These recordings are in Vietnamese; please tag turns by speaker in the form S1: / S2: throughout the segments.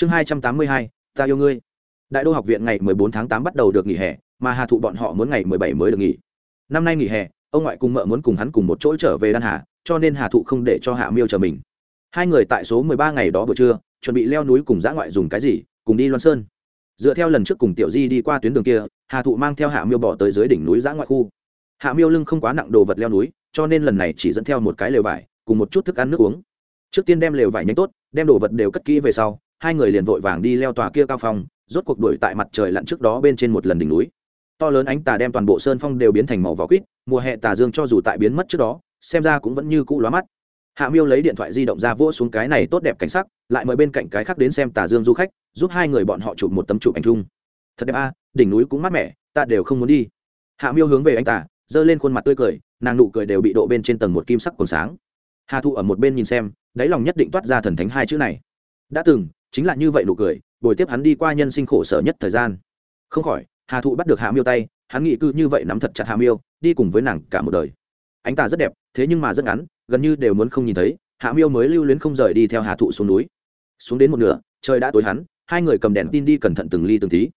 S1: chương hai trăm tám mươi hai, ta yêu ngươi. Đại đô học viện ngày mười bốn tháng tám bắt đầu được nghỉ hè, mà hà thụ bọn họ muốn ngày mười bảy mới được nghỉ. Năm nay nghỉ hè, ông ngoại cùng mợ muốn cùng hắn cùng một chỗ trở về đan hà, cho nên hà thụ không để cho hạ miêu chờ mình. Hai người tại số mười ba ngày đó buổi trưa, chuẩn bị leo núi cùng dã ngoại dùng cái gì, cùng đi loan sơn. Dựa theo lần trước cùng tiểu di đi qua tuyến đường kia, hà thụ mang theo hạ miêu bỏ tới dưới đỉnh núi dã ngoại khu. Hạ miêu lưng không quá nặng đồ vật leo núi, cho nên lần này chỉ dẫn theo một cái lều vải, cùng một chút thức ăn nước uống. Trước tiên đem lều vải nhanh tốt, đem đồ vật đều cất kỹ về sau hai người liền vội vàng đi leo tòa kia cao phong, rốt cuộc đuổi tại mặt trời lặn trước đó bên trên một lần đỉnh núi. To lớn ánh tà đem toàn bộ sơn phong đều biến thành màu vỏ quýt, mùa hè tà dương cho dù tại biến mất trước đó, xem ra cũng vẫn như cũ lóa mắt. Hạ miêu lấy điện thoại di động ra vỗ xuống cái này tốt đẹp cảnh sắc, lại mời bên cạnh cái khác đến xem tà dương du khách, giúp hai người bọn họ chụp một tấm chụp ảnh chung. Thật đẹp a, đỉnh núi cũng mát mẻ, ta đều không muốn đi. Hạ miêu hướng về anh tà, giơ lên khuôn mặt tươi cười, nàng nụ cười đều bị độ bên trên tầng một kim sắc còn sáng. Hà thụ ở một bên nhìn xem, đáy lòng nhất định toát ra thần thánh hai chữ này. Đã từng chính là như vậy nụ cười, bồi tiếp hắn đi qua nhân sinh khổ sở nhất thời gian. Không khỏi, hà thụ bắt được hạ miêu tay, hắn nghĩ cư như vậy nắm thật chặt hạ miêu, đi cùng với nàng cả một đời. Ánh ta rất đẹp, thế nhưng mà rất ngắn, gần như đều muốn không nhìn thấy, hạ miêu mới lưu luyến không rời đi theo hà thụ xuống núi. Xuống đến một nửa, trời đã tối hắn, hai người cầm đèn tin đi cẩn thận từng ly từng tí.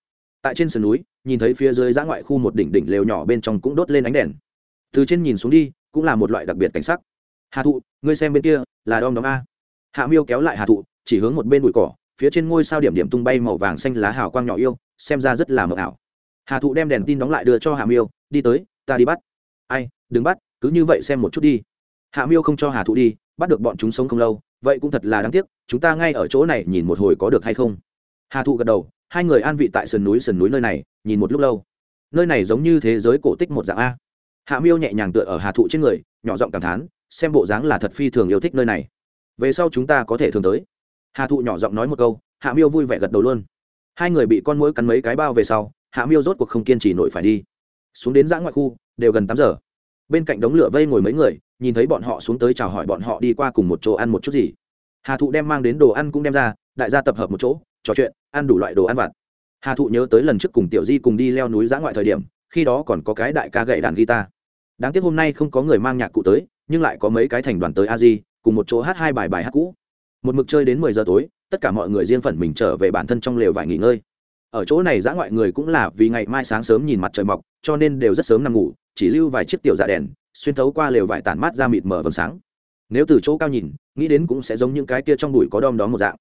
S1: Tại trên sườn núi, nhìn thấy phía dưới giã ngoại khu một đỉnh đỉnh lều nhỏ bên trong cũng đốt lên ánh đèn. Từ trên nhìn xuống đi, cũng là một loại đặc biệt cảnh sắc. Hà thụ, ngươi xem bên kia, là đom đóm a. Hạ miêu kéo lại hà thụ, chỉ hướng một bên bụi cỏ phía trên ngôi sao điểm điểm tung bay màu vàng xanh lá hào quang nhỏ yêu, xem ra rất là mờ ảo. Hà thụ đem đèn tin đóng lại đưa cho hà miêu, đi tới, ta đi bắt. Ai, đừng bắt, cứ như vậy xem một chút đi. Hạ miêu không cho hà thụ đi, bắt được bọn chúng sống không lâu, vậy cũng thật là đáng tiếc, chúng ta ngay ở chỗ này nhìn một hồi có được hay không? Hà thụ gật đầu, hai người an vị tại sườn núi sườn núi nơi này, nhìn một lúc lâu. Nơi này giống như thế giới cổ tích một dạng a. Hạ miêu nhẹ nhàng tựa ở hà thụ trên người, nhỏ giọng cảm thán, xem bộ dáng là thật phi thường yêu thích nơi này. Về sau chúng ta có thể thường tới hà thụ nhỏ giọng nói một câu, hạ miêu vui vẻ gật đầu luôn. Hai người bị con mũi cắn mấy cái bao về sau, hạ miêu rốt cuộc không kiên trì nổi phải đi. Xuống đến giã ngoại khu, đều gần tám giờ. Bên cạnh đống lửa vây ngồi mấy người, nhìn thấy bọn họ xuống tới chào hỏi bọn họ đi qua cùng một chỗ ăn một chút gì. Hà thụ đem mang đến đồ ăn cũng đem ra, đại gia tập hợp một chỗ, trò chuyện, ăn đủ loại đồ ăn vặt. Hà thụ nhớ tới lần trước cùng tiểu di cùng đi leo núi giã ngoại thời điểm, khi đó còn có cái đại ca gậy đàn guitar. Đáng tiếc hôm nay không có người mang nhạc cụ tới, nhưng lại có mấy cái thành đoàn tới a di, cùng một chỗ hát hai bài bài hát cũ một mực chơi đến mười giờ tối, tất cả mọi người riêng phần mình trở về bản thân trong lều vải nghỉ ngơi. Ở chỗ này dã ngoại người cũng là vì ngày mai sáng sớm nhìn mặt trời mọc, cho nên đều rất sớm nằm ngủ, chỉ lưu vài chiếc tiểu dạ đèn, xuyên thấu qua lều vải tản mát ra mịt mờ vầng sáng. Nếu từ chỗ cao nhìn, nghĩ đến cũng sẽ giống những cái kia trong bụi có đom đó một dạng.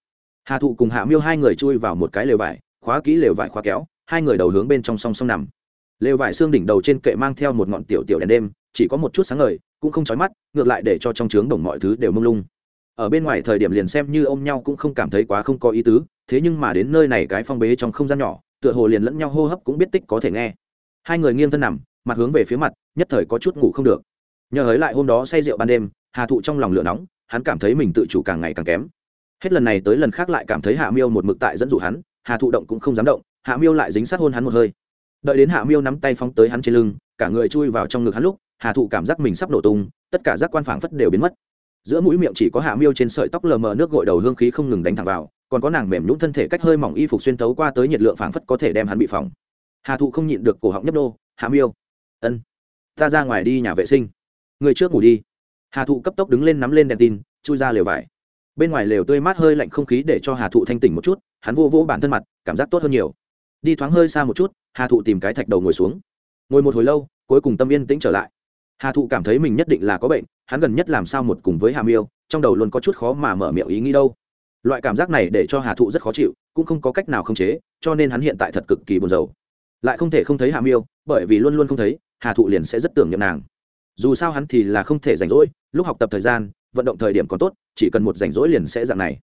S1: Hà thụ cùng hạ miêu hai người chui vào một cái lều vải, khóa kỹ lều vải khóa kéo, hai người đầu hướng bên trong song song nằm. Lều vải xương đỉnh đầu trên kệ mang theo một ngọn tiểu tiểu đèn đêm, chỉ có một chút sáng ngời, cũng không chói mắt, ngược lại để cho trong trướng đồng mọi thứ đều mông lung ở bên ngoài thời điểm liền xem như ôm nhau cũng không cảm thấy quá không có ý tứ, thế nhưng mà đến nơi này cái phong bế trong không gian nhỏ, tựa hồ liền lẫn nhau hô hấp cũng biết tích có thể nghe. Hai người nghiêng thân nằm, mặt hướng về phía mặt, nhất thời có chút ngủ không được. Nhờ hới lại hôm đó say rượu ban đêm, hà thụ trong lòng lửa nóng, hắn cảm thấy mình tự chủ càng ngày càng kém. Hết lần này tới lần khác lại cảm thấy hạ miêu một mực tại dẫn dụ hắn, hà thụ động cũng không dám động, hạ miêu lại dính sát hôn hắn một hơi. Đợi đến hạ miêu nắm tay phóng tới hắn trên lưng, cả người chui vào trong ngực hắn lúc, hà thụ cảm giác mình sắp nổ tung, tất cả giác quan phảng phất đều biến mất giữa mũi miệng chỉ có hạ miêu trên sợi tóc lờ mờ nước gội đầu hương khí không ngừng đánh thẳng vào, còn có nàng mềm nhũng thân thể cách hơi mỏng y phục xuyên tấu qua tới nhiệt lượng phảng phất có thể đem hắn bị phòng hà thụ không nhịn được cổ họng nhấp đô hạ miêu, ân, ta ra ngoài đi nhà vệ sinh. Người trước ngủ đi. Hà thụ cấp tốc đứng lên nắm lên đèn tin, chui ra lều vải. Bên ngoài lều tươi mát hơi lạnh không khí để cho hà thụ thanh tỉnh một chút, hắn vô vỗ bản thân mặt, cảm giác tốt hơn nhiều. Đi thoáng hơi xa một chút, hà thụ tìm cái thạch đầu ngồi xuống. Ngồi một hồi lâu, cuối cùng tâm yên tĩnh trở lại hà thụ cảm thấy mình nhất định là có bệnh hắn gần nhất làm sao một cùng với hà miêu trong đầu luôn có chút khó mà mở miệng ý nghĩ đâu loại cảm giác này để cho hà thụ rất khó chịu cũng không có cách nào khống chế cho nên hắn hiện tại thật cực kỳ buồn rầu lại không thể không thấy hà miêu bởi vì luôn luôn không thấy hà thụ liền sẽ rất tưởng niệm nàng dù sao hắn thì là không thể rảnh rỗi lúc học tập thời gian vận động thời điểm còn tốt chỉ cần một rảnh rỗi liền sẽ dạng này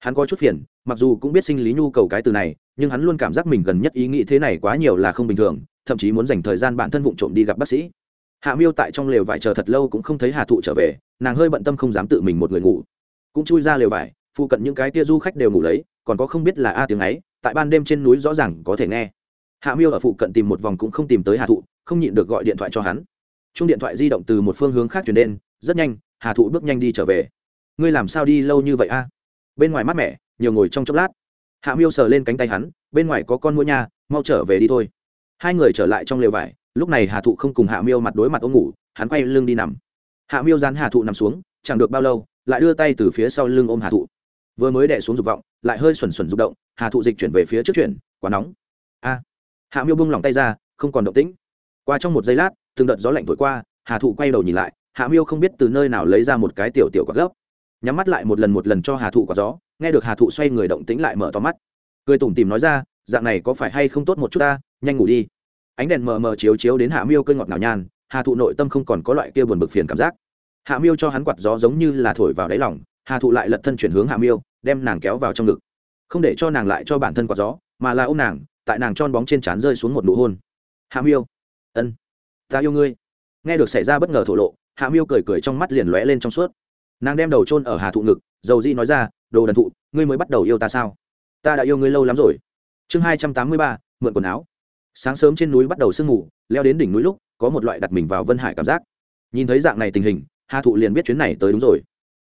S1: hắn có chút phiền mặc dù cũng biết sinh lý nhu cầu cái từ này nhưng hắn luôn cảm giác mình gần nhất ý nghĩ thế này quá nhiều là không bình thường thậm chí muốn dành thời gian bản thân vụng trộm đi gặp bác sĩ hạ miêu tại trong lều vải chờ thật lâu cũng không thấy hà thụ trở về, nàng hơi bận tâm không dám tự mình một người ngủ. Cũng chui ra lều vải, phụ cận những cái tia du khách đều ngủ lấy, còn có không biết là a tiếng ấy, tại ban đêm trên núi rõ ràng có thể nghe. Hạ miêu ở phụ cận tìm một vòng cũng không tìm tới hà thụ, không nhịn được gọi điện thoại cho hắn. Chung điện thoại di động từ một phương hướng khác chuyển đến, rất nhanh, hà thụ bước nhanh đi trở về. Ngươi làm sao đi lâu như vậy a? Bên ngoài mát mẻ, nhiều ngồi trong chốc lát. Hạ miêu sờ lên cánh tay hắn, bên ngoài có con mũi nha, mau trở về đi thôi. Hai người trở lại trong lều vải lúc này hà thụ không cùng hạ miêu mặt đối mặt ôm ngủ, hắn quay lưng đi nằm. Hạ miêu dán hà thụ nằm xuống, chẳng được bao lâu, lại đưa tay từ phía sau lưng ôm hà thụ. Vừa mới đẻ xuống dục vọng, lại hơi xuẩn xuẩn dục động, hà thụ dịch chuyển về phía trước chuyển, quá nóng. A! Hạ miêu bung lòng tay ra, không còn động tĩnh. Qua trong một giây lát, từng đợt gió lạnh thổi qua, hà thụ quay đầu nhìn lại, hạ miêu không biết từ nơi nào lấy ra một cái tiểu tiểu quạt gấp nhắm mắt lại một lần một lần cho hà thụ quả gió, nghe được hà thụ xoay người động tĩnh lại mở to mắt. Cười tủm tìm nói ra, dạng này có phải hay không tốt một chút ta, nhanh ngủ đi ánh đèn mờ mờ chiếu chiếu đến hạ miêu cơn ngọt ngào nhan, hà thụ nội tâm không còn có loại kia buồn bực phiền cảm giác. Hạ miêu cho hắn quạt gió giống như là thổi vào đáy lòng, hà thụ lại lật thân chuyển hướng hạ miêu, đem nàng kéo vào trong ngực. Không để cho nàng lại cho bản thân quạt gió, mà là ô m nàng, tại nàng tròn bóng trên trán rơi xuống một nụ hôn. Hạ miêu, ân, ta yêu ngươi. Nghe được xảy ra bất ngờ thổ lộ, hạ miêu cười cười trong mắt liền lóe lên trong suốt. Nàng đem đầu trôn ở hà thụ ngực, dầu di nói ra, đồ đần thụ, ngươi mới bắt đầu yêu ta sao? Ta đã yêu ngươi lâu lắm rồi. Chương hai trăm tám mươi ba, mượn quần áo sáng sớm trên núi bắt đầu sương mù, leo đến đỉnh núi lúc, có một loại đặt mình vào vân hải cảm giác. Nhìn thấy dạng này tình hình, hà thụ liền biết chuyến này tới đúng rồi.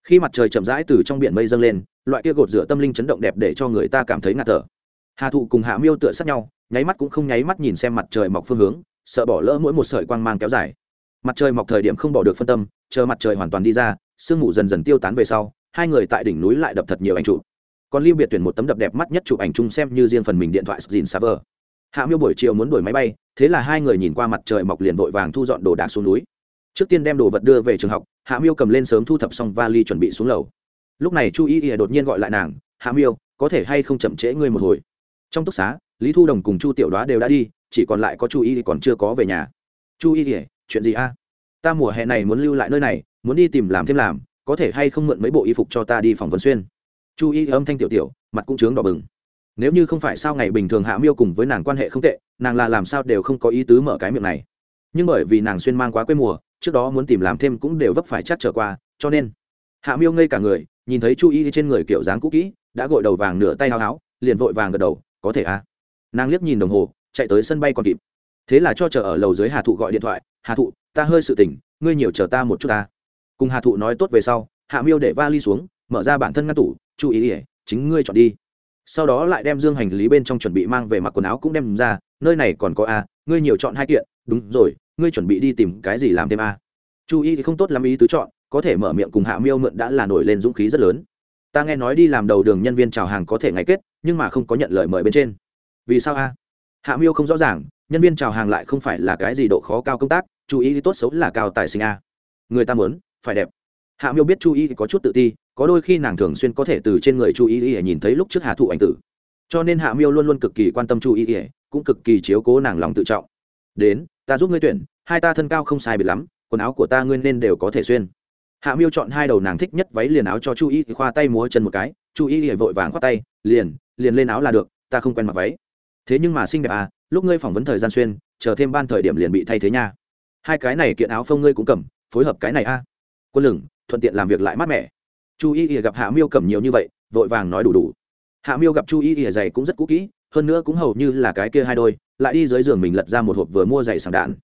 S1: Khi mặt trời chậm rãi từ trong biển mây dâng lên, loại kia gột rửa tâm linh chấn động đẹp để cho người ta cảm thấy ngạt thở. Hà thụ cùng hạ miêu tựa sát nhau, nháy mắt cũng không nháy mắt nhìn xem mặt trời mọc phương hướng, sợ bỏ lỡ mỗi một sợi quang mang kéo dài. Mặt trời mọc thời điểm không bỏ được phân tâm, chờ mặt trời hoàn toàn đi ra, sương mù dần dần tiêu tán về sau, hai người tại đỉnh núi lại đập thật nhiều ảnh chụp. Còn lưu biệt tuyển một tấm đập đẹp mắt nhất chụp ảnh chung xem như riêng phần mình điện thoại dìn server hạ miêu buổi chiều muốn đuổi máy bay, thế là hai người nhìn qua mặt trời mọc liền vội vàng thu dọn đồ đạc xuống núi. Trước tiên đem đồ vật đưa về trường học, hạ miêu cầm lên sớm thu thập xong vali chuẩn bị xuống lầu. Lúc này chu y ỉa đột nhiên gọi lại nàng, hạ miêu, có thể hay không chậm trễ ngươi một hồi? Trong túc xá, lý thu đồng cùng chu tiểu đoá đều đã đi, chỉ còn lại có chu y còn chưa có về nhà. Chu y ỉa chuyện gì a? Ta mùa hè này muốn lưu lại nơi này, muốn đi tìm làm thêm làm, có thể hay không mượn mấy bộ y phục cho ta đi phỏng vấn xuyên? Chu y âm thanh tiểu tiểu, mặt cũng trướng đỏ bừng nếu như không phải sao ngày bình thường hạ miêu cùng với nàng quan hệ không tệ, nàng là làm sao đều không có ý tứ mở cái miệng này. Nhưng bởi vì nàng xuyên mang quá quê mùa, trước đó muốn tìm làm thêm cũng đều vấp phải chắc trở qua, cho nên hạ miêu ngây cả người, nhìn thấy chu y trên người kiểu dáng cũ kỹ, đã gội đầu vàng nửa tay hao háo, liền vội vàng gật đầu, có thể à? Nàng liếc nhìn đồng hồ, chạy tới sân bay còn kịp. Thế là cho chờ ở lầu dưới hà thụ gọi điện thoại, hà thụ, ta hơi sự tỉnh, ngươi nhiều chờ ta một chút ta. Cùng hà thụ nói tốt về sau, hạ miêu để va ly xuống, mở ra bản thân ngăn tủ chú ý ỉa chính ngươi chọn đi sau đó lại đem dương hành lý bên trong chuẩn bị mang về mặc quần áo cũng đem ra, nơi này còn có a, ngươi nhiều chọn hai kiện. Đúng rồi, ngươi chuẩn bị đi tìm cái gì làm thêm a? Chú ý thì không tốt lắm ý tứ chọn, có thể mở miệng cùng hạ miêu mượn đã là nổi lên dũng khí rất lớn. Ta nghe nói đi làm đầu đường nhân viên chào hàng có thể ngày kết, nhưng mà không có nhận lời mời bên trên. Vì sao a? Hạ miêu không rõ ràng, nhân viên chào hàng lại không phải là cái gì độ khó cao công tác chú ý thì tốt xấu là cao tài sinh a. Người ta muốn, phải đẹp. Hạ miêu biết chú ý thì có chút tự ti có đôi khi nàng thường xuyên có thể từ trên người chu ý ỉa nhìn thấy lúc trước hạ thụ ảnh tử. Cho nên hạ miêu luôn luôn cực kỳ quan tâm Chu ý Y, cũng cực kỳ chiếu cố nàng lòng tự trọng. Đến ta giúp ngươi tuyển hai ta thân cao không sai biệt lắm quần áo của ta ngươi nên đều có thể xuyên. Hạ miêu chọn hai đầu nàng thích nhất váy liền áo cho chu y khoa tay múa chân một cái chu y Y vội vàng khoác tay liền liền lên áo là được ta không quen mặc váy. Thế nhưng mà xinh đẹp à lúc ngươi phỏng vấn thời gian xuyên chờ thêm ban thời điểm liền bị thay thế nha. Hai cái này kiện áo phông ngươi cũng cầm phối hợp cái này a. À. quân lửng thuận tiện làm việc lại mát mẻ chu y ỉa gặp hạ miêu cầm nhiều như vậy, vội vàng nói đủ đủ. Hạ miêu gặp chu y ỉa giày cũng rất cũ kỹ, hơn nữa cũng hầu như là cái kia hai đôi, lại đi dưới giường mình lật ra một hộp vừa mua giày sàng đạn.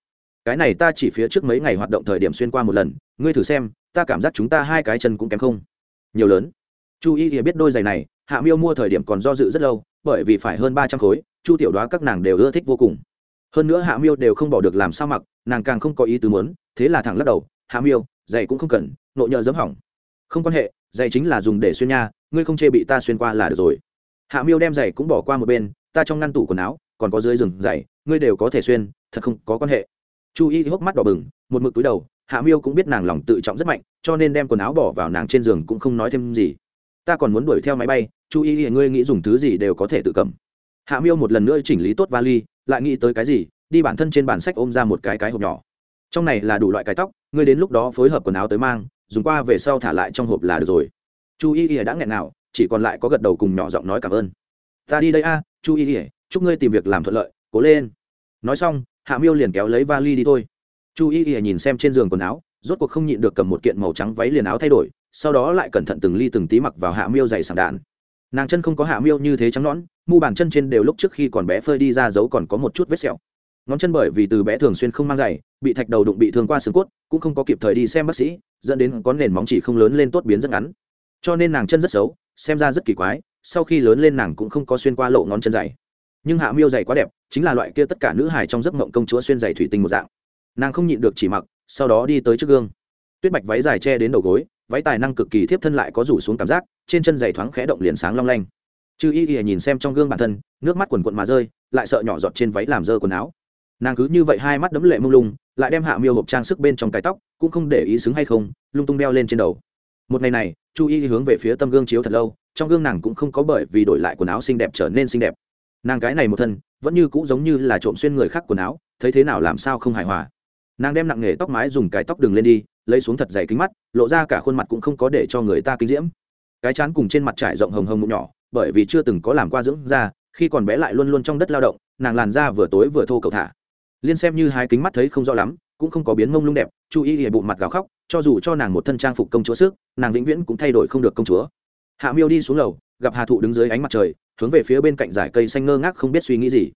S1: Cái này ta chỉ phía trước mấy ngày hoạt động thời điểm xuyên qua một lần, ngươi thử xem, ta cảm giác chúng ta hai cái chân cũng kém không? Nhiều lớn. Chu y ỉa biết đôi giày này, hạ miêu mua thời điểm còn do dự rất lâu, bởi vì phải hơn ba trăm khối, chu tiểu đoá các nàng đều ưa thích vô cùng. Hơn nữa hạ miêu đều không bỏ được làm sao mặc, nàng càng không có ý tứ muốn, thế là thẳng lắc đầu, hạ miêu, giày cũng không cần nộ nhờ giấm hỏng. Không quan hệ giày chính là dùng để xuyên nha, ngươi không chê bị ta xuyên qua là được rồi. Hạ miêu đem giày cũng bỏ qua một bên, ta trong ngăn tủ quần áo, còn có dưới rừng giày, ngươi đều có thể xuyên, thật không có quan hệ. Chu y hốc mắt đỏ bừng, một mực túi đầu, hạ miêu cũng biết nàng lòng tự trọng rất mạnh, cho nên đem quần áo bỏ vào nàng trên giường cũng không nói thêm gì. Ta còn muốn đuổi theo máy bay, chu y, ngươi nghĩ dùng thứ gì đều có thể tự cầm. Hạ miêu một lần nữa chỉnh lý tốt vali, lại nghĩ tới cái gì, đi bản thân trên bản sách ôm ra một cái cái hộp nhỏ. Trong này là đủ loại cái tóc, ngươi đến lúc đó phối hợp quần áo tới mang dùng qua về sau thả lại trong hộp là được rồi. Chu y ỉa đã nghẹn nào, chỉ còn lại có gật đầu cùng nhỏ giọng nói cảm ơn. Ta đi đây a, chu y ỉa chúc ngươi tìm việc làm thuận lợi, cố lên. Nói xong, hạ miêu liền kéo lấy vali đi thôi. Chu y ỉa nhìn xem trên giường quần áo, rốt cuộc không nhịn được cầm một kiện màu trắng váy liền áo thay đổi, sau đó lại cẩn thận từng ly từng tí mặc vào hạ miêu dày sàng đạn. Nàng chân không có hạ miêu như thế trắng nõn, mu bàn chân trên đều lúc trước khi còn bé phơi đi ra giấu còn có một chút vết sẹo. Ngón chân bởi vì từ bé thường xuyên không mang giày, bị thạch đầu đụng bị thương qua xương cốt, cũng không có kịp thời đi xem bác sĩ dẫn đến có nền móng chỉ không lớn lên tốt biến rất ngắn. Cho nên nàng chân rất xấu, xem ra rất kỳ quái, sau khi lớn lên nàng cũng không có xuyên qua lộ ngón chân dày. Nhưng hạ miêu dày quá đẹp, chính là loại kia tất cả nữ hài trong giấc mộng công chúa xuyên dày thủy tinh một dạng. Nàng không nhịn được chỉ mặc, sau đó đi tới trước gương. Tuyết bạch váy dài che đến đầu gối, váy tài năng cực kỳ thiếp thân lại có rủ xuống cảm giác, trên chân giày thoáng khẽ động liền sáng long lanh. Chư y y nhìn xem trong gương bản thân, nước mắt quần quận mà rơi, lại sợ nhỏ giọt trên váy làm dơ quần áo. Nàng cứ như vậy hai mắt đấm lệ mông lung lại đem hạ miêu hộp trang sức bên trong cái tóc, cũng không để ý xứng hay không, lung tung đeo lên trên đầu. Một ngày này, chu y hướng về phía tâm gương chiếu thật lâu, trong gương nàng cũng không có bởi vì đổi lại quần áo xinh đẹp trở nên xinh đẹp. Nàng cái này một thân, vẫn như cũng giống như là trộm xuyên người khác quần áo, thấy thế nào làm sao không hài hòa. Nàng đem nặng nghề tóc mái dùng cái tóc đường lên đi, lấy xuống thật dày kính mắt, lộ ra cả khuôn mặt cũng không có để cho người ta kinh diễm. Cái chán cùng trên mặt trải rộng hồng hồng mụn nhỏ, bởi vì chưa từng có làm qua dưỡng da, khi còn bé lại luôn luôn trong đất lao động, nàng làn da vừa tối vừa thô cầu thả liên xem như hai kính mắt thấy không rõ lắm, cũng không có biến mông lung đẹp chú ý hệ bụng mặt gào khóc, cho dù cho nàng một thân trang phục công chúa sức, nàng vĩnh viễn cũng thay đổi không được công chúa. Hạ miêu đi xuống lầu, gặp hà thụ đứng dưới ánh mặt trời, hướng về phía bên cạnh dải cây xanh ngơ ngác không biết suy nghĩ gì.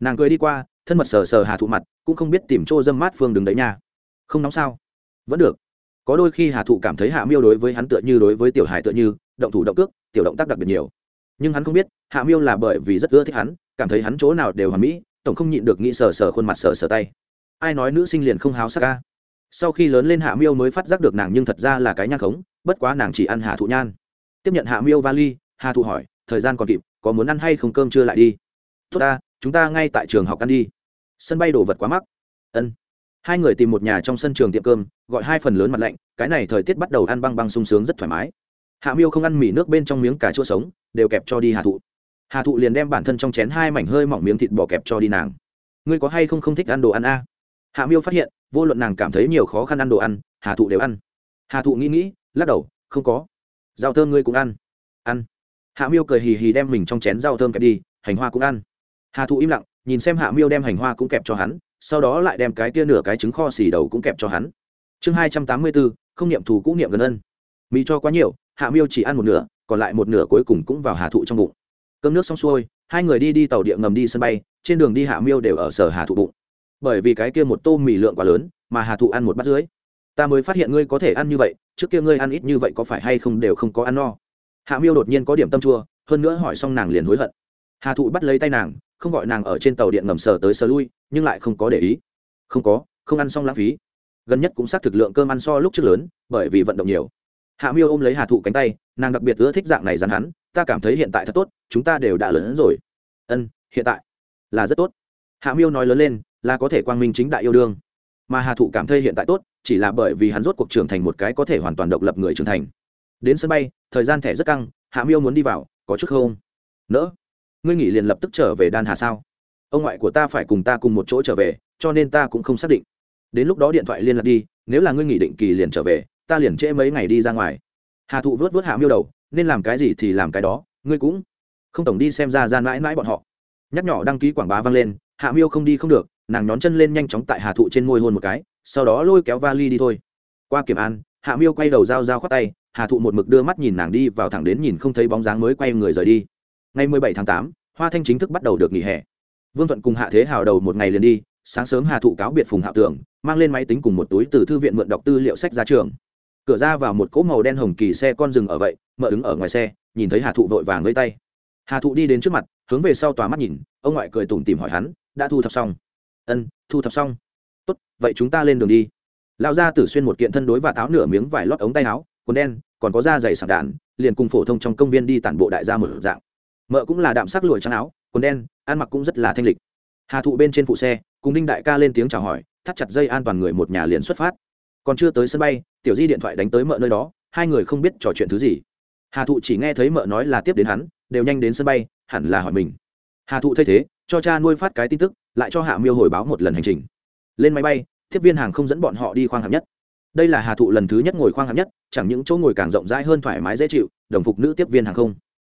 S1: Nàng cười đi qua, thân mật sờ sờ hà thụ mặt, cũng không biết tìm chỗ dâm mát phương đứng đấy nha. Không nóng sao? Vẫn được. Có đôi khi hà thụ cảm thấy hạ miêu đối với hắn tựa như đối với tiểu hải tựa như, động thủ động cước, tiểu động tác đặc biệt nhiều. Nhưng hắn không biết, hạ miêu là bởi vì rất ưa thích hắn, cảm thấy hắn chỗ nào đều hoàn mỹ tổng không nhịn được nghĩ sờ sờ khuôn mặt sờ sờ tay. Ai nói nữ sinh liền không háo sắc ca sau khi lớn lên hạ miêu mới phát giác được nàng nhưng thật ra là cái nhan khống, bất quá nàng chỉ ăn hà thụ nhan. Tiếp nhận hạ miêu vali, hà thụ hỏi, thời gian còn kịp, có muốn ăn hay không cơm chưa lại đi? Tốt ta, chúng ta ngay tại trường học ăn đi. Sân bay đồ vật quá mắc. Ân. Hai người tìm một nhà trong sân trường tiệm cơm, gọi hai phần lớn mặt lạnh, cái này thời tiết bắt đầu ăn băng băng sung sướng rất thoải mái. Hạ miêu không ăn mì nước bên trong miếng cà chua sống, đều kẹp cho đi hà thụ hà thụ liền đem bản thân trong chén hai mảnh hơi mỏng miếng thịt bò kẹp cho đi nàng. Ngươi có hay không không thích ăn đồ ăn a? Hạ miêu phát hiện, vô luận nàng cảm thấy nhiều khó khăn ăn đồ ăn, hà thụ đều ăn. Hà thụ nghĩ nghĩ, lắc đầu, không có. Rau thơm ngươi cũng ăn. Ăn. Hạ miêu cười hì hì đem mình trong chén rau thơm kẹp đi, hành hoa cũng ăn. Hà thụ im lặng, nhìn xem hạ miêu đem hành hoa cũng kẹp cho hắn, sau đó lại đem cái tia nửa cái trứng kho xì đầu cũng kẹp cho hắn. Chương hai trăm tám mươi bốn, không niệm thù cũng niệm gần ân. Mỹ cho quá nhiều, hạ miêu chỉ ăn một nửa, còn lại một nửa cuối cùng cũng vào hà thụ trong bụng cơm nước xong xuôi, hai người đi đi tàu điện ngầm đi sân bay, trên đường đi hạ miêu đều ở sở hà thụ bụng. Bởi vì cái kia một tô mì lượng quá lớn, mà hà thụ ăn một bát dưới ta mới phát hiện ngươi có thể ăn như vậy, trước kia ngươi ăn ít như vậy có phải hay không đều không có ăn no. Hạ miêu đột nhiên có điểm tâm chua, hơn nữa hỏi xong nàng liền hối hận. Hà thụ bắt lấy tay nàng, không gọi nàng ở trên tàu điện ngầm sờ tới sờ lui, nhưng lại không có để ý. Không có, không ăn xong lãng phí. Gần nhất cũng xác thực lượng cơm ăn so lúc trước lớn, bởi vì vận động nhiều. Hạ miêu ôm lấy hà thụ cánh tay, nàng đặc biệt ưa thích dạng này dán hắn ta cảm thấy hiện tại thật tốt, chúng ta đều đã lớn hơn rồi. Ân, hiện tại là rất tốt. Hạ miêu nói lớn lên, là có thể quang minh chính đại yêu đương. Mà hà thụ cảm thấy hiện tại tốt, chỉ là bởi vì hắn rốt cuộc trưởng thành một cái có thể hoàn toàn độc lập người trưởng thành. Đến sân bay, thời gian thẻ rất căng, hạ miêu muốn đi vào, có chút không? Nỡ, ngươi nghỉ liền lập tức trở về đan hà sao? Ông ngoại của ta phải cùng ta cùng một chỗ trở về, cho nên ta cũng không xác định. Đến lúc đó điện thoại liên lạc đi, nếu là ngươi nghỉ định kỳ liền trở về, ta liền trễ mấy ngày đi ra ngoài. Hà thụ vớt vớt hạ miêu đầu nên làm cái gì thì làm cái đó, ngươi cũng không tổng đi xem ra gian mãi mãi bọn họ. Nhắc nhỏ đăng ký quảng bá vang lên, hạ miêu không đi không được, nàng nhón chân lên nhanh chóng tại hà thụ trên môi hôn một cái, sau đó lôi kéo vali đi thôi. Qua kiểm an, hạ miêu quay đầu dao dao khoát tay, hà thụ một mực đưa mắt nhìn nàng đi vào thẳng đến nhìn không thấy bóng dáng mới quay người rời đi. Ngày mười bảy tháng tám, hoa thanh chính thức bắt đầu được nghỉ hè. Vương thuận cùng hạ thế hào đầu một ngày liền đi, sáng sớm hà thụ cáo biệt phùng hạ tưởng, mang lên máy tính cùng một túi từ thư viện mượn đọc tư liệu sách ra trường cửa ra vào một cỗ màu đen hồng kỳ xe con rừng ở vậy mợ đứng ở ngoài xe, nhìn thấy hà thụ vội vàng lấy tay. Hà thụ đi đến trước mặt, hướng về sau tòa mắt nhìn, ông ngoại cười tủm tìm hỏi hắn, đã thu thập xong? Ân, thu thập xong. Tốt, vậy chúng ta lên đường đi. Lão gia tử xuyên một kiện thân đối và tháo nửa miếng vải lót ống tay áo, quần đen, còn có da dày sảng đạn, liền cùng phổ thông trong công viên đi tản bộ đại gia một dạng. Mợ cũng là đạm sắc lụi trắng áo, quần đen, ăn mặc cũng rất là thanh lịch. Hà thụ bên trên phụ xe, cùng đinh đại ca lên tiếng chào hỏi, thắt chặt dây an toàn người một nhà liền xuất phát. Còn chưa tới sân bay tiểu di điện thoại đánh tới mợ nơi đó, hai người không biết trò chuyện thứ gì. Hà thụ chỉ nghe thấy mợ nói là tiếp đến hắn, đều nhanh đến sân bay, hẳn là hỏi mình. Hà thụ thay thế, cho cha nuôi phát cái tin tức, lại cho hạ miêu hồi báo một lần hành trình. Lên máy bay, tiếp viên hàng không dẫn bọn họ đi khoang hạng nhất. Đây là hà thụ lần thứ nhất ngồi khoang hạng nhất, chẳng những chỗ ngồi càng rộng rãi hơn thoải mái dễ chịu, đồng phục nữ tiếp viên hàng không.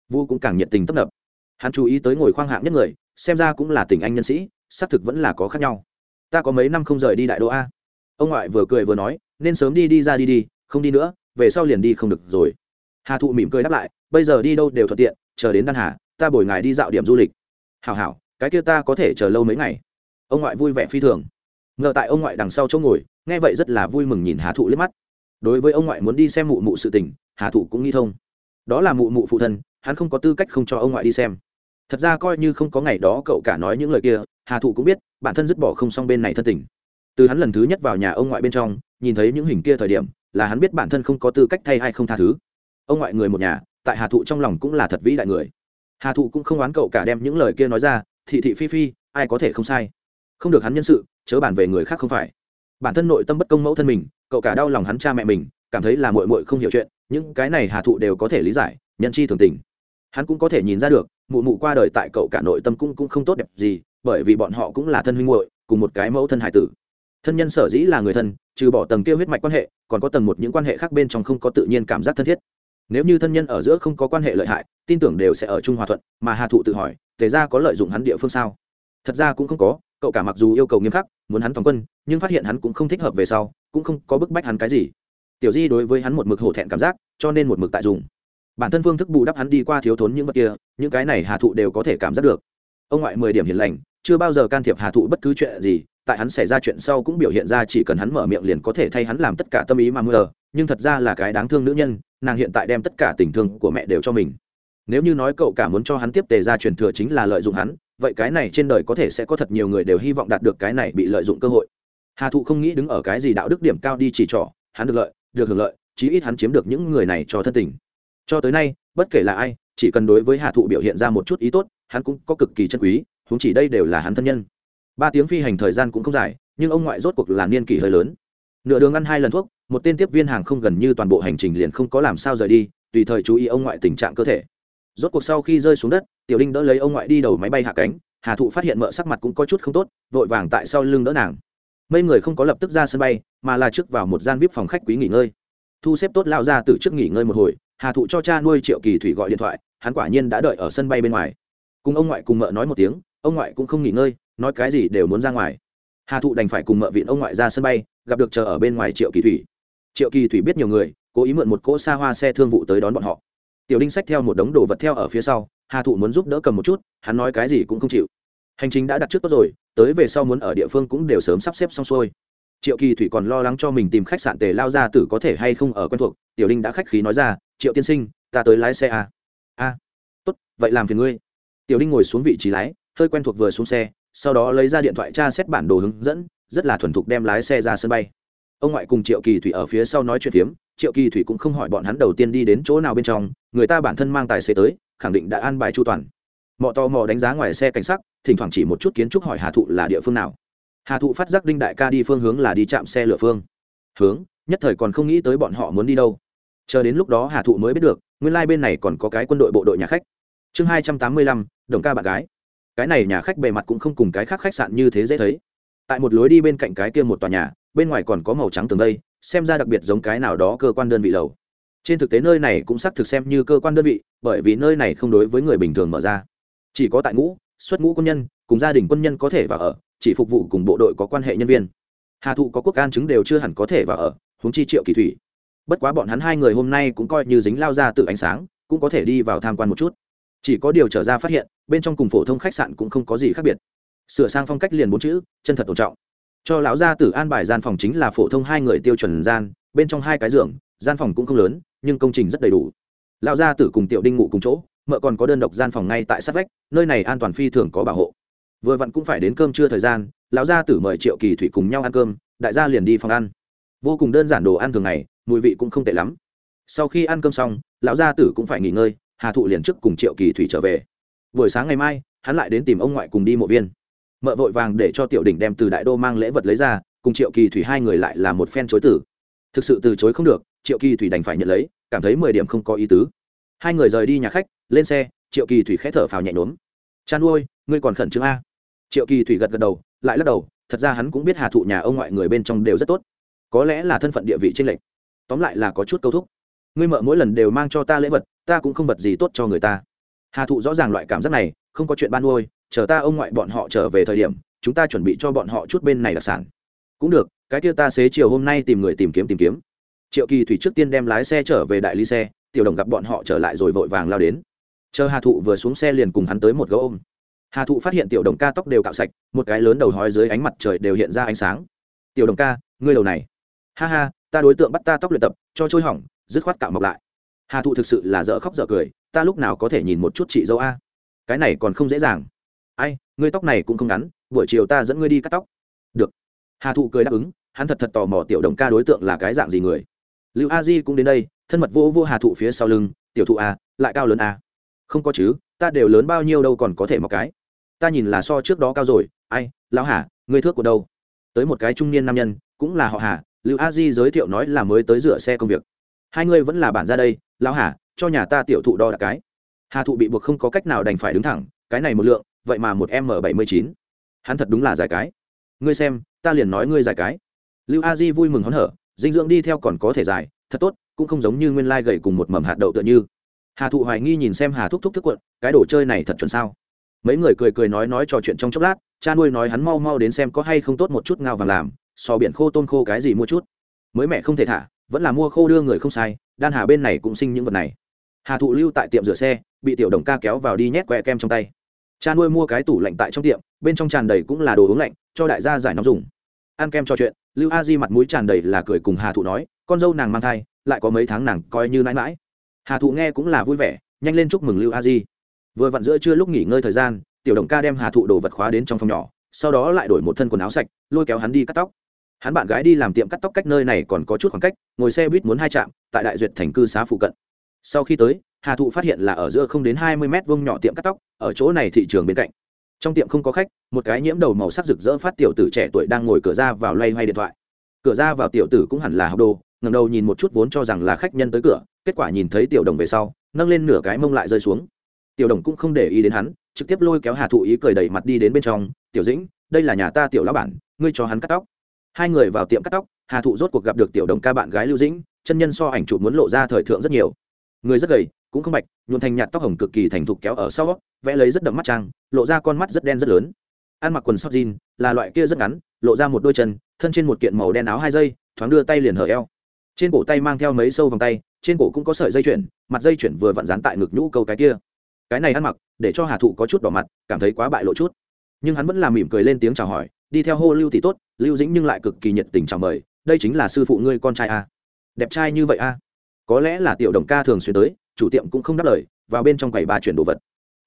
S1: Vu cũng càng nhiệt tình tấp nập. Hắn chú ý tới ngồi khoang hạng nhất người, xem ra cũng là tình anh nhân sĩ, xác thực vẫn là có khác nhau. Ta có mấy năm không rời đi đại đô a. Ông ngoại vừa cười vừa nói nên sớm đi đi ra đi đi, không đi nữa, về sau liền đi không được rồi. Hà thụ mỉm cười đáp lại, bây giờ đi đâu đều thuận tiện, chờ đến đan hà, ta bồi ngài đi dạo điểm du lịch. Hảo hảo, cái kia ta có thể chờ lâu mấy ngày. Ông ngoại vui vẻ phi thường. Ngờ tại ông ngoại đằng sau chỗ ngồi, nghe vậy rất là vui mừng nhìn hà thụ liếc mắt. Đối với ông ngoại muốn đi xem mụ mụ sự tình, hà thụ cũng nghĩ thông. Đó là mụ mụ phụ thân, hắn không có tư cách không cho ông ngoại đi xem. Thật ra coi như không có ngày đó cậu cả nói những lời kia, hà thụ cũng biết, bản thân dứt bỏ không xong bên này thân tình từ hắn lần thứ nhất vào nhà ông ngoại bên trong, nhìn thấy những hình kia thời điểm, là hắn biết bản thân không có tư cách thay hay không tha thứ. Ông ngoại người một nhà, tại hà thụ trong lòng cũng là thật vĩ đại người. Hà thụ cũng không oán cậu cả đem những lời kia nói ra, thị thị phi phi, ai có thể không sai? Không được hắn nhân sự, chớ bản về người khác không phải. Bản thân nội tâm bất công mẫu thân mình, cậu cả đau lòng hắn cha mẹ mình, cảm thấy là mội mội không hiểu chuyện, những cái này hà thụ đều có thể lý giải, nhân chi thường tình. Hắn cũng có thể nhìn ra được, mụ mụ qua đời tại cậu cả nội tâm cũng cũng không tốt đẹp gì, bởi vì bọn họ cũng là thân huynh muội, cùng một cái mẫu thân hải tử thân nhân sở dĩ là người thân, trừ bỏ tầng kia huyết mạch quan hệ, còn có tầng một những quan hệ khác bên trong không có tự nhiên cảm giác thân thiết. Nếu như thân nhân ở giữa không có quan hệ lợi hại, tin tưởng đều sẽ ở chung hòa thuận, mà hà thụ tự hỏi, tề ra có lợi dụng hắn địa phương sao? Thật ra cũng không có, cậu cả mặc dù yêu cầu nghiêm khắc, muốn hắn toàn quân, nhưng phát hiện hắn cũng không thích hợp về sau, cũng không có bức bách hắn cái gì. Tiểu di đối với hắn một mực hổ thẹn cảm giác, cho nên một mực tại dùng. Bản thân phương thức bù đắp hắn đi qua thiếu thốn những vật kia, những cái này hà thụ đều có thể cảm giác được. Ông ngoại mười điểm hiền lành, chưa bao giờ can thiệp hà thụ bất cứ chuyện gì tại hắn xảy ra chuyện sau cũng biểu hiện ra chỉ cần hắn mở miệng liền có thể thay hắn làm tất cả tâm ý mà mưa. Nhưng thật ra là cái đáng thương nữ nhân, nàng hiện tại đem tất cả tình thương của mẹ đều cho mình. Nếu như nói cậu cả muốn cho hắn tiếp tề ra truyền thừa chính là lợi dụng hắn, vậy cái này trên đời có thể sẽ có thật nhiều người đều hy vọng đạt được cái này bị lợi dụng cơ hội. Hà thụ không nghĩ đứng ở cái gì đạo đức điểm cao đi chỉ trỏ, hắn được lợi, được hưởng lợi, chí ít hắn chiếm được những người này cho thân tình. Cho tới nay, bất kể là ai, chỉ cần đối với hà thụ biểu hiện ra một chút ý tốt, hắn cũng có cực kỳ chân quý, huống chỉ đây đều là hắn thân nhân ba tiếng phi hành thời gian cũng không dài, nhưng ông ngoại rốt cuộc là niên kỷ hơi lớn. Nửa đường ăn hai lần thuốc, một tên tiếp viên hàng không gần như toàn bộ hành trình liền không có làm sao rời đi, tùy thời chú ý ông ngoại tình trạng cơ thể. Rốt cuộc sau khi rơi xuống đất, tiểu đinh đỡ lấy ông ngoại đi đầu máy bay hạ cánh, hà thụ phát hiện mợ sắc mặt cũng có chút không tốt, vội vàng tại sau lưng đỡ nàng. Mấy người không có lập tức ra sân bay, mà là trước vào một gian vip phòng khách quý nghỉ ngơi. Thu xếp tốt lao ra từ trước nghỉ ngơi một hồi, hà thụ cho cha nuôi triệu kỳ thủy gọi điện thoại, hắn quả nhiên đã đợi ở sân bay bên ngoài. Cùng ông ngoại cùng mợ nói một tiếng, ông ngoại cũng không nghỉ ngơi nói cái gì đều muốn ra ngoài. Hà thụ đành phải cùng mợ vịn ông ngoại ra sân bay gặp được chờ ở bên ngoài triệu kỳ thủy. Triệu kỳ thủy biết nhiều người cố ý mượn một cỗ xa hoa xe thương vụ tới đón bọn họ. Tiểu đinh sách theo một đống đồ vật theo ở phía sau hà thụ muốn giúp đỡ cầm một chút hắn nói cái gì cũng không chịu. Hành trình đã đặt trước tốt rồi tới về sau muốn ở địa phương cũng đều sớm sắp xếp xong xuôi. Triệu kỳ thủy còn lo lắng cho mình tìm khách sạn tề lao ra tử có thể hay không ở quen thuộc tiểu đinh đã khách khí nói ra triệu tiên sinh ta tới lái xe à? a à, tốt vậy làm phiền ngươi. Tiểu đinh ngồi xuống vị trí lái hơi quen thuộc vừa xuống xe sau đó lấy ra điện thoại tra xét bản đồ hướng dẫn, rất là thuần thục đem lái xe ra sân bay. Ông ngoại cùng triệu kỳ thủy ở phía sau nói chuyện phiếm, triệu kỳ thủy cũng không hỏi bọn hắn đầu tiên đi đến chỗ nào bên trong, người ta bản thân mang tài xế tới, khẳng định đã an bài chu toàn. Mọ to mò đánh giá ngoài xe cảnh sắc, thỉnh thoảng chỉ một chút kiến trúc hỏi hà thụ là địa phương nào. Hà thụ phát giác đinh đại ca đi phương hướng là đi chạm xe lửa phương. Hướng, nhất thời còn không nghĩ tới bọn họ muốn đi đâu. Chờ đến lúc đó hà thụ mới biết được, nguyên lai、like、bên này còn có cái quân đội bộ đội nhà khách. Chương hai trăm tám mươi lăm, đồng ca bạn gái cái này nhà khách bề mặt cũng không cùng cái khác khách sạn như thế dễ thấy. Tại một lối đi bên cạnh cái kia một tòa nhà, bên ngoài còn có màu trắng tường đây, xem ra đặc biệt giống cái nào đó cơ quan đơn vị lầu. Trên thực tế nơi này cũng xác thực xem như cơ quan đơn vị, bởi vì nơi này không đối với người bình thường mở ra. Chỉ có tại ngũ, xuất ngũ quân nhân, cùng gia đình quân nhân có thể vào ở, chỉ phục vụ cùng bộ đội có quan hệ nhân viên. Hà thụ có quốc an chứng đều chưa hẳn có thể vào ở, huống chi triệu kỳ thủy. Bất quá bọn hắn hai người hôm nay cũng coi như dính lao ra tự ánh sáng, cũng có thể đi vào tham quan một chút chỉ có điều trở ra phát hiện, bên trong cùng phổ thông khách sạn cũng không có gì khác biệt. Sửa sang phong cách liền bốn chữ, chân thật tôn trọng. Cho lão gia tử an bài gian phòng chính là phổ thông hai người tiêu chuẩn gian, bên trong hai cái giường, gian phòng cũng không lớn, nhưng công trình rất đầy đủ. Lão gia tử cùng tiểu đinh ngủ cùng chỗ, mợ còn có đơn độc gian phòng ngay tại sát vách, nơi này an toàn phi thường có bảo hộ. Vừa vặn cũng phải đến cơm trưa thời gian, lão gia tử mời triệu kỳ thủy cùng nhau ăn cơm, đại gia liền đi phòng ăn. Vô cùng đơn giản đồ ăn thường ngày, mùi vị cũng không tệ lắm. Sau khi ăn cơm xong, lão gia tử cũng phải nghỉ ngơi hà thụ liền trước cùng triệu kỳ thủy trở về. Buổi sáng ngày mai, hắn lại đến tìm ông ngoại cùng đi mộ viên. Mợ vội vàng để cho tiểu đỉnh đem từ đại đô mang lễ vật lấy ra, cùng triệu kỳ thủy hai người lại là một phen chối tử thực sự từ chối không được, triệu kỳ thủy đành phải nhận lấy, cảm thấy mười điểm không có ý tứ. Hai người rời đi nhà khách, lên xe, triệu kỳ thủy khẽ thở phào nhẹ nhõm. Chan ôi ngươi còn khẩn trương a? Triệu kỳ thủy gật gật đầu, lại lắc đầu, thật ra hắn cũng biết hà thụ nhà ông ngoại người bên trong đều rất tốt. Có lẽ là thân phận địa vị tranh lệch. Tóm lại là có chút câu thúc. Ngươi mợ mỗi lần đều mang cho ta lễ vật ta cũng không vật gì tốt cho người ta. Hà thụ rõ ràng loại cảm giác này, không có chuyện ban nuôi, chờ ta ông ngoại bọn họ trở về thời điểm, chúng ta chuẩn bị cho bọn họ chút bên này đặc sản. Cũng được, cái kia ta xế chiều hôm nay tìm người tìm kiếm tìm kiếm. Triệu kỳ thủy trước tiên đem lái xe trở về đại lý xe, tiểu đồng gặp bọn họ trở lại rồi vội vàng lao đến. Chờ hà thụ vừa xuống xe liền cùng hắn tới một gấu ôm. Hà thụ phát hiện tiểu đồng ca tóc đều cạo sạch, một cái lớn đầu hói dưới ánh mặt trời đều hiện ra ánh sáng. Tiểu đồng ca, ngươi đầu này. Ha ha, ta đối tượng bắt ta tóc luyện tập, cho trôi hỏng, dứt khoát cạo mọc lại hà thụ thực sự là dở khóc dở cười, ta lúc nào có thể nhìn một chút chị dâu a? Cái này còn không dễ dàng. Ai, ngươi tóc này cũng không ngắn, buổi chiều ta dẫn ngươi đi cắt tóc. Được. Hà thụ cười đáp ứng, hắn thật thật tò mò tiểu đồng ca đối tượng là cái dạng gì người. Lưu a di cũng đến đây, thân mật vô vô hà thụ phía sau lưng, tiểu thụ a lại cao lớn a không có chứ, ta đều lớn bao nhiêu đâu còn có thể một cái. Ta nhìn là so trước đó cao rồi, ai, lão hà, ngươi thước của đâu? Tới một cái trung niên nam nhân, cũng là họ hà, lưu a di giới thiệu nói là mới tới rửa xe công việc. Hai người vẫn là bản ra đây lão hà, cho nhà ta tiểu thụ đo đạc cái. Hà thụ bị buộc không có cách nào đành phải đứng thẳng, cái này một lượng, vậy mà một m bảy mươi chín. Hắn thật đúng là giải cái. Ngươi xem, ta liền nói ngươi giải cái. Lưu a di vui mừng hớn hở, dinh dưỡng đi theo còn có thể giải, thật tốt, cũng không giống như nguyên lai gầy cùng một mầm hạt đậu tựa như. Hà thụ hoài nghi nhìn xem hà thúc thúc thức quận, cái đồ chơi này thật chuẩn sao? Mấy người cười cười nói nói trò chuyện trong chốc lát, cha nuôi nói hắn mau mau đến xem có hay không tốt một chút ngao vàng làm sò biển khô tôn khô cái gì mua chút. Mới mẹ không thể thả vẫn là mua khô đưa người không sai, đan hà bên này cũng sinh những vật này. Hà thụ lưu tại tiệm rửa xe, bị tiểu đồng ca kéo vào đi nhét que kem trong tay. Cha nuôi mua cái tủ lạnh tại trong tiệm, bên trong tràn đầy cũng là đồ uống lạnh, cho đại gia giải nóng dùng. Ăn kem cho chuyện, lưu a di mặt mũi tràn đầy là cười cùng hà thụ nói, con dâu nàng mang thai, lại có mấy tháng nàng coi như mãi mãi. Hà thụ nghe cũng là vui vẻ, nhanh lên chúc mừng lưu a di. Vừa vặn giữa trưa lúc nghỉ ngơi thời gian, tiểu đồng ca đem hà thụ đồ vật khóa đến trong phòng nhỏ, sau đó lại đổi một thân quần áo sạch, lôi kéo hắn đi cắt tóc hắn bạn gái đi làm tiệm cắt tóc cách nơi này còn có chút khoảng cách, ngồi xe buýt muốn hai trạm, tại đại duyệt thành cư xá phụ cận. Sau khi tới, hà thụ phát hiện là ở giữa không đến hai mươi mét vuông nhỏ tiệm cắt tóc, ở chỗ này thị trường bên cạnh. Trong tiệm không có khách, một cái nhiễm đầu màu sắc rực rỡ phát tiểu tử trẻ tuổi đang ngồi cửa ra vào loay hoay điện thoại. Cửa ra vào tiểu tử cũng hẳn là học đồ ngầm đầu nhìn một chút vốn cho rằng là khách nhân tới cửa, kết quả nhìn thấy tiểu đồng về sau, nâng lên nửa cái mông lại rơi xuống. Tiểu đồng cũng không để ý đến hắn, trực tiếp lôi kéo hà thụ ý cười đẩy mặt đi đến bên trong, tiểu dĩnh, đây là nhà ta tiểu lão bản, ngươi cho hắn cắt tóc hai người vào tiệm cắt tóc, hà thụ rốt cuộc gặp được tiểu đồng ca bạn gái lưu dĩnh, chân nhân so ảnh chụp muốn lộ ra thời thượng rất nhiều. Người rất gầy, cũng không bạch nhuộn thành nhạt tóc hồng cực kỳ thành thục kéo ở sau, vẽ lấy rất đậm mắt trang, lộ ra con mắt rất đen rất lớn. Ăn mặc quần sóc jean, là loại kia rất ngắn, lộ ra một đôi chân, thân trên một kiện màu đen áo hai dây, thoáng đưa tay liền hở eo. Trên cổ tay mang theo mấy sâu vòng tay, trên cổ cũng có sợi dây chuyển mặt dây chuyển vừa vặn dán tại ngực nhũ câu cái kia. Cái này ăn mặc, để cho hà thụ có chút đỏ mặt, cảm thấy quá bại lộ chút. Nhưng hắn vẫn làm mỉm cười lên tiếng chào hỏi, đi theo hô lưu thì tốt lưu dĩnh nhưng lại cực kỳ nhiệt tình chào mời, đây chính là sư phụ ngươi con trai a. Đẹp trai như vậy a? Có lẽ là tiểu đồng ca thường xuyên tới, chủ tiệm cũng không đáp lời, vào bên trong quầy bà chuyển đồ vật.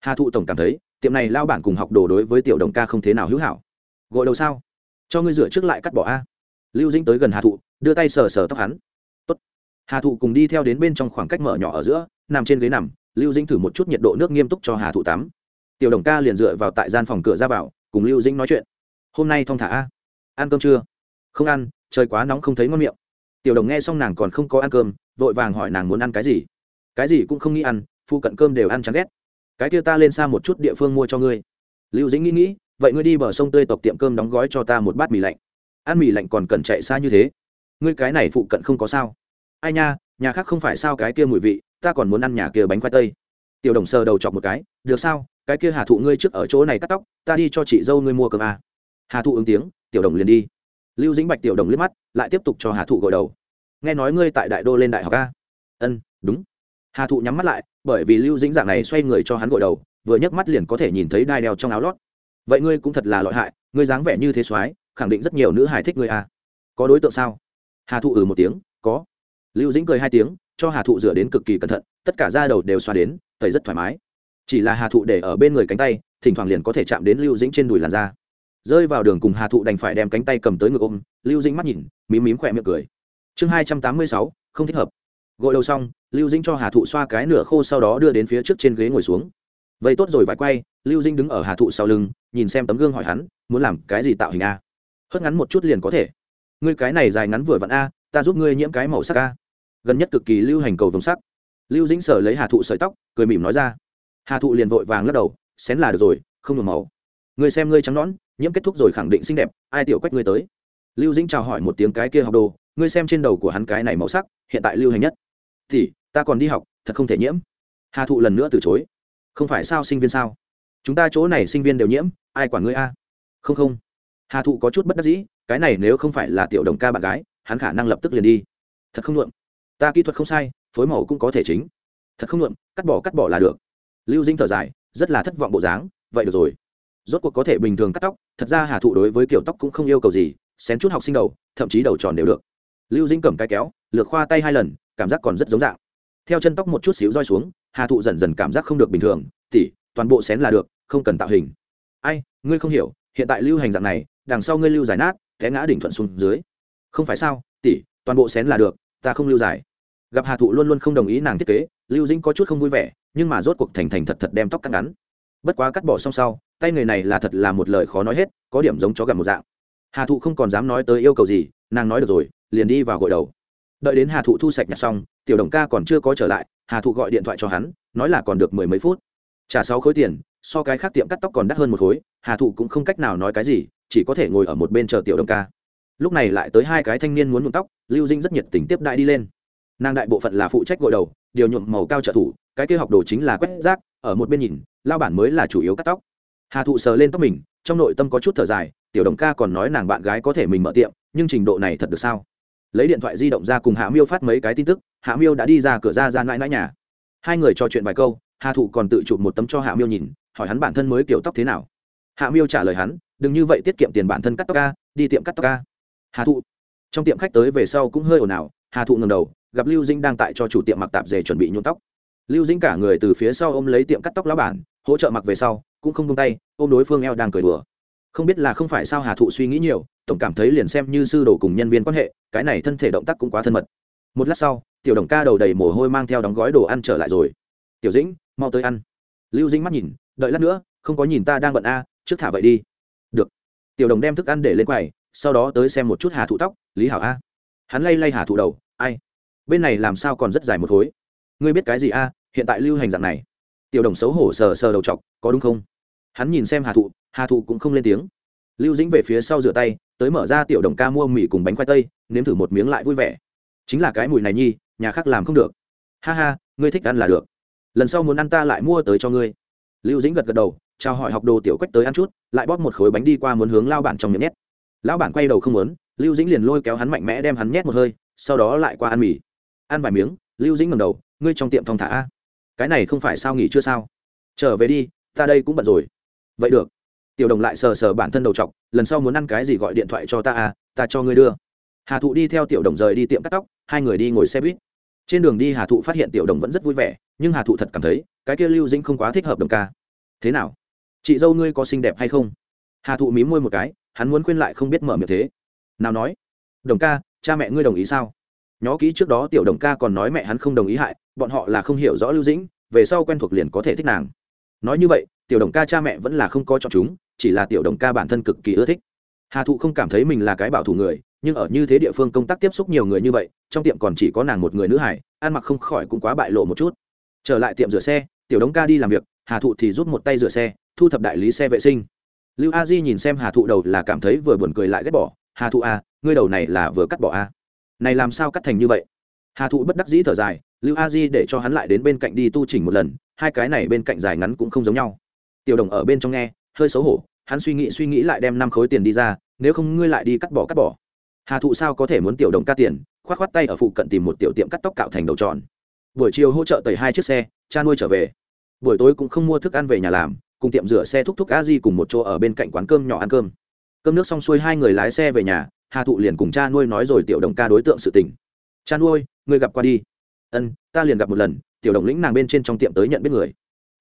S1: Hà thụ tổng cảm thấy, tiệm này lao bản cùng học đồ đối với tiểu đồng ca không thế nào hữu hảo. Gội đầu sao? Cho ngươi rửa trước lại cắt bỏ a. Lưu dĩnh tới gần hà thụ, đưa tay sờ sờ tóc hắn. Tốt. hà thụ cùng đi theo đến bên trong khoảng cách mở nhỏ ở giữa, nằm trên ghế nằm, lưu dĩnh thử một chút nhiệt độ nước nghiêm túc cho hà thụ tắm. Tiểu đồng ca liền dựa vào tại gian phòng cửa ra vào, cùng lưu dĩnh nói chuyện. Hôm nay thong thả a ăn cơm chưa? Không ăn, trời quá nóng không thấy ngon miệng. Tiểu đồng nghe xong nàng còn không có ăn cơm, vội vàng hỏi nàng muốn ăn cái gì. Cái gì cũng không nghĩ ăn, phụ cận cơm đều ăn chán ghét. Cái kia ta lên xa một chút địa phương mua cho ngươi. Lưu dĩnh nghĩ nghĩ, vậy ngươi đi bờ sông tươi tộc tiệm cơm đóng gói cho ta một bát mì lạnh. Ăn mì lạnh còn cần chạy xa như thế. Ngươi cái này phụ cận không có sao. Ai nha, nhà khác không phải sao cái kia mùi vị, ta còn muốn ăn nhà kia bánh khoai tây. Tiểu đồng sờ đầu chọc một cái, được sao? Cái kia hà thụ ngươi trước ở chỗ này cắt tóc, ta đi cho chị dâu ngươi mua cơm à. hà thụ ứng tiếng tiểu đồng liền đi. Lưu dĩnh bạch tiểu đồng liếc mắt, lại tiếp tục cho hà thụ gội đầu. Nghe nói ngươi tại đại đô lên đại học a? Ân, đúng. Hà thụ nhắm mắt lại, bởi vì lưu dĩnh dạng này xoay người cho hắn gội đầu, vừa nhấc mắt liền có thể nhìn thấy đai đeo trong áo lót. Vậy ngươi cũng thật là lợi hại, ngươi dáng vẻ như thế soái, khẳng định rất nhiều nữ hài thích ngươi a. Có đối tượng sao? Hà thụ ừ một tiếng, có. Lưu dĩnh cười hai tiếng, cho hà thụ rửa đến cực kỳ cẩn thận, tất cả da đầu đều xoa đến tẩy rất thoải mái. Chỉ là hà thụ để ở bên người cánh tay, thỉnh thoảng liền có thể chạm đến lưu dĩnh trên đùi làn da rơi vào đường cùng hà thụ đành phải đem cánh tay cầm tới ngực ôm, lưu dĩnh mắt nhìn, mím mím khỏe miệng cười. Chương hai trăm tám mươi sáu, không thích hợp. Gội đầu xong, lưu dĩnh cho hà thụ xoa cái nửa khô sau đó đưa đến phía trước trên ghế ngồi xuống. Vậy tốt rồi, vải quay, lưu dĩnh đứng ở hà thụ sau lưng, nhìn xem tấm gương hỏi hắn, muốn làm cái gì tạo hình a? Hớt ngắn một chút liền có thể. Ngươi cái này dài ngắn vừa vặn a, ta giúp ngươi nhiễm cái màu sắc a. Gần nhất cực kỳ lưu hành cầu vồng sắc. Lưu dĩnh sở lấy hà thụ sợi tóc, cười mỉm nói ra. Hà thụ liền vội vàng lắc đầu, xén là được rồi, không được màu. Người xem ngươi trắng nõn nhiễm kết thúc rồi khẳng định xinh đẹp, ai tiểu quách ngươi tới? Lưu dĩnh chào hỏi một tiếng cái kia học đồ, ngươi xem trên đầu của hắn cái này màu sắc, hiện tại lưu hành nhất. Thì, ta còn đi học, thật không thể nhiễm. Hà thụ lần nữa từ chối. Không phải sao sinh viên sao? Chúng ta chỗ này sinh viên đều nhiễm, ai quản ngươi a? Không không. Hà thụ có chút bất đắc dĩ, cái này nếu không phải là tiểu đồng ca bạn gái, hắn khả năng lập tức liền đi. Thật không luận ta kỹ thuật không sai, phối màu cũng có thể chính. Thật không luận cắt bỏ cắt bỏ là được. Lưu dinh thở dài, rất là thất vọng bộ dáng, vậy được rồi rốt cuộc có thể bình thường cắt tóc, thật ra hà thụ đối với kiểu tóc cũng không yêu cầu gì, xén chút học sinh đầu, thậm chí đầu tròn đều được. Lưu dinh cầm cái kéo, lược khoa tay hai lần, cảm giác còn rất giống dạng. Theo chân tóc một chút xíu roi xuống, hà thụ dần dần cảm giác không được bình thường tỉ toàn bộ xén là được, không cần tạo hình. Ai, ngươi không hiểu, hiện tại lưu hành dạng này, đằng sau ngươi lưu giải nát, té ngã đỉnh thuận xuống dưới. Không phải sao, tỷ, toàn bộ xén là được, ta không lưu giải. Gặp hà thụ luôn luôn không đồng ý nàng thiết kế, lưu dĩnh có chút không vui vẻ, nhưng mà rốt cuộc thành thành thật thật đem tóc cắt ngắn bất quá cắt bỏ xong sau, tay người này là thật là một lời khó nói hết, có điểm giống chó gặp một dạng. Hà thụ không còn dám nói tới yêu cầu gì, nàng nói được rồi, liền đi vào gội đầu. Đợi đến hà thụ thu sạch nhặt xong, tiểu đồng ca còn chưa có trở lại, hà thụ gọi điện thoại cho hắn, nói là còn được mười mấy phút. Trả sáu khối tiền, so cái khác tiệm cắt tóc còn đắt hơn một khối, hà thụ cũng không cách nào nói cái gì, chỉ có thể ngồi ở một bên chờ tiểu đồng ca. Lúc này lại tới hai cái thanh niên muốn nhuộm tóc, lưu dinh rất nhiệt tình tiếp đại đi lên. Nàng đại bộ phận là phụ trách gội đầu, điều nhuộm màu cao trợ thủ, cái kia học đồ chính là quét rác, ở một bên nhìn lao bản mới là chủ yếu cắt tóc. Hà thụ sờ lên tóc mình, trong nội tâm có chút thở dài, tiểu đồng ca còn nói nàng bạn gái có thể mình mở tiệm, nhưng trình độ này thật được sao? Lấy điện thoại di động ra cùng hạ miêu phát mấy cái tin tức, hạ miêu đã đi ra cửa ra ra mãi mãi nhà. Hai người trò chuyện vài câu, hà thụ còn tự chụp một tấm cho hạ miêu nhìn, hỏi hắn bản thân mới kiểu tóc thế nào. Hạ miêu trả lời hắn, đừng như vậy tiết kiệm tiền bản thân cắt tóc ca, đi tiệm cắt tóc ca. Hà thụ, trong tiệm khách tới về sau cũng hơi ồn ào, hà thụ ngầm đầu, gặp lưu dinh đang tại cho chủ tiệm mặc tạp dề chuẩn bị nhuộm tóc. Lưu dinh cả người từ phía sau ôm lấy tiệm cắt tóc lá bản hỗ trợ mặc về sau, cũng không tung tay, ôm đối phương eo đang cười đùa. Không biết là không phải sao hà thụ suy nghĩ nhiều, tổng cảm thấy liền xem như sư đồ cùng nhân viên quan hệ, cái này thân thể động tác cũng quá thân mật. Một lát sau, tiểu đồng ca đầu đầy mồ hôi mang theo đóng gói đồ ăn trở lại rồi. Tiểu dĩnh, mau tới ăn. Lưu dĩnh mắt nhìn, đợi lát nữa, không có nhìn ta đang bận a, trước thả vậy đi. Được. Tiểu đồng đem thức ăn để lên quầy, sau đó tới xem một chút hà thụ tóc, lý hảo a. Hắn lay lay hà thụ đầu, ai? Bên này làm sao còn rất dài một khối? Ngươi biết cái gì a, hiện tại lưu hành dạng này? Tiểu đồng xấu hổ sờ sờ đầu chọc, có đúng không? Hắn nhìn xem hà thụ hà thụ cũng không lên tiếng. Lưu dĩnh về phía sau rửa tay, tới mở ra tiểu đồng ca mua mì cùng bánh khoai tây, nếm thử một miếng lại vui vẻ. Chính là cái mùi này nhi, nhà khác làm không được. Ha ha, ngươi thích ăn là được. Lần sau muốn ăn ta lại mua tới cho ngươi. Lưu dĩnh gật gật đầu, chào hỏi học đồ tiểu quách tới ăn chút, lại bóp một khối bánh đi qua muốn hướng lao bản trong miệng nhét. Lão bản quay đầu không muốn, lưu dĩnh liền lôi kéo hắn mạnh mẽ đem hắn nhét một hơi, sau đó lại qua ăn mì. Ăn vài miếng, lưu dĩnh ngầm đầu, ngươi trong tiệm thong thả a cái này không phải sao nghỉ chưa sao? Trở về đi, ta đây cũng bận rồi. Vậy được. Tiểu đồng lại sờ sờ bản thân đầu t lần sau muốn ăn cái gì gọi điện thoại cho ta à ta cho ngươi đưa. Hà thụ đi theo tiểu đồng rời đi tiệm cắt tóc, hai người đi ngồi xe buýt. Trên đường đi hà thụ phát hiện tiểu đồng vẫn rất vui vẻ, nhưng hà thụ thật cảm thấy, cái kia lưu dĩnh không quá thích hợp đồng ca. Thế nào? Chị dâu ngươi có xinh đẹp hay không? Hà thụ mím môi một cái, hắn muốn khuyên lại không biết mở miệng thế. Nào nói. Đồng ca, cha mẹ ngươi đồng ý sao? Nhó kỹ trước đó tiểu đồng ca còn nói mẹ hắn không đồng ý hại bọn họ là không hiểu rõ lưu dĩnh, về sau quen thuộc liền có thể thích nàng. Nói như vậy, tiểu đồng ca cha mẹ vẫn là không có chọn chúng, chỉ là tiểu đồng ca bản thân cực kỳ ưa thích. Hà thụ không cảm thấy mình là cái bảo thủ người, nhưng ở như thế địa phương công tác tiếp xúc nhiều người như vậy, trong tiệm còn chỉ có nàng một người nữ hải, ăn mặc không khỏi cũng quá bại lộ một chút. Trở lại tiệm rửa xe, tiểu đồng ca đi làm việc, hà thụ thì rút một tay rửa xe, thu thập đại lý xe vệ sinh. Lưu a di nhìn xem hà thụ đầu là cảm thấy vừa buồn cười lại ghét bỏ. Hà thụ a ngươi đầu này là vừa cắt bỏ a này làm sao cắt thành như vậy? Hà thụ bất đắc dĩ thở dài, lưu a di để cho hắn lại đến bên cạnh đi tu chỉnh một lần, hai cái này bên cạnh dài ngắn cũng không giống nhau. Tiểu đồng ở bên trong nghe, hơi xấu hổ, hắn suy nghĩ suy nghĩ lại đem năm khối tiền đi ra, nếu không ngươi lại đi cắt bỏ cắt bỏ. Hà thụ sao có thể muốn tiểu đồng ca tiền k h o á t k h o á t tay ở phụ cận tìm một tiểu tiệm cắt tóc cạo thành đầu tròn. Buổi chiều hỗ trợ tẩy hai chiếc xe, cha nuôi trở về. Buổi tối cũng không mua thức ăn về nhà làm, cùng tiệm rửa xe thúc thúc a di cùng một chỗ ở bên cạnh quán cơm nhỏ ăn cơm. Cơm nước xong xuôi hai người lái xe về nhà, hà thụ liền cùng cha nuôi nói rồi tiểu đồng ca đối tượng sự tình. Cha nuôi ngươi gặp qua đi. Ân, ta liền gặp một lần, tiểu đồng lĩnh nàng bên trên trong tiệm tới nhận biết người.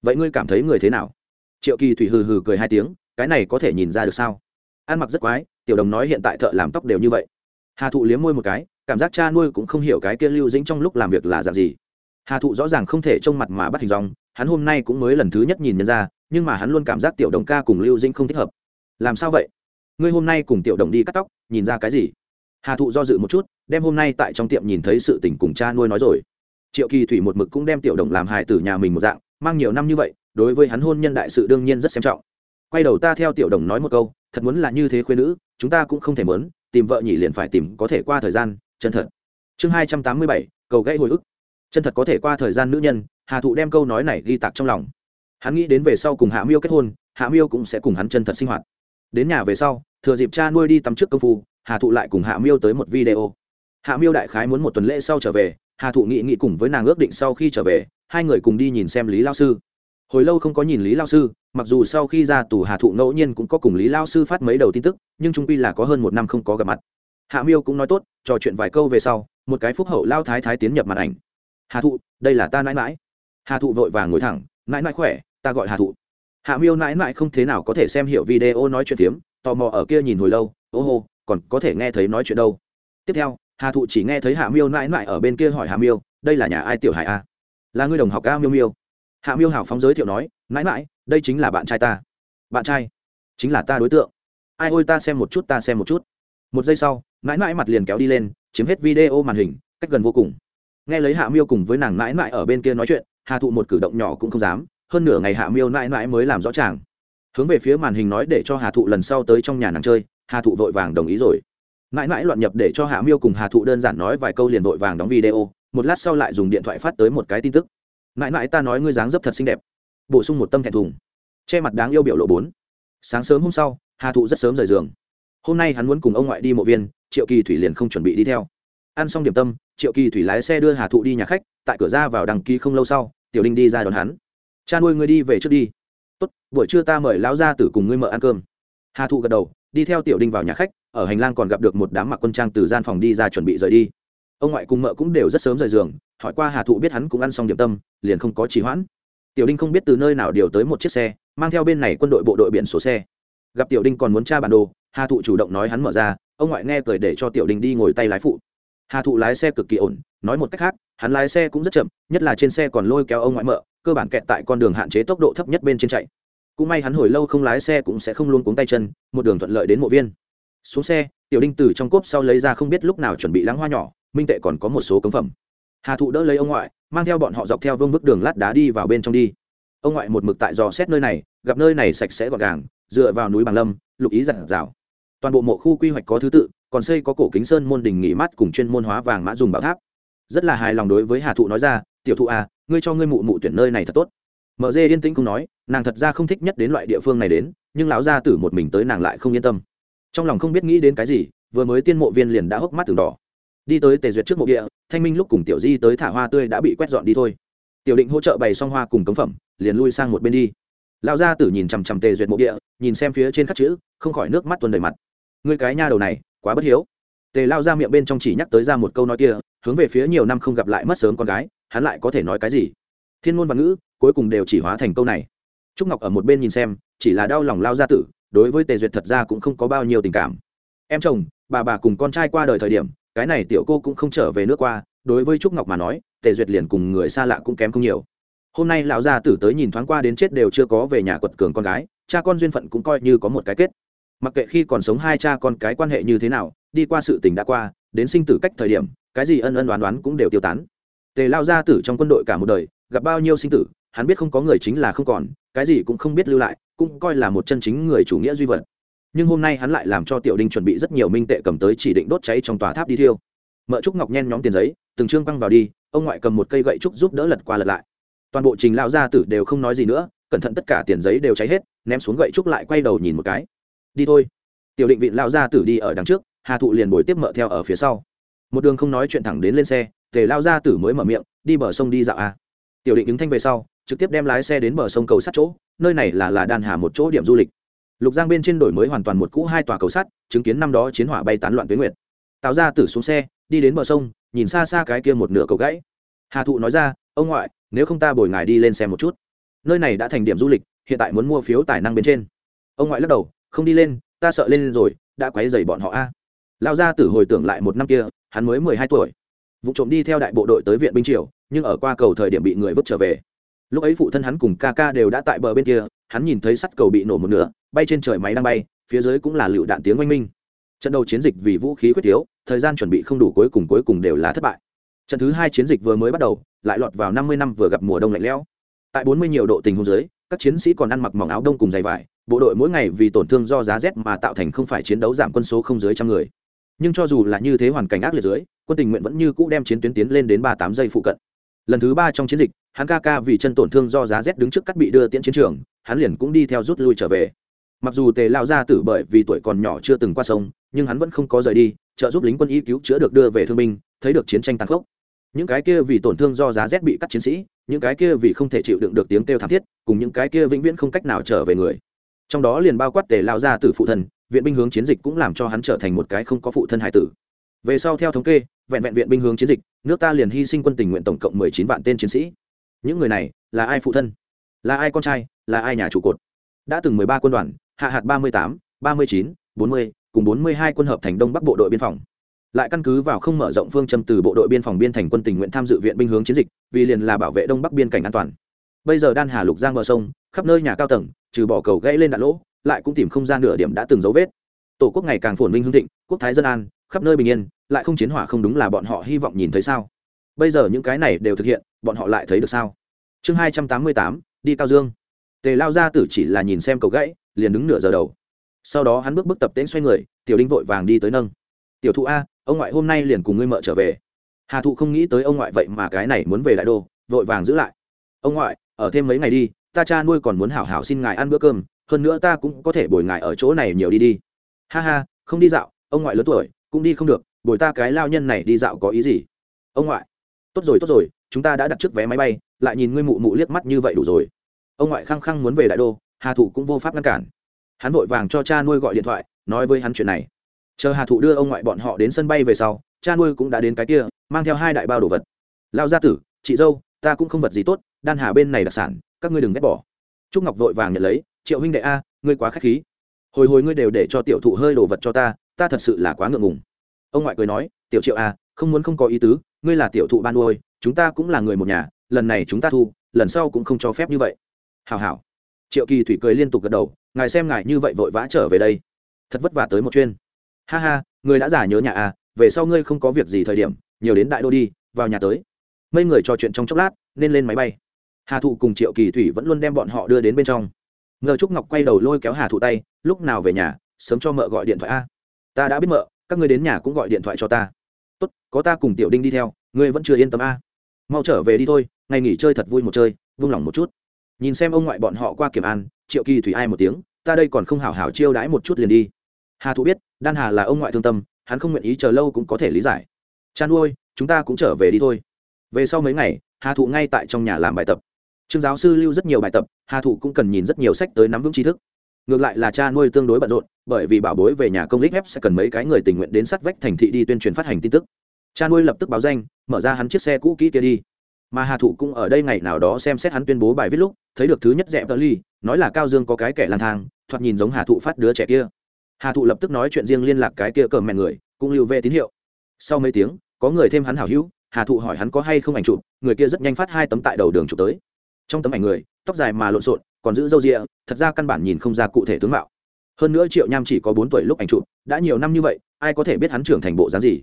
S1: Vậy ngươi cảm thấy người thế nào? Triệu kỳ thủy hừ hừ cười hai tiếng, cái này có thể nhìn ra được sao? Ăn mặc rất quái, tiểu đồng nói hiện tại thợ làm tóc đều như vậy. Hà thụ liếm môi một cái, cảm giác cha nuôi cũng không hiểu cái kia lưu dĩnh trong lúc làm việc là dạng gì. Hà thụ rõ ràng không thể trông mặt mà bắt hình dòng hắn hôm nay cũng mới lần thứ nhất nhìn nhân ra, nhưng mà hắn luôn cảm giác tiểu đồng ca cùng lưu dĩnh không thích hợp. Làm sao vậy? Ngươi hôm nay cùng tiểu đồng đi cắt tóc, nhìn ra cái gì? Hà thụ do dự một chút đem hôm nay tại trong tiệm nhìn thấy sự tình cùng cha nuôi nói rồi. Triệu kỳ thủy một mực cũng đem tiểu đồng làm hài tử nhà mình một dạng, mang nhiều năm như vậy, đối với hắn hôn nhân đại sự đương nhiên rất xem trọng. Quay đầu ta theo tiểu đồng nói một câu, thật muốn là như thế khuyên nữ, chúng ta cũng không thể mớn tìm vợ nhỉ liền phải tìm có thể qua thời gian, chân thật. Chương hai trăm tám mươi bảy, cầu gãy hồi ức. Chân thật có thể qua thời gian nữ nhân, hà thụ đem câu nói này ghi tạc trong lòng. Hắn nghĩ đến về sau cùng hạ miêu kết hôn, hạ miêu cũng sẽ cùng hắn chân thật sinh hoạt. Đến nhà về sau, thừa dịp cha nuôi đi tắm trước công phu, hà thụ lại cùng hạ miêu tới một video hạ miêu đại khái muốn một tuần lễ sau trở về hà thụ nghị nghị cùng với nàng ước định sau khi trở về hai người cùng đi nhìn xem lý lao sư. Hồi lâu không có nhìn lý lao sư mặc dù sau khi ra tù hà thụ ngẫu nhiên cũng có cùng lý lao sư phát mấy đầu tin tức nhưng trung pi là có hơn một năm không có gặp mặt. Hạ miêu cũng nói tốt trò chuyện vài câu về sau một cái phúc hậu lao thái thái tiến nhập màn ảnh. Hà thụ đây là ta mãi mãi hà thụ vội vàng ngồi thẳng mãi mãi khỏe ta gọi hà thụ. Hạ miêu mãi mãi không thế nào có thể xem hiểu video nói chuyện tiếm, tò mò ở kia nhìn hồi lâu ô hô còn có thể nghe thấy nói chuyện đâu. Tiếp theo hà thụ chỉ nghe thấy hạ miêu mãi mãi ở bên kia hỏi hạ miêu, đây là nhà ai tiểu hải a? Là người đồng học a miêu miêu. Hạ miêu hào phóng giới thiệu nói, mãi mãi, đây chính là bạn trai ta. Bạn trai? Chính là ta đối tượng. Ai ôi, ta xem một chút, ta xem một chút. Một giây sau, mãi mãi mặt liền kéo đi lên, chiếm hết video màn hình, cách gần vô cùng. Nghe lấy hạ miêu cùng với nàng mãi mãi ở bên kia nói chuyện, hà thụ một cử động nhỏ cũng không dám, hơn nửa ngày hạ miêu mãi mãi mới làm rõ ràng hướng về phía màn hình nói để cho hà thụ lần sau tới trong nhà nàng chơi, hà thụ vội vàng đồng ý rồi mãi mãi loạn nhập để cho hạ miêu cùng hà thụ đơn giản nói vài câu liền vội vàng đóng video, một lát sau lại dùng điện thoại phát tới một cái tin tức. Mãi mãi ta nói ngươi dáng dấp thật xinh đẹp. Bổ sung một tâm thẹn thùng. Che mặt đáng yêu biểu lộ bốn. Sáng sớm hôm sau, hà thụ rất sớm rời giường. Hôm nay hắn muốn cùng ông ngoại đi mộ viên, triệu kỳ thủy liền không chuẩn bị đi theo. Ăn xong điểm tâm, triệu kỳ thủy lái xe đưa hà thụ đi nhà khách, tại cửa ra vào đăng ký không lâu sau, tiểu đinh đi ra đón hắn. Cha nuôi ngươi đi về trước đi. Tốt, buổi trưa ta mời lão gia tử cùng ngươi mợ ăn cơm. Hà thụ gật đầu, đi theo tiểu đinh vào nhà khách ở hành lang còn gặp được một đám mặc quân trang từ gian phòng đi ra chuẩn bị rời đi. Ông ngoại cùng mợ cũng đều rất sớm rời giường, hỏi qua hà thụ biết hắn cũng ăn xong điểm tâm, liền không có trì hoãn. Tiểu đinh không biết từ nơi nào điều tới một chiếc xe, mang theo bên này quân đội bộ đội biển số xe. Gặp tiểu đinh còn muốn tra bản đồ, hà thụ chủ động nói hắn mở ra, ông ngoại nghe cười để cho tiểu đinh đi ngồi tay lái phụ. Hà thụ lái xe cực kỳ ổn, nói một cách khác, hắn lái xe cũng rất chậm, nhất là trên xe còn lôi kéo ông ngoại mợ, cơ bản kẹt tại con đường hạn chế tốc độ thấp nhất bên trên chạy. Cũng may hắn hồi lâu không lái xe cũng sẽ không luôn cuống tay chân, một đường thuận lợi đến mộ viên xuống xe, tiểu đinh từ trong cốp sau lấy ra không biết lúc nào chuẩn bị lãng hoa nhỏ, minh tệ còn có một số cống phẩm. Hà thụ đỡ lấy ông ngoại, mang theo bọn họ dọc theo vương bức đường lát đá đi vào bên trong đi. Ông ngoại một mực tại dò xét nơi này, gặp nơi này sạch sẽ gọn gàng, dựa vào núi bằng lâm, lục ý giặt rào toàn bộ mộ khu quy hoạch có thứ tự, còn xây có cổ kính sơn môn đình nghỉ mát cùng chuyên môn hóa vàng mã dùng bảo tháp. Rất là hài lòng đối với hà thụ nói ra, tiểu thụ à ngươi cho ngươi mụ mụ tuyển nơi này thật tốt. Mợ dê yên tĩnh không nói, nàng thật ra không thích nhất đến loại địa phương này đến, nhưng lão gia tử một mình tới nàng lại không yên tâm trong lòng không biết nghĩ đến cái gì, vừa mới tiên mộ viên liền đã hốc mắt từng đỏ. Đi tới tề duyệt trước mộ địa, thanh minh lúc cùng tiểu di tới thả hoa tươi đã bị quét dọn đi thôi. Tiểu định hỗ trợ bày xong hoa cùng cống phẩm, liền lui sang một bên đi. Lão gia tử nhìn chằm chằm tề duyệt mộ địa, nhìn xem phía trên khắc chữ, không khỏi nước mắt tuôn đầy mặt. Ngươi cái nha đầu này, quá bất hiếu. Tề lao ra miệng bên trong chỉ nhắc tới ra một câu nói kia, hướng về phía nhiều năm không gặp lại mất sớm con gái, hắn lại có thể nói cái gì? Thiên ngôn và ngữ, cuối cùng đều chỉ hóa thành câu này. Trúc ngọc ở một bên nhìn xem, chỉ là đau lòng lao gia tử đối với tề duyệt thật ra cũng không có bao nhiêu tình cảm. Em chồng, bà bà cùng con trai qua đời thời điểm, cái này tiểu cô cũng không trở về nước qua, đối với trúc ngọc mà nói, tề duyệt liền cùng người xa lạ cũng kém không nhiều. Hôm nay lão gia tử tới nhìn thoáng qua đến chết đều chưa có về nhà quật cường con gái, cha con duyên phận cũng coi như có một cái kết. Mặc kệ khi còn sống hai cha con cái quan hệ như thế nào, đi qua sự tình đã qua, đến sinh tử cách thời điểm, cái gì ân ân đoán đoán cũng đều tiêu tán. Tề lao gia tử trong quân đội cả một đời, gặp bao nhiêu sinh tử hắn biết không có người chính là không còn, cái gì cũng không biết lưu lại, cũng coi là một chân chính người chủ nghĩa duy vật. Nhưng hôm nay hắn lại làm cho tiểu đinh chuẩn bị rất nhiều minh tệ cầm tới chỉ định đốt cháy trong tòa tháp đi thiêu. Mợ trúc ngọc nhen nhóm tiền giấy, từng trương băng vào đi, ông ngoại cầm một cây gậy trúc giúp đỡ lật qua lật lại. Toàn bộ trình lao gia tử đều không nói gì nữa, cẩn thận tất cả tiền giấy đều cháy hết, ném xuống gậy trúc lại quay đầu nhìn một cái. Đi thôi. Tiểu định vị lao gia tử đi ở đằng trước, hà thụ liền bồi tiếp mợ theo ở phía sau. Một đường không nói chuyện thẳng đến lên xe, tề lao gia tử mới mở miệng, đi bờ sông đi dạo a tiểu định đứng thanh về sau trực tiếp đem lái xe đến bờ sông cầu sắt chỗ, nơi này là là đan hà một chỗ điểm du lịch. Lục giang bên trên đổi mới hoàn toàn một cũ hai tòa cầu sắt, chứng kiến năm đó chiến hỏa bay tán loạn tuyến nguyệt. Tạo ra tử xuống xe, đi đến bờ sông, nhìn xa xa cái kia một nửa cầu gãy. Hà thụ nói ra, ông ngoại, nếu không ta bồi ngài đi lên xem một chút. Nơi này đã thành điểm du lịch, hiện tại muốn mua phiếu tài năng bên trên. Ông ngoại lắc đầu, không đi lên, ta sợ lên rồi, đã quấy dày bọn họ a. Lao ra tử hồi tưởng lại một năm kia, hắn mới mười hai tuổi. Vụ trộm đi theo đại bộ đội tới viện binh triều, nhưng ở qua cầu thời điểm bị người vứt trở về lúc ấy phụ thân hắn cùng ca ca đều đã tại bờ bên kia, hắn nhìn thấy sắt cầu bị nổ một nửa, bay trên trời máy đang bay, phía dưới cũng là lựu đạn tiếng oanh minh. Trận đầu chiến dịch vì vũ khí quyết thiếu, thời gian chuẩn bị không đủ cuối cùng cuối cùng đều là thất bại. Trận thứ hai chiến dịch vừa mới bắt đầu, lại lọt vào năm mươi năm vừa gặp mùa đông lạnh lẽo. Tại bốn mươi nhiều độ tình huống dưới, các chiến sĩ còn ăn mặc mỏng áo đông cùng giày vải, bộ đội mỗi ngày vì tổn thương do giá rét mà tạo thành không phải chiến đấu giảm quân số không dưới trăm người. Nhưng cho dù là như thế hoàn cảnh ác liệt dưới, quân tình nguyện vẫn như cũ đem chiến tuyến tiến lên đến ba tám giây phụ cận lần thứ ba trong chiến dịch, hắn ca ca vì chân tổn thương do giá rét đứng trước cắt bị đưa tiễn chiến trường, hắn liền cũng đi theo rút lui trở về. Mặc dù tề lao ra tử bởi vì tuổi còn nhỏ chưa từng qua sông, nhưng hắn vẫn không có rời đi, trợ giúp lính quân y cứu chữa được đưa về thương binh, thấy được chiến tranh tàn khốc. Những cái kia vì tổn thương do giá rét bị cắt chiến sĩ, những cái kia vì không thể chịu đựng được tiếng kêu thảm thiết, cùng những cái kia vĩnh viễn không cách nào trở về người. Trong đó liền bao quát tề lao ra tử phụ thân, viện binh hướng chiến dịch cũng làm cho hắn trở thành một cái không có phụ thân hải tử. Về sau theo thống kê vẹn vẹn viện binh hướng chiến dịch, nước ta liền hy sinh quân tình nguyện tổng cộng mười chín vạn tên chiến sĩ. Những người này là ai phụ thân? Là ai con trai? Là ai nhà trụ cột? Đã từng mười ba quân đoàn, hạ hạt ba mươi tám, ba mươi chín, bốn mươi, cùng bốn mươi hai quân hợp thành đông bắc bộ đội biên phòng. Lại căn cứ vào không mở rộng phương châm từ bộ đội biên phòng biên thành quân tình nguyện tham dự viện binh hướng chiến dịch, vì liền là bảo vệ đông bắc biên cảnh an toàn. Bây giờ đan hà lục giang bờ sông, khắp nơi nhà cao tầng, trừ bỏ cầu gãy lên đạn lỗ, lại cũng tìm không gian nửa điểm đã từng dấu vết. Tổ quốc ngày càng phồn vinh hưng thịnh, quốc thái dân an khắp nơi bình yên, lại không chiến hỏa không đúng là bọn họ hy vọng nhìn thấy sao? Bây giờ những cái này đều thực hiện, bọn họ lại thấy được sao? Chương hai trăm tám mươi tám, đi cao dương. Tề lao ra tử chỉ là nhìn xem cầu gãy, liền đứng nửa giờ đầu. Sau đó hắn bước bước tập tễnh xoay người, tiểu đinh vội vàng đi tới nâng. Tiểu thụ a, ông ngoại hôm nay liền cùng ngươi mợ trở về. Hà thụ không nghĩ tới ông ngoại vậy mà cái này muốn về đại đô, vội vàng giữ lại. Ông ngoại, ở thêm mấy ngày đi, ta cha nuôi còn muốn hảo hảo xin ngài ăn bữa cơm, hơn nữa ta cũng có thể bồi ngài ở chỗ này nhiều đi đi. Ha ha, không đi dạo, ông ngoại lớn tuổi cũng đi không được, bồi ta cái lao nhân này đi dạo có ý gì? Ông ngoại. Tốt rồi tốt rồi, chúng ta đã đặt trước vé máy bay, lại nhìn ngươi mụ mụ liếc mắt như vậy đủ rồi. Ông ngoại khăng khăng muốn về đại đô, hà thụ cũng vô pháp ngăn cản. Hắn vội vàng cho cha nuôi gọi điện thoại, nói với hắn chuyện này. Chờ hà thụ đưa ông ngoại bọn họ đến sân bay về sau, cha nuôi cũng đã đến cái kia, mang theo hai đại bao đồ vật. Lao gia tử, chị dâu, ta cũng không vật gì tốt, đan hà bên này đặc sản, các ngươi đừng ghét bỏ. Trúc ngọc vội vàng nhận lấy, triệu huynh đệ a, ngươi quá k h á c h khí. Hồi hồi ngươi đều để cho tiểu thụ hơi đồ vật cho ta ta thật sự là quá ngượng ngùng. Ông ngoại cười nói, tiểu triệu a không muốn không có ý tứ, ngươi là tiểu thụ ban nuôi, chúng ta cũng là người một nhà, lần này chúng ta thu, lần sau cũng không cho phép như vậy. Hào hào triệu kỳ thủy cười liên tục gật đầu, ngài xem ngài như vậy vội vã trở về đây. Thật vất vả tới một chuyên. Ha ha, người đã giả nhớ nhà à về sau ngươi không có việc gì thời điểm, nhiều đến đại đô đi, vào nhà tới. Mấy người trò chuyện trong chốc lát, nên lên máy bay. Hà thụ cùng triệu kỳ thủy vẫn luôn đem bọn họ đưa đến bên trong. Ngờ trúc ngọc quay đầu lôi kéo hà thụ tay, lúc nào về nhà, sớm cho mợ gọi điện thoại a ta đã biết mợ, các ngươi đến nhà cũng gọi điện thoại cho ta. Tốt, có ta cùng tiểu đinh đi theo, ngươi vẫn chưa yên tâm a. Mau trở về đi thôi, ngày nghỉ chơi thật vui một chơi, vung lòng một chút. Nhìn xem ông ngoại bọn họ qua kiểm an, triệu kỳ thủy ai một tiếng, ta đây còn không hảo hảo chiêu đãi một chút liền đi. Hà thụ biết, đan hà là ông ngoại thương tâm, hắn không nguyện ý chờ lâu cũng có thể lý giải. Chan nuôi chúng ta cũng trở về đi thôi. Về sau mấy ngày, hà thụ ngay tại trong nhà làm bài tập. Trương giáo sư lưu rất nhiều bài tập, hà thụ cũng cần nhìn rất nhiều sách tới nắm vững tri thức. Ngược lại là cha nuôi tương đối bận rộn bởi vì bảo bối về nhà công lích ép sẽ cần mấy cái người tình nguyện đến sát vách thành thị đi tuyên truyền phát hành tin tức. Cha nuôi lập tức báo danh, mở ra hắn chiếc xe cũ kỹ kia đi. Mà hà thụ cũng ở đây ngày nào đó xem xét hắn tuyên bố bài viết lúc, thấy được thứ nhất dẹp tờ ly, nói là cao dương có cái kẻ lang thang, thoạt nhìn giống hà thụ phát đứa trẻ kia. Hà thụ lập tức nói chuyện riêng liên lạc cái kia cờ mẹ người, cũng lưu về tín hiệu. Sau mấy tiếng, có người thêm hắn hảo hữu, hà thụ hỏi hắn có hay không ảnh chụp, người kia rất nhanh phát hai tấm tại đầu đường chụp tới. Trong tấm ảnh người, tóc dài mà lộn xộn, còn giữ râu rịa thật ra căn bản nhìn không ra cụ thể tướng mạo hơn nữa triệu nham chỉ có bốn tuổi lúc ảnh chụp, đã nhiều năm như vậy, ai có thể biết hắn trưởng thành bộ dáng gì?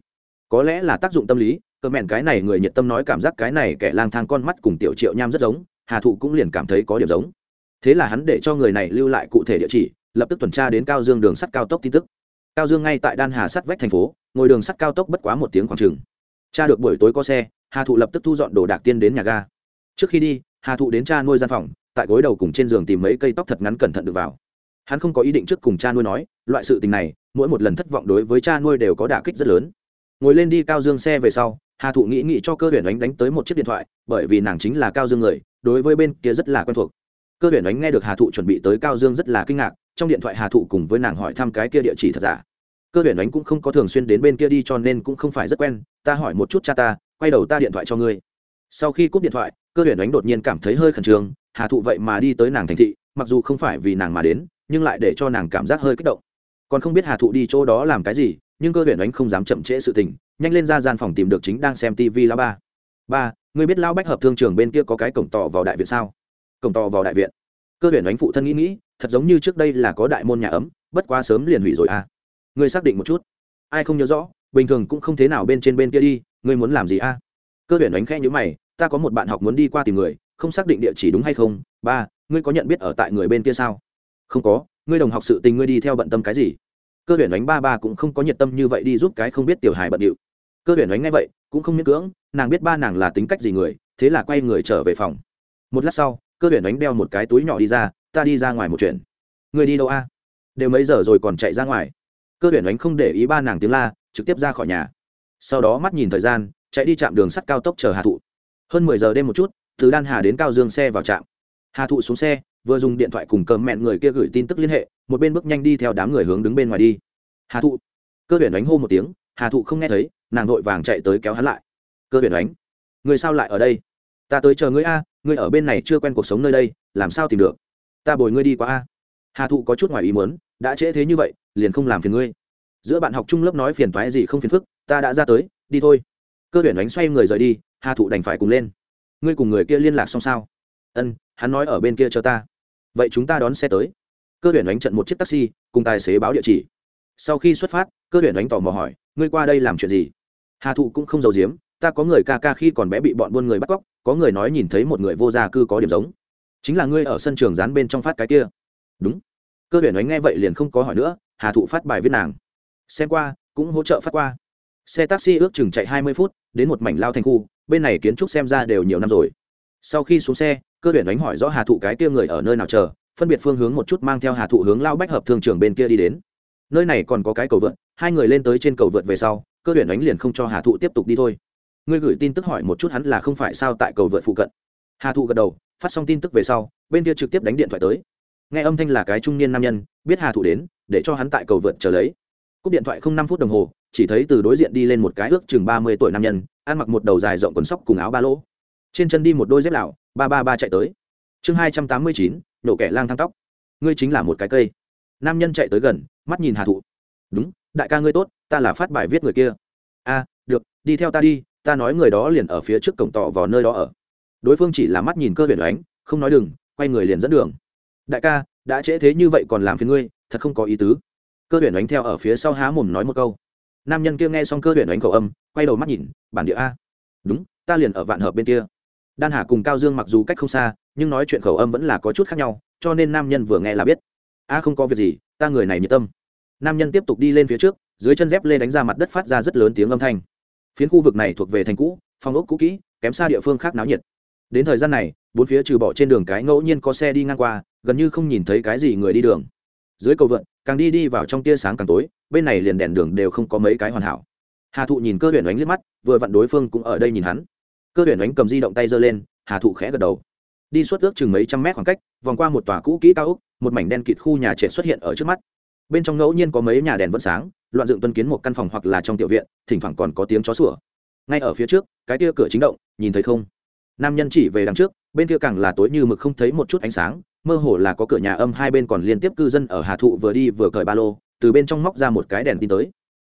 S1: Có lẽ là tác dụng tâm lý cờ mẹn cái này người nhiệt tâm nói cảm giác cái này kẻ lang thang con mắt cùng tiểu triệu nham rất giống, hà thụ cũng liền cảm thấy có điểm giống. Thế là hắn để cho người này lưu lại cụ thể địa chỉ, lập tức tuần tra đến cao dương đường sắt cao tốc tin tức. Cao dương ngay tại đan hà sắt vách thành phố, ngồi đường sắt cao tốc bất quá một tiếng khoảng trừng cha được buổi tối có xe, hà thụ lập tức thu dọn đồ đạc tiên đến nhà ga. Trước khi đi, hà thụ đến cha nuôi gian phòng, tại gối đầu cùng trên giường tìm mấy cây tóc thật ngắn cẩn thận được vào hắn không có ý định trước cùng cha nuôi nói, loại sự tình này, mỗi một lần thất vọng đối với cha nuôi đều có đả kích rất lớn. Ngồi lên đi cao dương xe về sau, hà thụ nghĩ nghĩ cho cơ huyền Ánh đánh tới một chiếc điện thoại, bởi vì nàng chính là cao dương người, đối với bên kia rất là quen thuộc. Cơ huyền Ánh nghe được hà thụ chuẩn bị tới cao dương rất là kinh ngạc, trong điện thoại hà thụ cùng với nàng hỏi thăm cái kia địa chỉ thật giả. Cơ huyền Ánh cũng không có thường xuyên đến bên kia đi cho nên cũng không phải rất quen, ta hỏi một chút cha ta, quay đầu ta điện thoại cho ngươi. Sau khi cúp điện thoại, cơ huyền Ánh đột nhiên cảm thấy hơi khẩn trương, hà thụ vậy mà đi tới nàng thành thị, mặc dù không phải vì nàng mà đến nhưng lại để cho nàng cảm giác hơi kích động. Còn không biết hà thụ đi chỗ đó làm cái gì, nhưng cơ huyền đánh không dám chậm trễ sự tình, nhanh lên ra gian phòng tìm được chính đang xem tv lao ba. Ba, ngươi biết lao bách hợp thương trường bên kia có cái cổng tỏ vào đại viện sao? Cổng tỏ vào đại viện. Cơ huyền đánh phụ thân nghĩ nghĩ, thật giống như trước đây là có đại môn nhà ấm, bất quá sớm liền hủy rồi à. Ngươi xác định một chút. Ai không nhớ rõ, bình thường cũng không thế nào bên trên bên kia đi, ngươi muốn làm gì a à? cơ huyền đánh khẽ nhữ mày, ta có một bạn học muốn đi qua tìm người, không xác định địa chỉ đúng hay không. Ba, ngươi có nhận biết ở tại người bên kia sao? Không có, ngươi đồng học sự tình ngươi đi theo bận tâm cái gì? Cơ huyền đánh ba ba cũng không có nhiệt tâm như vậy đi giúp cái không biết tiểu hài bận điệu. Cơ huyền đánh ngay vậy, cũng không miễn cưỡng, nàng biết ba nàng là tính cách gì người, thế là quay người trở về phòng. Một lát sau, cơ huyền đánh đeo một cái túi nhỏ đi ra, ta đi ra ngoài một chuyện. Ngươi đi đâu a? Đều mấy giờ rồi còn chạy ra ngoài. Cơ huyền đánh không để ý ba nàng tiếng la, trực tiếp ra khỏi nhà. Sau đó mắt nhìn thời gian, chạy đi chạm đường sắt cao tốc chờ hà thụ. Hơn mười giờ đêm một chút, từ đan hà đến cao dương xe vào trạm. Hà thụ xuống xe vừa dùng điện thoại cùng cơm mẹn người kia gửi tin tức liên hệ, một bên bước nhanh đi theo đám người hướng đứng bên ngoài đi. Hà thụ. Cơ huyền đánh hô một tiếng, hà thụ không nghe thấy, nàng vội vàng chạy tới kéo hắn lại. Cơ huyền đánh người sao lại ở đây? Ta tới chờ ngươi a, ngươi ở bên này chưa quen cuộc sống nơi đây, làm sao tìm được? Ta bồi ngươi đi qua a. Hà thụ có chút ngoài ý muốn, đã trễ thế như vậy, liền không làm phiền ngươi. Giữa bạn học chung lớp nói phiền toái gì không phiền phức, ta đã ra tới, đi thôi. Cơ tuyển đánh xoay người rời đi, hà thụ đành phải cùng lên. Ngươi cùng người kia liên lạc xong sao? Ân, hắn nói ở bên kia cho ta vậy chúng ta đón xe tới. Cơ tuyển đánh trận một chiếc taxi, cùng tài xế báo địa chỉ. Sau khi xuất phát, cơ tuyển đánh tò mò hỏi, ngươi qua đây làm chuyện gì? Hà thụ cũng không giấu giếm, ta có người ca ca khi còn bé bị bọn buôn người bắt cóc, có người nói nhìn thấy một người vô gia cư có điểm giống. Chính là ngươi ở sân trường dán bên trong phát cái kia. Đúng. Cơ tuyển đánh nghe vậy liền không có hỏi nữa, hà thụ phát bài viết nàng. Xem qua, cũng hỗ trợ phát qua. Xe taxi ước chừng chạy hai mươi phút, đến một mảnh lao thành khu, bên này kiến trúc xem ra đều nhiều năm rồi. Sau khi xuống xe cơ tuyển đánh hỏi rõ hà thụ cái kia người ở nơi nào chờ, phân biệt phương hướng một chút mang theo hà thụ hướng lao bách hợp thương trường bên kia đi đến. Nơi này còn có cái cầu vượt hai người lên tới trên cầu vượt về sau, cơ tuyển đánh liền không cho hà thụ tiếp tục đi thôi. Ngươi gửi tin tức hỏi một chút hắn là không phải sao tại cầu vượt phụ cận. Hà thụ gật đầu, phát xong tin tức về sau, bên kia trực tiếp đánh điện thoại tới. Nghe âm thanh là cái trung niên nam nhân, biết hà thụ đến, để cho hắn tại cầu vượt chờ lấy. Cúp điện thoại không năm phút đồng hồ, chỉ thấy từ đối diện đi lên một cái ước chừng ba mươi tuổi nam nhân, ăn mặc một đầu dài rộng quần sóc cùng áo ba lỗ trên chân đi một đôi dép lạo ba ba ba chạy tới. Chương hai trăm tám mươi chín, nổ kẻ lang thang tóc. Ngươi chính là một cái cây. Nam nhân chạy tới gần, mắt nhìn hà thụ. Đúng, đại ca ngươi tốt, ta là phát bài viết người kia. A được, đi theo ta đi, ta nói người đó liền ở phía trước cổng tọ vào nơi đó ở. Đối phương chỉ là mắt nhìn cơ huyền đánh không nói đừng, quay người liền dẫn đường. Đại ca, đã trễ thế như vậy còn làm phiền ngươi, thật không có ý tứ. Cơ huyền đánh theo ở phía sau há mồm nói một câu. Nam nhân kia nghe xong cơ huyền đánh khẩu âm, quay đầu mắt nhìn, bản địa a. Đúng, ta liền ở vạn hợp bên kia đan hà cùng cao dương mặc dù cách không xa, nhưng nói chuyện khẩu âm vẫn là có chút khác nhau, cho nên nam nhân vừa nghe là biết. A, không có việc gì, ta người này nhiệt tâm. Nam nhân tiếp tục đi lên phía trước, dưới chân dép lê đánh ra mặt đất phát ra rất lớn tiếng âm thanh. Phiến khu vực này thuộc về thành cũ phong ốc cũ kỹ, kém xa địa phương khác náo nhiệt. Đến thời gian này, bốn phía trừ bỏ trên đường cái ngẫu nhiên có xe đi ngang qua, gần như không nhìn thấy cái gì người đi đường. Dưới cầu vượt càng đi đi vào trong tia sáng càng tối, bên này liền đèn đường đều không có mấy cái hoàn hảo. Hà thụ nhìn cơ huyện đánh liếc mắt, vừa vặn đối phương cũng ở đây nhìn hắn cơ tuyển đánh cầm di động tay giơ lên, hà thụ khẽ gật đầu. Đi suốt ước chừng mấy trăm mét khoảng cách, vòng qua một tòa cũ kỹ cao ốc, một mảnh đen kịt khu nhà trệt xuất hiện ở trước mắt. Bên trong ngẫu nhiên có mấy nhà đèn vẫn sáng, loạn dựng tuân kiến một căn phòng hoặc là trong tiểu viện, thỉnh thoảng còn có tiếng chó sủa. Ngay ở phía trước, cái kia cửa chính động, nhìn thấy không? Nam nhân chỉ về đằng trước, bên kia càng là tối như mực không thấy một chút ánh sáng, mơ hồ là có cửa nhà âm hai bên còn liên tiếp cư dân ở hà thụ vừa đi vừa cởi ba lô, từ bên trong móc ra một cái đèn tin tới.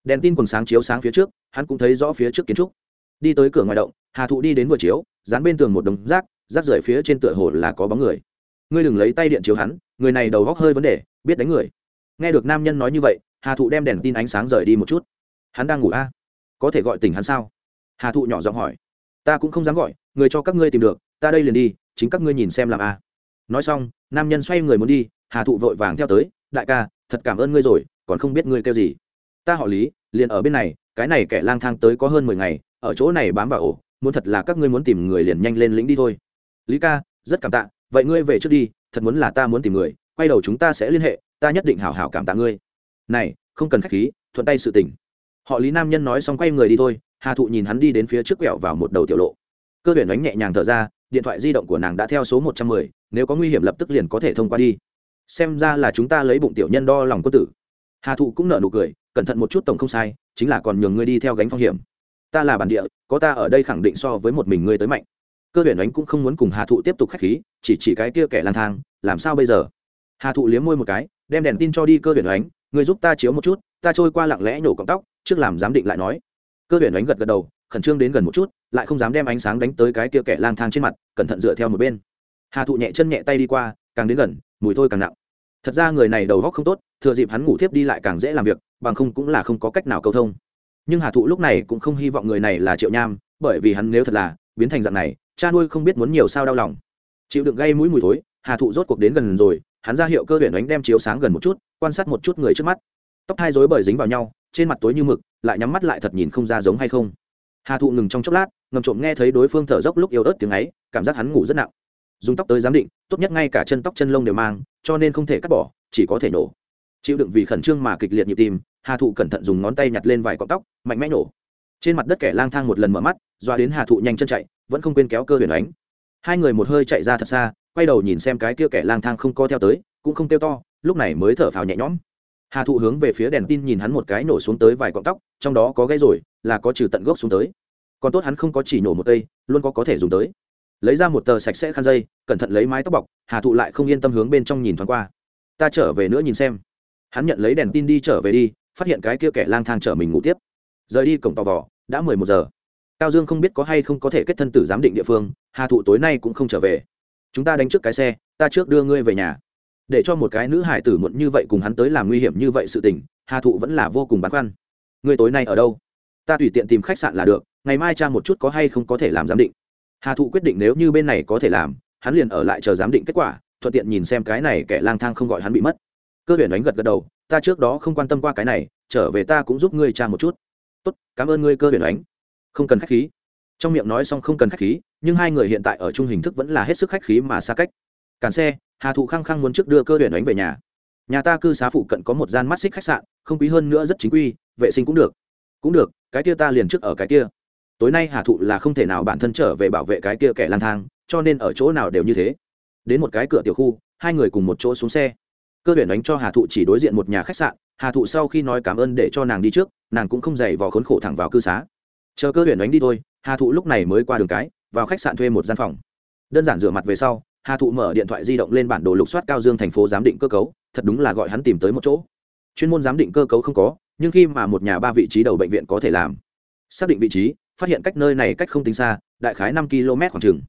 S1: Đèn tin còn sáng chiếu sáng phía trước, hắn cũng thấy rõ phía trước kiến trúc đi tới cửa ngoài động, hà thụ đi đến vừa chiếu, dán bên tường một đống rác rác rời phía trên tựa hồ là có bóng người. Ngươi đừng lấy tay điện chiếu hắn, người này đầu góc hơi vấn đề, biết đánh người. Nghe được nam nhân nói như vậy, hà thụ đem đèn tin ánh sáng rời đi một chút. Hắn đang ngủ a? À? có thể gọi tỉnh hắn sao? Hà thụ nhỏ giọng hỏi. Ta cũng không dám gọi, người cho các ngươi tìm được, ta đây liền đi, chính các ngươi nhìn xem làm a. À. nói xong, nam nhân xoay người muốn đi, hà thụ vội vàng theo tới. Đại ca, thật cảm ơn ngươi rồi, còn không biết ngươi kêu gì ta họ lý, liền ở bên này, cái này kẻ lang thang tới có hơn mười ngày, ở chỗ này bám vào ổ, muốn thật là các ngươi muốn tìm người liền nhanh lên lĩnh đi thôi. Lý ca, rất cảm tạ, vậy ngươi về trước đi, thật muốn là ta muốn tìm người, quay đầu chúng ta sẽ liên hệ, ta nhất định hảo hảo cảm tạ ngươi. Này, không cần khách khí, thuận tay sự tình. Họ lý nam nhân nói xong quay người đi thôi, hà thụ nhìn hắn đi đến phía trước quẹo vào một đầu tiểu lộ. Cơ tuyển đánh nhẹ nhàng thở ra, điện thoại di động của nàng đã theo số một trăm mười, nếu có nguy hiểm lập tức liền có thể thông qua đi. Xem ra là chúng ta lấy bụng tiểu nhân đo lòng quân tử. Hà thụ cũng nợ nụ cười cẩn thận một chút tổng không sai chính là còn nhường ngươi đi theo gánh phong hiểm. Ta là bản địa có ta ở đây khẳng định so với một mình ngươi tới mạnh. Cơ tuyển ánh cũng không muốn cùng hà thụ tiếp tục k h á c h khí chỉ chỉ cái kia kẻ lang thang làm sao bây giờ? Hà thụ liếm môi một cái đem đèn tin cho đi cơ tuyển ánh, ngươi giúp ta chiếu một chút ta trôi qua lặng lẽ nhổ cọng tóc trước làm giám định lại nói. Cơ tuyển ánh gật gật đầu khẩn trương đến gần một chút lại không dám đem ánh sáng đánh tới cái kia kẻ lang thang trên mặt cẩn thận dựa theo một bên. Hà thụ nhẹ chân nhẹ tay đi qua càng đến gần mùi thôi càng nặng. Thật ra người này đầu góc không tốt thừa dịp hắn ngủ thiếp đi lại càng dễ làm việc bằng không cũng là không có cách nào cầu thông. Nhưng hà thụ lúc này cũng không hy vọng người này là triệu nham, bởi vì hắn nếu thật là biến thành dạng này, cha nuôi không biết muốn nhiều sao đau lòng. Chịu đựng gây mũi mùi thối, hà thụ rốt cuộc đến gần rồi, hắn ra hiệu cơ huyện đánh đem chiếu sáng gần một chút, quan sát một chút người trước mắt. Tóc hai rối bởi dính vào nhau, trên mặt tối như mực, lại nhắm mắt lại thật nhìn không ra giống hay không. Hà thụ ngừng trong chốc lát, ngầm trộm nghe thấy đối phương thở dốc lúc yếu ớt tiếng ấy, cảm giác hắn ngủ rất nặng. Dùng tóc tới giám định, tốt nhất ngay cả chân tóc chân lông đều mang, cho nên không thể cắt bỏ, chỉ có thể nổ chịu đựng vì khẩn trương mà kịch liệt nhịp tim, hà thụ cẩn thận dùng ngón tay nhặt lên vài cọng tóc, mạnh mẽ nổ. Trên mặt đất kẻ lang thang một lần mở mắt, doa đến hà thụ nhanh chân chạy, vẫn không quên kéo cơ huyền ánh. Hai người một hơi chạy ra thật xa, quay đầu nhìn xem cái kia kẻ lang thang không co theo tới, cũng không kêu to, lúc này mới thở phào nhẹ nhõm. Hà thụ hướng về phía đèn tin nhìn hắn một cái nổ xuống tới vài cọng tóc, trong đó có gây rồi, là có trừ tận gốc xuống tới. Còn tốt hắn không có chỉ nổ một cây, luôn có có thể dùng tới. Lấy ra một tờ sạch sẽ khăn dây, cẩn thận lấy mái tóc bọc, hà thụ lại không yên tâm hướng bên trong nhìn thoáng qua. Ta trở về nữa nhìn xem hắn nhận lấy đèn tin đi trở về đi, phát hiện cái kia kẻ lang thang chở mình ngủ tiếp. Rời đi cổng tò vò, đã mười một giờ. Cao dương không biết có hay không có thể kết thân tử giám định địa phương, hà thụ tối nay cũng không trở về. Chúng ta đánh trước cái xe, ta trước đưa ngươi về nhà. Để cho một cái nữ hải tử muộn như vậy cùng hắn tới làm nguy hiểm như vậy sự tình, hà thụ vẫn là vô cùng băn khoăn. Ngươi tối nay ở đâu? Ta tùy tiện tìm khách sạn là được, ngày mai cha một chút có hay không có thể làm giám định. Hà thụ quyết định nếu như bên này có thể làm, hắn liền ở lại chờ giám định kết quả, thuận tiện nhìn xem cái này kẻ lang thang không gọi hắn bị mất cơ huyền đánh gật gật đầu, ta trước đó không quan tâm qua cái này, trở về ta cũng giúp ngươi tra một chút. Tốt, cảm ơn ngươi, cơ huyền đánh không cần khách khí. Trong miệng nói xong không cần khách khí, nhưng hai người hiện tại ở chung hình thức vẫn là hết sức khách khí mà xa cách. Cản xe, hà thụ khăng khăng muốn trước đưa cơ huyền đánh về nhà. Nhà ta cư xá phụ cận có một gian mắt xích khách sạn, không quý hơn nữa rất chính quy, vệ sinh cũng được. Cũng được, cái kia ta liền trước ở cái kia. Tối nay hà thụ là không thể nào bản thân trở về bảo vệ cái kia kẻ lang thang, cho nên ở chỗ nào đều như thế. Đến một cái cửa tiểu khu, hai người cùng một chỗ xuống xe cơ huyền đánh cho hà thụ chỉ đối diện một nhà khách sạn, hà thụ sau khi nói cảm ơn để cho nàng đi trước, nàng cũng không dày vò khốn khổ thẳng vào cư xá. Chờ cơ huyền đánh đi thôi, hà thụ lúc này mới qua đường cái, vào khách sạn thuê một gian phòng. Đơn giản rửa mặt về sau, hà thụ mở điện thoại di động lên bản đồ lục soát cao dương thành phố giám định cơ cấu, thật đúng là gọi hắn tìm tới một chỗ. Chuyên môn giám định cơ cấu không có, nhưng khi mà một nhà ba vị trí đầu bệnh viện có thể làm. Xác định vị trí, phát hiện cách nơi này cách không tính xa, đại khái năm km khoảng chừng.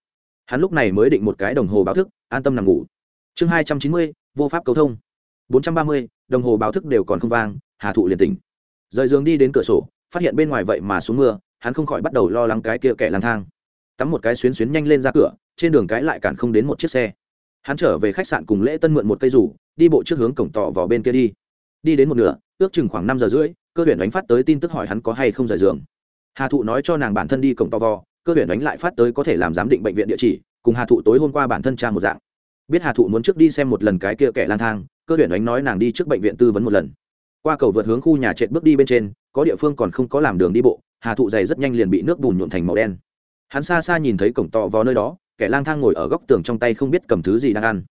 S1: Hắn lúc này mới định một cái đồng hồ báo thức, an tâm nằm ngủ chương hai trăm chín mươi, vô pháp cầu thông. bốn trăm ba mươi, đồng hồ báo thức đều còn không vang, hà thụ liền tỉnh. Rời giường đi đến cửa sổ, phát hiện bên ngoài vậy mà xuống mưa, hắn không khỏi bắt đầu lo lắng cái kia kẻ lang thang. Tắm một cái xuyến xuyến nhanh lên ra cửa, trên đường cái lại cản không đến một chiếc xe. Hắn trở về khách sạn cùng lễ tân mượn một cây rủ, đi bộ trước hướng cổng tỏ vào bên kia đi. Đi đến một nửa, ước chừng khoảng năm giờ rưỡi, cơ huyện đánh phát tới tin tức hỏi hắn có hay không rời giường. Hà thụ nói cho nàng bản thân đi cổng tò vò cơ huyện đánh lại phát tới có thể làm giám định bệnh viện địa chỉ, cùng hà thụ tối hôm qua bản thân tra một dạng biết hà thụ muốn trước đi xem một lần cái kia kẻ lang thang, cơ huyện Ánh nói nàng đi trước bệnh viện tư vấn một lần. Qua cầu vượt hướng khu nhà trệt bước đi bên trên, có địa phương còn không có làm đường đi bộ, hà thụ dày rất nhanh liền bị nước bùn nhuộn thành màu đen. Hắn xa xa nhìn thấy cổng tọ vào nơi đó, kẻ lang thang ngồi ở góc tường trong tay không biết cầm thứ gì đang ăn.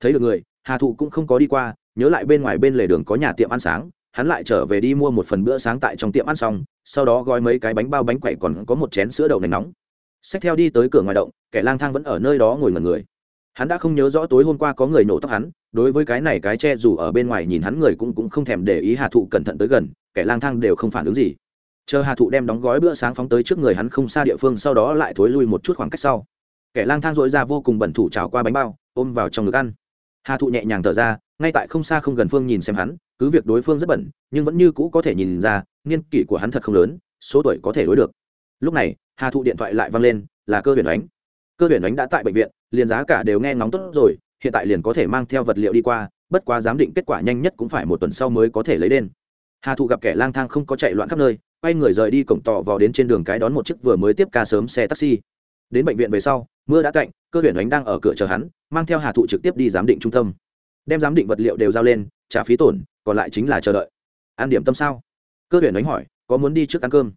S1: Thấy được người, hà thụ cũng không có đi qua, nhớ lại bên ngoài bên lề đường có nhà tiệm ăn sáng, hắn lại trở về đi mua một phần bữa sáng tại trong tiệm ăn xong, sau đó gói mấy cái bánh bao bánh quẩy còn có một chén sữa đậu nành nóng. Xách theo đi tới cửa ngoài động, kẻ lang thang vẫn ở nơi đó ngồi ngẩn người hắn đã không nhớ rõ tối hôm qua có người nổ tóc hắn, đối với cái này cái che dù ở bên ngoài nhìn hắn người cũng cũng không thèm để ý hà thụ cẩn thận tới gần, kẻ lang thang đều không phản ứng gì. Chờ hà thụ đem đóng gói bữa sáng phóng tới trước người hắn không xa địa phương sau đó lại thối lui một chút khoảng cách sau. Kẻ lang thang dội ra vô cùng bẩn thủ trào qua bánh bao, ôm vào trong ngực ăn. Hà thụ nhẹ nhàng thở ra, ngay tại không xa không gần phương nhìn xem hắn, cứ việc đối phương rất bẩn, nhưng vẫn như cũ có thể nhìn ra, niên kỷ của hắn thật không lớn, số tuổi có thể đối được. Lúc này, hà thụ điện thoại lại văng lên, là cơ huyền đánh cơ huyền đánh đã tại bệnh viện, liền giá cả đều nghe ngóng tốt rồi, hiện tại liền có thể mang theo vật liệu đi qua, bất quá giám định kết quả nhanh nhất cũng phải một tuần sau mới có thể lấy đến. Hà thụ gặp kẻ lang thang không có chạy loạn khắp nơi, quay người rời đi cổng tỏ vào đến trên đường cái đón một chiếc vừa mới tiếp ca sớm xe taxi. Đến bệnh viện về sau, mưa đã cạnh cơ huyền đánh đang ở cửa chờ hắn, mang theo hà thụ trực tiếp đi giám định trung tâm. Đem giám định vật liệu đều giao lên, trả phí tổn, còn lại chính là chờ đợi. Ăn điểm tâm sao? Cơ huyền đánh hỏi, có muốn đi trước ăn cơm?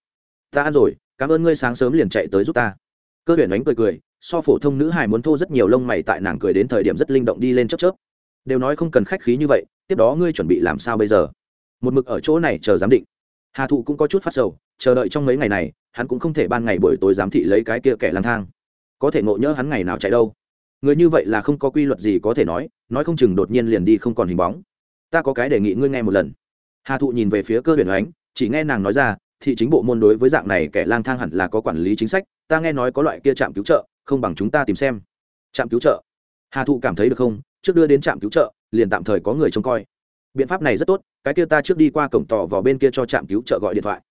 S1: Ta ăn rồi, cảm ơn ngươi sáng sớm liền chạy tới giúp ta cơ huyền đánh cười cười, so phổ thông nữ hài muốn thô rất nhiều lông mày tại nàng cười đến thời điểm rất linh động đi lên chớp chớp. Đều nói không cần khách khí như vậy, tiếp đó ngươi chuẩn bị làm sao bây giờ? Một mực ở chỗ này chờ giám định. Hà thụ cũng có chút phát sầu, chờ đợi trong mấy ngày này, hắn cũng không thể ban ngày buổi tối giám thị lấy cái kia kẻ lang thang. Có thể ngộ nhỡ hắn ngày nào chạy đâu? Người như vậy là không có quy luật gì có thể nói nói không chừng đột nhiên liền đi không còn hình bóng. Ta có cái đề nghị ngươi nghe một lần. Hà thụ nhìn về phía cơ huyền ánh, chỉ nghe nàng nói ra, thị chính bộ môn đối với dạng này kẻ lang thang hẳn là có quản lý chính sách ta nghe nói có loại kia trạm cứu trợ, không bằng chúng ta tìm xem. Trạm cứu trợ? Hà thụ cảm thấy được không? Trước đưa đến trạm cứu trợ, liền tạm thời có người trông coi. Biện pháp này rất tốt, cái kia ta trước đi qua cổng tỏ vào bên kia cho trạm cứu trợ gọi điện thoại.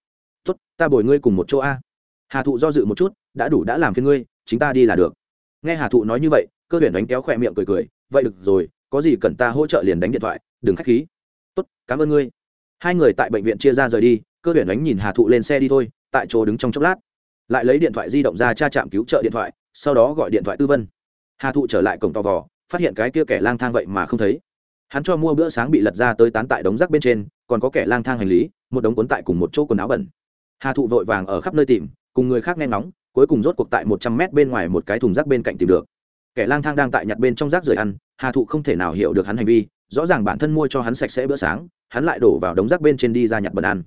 S1: Tốt, ta bồi ngươi cùng một chỗ a. Hà thụ do dự một chút, đã đủ đã làm phiên ngươi, chính ta đi là được. Nghe hà thụ nói như vậy, cơ huyền đánh kéo khỏe miệng cười cười, vậy được rồi, có gì cần ta hỗ trợ liền đánh điện thoại, đừng k h á c h khí. Tốt, cảm ơn ngươi. Hai người tại bệnh viện chia ra rời đi, cơ huyền đánh nhìn hà thụ lên xe đi thôi, tại chỗ đứng trong chốc lát lại lấy điện thoại di động ra tra trạm cứu trợ điện thoại, sau đó gọi điện thoại tư vân. Hà thụ trở lại cổng tò vò, phát hiện cái kia kẻ lang thang vậy mà không thấy. Hắn cho mua bữa sáng bị lật ra tới tán tại đống rác bên trên, còn có kẻ lang thang hành lý, một đống cuốn tại cùng một chỗ quần áo bẩn. Hà thụ vội vàng ở khắp nơi tìm, cùng người khác nghe ngóng, cuối cùng rốt cuộc tại một trăm mét bên ngoài một cái thùng rác bên cạnh tìm được. Kẻ lang thang đang tại nhặt bên trong rác rời ăn, hà thụ không thể nào hiểu được hắn hành vi, rõ ràng bản thân mua cho hắn sạch sẽ bữa sáng, hắn lại đổ vào đống rác bên trên đi ra nhặt bẩn ăn.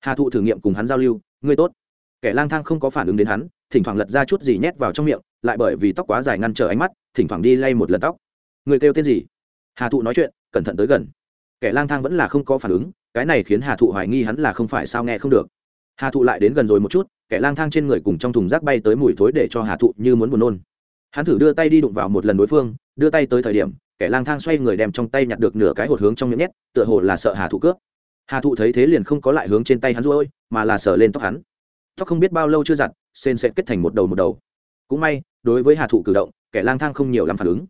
S1: Hà thụ thử nghiệm cùng hắn giao lưu, ngươi tốt kẻ lang thang không có phản ứng đến hắn, thỉnh thoảng lật ra chút gì nhét vào trong miệng, lại bởi vì tóc quá dài ngăn trở ánh mắt, thỉnh thoảng đi lay một lần tóc. Người kêu tên gì? Hà thụ nói chuyện, cẩn thận tới gần. Kẻ lang thang vẫn là không có phản ứng, cái này khiến hà thụ hoài nghi hắn là không phải sao nghe không được. Hà thụ lại đến gần rồi một chút, kẻ lang thang trên người cùng trong thùng rác bay tới mùi thối để cho hà thụ như muốn buồn nôn. Hắn thử đưa tay đi đụng vào một lần đối phương, đưa tay tới thời điểm, kẻ lang thang xoay người đem trong tay nhặt được nửa cái hột hướng trong miệng nhét, tựa hồ là sợ hà thụ cướp. Hà thụ thấy thế liền không có lại hướng trên tay hắn ruôi mà là sờ lên tóc hắn tóc không biết bao lâu chưa giặt sên sẽ kết thành một đầu một đầu. Cũng may, đối với hà thụ cử động, kẻ lang thang không nhiều làm phản ứng.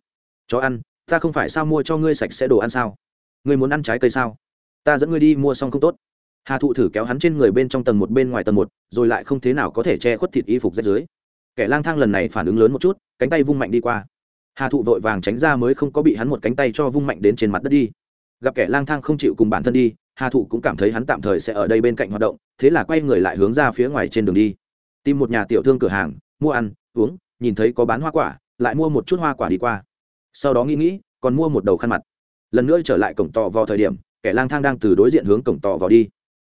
S1: Chó ăn, ta không phải sao mua cho ngươi sạch sẽ đồ ăn sao? Ngươi muốn ăn trái cây sao? Ta dẫn ngươi đi mua xong không tốt. Hà thụ thử kéo hắn trên người bên trong tầng một bên ngoài tầng một, rồi lại không thế nào có thể che khuất thịt y phục rách dưới. Kẻ lang thang lần này phản ứng lớn một chút, cánh tay vung mạnh đi qua. Hà thụ vội vàng tránh ra mới không có bị hắn một cánh tay cho vung mạnh đến trên mặt đất đi. Gặp kẻ lang thang không chịu cùng bản thân đi hà thụ cũng cảm thấy hắn tạm thời sẽ ở đây bên cạnh hoạt động, thế là quay người lại hướng ra phía ngoài trên đường đi. Tìm một nhà tiểu thương cửa hàng, mua ăn, uống, nhìn thấy có bán hoa quả, lại mua một chút hoa quả đi qua. Sau đó nghĩ nghĩ, còn mua một đầu khăn mặt. Lần nữa trở lại cổng tò vào thời điểm, kẻ lang thang đang từ đối diện hướng cổng tò vào đi.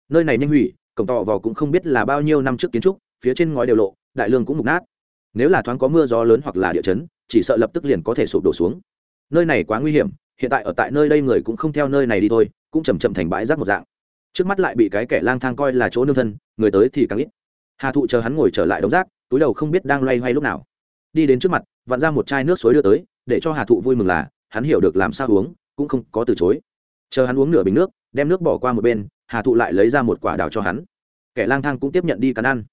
S1: Nơi này nhanh hủy, cổng tò vào cũng không biết là bao nhiêu năm trước kiến trúc, phía trên ngói đều lộ, đại lương cũng mục nát. Nếu là thoáng có mưa gió lớn hoặc là địa chấn, chỉ sợ lập tức liền có thể sụp đổ xuống. Nơi này quá nguy hiểm, hiện tại ở tại nơi đây người cũng không theo nơi này đi thôi cũng chầm chậm thành bãi rác một dạng. Trước mắt lại bị cái kẻ lang thang coi là chỗ nương thân, người tới thì càng ít. Hà thụ chờ hắn ngồi trở lại đống rác, túi đầu không biết đang loay hoay lúc nào. Đi đến trước mặt, vặn ra một chai nước suối đưa tới, để cho hà thụ vui mừng là, hắn hiểu được làm sao uống, cũng không có từ chối. Chờ hắn uống nửa bình nước, đem nước bỏ qua một bên, hà thụ lại lấy ra một quả đào cho hắn. Kẻ lang thang cũng tiếp nhận đi cắn ăn.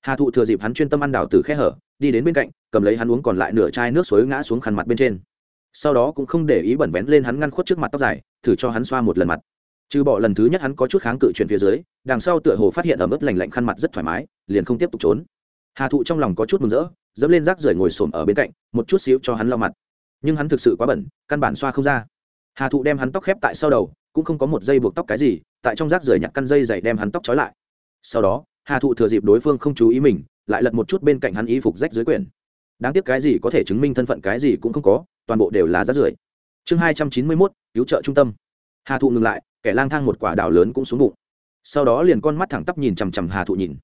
S1: Hà thụ thừa dịp hắn chuyên tâm ăn đào từ khe hở, đi đến bên cạnh, cầm lấy hắn uống còn lại nửa chai nước suối ngã xuống khăn mặt bên trên. Sau đó cũng không để ý bẩn vén lên hắn ngăn khuất trước mặt tóc dài thử cho hắn xoa một lần mặt. Trừ bỏ lần thứ nhất hắn có chút kháng cự chuyện phía dưới, đằng sau tựa hồ phát hiện ở mức lành lạnh khăn mặt rất thoải mái, liền không tiếp tục trốn. Hà thụ trong lòng có chút mừng rỡ, dẫm lên rác rưởi ngồi xổm ở bên cạnh, một chút xíu cho hắn lau mặt. Nhưng hắn thực sự quá bẩn, căn bản xoa không ra. Hà thụ đem hắn tóc khép tại sau đầu, cũng không có một dây buộc tóc cái gì, tại trong rác rưởi nhặt căn dây dày đem hắn tóc trói lại. Sau đó, hà thụ thừa dịp đối phương không chú ý mình, lại lật một chút bên cạnh hắn y phục rách dưới quyển. Đáng tiếc cái gì có thể chứng minh thân phận, cái gì cũng không có, toàn bộ đều là rác rưởi chương hai trăm chín mươi mốt, cứu trợ trung tâm. Hà thụ ngừng lại, kẻ lang thang một quả đào lớn cũng xuống bụng. Sau đó liền con mắt thẳng tắp nhìn chằm chằm hà thụ nhìn.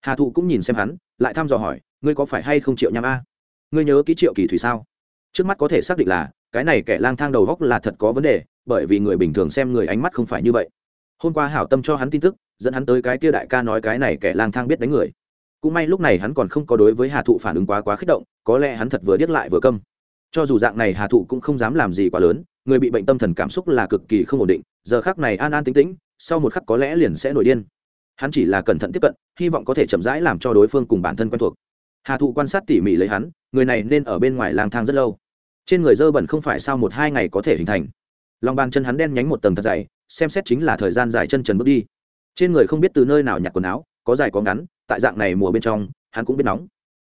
S1: Hà thụ cũng nhìn xem hắn, lại thăm dò hỏi, ngươi có phải hay không triệu nham a? Ngươi nhớ ký triệu kỳ thủy sao? Trước mắt có thể xác định là, cái này kẻ lang thang đầu góc là thật có vấn đề, bởi vì người bình thường xem người ánh mắt không phải như vậy. Hôm qua hảo tâm cho hắn tin tức, dẫn hắn tới cái kia đại ca nói cái này kẻ lang thang biết đánh người. Cũng may lúc này hắn còn không có đối với hà thụ phản ứng quá quá kích động, có lẽ hắn thật vừa điếc lại vừa câm cho dù dạng này hà thụ cũng không dám làm gì quá lớn, người bị bệnh tâm thần cảm xúc là cực kỳ không ổn định, giờ khác này an an tính tĩnh, sau một khắc có lẽ liền sẽ nổi điên. Hắn chỉ là cẩn thận tiếp cận, hy vọng có thể chậm rãi làm cho đối phương cùng bản thân quen thuộc. Hà thụ quan sát tỉ mỉ lấy hắn, người này nên ở bên ngoài lang thang rất lâu. Trên người dơ bẩn không phải sau một hai ngày có thể hình thành. Lòng bàn chân hắn đen nhánh một tầng thật dày, xem xét chính là thời gian dài chân trần bước đi. Trên người không biết từ nơi nào nhặt quần áo, có dài có ngắn, tại dạng này mùa bên trong, hắn cũng biết nóng.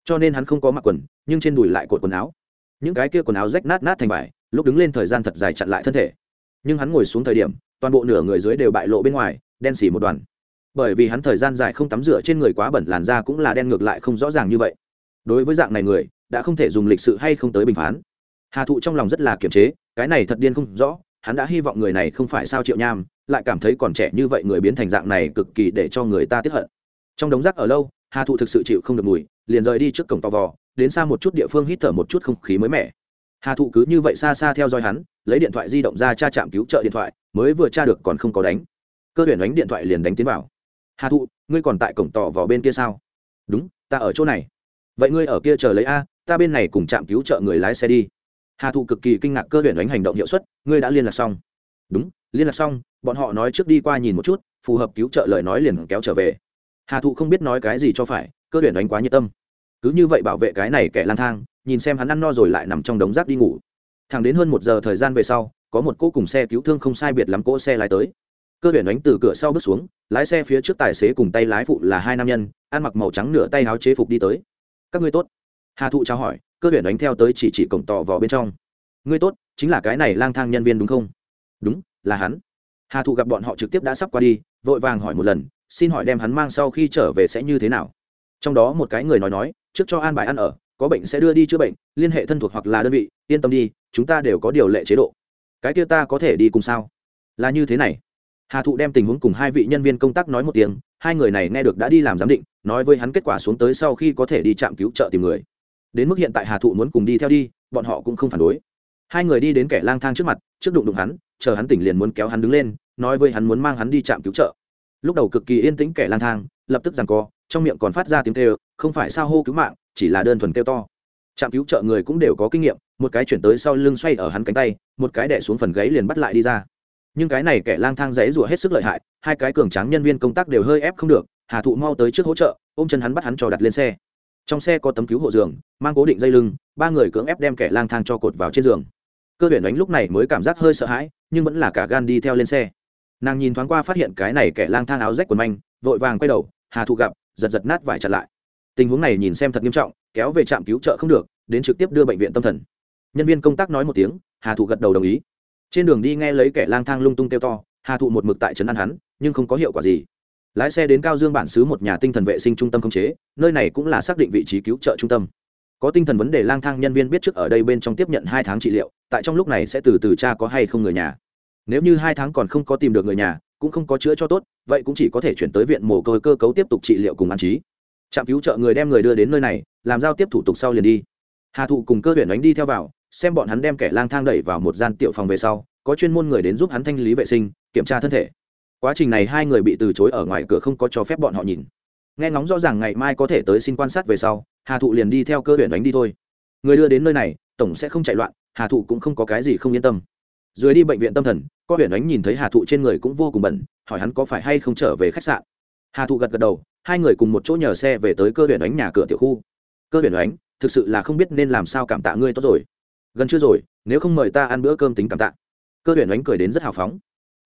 S1: Cho nên hắn không có mặc quần, nhưng trên đùi lại cột quần áo những cái kia quần áo rách nát nát thành vải, lúc đứng lên thời gian thật dài chặn lại thân thể. Nhưng hắn ngồi xuống thời điểm, toàn bộ nửa người dưới đều bại lộ bên ngoài, đen xỉ một đoàn. Bởi vì hắn thời gian dài không tắm rửa trên người quá bẩn, làn da cũng là đen ngược lại không rõ ràng như vậy. Đối với dạng này người, đã không thể dùng lịch sự hay không tới bình phán. Hà thụ trong lòng rất là kiềm chế, cái này thật điên không rõ, hắn đã hy vọng người này không phải sao triệu nham, lại cảm thấy còn trẻ như vậy người biến thành dạng này cực kỳ để cho người ta tiếp hận. Trong đống rác ở lâu, hà thụ thực sự chịu không được mùi, liền rời đi trước cổng to vò đến xa một chút địa phương hít thở một chút không khí mới mẻ. Hà thụ cứ như vậy xa xa theo dõi hắn, lấy điện thoại di động ra tra trạm cứu trợ điện thoại, mới vừa tra được còn không có đánh. Cơ tuyển đánh điện thoại liền đánh tiến vào. Hà thụ, ngươi còn tại cổng tỏ vào bên kia sao? Đúng, ta ở chỗ này. Vậy ngươi ở kia chờ lấy a, ta bên này cùng trạm cứu trợ người lái xe đi. Hà thụ cực kỳ kinh ngạc cơ tuyển đánh hành động hiệu suất, ngươi đã liên lạc xong. Đúng, liên lạc xong, bọn họ nói trước đi qua nhìn một chút, phù hợp cứu trợ lời nói liền kéo trở về. Hà thụ không biết nói cái gì cho phải, cơ tuyển đánh quá nhiệt tâm cứ như vậy bảo vệ cái này kẻ lang thang, nhìn xem hắn ăn no rồi lại nằm trong đống rác đi ngủ. Thẳng đến hơn một giờ thời gian về sau, có một cô cùng xe cứu thương không sai biệt lắm cỗ xe lái tới. Cơ tuyển đánh từ cửa sau bước xuống, lái xe phía trước tài xế cùng tay lái phụ là hai nam nhân, ăn mặc màu trắng nửa tay áo chế phục đi tới. Các ngươi tốt. Hà thụ trao hỏi, cơ tuyển đánh theo tới chỉ chỉ cổng tỏ vào bên trong. Ngươi tốt, chính là cái này lang thang nhân viên đúng không? Đúng, là hắn. Hà thụ gặp bọn họ trực tiếp đã sắp qua đi, vội vàng hỏi một lần, xin hỏi đem hắn mang sau khi trở về sẽ như thế nào? Trong đó một cái người nói nói trước cho an bài ăn ở, có bệnh sẽ đưa đi chữa bệnh, liên hệ thân thuộc hoặc là đơn vị, yên tâm đi, chúng ta đều có điều lệ chế độ. Cái kia ta có thể đi cùng sao? Là như thế này. Hà thụ đem tình huống cùng hai vị nhân viên công tác nói một tiếng, hai người này nghe được đã đi làm giám định, nói với hắn kết quả xuống tới sau khi có thể đi trạm cứu trợ tìm người. Đến mức hiện tại hà thụ muốn cùng đi theo đi, bọn họ cũng không phản đối. Hai người đi đến kẻ lang thang trước mặt, trước đụng đụng hắn, chờ hắn tỉnh liền muốn kéo hắn đứng lên, nói với hắn muốn mang hắn đi trạm cứu trợ. Lúc đầu cực kỳ yên tĩnh kẻ lang thang lập tức rằng co, trong miệng còn phát ra tiếng kêu, không phải sao hô cứu mạng, chỉ là đơn thuần kêu to. Trạm cứu trợ người cũng đều có kinh nghiệm, một cái chuyển tới sau lưng xoay ở hắn cánh tay, một cái đẻ xuống phần gáy liền bắt lại đi ra. Nhưng cái này kẻ lang thang giấy rủa hết sức lợi hại, hai cái cường tráng nhân viên công tác đều hơi ép không được, hà thụ mau tới trước hỗ trợ, ôm chân hắn bắt hắn cho đặt lên xe. Trong xe có tấm cứu hộ giường, mang cố định dây lưng, ba người cưỡng ép đem kẻ lang thang cho cột vào trên giường. Cơ tuyển đánh lúc này mới cảm giác hơi sợ hãi, nhưng vẫn là cả gan đi theo lên xe. Nàng nhìn thoáng qua phát hiện cái này kẻ lang thang áo rách quần manh, vội vàng quay đầu hà thụ gặp, giật giật nát vải chặt lại. Tình huống này nhìn xem thật nghiêm trọng, kéo về trạm cứu trợ không được, đến trực tiếp đưa bệnh viện tâm thần. Nhân viên công tác nói một tiếng, hà thụ gật đầu đồng ý. Trên đường đi nghe lấy kẻ lang thang lung tung kêu to, hà thụ một mực tại trấn an hắn, nhưng không có hiệu quả gì. Lái xe đến cao dương bản xứ một nhà tinh thần vệ sinh trung tâm khống chế, nơi này cũng là xác định vị trí cứu trợ trung tâm. Có tinh thần vấn đề lang thang nhân viên biết trước ở đây bên trong tiếp nhận hai tháng trị liệu, tại trong lúc này sẽ từ từ cha có hay không người nhà. Nếu như hai tháng còn không có tìm được người nhà cũng không có chữa cho tốt, vậy cũng chỉ có thể chuyển tới viện mồ côi cơ cấu tiếp tục trị liệu cùng an trí. Trạm cứu trợ người đem người đưa đến nơi này, làm giao tiếp thủ tục sau liền đi. Hà thụ cùng cơ huyện đánh đi theo vào, xem bọn hắn đem kẻ lang thang đẩy vào một gian tiểu phòng về sau, có chuyên môn người đến giúp hắn thanh lý vệ sinh, kiểm tra thân thể. Quá trình này hai người bị từ chối ở ngoài cửa không có cho phép bọn họ nhìn. Nghe ngóng rõ ràng ngày mai có thể tới xin quan sát về sau, hà thụ liền đi theo cơ huyện đánh đi thôi. Người đưa đến nơi này, tổng sẽ không chạy loạn, hà thụ cũng không có cái gì không yên tâm dưới đi bệnh viện tâm thần, có huyện ánh nhìn thấy hà thụ trên người cũng vô cùng bẩn, hỏi hắn có phải hay không trở về khách sạn. Hà thụ gật gật đầu, hai người cùng một chỗ nhờ xe về tới cơ huyện ánh nhà cửa tiểu khu. Cơ huyện ánh, thực sự là không biết nên làm sao cảm tạ ngươi tốt rồi. Gần chưa rồi, nếu không mời ta ăn bữa cơm tính cảm tạ. Cơ huyện ánh cười đến rất hào phóng.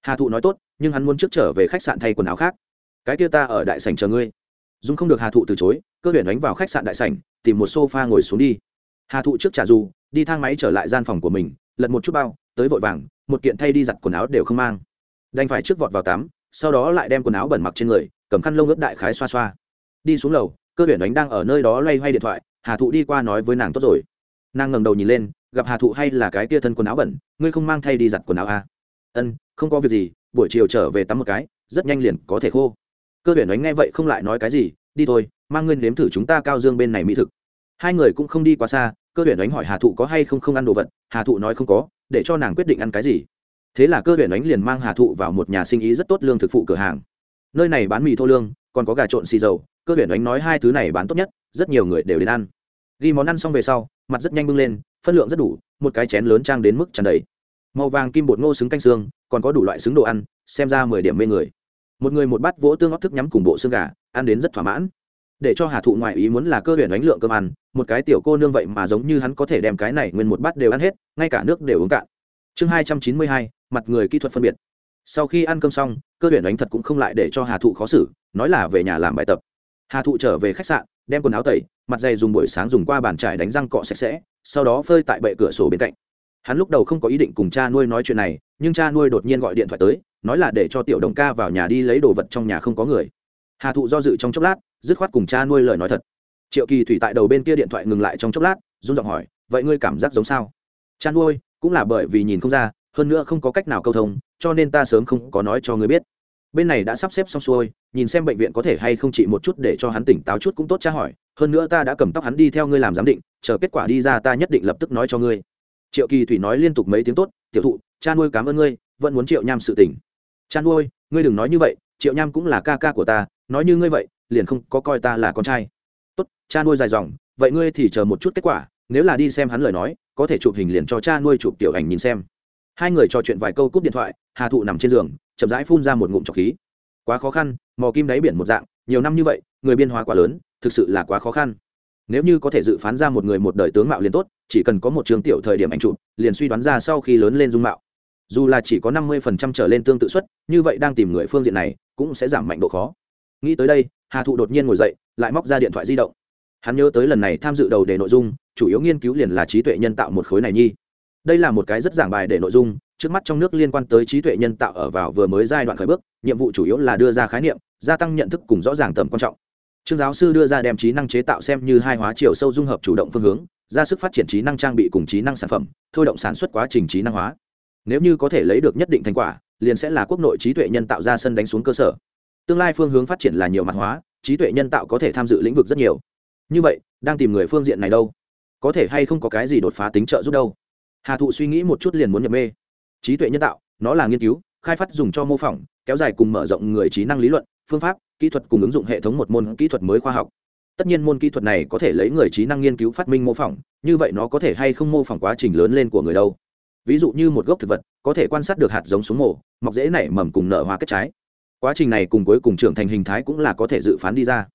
S1: Hà thụ nói tốt, nhưng hắn muốn trước trở về khách sạn thay quần áo khác. Cái kia ta ở đại sảnh chờ ngươi. Dung không được hà thụ từ chối, cơ huyện đánh vào khách sạn đại sảnh, tìm một sofa ngồi xuống đi. Hà thụ trước trả dù, đi thang máy trở lại gian phòng của mình, lật một chút bao tới vội vàng, một kiện thay đi giặt quần áo đều không mang. Đành phải trước vọt vào tắm, sau đó lại đem quần áo bẩn mặc trên người, cầm khăn lông ướp đại khái xoa xoa. Đi xuống lầu, cơ tuyển đánh đang ở nơi đó loay hoay điện thoại, hà thụ đi qua nói với nàng tốt rồi. Nàng ngẩng đầu nhìn lên, gặp hà thụ hay là cái tia thân quần áo bẩn, ngươi không mang thay đi giặt quần áo à? ân, không có việc gì, buổi chiều trở về tắm một cái, rất nhanh liền có thể khô. Cơ tuyển đánh nghe vậy không lại nói cái gì, đi thôi, mang ngươi nếm thử chúng ta cao dương bên này mỹ thực. Hai người cũng không đi quá xa, cơ tuyển đánh hỏi hà thụ có hay không không ăn đồ vật, hà thụ nói không có để cho nàng quyết định ăn cái gì. Thế là cơ huyện ánh liền mang hà thụ vào một nhà sinh ý rất tốt lương thực phụ cửa hàng. Nơi này bán mì thô lương, còn có gà trộn xì dầu, cơ huyện ánh nói hai thứ này bán tốt nhất, rất nhiều người đều đến ăn. Ghi món ăn xong về sau, mặt rất nhanh bưng lên, phân lượng rất đủ, một cái chén lớn trang đến mức tràn đầy. Màu vàng kim bột ngô xứng canh xương, còn có đủ loại xứng đồ ăn, xem ra mười điểm mê người. Một người một bát vỗ tương óc thức nhắm cùng bộ xương gà, ăn đến rất thỏa mãn để cho hà thụ ngoại ý muốn là cơ Huyền đánh lượng cơm ăn, một cái tiểu cô nương vậy mà giống như hắn có thể đem cái này nguyên một bát đều ăn hết, ngay cả nước đều uống cạn. Chương hai trăm chín mươi hai, mặt người kỹ thuật phân biệt. Sau khi ăn cơm xong, cơ Huyền đánh thật cũng không lại để cho hà thụ khó xử, nói là về nhà làm bài tập. Hà thụ trở về khách sạn, đem quần áo tẩy, mặt dày dùng buổi sáng dùng qua bàn trải đánh răng cọ sạch sẽ, sau đó phơi tại bệ cửa sổ bên cạnh. Hắn lúc đầu không có ý định cùng cha nuôi nói chuyện này, nhưng cha nuôi đột nhiên gọi điện thoại tới, nói là để cho tiểu đồng ca vào nhà đi lấy đồ vật trong nhà không có người hà thụ do dự trong chốc lát, dứt khoát cùng cha nuôi lời nói thật. Triệu kỳ thủy tại đầu bên kia điện thoại ngừng lại trong chốc lát, run giọng hỏi, vậy ngươi cảm giác giống sao? Cha nuôi, cũng là bởi vì nhìn không ra, hơn nữa không có cách nào câu thông, cho nên ta sớm không có nói cho ngươi biết. Bên này đã sắp xếp xong xuôi, nhìn xem bệnh viện có thể hay không trị một chút để cho hắn tỉnh táo chút cũng tốt, cha hỏi, hơn nữa ta đã cầm tóc hắn đi theo ngươi làm giám định, chờ kết quả đi ra ta nhất định lập tức nói cho ngươi. Triệu kỳ thủy nói liên tục mấy tiếng tốt, tiểu thụ, cha nuôi cảm ơn ngươi, vẫn muốn triệu nham sự tỉnh. Cha nuôi, ngươi đừng nói như vậy, triệu nham cũng là ca ca của ta nói như ngươi vậy, liền không có coi ta là con trai. Tốt, cha nuôi dài dòng, vậy ngươi thì chờ một chút kết quả, nếu là đi xem hắn lời nói, có thể chụp hình liền cho cha nuôi chụp tiểu ảnh nhìn xem. Hai người trò chuyện vài câu cúp điện thoại, hà thụ nằm trên giường, chậm rãi phun ra một ngụm trọc khí. Quá khó khăn, mò kim đáy biển một dạng, nhiều năm như vậy, người biên hóa quá lớn, thực sự là quá khó khăn. Nếu như có thể dự phán ra một người một đời tướng mạo liền tốt, chỉ cần có một trường tiểu thời điểm ảnh chụp, liền suy đoán ra sau khi lớn lên dung mạo. Dù là chỉ có năm mươi phần trăm trở lên tương tự xuất như vậy đang tìm người phương diện này, cũng sẽ giảm mạnh độ khó nghĩ tới đây, hà thụ đột nhiên ngồi dậy, lại móc ra điện thoại di động. Hắn nhớ tới lần này tham dự đầu đề nội dung, chủ yếu nghiên cứu liền là trí tuệ nhân tạo một khối này nhi. Đây là một cái rất giảng bài để nội dung, trước mắt trong nước liên quan tới trí tuệ nhân tạo ở vào vừa mới giai đoạn khởi bước, nhiệm vụ chủ yếu là đưa ra khái niệm, gia tăng nhận thức cùng rõ ràng tầm quan trọng. Trương giáo sư đưa ra đem trí năng chế tạo xem như hai hóa chiều sâu dung hợp chủ động phương hướng, ra sức phát triển trí năng trang bị cùng trí năng sản phẩm, thôi động sản xuất quá trình trí năng hóa. Nếu như có thể lấy được nhất định thành quả, liền sẽ là quốc nội trí tuệ nhân tạo ra sân đánh xuống cơ sở tương lai phương hướng phát triển là nhiều mặt hóa, trí tuệ nhân tạo có thể tham dự lĩnh vực rất nhiều. Như vậy, đang tìm người phương diện này đâu? Có thể hay không có cái gì đột phá tính trợ giúp đâu? Hà thụ suy nghĩ một chút liền muốn nhập mê. Trí tuệ nhân tạo, nó là nghiên cứu, khai phát dùng cho mô phỏng, kéo dài cùng mở rộng người trí năng lý luận, phương pháp, kỹ thuật cùng ứng dụng hệ thống một môn kỹ thuật mới khoa học. Tất nhiên môn kỹ thuật này có thể lấy người trí năng nghiên cứu phát minh mô phỏng, như vậy nó có thể hay không mô phỏng quá trình lớn lên của người đâu? Ví dụ như một gốc thực vật, có thể quan sát được hạt giống xuống mổ, mọc dễ nảy mầm cùng nở hoa kết trái quá trình này cùng cuối cùng trưởng thành hình thái cũng là có thể dự phán đi ra.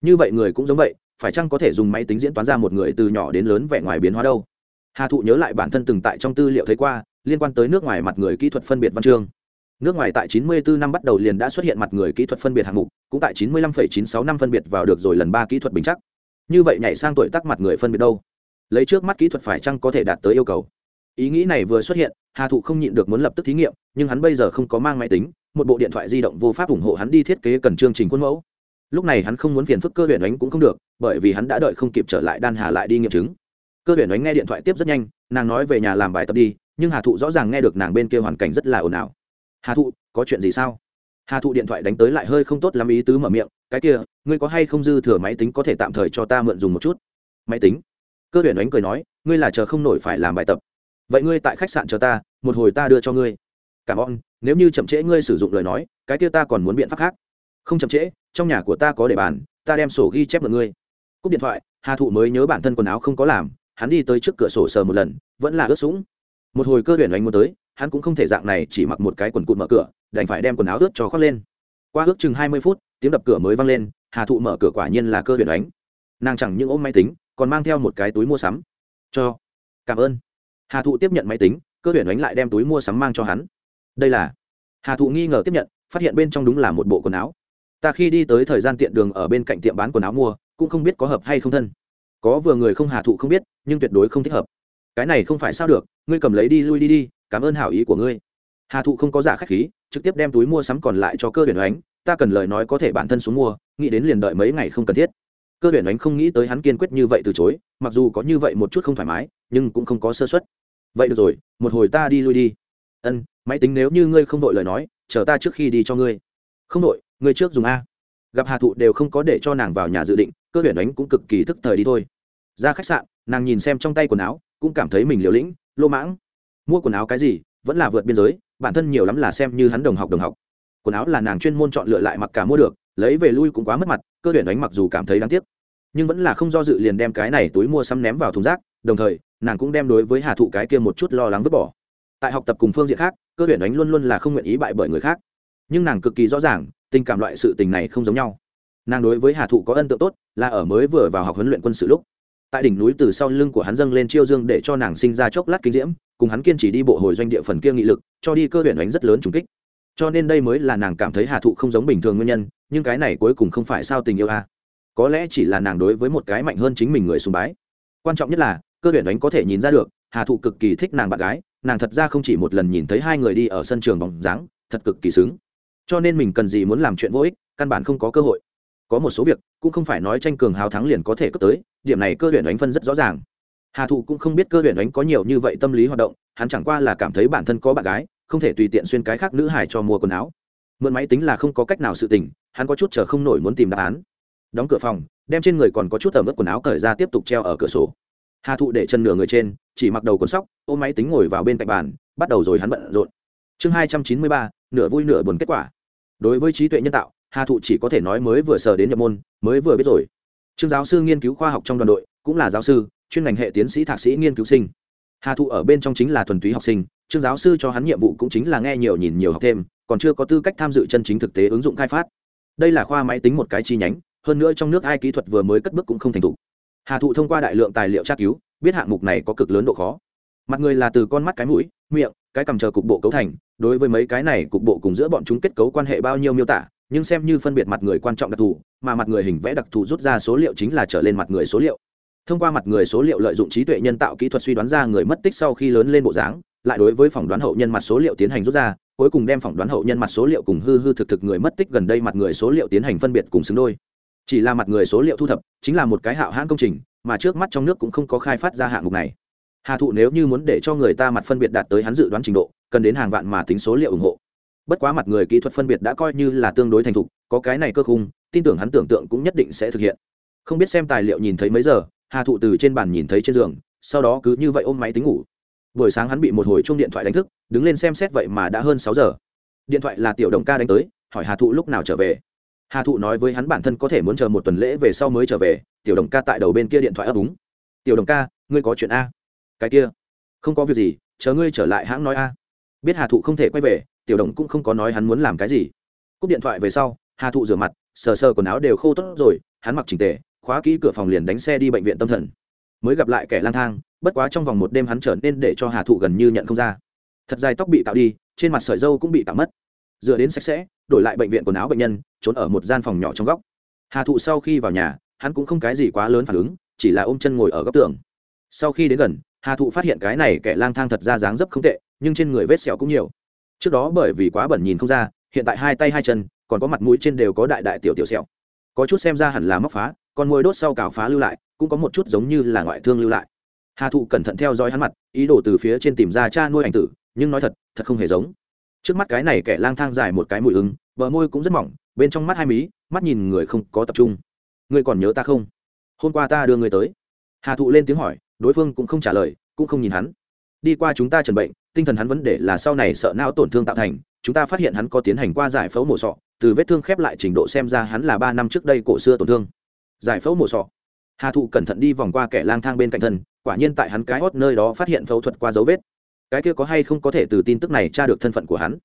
S1: Như vậy người cũng giống vậy phải chăng có thể dùng máy tính diễn toán ra một người từ nhỏ đến lớn vẻ ngoài biến hóa đâu? Hà thụ nhớ lại bản thân từng tại trong tư liệu thấy qua liên quan tới nước ngoài mặt người kỹ thuật phân biệt văn chương. Nước ngoài tại 94 năm bắt đầu liền đã xuất hiện mặt người kỹ thuật phân biệt hạng mục cũng tại 95,96 năm phân biệt vào được rồi lần ba kỹ thuật bình chắc. Như vậy nhảy sang tuổi tác mặt người phân biệt đâu? Lấy trước mắt kỹ thuật phải chăng có thể đạt tới yêu cầu? Ý nghĩ này vừa xuất hiện hà thụ không nhịn được muốn lập tức thí nghiệm nhưng hắn bây giờ không có mang máy tính một bộ điện thoại di động vô pháp ủng hộ hắn đi thiết kế cần chương trình khuôn mẫu. Lúc này hắn không muốn phiền phức cơ huyền ánh cũng không được, bởi vì hắn đã đợi không kịp trở lại đan hà lại đi nghiệm chứng. Cơ huyền ánh nghe điện thoại tiếp rất nhanh, nàng nói về nhà làm bài tập đi, nhưng hà thụ rõ ràng nghe được nàng bên kia hoàn cảnh rất là ồn ào. Hà thụ, có chuyện gì sao? Hà thụ điện thoại đánh tới lại hơi không tốt lắm ý tứ mở miệng, cái kia, ngươi có hay không dư thừa máy tính có thể tạm thời cho ta mượn dùng một chút? Máy tính? Cơ huyền ánh cười nói, ngươi là chờ không nổi phải làm bài tập. Vậy ngươi tại khách sạn chờ ta, một hồi ta đưa cho ngươi cảm ơn, nếu như chậm trễ ngươi sử dụng lời nói, cái kia ta còn muốn biện pháp khác. Không chậm trễ, trong nhà của ta có để bàn, ta đem sổ ghi chép được ngươi. Cúp điện thoại, hà thụ mới nhớ bản thân quần áo không có làm, hắn đi tới trước cửa sổ sờ một lần, vẫn là ướt sũng. Một hồi cơ huyền đánh muốn tới, hắn cũng không thể dạng này, chỉ mặc một cái quần cụt mở cửa, đành phải đem quần áo ướt cho khoác lên. Qua ước chừng hai mươi phút, tiếng đập cửa mới vang lên, hà thụ mở cửa quả nhiên là cơ huyền đánh nàng chẳng những ôm máy tính, còn mang theo một cái túi mua sắm. Cho. Cảm ơn. Hà thụ tiếp nhận máy tính, cơ huyền đánh lại đem túi mua sắm mang cho hắn đây là hà thụ nghi ngờ tiếp nhận phát hiện bên trong đúng là một bộ quần áo ta khi đi tới thời gian tiện đường ở bên cạnh tiệm bán quần áo mua cũng không biết có hợp hay không thân có vừa người không hà thụ không biết nhưng tuyệt đối không thích hợp cái này không phải sao được ngươi cầm lấy đi lui đi đi cảm ơn hảo ý của ngươi hà thụ không có giả khách khí trực tiếp đem túi mua sắm còn lại cho cơ huyền oánh ta cần lời nói có thể bản thân xuống mua nghĩ đến liền đợi mấy ngày không cần thiết cơ huyền oánh không nghĩ tới hắn kiên quyết như vậy từ chối mặc dù có như vậy một chút không thoải mái nhưng cũng không có sơ xuất vậy được rồi một hồi ta đi lui đi ân, máy tính nếu như ngươi không đội lời nói, chờ ta trước khi đi cho ngươi. Không đội, ngươi trước dùng a. Gặp hà thụ đều không có để cho nàng vào nhà dự định, cơ huyền đánh cũng cực kỳ thức thời đi thôi. Ra khách sạn, nàng nhìn xem trong tay quần áo, cũng cảm thấy mình liều lĩnh, lô mãng. Mua quần áo cái gì, vẫn là vượt biên giới, bản thân nhiều lắm là xem như hắn đồng học đồng học. Quần áo là nàng chuyên môn chọn lựa lại mặc cả mua được, lấy về lui cũng quá mất mặt, cơ huyền đánh mặc dù cảm thấy đáng tiếc, nhưng vẫn là không do dự liền đem cái này túi mua xăm ném vào thùng rác, đồng thời, nàng cũng đem đối với hà thụ cái kia một chút lo lắng vứt bỏ tại học tập cùng phương diện khác, cơ huyền ánh luôn luôn là không nguyện ý bại bởi người khác. Nhưng nàng cực kỳ rõ ràng, tình cảm loại sự tình này không giống nhau. Nàng đối với hà thụ có ấn tượng tốt, là ở mới vừa vào học huấn luyện quân sự lúc. Tại đỉnh núi từ sau lưng của hắn dâng lên chiêu dương để cho nàng sinh ra chốc lát kinh diễm, cùng hắn kiên trì đi bộ hồi doanh địa phần kia nghị lực, cho đi cơ huyền ánh rất lớn trùng kích. Cho nên đây mới là nàng cảm thấy hà thụ không giống bình thường nguyên nhân, nhưng cái này cuối cùng không phải sao tình yêu a có lẽ chỉ là nàng đối với một cái mạnh hơn chính mình người sùng bái. Quan trọng nhất là, cơ huyền ánh có thể nhìn ra được, hà thụ cực kỳ thích nàng bạn gái nàng thật ra không chỉ một lần nhìn thấy hai người đi ở sân trường bóng dáng, thật cực kỳ xứng. Cho nên mình cần gì muốn làm chuyện vô ích, căn bản không có cơ hội. Có một số việc, cũng không phải nói tranh cường hào thắng liền có thể cấp tới, điểm này cơ huyện đánh phân rất rõ ràng. Hà thụ cũng không biết cơ huyện đánh có nhiều như vậy tâm lý hoạt động, hắn chẳng qua là cảm thấy bản thân có bạn gái, không thể tùy tiện xuyên cái khác nữ hải cho mua quần áo. Mượn máy tính là không có cách nào sự tình, hắn có chút chờ không nổi muốn tìm đáp án. Đóng cửa phòng, đem trên người còn có chút tầm ướp quần áo cởi ra tiếp tục treo ở cửa sổ hà thụ để chân nửa người trên, chỉ mặc đầu cuốn sóc ôm máy tính ngồi vào bên cạnh bàn, bắt đầu rồi hắn bận rộn. Chương hai trăm chín mươi ba, nửa vui nửa buồn kết quả. Đối với trí tuệ nhân tạo, hà thụ chỉ có thể nói mới vừa sờ đến nhập môn, mới vừa biết rồi. Trương giáo sư nghiên cứu khoa học trong đoàn đội, cũng là giáo sư, chuyên ngành hệ tiến sĩ thạc sĩ nghiên cứu sinh. Hà thụ ở bên trong chính là thuần túy học sinh, trương giáo sư cho hắn nhiệm vụ cũng chính là nghe nhiều nhìn nhiều học thêm, còn chưa có tư cách tham dự chân chính thực tế ứng dụng khai phát. Đây là khoa máy tính một cái chi nhánh, hơn nữa trong nước ai kỹ thuật vừa mới cất bước cũng không thành thục hà thụ thông qua đại lượng tài liệu tra cứu, biết hạng mục này có cực lớn độ khó. Mặt người là từ con mắt cái mũi, miệng, cái cầm chờ cục bộ cấu thành, đối với mấy cái này cục bộ cùng giữa bọn chúng kết cấu quan hệ bao nhiêu miêu tả, nhưng xem như phân biệt mặt người quan trọng đặc thù, mà mặt người hình vẽ đặc thù rút ra số liệu chính là trở lên mặt người số liệu. Thông qua mặt người số liệu lợi dụng trí tuệ nhân tạo kỹ thuật suy đoán ra người mất tích sau khi lớn lên bộ dáng, lại đối với phỏng đoán hậu nhân mặt số liệu tiến hành rút ra, cuối cùng đem phỏng đoán hậu nhân mặt số liệu cùng hư hư thực thực người mất tích gần đây mặt người số liệu tiến hành phân biệt cùng xứng đôi chỉ là mặt người số liệu thu thập, chính là một cái hạo hãn công trình, mà trước mắt trong nước cũng không có khai phát ra hạng mục này. Hà thụ nếu như muốn để cho người ta mặt phân biệt đạt tới hắn dự đoán trình độ, cần đến hàng vạn mà tính số liệu ủng hộ. Bất quá mặt người kỹ thuật phân biệt đã coi như là tương đối thành thục, có cái này cơ khung, tin tưởng hắn tưởng tượng cũng nhất định sẽ thực hiện. Không biết xem tài liệu nhìn thấy mấy giờ, hà thụ từ trên bàn nhìn thấy trên giường, sau đó cứ như vậy ôm máy tính ngủ. Buổi sáng hắn bị một hồi chuông điện thoại đánh thức, đứng lên xem xét vậy mà đã hơn sáu giờ. Điện thoại là tiểu đồng ca đánh tới, hỏi hà thụ lúc nào trở về hà thụ nói với hắn bản thân có thể muốn chờ một tuần lễ về sau mới trở về, tiểu đồng ca tại đầu bên kia điện thoại ấp úng. Tiểu đồng ca, ngươi có chuyện a? Cái kia, không có việc gì, chờ ngươi trở lại hãng nói a. Biết hà thụ không thể quay về, tiểu đồng cũng không có nói hắn muốn làm cái gì. Cúp điện thoại về sau, hà thụ rửa mặt, sờ sờ quần áo đều khô tốt rồi, hắn mặc trình tề, khóa kỹ cửa phòng liền đánh xe đi bệnh viện tâm thần. Mới gặp lại kẻ lang thang, bất quá trong vòng một đêm hắn trở nên để cho hà thụ gần như nhận không ra. Thật dài tóc bị tạo đi, trên mặt sợi dâu cũng bị tạo mất. Dựa đến sạch sẽ đổi lại bệnh viện quần áo bệnh nhân, trốn ở một gian phòng nhỏ trong góc. Hà thụ sau khi vào nhà, hắn cũng không cái gì quá lớn phản ứng, chỉ là ôm chân ngồi ở góc tường. Sau khi đến gần, hà thụ phát hiện cái này kẻ lang thang thật ra dáng dấp không tệ, nhưng trên người vết sẹo cũng nhiều. Trước đó bởi vì quá bẩn nhìn không ra, hiện tại hai tay hai chân, còn có mặt mũi trên đều có đại đại tiểu tiểu sẹo. Có chút xem ra hẳn là móc phá, còn môi đốt sau cào phá lưu lại, cũng có một chút giống như là ngoại thương lưu lại. Hà thụ cẩn thận theo dõi hắn mặt, ý đồ từ phía trên tìm ra cha nuôi ảnh tử, nhưng nói thật thật không hề giống trước mắt cái này kẻ lang thang dài một cái mùi ứng, bờ môi cũng rất mỏng, bên trong mắt hai mí, mắt nhìn người không có tập trung. Ngươi còn nhớ ta không? Hôm qua ta đưa ngươi tới. Hà thụ lên tiếng hỏi, đối phương cũng không trả lời, cũng không nhìn hắn. Đi qua chúng ta trần bệnh, tinh thần hắn vấn đề là sau này sợ não tổn thương tạo thành, chúng ta phát hiện hắn có tiến hành qua giải phẫu mổ sọ, từ vết thương khép lại trình độ xem ra hắn là ba năm trước đây cổ xưa tổn thương. Giải phẫu mổ sọ. Hà thụ cẩn thận đi vòng qua kẻ lang thang bên cạnh thân, quả nhiên tại hắn cái hót nơi đó phát hiện phẫu thuật qua dấu vết cái kia có hay không có thể từ tin tức này tra được thân phận của hắn?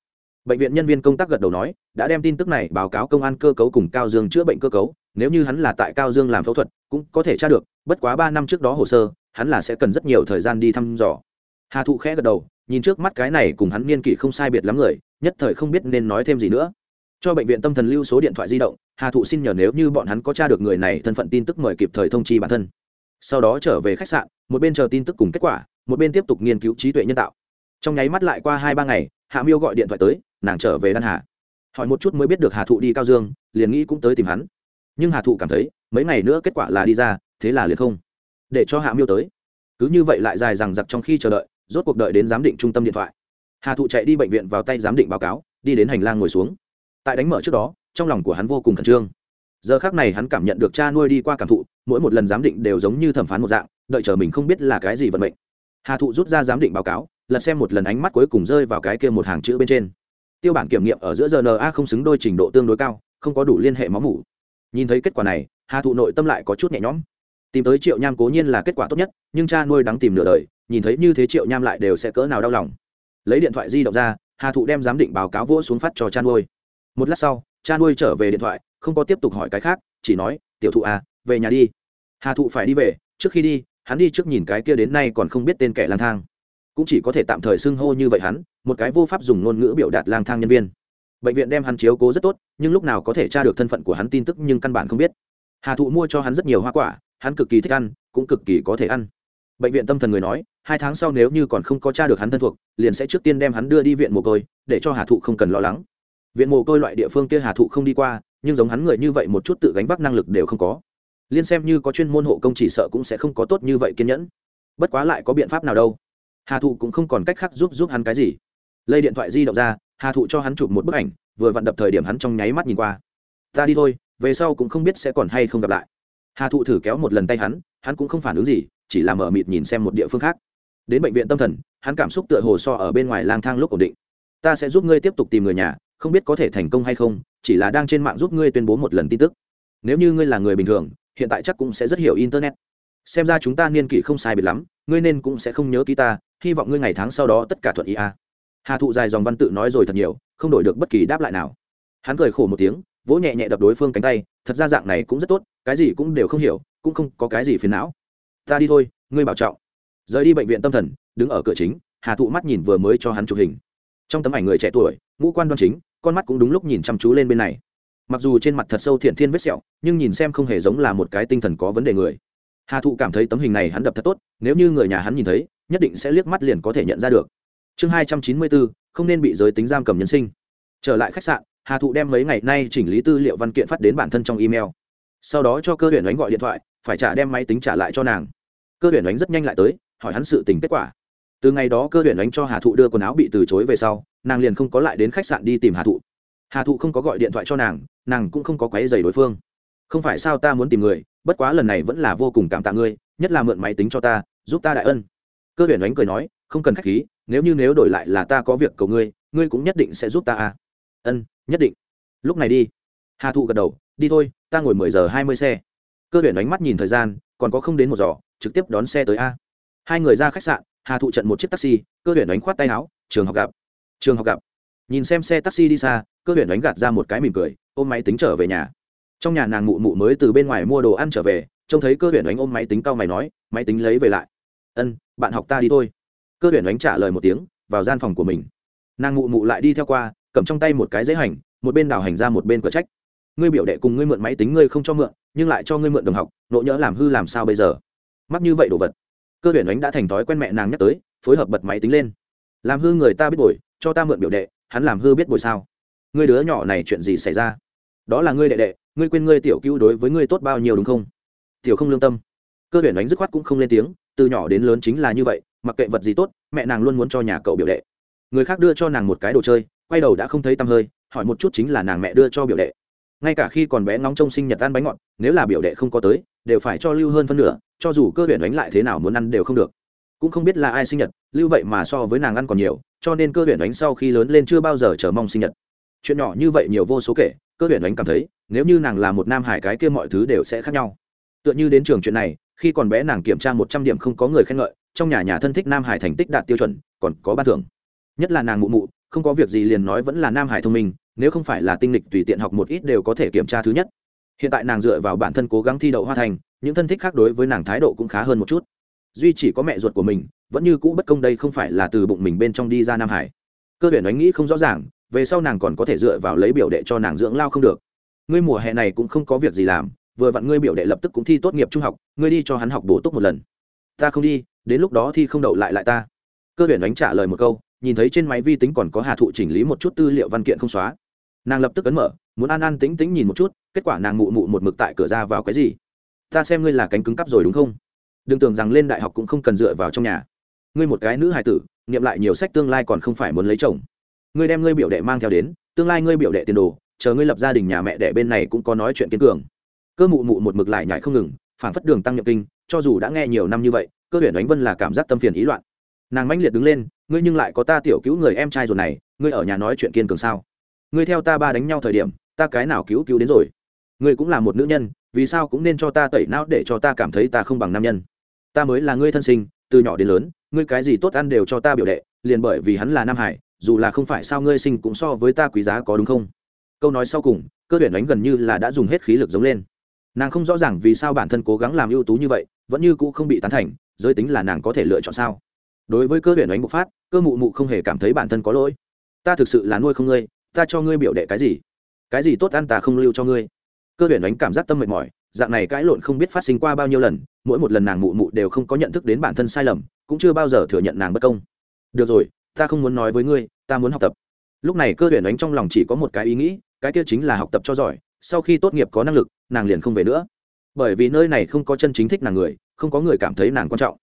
S1: Bệnh viện nhân viên công tác gật đầu nói, đã đem tin tức này báo cáo công an cơ cấu cùng cao dương chữa bệnh cơ cấu, nếu như hắn là tại cao dương làm phẫu thuật, cũng có thể tra được, bất quá ba năm trước đó hồ sơ, hắn là sẽ cần rất nhiều thời gian đi thăm dò. Hà thụ khẽ gật đầu, nhìn trước mắt cái này cùng hắn niên kỷ không sai biệt lắm người, nhất thời không biết nên nói thêm gì nữa. Cho bệnh viện tâm thần lưu số điện thoại di động, hà thụ xin nhờ nếu như bọn hắn có tra được người này thân phận tin tức mời kịp thời thông chi bản thân. Sau đó trở về khách sạn, một bên chờ tin tức cùng kết quả một bên tiếp tục nghiên cứu trí tuệ nhân tạo. Trong nháy mắt lại qua hai ba ngày, hạ miêu gọi điện thoại tới, nàng trở về đan hà. Hỏi một chút mới biết được hà thụ đi cao dương, liền nghĩ cũng tới tìm hắn. Nhưng hà thụ cảm thấy, mấy ngày nữa kết quả là đi ra, thế là liền không. Để cho hạ miêu tới. Cứ như vậy lại dài rằng giặc trong khi chờ đợi, rốt cuộc đợi đến giám định trung tâm điện thoại. Hà thụ chạy đi bệnh viện vào tay giám định báo cáo, đi đến hành lang ngồi xuống. Tại đánh mở trước đó, trong lòng của hắn vô cùng khẩn trương. Giờ khác này hắn cảm nhận được cha nuôi đi qua cảm thụ, mỗi một lần giám định đều giống như thẩm phán một dạng, đợi chờ mình không biết là cái gì vận mệnh hà thụ rút ra giám định báo cáo, lật xem một lần ánh mắt cuối cùng rơi vào cái kia một hàng chữ bên trên. Tiêu bản kiểm nghiệm ở giữa rna không xứng đôi trình độ tương đối cao, không có đủ liên hệ máu mủ. Nhìn thấy kết quả này, hà thụ nội tâm lại có chút nhẹ nhõm. Tìm tới triệu nham cố nhiên là kết quả tốt nhất, nhưng cha nuôi đắng tìm nửa đời, nhìn thấy như thế triệu nham lại đều sẽ cỡ nào đau lòng. Lấy điện thoại di động ra, hà thụ đem giám định báo cáo vỗ xuống phát cho cha nuôi. Một lát sau, cha nuôi trở về điện thoại, không có tiếp tục hỏi cái khác, chỉ nói, tiểu thụ à về nhà đi. Hà thụ phải đi về, trước khi đi hắn đi trước nhìn cái kia đến nay còn không biết tên kẻ lang thang. Cũng chỉ có thể tạm thời xưng hô như vậy hắn, một cái vô pháp dùng ngôn ngữ biểu đạt lang thang nhân viên. Bệnh viện đem hắn chiếu cố rất tốt, nhưng lúc nào có thể tra được thân phận của hắn tin tức nhưng căn bản không biết. Hà thụ mua cho hắn rất nhiều hoa quả, hắn cực kỳ thích ăn, cũng cực kỳ có thể ăn. Bệnh viện tâm thần người nói, hai tháng sau nếu như còn không có t r a được hắn thân thuộc, liền sẽ trước tiên đem hắn đưa đi viện mồ côi, để cho hà thụ không cần lo lắng. Viện mồ côi loại địa phương kia hà thụ không đi qua, nhưng giống hắn người như vậy một chút tự gánh vác năng lực đều không có liên xem như có chuyên môn hộ công chỉ sợ cũng sẽ không có tốt như vậy kiên nhẫn. Bất quá lại có biện pháp nào đâu. Hà thụ cũng không còn cách khác giúp giúp hắn cái gì. Lấy điện thoại di động ra, hà thụ cho hắn chụp một bức ảnh, vừa vặn đập thời điểm hắn trong nháy mắt nhìn qua. Ta đi thôi, về sau cũng không biết sẽ còn hay không gặp lại. Hà thụ thử kéo một lần tay hắn hắn cũng không phản ứng gì, chỉ là mở mịt nhìn xem một địa phương khác. Đến bệnh viện tâm thần, hắn cảm xúc tựa hồ so ở bên ngoài lang thang lúc ổn định. Ta sẽ giúp ngươi tiếp tục tìm người nhà, không biết có thể thành công hay không, chỉ là đang trên mạng giúp ngươi tuyên bố một lần tin tức. Nếu như ngươi là người bình thường hiện tại chắc cũng sẽ rất hiểu internet. Xem ra chúng ta niên kỷ không sai biệt lắm, ngươi nên cũng sẽ không nhớ ký ta, hy vọng ngươi ngày tháng sau đó tất cả thuận ý a hà thụ dài dòng văn tự nói rồi thật nhiều, không đổi được bất kỳ đáp lại nào. Hắn cười khổ một tiếng, vỗ nhẹ nhẹ đập đối phương cánh tay, thật ra dạng này cũng rất tốt, cái gì cũng đều không hiểu, cũng không có cái gì phiền não. Ta đi thôi, ngươi bảo trọng. Rời đi bệnh viện tâm thần, đứng ở cửa chính, hà thụ mắt nhìn vừa mới cho hắn chụp hình. Trong tấm ảnh người trẻ tuổi, ngũ quan đoan chính, con mắt cũng đúng lúc nhìn chăm chú lên bên này mặc dù trên mặt thật sâu thiện thiên vết sẹo, nhưng nhìn xem không hề giống là một cái tinh thần có vấn đề người. Hà thụ cảm thấy tấm hình này hắn đập thật tốt, nếu như người nhà hắn nhìn thấy, nhất định sẽ liếc mắt liền có thể nhận ra được. Chương hai trăm chín mươi bốn, không nên bị giới tính giam cầm nhân sinh. Trở lại khách sạn, hà thụ đem mấy ngày nay chỉnh lý tư liệu văn kiện phát đến bản thân trong email. Sau đó cho cơ huyền đánh gọi điện thoại, phải trả đem máy tính trả lại cho nàng. Cơ huyền đánh rất nhanh lại tới, hỏi hắn sự tình kết quả. Từ ngày đó cơ huyền đánh cho hà thụ đưa quần áo bị từ chối về sau, nàng liền không có lại đến khách sạn đi tìm hà thụ hà thụ không có gọi điện thoại cho nàng nàng cũng không có quấy rầy đối phương. Không phải sao ta muốn tìm người bất quá lần này vẫn là vô cùng cảm tạ ngươi nhất là mượn máy tính cho ta giúp ta đại ân. Cơ huyền đánh cười nói không cần khách khí nếu như nếu đổi lại là ta có việc cầu ngươi ngươi cũng nhất định sẽ giúp ta à. Ân nhất định. Lúc này đi. Hà thụ gật đầu đi thôi ta ngồi mười giờ hai mươi xe. Cơ tuyển đánh mắt nhìn thời gian còn có không đến một giờ, trực tiếp đón xe tới a. Hai người ra khách sạn hà thụ trận một chiếc taxi cơ tuyển đánh khoát tay áo trường học gặp trường học gặp nhìn xem xe taxi đi xa, cơ tuyển đánh gạt ra một cái mỉm cười, ôm máy tính trở về nhà. Trong nhà nàng mụ mụ mới từ bên ngoài mua đồ ăn trở về, trông thấy cơ tuyển đánh ôm máy tính cao mày nói, máy tính lấy về lại. Ân, bạn học ta đi thôi. Cơ tuyển đánh trả lời một tiếng, vào gian phòng của mình. Nàng mụ mụ lại đi theo qua, cầm trong tay một cái giấy hành, một bên đào hành ra một bên cửa trách. Ngươi biểu đệ cùng ngươi mượn máy tính ngươi không cho mượn, nhưng lại cho ngươi mượn đồng học, nộ nhỡ làm hư làm sao bây giờ? Mắc như vậy đồ vật. Cơ tuyển đánh đã thành thói quen mẹ nàng nhắc tới, phối hợp bật máy tính lên. Làm hư người ta biết bồi, cho ta mượn biểu đệ hắn làm hư biết bồi sao? Ngươi đứa nhỏ này chuyện gì xảy ra? Đó là ngươi đệ đệ, ngươi quên ngươi tiểu cứu đối với ngươi tốt bao nhiêu đúng không? Tiểu không lương tâm. Cơ tuyển đánh dứt khoát cũng không lên tiếng, từ nhỏ đến lớn chính là như vậy, mặc kệ vật gì tốt, mẹ nàng luôn muốn cho nhà cậu biểu đệ. Người khác đưa cho nàng một cái đồ chơi, quay đầu đã không thấy tăm hơi, hỏi một chút chính là nàng mẹ đưa cho biểu đệ. Ngay cả khi còn bé ngóng trông sinh nhật ăn bánh ngọt, nếu là biểu đệ không có tới, đều phải cho lưu hơn phân nửa, cho dù cơ huyện đánh lại thế nào muốn ăn đều không được cũng không biết là ai sinh nhật, lưu vậy mà so với nàng ăn còn nhiều, cho nên cơ huyện đánh sau khi lớn lên chưa bao giờ chờ mong sinh nhật. Chuyện nhỏ như vậy nhiều vô số kể, cơ huyện đánh cảm thấy, nếu như nàng là một nam hải cái kia mọi thứ đều sẽ khác nhau. Tựa như đến trường chuyện này, khi còn bé nàng kiểm tra một trăm điểm không có người khen ngợi, trong nhà nhà thân thích nam hải thành tích đạt tiêu chuẩn, còn có ban thưởng. Nhất là nàng mụ mụ, không có việc gì liền nói vẫn là nam hải thông minh, nếu không phải là tinh lịch tùy tiện học một ít đều có thể kiểm tra thứ nhất. Hiện tại nàng dựa vào bản thân cố gắng thi đậu hoa thành, những thân thích khác đối với nàng thái độ cũng khá hơn một chút duy chỉ có mẹ ruột của mình, vẫn như cũ bất công đây không phải là từ bụng mình bên trong đi ra nam hải. Cơ tuyển ánh nghĩ không rõ ràng, về sau nàng còn có thể dựa vào lấy biểu đệ cho nàng dưỡng lao không được. Ngươi mùa hè này cũng không có việc gì làm, vừa vặn ngươi biểu đệ lập tức cũng thi tốt nghiệp trung học, ngươi đi cho hắn học bổ túc một lần. Ta không đi, đến lúc đó thi không đậu lại lại ta. Cơ tuyển đánh trả lời một câu, nhìn thấy trên máy vi tính còn có hà thụ chỉnh lý một chút tư liệu văn kiện không xóa. Nàng lập tức ấn mở, muốn an an tính tính nhìn một chút, kết quả nàng mụ mụ một mực tại cửa ra vào cái gì? Ta xem ngươi là cánh cứng cắp rồi đúng không? Đừng tưởng rằng lên đại học cũng không cần dựa vào trong nhà. Ngươi một cái nữ hài tử nghiệm lại nhiều sách tương lai còn không phải muốn lấy chồng. Ngươi đem ngươi biểu đệ mang theo đến, tương lai ngươi biểu đệ tiền đồ, chờ ngươi lập gia đình nhà mẹ đẻ bên này cũng có nói chuyện kiên cường. Cơ mụ mụ một mực lại nhảy không ngừng phản phất đường tăng nhập kinh, cho dù đã nghe nhiều năm như vậy, cơ huyền đánh vân là cảm giác tâm phiền ý loạn. Nàng mãnh liệt đứng lên, ngươi nhưng lại có ta tiểu cứu người em trai rồi này, ngươi ở nhà nói chuyện kiên cường sao? Ngươi theo ta ba đánh nhau thời điểm, ta cái nào cứu cứu đến rồi? Ngươi cũng là một nữ nhân, vì sao cũng nên cho ta tẩy não để cho ta cảm thấy ta không bằng nam nhân? Ta mới là ngươi thân sinh, từ nhỏ đến lớn, ngươi cái gì tốt ăn đều cho ta biểu đệ, liền bởi vì hắn là nam hải, dù là không phải sao ngươi sinh cũng so với ta quý giá có đúng không? Câu nói sau cùng, cơ tuyển đánh gần như là đã dùng hết khí lực giống lên. Nàng không rõ ràng vì sao bản thân cố gắng làm ưu tú như vậy, vẫn như cũ không bị tán thành, giới tính là nàng có thể lựa chọn sao? Đối với cơ tuyển đánh bộc phát, cơ mụ mụ không hề cảm thấy bản thân có lỗi. Ta thực sự là nuôi không ngươi, ta cho ngươi biểu đệ cái gì? Cái gì tốt ăn ta không lưu cho ngươi. Cơ tuyển đánh cảm giác tâm mệt mỏi dạng này cãi lộn không biết phát sinh qua bao nhiêu lần, mỗi một lần nàng mụ mụ đều không có nhận thức đến bản thân sai lầm, cũng chưa bao giờ thừa nhận nàng bất công. Được rồi, ta không muốn nói với ngươi, ta muốn học tập. Lúc này cơ tuyển đánh trong lòng chỉ có một cái ý nghĩ, cái kia chính là học tập cho giỏi, sau khi tốt nghiệp có năng lực, nàng liền không về nữa. Bởi vì nơi này không có chân chính thích nàng người, không có người cảm thấy nàng quan trọng.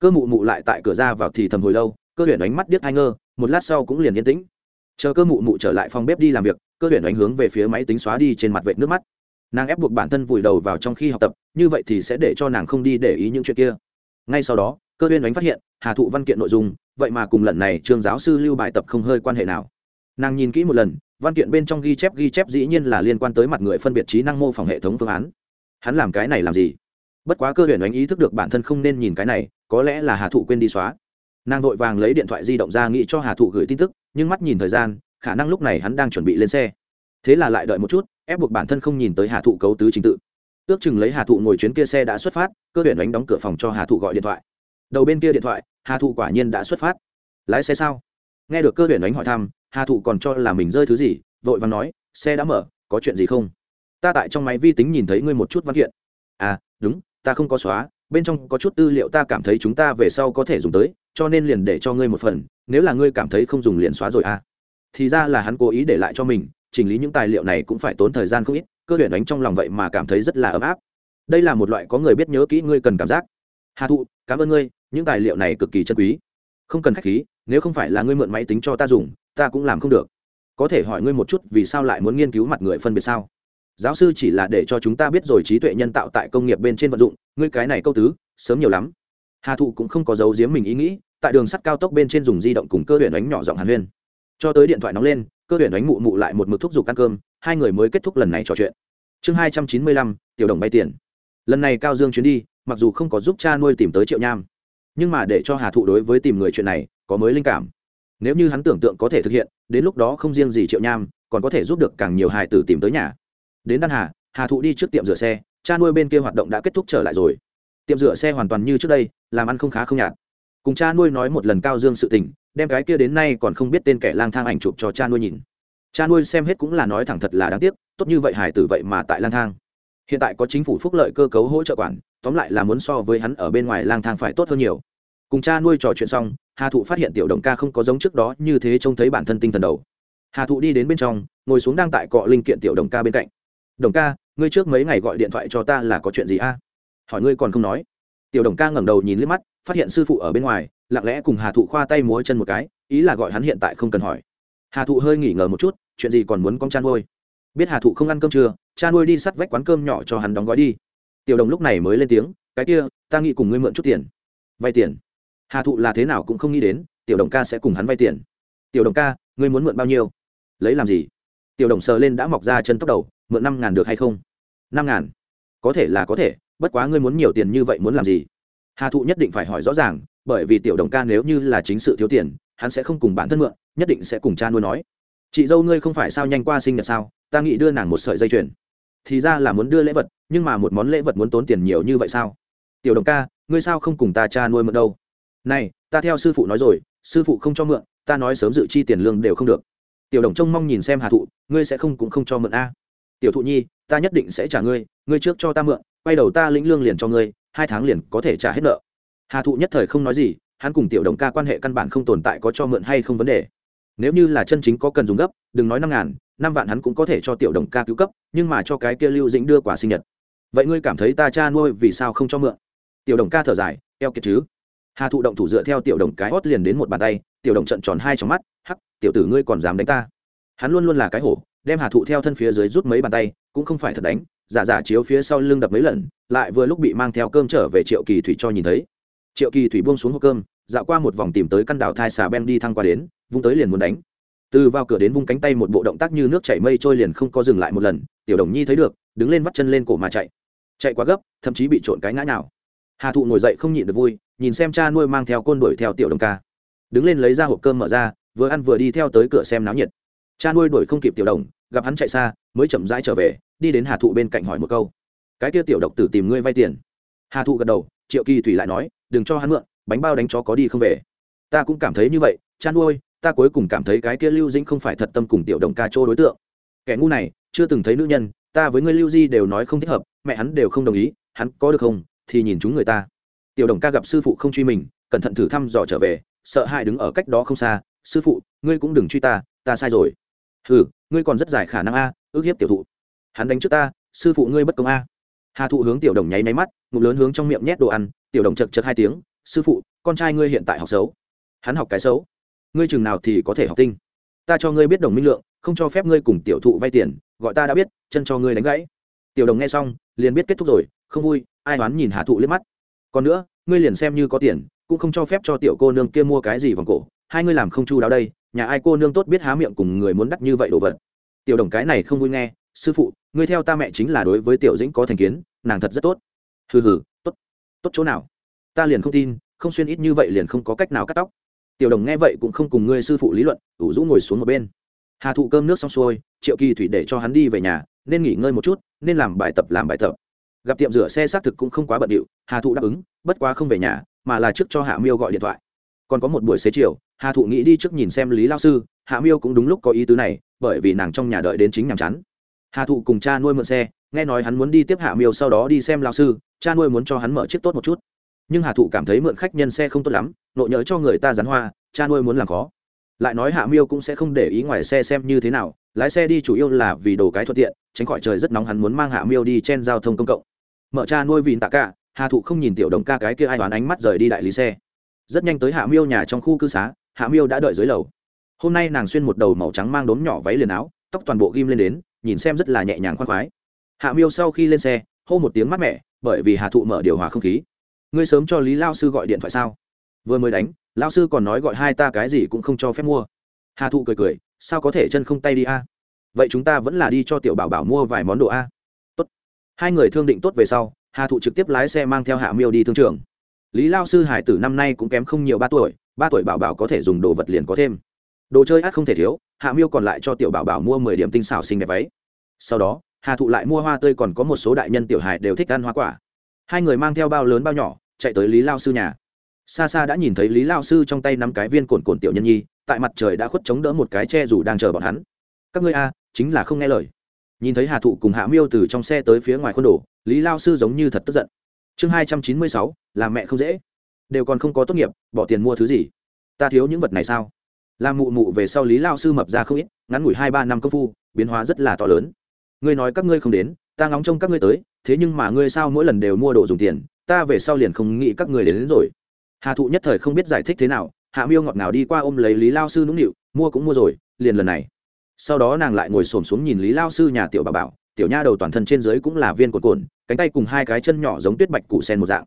S1: Cơ mụ mụ lại tại cửa ra vào thì thầm hồi lâu, cơ huyền đánh mắt điếc hai ngơ, một lát sau cũng liền yên tĩnh. Chờ cơ mụ mụ trở lại phòng bếp đi làm việc, cơ huyền đánh hướng về phía máy tính xóa đi trên mặt vệ nước mắt nàng ép buộc bản thân vùi đầu vào trong khi học tập, như vậy thì sẽ để cho nàng không đi để ý những chuyện kia. Ngay sau đó, cơ huyên đánh phát hiện, hà thụ văn kiện nội dung, vậy mà cùng lần này trường giáo sư lưu bài tập không hơi quan hệ nào. Nàng nhìn kỹ một lần, văn kiện bên trong ghi chép ghi chép dĩ nhiên là liên quan tới mặt người phân biệt trí năng mô phỏng hệ thống phương án. Hắn làm cái này làm gì? Bất quá cơ huyền đánh ý thức được bản thân không nên nhìn cái này, có lẽ là hà thụ quên đi xóa. Nàng vội vàng lấy điện thoại di động ra nghĩ cho hà thụ gửi tin tức, nhưng mắt nhìn thời gian, khả năng lúc này hắn đang chuẩn bị lên xe thế là lại đợi một chút, ép buộc bản thân không nhìn tới hà thụ cấu tứ trình tự. Ước chừng lấy hà thụ ngồi chuyến kia xe đã xuất phát, cơ huyền đánh đóng cửa phòng cho hà thụ gọi điện thoại. Đầu bên kia điện thoại, hà thụ quả nhiên đã xuất phát. Lái xe sao? Nghe được cơ huyền đánh hỏi thăm, hà thụ còn cho là mình rơi thứ gì, vội vàng nói, xe đã mở, có chuyện gì không? Ta tại trong máy vi tính nhìn thấy ngươi một chút văn kiện. À đúng, ta không có xóa, bên trong có chút tư liệu ta cảm thấy chúng ta về sau có thể dùng tới, cho nên liền để cho ngươi một phần, nếu là ngươi cảm thấy không dùng liền xóa rồi à. Thì ra là hắn cố ý để lại cho mình chỉnh lý những tài liệu này cũng phải tốn thời gian không ít, cơ huyền đánh trong lòng vậy mà cảm thấy rất là ấm áp. Đây là một loại có người biết nhớ kỹ ngươi cần cảm giác. Hà thụ, cảm ơn ngươi, những tài liệu này cực kỳ chân quý. Không cần khách khí, nếu không phải là ngươi mượn máy tính cho ta dùng, ta cũng làm không được. Có thể hỏi ngươi một chút vì sao lại muốn nghiên cứu mặt người phân biệt sao? Giáo sư chỉ là để cho chúng ta biết rồi trí tuệ nhân tạo tại công nghiệp bên trên vận dụng, ngươi cái này câu tứ, sớm nhiều lắm. Hà thụ cũng không có giấu giếm mình ý nghĩ, tại đường sắt cao tốc bên trên dùng di động cùng cơ huyện đánh nhỏ giọng hàn huyên. Cho tới điện thoại nóng lên cơ huyện đánh mụ mụ lại một mực thúc giục ăn cơm, hai người mới kết thúc lần này trò chuyện. Chương hai trăm chín mươi lăm, tiểu đồng bay tiền. Lần này cao dương chuyến đi, mặc dù không có giúp cha nuôi tìm tới triệu nham, nhưng mà để cho hà thụ đối với tìm người chuyện này có mới linh cảm. Nếu như hắn tưởng tượng có thể thực hiện, đến lúc đó không riêng gì triệu nham, còn có thể giúp được càng nhiều hài tử tìm tới nhà. Đến đan hà hà thụ đi trước tiệm rửa xe, cha nuôi bên kia hoạt động đã kết thúc trở lại rồi. Tiệm rửa xe hoàn toàn như trước đây, làm ăn không khá không nhạt cùng cha nuôi nói một lần cao dương sự tình, đem cái kia đến nay còn không biết tên kẻ lang thang ảnh chụp cho cha nuôi nhìn. Cha nuôi xem hết cũng là nói thẳng thật là đáng tiếc, tốt như vậy hải tử vậy mà tại lang thang. Hiện tại có chính phủ phúc lợi cơ cấu hỗ trợ quản, tóm lại là muốn so với hắn ở bên ngoài lang thang phải tốt hơn nhiều. Cùng cha nuôi trò chuyện xong, hà thụ phát hiện tiểu đồng ca không có giống trước đó như thế trông thấy bản thân tinh thần đầu. Hà thụ đi đến bên trong, ngồi xuống đang tại cọ linh kiện tiểu đồng ca bên cạnh. Đồng ca, ngươi trước mấy ngày gọi điện thoại cho ta là có chuyện gì a? Hỏi ngươi còn không nói tiểu đồng ca ngẩng đầu nhìn liếc mắt, phát hiện sư phụ ở bên ngoài, lặng lẽ cùng hà thụ khoa tay múa chân một cái, ý là gọi hắn hiện tại không cần hỏi. Hà thụ hơi nghỉ ngờ một chút, chuyện gì còn muốn con chan nuôi? Biết hà thụ không ăn cơm trưa cha nuôi đi sắt vách quán cơm nhỏ cho hắn đóng gói đi. Tiểu đồng lúc này mới lên tiếng, cái kia, ta nghĩ cùng ngươi mượn chút tiền. Vay tiền. Hà thụ là thế nào cũng không nghĩ đến, tiểu đồng ca sẽ cùng hắn vay tiền. Tiểu đồng ca, ngươi muốn mượn bao nhiêu? Lấy làm gì? Tiểu đồng sờ lên đã mọc ra chân tóc đầu, mượn năm ngàn được hay không? Năm ngàn. Có thể là có thể bất quá ngươi muốn nhiều tiền như vậy muốn làm gì? Hà thụ nhất định phải hỏi rõ ràng, bởi vì tiểu đồng ca nếu như là chính sự thiếu tiền, hắn sẽ không cùng bản thân mượn, nhất định sẽ cùng cha nuôi nói. Chị dâu ngươi không phải sao nhanh qua sinh nhật sao? Ta nghĩ đưa nàng một sợi dây chuyền. Thì ra là muốn đưa lễ vật, nhưng mà một món lễ vật muốn tốn tiền nhiều như vậy sao? Tiểu đồng ca, ngươi sao không cùng ta cha nuôi mượn đâu? Này, ta theo sư phụ nói rồi, sư phụ không cho mượn, ta nói sớm dự chi tiền lương đều không được. Tiểu đồng trông mong nhìn xem hà thụ, ngươi sẽ không cũng không cho mượn a. Tiểu thụ nhi, ta nhất định sẽ trả ngươi ngươi trước cho ta mượn quay đầu ta lĩnh lương liền cho ngươi, hai tháng liền có thể trả hết nợ. Hà thụ nhất thời không nói gì, hắn cùng tiểu đồng ca quan hệ căn bản không tồn tại có cho mượn hay không vấn đề. Nếu như là chân chính có cần dùng gấp, đừng nói năm ngàn, năm vạn hắn cũng có thể cho tiểu đồng ca cứu cấp, nhưng mà cho cái kia lưu dĩnh đưa quả sinh nhật. Vậy ngươi cảm thấy ta cha nuôi vì sao không cho mượn? Tiểu đồng ca thở dài, eo kiệt chứ. Hà thụ động thủ dựa theo tiểu đồng cái hót liền đến một bàn tay, tiểu đồng trận tròn hai trong mắt, hắc, tiểu tử ngươi còn dám đánh ta? Hắn luôn luôn là cái hổ, đem hà thụ theo thân phía dưới rút mấy bàn tay, cũng không phải thật đánh giả giả chiếu phía sau lưng đập mấy lần, lại vừa lúc bị mang theo cơm trở về triệu kỳ thủy cho nhìn thấy. Triệu kỳ thủy buông xuống hộp cơm, dạo qua một vòng tìm tới căn đảo thai xà ben đi thăng qua đến, vung tới liền muốn đánh. Từ vào cửa đến vung cánh tay một bộ động tác như nước chảy mây trôi liền không có dừng lại một lần, tiểu đồng nhi thấy được, đứng lên vắt chân lên cổ mà chạy. Chạy quá gấp, thậm chí bị trộn cái ngã nào hà thụ ngồi dậy không nhịn được vui, nhìn xem cha nuôi mang theo côn đuổi theo tiểu đồng ca. Đứng lên lấy ra hộp cơm mở ra, vừa ăn vừa đi theo tới cửa xem náo nhiệt cha nuôi đuổi không kịp tiểu đồng, gặp hắn chạy xa, mới chậm rãi trở về, đi đến hà thụ bên cạnh hỏi một câu. Cái kia tiểu độc tử tìm ngươi vay tiền. Hà thụ gật đầu, triệu kỳ thủy lại nói, đừng cho hắn mượn, bánh bao đánh chó có đi không về. Ta cũng cảm thấy như vậy, cha nuôi, ta cuối cùng cảm thấy cái kia lưu dĩnh không phải thật tâm cùng tiểu đồng ca chỗ đối tượng. Kẻ ngu này, chưa từng thấy nữ nhân, ta với ngươi lưu di đều nói không thích hợp, mẹ hắn đều không đồng ý, hắn có được không, thì nhìn chúng người ta. Tiểu đồng ca gặp sư phụ không truy mình, cẩn thận thử thăm dò trở về, sợ hãi đứng ở cách đó không xa, sư phụ, ngươi cũng đừng truy ta ta sai rồi hừ, ngươi còn rất dài khả năng a, ước hiếp tiểu thụ. Hắn đánh trước ta, sư phụ ngươi bất công a. Hà thụ hướng tiểu đồng nháy máy mắt, ngụm lớn hướng trong miệng nhét đồ ăn, tiểu đồng chật chật hai tiếng, sư phụ, con trai ngươi hiện tại học xấu. Hắn học cái xấu. Ngươi chừng nào thì có thể học tinh. Ta cho ngươi biết đồng minh lượng, không cho phép ngươi cùng tiểu thụ vay tiền, gọi ta đã biết, chân cho ngươi đánh gãy. Tiểu đồng nghe xong, liền biết kết thúc rồi, không vui, ai đoán nhìn hà thụ liếc mắt. Còn nữa, ngươi liền xem như có tiền, cũng không cho phép cho tiểu cô nương kia mua cái gì vòng cổ, hai ngươi làm không chu đáo đây nhà ai cô nương tốt biết há miệng cùng người muốn đắt như vậy đồ vật. Tiểu đồng cái này không vui nghe, sư phụ, ngươi theo ta mẹ chính là đối với tiểu dĩnh có thành kiến, nàng thật rất tốt. Hừ hừ, tốt tốt chỗ nào? Ta liền không tin, không xuyên ít như vậy liền không có cách nào cắt tóc. Tiểu đồng nghe vậy cũng không cùng ngươi sư phụ lý luận, ủ rũ ngồi xuống một bên. Hà thụ cơm nước xong xuôi, triệu kỳ thủy để cho hắn đi về nhà, nên nghỉ ngơi một chút, nên làm bài tập làm bài tập. Gặp tiệm rửa xe xác thực cũng không quá bận điệu, hà thụ đáp ứng, bất quá không về nhà, mà là trước cho hạ miêu gọi điện thoại. Còn có một buổi xế chiều hà thụ nghĩ đi trước nhìn xem lý lao sư, hạ miêu cũng đúng lúc có ý tứ này, bởi vì nàng trong nhà đợi đến chính nhàm chán. Hà thụ cùng cha nuôi mượn xe, nghe nói hắn muốn đi tiếp hạ miêu sau đó đi xem lao sư, cha nuôi muốn cho hắn mở chiếc tốt một chút. Nhưng hà thụ cảm thấy mượn khách nhân xe không tốt lắm, nộ nhớ cho người ta rắn hoa, cha nuôi muốn làm khó. Lại nói hạ miêu cũng sẽ không để ý ngoài xe xem như thế nào, lái xe đi chủ yếu là vì đồ cái thuận tiện, tránh khỏi trời rất nóng hắn muốn mang hạ miêu đi trên giao thông công cộng. Mở cha nuôi vì tạ cả, hà thụ không nhìn tiểu đồng ca cái kia ai đoán ánh mắt rời đi đại lý xe. Rất nhanh tới hạ miêu nhà trong khu cư xá hạ miêu đã đợi dưới lầu. Hôm nay nàng xuyên một đầu màu trắng mang đốm nhỏ váy liền áo, tóc toàn bộ ghim lên đến, nhìn xem rất là nhẹ nhàng khoan khoái. Hạ miêu sau khi lên xe, hô một tiếng mát mẻ, bởi vì hà thụ mở điều hòa không khí. Ngươi sớm cho lý lao sư gọi điện thoại sao? Vừa mới đánh lão sư còn nói gọi hai ta cái gì cũng không cho phép mua. Hà thụ cười cười, sao có thể chân không tay đi a? Vậy chúng ta vẫn là đi cho tiểu bảo bảo mua vài món đồ a. Tốt. Hai người thương định tốt về sau, hà thụ trực tiếp lái xe mang theo hạ miêu đi thương trường. Lý lao sư hải tử năm nay cũng kém không nhiều ba tuổi ba tuổi bảo bảo có thể dùng đồ vật liền có thêm. Đồ chơi ắt không thể thiếu, hạ miêu còn lại cho tiểu bảo bảo mua mười điểm tinh xảo xinh đẹp váy. Sau đó, hà thụ lại mua hoa tươi còn có một số đại nhân tiểu hài đều thích ăn hoa quả. Hai người mang theo bao lớn bao nhỏ, chạy tới lý lao sư nhà. Xa xa đã nhìn thấy lý lao sư trong tay năm cái viên cồn cồn tiểu nhân nhi, tại mặt trời đã khuất chống đỡ một cái che dù đang chờ bọn hắn. Các ngươi a, chính là không nghe lời. Nhìn thấy hà thụ cùng hạ miêu từ trong xe tới phía ngoài khuôn đồ, lý lao sư giống như thật tức giận. Chương hai trăm chín mươi sáu làm mẹ không dễ đều còn không có tốt nghiệp bỏ tiền mua thứ gì? Ta thiếu những vật này sao? Làm mụ mụ về sau lý lao sư mập ra không ít ngắn ngủi hai ba năm công phu biến hóa rất là to lớn. Ngươi nói các ngươi không đến ta ngóng trông các ngươi tới thế nhưng mà ngươi sao mỗi lần đều mua đồ dùng tiền ta về sau liền không nghĩ các ngươi đến, đến rồi. Hà thụ nhất thời không biết giải thích thế nào hạ miêu ngọt ngào đi qua ôm lấy lý lao sư nũng nịu mua cũng mua rồi liền lần này. Sau đó nàng lại ngồi xổm xuống nhìn lý lao sư nhà tiểu bà bảo tiểu nha đầu toàn thân trên dưới cũng là viên cột cồn cánh tay cùng hai cái chân nhỏ giống tuyết bạch củ sen một dạng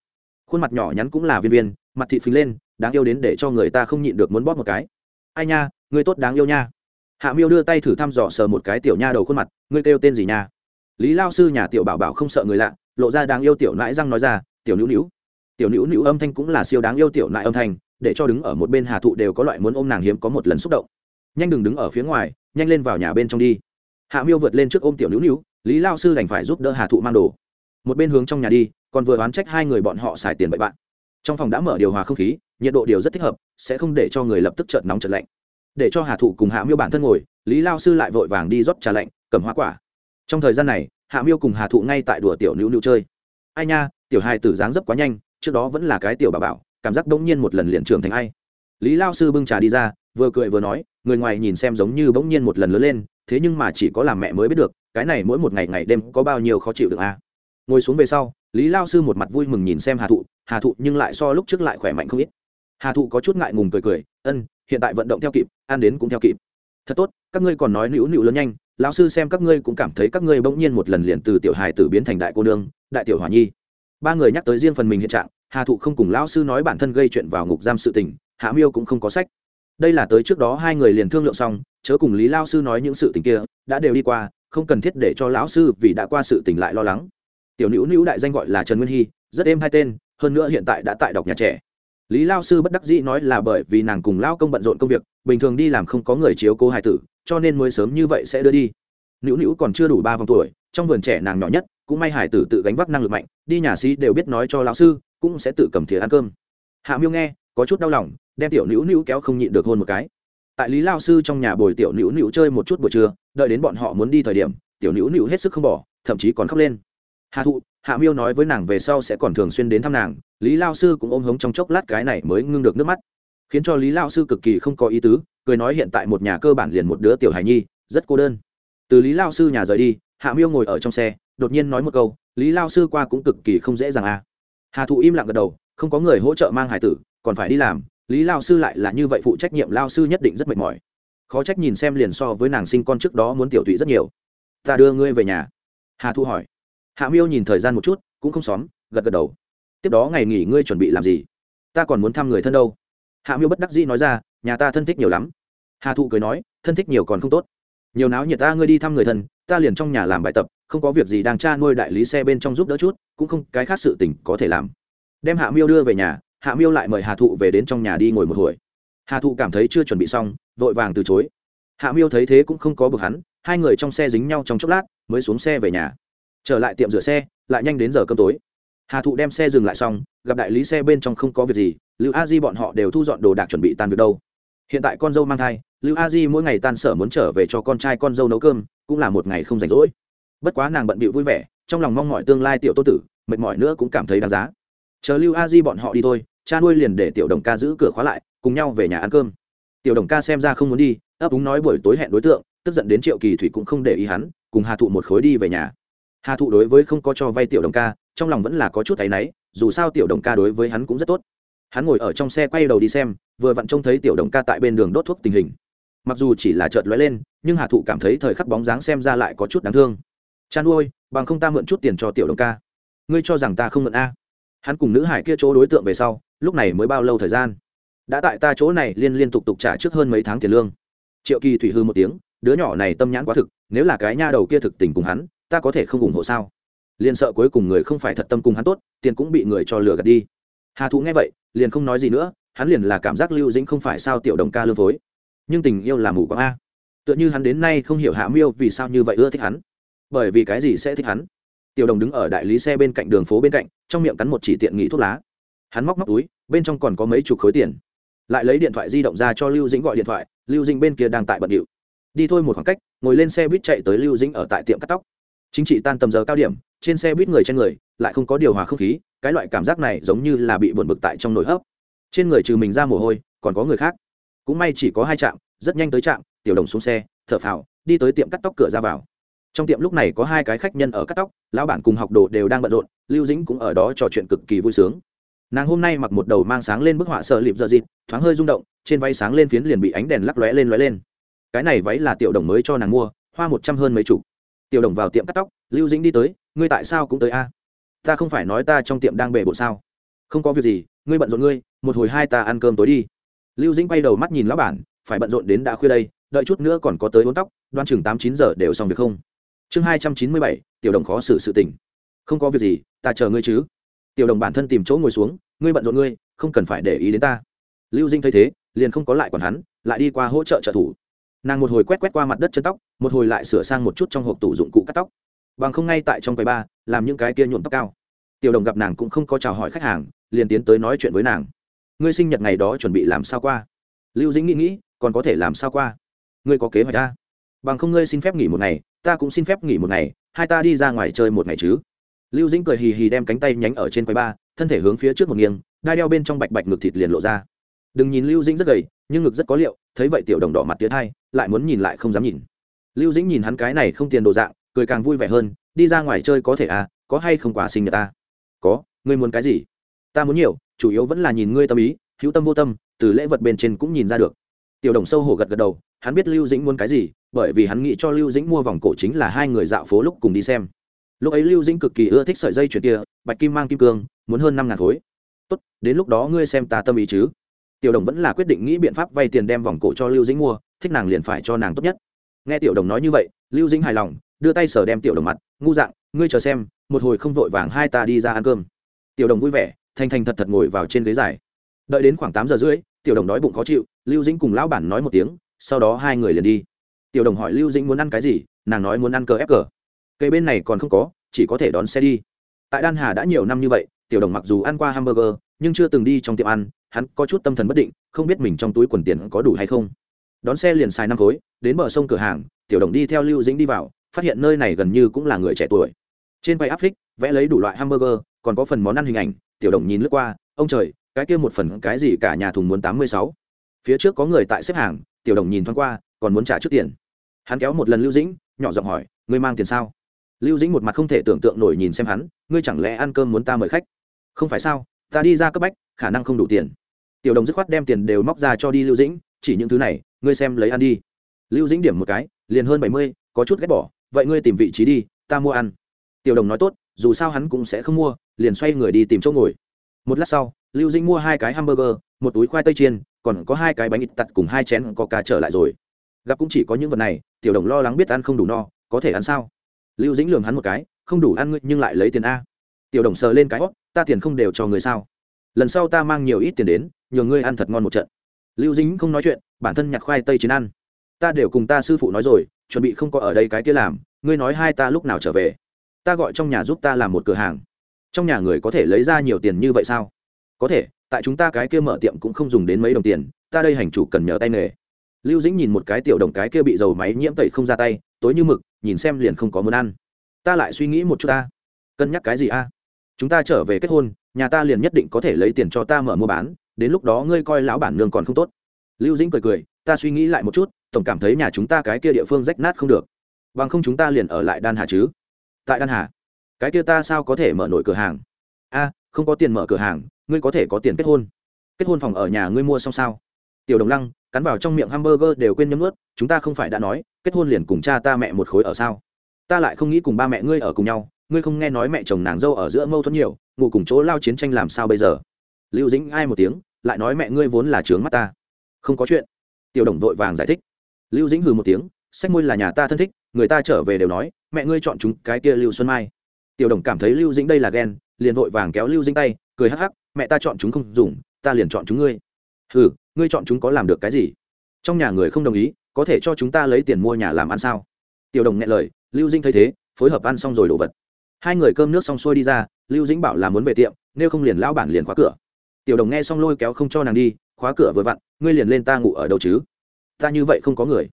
S1: khuôn mặt nhỏ nhắn cũng là viên viên, mặt thị phình lên, đáng yêu đến để cho người ta không nhịn được muốn bóp một cái. Ai nha người tốt đáng yêu nha. Hạ miêu đưa tay thử thăm dò sờ một cái tiểu nha đầu khuôn mặt, ngươi kêu tên gì nha? Lý lao sư nhà tiểu bảo bảo không sợ người lạ, lộ ra đáng yêu tiểu nãi răng nói ra, tiểu nữu nữu. Tiểu nữu nữu âm thanh cũng là siêu đáng yêu tiểu nãi âm thanh, để cho đứng ở một bên hà thụ đều có loại muốn ôm nàng hiếm có một lần xúc động. Nhanh đừng đứng ở phía ngoài, nhanh lên vào nhà bên trong đi. Hạ miêu vượt lên trước ôm tiểu nữu nữu, lý lao sư đành phải giúp đỡ hà thụ mang đồ. Một bên hướng trong nhà đi còn vừa oán trách hai người bọn họ xài tiền bậy bạn. Trong phòng đã mở điều hòa không khí, nhiệt độ điều rất thích hợp, sẽ không để cho người lập tức trợn nóng trợn lạnh. Để cho hà thụ cùng hạ miêu bản thân ngồi, lý lao sư lại vội vàng đi rót trà lạnh, cầm hoa quả. Trong thời gian này, hạ miêu cùng hà thụ ngay tại đùa tiểu nữu nữu chơi. Ai nha, tiểu hai tử dáng dấp quá nhanh, trước đó vẫn là cái tiểu bà bảo, cảm giác đông nhiên một lần liền trưởng thành ai. Lý lao sư bưng trà đi ra, vừa cười vừa nói, người ngoài nhìn xem giống như bỗng nhiên một lần lớn lên, thế nhưng mà chỉ có làm mẹ mới biết được, cái này mỗi một ngày ngày đêm có bao nhiêu khó chịu được à. ngồi xuống về sau lý lao sư một mặt vui mừng nhìn xem hà thụ hà thụ nhưng lại so lúc trước lại khỏe mạnh không ít. Hà thụ có chút ngại ngùng cười cười, ân, hiện tại vận động theo kịp, ăn đến cũng theo kịp. Thật tốt, các ngươi còn nói nữu nữu lớn nhanh lão sư xem các ngươi cũng cảm thấy các ngươi bỗng nhiên một lần liền từ tiểu hài tử biến thành đại cô nương, đại tiểu hòa nhi. Ba người nhắc tới riêng phần mình hiện trạng, hà thụ không cùng lão sư nói bản thân gây chuyện vào ngục giam sự tình, hạ miêu cũng không có sách. Đây là tới trước đó hai người liền thương lượng xong, chớ cùng lý lao sư nói những sự tình kia, đã đều đi qua, không cần thiết để cho lão sư vì đã qua sự tình lại lo lắng tiểu nữ nữ đại danh gọi là trần nguyên hy, rất êm hai tên, hơn nữa hiện tại đã tại đọc nhà trẻ. Lý lao sư bất đắc dĩ nói là bởi vì nàng cùng lao công bận rộn công việc, bình thường đi làm không có người chiếu cố hài tử, cho nên mới sớm như vậy sẽ đưa đi. Nữu nữu còn chưa đủ ba vòng tuổi, trong vườn trẻ nàng nhỏ nhất, cũng may hải tử tự gánh vác năng lực mạnh, đi nhà sĩ đều biết nói cho lão sư, cũng sẽ tự cầm thìa ăn cơm. Hạ miêu nghe, có chút đau lòng, đem tiểu nữu nữu kéo không nhịn được hôn một cái. Tại lý lao sư trong nhà bồi tiểu nữu nữu chơi một chút buổi trưa, đợi đến bọn họ muốn đi thời điểm, tiểu nữu nữu hết sức không bỏ, thậm chí còn khóc lên. Hà thụ, hạ miêu nói với nàng về sau sẽ còn thường xuyên đến thăm nàng, lý lao sư cũng ôm hống trong chốc lát cái này mới ngưng được nước mắt. Khiến cho lý lao sư cực kỳ không có ý tứ, cười nói hiện tại một nhà cơ bản liền một đứa tiểu hài nhi, rất cô đơn. Từ lý lao sư nhà rời đi, hạ miêu ngồi ở trong xe, đột nhiên nói một câu, lý lao sư qua cũng cực kỳ không dễ dàng à. Hà thụ im lặng gật đầu, không có người hỗ trợ mang hải tử, còn phải đi làm, lý lao sư lại là như vậy phụ trách nhiệm lao sư nhất định rất mệt mỏi. Khó trách nhìn xem liền so với nàng sinh con trước đó muốn tiểu tụy rất nhiều. Ta đưa ngươi về nhà. Hà thu hỏi hạ miêu nhìn thời gian một chút, cũng không xóm, gật gật đầu. Tiếp đó ngày nghỉ ngươi chuẩn bị làm gì? Ta còn muốn thăm người thân đâu. Hạ miêu bất đắc dĩ nói ra, nhà ta thân thích nhiều lắm. Hà thụ cười nói, thân thích nhiều còn không tốt. Nhiều náo nhiệt ta ngươi đi thăm người thân, ta liền trong nhà làm bài tập, không có việc gì đang tra nuôi đại lý xe bên trong giúp đỡ chút, cũng không cái khác sự tình có thể làm. Đem hạ miêu đưa về nhà, hạ miêu lại mời hà thụ về đến trong nhà đi ngồi một hồi. Hà thụ cảm thấy chưa chuẩn bị xong, vội vàng từ chối. Hạ miêu thấy thế cũng không có bực hắn, hai người trong xe dính nhau trong chốc lát, mới xuống xe về nhà trở lại tiệm rửa xe, lại nhanh đến giờ cơm tối. Hà thụ đem xe dừng lại xong, gặp đại lý xe bên trong không có việc gì, lưu a di bọn họ đều thu dọn đồ đạc chuẩn bị tan việc đâu. Hiện tại con dâu mang thai, lưu a di mỗi ngày tan sở muốn trở về cho con trai con dâu nấu cơm, cũng là một ngày không rảnh rỗi. Bất quá nàng bận bịu vui vẻ, trong lòng mong mọi tương lai tiểu tô tử, mệt mỏi nữa cũng cảm thấy đáng giá. Chờ lưu a di bọn họ đi thôi, cha nuôi liền để tiểu đồng ca giữ cửa khóa lại, cùng nhau về nhà ăn cơm. Tiểu đồng ca xem ra không muốn đi, ấp úng nói buổi tối hẹn đối tượng, tức giận đến triệu kỳ thủy cũng không để ý hắn, cùng hà thụ một khối đi về nhà hà thụ đối với không có cho vay tiểu đồng ca, trong lòng vẫn là có chút áy náy, dù sao tiểu đồng ca đối với hắn cũng rất tốt. Hắn ngồi ở trong xe quay đầu đi xem, vừa vặn trông thấy tiểu đồng ca tại bên đường đốt thuốc tình hình. Mặc dù chỉ là chợt lóe lên, nhưng hà thụ cảm thấy thời khắc bóng dáng xem ra lại có chút đáng thương. Chan ôi bằng không ta mượn chút tiền cho tiểu đồng ca. Ngươi cho rằng ta không mượn a? Hắn cùng nữ hải kia chỗ đối tượng về sau, lúc này mới bao lâu thời gian? Đã tại ta chỗ này liên liên tục tục trả trước hơn mấy tháng tiền lương. Triệu kỳ thủy hư một tiếng, đứa nhỏ này tâm nhãn quá thực, nếu là cái nha đầu kia thực tình cùng hắn ta có thể không ủng hộ sao? Liền sợ cuối cùng người không phải thật tâm cùng hắn tốt, tiền cũng bị người cho lừa gạt đi. Hà thụ nghe vậy, liền không nói gì nữa, hắn liền là cảm giác lưu dĩnh không phải sao tiểu đồng ca lương phối. Nhưng tình yêu là mù quáng a. Tựa như hắn đến nay không hiểu hạ miêu vì sao như vậy ưa thích hắn. Bởi vì cái gì sẽ thích hắn? Tiểu đồng đứng ở đại lý xe bên cạnh đường phố bên cạnh, trong miệng cắn một chỉ tiện nghỉ thuốc lá. Hắn móc móc túi, bên trong còn có mấy chục khối tiền. Lại lấy điện thoại di động ra cho lưu dĩnh gọi điện thoại, lưu dĩnh bên kia đang tại bận điệu. Đi thôi một khoảng cách, ngồi lên xe buýt chạy tới lưu dĩnh ở tại tiệm cắt tóc chính trị tan tầm giờ cao điểm, trên xe buýt người trên người, lại không có điều hòa không khí, cái loại cảm giác này giống như là bị buồn bực tại trong nồi hấp. Trên người trừ mình ra mồ hôi, còn có người khác. Cũng may chỉ có hai trạm, rất nhanh tới trạm, tiểu đồng xuống xe, thở phào, đi tới tiệm cắt tóc cửa ra vào. Trong tiệm lúc này có hai cái khách nhân ở cắt tóc, lão bản cùng học đồ đều đang bận rộn, lưu dĩnh cũng ở đó trò chuyện cực kỳ vui sướng. Nàng hôm nay mặc một đầu mang sáng lên bức họa sợ lịp dợ dịt, thoáng hơi rung động, trên váy sáng lên phiến liền bị ánh đèn lắc lóe lên lóe lên. Cái này váy là tiểu đồng mới cho nàng mua, hoa một trăm hơn mấy chục tiểu đồng vào tiệm cắt tóc, lưu dĩnh đi tới, ngươi tại sao cũng tới a? Ta không phải nói ta trong tiệm đang bể bộ sao? Không có việc gì, ngươi bận rộn ngươi, một hồi hai ta ăn cơm tối đi. Lưu dĩnh quay đầu mắt nhìn lão bản, phải bận rộn đến đã khuya đây, đợi chút nữa còn có tới uốn tóc, đoan chừng tám chín giờ đều xong việc không? Chương hai trăm chín mươi bảy, tiểu đồng khó xử sự tình. Không có việc gì, ta chờ ngươi chứ. Tiểu đồng bản thân tìm chỗ ngồi xuống, ngươi bận rộn ngươi, không cần phải để ý đến ta. Lưu dinh thấy thế, liền không có lại còn hắn, lại đi qua hỗ trợ trợ thủ. Nàng một hồi quét quét qua mặt đất chân tóc một hồi lại sửa sang một chút trong hộp tủ dụng cụ cắt tóc. Bằng không ngay tại trong quầy ba, làm những cái kia nhuộm tóc cao. Tiểu đồng gặp nàng cũng không có chào hỏi khách hàng, liền tiến tới nói chuyện với nàng. Ngươi sinh nhật ngày đó chuẩn bị làm sao qua? Lưu dĩnh nghĩ nghĩ, còn có thể làm sao qua? Ngươi có kế hoạch ta bằng không ngươi xin phép nghỉ một ngày, ta cũng xin phép nghỉ một ngày, hai ta đi ra ngoài chơi một ngày chứ. Lưu dĩnh cười hì hì đem cánh tay nhánh ở trên quầy ba, thân thể hướng phía trước một nghiêng, đai đeo bên trong bạch bạch ngực thịt liền lộ ra. Đừng nhìn lưu dĩnh rất gầy, nhưng ngực rất có liệu, thấy vậy tiểu đồng đỏ mặt tiến hai lại muốn nhìn lại không dám nhìn lưu dĩnh nhìn hắn cái này không tiền đồ dạng, cười càng vui vẻ hơn, đi ra ngoài chơi có thể à có hay không quả sinh nhật ta? Có, ngươi muốn cái gì? Ta muốn nhiều, chủ yếu vẫn là nhìn ngươi tâm ý, hữu tâm vô tâm, từ lễ vật bên trên cũng nhìn ra được. Tiểu đồng sâu hổ gật gật đầu, hắn biết lưu dĩnh muốn cái gì, bởi vì hắn nghĩ cho lưu dĩnh mua vòng cổ chính là hai người dạo phố lúc cùng đi xem. Lúc ấy lưu dĩnh cực kỳ ưa thích sợi dây chuyền kia, bạch kim mang kim cương, muốn hơn năm ngàn khối. Tốt, đến lúc đó ngươi xem ta tâm ý chứ. Tiểu đồng vẫn là quyết định nghĩ biện pháp vay tiền đem vòng cổ cho lưu dĩnh mua, thích nàng liền phải cho nàng tốt nhất nghe tiểu đồng nói như vậy, lưu dĩnh hài lòng, đưa tay sở đem tiểu đồng mặt, ngu dạng, ngươi chờ xem, một hồi không vội vàng hai ta đi ra ăn cơm. Tiểu đồng vui vẻ, thành thành thật thật ngồi vào trên ghế dài. Đợi đến khoảng tám giờ rưỡi, tiểu đồng đói bụng khó chịu, lưu dĩnh cùng lão bản nói một tiếng, sau đó hai người liền đi. Tiểu đồng hỏi lưu dĩnh muốn ăn cái gì, nàng nói muốn ăn cờ ép cờ. Cây bên này còn không có, chỉ có thể đón xe đi. Tại đan hà đã nhiều năm như vậy, tiểu đồng mặc dù ăn qua hamburger, nhưng chưa từng đi trong tiệm ăn, hắn có chút tâm thần bất định, không biết mình trong túi quần tiền có đủ hay không đón xe liền xài năm khối, đến bờ sông cửa hàng, tiểu đồng đi theo lưu dĩnh đi vào, phát hiện nơi này gần như cũng là người trẻ tuổi. Trên quầy áp phích vẽ lấy đủ loại hamburger, còn có phần món ăn hình ảnh, tiểu đồng nhìn lướt qua, ông trời, cái kia một phần cái gì cả nhà thùng muốn tám mươi sáu? Phía trước có người tại xếp hàng, tiểu đồng nhìn thoáng qua, còn muốn trả trước tiền. Hắn kéo một lần lưu dĩnh, nhỏ giọng hỏi, ngươi mang tiền sao? Lưu dĩnh một mặt không thể tưởng tượng nổi nhìn xem hắn, ngươi chẳng lẽ ăn cơm muốn ta mời khách? Không phải sao, ta đi ra cấp bách, khả năng không đủ tiền. Tiểu đồng dứt khoát đem tiền đều móc ra cho đi lưu dĩnh, chỉ những thứ này ngươi xem lấy ăn đi. Lưu dĩnh điểm một cái, liền hơn bảy mươi, có chút ghét bỏ, vậy ngươi tìm vị trí đi, ta mua ăn. Tiểu đồng nói tốt, dù sao hắn cũng sẽ không mua, liền xoay người đi tìm chỗ ngồi. Một lát sau, lưu dĩnh mua hai cái hamburger, một túi khoai tây chiên, còn có hai cái bánh ít tặt cùng hai chén coca trở lại rồi. Gặp cũng chỉ có những vật này, tiểu đồng lo lắng biết ăn không đủ no, có thể ăn sao? Lưu dĩnh lường hắn một cái, không đủ ăn ngươi, nhưng lại lấy tiền a. Tiểu đồng sờ lên cái hót ta tiền không đều cho người sao? Lần sau ta mang nhiều ít tiền đến, nhờ ngươi ăn thật ngon một trận lưu dĩnh không nói chuyện, bản thân nhặt khoai tây chiến ăn. Ta đều cùng ta sư phụ nói rồi, chuẩn bị không có ở đây cái kia làm, ngươi nói hai ta lúc nào trở về? Ta gọi trong nhà giúp ta làm một cửa hàng. Trong nhà người có thể lấy ra nhiều tiền như vậy sao? Có thể, tại chúng ta cái kia mở tiệm cũng không dùng đến mấy đồng tiền, ta đây hành chủ cần nhờ tay nghề. Lưu dĩnh nhìn một cái tiểu đồng cái kia bị dầu máy nhiễm tẩy không ra tay, tối như mực, nhìn xem liền không có muốn ăn. Ta lại suy nghĩ một chút ta. Cân nhắc cái gì a? Chúng ta trở về kết hôn, nhà ta liền nhất định có thể lấy tiền cho ta mở mua bán đến lúc đó ngươi coi lão bản nương còn không tốt. Lưu dĩnh cười cười, ta suy nghĩ lại một chút, tổng cảm thấy nhà chúng ta cái kia địa phương rách nát không được. Bằng không chúng ta liền ở lại đan hà chứ? Tại đan hà, cái kia ta sao có thể mở nổi cửa hàng? A, không có tiền mở cửa hàng, ngươi có thể có tiền kết hôn. Kết hôn phòng ở nhà ngươi mua xong sao? Tiểu đồng lăng, cắn vào trong miệng hamburger đều quên nhấm ướt chúng ta không phải đã nói, kết hôn liền cùng cha ta mẹ một khối ở sao? Ta lại không nghĩ cùng ba mẹ ngươi ở cùng nhau, ngươi không nghe nói mẹ chồng nàng dâu ở giữa mâu thuẫn nhiều, ngủ cùng chỗ lao chiến tranh làm sao bây giờ? Lưu dĩnh ai một tiếng, lại nói mẹ ngươi vốn là trướng mắt ta. Không có chuyện. Tiểu đồng vội vàng giải thích. Lưu dĩnh hừ một tiếng, sách môi là nhà ta thân thích, người ta trở về đều nói, mẹ ngươi chọn chúng cái kia lưu xuân mai. Tiểu đồng cảm thấy lưu dĩnh đây là ghen, liền vội vàng kéo lưu dĩnh tay, cười hắc hắc, mẹ ta chọn chúng không dùng, ta liền chọn chúng ngươi. Hừ, ngươi chọn chúng có làm được cái gì? Trong nhà người không đồng ý, có thể cho chúng ta lấy tiền mua nhà làm ăn sao? Tiểu đồng nghe lời, lưu dĩnh thấy thế, phối hợp ăn xong rồi đổ vật. Hai người cơm nước xong xuôi đi ra, lưu dĩnh bảo là muốn về tiệm, nếu không liền lão bản liền khóa cửa tiểu đồng nghe xong lôi kéo không cho nàng đi, khóa cửa vừa vặn, ngươi liền lên ta ngủ ở đâu chứ? Ta như vậy không có người.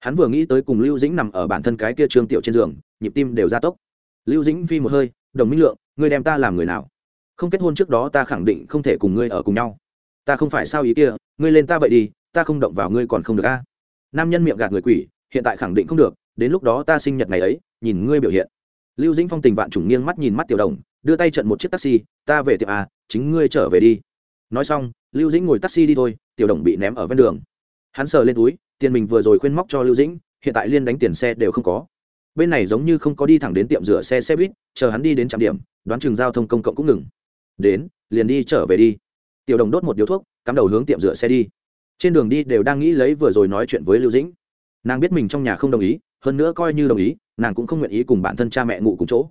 S1: Hắn vừa nghĩ tới cùng lưu dĩnh nằm ở bản thân cái kia trương tiểu trên giường, nhịp tim đều gia tốc. Lưu dĩnh phi một hơi, đồng minh lượng, ngươi đem ta làm người nào? Không kết hôn trước đó ta khẳng định không thể cùng ngươi ở cùng nhau. Ta không phải sao ý kia, ngươi lên ta vậy đi, ta không động vào ngươi còn không được a. Nam nhân miệng gạt người quỷ, hiện tại khẳng định không được, đến lúc đó ta sinh nhật ngày ấy, nhìn ngươi biểu hiện. Lưu dĩnh phong tình vạn trùng nghiêng mắt nhìn mắt tiểu đồng, đưa tay trận một chiếc taxi, ta về tiệm a chính ngươi trở về đi nói xong, lưu dĩnh ngồi taxi đi thôi, tiểu đồng bị ném ở ven đường. Hắn sờ lên túi, tiền mình vừa rồi khuyên móc cho lưu dĩnh, hiện tại liên đánh tiền xe đều không có. Bên này giống như không có đi thẳng đến tiệm rửa xe xe buýt, chờ hắn đi đến trạm điểm, đoán chừng giao thông công cộng cũng ngừng. Đến, liền đi trở về đi. Tiểu đồng đốt một điếu thuốc, cắm đầu hướng tiệm rửa xe đi. Trên đường đi đều đang nghĩ lấy vừa rồi nói chuyện với lưu dĩnh. Nàng biết mình trong nhà không đồng ý, hơn nữa coi như đồng ý, nàng cũng không nguyện ý cùng bản thân cha mẹ ngủ cùng chỗ.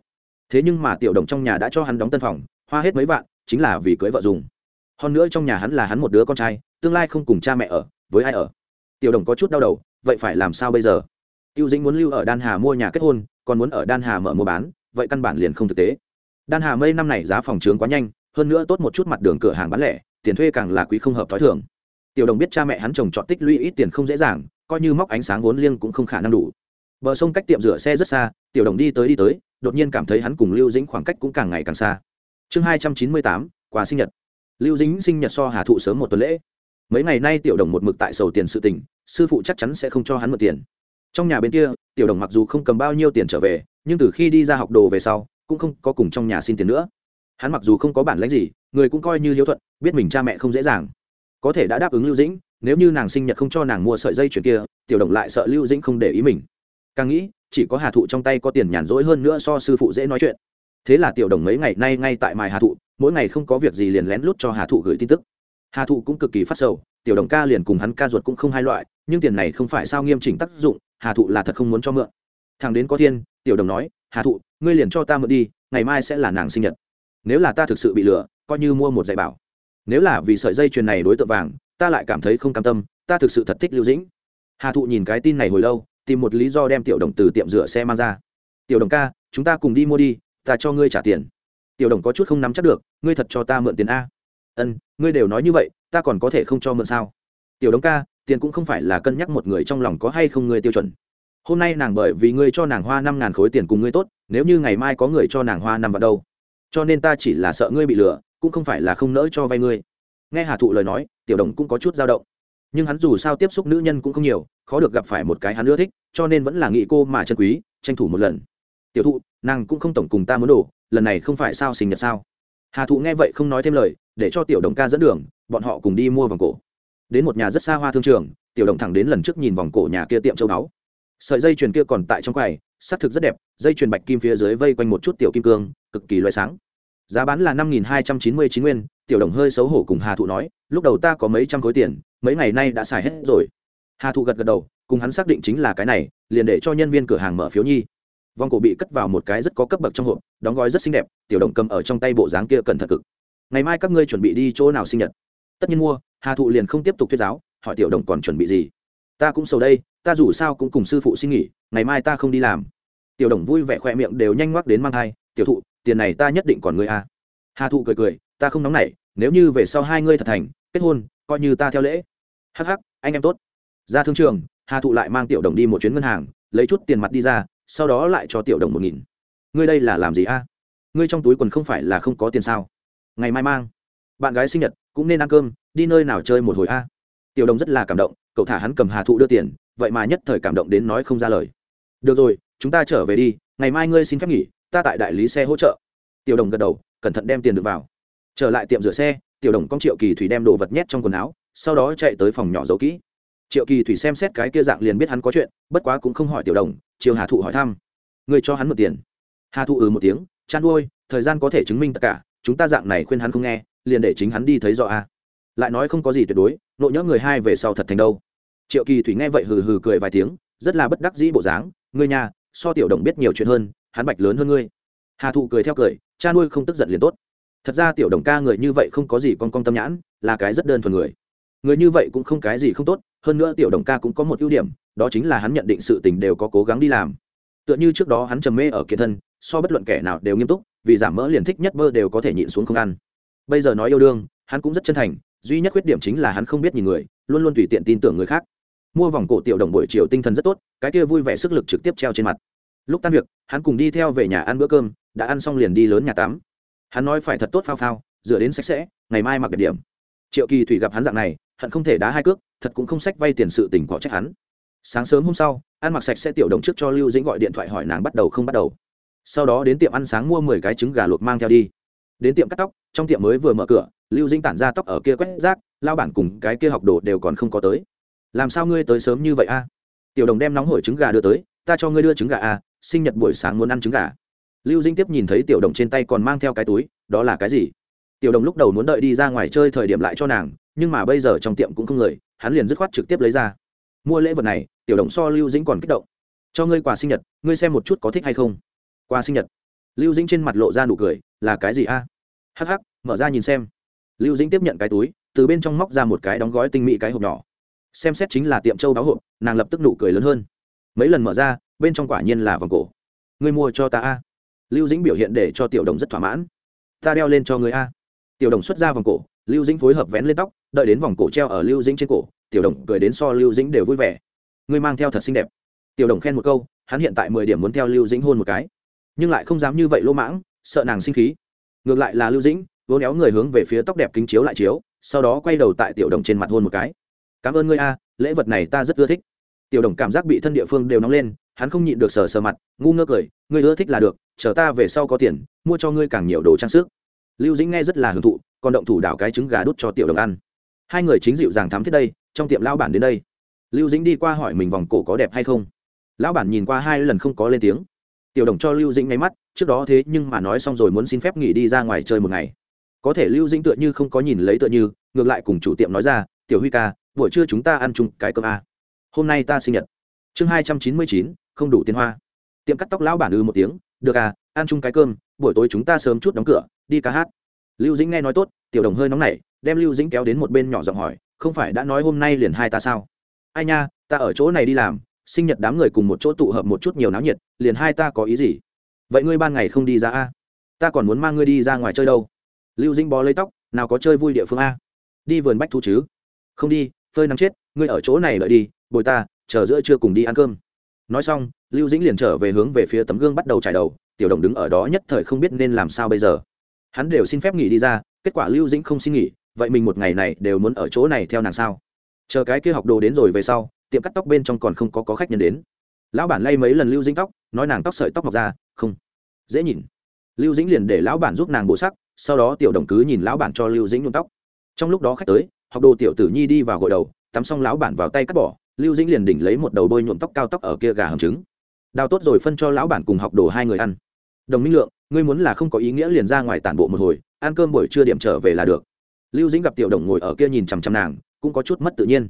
S1: Thế nhưng mà tiểu đồng trong nhà đã cho hắn đóng tân phòng, hoa hết mấy vạn, chính là vì cưới vợ dùng hơn nữa trong nhà hắn là hắn một đứa con trai, tương lai không cùng cha mẹ ở, với ai ở? Tiểu đồng có chút đau đầu, vậy phải làm sao bây giờ? Tiêu dĩnh muốn lưu ở đan hà mua nhà kết hôn, còn muốn ở đan hà mở mua bán, vậy căn bản liền không thực tế. Đan hà mây năm này giá phòng trướng quá nhanh, hơn nữa tốt một chút mặt đường cửa hàng bán lẻ, tiền thuê càng là quý không hợp t h ó i thường. Tiểu đồng biết cha mẹ hắn chồng chọn tích lũy ít tiền không dễ dàng, coi như móc ánh sáng vốn liêng cũng không khả năng đủ. Bờ sông cách tiệm rửa xe rất xa, tiểu đồng đi tới đi tới, đột nhiên cảm thấy hắn cùng lưu dĩnh khoảng cách cũng càng ngày càng xa. Chương hai trăm chín mươi tám, quà sinh nhật lưu dĩnh sinh nhật so hà thụ sớm một tuần lễ. Mấy ngày nay tiểu đồng một mực tại sầu tiền sự tình, sư phụ chắc chắn sẽ không cho hắn mượn tiền. Trong nhà bên kia, tiểu đồng mặc dù không cầm bao nhiêu tiền trở về, nhưng từ khi đi ra học đồ về sau, cũng không có cùng trong nhà xin tiền nữa. Hắn mặc dù không có bản lãnh gì, người cũng coi như hiếu thuận, biết mình cha mẹ không dễ dàng. Có thể đã đáp ứng lưu dĩnh, nếu như nàng sinh nhật không cho nàng mua sợi dây chuyền kia, tiểu đồng lại sợ lưu dĩnh không để ý mình. Càng nghĩ, chỉ có hà thụ trong tay có tiền nhàn rỗi hơn nữa so sư phụ dễ nói chuyện. Thế là tiểu đồng mấy ngày nay ngay tại mài hà thụ mỗi ngày không có việc gì liền lén lút cho hà thụ gửi tin tức. Hà thụ cũng cực kỳ phát sầu, tiểu đồng ca liền cùng hắn ca ruột cũng không hai loại, nhưng tiền này không phải sao nghiêm chỉnh tác dụng, hà thụ là thật không muốn cho mượn. Thằng đến có thiên, tiểu đồng nói, hà thụ, ngươi liền cho ta mượn đi, ngày mai sẽ là nàng sinh nhật. Nếu là ta thực sự bị lừa, coi như mua một dạy bảo. Nếu là vì sợi dây chuyền này đối tượng vàng, ta lại cảm thấy không cam tâm, ta thực sự thật thích lưu dĩnh. Hà thụ nhìn cái tin này hồi lâu, tìm một lý do đem tiểu đồng từ tiệm rửa xe mang ra. Tiểu đồng ca, chúng ta cùng đi mua đi, ta cho ngươi trả tiền tiểu đồng có chút không nắm chắc được, ngươi thật cho ta mượn tiền a. Ân, ngươi đều nói như vậy, ta còn có thể không cho mượn sao? Tiểu đồng ca, tiền cũng không phải là cân nhắc một người trong lòng có hay không ngươi tiêu chuẩn. Hôm nay nàng bởi vì ngươi cho nàng hoa năm ngàn khối tiền cùng ngươi tốt, nếu như ngày mai có người cho nàng hoa năm vào đâu. Cho nên ta chỉ là sợ ngươi bị lừa, cũng không phải là không nỡ cho vay ngươi. Nghe hà thụ lời nói, tiểu đồng cũng có chút dao động. Nhưng hắn dù sao tiếp xúc nữ nhân cũng không nhiều, khó được gặp phải một cái hắn ưa thích, cho nên vẫn là nghĩ cô mà chân quý, tranh thủ một lần. Tiểu thụ, nàng cũng không tổng cùng ta muốn đổ lần này không phải sao sinh nhật sao? Hà thụ nghe vậy không nói thêm lời, để cho tiểu đồng ca dẫn đường, bọn họ cùng đi mua vòng cổ. Đến một nhà rất xa hoa thương trường, tiểu đồng thẳng đến lần trước nhìn vòng cổ nhà kia tiệm châu báu. Sợi dây chuyền kia còn tại trong quầy, sắc thực rất đẹp, dây chuyền bạch kim phía dưới vây quanh một chút tiểu kim cương, cực kỳ loại sáng. Giá bán là năm nghìn hai trăm chín mươi chín nguyên, tiểu đồng hơi xấu hổ cùng hà thụ nói, lúc đầu ta có mấy trăm khối tiền, mấy ngày nay đã xài hết rồi. Hà thụ gật gật đầu, cùng hắn xác định chính là cái này, liền để cho nhân viên cửa hàng mở phiếu nhi vòng cổ bị cất vào một cái rất có cấp bậc trong hộp, đóng gói rất xinh đẹp, tiểu đồng cầm ở trong tay bộ dáng kia cẩn thận cực. Ngày mai các ngươi chuẩn bị đi chỗ nào sinh nhật? Tất nhiên mua, hà thụ liền không tiếp tục thuyết giáo, hỏi tiểu đồng còn chuẩn bị gì? Ta cũng sầu đây, ta dù sao cũng cùng sư phụ xin nghỉ, ngày mai ta không đi làm. Tiểu đồng vui vẻ khoe miệng đều nhanh ngoắc đến mang thai, tiểu thụ, tiền này ta nhất định còn ngươi à. hà thụ cười cười, ta không nóng nảy, nếu như về sau hai ngươi thật thành, kết hôn, coi như ta theo lễ. Hắc hắc, anh em tốt. Ra thương trường, hà thụ lại mang tiểu đồng đi một chuyến ngân hàng, lấy chút tiền mặt đi ra sau đó lại cho tiểu đồng một nghìn. Ngươi đây là làm gì a? Ngươi trong túi quần không phải là không có tiền sao? Ngày mai mang. Bạn gái sinh nhật, cũng nên ăn cơm, đi nơi nào chơi một hồi a? Tiểu đồng rất là cảm động, cậu thả hắn cầm hà thụ đưa tiền, vậy mà nhất thời cảm động đến nói không ra lời. Được rồi, chúng ta trở về đi, ngày mai ngươi xin phép nghỉ, ta tại đại lý xe hỗ trợ. Tiểu đồng gật đầu, cẩn thận đem tiền được vào. Trở lại tiệm rửa xe, tiểu đồng công triệu kỳ thủy đem đồ vật nhét trong quần áo, sau đó chạy tới phòng nhỏ giấu kỹ triệu kỳ thủy xem xét cái kia dạng liền biết hắn có chuyện, bất quá cũng không hỏi tiểu đồng chiều hà thụ hỏi thăm. Người cho hắn một tiền. Hà thụ ừ một tiếng chăn nuôi thời gian có thể chứng minh tất cả, chúng ta dạng này khuyên hắn không nghe, liền để chính hắn đi thấy rõ a. Lại nói không có gì tuyệt đối, nộ nhỡ người hai về sau thật thành đâu. Triệu kỳ thủy nghe vậy hừ hừ cười vài tiếng, rất là bất đắc dĩ bộ dáng, ngươi nhà so tiểu đồng biết nhiều chuyện hơn, hắn bạch lớn hơn ngươi. Hà thụ cười theo cười cha nuôi không tức giận liền tốt. Thật ra tiểu đồng ca người như vậy không có gì con con tâm nhãn, là cái rất đơn thuần người. Người như vậy cũng không cái gì không tốt hơn nữa tiểu đồng ca cũng có một ưu điểm, đó chính là hắn nhận định sự tình đều có cố gắng đi làm. Tựa như trước đó hắn trầm mê ở kiệt thân, so bất luận kẻ nào đều nghiêm túc, vì giảm mỡ liền thích nhất bơ đều có thể nhịn xuống không ăn. Bây giờ nói yêu đương, hắn cũng rất chân thành, duy nhất khuyết điểm chính là hắn không biết nhìn người, luôn luôn tùy tiện tin tưởng người khác. Mua vòng cổ tiểu đồng buổi chiều tinh thần rất tốt, cái kia vui vẻ sức lực trực tiếp treo trên mặt. Lúc tan việc, hắn cùng đi theo về nhà ăn bữa cơm, đã ăn xong liền đi lớn nhà tắm. Hắn nói phải thật tốt phao phao, rửa đến sạch sẽ, ngày mai mặc đẹp điểm. Triệu kỳ thủy gặp hắn dạng này, hận không thể đá hai cước thật cũng không sách vay tiền sự tình có trách hắn. Sáng sớm hôm sau, ăn mặc sạch sẽ tiểu đồng trước cho lưu dĩnh gọi điện thoại hỏi nàng bắt đầu không bắt đầu. Sau đó đến tiệm ăn sáng mua mười cái trứng gà luộc mang theo đi. Đến tiệm cắt tóc, trong tiệm mới vừa mở cửa, lưu dĩnh tản ra tóc ở kia quét rác, lao bản cùng cái kia học đồ đều còn không có tới. Làm sao ngươi tới sớm như vậy a? Tiểu đồng đem nóng hổi trứng gà đưa tới, ta cho ngươi đưa trứng gà a, sinh nhật buổi sáng muốn ăn trứng gà. Lưu Dĩnh tiếp nhìn thấy tiểu đồng trên tay còn mang theo cái túi, đó là cái gì? Tiểu đồng lúc đầu muốn đợi đi ra ngoài chơi thời điểm lại cho nàng, nhưng mà bây giờ trong tiệm cũng không người hắn liền dứt khoát trực tiếp lấy ra. Mua lễ vật này, tiểu đồng so lưu dĩnh còn kích động. Cho ngươi quà sinh nhật, ngươi xem một chút có thích hay không. Quà sinh nhật. Lưu dĩnh trên mặt lộ ra nụ cười, là cái gì a? Hắc hắc, mở ra nhìn xem. Lưu dĩnh tiếp nhận cái túi, từ bên trong móc ra một cái đóng gói tinh mỹ cái hộp nhỏ. Xem xét chính là tiệm châu báo hộp, nàng lập tức nụ cười lớn hơn. Mấy lần mở ra, bên trong quả nhiên là vòng cổ. Ngươi mua cho ta a. Lưu dĩnh biểu hiện để cho tiểu đồng rất thỏa mãn. Ta đeo lên cho người a. Tiểu đồng xuất ra vòng cổ lưu dĩnh phối hợp vén lên tóc, đợi đến vòng cổ treo ở lưu dĩnh trên cổ, tiểu đồng cười đến so lưu dĩnh đều vui vẻ. Ngươi mang theo thật xinh đẹp. Tiểu đồng khen một câu, hắn hiện tại mười điểm muốn theo lưu dĩnh hôn một cái. Nhưng lại không dám như vậy lỗ mãng, sợ nàng sinh khí. Ngược lại là lưu dĩnh vỗ néo người hướng về phía tóc đẹp kính chiếu lại chiếu, sau đó quay đầu tại tiểu đồng trên mặt hôn một cái. Cảm ơn ngươi a, lễ vật này ta rất ưa thích. Tiểu đồng cảm giác bị thân địa phương đều nóng lên, hắn không nhịn được sờ sờ mặt, ngu ngơ cười, ngươi ưa thích là được, chờ ta về sau có tiền, mua cho ngươi càng nhiều đồ trang sức. Lưu dĩnh nghe rất là hưởng thụ còn động thủ đảo cái trứng gà đút cho tiểu đồng ăn. Hai người chính dịu dàng thắm thiết đây, trong tiệm lão bản đến đây. Lưu dĩnh đi qua hỏi mình vòng cổ có đẹp hay không. Lão bản nhìn qua hai lần không có lên tiếng. Tiểu đồng cho lưu dĩnh nháy mắt, trước đó thế nhưng mà nói xong rồi muốn xin phép nghỉ đi ra ngoài chơi một ngày. Có thể lưu dĩnh tựa như không có nhìn lấy tựa như, ngược lại cùng chủ tiệm nói ra, tiểu huy ca, buổi trưa chúng ta ăn chung cái cơm a. Hôm nay ta sinh nhật. Chương hai trăm chín mươi chín, không đủ tiền hoa. Tiệm cắt tóc lão bản ư một tiếng, được à ăn chung cái cơm, buổi tối chúng ta sớm chút đóng cửa, đi ca hát lưu dĩnh nghe nói tốt, tiểu đồng hơi nóng nảy, đem lưu dĩnh kéo đến một bên nhỏ giọng hỏi, không phải đã nói hôm nay liền hai ta sao? Ai nha, ta ở chỗ này đi làm, sinh nhật đám người cùng một chỗ tụ hợp một chút nhiều náo nhiệt, liền hai ta có ý gì? Vậy ngươi ban ngày không đi ra a? Ta còn muốn mang ngươi đi ra ngoài chơi đâu. Lưu dĩnh bó lấy tóc, nào có chơi vui địa phương a? Đi vườn bách thu chứ? Không đi, phơi nắng chết, ngươi ở chỗ này đợi đi, bồi ta, chờ giữa trưa cùng đi ăn cơm. Nói xong, lưu dĩnh liền trở về hướng về phía tấm gương bắt đầu trải đầu, tiểu đồng đứng ở đó nhất thời không biết nên làm sao bây giờ hắn đều xin phép nghỉ đi ra kết quả lưu dĩnh không xin nghỉ vậy mình một ngày này đều muốn ở chỗ này theo nàng sao? Chờ cái kia học đồ đến rồi về sau tiệm cắt tóc bên trong còn không có, có khách nhân đến. Lão bản lay mấy lần lưu dĩnh tóc nói nàng tóc sợi tóc mọc ra không. Dễ nhìn. Lưu dĩnh liền để lão bản giúp nàng bổ sắc sau đó tiểu đồng cứ nhìn lão bản cho lưu dĩnh nhuộm tóc. Trong lúc đó khách tới học đồ tiểu tử nhi đi vào gội đầu tắm xong lão bản vào tay cắt bỏ lưu dĩnh liền đỉnh lấy một đầu bôi nhuộm tóc cao tóc ở kia gà hầm trứng. Đào tốt rồi phân cho lão bản cùng học đồ hai người ăn. Đồng minh lượng ngươi muốn là không có ý nghĩa liền ra ngoài tản bộ một hồi, ăn cơm buổi trưa điểm trở về là được. Lưu dĩnh gặp tiểu đồng ngồi ở kia nhìn chằm chằm nàng, cũng có chút mất tự nhiên.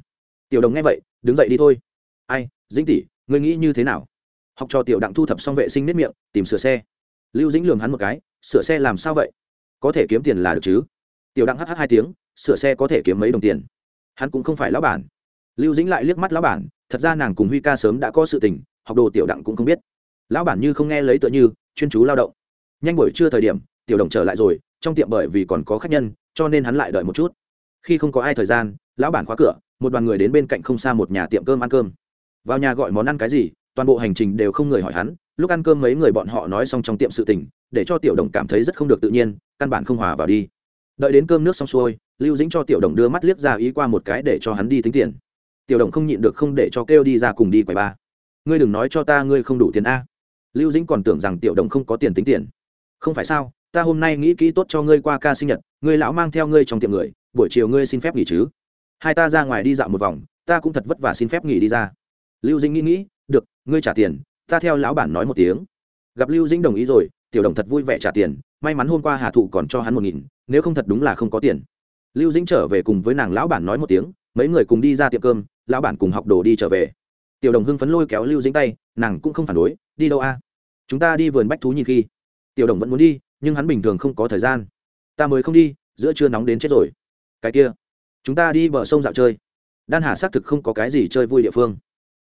S1: Tiểu đồng nghe vậy, đứng dậy đi thôi. Ai, dĩnh tỷ, ngươi nghĩ như thế nào? Học trò tiểu đặng thu thập xong vệ sinh nếp miệng, tìm sửa xe. Lưu dĩnh lường hắn một cái, sửa xe làm sao vậy? Có thể kiếm tiền là được chứ. Tiểu đặng hh hai tiếng, sửa xe có thể kiếm mấy đồng tiền. Hắn cũng không phải lão bản. Lưu dĩnh lại liếc mắt lão bản, thật ra nàng cùng huy ca sớm đã có sự tình, học đồ tiểu đặng cũng không biết. Lão bản như không nghe lấy tựa như, chuyên chú lao động nhanh buổi trưa thời điểm, tiểu đồng trở lại rồi, trong tiệm bởi vì còn có khách nhân, cho nên hắn lại đợi một chút. Khi không có ai thời gian, lão bản khóa cửa, một đoàn người đến bên cạnh không xa một nhà tiệm cơm ăn cơm. Vào nhà gọi món ăn cái gì, toàn bộ hành trình đều không người hỏi hắn, lúc ăn cơm mấy người bọn họ nói xong trong tiệm sự tình, để cho tiểu đồng cảm thấy rất không được tự nhiên, căn bản không hòa vào đi. Đợi đến cơm nước xong xuôi, lưu dĩnh cho tiểu đồng đưa mắt liếc ra ý qua một cái để cho hắn đi tính tiền. Tiểu đồng không nhịn được không để cho kêu đi ra cùng đi quầy ba. Ngươi đừng nói cho ta ngươi không đủ tiền a. Lưu dĩnh còn tưởng rằng tiểu đồng không có tiền tính tiền không phải sao, ta hôm nay nghĩ kỹ tốt cho ngươi qua ca sinh nhật, ngươi lão mang theo ngươi trong tiệm người, buổi chiều ngươi xin phép nghỉ chứ. Hai ta ra ngoài đi dạo một vòng, ta cũng thật vất vả xin phép nghỉ đi ra. Lưu dĩnh nghĩ nghĩ, được, ngươi trả tiền, ta theo lão bản nói một tiếng. Gặp lưu dĩnh đồng ý rồi, tiểu đồng thật vui vẻ trả tiền, may mắn hôm qua hà thụ còn cho hắn một nghìn, nếu không thật đúng là không có tiền. Lưu dĩnh trở về cùng với nàng lão bản nói một tiếng, mấy người cùng đi ra tiệm cơm, lão bản cùng học đồ đi trở về. Tiểu đồng hưng phấn lôi kéo lưu dĩnh tay, nàng cũng không phản đối, đi đâu a? Chúng ta đi vườn bách thú nhìn khi tiểu đồng vẫn muốn đi, nhưng hắn bình thường không có thời gian. Ta mới không đi, giữa trưa nóng đến chết rồi. Cái kia, chúng ta đi bờ sông dạo chơi. Đan hà xác thực không có cái gì chơi vui địa phương.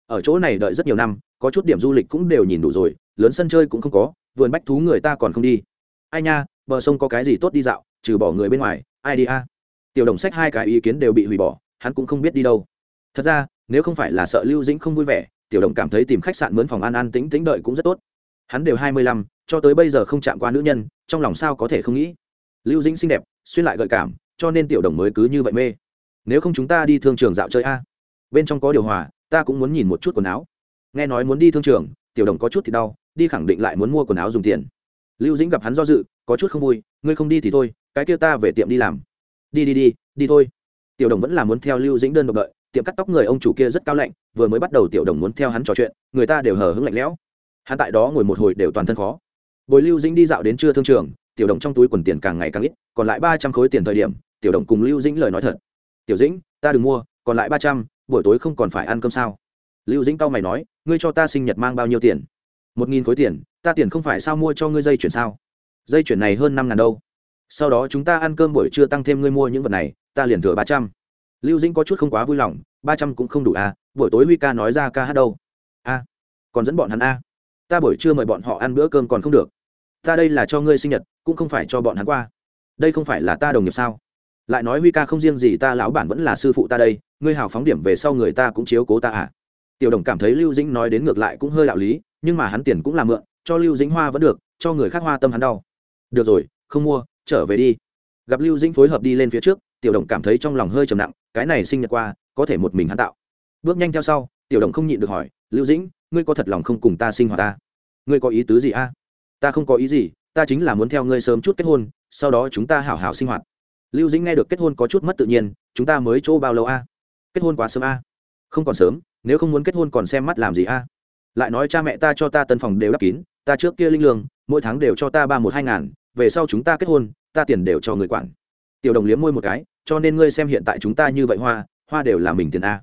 S1: Ở chỗ này đợi rất nhiều năm, có chút điểm du lịch cũng đều nhìn đủ rồi, lớn sân chơi cũng không có, vườn bách thú người ta còn không đi. Ai nha, bờ sông có cái gì tốt đi dạo, trừ bỏ người bên ngoài, ai đi a? Tiểu đồng sách hai cái ý kiến đều bị hủy bỏ, hắn cũng không biết đi đâu. Thật ra, nếu không phải là sợ lưu dĩnh không vui vẻ, tiểu đồng cảm thấy tìm khách sạn mướn phòng an an tính tính đợi cũng rất tốt hắn đều hai mươi lăm, cho tới bây giờ không chạm qua nữ nhân, trong lòng sao có thể không nghĩ. Lưu dĩnh xinh đẹp, xuyên lại gợi cảm, cho nên tiểu đồng mới cứ như vậy mê. Nếu không chúng ta đi thương trường dạo chơi a. Bên trong có điều hòa, ta cũng muốn nhìn một chút quần áo. Nghe nói muốn đi thương trường, tiểu đồng có chút thì đau, đi khẳng định lại muốn mua quần áo dùng tiền. Lưu dĩnh gặp hắn do dự, có chút không vui, ngươi không đi thì thôi, cái kia ta về tiệm đi làm. Đi đi đi đi thôi. Tiểu đồng vẫn là muốn theo lưu dĩnh đơn độc đợi, tiệm cắt tóc người ông chủ kia rất cao lạnh, vừa mới bắt đầu tiểu đồng muốn theo hắn trò chuyện, người ta đều hờ hững lạnh lẽo hắn tại đó ngồi một hồi đều toàn thân khó. Bồi lưu dĩnh đi dạo đến trưa thương trường, tiểu đồng trong túi quần tiền càng ngày càng ít, còn lại ba trăm khối tiền thời điểm, tiểu đồng cùng lưu dĩnh lời nói thật. Tiểu dĩnh, ta đừng mua, còn lại ba trăm, buổi tối không còn phải ăn cơm sao? Lưu dĩnh tao mày nói, ngươi cho ta sinh nhật mang bao nhiêu tiền? Một nghìn khối tiền, ta tiền không phải sao mua cho ngươi dây chuyển sao? Dây chuyển này hơn năm ngàn đâu. Sau đó chúng ta ăn cơm buổi trưa tăng thêm ngươi mua những vật này, ta liền thừa ba trăm. Lưu dĩnh có chút không quá vui lòng, ba trăm cũng không đủ à buổi tối huy ca nói ra ca hát đâu. A, còn dẫn bọn hắn a ta buổi trưa mời bọn họ ăn bữa cơm còn không được. Ta đây là cho ngươi sinh nhật, cũng không phải cho bọn hắn qua. Đây không phải là ta đồng nghiệp sao? Lại nói huy ca không riêng gì ta, lão bản vẫn là sư phụ ta đây, ngươi hào phóng điểm về sau người ta cũng chiếu cố ta à? Tiểu đồng cảm thấy lưu dĩnh nói đến ngược lại cũng hơi đạo lý, nhưng mà hắn tiền cũng là mượn, cho lưu dĩnh hoa vẫn được, cho người khác hoa tâm hắn đau. Được rồi, không mua, trở về đi. Gặp lưu dĩnh phối hợp đi lên phía trước, tiểu đồng cảm thấy trong lòng hơi trầm nặng, cái này sinh nhật qua, có thể một mình hắn tạo. Bước nhanh theo sau, tiểu đồng không nhịn được hỏi, lưu dĩnh ngươi có thật lòng không cùng ta sinh hoạt ta? Ngươi có ý tứ gì a? Ta không có ý gì, ta chính là muốn theo ngươi sớm chút kết hôn, sau đó chúng ta hảo hảo sinh hoạt. Lưu dĩnh nghe được kết hôn có chút mất tự nhiên, chúng ta mới chỗ bao lâu a? Kết hôn quá sớm a? Không còn sớm, nếu không muốn kết hôn còn xem mắt làm gì a? Lại nói cha mẹ ta cho ta tân phòng đều đắp kín, ta trước kia linh lương, mỗi tháng đều cho ta ba một hai ngàn, về sau chúng ta kết hôn, ta tiền đều cho người quản. Tiểu đồng liếm môi một cái, cho nên ngươi xem hiện tại chúng ta như vậy hoa hoa đều là mình tiền a.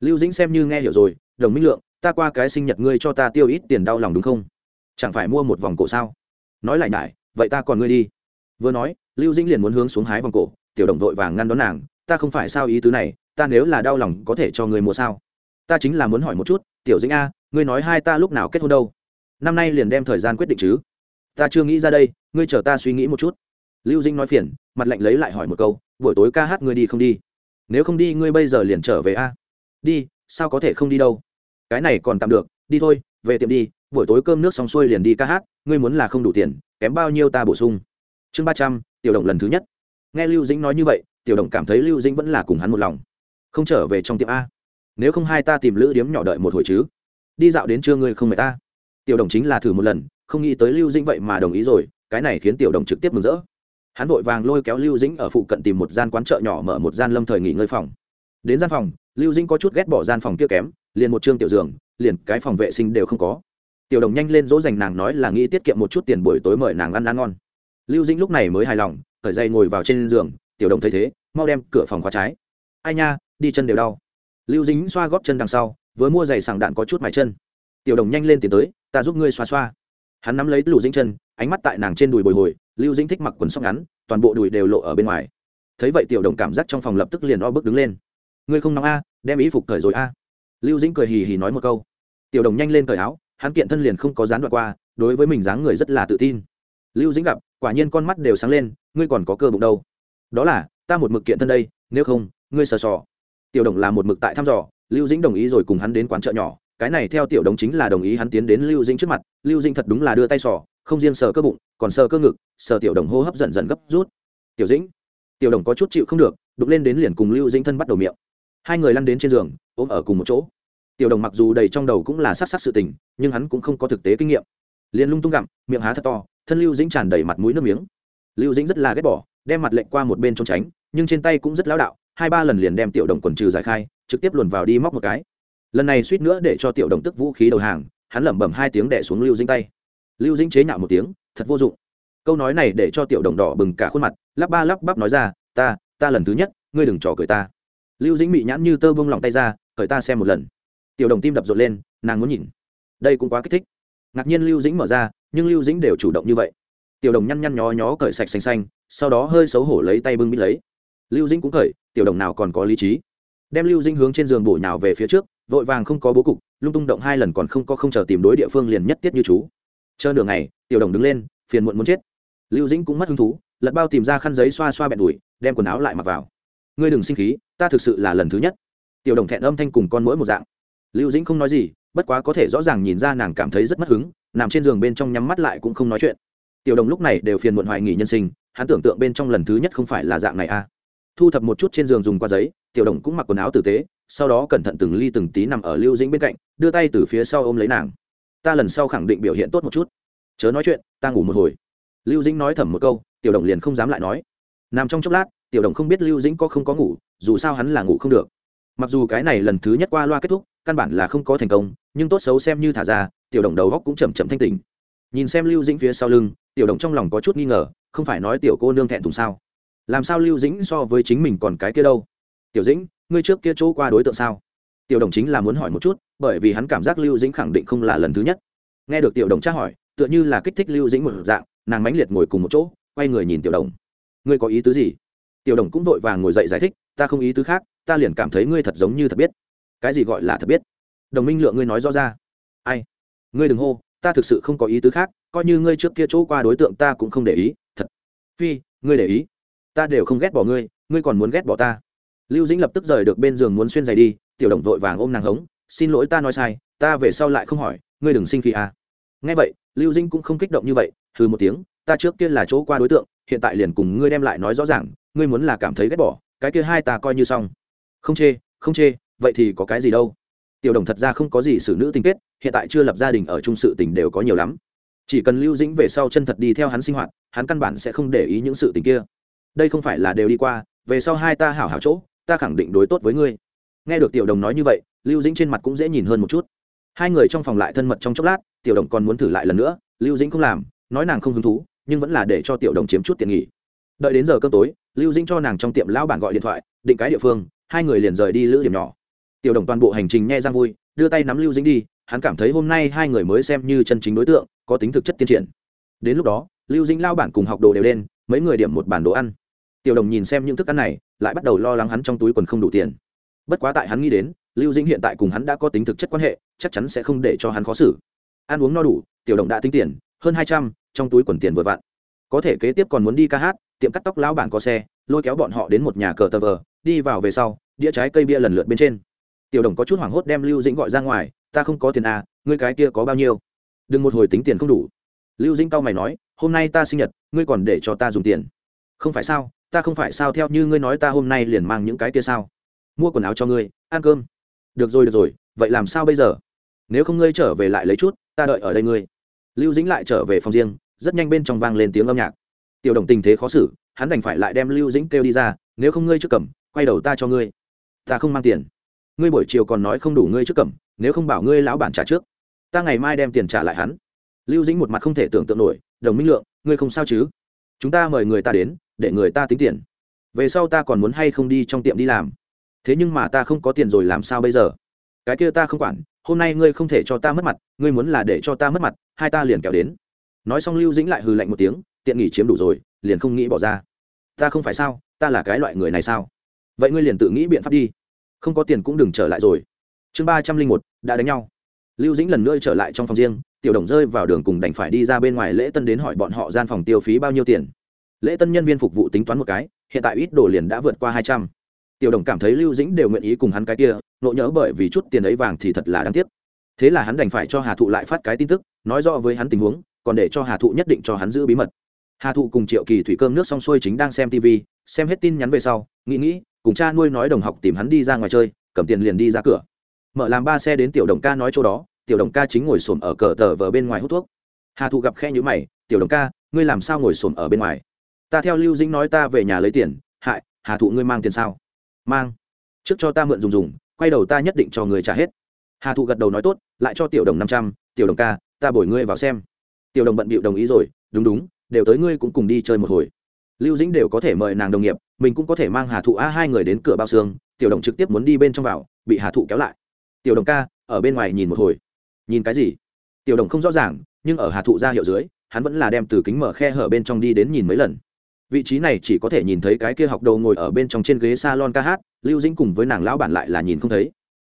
S1: Lưu dĩnh xem như nghe hiểu rồi, đồng minh lượng ta qua cái sinh nhật ngươi cho ta tiêu ít tiền đau lòng đúng không? Chẳng phải mua một vòng cổ sao? Nói lại nại vậy ta còn ngươi đi. Vừa nói, lưu dĩnh liền muốn hướng xuống hái vòng cổ, tiểu đồng vội vàng ngăn đón nàng, ta không phải sao ý tứ này, ta nếu là đau lòng có thể cho ngươi mua sao? Ta chính là muốn hỏi một chút, tiểu dĩnh a, ngươi nói hai ta lúc nào kết hôn đâu? Năm nay liền đem thời gian quyết định chứ? Ta chưa nghĩ ra đây, ngươi chờ ta suy nghĩ một chút. Lưu dĩnh nói phiền, mặt lạnh lấy lại hỏi một câu, buổi tối ca hát ngươi đi không đi? Nếu không đi, ngươi bây giờ liền trở về a. Đi, sao có thể không đi đâu? Cái này còn tạm được, đi thôi, về tiệm đi, buổi tối cơm nước xong xuôi liền đi ca hát, ngươi muốn là không đủ tiền, kém bao nhiêu ta bổ sung. Chương ba trăm, tiểu đồng lần thứ nhất. Nghe lưu dĩnh nói như vậy, tiểu đồng cảm thấy lưu dĩnh vẫn là cùng hắn một lòng. Không trở về trong tiệm a. Nếu không hai ta tìm lữ điếm nhỏ đợi một hồi chứ. Đi dạo đến trưa ngươi không mời ta. Tiểu đồng chính là thử một lần, không nghĩ tới lưu dĩnh vậy mà đồng ý rồi, cái này khiến tiểu đồng trực tiếp mừng rỡ. Hắn vội vàng lôi kéo lưu dĩnh ở phụ cận tìm một gian quán chợ nhỏ mở một gian lâm thời nghỉ ngơi phòng. Đến gian phòng lưu dĩnh có chút ghét bỏ gian phòng kia kém, liền một chương tiểu giường, liền cái phòng vệ sinh đều không có. Tiểu đồng nhanh lên dỗ dành nàng nói là nghĩ tiết kiệm một chút tiền buổi tối mời nàng ăn ăn ngon. Lưu dĩnh lúc này mới hài lòng khởi dây ngồi vào trên giường, tiểu đồng thấy thế, mau đem cửa phòng khóa trái. Ai nha, đi chân đều đau. Lưu dính xoa góp chân đằng sau, vừa mua giày sàng đạn có chút mài chân. Tiểu đồng nhanh lên tiến tới, ta giúp ngươi xoa xoa. Hắn nắm lấy lưu dính chân, ánh mắt tại nàng trên đùi bồi hồi, lưu dính thích mặc quần sóc ngắn, toàn bộ đùi đều lộ ở bên ngoài. Thấy vậy tiểu đồng cảm giác trong phòng lập tức liền o bước đứng lên ngươi không nóng a, đem ý phục cởi rồi a. Lưu Dĩnh cười hì hì nói một câu. Tiểu đồng nhanh lên cởi áo, hắn kiện thân liền không có dán đoạn qua, đối với mình dáng người rất là tự tin. Lưu Dĩnh gặp, quả nhiên con mắt đều sáng lên, ngươi còn có cơ bụng đâu. Đó là, ta một mực kiện thân đây, nếu không, ngươi sờ sò. Tiểu đồng là một mực tại thăm dò, lưu dĩnh đồng ý rồi cùng hắn đến quán chợ nhỏ, cái này theo tiểu đồng chính là đồng ý hắn tiến đến lưu dĩnh trước mặt, lưu dĩnh thật đúng là đưa tay sò, không riêng sờ cơ bụng, còn sờ cơ ngực, sờ tiểu đồng hô hấp dần dần gấp rút. Tiểu dĩnh, tiểu đồng có chút chịu không được đục lên đến liền cùng lưu dĩnh thân bắt đầu miệng hai người lăn đến trên giường, ôm ở cùng một chỗ. Tiểu đồng mặc dù đầy trong đầu cũng là sát sát sự tình, nhưng hắn cũng không có thực tế kinh nghiệm. Liền lung tung gặm, miệng há thật to, thân lưu dĩnh tràn đầy mặt mũi nước miếng. Lưu dĩnh rất là ghét bỏ, đem mặt lệnh qua một bên trốn tránh, nhưng trên tay cũng rất lão đạo, hai ba lần liền đem tiểu đồng quần trừ giải khai, trực tiếp luồn vào đi móc một cái. Lần này suýt nữa để cho tiểu đồng tức vũ khí đầu hàng, hắn lẩm bẩm hai tiếng đẻ xuống lưu dĩnh tay. Lưu dĩnh chế nhạo một tiếng, thật vô dụng. Câu nói này để cho tiểu đồng đỏ bừng cả khuôn mặt, lắp ba lắp bắp nói ra, ta ta lần thứ nhất, ngươi đừng trò cười ta lưu dĩnh bị nhãn như tơ bông lòng tay ra khởi ta xem một lần. Tiểu đồng tim đập rộn lên, nàng muốn nhìn. Đây cũng quá kích thích. Ngạc nhiên lưu dĩnh mở ra, nhưng lưu dĩnh đều chủ động như vậy. Tiểu đồng nhăn nhăn nhó nhó cởi sạch xanh xanh, sau đó hơi xấu hổ lấy tay bưng bít lấy. Lưu dĩnh cũng cởi, tiểu đồng nào còn có lý trí. Đem lưu dĩnh hướng trên giường bổ nhào về phía trước, vội vàng không có bố cục, lung tung động hai lần còn không có không chờ tìm đối địa phương liền nhất tiết như chú. Chờ nửa ngày, tiểu đồng đứng lên, phiền muộn muốn chết. Lưu dĩnh cũng mất hứng thú, lật bao tìm ra khăn giấy xoa xoa bẹn đùi, đem quần áo lại mặc vào ngươi đừng sinh khí, ta thực sự là lần thứ nhất. Tiểu đồng thẹn âm thanh cùng con mỗi một dạng. Lưu dĩnh không nói gì, bất quá có thể rõ ràng nhìn ra nàng cảm thấy rất mất hứng, nằm trên giường bên trong nhắm mắt lại cũng không nói chuyện. Tiểu đồng lúc này đều phiền muộn hoài nghỉ nhân sinh, hắn tưởng tượng bên trong lần thứ nhất không phải là dạng này a à. thu thập một chút trên giường dùng qua giấy, tiểu đồng cũng mặc quần áo tử tế, sau đó cẩn thận từng ly từng tí nằm ở lưu dĩnh bên cạnh, đưa tay từ phía sau ôm lấy nàng. Ta lần sau khẳng định biểu hiện tốt một chút. Chớ nói chuyện, ta ngủ một hồi. Lưu dĩnh nói thầm một câu, tiểu đồng liền không dám lại nói. Nằm trong chốc lát tiểu đồng không biết lưu dĩnh có không có ngủ, dù sao hắn là ngủ không được. Mặc dù cái này lần thứ nhất qua loa kết thúc, căn bản là không có thành công, nhưng tốt xấu xem như thả ra, tiểu đồng đầu góc cũng chầm chậm thanh tình nhìn xem lưu dĩnh phía sau lưng, tiểu đồng trong lòng có chút nghi ngờ, không phải nói tiểu cô nương thẹn thùng sao? Làm sao lưu dĩnh so với chính mình còn cái kia đâu? Tiểu dĩnh, ngươi trước kia chỗ qua đối tượng sao? Tiểu đồng chính là muốn hỏi một chút, bởi vì hắn cảm giác lưu dĩnh khẳng định không là lần thứ nhất. Nghe được tiểu đồng tra hỏi, tựa như là kích thích lưu dĩnh một dạng, nàng mãnh liệt ngồi cùng một chỗ, quay người nhìn tiểu đồng. Ngươi có ý tứ gì? Tiểu đồng cũng vội vàng ngồi dậy giải thích, ta không ý tứ khác, ta liền cảm thấy ngươi thật giống như thật biết. Cái gì gọi là thật biết? Đồng minh lượng ngươi nói rõ ra. Ai? Ngươi đừng hô, ta thực sự không có ý tứ khác, coi như ngươi trước kia chỗ qua đối tượng ta cũng không để ý, thật. Phi, ngươi để ý. Ta đều không ghét bỏ ngươi ngươi còn muốn ghét bỏ ta. Lưu dĩnh lập tức rời được bên giường muốn xuyên giày đi, tiểu đồng vội vàng ôm nàng hống, xin lỗi ta nói sai, ta về sau lại không hỏi, ngươi đừng sinh khi à. nghe vậy, lưu dĩnh cũng không kích động như vậy, hừ một tiếng, ta trước kia là chỗ qua đối tượng, hiện tại liền cùng ngươi đem lại nói rõ ràng ngươi muốn là cảm thấy ghét bỏ, cái kia hai ta coi như xong. Không chê không chê, vậy thì có cái gì đâu. Tiểu đồng thật ra không có gì xử nữ tình kết, hiện tại chưa lập gia đình ở chung sự tình đều có nhiều lắm. Chỉ cần lưu dĩnh về sau chân thật đi theo hắn sinh hoạt, hắn căn bản sẽ không để ý những sự tình kia. Đây không phải là đều đi qua, về sau hai ta hảo hảo chỗ, ta khẳng định đối tốt với ngươi. Nghe được tiểu đồng nói như vậy, lưu dĩnh trên mặt cũng dễ nhìn hơn một chút. Hai người trong phòng lại thân mật trong chốc lát, tiểu đồng còn muốn thử lại lần nữa, lưu dĩnh không làm, nói nàng không hứng thú, nhưng vẫn là để cho tiểu đồng chiếm chút tiền nghỉ đợi đến giờ cơm tối lưu dĩnh cho nàng trong tiệm lão bản gọi điện thoại, định cái địa phương, hai người liền rời đi lữ điểm nhỏ. Tiểu đồng toàn bộ hành trình nghe răng vui, đưa tay nắm lưu dĩnh đi, hắn cảm thấy hôm nay hai người mới xem như chân chính đối tượng, có tính thực chất tiên triển. Đến lúc đó, lưu dĩnh lao bản cùng học đồ đều lên, mấy người điểm một bản đồ ăn. Tiểu đồng nhìn xem những thức ăn này, lại bắt đầu lo lắng hắn trong túi quần không đủ tiền. Bất quá tại hắn nghĩ đến, lưu dĩnh hiện tại cùng hắn đã có tính thực chất quan hệ, chắc chắn sẽ không để cho hắn khó xử. Ăn uống no đủ, tiểu đồng đã tính tiền, hơn hai trăm, trong túi quần tiền vừa vặn. Có thể kế tiếp còn muốn đi ca hát tiệm cắt tóc lão bản có xe, lôi kéo bọn họ đến một nhà cờ tờ vờ, đi vào về sau, đĩa trái cây bia lần lượt bên trên. Tiểu đồng có chút hoảng hốt đem lưu dĩnh gọi ra ngoài, ta không có tiền à ngươi cái kia có bao nhiêu? Đừng một hồi tính tiền không đủ. Lưu dĩnh cau mày nói, hôm nay ta sinh nhật, ngươi còn để cho ta dùng tiền. Không phải sao, ta không phải sao theo như ngươi nói ta hôm nay liền mang những cái kia sao? Mua quần áo cho ngươi, ăn cơm. Được rồi được rồi, vậy làm sao bây giờ? Nếu không ngươi trở về lại lấy chút, ta đợi ở đây ngươi. Lưu dĩnh lại trở về phòng riêng, rất nhanh bên trong vang lên tiếng âm nhạc tiểu đồng tình thế khó xử, hắn đành phải lại đem lưu dĩnh kêu đi ra, nếu không ngươi trước cầm, quay đầu ta cho ngươi. Ta không mang tiền. Ngươi buổi chiều còn nói không đủ ngươi trước cầm, nếu không bảo ngươi lão bản trả trước. Ta ngày mai đem tiền trả lại hắn. Lưu dĩnh một mặt không thể tưởng tượng nổi, đồng minh lượng, ngươi không sao chứ? Chúng ta mời người ta đến, để người ta tính tiền. Về sau ta còn muốn hay không đi trong tiệm đi làm? Thế nhưng mà ta không có tiền rồi làm sao bây giờ? Cái kia ta không quản, hôm nay ngươi không thể cho ta mất mặt, ngươi muốn là để cho ta mất mặt, hai ta liền kéo đến. Nói xong lưu dĩnh lại hừ lạnh một tiếng tiện nghỉ chiếm đủ rồi, liền không nghĩ bỏ ra. Ta không phải sao, ta là cái loại người này sao? Vậy ngươi liền tự nghĩ biện pháp đi. Không có tiền cũng đừng trở lại rồi. Chương ba trăm linh một, đã đánh nhau. Lưu dĩnh lần nữa trở lại trong phòng riêng, tiểu đồng rơi vào đường cùng đành phải đi ra bên ngoài lễ tân đến hỏi bọn họ gian phòng tiêu phí bao nhiêu tiền. Lễ tân nhân viên phục vụ tính toán một cái, hiện tại ít đồ liền đã vượt qua hai trăm. Tiểu đồng cảm thấy lưu dĩnh đều nguyện ý cùng hắn cái kia, nộ nhớ bởi vì chút tiền ấy vàng thì thật là đáng tiếc. Thế là hắn đành phải cho hà thụ lại phát cái tin tức, nói rõ với hắn tình huống, còn để cho hà thụ nhất định cho hắn giữ bí mật hà thụ cùng triệu kỳ thủy cơm nước xong xuôi chính đang xem tv xem hết tin nhắn về sau, nghĩ nghĩ, cùng cha nuôi nói đồng học tìm hắn đi ra ngoài chơi, cầm tiền liền đi ra cửa. Mở làm ba xe đến tiểu đồng ca nói chỗ đó, tiểu đồng ca chính ngồi xổm ở cờ tờ vờ bên ngoài hút thuốc. Hà thụ gặp khe nhữ mày, tiểu đồng ca, ngươi làm sao ngồi xổm ở bên ngoài? Ta theo lưu dĩnh nói ta về nhà lấy tiền, hại, hà thụ ngươi mang tiền sao? Mang. Trước cho ta mượn dùng dùng, quay đầu ta nhất định cho người trả hết. Hà thụ gật đầu nói tốt, lại cho tiểu đồng năm trăm, tiểu đồng ca, ta bồi ngươi vào xem. Tiểu đồng bận bịu đồng ý rồi, đúng đúng đều tới ngươi cũng cùng đi chơi một hồi. Lưu dĩnh đều có thể mời nàng đồng nghiệp, mình cũng có thể mang hà thụ a hai người đến cửa bao xương, tiểu đồng trực tiếp muốn đi bên trong vào, bị hà thụ kéo lại. Tiểu đồng ca, ở bên ngoài nhìn một hồi. Nhìn cái gì? Tiểu đồng không rõ ràng, nhưng ở hà thụ ra hiệu dưới, hắn vẫn là đem từ kính mở khe hở bên trong đi đến nhìn mấy lần. Vị trí này chỉ có thể nhìn thấy cái kia học đồ ngồi ở bên trong trên ghế s a lon ca hát, lưu dĩnh cùng với nàng lão bản lại là nhìn không thấy.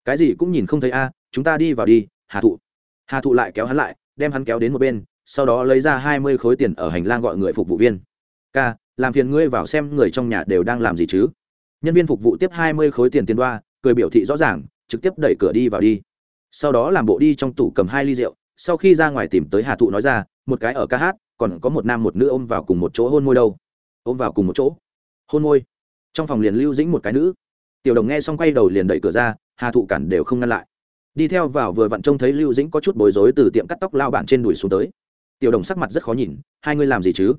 S1: Cái gì cũng nhìn không thấy a, chúng ta đi vào đi, hà thụ. Hà thụ lại kéo hắn lại, đem hắn kéo đến một bên sau đó lấy ra hai mươi khối tiền ở hành lang gọi người phục vụ viên. Ca, làm phiền ngươi vào xem người trong nhà đều đang làm gì chứ? Nhân viên phục vụ tiếp hai mươi khối tiền tiền đoa, cười biểu thị rõ ràng, trực tiếp đẩy cửa đi vào đi. Sau đó làm bộ đi trong tủ cầm hai ly rượu, sau khi ra ngoài tìm tới hà thụ nói ra, một cái ở ca hát, còn có một nam một nữ ôm vào cùng một chỗ hôn môi đâu. Ôm vào cùng một chỗ. Hôn môi. Trong phòng liền lưu dĩnh một cái nữ. Tiểu đồng nghe xong quay đầu liền đẩy cửa ra, hà thụ cản đều không ngăn lại. Đi theo vào vừa vặn trông thấy lưu dĩnh có chút bối rối từ tiệm cắt tóc lao bản trên đùi xuống tới tiểu đồng sắc mặt rất khó nhìn, hai ngươi làm gì chứ?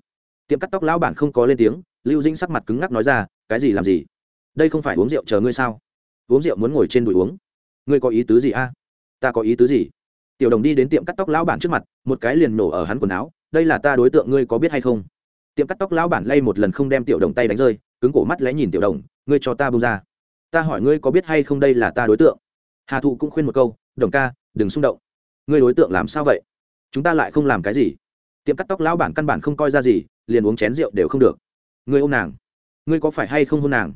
S1: Tiệm cắt tóc lão bản không có lên tiếng, lưu dĩnh sắc mặt cứng ngắc nói ra, cái gì làm gì? Đây không phải uống rượu chờ ngươi sao? Uống rượu muốn ngồi trên đùi uống. Ngươi có ý tứ gì a? Ta có ý tứ gì? Tiểu đồng đi đến tiệm cắt tóc lão bản trước mặt, một cái liền nổ ở hắn quần áo, đây là ta đối tượng, ngươi có biết hay không? Tiệm cắt tóc lão bản lay một lần không đem tiểu đồng tay đánh rơi, cứng cổ mắt lẽ nhìn tiểu đồng, ngươi cho ta bông ra. Ta hỏi ngươi có biết hay không đây là ta đối tượng? Hà thụ cũng khuyên một câu, đồng ca, đừng xung động. Ngươi đối tượng làm sao vậy? Chúng ta lại không làm cái gì. Tiệm cắt tóc lão bản căn bản không coi ra gì, liền uống chén rượu đều không được. Người ô m nàng. Ngươi có phải hay không hôn nàng?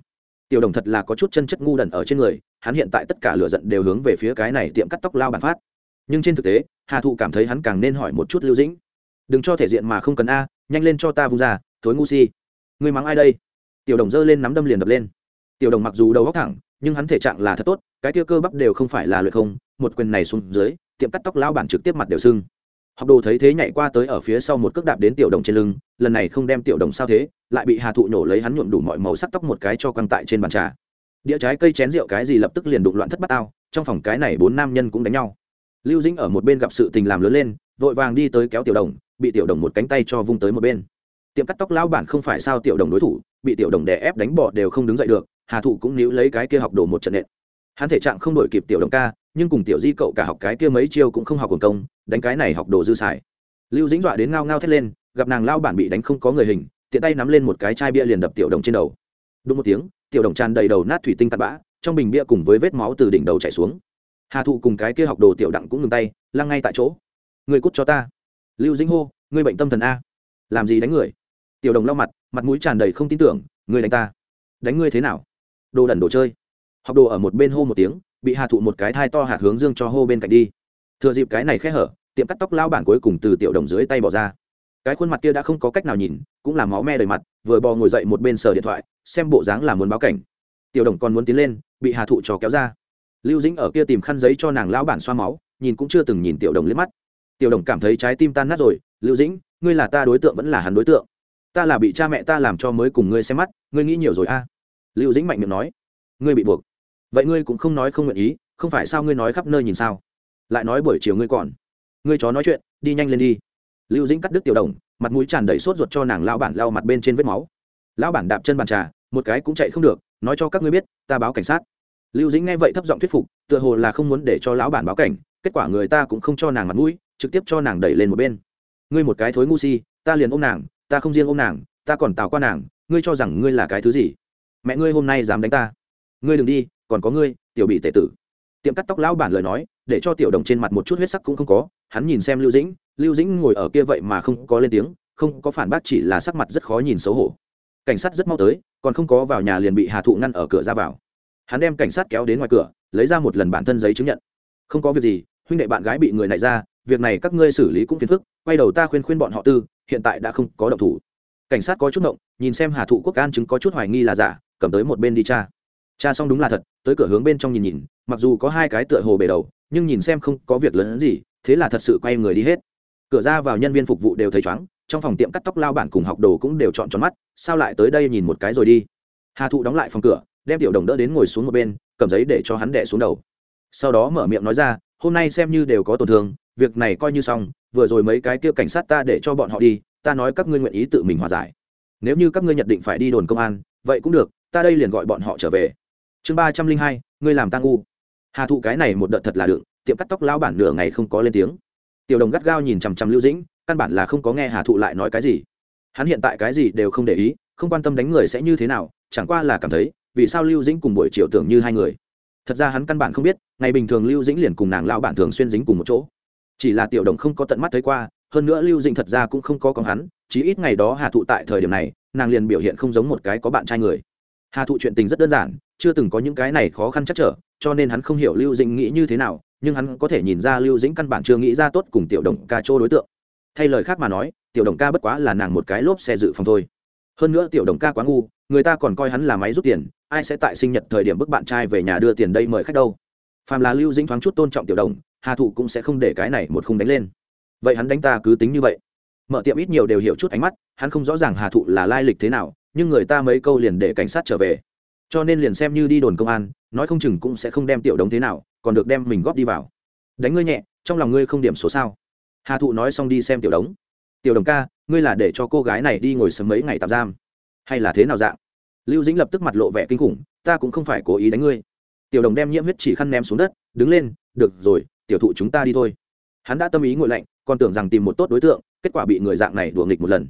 S1: Tiểu đồng thật là có chút chân chất ngu đần ở trên người, hắn hiện tại tất cả lửa giận đều hướng về phía cái này tiệm cắt tóc lao bản phát. Nhưng trên thực tế, hà thụ cảm thấy hắn càng nên hỏi một chút lưu dĩnh. Đừng cho thể diện mà không cần a, nhanh lên cho ta vung ra, thối ngu si. Ngươi mắng ai đây? Tiểu đồng giơ lên nắm đâm liền đập lên. Tiểu đồng mặc dù đầu góc thẳng, nhưng hắn thể trạng là thật tốt, cái tia cơ bắp đều không phải là luyện không, một quyền này xuống dưới, tiệm cắt tóc lao bản trực tiếp mặt đều sưng học đồ thấy thế nhảy qua tới ở phía sau một cước đạp đến tiểu đồng trên lưng, lần này không đem tiểu đồng sao thế, lại bị hà thụ nhổ lấy hắn nhuộm đủ mọi màu sắc tóc một cái cho quăng tại trên bàn trà. Đĩa trái cây chén rượu cái gì lập tức liền đụng loạn thất bát ao trong phòng cái này bốn nam nhân cũng đánh nhau. Lưu dĩnh ở một bên gặp sự tình làm lớn lên, vội vàng đi tới kéo tiểu đồng, bị tiểu đồng một cánh tay cho vung tới một bên. Tiệm cắt tóc lão bản không phải sao tiểu đồng đối thủ, bị tiểu đồng đè ép đánh bỏ đều không đứng dậy được, hà thụ cũng níu lấy cái kia học đồ một trận nện. Hắn thể trạng không đổi kịp tiểu đồng ca nhưng cùng tiểu di cậu cả học cái kia mấy chiêu cũng không học quần công, đánh cái này học đồ dư xài. Lưu dĩnh dọa đến ngao ngao thét lên, gặp nàng lao bản bị đánh không có người hình, tiện tay nắm lên một cái chai bia liền đập tiểu đồng trên đầu. Đúng một tiếng, tiểu đồng tràn đầy đầu nát thủy tinh tạt bã, trong bình bia cùng với vết máu từ đỉnh đầu chảy xuống. Hà thụ cùng cái kia học đồ tiểu đặng cũng ngừng tay, lăng ngay tại chỗ. Người cút cho ta. Lưu dĩnh hô người bệnh tâm thần a. Làm gì đánh người? Tiểu đồng lau mặt mặt mũi tràn đầy không tin tưởng người đánh ta. Đánh ngươi thế nào? Đồ đần đồ chơi. Học đồ ở một bên hô một tiếng bị hà thụ một cái thai to hạt hướng dương cho hô bên cạnh đi. Thừa dịp cái này khẽ hở, tiệm cắt tóc lao bản cuối cùng từ tiểu đồng dưới tay bỏ ra. Cái khuôn mặt kia đã không có cách nào nhìn, cũng là máu me đầy mặt, vừa bò ngồi dậy một bên sờ điện thoại, xem bộ dáng là muốn báo cảnh. Tiểu đồng còn muốn tiến lên, bị hà thụ trò kéo ra. Lưu dĩnh ở kia tìm khăn giấy cho nàng lão bản xoa máu, nhìn cũng chưa từng nhìn tiểu đồng liếc mắt. Tiểu đồng cảm thấy trái tim tan nát rồi, lưu dĩnh, ngươi là ta đối tượng vẫn là hắn đối tượng? Ta là bị cha mẹ ta làm cho mới cùng ngươi xem mắt, ngươi nghĩ nhiều rồi a. Lưu dĩnh mạnh miệng nói, ngươi bị buộc vậy ngươi cũng không nói không nguyện ý, không phải sao ngươi nói khắp nơi nhìn sao? Lại nói buổi chiều ngươi còn. Ngươi chó nói chuyện, đi nhanh lên đi. Lưu dĩnh cắt đứt tiểu đồng, mặt mũi tràn đầy sốt ruột cho nàng lao bản lao mặt bên trên vết máu. Lão bản đạp chân bàn trà, một cái cũng chạy không được, nói cho các ngươi biết, ta báo cảnh sát. Lưu dĩnh nghe vậy thấp giọng thuyết phục, tựa hồ là không muốn để cho lão bản báo cảnh, kết quả người ta cũng không cho nàng mặt mũi, trực tiếp cho nàng đẩy lên một bên. Ngươi một cái thối ngu si, ta liền ôm nàng, ta không riêng ôm nàng, ta còn tào qua nàng, ngươi cho rằng ngươi là cái thứ gì? Mẹ ngươi hôm nay dám đánh ta. Ngươi đừng đi còn có ngươi, tiểu bị tệ tử. Tiệm cắt tóc lão bản lời nói, để cho tiểu đồng trên mặt một chút huyết sắc cũng không có, hắn nhìn xem lưu dĩnh lưu dĩnh ngồi ở kia vậy mà không có lên tiếng, không có phản bác chỉ là sắc mặt rất khó nhìn xấu hổ. Cảnh sát rất mau tới, còn không có vào nhà liền bị hà thụ ngăn ở cửa ra vào. Hắn đem cảnh sát kéo đến ngoài cửa, lấy ra một lần bản thân giấy chứng nhận. Không có việc gì, huynh đệ bạn gái bị người này ra, việc này các ngươi xử lý cũng phiền phức, quay đầu ta khuyên khuyên bọn họ tư, hiện tại đã không có động thủ. Cảnh sát có chút động nhìn xem hà thụ quốc an chứng có chút hoài nghi là giả, cầm tới một bên đi cha cha xong đúng là thật, tới cửa hướng bên trong nhìn nhìn, mặc dù có hai cái tựa hồ bề đầu, nhưng nhìn xem không có việc lớn hơn gì, thế là thật sự quay người đi hết. Cửa ra vào nhân viên phục vụ đều thấy chóng, trong phòng tiệm cắt tóc lao bản cùng học đồ cũng đều chọn tròn mắt, sao lại tới đây nhìn một cái rồi đi. Hà thụ đóng lại phòng cửa, đem tiểu đồng đỡ đến ngồi xuống một bên, cầm giấy để cho hắn đẻ xuống đầu. Sau đó mở miệng nói ra, hôm nay xem như đều có tổn thương, việc này coi như xong, vừa rồi mấy cái kia cảnh sát ta để cho bọn họ đi, ta nói các ngươi nguyện ý tự mình hòa giải. Nếu như các ngươi nhận định phải đi đồn công an, vậy cũng được, ta đây liền gọi bọn họ trở về chương ba trăm linh hai, ngươi làm tang u hà thụ cái này một đợt thật là đựng, tiệm cắt tóc lao bản nửa ngày không có lên tiếng. Tiểu đồng gắt gao nhìn chằm chằm lưu dĩnh, căn bản là không có nghe hà thụ lại nói cái gì. Hắn hiện tại cái gì đều không để ý, không quan tâm đánh người sẽ như thế nào, chẳng qua là cảm thấy, vì sao lưu dĩnh cùng buổi chiều tưởng như hai người. Thật ra hắn căn bản không biết, ngày bình thường lưu dĩnh liền cùng nàng lão bản thường xuyên dính cùng một chỗ. Chỉ là tiểu đồng không có tận mắt thấy qua, hơn nữa lưu dĩnh thật ra cũng không có có hắn, chí ít ngày đó hà thụ tại thời điểm này, nàng liền biểu hiện không giống một cái có bạn trai người. Hà thụ chuyện tình rất đơn giản chưa từng có những cái này khó khăn chắc trở, cho nên hắn không hiểu lưu dĩnh nghĩ như thế nào, nhưng hắn có thể nhìn ra lưu dĩnh căn bản chưa nghĩ ra tốt cùng tiểu đồng ca chỗ đối tượng. Thay lời khác mà nói, tiểu đồng ca bất quá là nàng một cái lốp xe dự phòng thôi. Hơn nữa tiểu đồng ca quá ngu, người ta còn coi hắn là máy rút tiền, ai sẽ tại sinh nhật thời điểm bức bạn trai về nhà đưa tiền đây mời khách đâu. Phàm là lưu dĩnh thoáng chút tôn trọng tiểu đồng, hà thụ cũng sẽ không để cái này một khung đánh lên. Vậy hắn đánh ta cứ tính như vậy. Mở tiệm ít nhiều đều hiểu chút ánh mắt, hắn không rõ ràng hà thụ là lai lịch thế nào, nhưng người ta mấy câu liền để cảnh sát trở về cho nên liền xem như đi đồn công an, nói không chừng cũng sẽ không đem tiểu đồng thế nào, còn được đem mình góp đi vào. Đánh ngươi nhẹ, trong lòng ngươi không điểm số sao? Hà thụ nói xong đi xem tiểu đống. Tiểu đồng ca, ngươi là để cho cô gái này đi ngồi sớm mấy ngày tạm giam. Hay là thế nào dạng? Lưu dĩnh lập tức mặt lộ vẻ kinh khủng, ta cũng không phải cố ý đánh ngươi. Tiểu đồng đem nhiễm huyết chỉ khăn ném xuống đất, đứng lên, được rồi, tiểu thụ chúng ta đi thôi. Hắn đã tâm ý ngồi lạnh, còn tưởng rằng tìm một tốt đối tượng, kết quả bị người dạng này đùa nghịch một lần.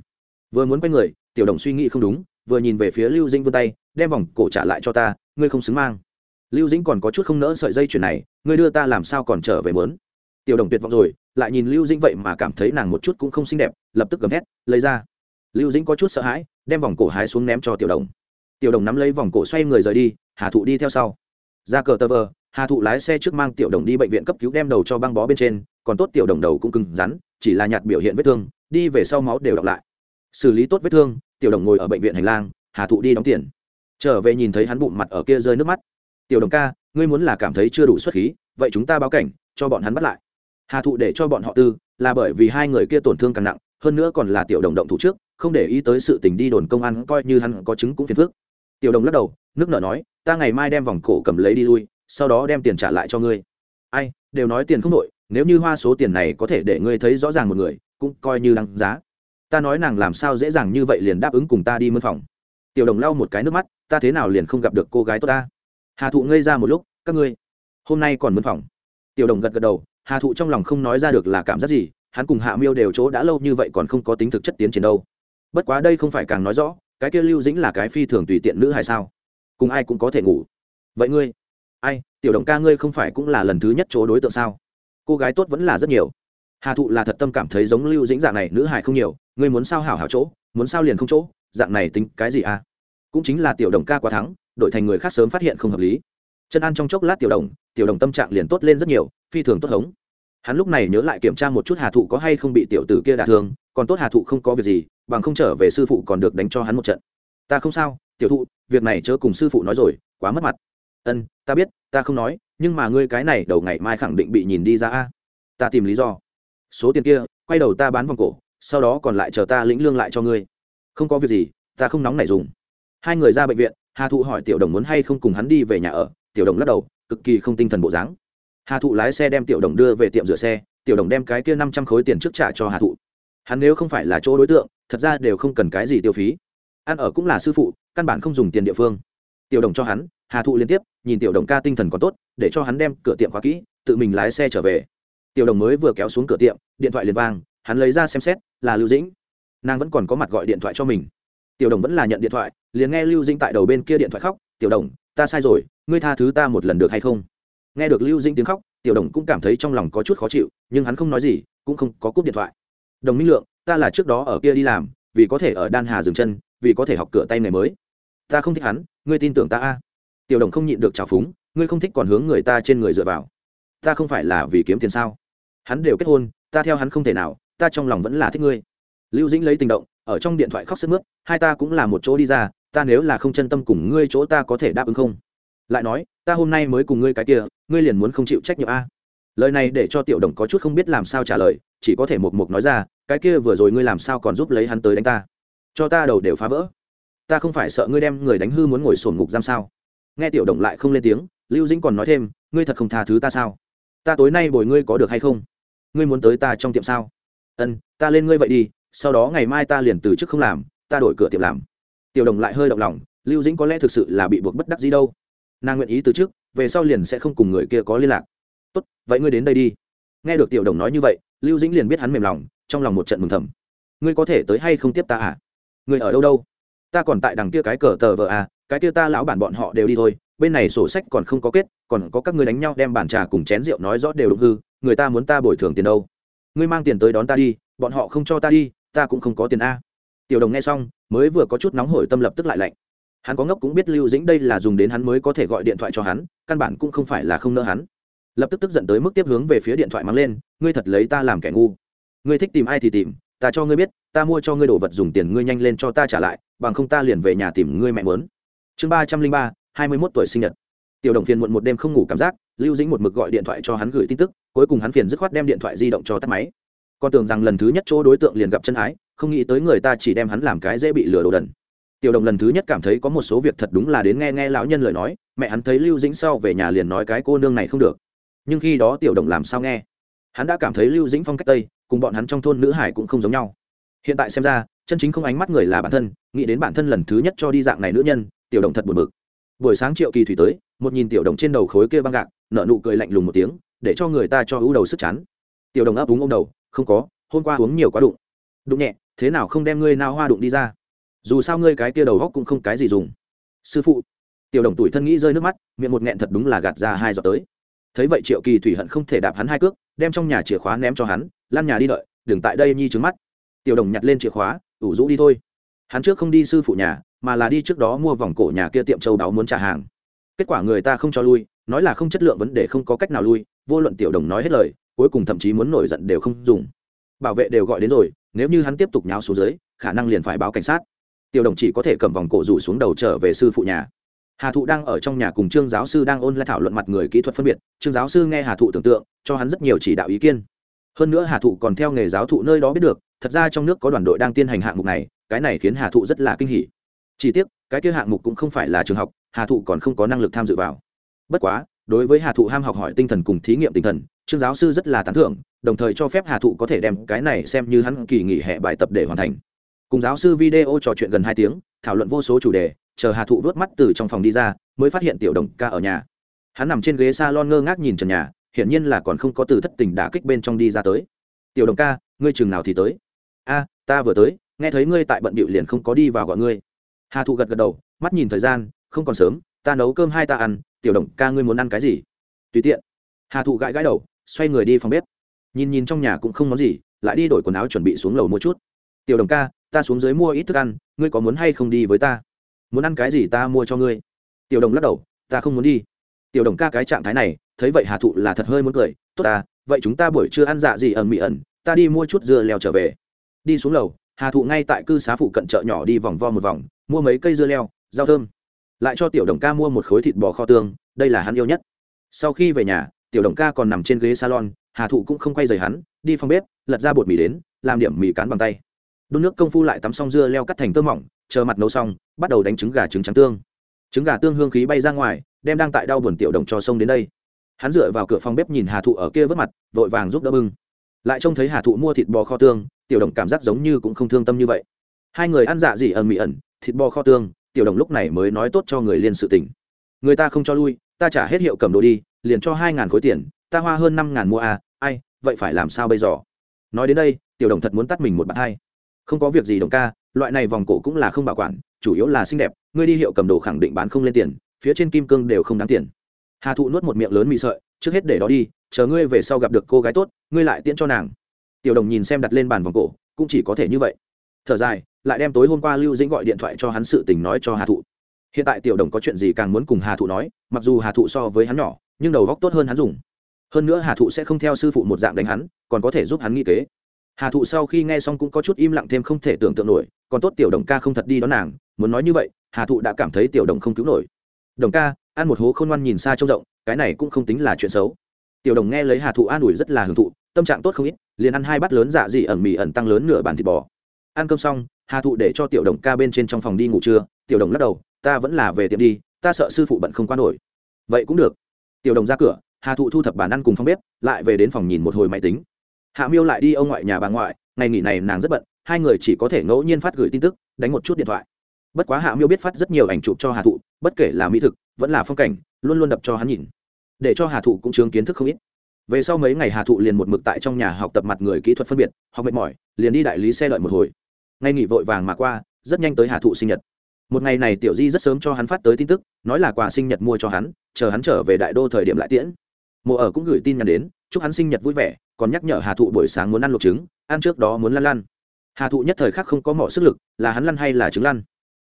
S1: Vừa muốn quay người, tiểu đồng suy nghĩ không đúng vừa nhìn về phía lưu dĩnh vươn tay, đem vòng cổ trả lại cho ta, ngươi không xứng mang. Lưu dĩnh còn có chút không nỡ sợi dây chuyền này, ngươi đưa ta làm sao còn trở về mớn? Tiểu đồng tuyệt vọng rồi, lại nhìn lưu dĩnh vậy mà cảm thấy nàng một chút cũng không xinh đẹp, lập tức gầm hét lấy ra. Lưu dĩnh có chút sợ hãi, đem vòng cổ hái xuống ném cho tiểu đồng. Tiểu đồng nắm lấy vòng cổ xoay người rời đi, hà thụ đi theo sau. Ra cờ tơ vờ hà thụ lái xe trước mang tiểu đồng đi bệnh viện cấp cứu đem đầu cho băng bó bên trên, còn tốt tiểu đồng đầu cũng cứng rắn, chỉ là nhạt biểu hiện vết thương, đi về sau máu đều đọc lại. Xử lý tốt vết thương tiểu đồng ngồi ở bệnh viện hành lang, hà thụ đi đóng tiền. Trở về nhìn thấy hắn bụng mặt ở kia rơi nước mắt. Tiểu đồng ca, ngươi muốn là cảm thấy chưa đủ xuất khí, vậy chúng ta báo cảnh, cho bọn hắn bắt lại. Hà thụ để cho bọn họ tư, là bởi vì hai người kia tổn thương càng nặng, hơn nữa còn là tiểu đồng động thủ trước, không để ý tới sự tình đi đồn công an, coi như hắn có chứng cũng phiền phức. Tiểu đồng lắc đầu, nước nở nói, ta ngày mai đem vòng cổ cầm lấy đi lui, sau đó đem tiền trả lại cho ngươi. Ai, đều nói tiền không nội nếu như hoa số tiền này có thể để ngươi thấy rõ ràng một người, cũng coi như đăng giá ta nói nàng làm sao dễ dàng như vậy liền đáp ứng cùng ta đi mân phòng. Tiểu đồng lau một cái nước mắt, ta thế nào liền không gặp được cô gái tốt ta? Hà thụ ngây ra một lúc, các ngươi, hôm nay còn mân phòng. Tiểu đồng gật gật đầu, hà thụ trong lòng không nói ra được là cảm giác gì, hắn cùng hạ miêu đều chỗ đã lâu như vậy còn không có tính thực chất tiến triển đâu. Bất quá đây không phải càng nói rõ, cái kia lưu dĩnh là cái phi thường tùy tiện nữ hay sao? Cùng ai cũng có thể ngủ. Vậy ngươi, ai, tiểu đồng ca ngươi không phải cũng là lần thứ nhất chỗ đối tượng sao? Cô gái tốt vẫn là rất nhiều hà thụ là thật tâm cảm thấy giống lưu dĩnh dạng này nữ hải không nhiều, ngươi muốn sao hảo hảo chỗ, muốn sao liền không chỗ, dạng này tính cái gì à? Cũng chính là tiểu đồng ca quá thắng, đổi thành người khác sớm phát hiện không hợp lý. Chân ăn trong chốc lát tiểu đồng tiểu đồng tâm trạng liền tốt lên rất nhiều, phi thường tốt hống. Hắn lúc này nhớ lại kiểm tra một chút hà thụ có hay không bị tiểu tử kia đả thương, còn tốt hà thụ không có việc gì, bằng không trở về sư phụ còn được đánh cho hắn một trận. Ta không sao, tiểu thụ, việc này chớ cùng sư phụ nói rồi, quá mất mặt. Ân, ta biết, ta không nói, nhưng mà ngươi cái này đầu ngày mai khẳng định bị nhìn đi ra a. Ta tìm lý do số tiền kia, quay đầu ta bán vòng cổ, sau đó còn lại chờ ta lĩnh lương lại cho ngươi. Không có việc gì, ta không nóng nảy dùng. Hai người ra bệnh viện, hà thụ hỏi tiểu đồng muốn hay không cùng hắn đi về nhà ở. Tiểu đồng lắc đầu, cực kỳ không tinh thần bộ dáng. Hà thụ lái xe đem tiểu đồng đưa về tiệm rửa xe, tiểu đồng đem cái kia năm trăm khối tiền trước trả cho hà thụ. Hắn nếu không phải là chỗ đối tượng, thật ra đều không cần cái gì tiêu phí. Ăn ở cũng là sư phụ, căn bản không dùng tiền địa phương. Tiểu đồng cho hắn, hà thụ liên tiếp, nhìn tiểu đồng ca tinh thần còn tốt, để cho hắn đem cửa tiệm khóa kỹ, tự mình lái xe trở về tiểu đồng mới vừa kéo xuống cửa tiệm, điện thoại liền vang, hắn lấy ra xem xét, là lưu dĩnh. Nàng vẫn còn có mặt gọi điện thoại cho mình. Tiểu đồng vẫn là nhận điện thoại, liền nghe lưu dĩnh tại đầu bên kia điện thoại khóc, tiểu đồng, ta sai rồi, ngươi tha thứ ta một lần được hay không? Nghe được lưu dĩnh tiếng khóc, tiểu đồng cũng cảm thấy trong lòng có chút khó chịu, nhưng hắn không nói gì, cũng không có cúp điện thoại. Đồng minh lượng, ta là trước đó ở kia đi làm, vì có thể ở đan hà dừng chân, vì có thể học cửa tay nghề mới. Ta không thích hắn, ngươi tin tưởng ta a. Tiểu đồng không nhịn được trào phúng, ngươi không thích còn hướng người ta trên người dựa vào. Ta không phải là vì kiếm tiền sao? Hắn đều kết hôn, ta theo hắn không thể nào, ta trong lòng vẫn là thích ngươi. Lưu dĩnh lấy tình động, ở trong điện thoại khóc sức mướt, hai ta cũng là một chỗ đi ra, ta nếu là không chân tâm cùng ngươi chỗ ta có thể đáp ứng không? Lại nói, ta hôm nay mới cùng ngươi cái kia, ngươi liền muốn không chịu trách nhiệm a? Lời này để cho tiểu đồng có chút không biết làm sao trả lời, chỉ có thể một mục nói ra, cái kia vừa rồi ngươi làm sao còn giúp lấy hắn tới đánh ta? Cho ta đầu đều phá vỡ. Ta không phải sợ ngươi đem người đánh hư muốn ngồi sổn ngục giam sao? Nghe tiểu đồng lại không lên tiếng, lưu dĩnh còn nói thêm, ngươi thật không tha thứ ta sao? Ta tối nay bồi ngươi có được hay không? Ngươi muốn tới ta trong tiệm sao? Ân, ta lên ngươi vậy đi, sau đó ngày mai ta liền từ chức không làm, ta đổi cửa tiệm làm. Tiểu đồng lại hơi động lòng, lưu dĩnh có lẽ thực sự là bị buộc bất đắc gì đâu. Nàng nguyện ý từ chức, về sau liền sẽ không cùng người kia có liên lạc. Tốt, vậy ngươi đến đây đi. Nghe được tiểu đồng nói như vậy, lưu dĩnh liền biết hắn mềm lòng, trong lòng một trận mừng thầm. Ngươi có thể tới hay không tiếp ta à? Ngươi ở đâu đâu? Ta còn tại đằng kia cái cờ tờ vợ à cái kia ta lão bản bọn họ đều đi thôi bên này sổ sách còn không có kết, còn có các ngươi đánh nhau đem bàn trà cùng chén rượu nói rõ đều đụng hư, người ta muốn ta bồi thường tiền đâu. Ngươi mang tiền tới đón ta đi, bọn họ không cho ta đi, ta cũng không có tiền a. Tiểu đồng nghe xong, mới vừa có chút nóng hổi tâm lập tức lại lạnh. Hắn có ngốc cũng biết lưu dĩnh đây là dùng đến hắn mới có thể gọi điện thoại cho hắn, căn bản cũng không phải là không nỡ hắn. Lập tức tức giận tới mức tiếp hướng về phía điện thoại mắng lên, ngươi thật lấy ta làm kẻ ngu. Ngươi thích tìm ai thì tìm, ta cho ngươi biết, ta mua cho ngươi đồ vật dùng tiền ngươi nhanh lên cho ta trả lại, bằng không ta liền về nhà tìm ngươi mẹ mớn chương ba trăm linh ba hai mươi mốt tuổi sinh nhật. Tiểu đồng phiền muộn một đêm không ngủ cảm giác, lưu dĩnh một mực gọi điện thoại cho hắn gửi tin tức, cuối cùng hắn phiền dứt khoát đem điện thoại di động cho tắt máy. Con tưởng rằng lần thứ nhất chỗ đối tượng liền gặp chân ái, không nghĩ tới người ta chỉ đem hắn làm cái dễ bị lừa đồ đần. Tiểu đồng lần thứ nhất cảm thấy có một số việc thật đúng là đến nghe nghe lão nhân lời nói, mẹ hắn thấy lưu dĩnh sau về nhà liền nói cái cô nương này không được. Nhưng khi đó tiểu đồng làm sao nghe? Hắn đã cảm thấy lưu dĩnh phong cách tây, cùng bọn hắn trong thôn nữ hải cũng không giống nhau. Hiện tại xem ra, chân chính không ánh mắt người là bản thân, nghĩ đến bản thân lần thứ nhất cho đi dạng này nữ nhân, tiểu đồng thật buồn bực buổi sáng triệu kỳ thủy tới, một nhìn tiểu đồng trên đầu khối kia băng gạc nợ nụ cười lạnh lùng một tiếng, để cho người ta cho u đầu sức chắn tiểu đồng ấp úng ô m đầu, không có, hôm qua uống nhiều quá đụng. Đụng nhẹ, thế nào không đem ngươi nao hoa đụng đi ra? Dù sao ngươi cái kia đầu góc cũng không cái gì dùng. Sư phụ. Tiểu đồng tuổi thân nghĩ rơi nước mắt, miệng một nghẹn thật đúng là gạt ra hai giọt tới. Thấy vậy triệu kỳ thủy hận không thể đạp hắn hai cước, đem trong nhà chìa khóa ném cho hắn lan nhà đi đợi, đừng tại đây nhi trứng mắt. Tiểu đồng nhặt lên chìa khóa, ủ rũ đi thôi. Hắn trước không đi sư phụ nhà mà là đi trước đó mua vòng cổ nhà kia tiệm châu đáo muốn trả hàng. Kết quả người ta không cho lui, nói là không chất lượng vấn đề không có cách nào lui, vô luận tiểu đồng nói hết lời, cuối cùng thậm chí muốn nổi giận đều không dùng. Bảo vệ đều gọi đến rồi, nếu như hắn tiếp tục nháo xuống dưới, khả năng liền phải báo cảnh sát. Tiểu đồng chỉ có thể cầm vòng cổ rủ xuống đầu trở về sư phụ nhà. Hà thụ đang ở trong nhà cùng trương giáo sư đang ôn lại thảo luận mặt người kỹ thuật phân biệt, trương giáo sư nghe hà thụ tưởng tượng, cho hắn rất nhiều chỉ đạo ý kiến. Hơn nữa hà thụ còn theo nghề giáo thụ nơi đó biết được, thật ra trong nước có đoàn đội đang tiến hành hạng mục này, cái này khiến hà thụ rất là kinh hỉ chỉ tiếc, cái kia hạng mục cũng không phải là trường học, hà thụ còn không có năng lực tham dự vào. Bất quá, đối với hà thụ ham học hỏi tinh thần cùng thí nghiệm tinh thần, trương giáo sư rất là tán thưởng, đồng thời cho phép hà thụ có thể đem cái này xem như hắn kỳ nghỉ hè bài tập để hoàn thành. Cùng giáo sư video trò chuyện gần hai tiếng, thảo luận vô số chủ đề, chờ hà thụ vớt mắt từ trong phòng đi ra, mới phát hiện tiểu đồng ca ở nhà. Hắn nằm trên ghế s a lon ngơ ngác nhìn trần nhà, hiển nhiên là còn không có từ thất tình đả kích bên trong đi ra tới. Tiểu đồng ca, ngươi chừng nào thì tới? A, ta vừa tới, nghe thấy ngươi tại bận bịu liền không có đi vào gọi ngươi hà thụ gật gật đầu mắt nhìn thời gian không còn sớm ta nấu cơm hai ta ăn tiểu đồng ca ngươi muốn ăn cái gì tùy tiện hà thụ gãi gãi đầu xoay người đi phòng bếp nhìn nhìn trong nhà cũng không món gì lại đi đổi quần áo chuẩn bị xuống lầu mua chút tiểu đồng ca ta xuống dưới mua ít thức ăn ngươi có muốn hay không đi với ta muốn ăn cái gì ta mua cho ngươi tiểu đồng lắc đầu ta không muốn đi tiểu đồng ca cái trạng thái này thấy vậy hà thụ là thật hơi muốn cười tốt ta vậy chúng ta buổi trưa ăn dạ gì ẩn mị ẩn ta đi mua chút dưa leo trở về đi xuống lầu hà thụ ngay tại cư xá phụ cận chợ nhỏ đi vòng vo một vòng, mua mấy cây dưa leo, rau thơm. Lại cho tiểu đồng ca mua một khối thịt bò kho tương, đây là hắn yêu nhất. Sau khi về nhà, tiểu đồng ca còn nằm trên ghế salon, hà thụ cũng không quay rời hắn, đi phòng bếp, lật ra bột mì đến, làm điểm mì cán bằng tay. Đun nước công phu lại tắm xong dưa leo cắt thành tơ mỏng, chờ mặt nấu xong, bắt đầu đánh trứng gà trứng trắng tương. Trứng gà tương hương khí bay ra ngoài, đem đang tại đau buồn tiểu đồng cho sông đến đây. Hắn dựa vào cửa phòng bếp nhìn hà thụ ở kia vớt mặt, vội vàng giúp đỡ bưng lại trông thấy hà thụ mua thịt bò kho tương, tiểu đồng cảm giác giống như cũng không thương tâm như vậy. Hai người ăn dạ gì ẩn mị ẩn, thịt bò kho tương, tiểu đồng lúc này mới nói tốt cho người liên sự tình. Người ta không cho lui, ta trả hết hiệu cầm đồ đi, liền cho hai ngàn khối tiền, ta hoa hơn năm ngàn mua à ai, vậy phải làm sao bây giờ? Nói đến đây, tiểu đồng thật muốn tắt mình một bạn hai không có việc gì đồng ca, loại này vòng cổ cũng là không bảo quản, chủ yếu là xinh đẹp, ngươi đi hiệu cầm đồ khẳng định bán không lên tiền, phía trên kim cương đều không đáng tiền. Hà thụ nuốt một miệng lớn mị sợi, trước hết để đó đi chờ ngươi về sau gặp được cô gái tốt, ngươi lại tiễn cho nàng. Tiểu đồng nhìn xem đặt lên bàn vòng cổ, cũng chỉ có thể như vậy. Thở dài, lại đem tối hôm qua lưu dĩnh gọi điện thoại cho hắn sự tình nói cho hà thụ. Hiện tại tiểu đồng có chuyện gì càng muốn cùng hà thụ nói, mặc dù hà thụ so với hắn nhỏ, nhưng đầu góc tốt hơn hắn dùng. Hơn nữa hà thụ sẽ không theo sư phụ một dạng đánh hắn, còn có thể giúp hắn nghĩ kế. Hà thụ sau khi nghe xong cũng có chút im lặng thêm không thể tưởng tượng nổi, còn tốt tiểu đồng ca không thật đi đón nàng, muốn nói như vậy, hà thụ đã cảm thấy tiểu đồng không cứu nổi. Đồng ca, ăn một hố không ngoan nhìn xa trông rộng, cái này cũng không tính là chuyện xấu tiểu đồng nghe lấy hà thụ an ủi rất là hưởng thụ, tâm trạng tốt không ít, liền ăn hai bát lớn dạ dị ẩn mì ẩn tăng lớn nửa bàn thịt bò. Ăn cơm xong, hà thụ để cho tiểu đồng ca bên trên trong phòng đi ngủ trưa, tiểu đồng lắc đầu, ta vẫn là về tiệm đi, ta sợ sư phụ bận không qua nổi. Vậy cũng được. Tiểu đồng ra cửa, hà thụ thu thập bàn ăn cùng phòng bếp, lại về đến phòng nhìn một hồi máy tính. Hạ miêu lại đi ông ngoại nhà bà ngoại, ngày nghỉ này nàng rất bận, hai người chỉ có thể ngẫu nhiên phát gửi tin tức, đánh một chút điện thoại. Bất quá hạ miêu biết phát rất nhiều ảnh chụp cho hà thụ, bất kể là mỹ thực, vẫn là phong cảnh, luôn luôn đập cho hắn nhìn để cho hà thụ cũng chứng kiến thức không ít. Về sau mấy ngày hà thụ liền một mực tại trong nhà học tập mặt người kỹ thuật phân biệt, học mệt mỏi, liền đi đại lý xe đợi một hồi. Ngay nghỉ vội vàng mà qua, rất nhanh tới hà thụ sinh nhật. Một ngày này tiểu di rất sớm cho hắn phát tới tin tức, nói là quà sinh nhật mua cho hắn, chờ hắn trở về đại đô thời điểm lại tiễn. Mộ ở cũng gửi tin nhắn đến, chúc hắn sinh nhật vui vẻ, còn nhắc nhở hà thụ buổi sáng muốn ăn luộc trứng, ăn trước đó muốn lăn lăn. Hà thụ nhất thời khắc không có mỏ sức lực, là hắn lăn hay là trứng lăn.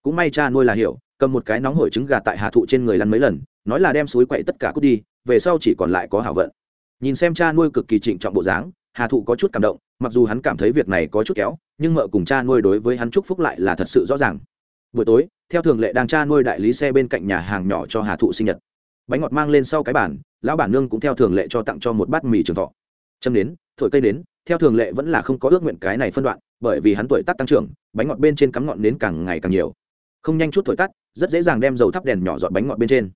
S1: Cũng may cha nuôi là hiểu, cầm một cái nóng hổi trứng gà tại hà thụ trên người lăn mấy lần, nói là đem suối quậy tất cả cút đi về sau chỉ còn lại có hảo vận. Nhìn xem cha nuôi cực kỳ trịnh trọng bộ dáng, hà thụ có chút cảm động, mặc dù hắn cảm thấy việc này có chút kéo, nhưng mợ cùng cha nuôi đối với hắn chúc phúc lại là thật sự rõ ràng. Buổi tối, theo thường lệ đang cha nuôi đại lý xe bên cạnh nhà hàng nhỏ cho hà thụ sinh nhật. Bánh ngọt mang lên sau cái bản lão bản nương cũng theo thường lệ cho tặng cho một bát mì trường thọ. Châm đến, thổi cây đến, theo thường lệ vẫn là không có ước nguyện cái này phân đoạn, bởi vì hắn tuổi tác tăng trưởng, bánh ngọt bên trên cắm ngọn đến càng ngày càng nhiều. Không nhanh chút thổi tắt, rất dễ dàng đem dầu thắp đèn nhỏ dọn bánh ngọt bên trên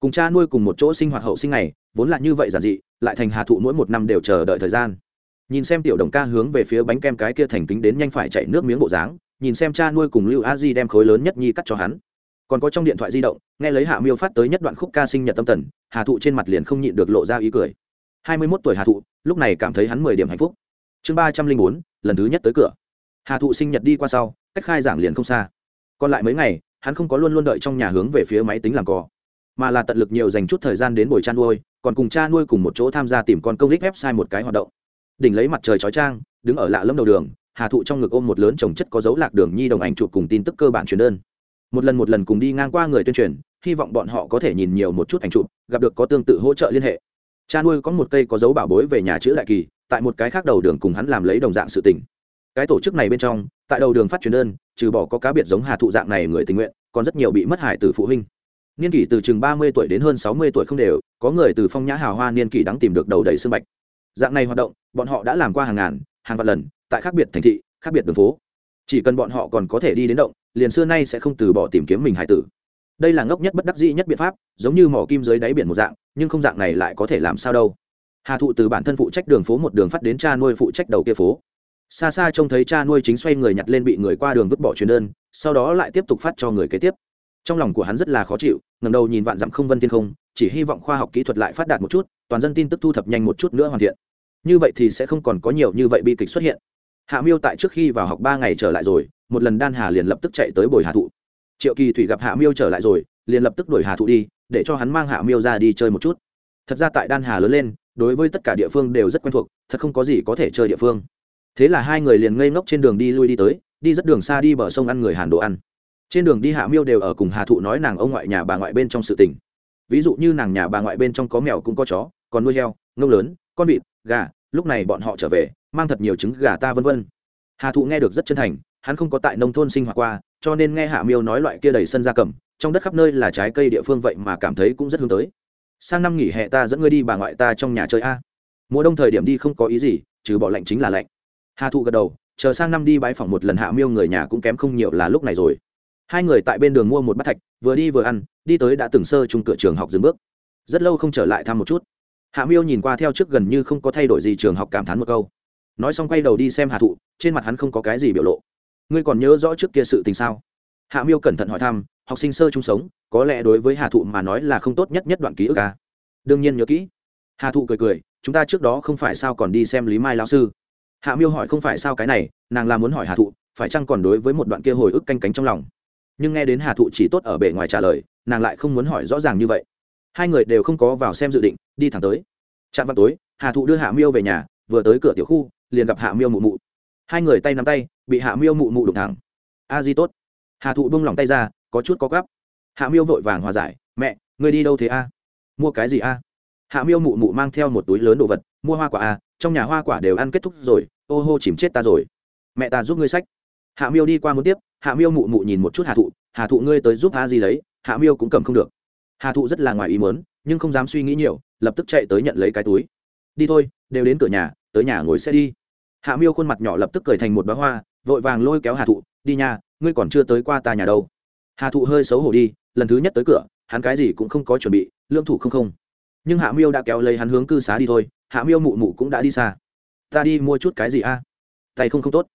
S1: cùng cha nuôi cùng một chỗ sinh hoạt hậu sinh này vốn là như vậy giản dị, lại thành hà thụ mỗi một năm đều chờ đợi thời gian. Nhìn xem tiểu đồng ca hướng về phía bánh kem cái kia thành kính đến nhanh phải chạy nước miếng bộ dáng, nhìn xem cha nuôi cùng lưu a di đem khối lớn nhất nhi cắt cho hắn. Còn có trong điện thoại di động, nghe lấy hạ miêu phát tới nhất đoạn khúc ca sinh nhật tâm tần, hà thụ trên mặt liền không nhịn được lộ ra ý cười. Hai mươi mốt tuổi hà thụ, lúc này cảm thấy hắn mười điểm hạnh phúc. Chương ba trăm linh bốn, lần thứ nhất tới cửa. Hà thụ sinh nhật đi qua sau, cách khai giảng liền không xa. Còn lại mấy ngày, hắn không có luôn luôn đợi trong nhà hướng về phía máy tính làm cò mà là tận lực nhiều dành chút thời gian đến buổi cha nuôi, còn cùng cha nuôi cùng một chỗ tham gia tìm con công lích website một cái hoạt động. Đỉnh lấy mặt trời chói trang đứng ở lạ lâm đầu đường, hà thụ trong ngực ôm một lớn trồng chất có dấu lạc đường nhi đồng ảnh chụp cùng tin tức cơ bản truyền đơn. Một lần một lần cùng đi ngang qua người tuyên truyền, hy vọng bọn họ có thể nhìn nhiều một chút ảnh chụp, gặp được có tương tự hỗ trợ liên hệ. Cha nuôi có một cây có dấu bảo bối về nhà chữ đại kỳ, tại một cái khác đầu đường cùng hắn làm lấy đồng dạng sự tình. Cái tổ chức này bên trong, tại đầu đường phát truyền đơn, trừ bỏ có cá biệt giống hà thụ dạng này người tình nguyện, còn rất nhiều bị mất hải từ phụ huynh niên kỷ từ chừng ba mươi tuổi đến hơn sáu mươi tuổi không đều, có người từ phong nhã hào hoa niên kỷ đáng tìm được đầu đầy sương bạch. Dạng này hoạt động, bọn họ đã làm qua hàng ngàn, hàng vạn lần, tại khác biệt thành thị, khác biệt đường phố. Chỉ cần bọn họ còn có thể đi đến động, liền xưa nay sẽ không từ bỏ tìm kiếm mình hải tử. Đây là ngốc nhất bất đắc dĩ nhất biện pháp, giống như mỏ kim dưới đáy biển một dạng, nhưng không dạng này lại có thể làm sao đâu. Hà thụ từ bản thân phụ trách đường phố một đường phát đến cha nuôi phụ trách đầu kia phố. Xa xa trông thấy cha nuôi chính xoay người nhặt lên bị người qua đường vứt bỏ truyền đơn, sau đó lại tiếp tục phát cho người kế tiếp trong lòng của hắn rất là khó chịu ngầm đầu nhìn vạn dặm không vân thiên không, chỉ hy vọng khoa học kỹ thuật lại phát đạt một chút, toàn dân tin tức thu thập nhanh một chút nữa hoàn thiện. Như vậy thì sẽ không còn có nhiều như vậy bi kịch xuất hiện. Hạ miêu tại trước khi vào học ba ngày trở lại rồi, một lần đan hà liền lập tức chạy tới bồi hà thụ. Triệu kỳ thủy gặp hạ miêu trở lại rồi, liền lập tức đuổi hà thụ đi, để cho hắn mang hạ miêu ra đi chơi một chút. Thật ra tại đan hà lớn lên, đối với tất cả địa phương đều rất quen thuộc, thật không có gì có thể chơi địa phương. Thế là hai người liền ngây ngốc trên đường đi lui đi tới, đi rất đường xa đi bờ sông ăn người hàn đồ ăn trên đường đi hạ miêu đều ở cùng hà thụ nói nàng ông ngoại nhà bà ngoại bên trong sự tình. Ví dụ như nàng nhà bà ngoại bên trong có mèo cũng có chó, còn nuôi heo, ngông lớn, con vịt, gà, lúc này bọn họ trở về, mang thật nhiều trứng gà ta vân vân. Hà thụ nghe được rất chân thành, hắn không có tại nông thôn sinh hoạt qua, cho nên nghe hạ miêu nói loại kia đầy sân gia cầm, trong đất khắp nơi là trái cây địa phương vậy mà cảm thấy cũng rất hướng tới. Sang năm nghỉ hè ta dẫn ngươi đi bà ngoại ta trong nhà chơi a. Mùa đông thời điểm đi không có ý gì, trừ bỏ lạnh chính là lạnh. Hà thụ gật đầu, chờ sang năm đi bãi phòng một lần hạ miêu người nhà cũng kém không nhiều là lúc này rồi hai người tại bên đường mua một bát thạch, vừa đi vừa ăn, đi tới đã từng sơ chung cửa trường học dừng bước. Rất lâu không trở lại thăm một chút. Hạ miêu nhìn qua theo trước gần như không có thay đổi gì trường học cảm thán một câu. Nói xong quay đầu đi xem hà thụ, trên mặt hắn không có cái gì biểu lộ. Ngươi còn nhớ rõ trước kia sự tình sao? Hạ miêu cẩn thận hỏi thăm, học sinh sơ chung sống, có lẽ đối với hà thụ mà nói là không tốt nhất nhất đoạn ký ức à. đương nhiên nhớ kỹ. Hà thụ cười cười, chúng ta trước đó không phải sao còn đi xem lý mai lão sư. Hạ miêu hỏi không phải sao cái này, nàng là muốn hỏi hà thụ, phải chăng còn đối với một đoạn kia hồi ức canh cánh trong lòng? Nhưng nghe đến hà thụ chỉ tốt ở bề ngoài trả lời, nàng lại không muốn hỏi rõ ràng như vậy. Hai người đều không có vào xem dự định, đi thẳng tới. Trạm vào tối, hà thụ đưa hạ miêu về nhà, vừa tới cửa tiểu khu, liền gặp hạ miêu mụ mụ. Hai người tay nắm tay, bị hạ miêu mụ mụ đụng thẳng. A di tốt. Hà thụ bông lòng tay ra, có chút có gắp. Hạ miêu vội vàng hòa giải, mẹ người đi đâu thế a? Mua cái gì a? Hạ miêu mụ mụ mang theo một túi lớn đồ vật, mua hoa quả a, trong nhà hoa quả đều ăn kết thúc rồi, ô hô chìm chết ta rồi. Mẹ ta giúp ngươi sách hạ miêu đi qua muốn tiếp, hạ miêu mụ mụ nhìn một chút hà thụ hà thụ ngươi tới giúp a di lấy, hạ miêu cũng cầm không được. Hà thụ rất là ngoài ý mớn nhưng không dám suy nghĩ nhiều, lập tức chạy tới nhận lấy cái túi. Đi thôi, đều đến cửa nhà, tới nhà ngồi xe đi. Hạ miêu khuôn mặt nhỏ lập tức cười thành một bá hoa, vội vàng lôi kéo hà thụ, đi nhà, ngươi còn chưa tới qua ta nhà đâu. Hà thụ hơi xấu hổ đi, lần thứ nhất tới cửa, hắn cái gì cũng không có chuẩn bị, lương thủ không không. Nhưng hạ miêu đã kéo lấy hắn hướng cư xá đi thôi, hạ miêu mụ mụ cũng đã đi xa. Ta đi mua chút cái gì a? Tay không không tốt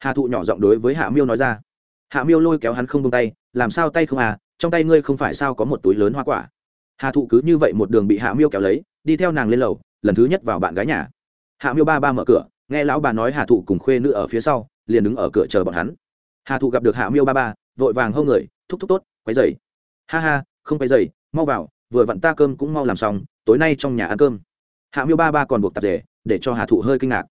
S1: hà thụ nhỏ giọng đối với hạ miêu nói ra. Hạ miêu lôi kéo hắn không bông tay, làm sao tay không à trong tay ngươi không phải sao có một túi lớn hoa quả? Hà thụ cứ như vậy một đường bị hạ miêu kéo lấy, đi theo nàng lên lầu, lần thứ nhất vào bạn gái nhà. Hạ miêu ba ba mở cửa, nghe lão bà nói hà thụ cùng khuê nữ ở phía sau, liền đứng ở cửa chờ bọn hắn. Hà thụ gặp được hạ miêu ba ba, vội vàng hâu người, thúc thúc tốt, quấy dày ha ha, không quấy dày mau vào, vừa vặn ta cơm cũng mau làm xong, tối nay trong nhà ăn cơm. Hạ miêu ba ba còn buộc tạp rể để cho hà thụ hơi kinh ngạc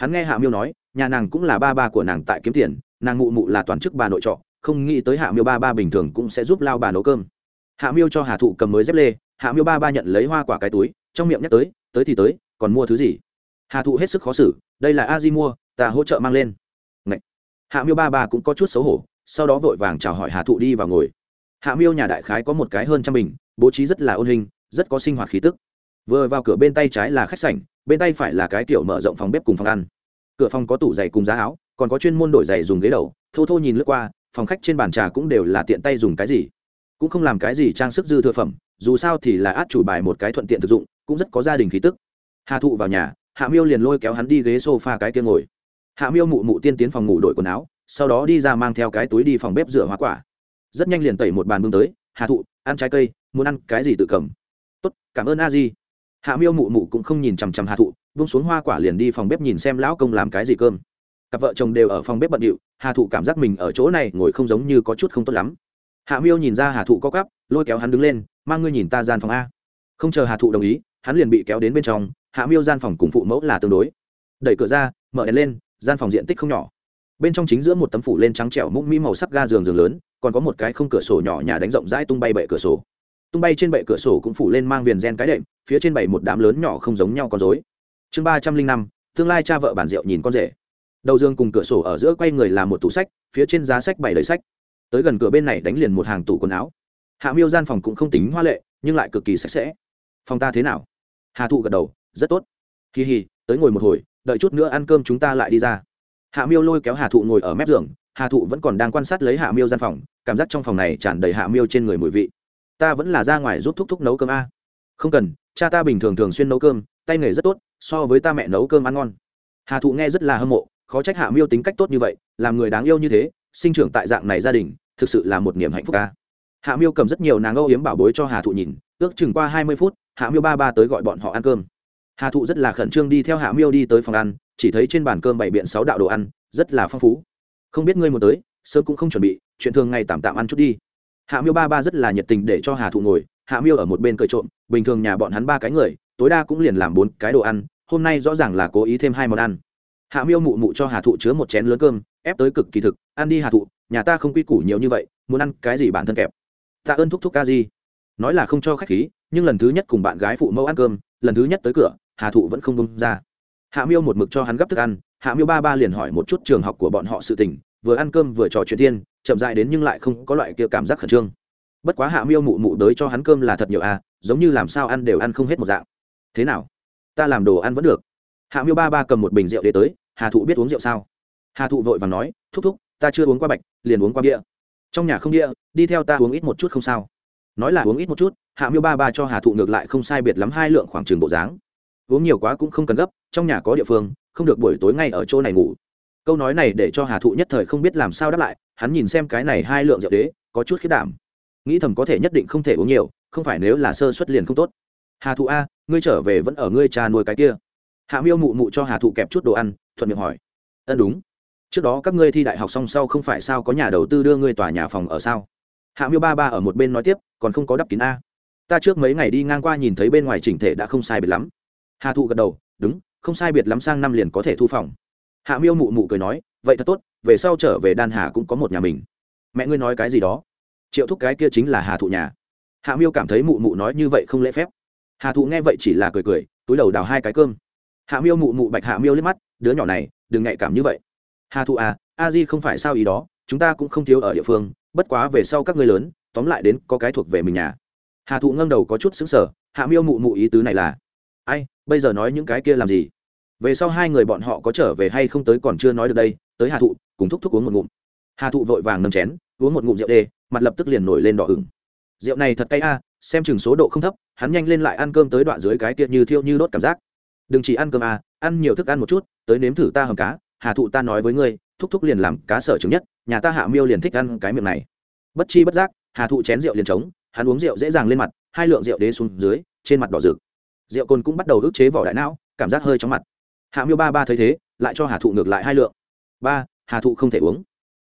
S1: hắn nghe hạ miêu nói, nhà nàng cũng là ba ba của nàng tại kiếm tiền, nàng mụ mụ là toàn chức bà nội trọ, không nghĩ tới hạ miêu ba ba bình thường cũng sẽ giúp lao bà nấu cơm. Hạ miêu cho hà thụ cầm mới dép lê, hạ miêu ba ba nhận lấy hoa quả cái túi, trong miệng nhắc tới tới thì tới, còn mua thứ gì? Hà thụ hết sức khó xử, đây là a di mua, ta hỗ trợ mang lên. Ngậy. hạ miêu ba ba cũng có chút xấu hổ, sau đó vội vàng chào hỏi hà thụ đi vào ngồi. Hạ miêu nhà đại khái có một cái hơn trăm bình, bố trí rất là ôn hình, rất có sinh hoạt khí tức. Vừa vào cửa bên tay trái là khách sảnh bên tay phải là cái tiểu mở rộng phòng bếp cùng phòng ăn. Cửa phòng có tủ giày cùng giá áo, còn có chuyên môn đổi giày dùng ghế đầu. Thô thô nhìn lướt qua, phòng khách trên bàn trà cũng đều là tiện tay dùng cái gì. Cũng không làm cái gì trang sức dư thừa phẩm, dù sao thì là át chủ bài một cái thuận tiện thực dụng, cũng rất có gia đình khí tức. Hà thụ vào nhà, hạ miêu liền lôi kéo hắn đi ghế s o f a cái kia ngồi. Hạ miêu mụ mụ tiên tiến phòng ngủ đổi quần áo, sau đó đi ra mang theo cái túi đi phòng bếp rửa hoa quả. Rất nhanh liền tẩy một bàn bưng tới, Hà thụ, ăn trái cây, muốn ăn cái gì tự cầm? Tốt, cảm ơn a di hạ miêu mụ mụ cũng không nhìn chằm chằm hạ thụ bung xuống hoa quả liền đi phòng bếp nhìn xem lão công làm cái gì cơm. Cặp vợ chồng đều ở phòng bếp bận điệu hà thụ cảm giác mình ở chỗ này ngồi không giống như có chút không tốt lắm. Hạ miêu nhìn ra hà thụ có cắp lôi kéo hắn đứng lên mang ngươi nhìn ta gian phòng a. Không chờ hà thụ đồng ý, hắn liền bị kéo đến bên trong, hạ miêu gian phòng cùng phụ mẫu là tương đối. Đẩy cửa ra, mở đèn lên, gian phòng diện tích không nhỏ. Bên trong chính giữa một tấm phủ lên trắng trẻo mũm mỹ màu sắc ga giường giường lớn, còn có một cái không cửa sổ nhỏ nhà đánh rộng rãi tung bay bệ cửa sổ tung bay trên bệ cửa sổ cũng phủ lên mang viền gen cái đệm, phía trên bảy một đám lớn nhỏ không giống nhau con dối chương ba trăm linh năm, tương lai cha vợ bản rượu nhìn con rể. Đầu giường cùng cửa sổ ở giữa quay người là một tủ sách, phía trên giá sách bảy đầy sách. Tới gần cửa bên này đánh liền một hàng tủ quần áo. Hạ miêu gian phòng cũng không tính hoa lệ, nhưng lại cực kỳ sạch sẽ. Phòng ta thế nào? Hà thụ gật đầu, rất tốt. Kỳ hì, tới ngồi một hồi, đợi chút nữa ăn cơm chúng ta lại đi ra. Hạ miêu lôi kéo hà thụ ngồi ở mép giường, hà thụ vẫn còn đang quan sát lấy hạ miêu gian phòng, cảm giác trong phòng này tràn đầy hạ miêu trên người mùi vị ta vẫn là ra ngoài giúp thúc thúc nấu cơm a. Không cần, cha ta bình thường thường xuyên nấu cơm, tay nghề rất tốt, so với ta mẹ nấu cơm ăn ngon. Hà thụ nghe rất là hâm mộ, khó trách hạ miêu tính cách tốt như vậy, làm người đáng yêu như thế, sinh trưởng tại dạng này gia đình, thực sự là một niềm hạnh phúc ca hạ miêu cầm rất nhiều nàng âu yếm bảo bối cho hà thụ nhìn, ước chừng qua hai mươi phút, hạ miêu ba ba tới gọi bọn họ ăn cơm. Hà thụ rất là khẩn trương đi theo hạ miêu đi tới phòng ăn, chỉ thấy trên bàn cơm bày biện sáu đạo đồ ăn, rất là phong phú. Không biết ngươi muốn tới, sớm cũng không chuẩn bị, chuyện thường ngày tạm tạm ăn chút đi hạ miêu ba ba rất là nhiệt tình để cho hà thụ ngồi, hạ miêu ở một bên cười trộm, bình thường nhà bọn hắn ba cái người, tối đa cũng liền làm bốn cái đồ ăn, hôm nay rõ ràng là cố ý thêm hai món ăn. Hạ miêu mụ mụ cho hà thụ chứa một chén lớn cơm, ép tới cực kỳ thực, ăn đi hà thụ, nhà ta không quy củ nhiều như vậy, muốn ăn cái gì bản thân kẹp. Tạ ơn thúc thúc ca gì nói là không cho khách khí, nhưng lần thứ nhất cùng bạn gái phụ mẫu ăn cơm, lần thứ nhất tới cửa, hà thụ vẫn không bông ra. Hạ miêu một mực cho hắn gấp thức ăn, hạ miêu ba ba liền hỏi một chút trường học của bọn họ sự tình, vừa ăn cơm vừa trò chuyện thiên chậm dại đến nhưng lại không có loại kia cảm giác khẩn trương. Bất quá hạ miêu mụ mụ đới cho hắn cơm là thật nhiều à giống như làm sao ăn đều ăn không hết một dạng. Thế nào? Ta làm đồ ăn vẫn được. Hạ miêu ba ba cầm một bình rượu để tới, hà thụ biết uống rượu sao? Hà thụ vội và nói, thúc thúc, ta chưa uống qua bạch, liền uống qua bia. Trong nhà không bia, đi theo ta uống ít một chút không sao? Nói là uống ít một chút, hạ miêu ba ba cho hà thụ ngược lại không sai biệt lắm hai lượng khoảng trường bộ dáng. Uống nhiều quá cũng không cần gấp, trong nhà có địa phương, không được buổi tối ngay ở chỗ này ngủ. Câu nói này để cho hà thụ nhất thời không biết làm sao đáp lại hắn nhìn xem cái này hai lượng rượu đế, có chút khiết đảm. Nghĩ thầm có thể nhất định không thể uống nhiều, không phải nếu là sơ xuất liền không tốt. Hà thụ a, ngươi trở về vẫn ở ngươi cha nuôi cái kia. Hạ miêu mụ mụ cho hà thụ kẹp chút đồ ăn, thuận miệng hỏi. Ân đúng. Trước đó các ngươi thi đại học xong sau không phải sao có nhà đầu tư đưa ngươi tòa nhà phòng ở sao? Hạ miêu ba ba ở một bên nói tiếp, còn không có đắp kín a. Ta trước mấy ngày đi ngang qua nhìn thấy bên ngoài chỉnh thể đã không sai biệt lắm. Hà thụ gật đầu, đúng, không sai biệt lắm sang năm liền có thể thu phòng. Hạ miêu mụ mụ cười nói, vậy thật tốt về sau trở về đan hà cũng có một nhà mình. Mẹ ngươi nói cái gì đó? Triệu thúc cái kia chính là hà thụ nhà. Hạ miêu cảm thấy mụ mụ nói như vậy không lễ phép. Hà thụ nghe vậy chỉ là cười cười, túi đầu đào hai cái cơm. Hạ miêu mụ mụ bạch hạ miêu liếc mắt, đứa nhỏ này, đừng nhạy cảm như vậy. Hà thụ à a di không phải sao ý đó, chúng ta cũng không thiếu ở địa phương, bất quá về sau các ngươi lớn, tóm lại đến có cái thuộc về mình nhà. Hà thụ ngâng đầu có chút xứng sở hạ miêu mụ mụ ý tứ này là, ai, bây giờ nói những cái kia làm gì? Về sau hai người bọn họ có trở về hay không tới còn chưa nói được đây, tới hà thụ cùng thúc thúc uống một ngụm. Hà thụ vội vàng nâng chén, uống một ngụm rượu đê, mặt lập tức liền nổi lên đỏ ửng. Rượu này thật cay a, xem chừng số độ không thấp, hắn nhanh lên lại ăn cơm tới đoạn dưới cái tiện như thiêu như đốt cảm giác. Đừng chỉ ăn cơm a ăn nhiều thức ăn một chút, tới nếm thử ta hầm cá. Hà thụ ta nói với ngươi, thúc thúc liền làm cá sở chứng nhất, nhà ta hạ miêu liền thích ăn cái miệng này. Bất chi bất giác, hà thụ chén rượu liền trống, hắn uống rượu dễ dàng lên mặt, hai lượng rượu đế xuống dưới, trên mặt đỏ rực. Rượu cồn cũng bắt đầu ức chế vỏ đại não, cảm giác hơi chóng mặt. Hạ miêu ba ba thấy thế, lại cho hà thụ ngược lại hai lượng. Ba hà thụ không thể uống.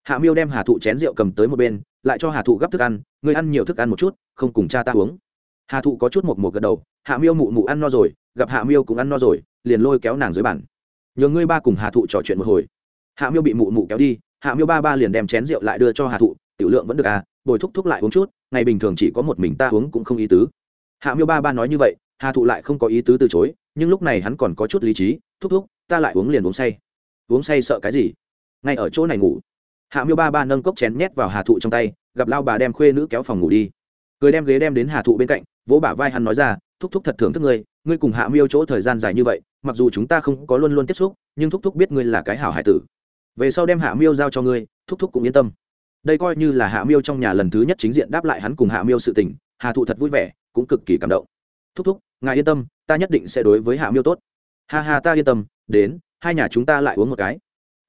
S1: Hạ miêu đem hà thụ chén rượu cầm tới một bên, lại cho hà thụ gắp thức ăn, người ăn nhiều thức ăn một chút, không cùng cha ta uống. Hà thụ có chút một một gật đầu, hạ miêu mụ mụ ăn no rồi, gặp hạ miêu cũng ăn no rồi, liền lôi kéo nàng dưới bàn. Nhờ ngươi ba cùng hà thụ trò chuyện một hồi. Hạ miêu bị mụ mụ kéo đi, hạ miêu ba ba liền đem chén rượu lại đưa cho hà thụ, tiểu lượng vẫn được à bồi thúc thúc lại uống chút, ngày bình thường chỉ có một mình ta uống cũng không ý tứ. Hạ miêu ba ba nói như vậy, hà thụ lại không có ý tứ từ chối, nhưng lúc này hắn còn có chút lý trí, thúc thúc, ta lại uống liền uống say. Uống say sợ cái gì? Ngay ở chỗ này ngủ. Hạ miêu ba ba nâng cốc chén nhét vào hà thụ trong tay, gặp lao bà đem khuê nữ kéo phòng ngủ đi. Cười đem ghế đem đến hà thụ bên cạnh, vỗ bả vai hắn nói ra, thúc thúc thật thưởng thức ngươi ngươi cùng hạ miêu chỗ thời gian dài như vậy, mặc dù chúng ta không có luôn luôn tiếp xúc, nhưng thúc thúc biết ngươi là cái hảo hải tử. Về sau đem hạ miêu giao cho ngươi, thúc thúc cũng yên tâm. Đây coi như là hạ miêu trong nhà lần thứ nhất chính diện đáp lại hắn cùng hạ miêu sự tình, hà thụ thật vui vẻ, cũng cực kỳ cảm động. Thúc thúc, ngài yên tâm, ta nhất định sẽ đối với hạ miêu tốt. Ha ha, ta yên tâm, đến, hai nhà chúng ta lại uống một cái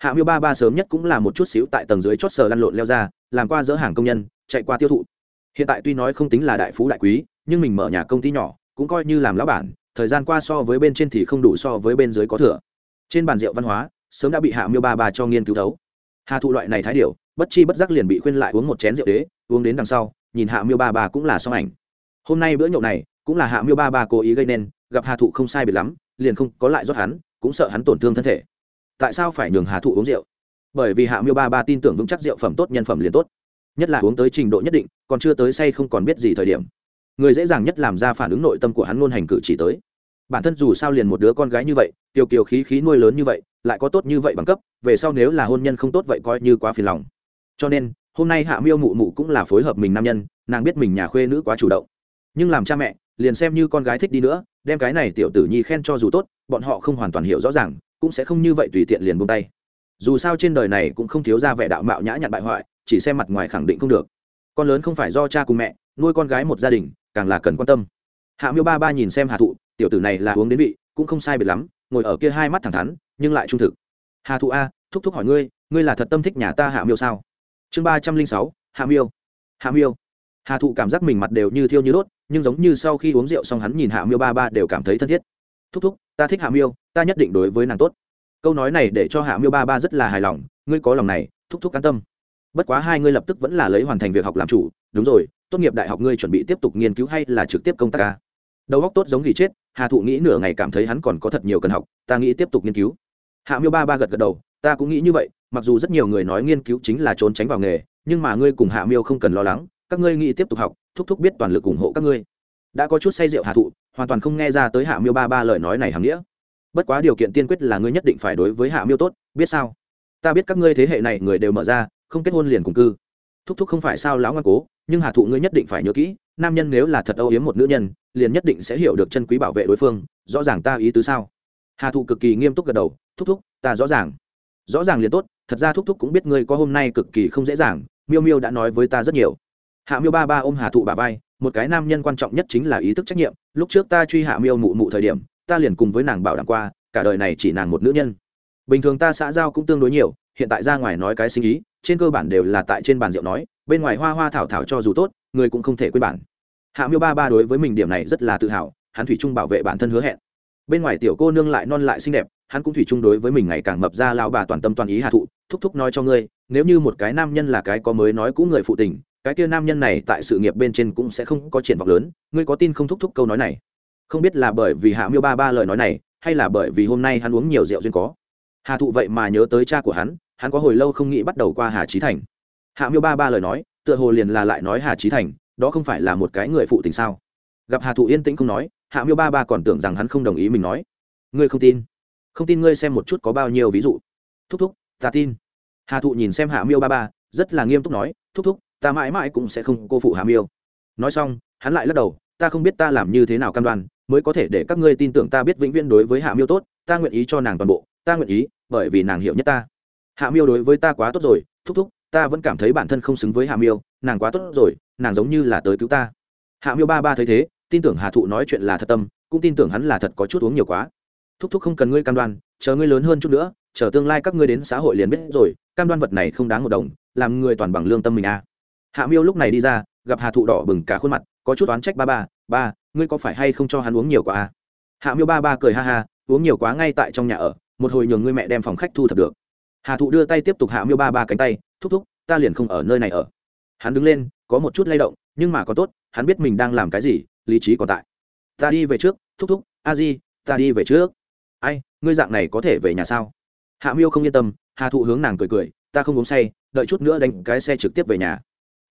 S1: hạ miêu ba ba sớm nhất cũng là một chút xíu tại tầng dưới chót sờ lăn lộn leo ra, làm qua dỡ hàng công nhân, chạy qua tiêu thụ. Hiện tại tuy nói không tính là đại phú đại quý, nhưng mình mở nhà công ty nhỏ, cũng coi như làm lão bản, thời gian qua so với bên trên thì không đủ so với bên dưới có thừa. Trên bàn rượu văn hóa, sớm đã bị hạ miêu ba ba cho nghiên cứu thấu. Hà thụ loại này thái điệu bất chi bất giác liền bị khuyên lại uống một chén rượu đế, uống đến đằng sau, nhìn hạ miêu ba ba cũng là xong ảnh. Hôm nay bữa nhậu này, cũng là hạ miêu ba ba cố ý gây nên, gặp hà thụ không sai biệt lắm, liền không có lại rót hắn, cũng sợ hắn tổn thương thân thể tại sao phải nhường hà thụ uống rượu? Bởi vì hạ miêu ba ba tin tưởng vững chắc rượu phẩm tốt, nhân phẩm liền tốt. Nhất là uống tới trình độ nhất định, còn chưa tới say không còn biết gì thời điểm. Người dễ dàng nhất làm ra phản ứng nội tâm của hắn luôn hành cử chỉ tới. Bản thân dù sao liền một đứa con gái như vậy kiều kiều khí khí nuôi lớn như vậy, lại có tốt như vậy bằng cấp, về sau nếu là hôn nhân không tốt vậy coi như quá phiền lòng. Cho nên, hôm nay hạ miêu mụ mụ cũng là phối hợp mình nam nhân, nàng biết mình nhà khuê nữ quá chủ động. Nhưng làm cha mẹ, liền xem như con gái thích đi nữa, đem cái này tiểu tử nhi khen cho dù tốt, bọn họ không hoàn toàn hiểu rõ ràng cũng sẽ không như vậy tùy tiện liền buông tay. Dù sao trên đời này cũng không thiếu ra vẻ đạo mạo nhã nhặn bại hoại, chỉ xem mặt ngoài khẳng định không được. Con lớn không phải do cha cùng mẹ, nuôi con gái một gia đình, càng là cần quan tâm. Hạ miêu ba ba nhìn xem hà thụ, tiểu tử này là uống đến vị, cũng không sai biệt lắm, ngồi ở kia hai mắt thẳng thắn, nhưng lại trung thực. Hà thụ a, thúc thúc hỏi ngươi ngươi là thật tâm thích nhà ta hạ miêu sao? Chương ba trăm linh sáu, hạ miêu. Hạ miêu. Hà thụ cảm giác mình mặt đều như thiêu như đốt, nhưng giống như sau khi uống rượu xong hắn nhìn hạ miêu ba ba đều cảm thấy thân thiết thúc thúc, ta thích hạ miêu, ta nhất định đối với nàng tốt. Câu nói này để cho hạ miêu ba ba rất là hài lòng, ngươi có lòng này, thúc thúc an tâm. Bất quá hai ngươi lập tức vẫn là lấy hoàn thành việc học làm chủ, đúng rồi, tốt nghiệp đại học ngươi chuẩn bị tiếp tục nghiên cứu hay là trực tiếp công tác ca đầu óc tốt giống gì chết, hà thụ nghĩ nửa ngày cảm thấy hắn còn có thật nhiều cần học, ta nghĩ tiếp tục nghiên cứu. Hạ miêu ba ba gật gật đầu, ta cũng nghĩ như vậy, mặc dù rất nhiều người nói nghiên cứu chính là trốn tránh vào nghề, nhưng mà ngươi cùng hạ miêu không cần lo lắng, các ngươi nghĩ tiếp tục học, thúc thúc biết toàn lực ủng hộ các ngươi. Đã có chút say rượu hạ thụ hoàn toàn không nghe ra tới hạ miêu ba ba lời nói này hàm nghĩa. Bất quá điều kiện tiên quyết là ngươi nhất định phải đối với hạ miêu tốt, biết sao? Ta biết các ngươi thế hệ này người đều mở ra, không kết hôn liền cùng cư. Thúc thúc không phải sao lão ngoan cố, nhưng hà thụ ngươi nhất định phải nhớ kỹ, nam nhân nếu là thật âu yếm một nữ nhân, liền nhất định sẽ hiểu được chân quý bảo vệ đối phương, rõ ràng ta ý tứ sao? Hà thụ cực kỳ nghiêm túc gật đầu, thúc thúc, ta rõ ràng. Rõ ràng liền tốt, thật ra thúc thúc cũng biết ngươi có hôm nay cực kỳ không dễ dàng, miêu miêu đã nói với ta rất nhiều. Hạ miêu ba ba ôm hà thụ bà vai một cái nam nhân quan trọng nhất chính là ý thức trách nhiệm, lúc trước ta truy hạ miêu mụ mụ thời điểm, ta liền cùng với nàng bảo đảm qua, cả đời này chỉ nàng một nữ nhân. Bình thường ta xã giao cũng tương đối nhiều, hiện tại ra ngoài nói cái sinh ý, trên cơ bản đều là tại trên bàn rượu nói, bên ngoài hoa hoa thảo thảo cho dù tốt, người cũng không thể quên bản. Hạ miêu ba ba đối với mình điểm này rất là tự hào, hắn thủy chung bảo vệ bản thân hứa hẹn. Bên ngoài tiểu cô nương lại non lại xinh đẹp, hắn cũng thủy chung đối với mình ngày càng mập ra lao bà toàn tâm toàn ý hạ thụ, thúc thúc nói cho ngươi, nếu như một cái nam nhân là cái có mới nói cũ người phụ tình cái kia nam nhân này tại sự nghiệp bên trên cũng sẽ không có triển vọng lớn, ngươi có tin không thúc thúc câu nói này? Không biết là bởi vì hạ miêu ba ba lời nói này, hay là bởi vì hôm nay hắn uống nhiều rượu duyên có. Hà thụ vậy mà nhớ tới cha của hắn hắn có hồi lâu không nghĩ bắt đầu qua hà trí thành. Hạ miêu ba ba lời nói, tựa hồ liền là lại nói hà trí thành, đó không phải là một cái người phụ tình sao? Gặp hà thụ yên tĩnh không nói, hạ miêu ba ba còn tưởng rằng hắn không đồng ý mình nói. Ngươi không tin? Không tin ngươi xem một chút có bao nhiêu ví dụ. Thúc thúc, ta tin. Hà thụ nhìn xem hạ miêu ba ba, rất là nghiêm túc nói, thúc thúc ta mãi mãi cũng sẽ không cô phụ hạ miêu. Nói xong, hắn lại lắc đầu, ta không biết ta làm như thế nào cam đoan, mới có thể để các ngươi tin tưởng ta biết vĩnh viễn đối với hạ miêu tốt, ta nguyện ý cho nàng toàn bộ, ta nguyện ý, bởi vì nàng hiểu nhất ta. Hạ miêu đối với ta quá tốt rồi, thúc thúc, ta vẫn cảm thấy bản thân không xứng với hạ miêu, nàng quá tốt rồi, nàng giống như là tới cứu ta. Hạ miêu ba ba thấy thế, tin tưởng hà thụ nói chuyện là thật tâm, cũng tin tưởng hắn là thật có chút uống nhiều quá. Thúc thúc không cần ngươi cam đoan, chờ ngươi lớn hơn chút nữa, chờ tương lai các ngươi đến xã hội liền biết rồi, cam đoan vật này không đáng một đồng, làm người toàn bằng lương tâm mình à hạ miêu lúc này đi ra, gặp hà thụ đỏ bừng cả khuôn mặt, có chút oán trách ba ba ba, ngươi có phải hay không cho hắn uống nhiều quá à? hạ miêu ba ba cười ha ha, uống nhiều quá ngay tại trong nhà ở, một hồi nhường ngươi mẹ đem phòng khách thu thập được. Hà thụ đưa tay tiếp tục hạ miêu ba ba cánh tay, thúc thúc, ta liền không ở nơi này ở. Hắn đứng lên, có một chút lay động, nhưng mà có tốt, hắn biết mình đang làm cái gì, lý trí còn tại. Ta đi về trước, thúc thúc, a di, ta đi về trước. Ai, ngươi dạng này có thể về nhà sao? Hạ miêu không yên tâm, hà thụ hướng nàng cười cười, ta không uống say, đợi chút nữa đánh cái xe trực tiếp về nhà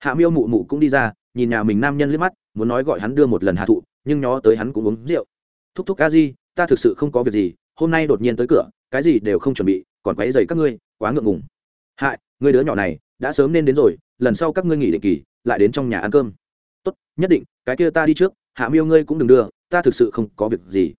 S1: hạ miêu mụ mụ cũng đi ra, nhìn nhà mình nam nhân liếc mắt, muốn nói gọi hắn đưa một lần hà thụ, nhưng nhó tới hắn cũng uống rượu. Thúc thúc a di, ta thực sự không có việc gì, hôm nay đột nhiên tới cửa, cái gì đều không chuẩn bị, còn quấy dày các ngươi, quá ngượng ngùng. Hại, người đứa nhỏ này, đã sớm nên đến rồi, lần sau các ngươi nghỉ định kỳ, lại đến trong nhà ăn cơm. Tốt, nhất định, cái kia ta đi trước, hạ miêu ngươi cũng đừng đưa, ta thực sự không có việc gì.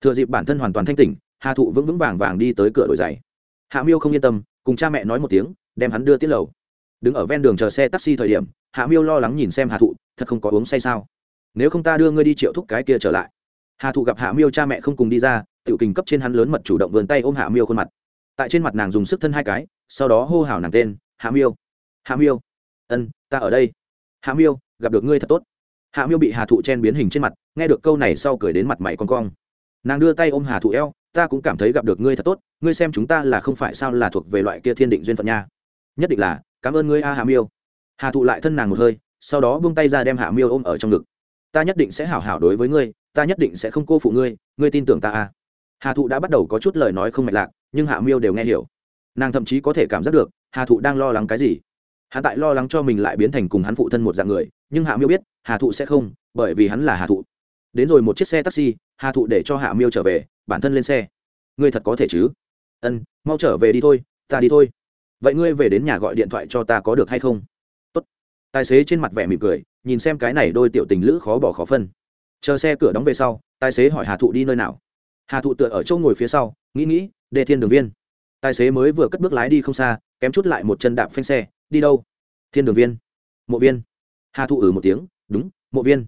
S1: Thừa dịp bản thân hoàn toàn thanh tỉnh, hà thụ vững vững vàng vàng đi tới cửa đổi giày. Hạ miêu không yên tâm, cùng cha mẹ nói một tiếng, đem hắn đưa tiết lầu đứng ở ven đường chờ xe taxi thời điểm, hạ miêu lo lắng nhìn xem hà thụ, thật không có uống say sao? Nếu không ta đưa ngươi đi triệu thúc cái kia trở lại. Hà thụ gặp hạ miêu cha mẹ không cùng đi ra tự kình cấp trên hắn lớn mật chủ động vườn tay ôm hạ miêu khuôn mặt. Tại trên mặt nàng dùng sức thân hai cái, sau đó hô hào nàng tên, hạ miêu hạ miêu. Ân, ta ở đây. Hạ miêu, gặp được ngươi thật tốt. Hạ miêu bị hà thụ chen biến hình trên mặt, nghe được câu này sau cười đến mặt mày con cong. Nàng đưa tay ôm hà thụ eo, ta cũng cảm thấy gặp được ngươi thật tốt, ngươi xem chúng ta là không phải sao là thuộc về loại kia thiên định duyên phận nha. Nhất định là cảm ơn ngươi a hà miêu. Hà thụ lại thân nàng một hơi, sau đó buông tay ra đem hạ miêu ôm ở trong ngực. Ta nhất định sẽ hảo hảo đối với ngươi, ta nhất định sẽ không cô phụ ngươi ngươi tin tưởng ta a. Hà thụ đã bắt đầu có chút lời nói không mạch lạc, nhưng hạ miêu đều nghe hiểu. Nàng thậm chí có thể cảm giác được, hà thụ đang lo lắng cái gì. Hắn tại lo lắng cho mình lại biến thành cùng hắn phụ thân một dạng người, nhưng hạ miêu biết, hà thụ sẽ không, bởi vì hắn là hà thụ. Đến rồi một chiếc xe taxi, hà thụ để cho hạ miêu trở về, bản thân lên xe. Ngươi thật có thể chứ? Ân, mau trở về đi thôi, ta đi thôi vậy ngươi về đến nhà gọi điện thoại cho ta có được hay không? Tốt. tài xế trên mặt vẻ mỉm cười, nhìn xem cái này đôi tiểu tình lữ khó bỏ khó phân. Chờ xe cửa đóng về sau, tài xế hỏi hà thụ đi nơi nào? Hà thụ tựa ở chỗ ngồi phía sau, nghĩ nghĩ, đề thiên đường viên. Tài xế mới vừa cất bước lái đi không xa, kém chút lại một chân đạp phanh xe, đi đâu? Thiên đường viên. Mộ viên. Hà thụ ử ừ một tiếng, đúng, mộ viên.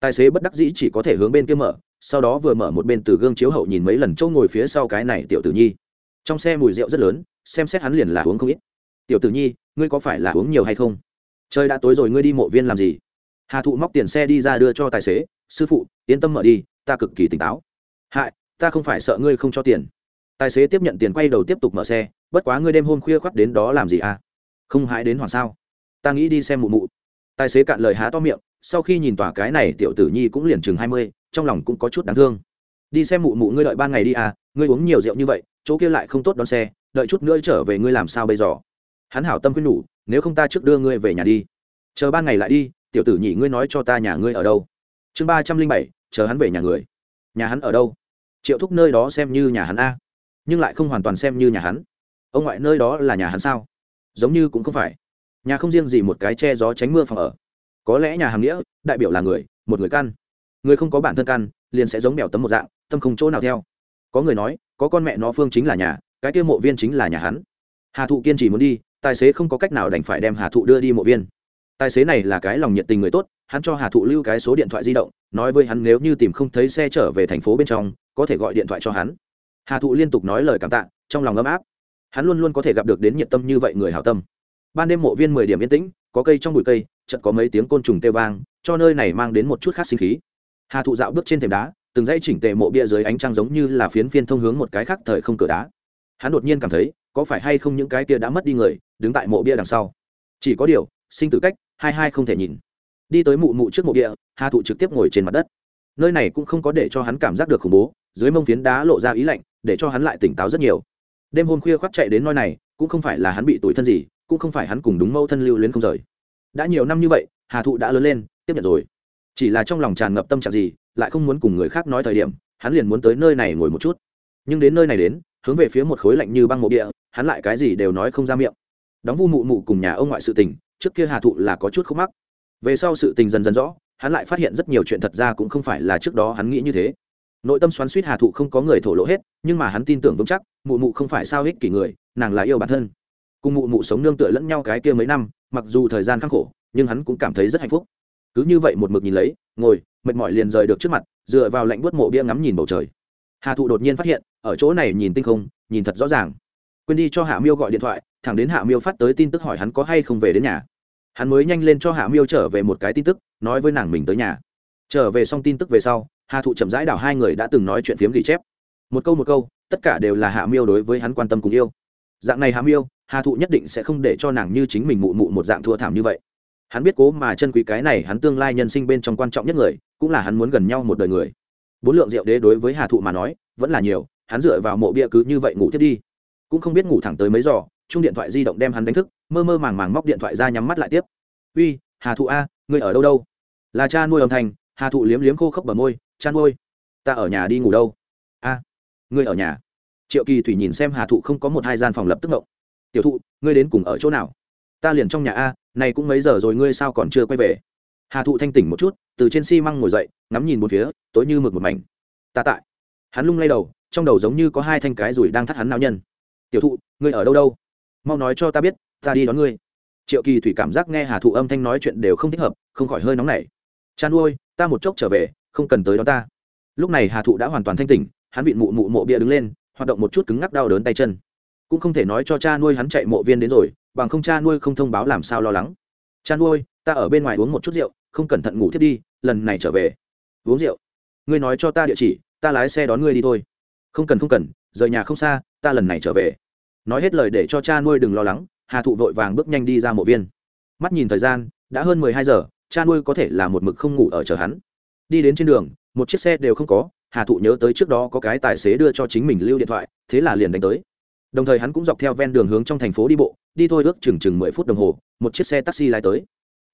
S1: Tài xế bất đắc dĩ chỉ có thể hướng bên kia mở, sau đó vừa mở một bên từ gương chiếu hậu nhìn mấy lần chỗ ngồi phía sau cái này tiểu tử nhi trong xe mùi rượu rất lớn, xem xét hắn liền là uống không ít. Tiểu tử nhi, ngươi có phải là uống nhiều hay không? Trời đã tối rồi, ngươi đi mộ viên làm gì? Hà thụ móc tiền xe đi ra đưa cho tài xế, sư phụ, yên tâm mở đi, ta cực kỳ tỉnh táo. Hại, ta không phải sợ ngươi không cho tiền. Tài xế tiếp nhận tiền quay đầu tiếp tục mở xe, bất quá ngươi đêm hôm khuya khoắt đến đó làm gì à? Không hãi đến hoàng sao? Ta nghĩ đi xem mụ mụ. Tài xế cạn lời há to miệng, sau khi nhìn tòa cái này tiểu tử nhi cũng liền chừng hai mươi, trong lòng cũng có chút đáng thương. Đi xem mụ mụ ngươi đợi ban ngày đi à ngươi uống nhiều rượu như vậy chỗ kia lại không tốt đón xe, đợi chút nữa trở về ngươi làm sao bây giờ? Hắn hảo tâm khuyên nhủ, nếu không ta trước đưa ngươi về nhà đi. Chờ ban ngày lại đi, tiểu tử nhị ngươi nói cho ta nhà ngươi ở đâu? Chương ba trăm linh bảy, chờ hắn về nhà người. Nhà hắn ở đâu? Triệu thúc nơi đó xem như nhà hắn a. Nhưng lại không hoàn toàn xem như nhà hắn. Ông ngoại nơi đó là nhà hắn sao? Giống như cũng không phải. Nhà không riêng gì một cái che gió tránh mưa phòng ở. Có lẽ nhà hàng nghĩa, đại biểu là người, một người căn. Người không có bản thân căn, liền sẽ giống bèo tấm một dạng, tâm không chỗ nào theo. Có người nói có con mẹ nó phương chính là nhà, cái kia mộ viên chính là nhà hắn. Hà thụ kiên trì muốn đi, tài xế không có cách nào đành phải đem hà thụ đưa đi mộ viên. Tài xế này là cái lòng nhiệt tình người tốt, hắn cho hà thụ lưu cái số điện thoại di động, nói với hắn nếu như tìm không thấy xe trở về thành phố bên trong, có thể gọi điện thoại cho hắn. Hà thụ liên tục nói lời cảm tạ, trong lòng ấm áp. Hắn luôn luôn có thể gặp được đến nhiệt tâm như vậy người hào tâm. Ban đêm mộ viên mười điểm yên tĩnh, có cây trong bụi cây, chợt có mấy tiếng côn trùng tê vang, cho nơi này mang đến một chút khác sinh khí. Hà thụ dạo bước trên thềm đá từng dãy chỉnh tề mộ bia dưới ánh trăng giống như là phiến phiên thông hướng một cái khác thời không cửa đá. Hắn đột nhiên cảm thấy, có phải hay không những cái kia đã mất đi người, đứng tại mộ bia đằng sau? Chỉ có điều, sinh tử cách, hai hai không thể nhìn. Đi tới mụ mụ trước mộ bia, hà thụ trực tiếp ngồi trên mặt đất. Nơi này cũng không có để cho hắn cảm giác được khủng bố, dưới mông phiến đá lộ ra ý lạnh, để cho hắn lại tỉnh táo rất nhiều. Đêm hôm khuya khoác chạy đến nơi này, cũng không phải là hắn bị tủi thân gì, cũng không phải hắn cùng đúng mâu thân lưu luyến không rời. Đã nhiều năm như vậy, hà thụ đã lớn lên, tiếp nhận rồi chỉ là trong lòng tràn ngập tâm trạng gì, lại không muốn cùng người khác nói thời điểm, hắn liền muốn tới nơi này ngồi một chút. Nhưng đến nơi này đến, hướng về phía một khối lạnh như băng mộ địa, hắn lại cái gì đều nói không ra miệng. Đóng vu mụ mụ cùng nhà ông ngoại sự tình, trước kia hà thụ là có chút khúc mắc. Về sau sự tình dần dần rõ, hắn lại phát hiện rất nhiều chuyện thật ra cũng không phải là trước đó hắn nghĩ như thế. Nội tâm xoắn suýt hà thụ không có người thổ lộ hết, nhưng mà hắn tin tưởng vững chắc, mụ mụ không phải sao hích kỷ người, nàng là yêu bản thân. Cùng mụ mụ sống nương tựa lẫn nhau cái kia mấy năm, mặc dù thời gian khắc khổ, nhưng hắn cũng cảm thấy rất hạnh phúc cứ như vậy một mực nhìn lấy ngồi mệt mỏi liền rời được trước mặt dựa vào lạnh buốt mộ bia ngắm nhìn bầu trời. Hà thụ đột nhiên phát hiện ở chỗ này nhìn tinh không nhìn thật rõ ràng. Quên đi cho hạ miêu gọi điện thoại thẳng đến hạ miêu phát tới tin tức hỏi hắn có hay không về đến nhà. Hắn mới nhanh lên cho hạ miêu trở về một cái tin tức nói với nàng mình tới nhà. Trở về xong tin tức về sau hà thụ chậm rãi đảo hai người đã từng nói chuyện phiếm ghi chép. Một câu một câu tất cả đều là hạ miêu đối với hắn quan tâm cùng yêu. Dạng này Hạ Miêu, hà thụ nhất định sẽ không để cho nàng như chính mình mụ mụ một dạng thua thảm như vậy hắn biết cố mà chân quý cái này hắn tương lai nhân sinh bên trong quan trọng nhất người, cũng là hắn muốn gần nhau một đời người. Bốn lượng rượu đế đối với hà thụ mà nói, vẫn là nhiều, hắn dựa vào mộ bia cứ như vậy ngủ tiếp đi. Cũng không biết ngủ thẳng tới mấy giò chung điện thoại di động đem hắn đánh thức, mơ mơ màng màng móc điện thoại ra nhắm mắt lại tiếp. Uy, hà thụ a, ngươi ở đâu đâu? Là cha nuôi âm thanh. Hà thụ liếm liếm khô khốc bờ môi, cha nuôi, ta ở nhà đi ngủ đâu? A, ngươi ở nhà. Triệu kỳ thủy nhìn xem hà thụ không có một hai gian phòng lập tức ngộng. Tiểu thụ, ngươi đến cùng ở chỗ nào? Ta liền trong nhà a này cũng mấy giờ rồi, ngươi sao còn chưa quay về? Hà thụ thanh tỉnh một chút, từ trên xi măng ngồi dậy, ngắm nhìn một phía, tối như mực một mảnh. Ta tại. Hắn lung lay đầu, trong đầu giống như có hai thanh cái rủi đang thắt hắn nao nhân. Tiểu thụ, ngươi ở đâu đâu? Mau nói cho ta biết, ta đi đón ngươi. Triệu kỳ thủy cảm giác nghe hà thụ âm thanh nói chuyện đều không thích hợp, không khỏi hơi nóng nảy. Chan nuôi, ta một chốc trở về, không cần tới đón ta. Lúc này hà thụ đã hoàn toàn thanh tỉnh, hắn bị mụ mụ mộ bia đứng lên, hoạt động một chút cứng ngắc đau đớn tay chân. Cũng không thể nói cho cha nuôi hắn chạy mộ viên đến rồi bằng không cha nuôi không thông báo làm sao lo lắng. Cha nuôi, ta ở bên ngoài uống một chút rượu, không cẩn thận ngủ thiết đi, lần này trở về. Uống rượu. Ngươi nói cho ta địa chỉ, ta lái xe đón ngươi đi thôi. Không cần không cần, rời nhà không xa, ta lần này trở về. Nói hết lời để cho cha nuôi đừng lo lắng, hà thụ vội vàng bước nhanh đi ra mộ viên. Mắt nhìn thời gian, đã hơn mười hai giờ, cha nuôi có thể là một mực không ngủ ở chờ hắn. Đi đến trên đường, một chiếc xe đều không có, hà thụ nhớ tới trước đó có cái tài xế đưa cho chính mình lưu điện thoại, thế là liền đánh tới đồng thời hắn cũng dọc theo ven đường hướng trong thành phố đi bộ, đi thôi ước chừng chừng mười phút đồng hồ, một chiếc xe taxi lái tới.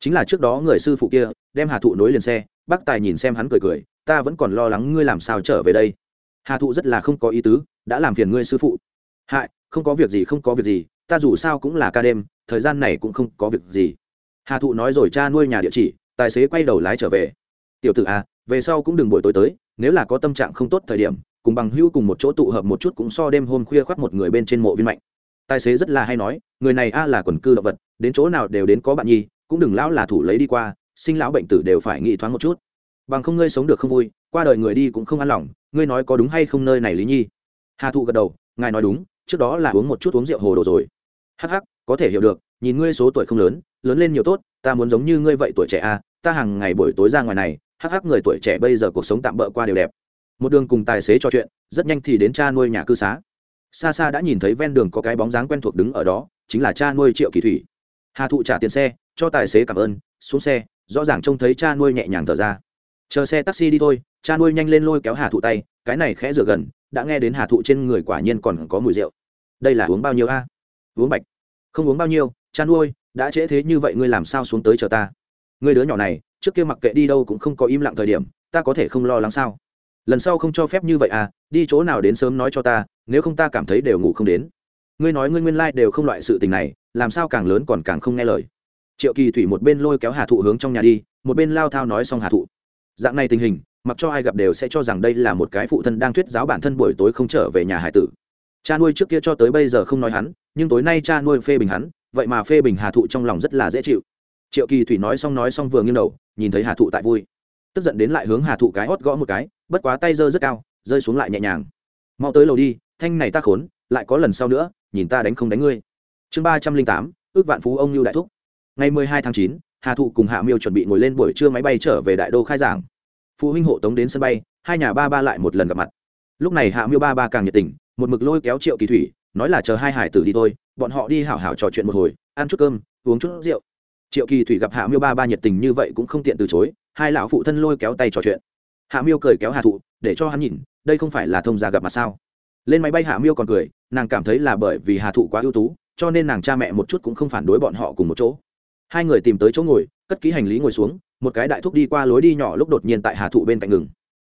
S1: Chính là trước đó người sư phụ kia, đem hà thụ nối liền xe, bác tài nhìn xem hắn cười cười, ta vẫn còn lo lắng ngươi làm sao trở về đây. Hà thụ rất là không có ý tứ, đã làm phiền ngươi sư phụ. Hại, không có việc gì, không có việc gì, ta dù sao cũng là ca đêm, thời gian này cũng không có việc gì. Hà thụ nói rồi cha nuôi nhà địa chỉ, tài xế quay đầu lái trở về. Tiểu tử à về sau cũng đừng buổi tối tới, nếu là có tâm trạng không tốt thời điểm cùng bằng hữu cùng một chỗ tụ hợp một chút cũng so đêm hôm khuya khoác một người bên trên mộ viên mạnh. Tài xế rất là hay nói, người này a là quần cư động vật, đến chỗ nào đều đến có bạn nhi, cũng đừng lão là thủ lấy đi qua, sinh lão bệnh tử đều phải nghĩ thoáng một chút. Bằng không ngươi sống được không vui, qua đời người đi cũng không an lòng, ngươi nói có đúng hay không nơi này lý nhi? Hà thụ gật đầu, ngài nói đúng, trước đó là uống một chút uống rượu hồ đồ rồi. Hắc hắc, có thể hiểu được, nhìn ngươi số tuổi không lớn lớn lên nhiều tốt, ta muốn giống như ngươi vậy tuổi trẻ a, ta hàng ngày buổi tối ra ngoài này, hắc hắc người tuổi trẻ bây giờ cuộc sống tạm bỡ qua đều đẹp một đường cùng tài xế trò chuyện, rất nhanh thì đến cha nuôi nhà cư xá. Xa xa đã nhìn thấy ven đường có cái bóng dáng quen thuộc đứng ở đó, chính là cha nuôi triệu kỳ thủy. Hà thụ trả tiền xe, cho tài xế cảm ơn, xuống xe, rõ ràng trông thấy cha nuôi nhẹ nhàng thở ra. Chờ xe taxi đi thôi, cha nuôi nhanh lên lôi kéo hà thụ tay, cái này khẽ rửa gần, đã nghe đến hà thụ trên người quả nhiên còn có mùi rượu. Đây là uống bao nhiêu a? Uống bạch. Không uống bao nhiêu, cha nuôi, đã trễ thế như vậy ngươi làm sao xuống tới chờ ta? Người đứa nhỏ này, trước kia mặc kệ đi đâu cũng không có im lặng thời điểm, ta có thể không lo lắng sao? Lần sau không cho phép như vậy à đi chỗ nào đến sớm nói cho ta, nếu không ta cảm thấy đều ngủ không đến. Ngươi nói ngươi nguyên lai、like、đều không loại sự tình này, làm sao càng lớn còn càng không nghe lời. Triệu kỳ thủy một bên lôi kéo hà thụ hướng trong nhà đi, một bên lao thao nói xong hà thụ. Dạng này tình hình, mặc cho ai gặp đều sẽ cho rằng đây là một cái phụ thân đang thuyết giáo bản thân buổi tối không trở về nhà hải tử. Cha nuôi trước kia cho tới bây giờ không nói hắn, nhưng tối nay cha nuôi phê bình hắn, vậy mà phê bình hà thụ trong lòng rất là dễ chịu. Triệu kỳ thủy nói xong nói xong vừa nghiêng đầu, nhìn thấy hà thụ tại vui. Tức giận đến lại hướng hà thụ cái hót gõ một cái bất quá tay giơ rất cao, rơi xuống lại nhẹ nhàng. Mau tới lầu đi, thanh này ta khốn, lại có lần sau nữa, nhìn ta đánh không đánh ngươi. Chương ba trăm linh tám, ước vạn phú ông lưu đại thúc. Ngày mười hai tháng chín, hà thụ cùng hạ miêu chuẩn bị ngồi lên buổi trưa máy bay trở về đại đô khai giảng. Phụ huynh hộ tống đến sân bay, hai nhà ba ba lại một lần gặp mặt. Lúc này hạ miêu ba ba càng nhiệt tình, một mực lôi kéo triệu kỳ thủy, nói là chờ hai hải tử đi thôi, bọn họ đi hảo hảo trò chuyện một hồi, ăn chút cơm, uống chút rượu. Triệu kỳ thủy gặp hạ miêu ba ba nhiệt tình như vậy cũng không tiện từ chối, hai lão phụ thân lôi kéo tay trò chuyện hạ miêu cười kéo hà thụ, để cho hắn nhìn, đây không phải là thông gia gặp mặt sao? Lên máy bay hạ miêu còn cười, nàng cảm thấy là bởi vì hà thụ quá ưu tú, cho nên nàng cha mẹ một chút cũng không phản đối bọn họ cùng một chỗ. Hai người tìm tới chỗ ngồi, cất ký hành lý ngồi xuống, một cái đại thúc đi qua lối đi nhỏ lúc đột nhiên tại hà thụ bên cạnh ngừng.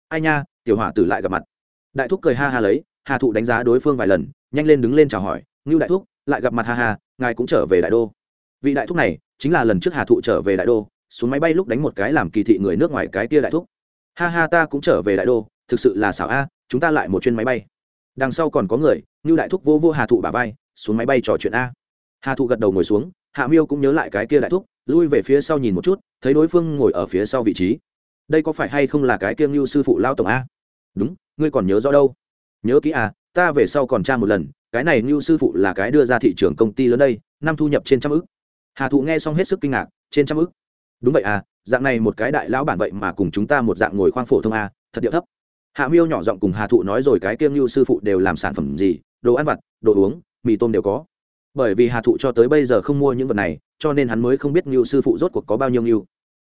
S1: Ai nha, tiểu hỏa tử lại gặp mặt. Đại thúc cười ha ha lấy, hà thụ đánh giá đối phương vài lần, nhanh lên đứng lên chào hỏi, ngưu đại thúc, lại gặp mặt ha ha, ngài cũng trở về đại đô. Vị đại thúc này chính là lần trước hà thụ trở về đại đô, xuống máy bay lúc đánh một cái làm kỳ thị người nước ngoài cái tia đại thúc ha ha ta cũng trở về đại đô, thực sự là xảo a, chúng ta lại một chuyến máy bay. Đằng sau còn có người như đại thúc vô vô hà thụ bà vai, xuống máy bay trò chuyện a. Hà thụ gật đầu ngồi xuống, hạ miêu cũng nhớ lại cái kia đại thúc, lui về phía sau nhìn một chút, thấy đối phương ngồi ở phía sau vị trí. Đây có phải hay không là cái kiêng như sư phụ lao tổng a? Đúng, ngươi còn nhớ rõ đâu? Nhớ kỹ à ta về sau còn tra một lần, cái này như sư phụ là cái đưa ra thị trường công ty lớn đây, năm thu nhập trên trăm ức. Hà thụ nghe xong hết sức kinh ngạc, trên trăm ức. Đúng vậy à dạng này một cái đại lão bản vậy mà cùng chúng ta một dạng ngồi khoang phổ thông a, thật điệu thấp. Hạ miêu nhỏ giọng cùng hà thụ nói rồi cái kiêng như sư phụ đều làm sản phẩm gì, đồ ăn vặt, đồ uống, mì tôm đều có. Bởi vì hà thụ cho tới bây giờ không mua những vật này, cho nên hắn mới không biết ngưu sư phụ rốt cuộc có bao nhiêu ngưu.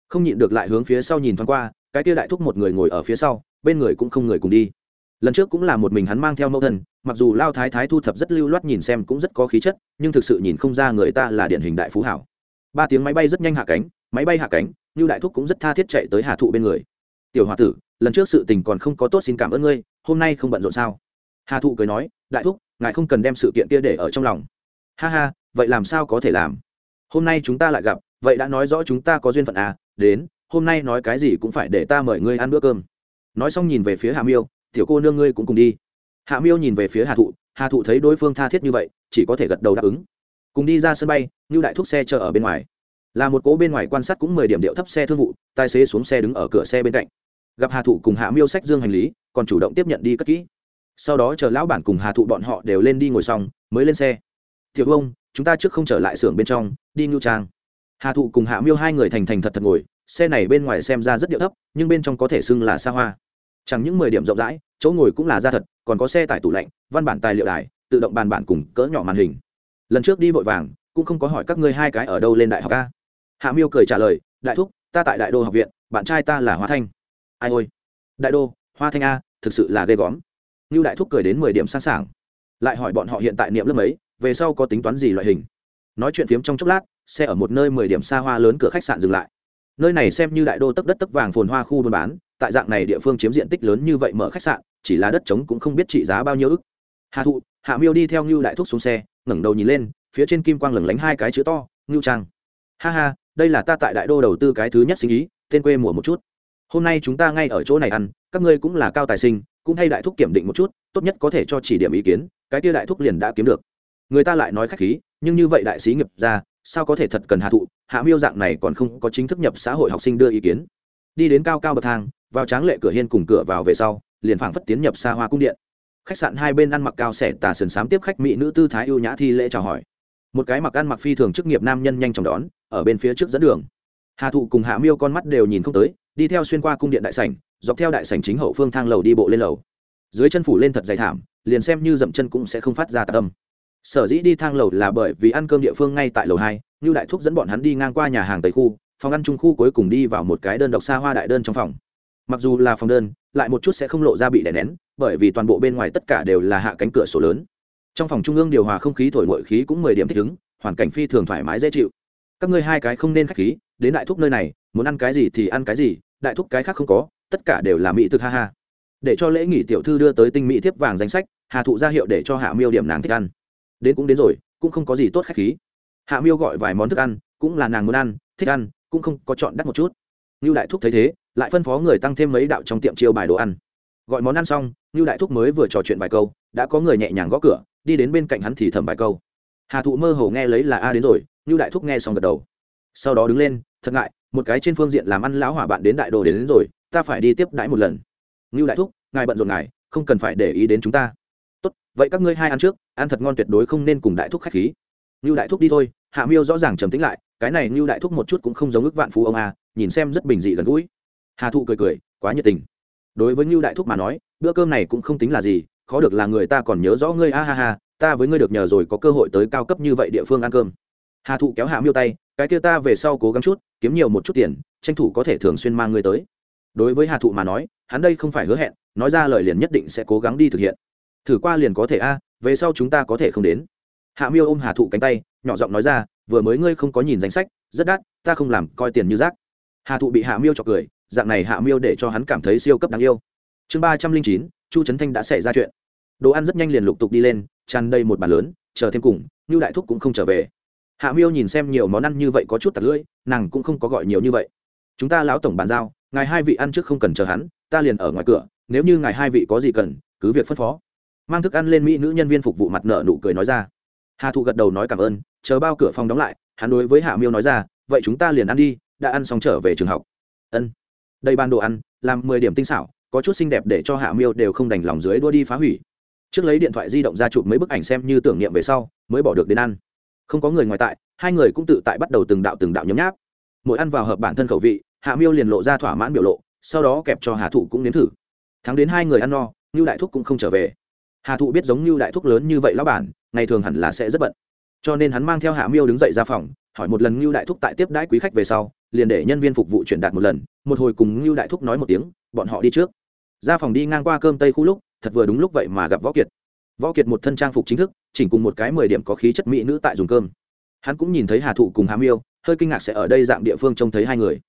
S1: Không nhịn được lại hướng phía sau nhìn thoáng qua, cái kia đại thúc một người ngồi ở phía sau, bên người cũng không người cùng đi. Lần trước cũng là một mình hắn mang theo mẫu thân, mặc dù lao thái thái thu thập rất lưu loát nhìn xem cũng rất có khí chất, nhưng thực sự nhìn không ra người ta là điển hình đại phú hảo. Ba tiếng máy bay rất nhanh hạ cánh, máy bay hạ cánh như đại thúc cũng rất tha thiết chạy tới hà thụ bên người. Tiểu h o a tử, lần trước sự tình còn không có tốt xin cảm ơn ngươi, hôm nay không bận rộn sao? Hà thụ cười nói, đại thúc, ngài không cần đem sự kiện kia để ở trong lòng. Ha ha, vậy làm sao có thể làm? Hôm nay chúng ta lại gặp, vậy đã nói rõ chúng ta có duyên phận à đến, hôm nay nói cái gì cũng phải để ta mời ngươi ăn bữa cơm. Nói xong nhìn về phía Hà miêu, tiểu cô nương ngươi cũng cùng đi. Hạ miêu nhìn về phía hà thụ hà thụ thấy đối phương tha thiết như vậy, chỉ có thể gật đầu đáp ứng. Cùng đi ra sân bay, như đại thúc xe chờ ở bên ngoài là một cố bên ngoài quan sát cũng mười điểm điệu thấp xe thương vụ, tài xế xuống xe đứng ở cửa xe bên cạnh. Gặp hà thụ cùng hạ miêu sách dương hành lý, còn chủ động tiếp nhận đi cất kỹ. Sau đó chờ lão bản cùng hà thụ bọn họ đều lên đi ngồi xong, mới lên xe. Thiệu ông chúng ta trước không trở lại xưởng bên trong, đi ngưu trang. Hà thụ cùng hạ miêu hai người thành thành thật thật ngồi, xe này bên ngoài xem ra rất điệu thấp, nhưng bên trong có thể xưng là xa hoa. Chẳng những mười điểm rộng rãi, chỗ ngồi cũng là da thật, còn có xe tải tủ lạnh, văn bản tài liệu đài, tự động bàn bản cùng cỡ nhỏ màn hình. Lần trước đi vội vàng, cũng không có hỏi các ngươi hai cái ở đâu lên đại học a hạ miêu cười trả lời, đại thúc, ta tại đại đô học viện, bạn trai ta là hoa thanh. Ai ôi, đại đô, hoa thanh a, thực sự là ghê góm như đại thúc cười đến mười điểm sẵn sàng, lại hỏi bọn họ hiện tại niệm lớp mấy, về sau có tính toán gì loại hình. Nói chuyện phiếm trong chốc lát, xe ở một nơi mười điểm xa hoa lớn cửa khách sạn dừng lại. Nơi này xem như đại đô tấp đất tấp vàng phồn hoa khu buôn bán, tại dạng này địa phương chiếm diện tích lớn như vậy mở khách sạn, chỉ là đất trống cũng không biết trị giá bao nhiêu ức. Hạ thụ, hạ miêu đi theo ngưu đại thúc xuống xe, ngẩng đầu nhìn lên, phía trên kim quang lửng lánh hai cái chữ to, ngưu trang. Ha ha đây là ta tại đại đô đầu tư cái thứ nhất sinh ý, tên quê mùa một chút. Hôm nay chúng ta ngay ở chỗ này ăn, các ngươi cũng là cao tài sinh, cũng hay đại thúc kiểm định một chút, tốt nhất có thể cho chỉ điểm ý kiến, cái kia đại thúc liền đã kiếm được. Người ta lại nói khách khí, nhưng như vậy đại sĩ nghiệp ra sao có thể thật cần hạ thụ, hạ miêu dạng này còn không có chính thức nhập xã hội học sinh đưa ý kiến. Đi đến cao cao bậc thang, vào tráng lệ cửa hiên cùng cửa vào về sau, liền phảng phất tiến nhập xa hoa cung điện. Khách sạn hai bên ăn mặc cao xẻ tà sườn sám tiếp khách mỹ nữ tư thái ưu nhã thi lễ chào hỏi một cái mặc ăn mặc phi thường chức nghiệp nam nhân nhanh chóng đón, ở bên phía trước dẫn đường. Hà thụ cùng hạ miêu con mắt đều nhìn không tới, đi theo xuyên qua cung điện đại sảnh, dọc theo đại sảnh chính hậu phương thang lầu đi bộ lên lầu. Dưới chân phủ lên thật dày thảm, liền xem như dậm chân cũng sẽ không phát ra tạc âm. Sở dĩ đi thang lầu là bởi vì ăn cơm địa phương ngay tại lầu hai như đại thúc dẫn bọn hắn đi ngang qua nhà hàng tây khu, phòng ăn trung khu cuối cùng đi vào một cái đơn độc xa hoa đại đơn trong phòng. Mặc dù là phòng đơn, lại một chút sẽ không lộ ra bị đè nén, bởi vì toàn bộ bên ngoài tất cả đều là hạ cánh cửa sổ lớn trong phòng trung ương điều hòa không khí thổi nội khí cũng mười điểm thích ứng, hoàn cảnh phi thường thoải mái dễ chịu. Các ngươi hai cái không nên khách khí, đến đại thúc nơi này, muốn ăn cái gì thì ăn cái gì, đại thúc cái khác không có, tất cả đều là mỹ thực ha ha. Để cho lễ nghỉ tiểu thư đưa tới tinh mỹ thiếp vàng danh sách, hà thụ ra hiệu để cho hạ miêu điểm nàng thích ăn. Đến cũng đến rồi, cũng không có gì tốt khách khí. Hạ miêu gọi vài món thức ăn, cũng là nàng muốn ăn, thích ăn, cũng không có chọn đắt một chút. Như đại thúc thấy thế, lại phân phó người tăng thêm mấy đạo trong tiệm chiêu bài đồ ăn. Gọi món ăn xong như đại thúc mới vừa trò chuyện vài câu, đã có người nhẹ nhàng gõ cửa đi đến bên cạnh hắn thì thầm vài câu. Hà thụ mơ hồ nghe lấy là a đến rồi như đại thúc nghe xong gật đầu. Sau đó đứng lên thật ngại một cái trên phương diện làm ăn lão hỏa bạn đến đại đồ đến, đến rồi ta phải đi tiếp đãi một lần. Như đại thúc ngài bận rộn ngài không cần phải để ý đến chúng ta. Tốt vậy các ngươi hai ăn trước ăn thật ngon tuyệt đối không nên cùng đại thúc khách khí. Như đại thúc đi thôi hạ miêu rõ ràng trầm tính lại cái này như đại thúc một chút cũng không giống ước vạn phú ông a nhìn xem rất bình dị gần gũi. Hà thụ cười cười quá nhiệt tình. Đối với như đại thúc mà nói bữa cơm này cũng không tính là gì khó được là người ta còn nhớ rõ ngươi, a ha ha, ta với ngươi được nhờ rồi, có cơ hội tới cao cấp như vậy địa phương ăn cơm. Hà thụ kéo hạ miêu tay, cái kia ta về sau cố gắng chút, kiếm nhiều một chút tiền, tranh thủ có thể thường xuyên mang ngươi tới. Đối với hà thụ mà nói, hắn đây không phải hứa hẹn, nói ra lời liền nhất định sẽ cố gắng đi thực hiện. Thử qua liền có thể, a, về sau chúng ta có thể không đến. Hạ miêu ôm hà thụ cánh tay, nhỏ giọng nói ra, vừa mới ngươi không có nhìn danh sách, rất đắt, ta không làm, coi tiền như rác. Hà thụ bị hạ miêu chọc cười, dạng này hạ miêu để cho hắn cảm thấy siêu cấp đáng yêu. Chương ba trăm linh chín, chu trấn thanh đã xảy ra chuyện đồ ăn rất nhanh liền lục tục đi lên, tràn đầy một bàn lớn, chờ thêm cùng như đại thúc cũng không trở về. Hạ miêu nhìn xem nhiều món ăn như vậy có chút tặc lưỡi, nàng cũng không có gọi nhiều như vậy. Chúng ta lão tổng bàn giao, ngài hai vị ăn trước không cần chờ hắn, ta liền ở ngoài cửa, nếu như ngài hai vị có gì cần, cứ việc phân phó. Mang thức ăn lên mỹ nữ nhân viên phục vụ mặt nợ nụ cười nói ra. Hà thụ gật đầu nói cảm ơn, chờ bao cửa phòng đóng lại, hắn đối với hạ miêu nói ra, vậy chúng ta liền ăn đi, đã ăn xong trở về trường học. Ân. Đây ban đồ ăn, làm mười điểm tinh xảo, có chút xinh đẹp để cho hạ miêu đều không đành lòng dưới đua đi phá hủy trước lấy điện thoại di động ra chụp mấy bức ảnh xem như tưởng niệm về sau, mới bỏ được đến ăn. Không có người ngoài tại, hai người cũng tự tại bắt đầu từng đạo từng đạo nhấm nháp. Mỗi ăn vào hợp bản thân khẩu vị, hạ miêu liền lộ ra thỏa mãn biểu lộ, sau đó kẹp cho hà thụ cũng nếm thử. Thắng đến hai người ăn no như đại thúc cũng không trở về. Hà thụ biết giống như đại thúc lớn như vậy lão bản, ngày thường hẳn là sẽ rất bận. Cho nên hắn mang theo hạ miêu đứng dậy ra phòng, hỏi một lần như đại thúc tại tiếp đãi quý khách về sau, liền để nhân viên phục vụ chuyển đạt một lần. Một hồi cùng như đại thúc nói một tiếng, bọn họ đi trước. Ra phòng đi ngang qua cơm tây khu lúc thật vừa đúng lúc vậy mà gặp võ kiệt. Võ kiệt một thân trang phục chính thức, chỉnh cùng một cái mười điểm có khí chất mỹ nữ tại dùng cơm. Hắn cũng nhìn thấy hà thụ cùng hà miêu, hơi kinh ngạc sẽ ở đây dạng địa phương trông thấy hai người.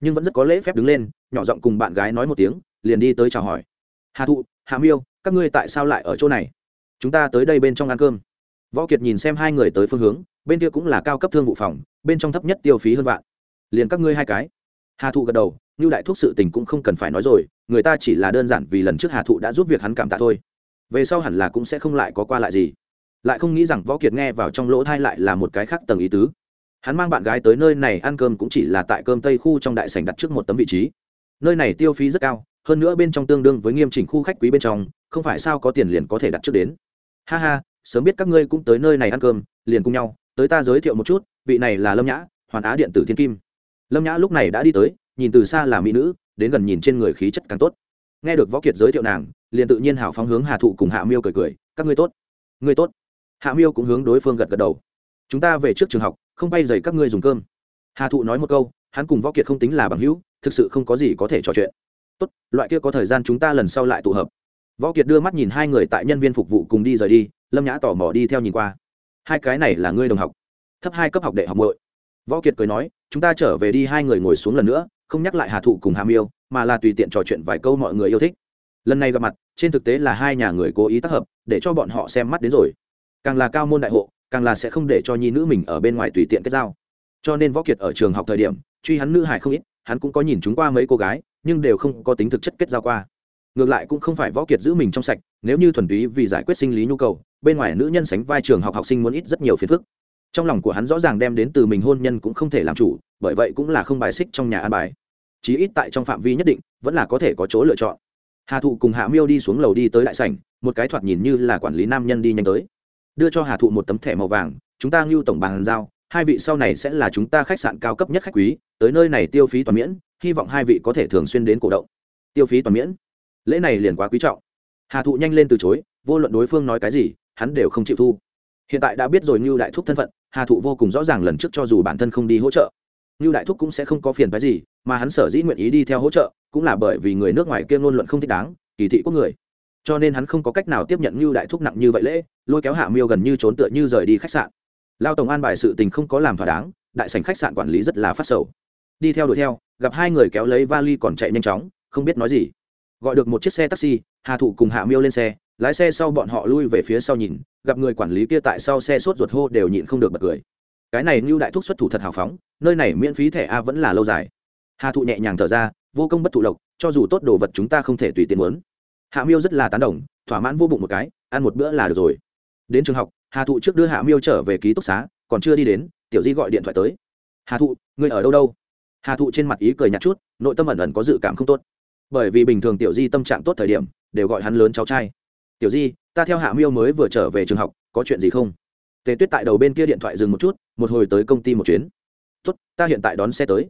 S1: Nhưng vẫn rất có lễ phép đứng lên, nhỏ giọng cùng bạn gái nói một tiếng, liền đi tới chào hỏi. Hà thụ, hà miêu, các ngươi tại sao lại ở chỗ này? Chúng ta tới đây bên trong ăn cơm. Võ kiệt nhìn xem hai người tới phương hướng, bên kia cũng là cao cấp thương vụ phòng, bên trong thấp nhất tiêu phí hơn vạn. Liền các ngươi hai cái. Hà thụ gật đầu như đại thuốc sự tình cũng không cần phải nói rồi, người ta chỉ là đơn giản vì lần trước hà thụ đã giúp việc hắn cảm tạ thôi. Về sau hẳn là cũng sẽ không lại có qua lại gì. Lại không nghĩ rằng võ kiệt nghe vào trong lỗ thai lại là một cái khác tầng ý tứ. Hắn mang bạn gái tới nơi này ăn cơm cũng chỉ là tại cơm tây khu trong đại sảnh đặt trước một tấm vị trí. Nơi này tiêu phí rất cao, hơn nữa bên trong tương đương với nghiêm chỉnh khu khách quý bên trong, không phải sao có tiền liền có thể đặt trước đến. Ha ha, sớm biết các ngươi cũng tới nơi này ăn cơm, liền cùng nhau, tới ta giới thiệu một chút, vị này là lâm nhã, hoàn á điện tử thiên kim. Lâm nhã lúc này đã đi tới nhìn từ xa là mỹ nữ, đến gần nhìn trên người khí chất càng tốt. Nghe được võ kiệt giới thiệu nàng, liền tự nhiên hào phóng hướng hà thụ cùng hạ miêu cười cười, các ngươi tốt ngươi tốt. Hạ miêu cũng hướng đối phương gật gật đầu. Chúng ta về trước trường học, không bay dày các ngươi dùng cơm. Hà thụ nói một câu, hắn cùng võ kiệt không tính là bằng hữu, thực sự không có gì có thể trò chuyện. Tốt, loại kia có thời gian chúng ta lần sau lại tụ hợp. Võ kiệt đưa mắt nhìn hai người tại nhân viên phục vụ cùng đi rời đi, lâm nhã tò mò đi theo nhìn qua. Hai cái này là ngươi đồng học, thấp hai cấp học đệ học bội võ kiệt cười nói, chúng ta trở về đi hai người ngồi xuống lần nữa không nhắc lại hà thụ cùng hàm yêu mà là tùy tiện trò chuyện vài câu mọi người yêu thích. Lần này gặp mặt, trên thực tế là hai nhà người cố ý tác hợp, để cho bọn họ xem mắt đến rồi. Càng là cao môn đại hộ, càng là sẽ không để cho nhi nữ mình ở bên ngoài tùy tiện kết giao. Cho nên võ kiệt ở trường học thời điểm, truy hắn nữ hải không ít, hắn cũng có nhìn chúng qua mấy cô gái, nhưng đều không có tính thực chất kết giao qua. Ngược lại cũng không phải võ kiệt giữ mình trong sạch, nếu như thuần túy vì giải quyết sinh lý nhu cầu, bên ngoài nữ nhân sánh vai trường học học sinh muốn ít rất nhiều phiền phức. Trong lòng của hắn rõ ràng đem đến từ mình hôn nhân cũng không thể làm chủ, bởi vậy cũng là không bài xích trong nhà an bài chí ít tại trong phạm vi nhất định, vẫn là có thể có chỗ lựa chọn. Hà thụ cùng hạ miêu đi xuống lầu đi tới đại sảnh, một cái thoạt nhìn như là quản lý nam nhân đi nhanh tới. Đưa cho hà thụ một tấm thẻ màu vàng, chúng ta ngưu tổng bàn giao, hai vị sau này sẽ là chúng ta khách sạn cao cấp nhất khách quý, tới nơi này tiêu phí toàn miễn, hy vọng hai vị có thể thường xuyên đến cổ động. Tiêu phí toàn miễn? Lễ này liền quá quý trọng. Hà thụ nhanh lên từ chối, vô luận đối phương nói cái gì, hắn đều không chịu thu. Hiện tại đã biết rồi như đại thúc thân phận, hà thụ vô cùng rõ ràng lần trước cho dù bản thân không đi hỗ trợ như đại thúc cũng sẽ không có phiền phái gì mà hắn sở dĩ nguyện ý đi theo hỗ trợ cũng là bởi vì người nước ngoài kia ngôn luận không thích đáng, kỳ thị quốc người. Cho nên hắn không có cách nào tiếp nhận như đại thúc nặng như vậy lễ, lôi kéo hạ miêu gần như trốn tựa như rời đi khách sạn. Lao tổng an bài sự tình không có làm thỏa đáng, đại sảnh khách sạn quản lý rất là phát sầu. Đi theo đuổi theo, gặp hai người kéo lấy vali còn chạy nhanh chóng, không biết nói gì. Gọi được một chiếc xe taxi, hà thụ cùng hạ miêu lên xe, lái xe sau bọn họ lui về phía sau nhìn, gặp người quản lý kia tại sau xe sốt ruột hô đều nhịn không được bật cười. Cái này như đại thúc xuất thủ thật hào phóng, nơi này miễn phí thẻ a vẫn là lâu dài hà thụ nhẹ nhàng thở ra, vô công bất thụ lộc, cho dù tốt đồ vật chúng ta không thể tùy tiện muốn. Hạ miêu rất là tán đồng, thỏa mãn vô bụng một cái, ăn một bữa là được rồi. Đến trường học, hà thụ trước đưa hạ miêu trở về ký túc xá, còn chưa đi đến, tiểu di gọi điện thoại tới. Hà thụ người ở đâu đâu? Hà thụ trên mặt ý cười nhạt chút, nội tâm ẩn ẩn có dự cảm không tốt. Bởi vì bình thường tiểu di tâm trạng tốt thời điểm, đều gọi hắn lớn cháu trai. Tiểu di, ta theo hạ miêu mới vừa trở về trường học, có chuyện gì không? Tề tuyết tại đầu bên kia điện thoại dừng một chút, một hồi tới công ty một chuyến. Tốt, ta hiện tại đón xe tới.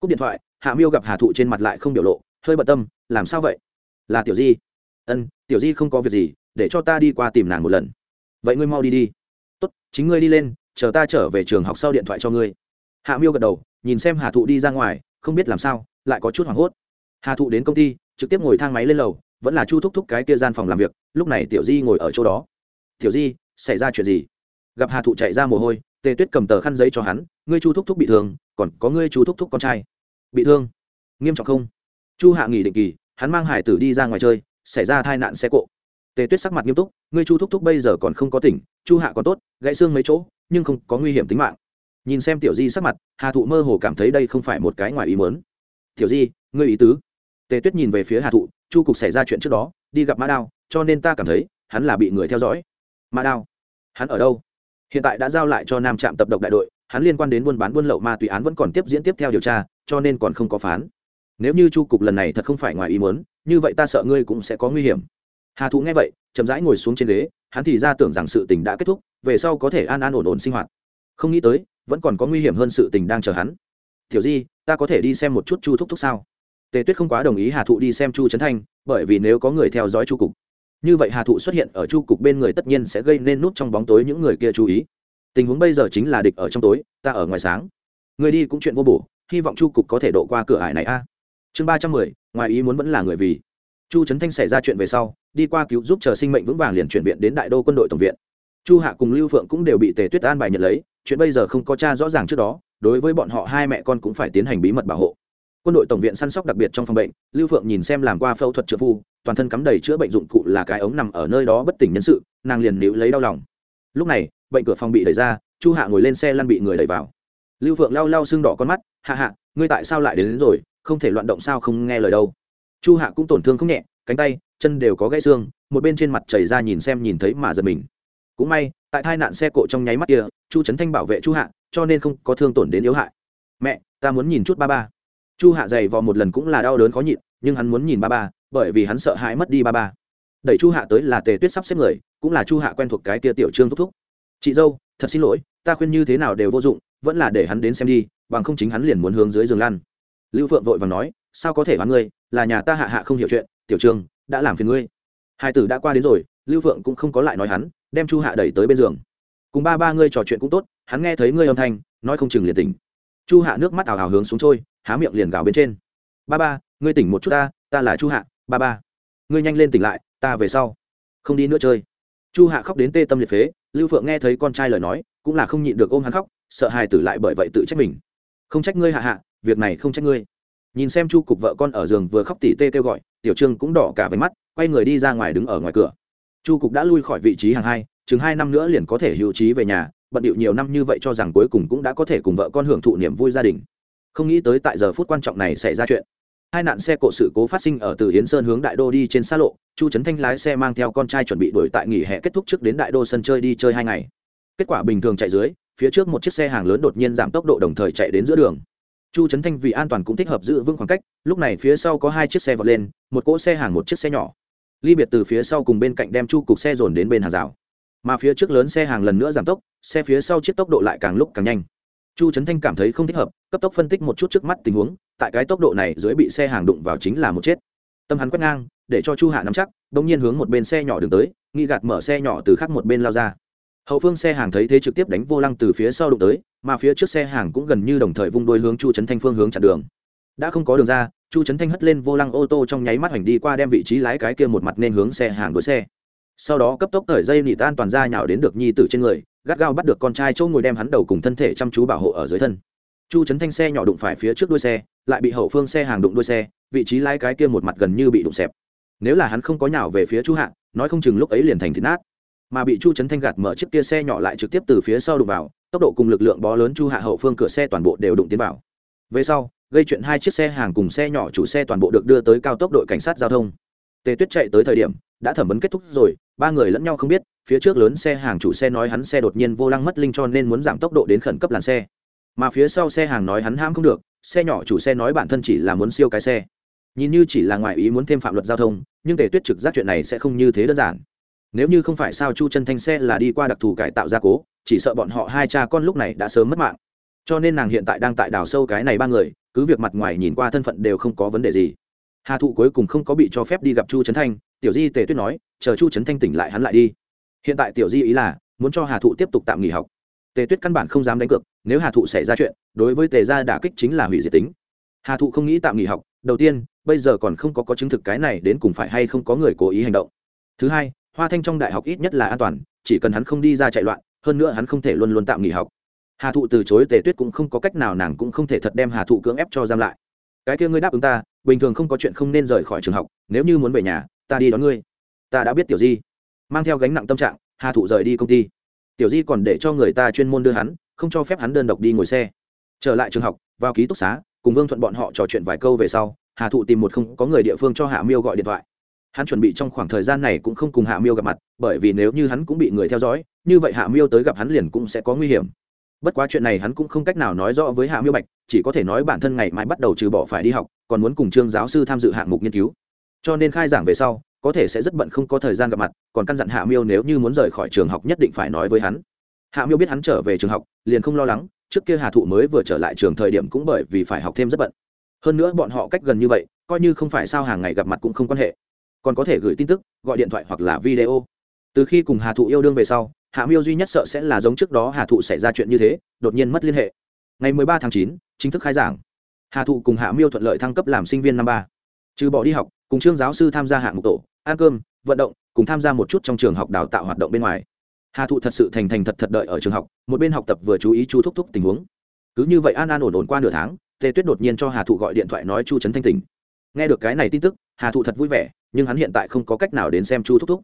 S1: Cúp điện thoại hạ miêu gặp hà thụ trên mặt lại không biểu lộ, hơi bận tâm, làm sao vậy? Là tiểu di. Ân, tiểu di không có việc gì, để cho ta đi qua tìm nàng một lần. Vậy ngươi mau đi đi. Tốt, chính ngươi đi lên, chờ ta trở về trường học sau điện thoại cho ngươi. Hạ miêu gật đầu, nhìn xem hà thụ đi ra ngoài, không biết làm sao, lại có chút hoảng hốt. Hà thụ đến công ty, trực tiếp ngồi thang máy lên lầu, vẫn là chu thúc thúc cái kia gian phòng làm việc, lúc này tiểu di ngồi ở chỗ đó. Tiểu di, xảy ra chuyện gì? Gặp hà thụ chạy ra mồ hôi, tề tuyết cầm tờ khăn giấy cho hắn, ngươi chu thúc thúc bị thương, còn có ngươi chu thúc thúc con trai bị thương. Nghiêm trọng không? Chu hạ nghỉ định kỳ, hắn mang hải tử đi ra ngoài chơi, xảy ra tai nạn xe cộ. Tề tuyết sắc mặt nghiêm túc, ngươi chu thúc thúc bây giờ còn không có tỉnh, chu hạ còn tốt, gãy xương mấy chỗ, nhưng không có nguy hiểm tính mạng. Nhìn xem tiểu di sắc mặt, hà thụ mơ hồ cảm thấy đây không phải một cái ngoài ý mớn tiểu di, ngươi ý tứ? Tề tuyết nhìn về phía hà thụ, chu cục xảy ra chuyện trước đó, đi gặp mã đao, cho nên ta cảm thấy, hắn là bị người theo dõi. Mã đao? Hắn ở đâu? Hiện tại đã giao lại cho nam trạm tập độc đại đội, hắn liên quan đến buôn bán buôn lậu ma túy án vẫn còn tiếp diễn tiếp theo điều tra cho nên còn không có phán. Nếu như chu cục lần này thật không phải ngoài ý muốn, như vậy ta sợ ngươi cũng sẽ có nguy hiểm. Hà thụ nghe vậy, chậm rãi ngồi xuống trên ghế, hắn thì ra tưởng rằng sự tình đã kết thúc, về sau có thể an an ổn ổn sinh hoạt. Không nghĩ tới, vẫn còn có nguy hiểm hơn sự tình đang chờ hắn. Tiểu di, ta có thể đi xem một chút chu thúc thúc sao? Tề tuyết không quá đồng ý hà thụ đi xem chu trấn thanh, bởi vì nếu có người theo dõi chu cục, như vậy hà thụ xuất hiện ở chu cục bên người tất nhiên sẽ gây nên nút trong bóng tối những người kia chú ý. Tình huống bây giờ chính là địch ở trong tối, ta ở ngoài sáng. Người đi cũng chuyện vô bổ hy vọng chu cục có thể độ qua cửa ải này a. Chương ba trăm mười, ngoài ý muốn vẫn là người vì. Chu trấn thanh xảy ra chuyện về sau, đi qua cứu giúp chờ sinh mệnh vững vàng liền chuyển viện đến đại đô quân đội tổng viện. Chu hạ cùng lưu phượng cũng đều bị tề tuyết an bài nhận lấy, chuyện bây giờ không có cha rõ ràng trước đó, đối với bọn họ hai mẹ con cũng phải tiến hành bí mật bảo hộ. Quân đội tổng viện săn sóc đặc biệt trong phòng bệnh, lưu phượng nhìn xem làm qua phẫu thuật trợ phu, toàn thân cắm đầy chữa bệnh dụng cụ là cái ống nằm ở nơi đó bất tỉnh nhân sự, nàng liền níu lấy đau lòng. Lúc này, bệnh cửa phòng bị đẩy ra, chu hạ ngồi lên xe lăn bị người đẩy vào. Lưu phượng lau lau sưng đỏ con mắt hạ hạ ngươi tại sao lại đến, đến rồi? Không thể loạn động sao không nghe lời đâu. Chu hạ cũng tổn thương không nhẹ cánh tay chân đều có gãy xương một bên trên mặt chảy ra nhìn xem nhìn thấy mà giật mình. Cũng may tại tai nạn xe cộ trong nháy mắt kia chu trấn thanh bảo vệ chu hạ cho nên không có thương tổn đến yếu hại. Mẹ ta muốn nhìn chút ba ba. Chu hạ dày vò một lần cũng là đau đớn khó nhịn nhưng hắn muốn nhìn ba ba bởi vì hắn sợ hãi mất đi ba ba. Đẩy chu hạ tới là tề tuyết sắp xếp người cũng là chu hạ quen thuộc cái tia tiểu trương thúc thúc. Chị dâu thật xin lỗi ta khuyên như thế nào đều vô dụng vẫn là để hắn đến xem đi bằng không chính hắn liền muốn hướng dưới giường lăn. Lưu phượng vội và nói, sao có thể đoán ngươi? Là nhà ta hạ hạ không hiểu chuyện, tiểu trương đã làm phiền ngươi. Hai tử đã qua đến rồi, lưu phượng cũng không có lại nói hắn, đem chu hạ đẩy tới bên giường. Cùng ba ba ngươi trò chuyện cũng tốt, hắn nghe thấy ngươi âm thanh, nói không chừng liền tỉnh. Chu hạ nước mắt ảo hào hướng xuống trôi, há miệng liền gào bên trên. Ba ba, ngươi tỉnh một chút ta ta là chu hạ, ba ba. Ngươi nhanh lên tỉnh lại, ta về sau. Không đi nữa chơi. Chu hạ khóc đến tê tâm liệt phế, lưu phượng nghe thấy con trai lời nói, cũng là không nhịn được ôm hắn khóc, sợ hài tử lại bởi vậy tự trách mình không trách ngươi hạ hạ, việc này không trách ngươi. Nhìn xem chu cục vợ con ở giường vừa khóc tỉ tê kêu gọi, tiểu trương cũng đỏ cả váy mắt, quay người đi ra ngoài đứng ở ngoài cửa. Chu cục đã lui khỏi vị trí hàng hai, chừng hai năm nữa liền có thể hữu trí về nhà, bận điệu nhiều năm như vậy cho rằng cuối cùng cũng đã có thể cùng vợ con hưởng thụ niềm vui gia đình. Không nghĩ tới tại giờ phút quan trọng này xảy ra chuyện. Hai nạn xe cộ sự cố phát sinh ở từ hiến sơn hướng đại đô đi trên xa lộ, chu trấn thanh lái xe mang theo con trai chuẩn bị đuổi tại nghỉ hè kết thúc trước đến đại đô sân chơi đi chơi hai ngày kết quả bình thường chạy dưới, phía trước một chiếc xe hàng lớn đột nhiên giảm tốc độ đồng thời chạy đến giữa đường. Chu trấn thanh vì an toàn cũng thích hợp giữ vững khoảng cách, lúc này phía sau có hai chiếc xe vọt lên, một cỗ xe hàng một chiếc xe nhỏ. Ly biệt từ phía sau cùng bên cạnh đem chu cục xe dồn đến bên hàng rào. Mà phía trước lớn xe hàng lần nữa giảm tốc, xe phía sau chiếc tốc độ lại càng lúc càng nhanh. Chu trấn thanh cảm thấy không thích hợp, cấp tốc phân tích một chút trước mắt tình huống, tại cái tốc độ này dưới bị xe hàng đụng vào chính là một chết. Tâm hắn quét ngang, để cho chu hạ nắm chắc đ ỗ n g nhiên hướng một bên xe nhỏ đường tới, nghi gạt mở xe nhỏ từ khắc một bên lao ra hậu phương xe hàng thấy thế trực tiếp đánh vô lăng từ phía sau đụng tới mà phía trước xe hàng cũng gần như đồng thời vung đôi hướng chu trấn thanh phương hướng chặn đường. Đã không có đường ra chu trấn thanh hất lên vô lăng ô tô trong nháy mắt hoành đi qua đem vị trí lái cái kia một mặt nên hướng xe hàng đuổi xe. Sau đó cấp tốc thời dây nị tan toàn ra nhào đến được nhi tử trên người gắt gao bắt được con trai chỗ ngồi đem hắn đầu cùng thân thể chăm chú bảo hộ ở dưới thân. Chu trấn thanh xe nhỏ đụng phải phía trước đuôi xe lại bị hậu phương xe hàng đụng đuôi xe vị trí lái cái kia một mặt gần như bị đụng xẹp. Nếu là hắn không có nhào về phía chu hạng, nói không chừng lúc ấy liền thành thịt nát mà bị chu trấn thanh gạt mở chiếc kia xe nhỏ lại trực tiếp từ phía sau đụng vào, tốc độ cùng lực lượng bó lớn chu hạ hậu phương cửa xe toàn bộ đều đụng tiến vào. Về sau, gây chuyện hai chiếc xe hàng cùng xe nhỏ chủ xe toàn bộ được đưa tới cao tốc đội cảnh sát giao thông. Tề tuyết chạy tới thời điểm, đã thẩm vấn kết thúc rồi, ba người lẫn nhau không biết, phía trước lớn xe hàng chủ xe nói hắn xe đột nhiên vô lăng mất linh cho nên muốn giảm tốc độ đến khẩn cấp làn xe. Mà phía sau xe hàng nói hắn ham không được, xe nhỏ chủ xe nói bản thân chỉ là muốn siêu cái xe. Nhìn như chỉ là ngoại ý muốn thêm phạm luật giao thông, nhưng tề tuyết trực giác chuyện này sẽ không như thế đơn giản nếu như không phải sao chu chân thanh xe là đi qua đặc thù cải tạo gia cố, chỉ sợ bọn họ hai cha con lúc này đã sớm mất mạng. Cho nên nàng hiện tại đang tại đào sâu cái này ba người, cứ việc mặt ngoài nhìn qua thân phận đều không có vấn đề gì. Hà thụ cuối cùng không có bị cho phép đi gặp chu trấn thanh, tiểu di tề tuyết nói, chờ chu trấn thanh tỉnh lại hắn lại đi. Hiện tại tiểu di ý là, muốn cho hà thụ tiếp tục tạm nghỉ học. Tề tuyết căn bản không dám đánh cược, nếu hà thụ xảy ra chuyện, đối với tề gia đả kích chính là hủy diệt tính. Hà thụ không nghĩ tạm nghỉ học, đầu tiên, bây giờ còn không có có chứng thực cái này đến cùng phải hay không có người cố ý hành động. Thứ hai hoa thanh trong đại học ít nhất là an toàn, chỉ cần hắn không đi ra chạy loạn, hơn nữa hắn không thể luôn luôn tạm nghỉ học. Hà thụ từ chối tề tuyết cũng không có cách nào, nàng cũng không thể thật đem hà thụ cưỡng ép cho giam lại. Cái kia ngươi đáp ứng ta, bình thường không có chuyện không nên rời khỏi trường học, nếu như muốn về nhà, ta đi đón ngươi. Ta đã biết tiểu di. Mang theo gánh nặng tâm trạng, hà thụ rời đi công ty. Tiểu di còn để cho người ta chuyên môn đưa hắn, không cho phép hắn đơn độc đi ngồi xe. Trở lại trường học, vào ký túc xá, cùng vương thuận bọn họ trò chuyện vài câu về sau, hà thụ tìm một không có người địa phương cho hạ miêu gọi điện thoại hắn chuẩn bị trong khoảng thời gian này cũng không cùng hạ miêu gặp mặt, bởi vì nếu như hắn cũng bị người theo dõi, như vậy hạ miêu tới gặp hắn liền cũng sẽ có nguy hiểm. Bất quá chuyện này hắn cũng không cách nào nói rõ với hạ miêu bạch, chỉ có thể nói bản thân ngày mai bắt đầu trừ bỏ phải đi học, còn muốn cùng trương giáo sư tham dự hạng mục nghiên cứu. Cho nên khai giảng về sau, có thể sẽ rất bận không có thời gian gặp mặt, còn căn dặn hạ miêu nếu như muốn rời khỏi trường học nhất định phải nói với hắn. Hạ miêu biết hắn trở về trường học, liền không lo lắng, trước kia hà thụ mới vừa trở lại trường thời điểm cũng bởi vì phải học thêm rất bận. Hơn nữa bọn họ cách gần như vậy, coi như không phải sao hàng ngày gặp mặt cũng không quan hệ còn có thể gửi tin tức gọi điện thoại hoặc là video. Từ khi cùng hà thụ yêu đương về sau hạ miêu duy nhất sợ sẽ là giống trước đó hà thụ xảy ra chuyện như thế đột nhiên mất liên hệ. Ngày 13 tháng 9, chính thức khai giảng. Hà thụ cùng hạ miêu thuận lợi thăng cấp làm sinh viên năm ba. Trừ bỏ đi học cùng trương giáo sư tham gia hạng mục tổ ăn cơm vận động cùng tham gia một chút trong trường học đào tạo hoạt động bên ngoài. Hà thụ thật sự thành thành thật thật đợi ở trường học một bên học tập vừa chú ý chu thúc thúc tình huống. Cứ như vậy an an ổn ổn qua nửa tháng tề tuyết đột nhiên cho hà thụ gọi điện thoại nói chu trấn thanh tình nghe được cái này tin tức hà thụ thật vui vẻ nhưng hắn hiện tại không có cách nào đến xem chu thúc thúc.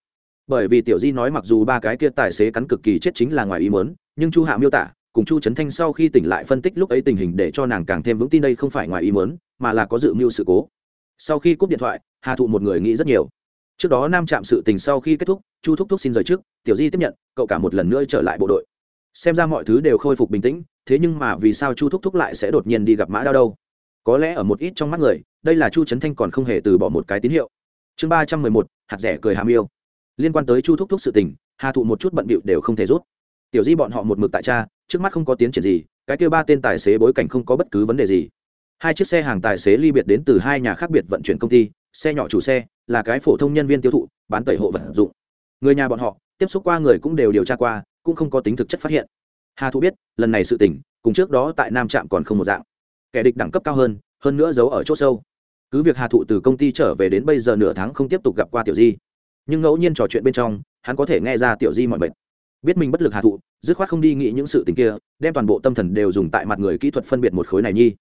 S1: Bởi vì tiểu di nói mặc dù ba cái kia tài xế cắn cực kỳ chết chính là ngoài ý mớn nhưng chu hạ miêu tả, cùng chu trấn thanh sau khi tỉnh lại phân tích lúc ấy tình hình để cho nàng càng thêm vững tin đây không phải ngoài ý mớn mà là có dự mưu sự cố. Sau khi cúp điện thoại, hà thụ một người nghĩ rất nhiều. Trước đó nam chạm sự tình sau khi kết thúc, chu thúc thúc xin rời trước, tiểu di tiếp nhận, cậu cả một lần nữa trở lại bộ đội. Xem ra mọi thứ đều khôi phục bình tĩnh, thế nhưng mà vì sao chu thúc thúc lại sẽ đột nhiên đi gặp mã đao đâu? Có lẽ ở một ít trong mắt người, đây là chu trấn thanh còn không hề từ bỏ một cái tín hiệu chương ba trăm mười một, hạt rẻ cười hàm yêu. Liên quan tới chu thúc thúc sự tình, hà thụ một chút bận bịu đều không thể rút. Tiểu di bọn họ một mực tại cha trước mắt không có tiến triển gì, cái kêu ba tên tài xế bối cảnh không có bất cứ vấn đề gì. Hai chiếc xe hàng tài xế ly biệt đến từ hai nhà khác biệt vận chuyển công ty, xe nhỏ chủ xe, là cái phổ thông nhân viên tiêu thụ, bán tẩy hộ vật dụng. Người nhà bọn họ, tiếp xúc qua người cũng đều điều tra qua, cũng không có tính thực chất phát hiện. Hà thụ biết, lần này sự tỉnh cùng trước đó tại nam trạm còn không một dạng. Kẻ địch đẳng cấp cao hơn hơn nữa giấu ở chỗ sâu cứ việc hà thụ từ công ty trở về đến bây giờ nửa tháng không tiếp tục gặp qua tiểu di, nhưng ngẫu nhiên trò chuyện bên trong, hắn có thể nghe ra tiểu di mọi mệt. Biết mình bất lực hà thụ, dứt khoát không đi nghĩ những sự tình kia, đem toàn bộ tâm thần đều dùng tại mặt người kỹ thuật phân biệt một khối này nhi.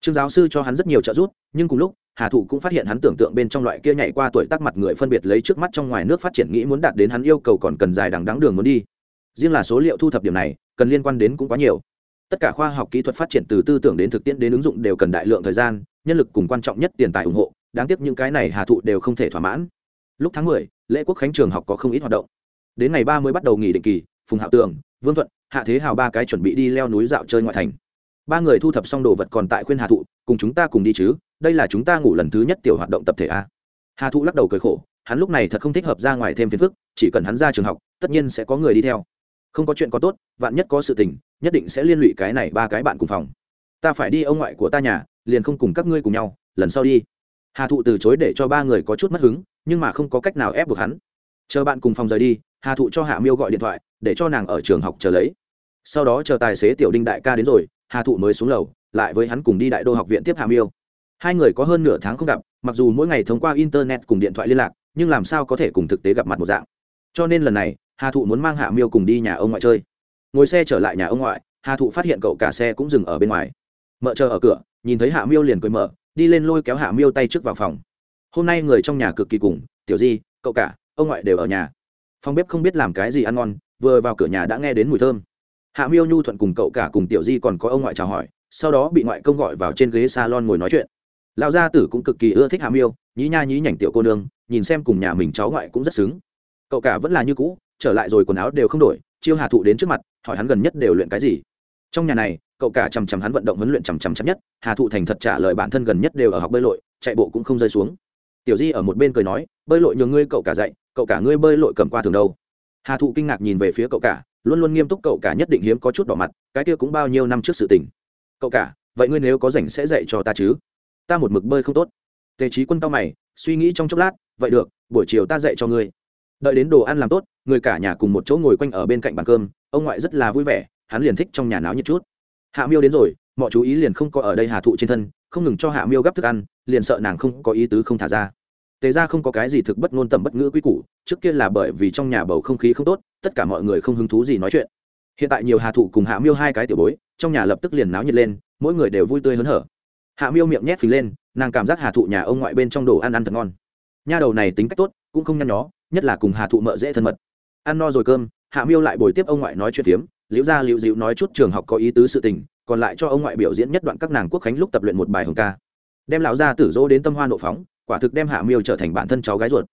S1: Trương giáo sư cho hắn rất nhiều trợ giúp, nhưng cùng lúc, hà thụ cũng phát hiện hắn tưởng tượng bên trong loại kia nhảy qua tuổi tác mặt người phân biệt lấy trước mắt trong ngoài nước phát triển nghĩ muốn đạt đến hắn yêu cầu còn cần dài đằng đắng đường muốn đi. Riêng là số liệu thu thập điểm này, cần liên quan đến cũng quá nhiều. Tất cả khoa học kỹ thuật phát triển từ tư tưởng đến thực tiễn đến ứng dụng đều cần đại lượng thời gian nhân lực cùng quan trọng nhất tiền tài ủng hộ đáng tiếc những cái này hà thụ đều không thể thỏa mãn. Lúc tháng mười, lễ quốc khánh trường học có không ít hoạt động. Đến ngày ba mới bắt đầu nghỉ định kỳ phùng hạo tường vương thuận hạ thế hào ba cái chuẩn bị đi leo núi dạo chơi ngoại thành. Ba người thu thập xong đồ vật còn tại khuyên hà thụ cùng chúng ta cùng đi chứ đây là chúng ta ngủ lần thứ nhất tiểu hoạt động tập thể a. Hà thụ lắc đầu cười khổ hắn lúc này thật không thích hợp ra ngoài thêm phiền phức chỉ cần hắn ra trường học tất nhiên sẽ có người đi theo. Không có chuyện có tốt vạn nhất có sự tình nhất định sẽ liên lụy cái này ba cái bạn cùng phòng. Ta phải đi ông ngoại của ta nhà liền không cùng các ngươi cùng nhau, lần sau đi. Hà thụ từ chối để cho ba người có chút mất hứng, nhưng mà không có cách nào ép buộc hắn. Chờ bạn cùng phòng rời đi, hà thụ cho hạ miêu gọi điện thoại, để cho nàng ở trường học chờ lấy. Sau đó chờ tài xế tiểu đinh đại ca đến rồi, hà thụ mới xuống lầu, lại với hắn cùng đi đại đô học viện tiếp hạ miêu. Hai người có hơn nửa tháng không gặp, mặc dù mỗi ngày thông qua internet cùng điện thoại liên lạc, nhưng làm sao có thể cùng thực tế gặp mặt một dạng. Cho nên lần này, hà thụ muốn mang hạ miêu cùng đi nhà ông ngoại chơi. Ngồi xe trở lại nhà ông ngoại, hà thụ phát hiện cậu cả xe cũng dừng ở bên ngoài. Mợ chờ ở cửa nhìn thấy hạ miêu liền cười mở, đi lên lôi kéo hạ miêu tay trước vào phòng. Hôm nay người trong nhà cực kỳ cùng, tiểu di, cậu cả, ông ngoại đều ở nhà. Phòng bếp không biết làm cái gì ăn ngon, vừa vào cửa nhà đã nghe đến mùi thơm. Hạ miêu nhu thuận cùng cậu cả cùng tiểu di còn có ông ngoại chào hỏi, sau đó bị ngoại công gọi vào trên ghế salon ngồi nói chuyện. Lão gia tử cũng cực kỳ ưa thích hạ miêu, nhí nha nhí nhảnh tiểu cô nương, nhìn xem cùng nhà mình cháu ngoại cũng rất xứng. Cậu cả vẫn là như cũ, trở lại rồi quần áo đều không đổi, chiêu hà thụ đến trước mặt, hỏi hắn gần nhất đều luyện cái gì trong nhà này, cậu cả chằm chằm hắn vận động huấn luyện chằm chằm chắc nhất, hà thụ thành thật trả lời bản thân gần nhất đều ở học bơi lội, chạy bộ cũng không rơi xuống. Tiểu di ở một bên cười nói, bơi lội nhường ngươi cậu cả dạy, cậu cả ngươi bơi lội cầm qua thường đâu? Hà thụ kinh ngạc nhìn về phía cậu cả, luôn luôn nghiêm túc cậu cả nhất định hiếm có chút đỏ mặt, cái kia cũng bao nhiêu năm trước sự tình? Cậu cả, vậy ngươi nếu có rảnh sẽ dạy cho ta chứ? Ta một mực bơi không tốt. Tề trí quân tao mày, suy nghĩ trong chốc lát, vậy được, buổi chiều ta dạy cho ngươi. Đợi đến đồ ăn làm tốt, người cả nhà cùng một chỗ ngồi quanh ở bên cạnh bàn cơm, ông ngoại rất là vui vẻ hắn liền thích trong nhà náo nhiệt chút. Hạ miêu đến rồi, mọi chú ý liền không có ở đây hà thụ trên thân, không ngừng cho hạ miêu gắp thức ăn, liền sợ nàng không có ý tứ không thả ra. Tề ra không có cái gì thực bất ngôn tầm bất ngữ quy củ, trước kia là bởi vì trong nhà bầu không khí không tốt, tất cả mọi người không hứng thú gì nói chuyện. Hiện tại nhiều hà thụ cùng hạ miêu hai cái tiểu bối, trong nhà lập tức liền náo nhiệt lên, mỗi người đều vui tươi hớn hở. Hạ miêu miệng nhét phình lên, nàng cảm giác hà thụ nhà ông ngoại bên trong đồ ăn ăn thật ngon. Nha đầu này tính cách tốt, cũng không nhăn nhó, nhất là cùng hà thụ mợ dễ thân mật. Ăn no rồi cơm, hạ miêu lại bồi tiếp ông ngoại nói chuyện phiếm liễu gia liễu dịu nói chút trường học có ý tứ sự tình, còn lại cho ông ngoại biểu diễn nhất đoạn các nàng quốc khánh lúc tập luyện một bài hồng ca. Đem lão gia tử dỗ đến tâm hoa nộ phóng, quả thực đem hạ miêu trở thành bản thân cháu gái ruột.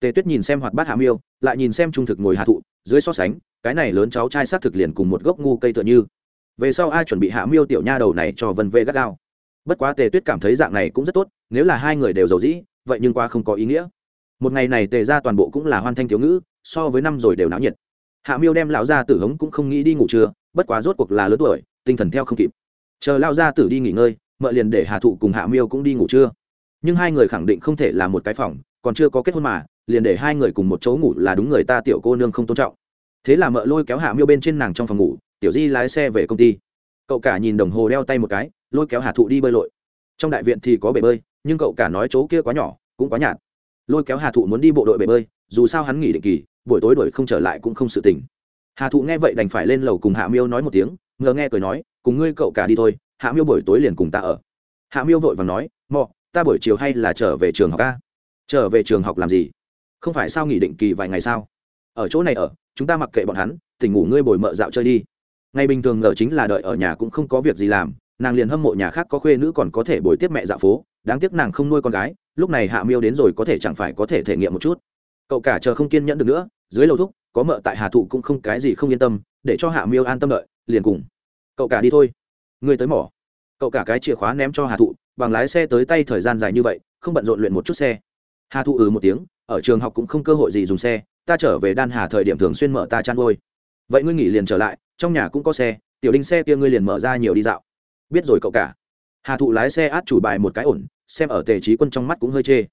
S1: Tề tuyết nhìn xem hoạt bát hạ miêu, lại nhìn xem trung thực ngồi hạ thụ, dưới so sánh, cái này lớn cháu trai xác thực liền cùng một gốc ngu cây tựa như. Về sau ai chuẩn bị hạ miêu tiểu nha đầu này cho vân vê gắt gao. Bất quá tề tuyết cảm thấy dạng này cũng rất tốt, nếu là hai người đều giàu dĩ, vậy nhưng qua không có ý nghĩa. Một ngày này tề ra toàn bộ cũng là hoan thanh thiếu ngữ, so với năm rồi đều náo nhiệt hạ miêu đem lão gia tử hống cũng không nghĩ đi ngủ trưa, bất quá rốt cuộc là lớn tuổi, tinh thần theo không kịp. Chờ lão gia tử đi nghỉ ngơi, mợ liền để hà thụ cùng hạ miêu cũng đi ngủ trưa. Nhưng hai người khẳng định không thể là một cái phòng, còn chưa có kết hôn mà, liền để hai người cùng một chỗ ngủ là đúng người ta tiểu cô nương không tôn trọng. Thế là mợ lôi kéo hạ miêu bên trên nàng trong phòng ngủ, tiểu di lái xe về công ty. Cậu cả nhìn đồng hồ đeo tay một cái, lôi kéo hà thụ đi bơi lội. Trong đại viện thì có bể bơi, nhưng cậu cả nói chỗ kia quá nhỏ, cũng quá nhạt. Lôi kéo hà thụ muốn đi bộ đội bể bơi, dù sao hắn nghỉ định kỳ buổi tối đuổi không trở lại cũng không sự tình. Hà thụ nghe vậy đành phải lên lầu cùng hạ miêu nói một tiếng, ngờ nghe cười nói, cùng ngươi cậu cả đi thôi, hạ miêu buổi tối liền cùng ta ở. Hạ miêu vội và nói, mọ, ta buổi chiều hay là trở về trường học ca trở về trường học làm gì? Không phải sao nghỉ định kỳ vài ngày sao? Ở chỗ này ở, chúng ta mặc kệ bọn hắn, tỉnh ngủ ngươi bồi mợ dạo chơi đi. Ngày bình thường ngờ chính là đợi ở nhà cũng không có việc gì làm, nàng liền hâm mộ nhà khác có khuê nữ còn có thể bồi tiếp mẹ dạo phố, đáng tiếc nàng không nuôi con gái, lúc này hạ miêu đến rồi có thể chẳng phải có thể thể nghiệm một chút cậu cả chờ không kiên nhẫn được nữa, dưới lầu thúc, có mợ tại hà thụ cũng không cái gì không yên tâm, để cho hạ miêu an tâm đợi, liền cùng. Cậu cả đi thôi. Người tới mỏ. Cậu cả cái chìa khóa ném cho hà thụ, bằng lái xe tới tay thời gian dài như vậy, không bận rộn luyện một chút xe. Hà thụ ừ một tiếng, ở trường học cũng không cơ hội gì dùng xe, ta trở về đan hà thời điểm thường xuyên mở ta chăn ngôi vậy ngươi nghỉ liền trở lại, trong nhà cũng có xe, tiểu đinh xe kia ngươi liền mở ra nhiều đi dạo. Biết rồi cậu cả. Hà thụ lái xe át chủ bài một cái ổn, xem ở tề trí quân trong mắt cũng hơi chê.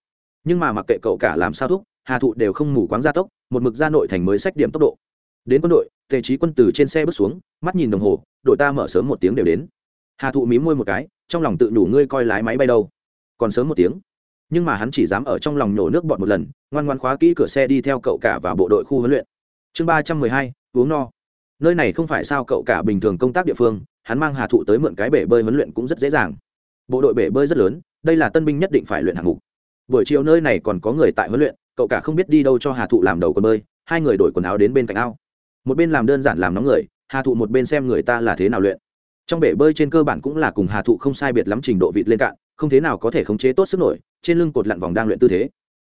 S1: Nhưng mà mặc kệ cậu cả làm sao thúc hà thụ đều không mù quáng gia tốc, một mực ra nội thành mới sách điểm tốc độ. Đến quân đội, tề trí quân từ trên xe bước xuống, mắt nhìn đồng hồ, đội ta mở sớm một tiếng đều đến. Hà thụ mí môi một cái, trong lòng tự đủ ngươi coi lái máy bay đâu. Còn sớm một tiếng. Nhưng mà hắn chỉ dám ở trong lòng nổ nước bọt một lần, ngoan ngoan khóa kỹ cửa xe đi theo cậu cả vào bộ đội khu huấn luyện. Chương ba trăm mười hai, uống no. Nơi này không phải sao cậu cả bình thường công tác địa phương, hắn mang hà thụ tới mượn cái bể bơi huấn luyện cũng rất dễ dàng. Bộ đội bể bơi rất lớn, đây là tân binh nhất định phải luyện hạng mục. Buổi chiều nơi này còn có người tại huấn luyện cậu cả không biết đi đâu cho hà thụ làm đầu con bơi, hai người đổi quần áo đến bên cạnh ao. Một bên làm đơn giản làm nóng người, hà thụ một bên xem người ta là thế nào luyện. Trong bể bơi trên cơ bản cũng là cùng hà thụ không sai biệt lắm trình độ vịt lên cạn, không thế nào có thể khống chế tốt sức nổi, trên lưng cột lặn vòng đang luyện tư thế.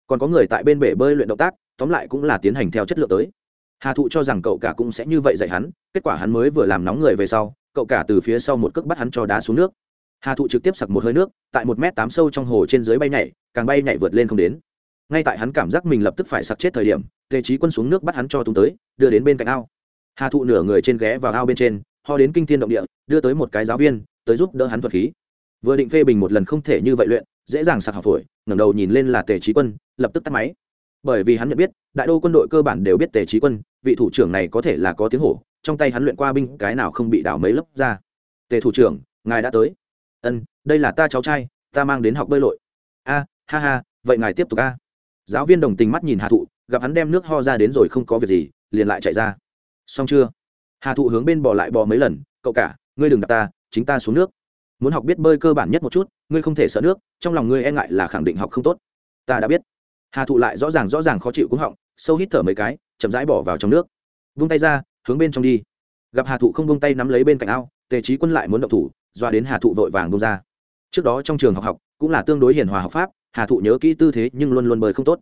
S1: Còn có người tại bên bể bơi luyện động tác, tóm lại cũng là tiến hành theo chất lượng tới. Hà thụ cho rằng cậu cả cũng sẽ như vậy dạy hắn, kết quả hắn mới vừa làm nóng người về sau, cậu cả từ phía sau một cước bắt hắn cho đá xuống nước. Hà thụ trực tiếp sặc một hơi nước, tại một m tám sâu trong hồ trên dưới bay nhảy, càng bay nhảy vượt lên không đến ngay tại hắn cảm giác mình lập tức phải sặc chết thời điểm, tề trí quân xuống nước bắt hắn cho tung tới, đưa đến bên cạnh ao. Hà thụ nửa người trên ghé vào ao bên trên, ho đến kinh thiên động địa, đưa tới một cái giáo viên, tới giúp đỡ hắn thuật khí. Vừa định phê bình một lần không thể như vậy luyện, dễ dàng sặc học phổi, ngẩng đầu nhìn lên là tề trí quân, lập tức tắt máy. Bởi vì hắn nhận biết, đại đô quân đội cơ bản đều biết tề trí quân, vị thủ trưởng này có thể là có tiếng hổ, trong tay hắn luyện qua binh, cái nào không bị đảo mấy lớp ra. Tề thủ trưởng, ngài đã tới. Ân, đây là ta cháu trai, ta mang đến học bơi lội. A, ha ha, vậy ngài tiếp tục a giáo viên đồng tình mắt nhìn hà thụ, gặp hắn đem nước ho ra đến rồi không có việc gì, liền lại chạy ra. Xong chưa? Hà thụ hướng bên bò lại bò mấy lần, cậu cả, ngươi đừng đặt ta, chính ta xuống nước. Muốn học biết bơi cơ bản nhất một chút, ngươi không thể sợ nước, trong lòng ngươi e ngại là khẳng định học không tốt. Ta đã biết. Hà thụ lại rõ ràng rõ ràng khó chịu cúng họng, sâu hít thở mấy cái, chậm rãi bỏ vào trong nước. Vung tay ra, hướng bên trong đi. Gặp hà thụ không vung tay nắm lấy bên cạnh ao, tề trí quân lại muốn động thủ, doa đến hà thụ vội vàng bung ra. Trước đó trong trường học học, cũng là tương đối hiền hòa học pháp hà thụ nhớ kỹ tư thế nhưng luôn luôn bơi không tốt.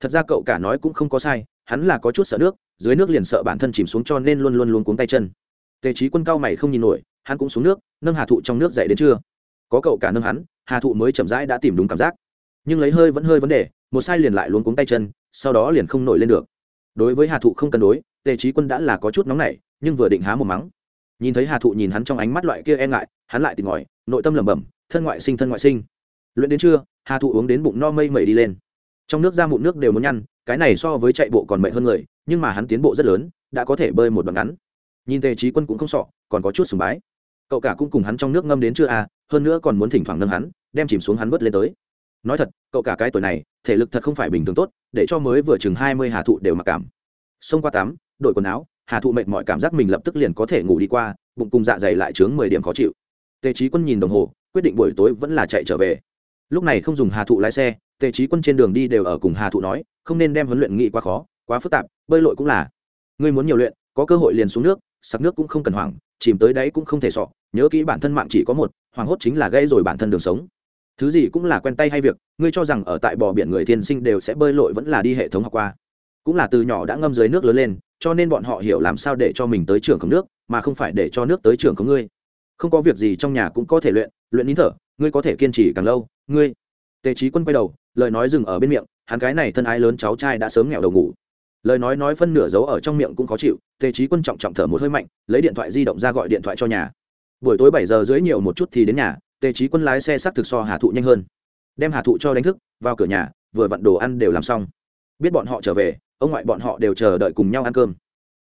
S1: Thật ra cậu cả nói cũng không có sai, hắn là có chút sợ nước, dưới nước liền sợ bản thân chìm xuống cho nên luôn luôn luôn cuống tay chân. Tề trí quân cao mày không nhìn nổi, hắn cũng xuống nước, nâng hà thụ trong nước dậy đến chưa có cậu cả nâng hắn, hà thụ mới chậm rãi đã tìm đúng cảm giác. Nhưng lấy hơi vẫn hơi vấn đề, một sai liền lại luôn cuống tay chân, sau đó liền không nổi lên được. Đối với hà thụ không cân đối, tề trí quân đã là có chút nóng nảy, nhưng vừa định há một mắng. Nhìn thấy hà thụ nhìn hắn trong ánh mắt loại kia e ngại, hắn lại tìm ngòi nội tâm lẩm bẩm, thân ngoại sinh, thân ngoại sinh luyện đến trưa, hà thụ uống đến bụng no mây mẩy đi lên. Trong nước ra mụn nước đều muốn nhăn, cái này so với chạy bộ còn mệt hơn người, nhưng mà hắn tiến bộ rất lớn, đã có thể bơi một đoạn ngắn. Nhìn tề trí quân cũng không sọ, còn có chút sùng bái. Cậu cả cũng cùng hắn trong nước ngâm đến chưa à hơn nữa còn muốn thỉnh thoảng nâng hắn, đem chìm xuống hắn vớt lên tới. Nói thật, cậu cả cái tuổi này, thể lực thật không phải bình thường tốt, để cho mới vừa chừng hai mươi hà thụ đều mặc cảm. Xông qua tắm, đội quần áo, hà thụ mệt mọi cảm giác mình lập tức liền có thể ngủ đi qua, bụng cùng dạ dày lại chướng mười điểm khó chịu. Tề trí quân nhìn đồng hồ, quyết định buổi tối vẫn là chạy trở về lúc này không dùng hà thụ lái xe, tề trí quân trên đường đi đều ở cùng hà thụ nói, không nên đem huấn luyện nghị quá khó, quá phức tạp, bơi lội cũng là. Ngươi muốn nhiều luyện, có cơ hội liền xuống nước, sặc nước cũng không cần hoảng, chìm tới đáy cũng không thể sọ, nhớ kỹ bản thân mạng chỉ có một, hoảng hốt chính là gây rồi bản thân đường sống. Thứ gì cũng là quen tay hay việc, ngươi cho rằng ở tại bờ biển người thiên sinh đều sẽ bơi lội vẫn là đi hệ thống học qua. Cũng là từ nhỏ đã ngâm dưới nước lớn lên, cho nên bọn họ hiểu làm sao để cho mình tới trường khống nước, mà không phải để cho nước tới trường khống ngươi không có việc gì trong nhà cũng có thể luyện luyện nín thở, ngươi có thể kiên trì càng lâu. Ngươi. Tề trí quân quay đầu, lời nói dừng ở bên miệng, hắn cái này thân ái lớn cháu trai đã sớm nghèo đầu ngủ. Lời nói nói phân nửa giấu ở trong miệng cũng khó chịu, tề trí quân trọng trọng thở một hơi mạnh, lấy điện thoại di động ra gọi điện thoại cho nhà. Buổi tối bảy giờ dưới nhiều một chút thì đến nhà, tề trí quân lái xe s thực so hà thụ nhanh hơn. Đem hà thụ cho đánh thức, vào cửa nhà, vừa vặn đồ ăn đều làm xong. Biết bọn họ trở về, ông ngoại bọn họ đều chờ đợi cùng nhau ăn cơm.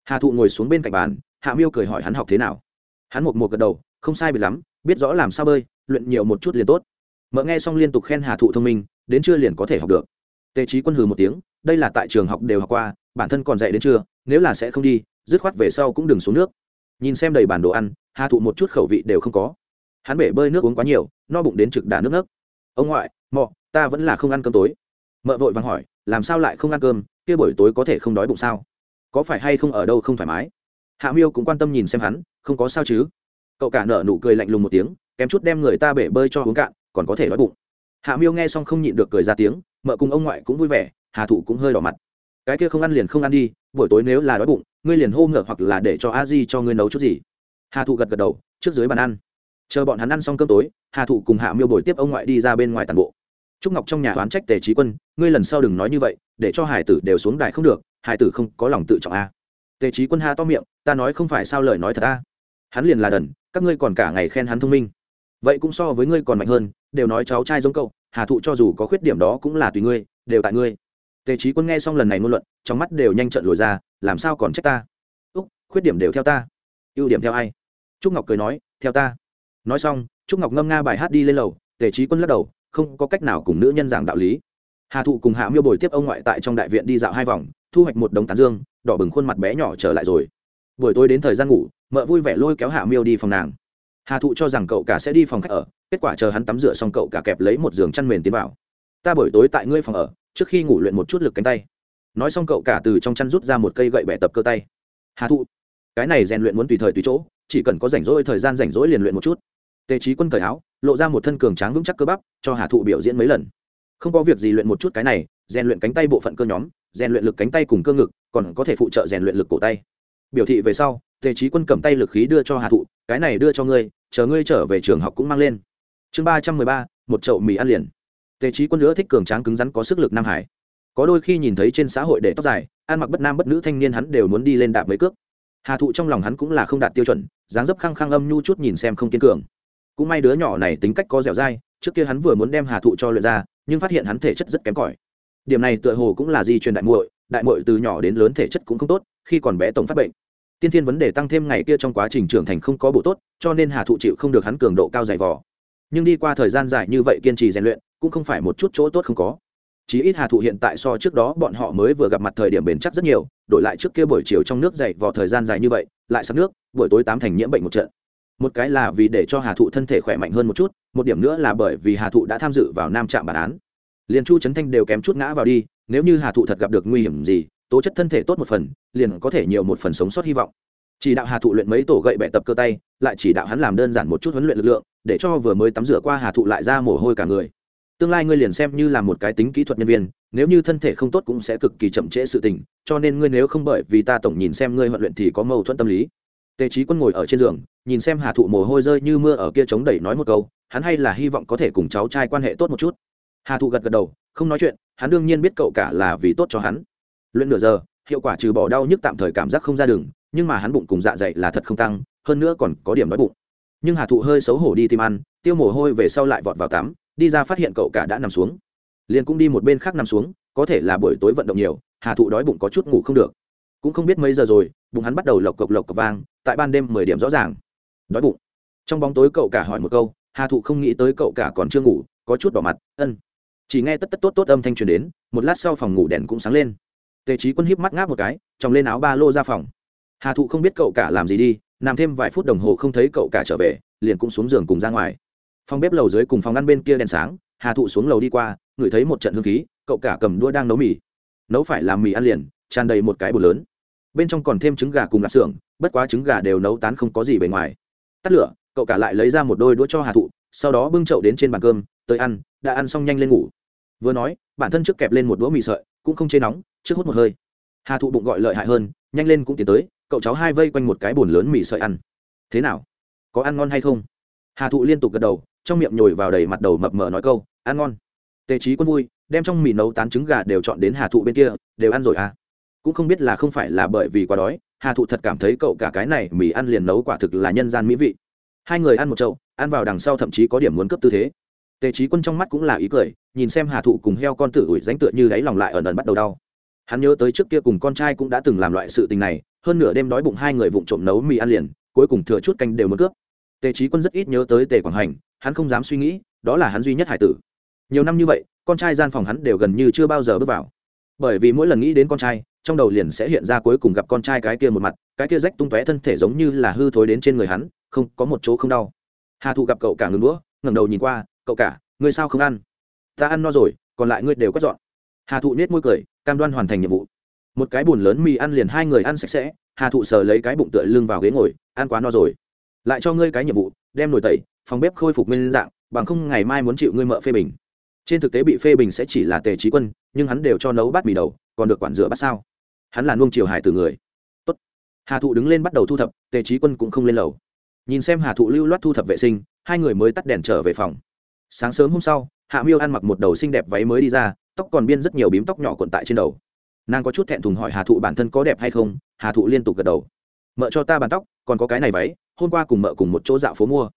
S1: Hà thụ ngồi xuống bên cạnh bàn, hạ miêu cười hỏi hắn học thế nào hắn một một gật đầu, không sai biệt lắm, biết rõ làm sao bơi, luyện nhiều một chút liền tốt. Mợ nghe xong liên tục khen hà thụ thông minh, đến trưa liền có thể học được. Tề trí quân hừ một tiếng, đây là tại trường học đều học qua, bản thân còn dạy đến trưa, nếu là sẽ không đi, dứt khoát về sau cũng đừng xuống nước. Nhìn xem đầy bản đồ ăn, hà thụ một chút khẩu vị đều không có. Hắn bể bơi nước uống quá nhiều, no bụng đến trực đà nước nấc. Ông ngoại, mọ, ta vẫn là không ăn cơm tối. Mợ vội vàng hỏi, làm sao lại không ăn cơm? Kia buổi tối có thể không đói bụng sao? Có phải hay không ở đâu không thoải mái? Hạ miêu cũng quan tâm nhìn xem hắn không có sao chứ? Cậu cả nở nụ cười lạnh lùng một tiếng, kém chút đem người ta bể bơi cho uống cạn, còn có thể đói bụng. Hạ miêu nghe xong không nhịn được cười ra tiếng, mợ cùng ông ngoại cũng vui vẻ, hà thụ cũng hơi đỏ mặt. Cái kia không ăn liền không ăn đi, buổi tối nếu là đói bụng, ngươi liền hô ngựa hoặc là để cho a di cho ngươi nấu chút gì. Hà thụ gật gật đầu, trước dưới bàn ăn. Chờ bọn hắn ăn xong cơm tối, hà thụ cùng hạ miêu bồi tiếp ông ngoại đi ra bên ngoài tàn bộ. Trúc ngọc trong nhà oán trách tề trí quân, ngươi lần sau đừng nói như vậy, để cho hải tử đều xuống đài không được, hải tử không có lòng tự trọng a. Tề trí quân ha to miệng, ta nói không phải sao lời nói thật a hắn liền là đần, các ngươi còn cả ngày khen hắn thông minh. Vậy cũng so với ngươi còn mạnh hơn, đều nói cháu trai giống cậu, hà thụ cho dù có khuyết điểm đó cũng là tùy ngươi, đều tại ngươi. Tề trí quân nghe xong lần này ngôn luận, trong mắt đều nhanh trận lồi ra, làm sao còn trách ta? Úc, khuyết điểm đều theo ta. Ưu điểm theo ai? Trúc ngọc cười nói, theo ta. Nói xong, trúc ngọc ngâm nga bài hát đi lên lầu, tề trí quân lắc đầu, không có cách nào cùng nữ nhân giảng đạo lý. Hà thụ cùng hạ miêu bồi tiếp ông ngoại tại trong đại viện đi dạo hai vòng, thu hoạch một đống tán dương, đỏ bừng khuôn mặt bé nhỏ trở lại rồi. Buổi tối đến thời gian ngủ mợ vui vẻ lôi kéo hạ miêu đi phòng nàng. Hà thụ cho rằng cậu cả sẽ đi phòng khách ở, kết quả chờ hắn tắm rửa xong cậu cả kẹp lấy một giường chăn mền tiến vào. Ta buổi tối tại ngươi phòng ở, trước khi ngủ luyện một chút lực cánh tay. Nói xong cậu cả từ trong chăn rút ra một cây gậy bẻ tập cơ tay. Hà thụ, cái này rèn luyện muốn tùy thời tùy chỗ, chỉ cần có rảnh rỗi, thời gian rảnh rỗi liền luyện một chút. Tề trí quân cởi áo, lộ ra một thân cường tráng vững chắc cơ bắp, cho hà thụ biểu diễn mấy lần. Không có việc gì luyện một chút cái này, rèn luyện cánh tay bộ phận cơ nhóm, rèn luyện lực cánh tay cùng cơ ngực, còn có thể phụ trợ rèn luyện lực cổ tay biểu thị về sau, tề trí quân cầm tay lực khí đưa cho hà thụ, cái này đưa cho ngươi, chờ ngươi trở về trường học cũng mang lên. Chương ba trăm mười ba, một chậu mì ăn liền. Tề trí quân nữa thích cường tráng cứng rắn có sức lực nam hải. Có đôi khi nhìn thấy trên xã hội để tóc dài, ăn mặc bất nam bất nữ thanh niên hắn đều muốn đi lên đạp mấy cước. Hà thụ trong lòng hắn cũng là không đạt tiêu chuẩn, dáng dấp khăng khăng âm nhu chút nhìn xem không kiên cường. Cũng may đứa nhỏ này tính cách có dẻo dai, trước kia hắn vừa muốn đem hà thụ cho lượt ra, nhưng phát hiện hắn thể chất rất kém cỏi. Điểm này tựa hồ cũng là di truyền đại muội đại muội từ nhỏ đến lớn thể chất cũng không tốt khi còn bé tổng phát bệnh. Tiên thiên vấn đề tăng thêm ngày kia trong quá trình trưởng thành không có bộ tốt, cho nên hà thụ chịu không được hắn cường độ cao dày vò. Nhưng đi qua thời gian dài như vậy kiên trì rèn luyện, cũng không phải một chút chỗ tốt không có. Chí ít hà thụ hiện tại so trước đó bọn họ mới vừa gặp mặt thời điểm bền chắc rất nhiều, đổi lại trước kia buổi chiều trong nước dậy vào thời gian dài như vậy, lại sắc nước, buổi tối tám thành nhiễm bệnh một trận. Một cái là vì để cho hà thụ thân thể khỏe mạnh hơn một chút, một điểm nữa là bởi vì hà thụ đã tham dự vào nam trạm bản án. Liền chu trấn thanh đều kém chút ngã vào đi, nếu như hà thụ thật gặp được nguy hiểm gì tố chất thân thể tốt một phần, liền có thể nhiều một phần sống sót hy vọng. Chỉ đạo hà thụ luyện mấy tổ gậy bẹ tập cơ tay, lại chỉ đạo hắn làm đơn giản một chút huấn luyện lực lượng, để cho vừa mới tắm rửa qua hà thụ lại ra mồ hôi cả người. Tương lai ngươi liền xem như là một cái tính kỹ thuật nhân viên, nếu như thân thể không tốt cũng sẽ cực kỳ chậm trễ sự tình, cho nên ngươi nếu không bởi vì ta tổng nhìn xem ngươi huấn luyện thì có mâu thuẫn tâm lý. Tề trí quân ngồi ở trên giường, nhìn xem hà thụ mồ hôi rơi như mưa ở kia chống đẩy nói một câu, hắn hay là hy vọng có thể cùng cháu trai quan hệ tốt một chút. Hà thụ gật gật đầu, không nói chuyện, hắn đương nhiên biết cậu cả là vì tốt cho hắn luyện nửa giờ, hiệu quả trừ bỏ đau nhức tạm thời cảm giác không ra đường, nhưng mà hắn bụng cùng dạ dày là thật không tăng, hơn nữa còn có điểm đói bụng. Nhưng hà thụ hơi xấu hổ đi tìm ăn, tiêu mồ hôi về sau lại vọt vào tắm, đi ra phát hiện cậu cả đã nằm xuống. Liền cũng đi một bên khác nằm xuống, có thể là buổi tối vận động nhiều, hà thụ đói bụng có chút ngủ không được. Cũng không biết mấy giờ rồi, bụng hắn bắt đầu lộc cộc lộc cộc vang, tại ban đêm mười điểm rõ ràng. Đói bụng. Trong bóng tối cậu cả hỏi một câu, hà thụ không nghĩ tới cậu cả còn chưa ngủ, có chút đỏ mặt, ân. Chỉ nghe tất tất tốt tốt âm thanh truyền đến, một lát sau phòng ngủ đèn cũng sáng lên tề trí quân híp mắt ngáp một cái chòng lên áo ba lô ra phòng. Hà thụ không biết cậu cả làm gì đi, nằm thêm vài phút đồng hồ không thấy cậu cả trở về, liền cũng xuống giường cùng ra ngoài. Phòng bếp lầu dưới cùng phòng ăn bên kia đèn sáng, hà thụ xuống lầu đi qua, ngửi thấy một trận hương khí, cậu cả cầm đua đang nấu mì. Nấu phải làm mì ăn liền, tràn đầy một cái bột lớn. Bên trong còn thêm trứng gà cùng lạp xưởng, bất quá trứng gà đều nấu tán không có gì bề ngoài. Tắt lửa, cậu cả lại lấy ra một đôi đũa cho hà thụ, sau đó bưng chậu đến trên bàn cơm, tới ăn, đã ăn xong nhanh lên ngủ. Vừa nói, bản thân trước kẹp lên một đũa mì sợi cũng không chê nóng, trước hút một hơi. Hà thụ bụng gọi lợi hại hơn, nhanh lên cũng tiến tới, cậu cháu hai vây quanh một cái bồn lớn mì sợi ăn. Thế nào? Có ăn ngon hay không? Hà thụ liên tục gật đầu, trong miệng nhồi vào đầy mặt đầu mập mờ nói câu, ăn ngon. Tề trí quân vui, đem trong mì nấu tán trứng gà đều chọn đến hà thụ bên kia, đều ăn rồi à? Cũng không biết là không phải là bởi vì quá đói, hà thụ thật cảm thấy cậu cả cái này mì ăn liền nấu quả thực là nhân gian mỹ vị. Hai người ăn một chậu, ăn vào đằng sau thậm chí có điểm muốn cấp tư thế tề trí quân trong mắt cũng là ý cười, nhìn xem hà thụ cùng heo con tử ủi ránh tựa như đáy lòng lại ẩn ẩn bắt đầu đau. Hắn nhớ tới trước kia cùng con trai cũng đã từng làm loại sự tình này, hơn nửa đêm đói bụng hai người vụng trộm nấu mì ăn liền, cuối cùng thừa chút canh đều mất cướp. Tề trí quân rất ít nhớ tới tề quảng hành, hắn không dám suy nghĩ, đó là hắn duy nhất hải tử. Nhiều năm như vậy, con trai gian phòng hắn đều gần như chưa bao giờ bước vào. Bởi vì mỗi lần nghĩ đến con trai, trong đầu liền sẽ hiện ra cuối cùng gặp con trai cái kia một mặt, cái kia rách tung tóe thân thể giống như là hư thối đến trên người hắn, không, có một chỗ không đau. Hà thụ gặp cậu cả ngừng đũa, ngẩng đầu nhìn qua cậu cả, ngươi sao không ăn? Ta ăn no rồi, còn lại ngươi đều quét dọn. Hà thụ nết môi cười, cam đoan hoàn thành nhiệm vụ. Một cái bùn lớn mì ăn liền hai người ăn sạch sẽ, hà thụ sờ lấy cái bụng tựa lưng vào ghế ngồi, ăn quá no rồi. Lại cho ngươi cái nhiệm vụ, đem nồi tẩy, phòng bếp khôi phục nguyên dạng, bằng không ngày mai muốn chịu ngươi mợ phê bình. Trên thực tế bị phê bình sẽ chỉ là tề trí quân, nhưng hắn đều cho nấu bát mì đầu, còn được quản rửa bát sao? Hắn là nuông chiều hải từ người. Tốt. hà thụ đứng lên bắt đầu thu thập, tề trí quân cũng không lên lầu. Nhìn xem hà thụ lưu loát thu thập vệ sinh, hai người mới tắt đèn trở về phòng sáng sớm hôm sau, hạ miêu ăn mặc một đầu xinh đẹp váy mới đi ra, tóc còn biên rất nhiều bím tóc nhỏ cuộn tại trên đầu. Nàng có chút thẹn thùng hỏi hà thụ bản thân có đẹp hay không, hà thụ liên tục gật đầu. Mợ cho ta bàn tóc, còn có cái này váy, hôm qua cùng mợ cùng một chỗ dạo phố mua.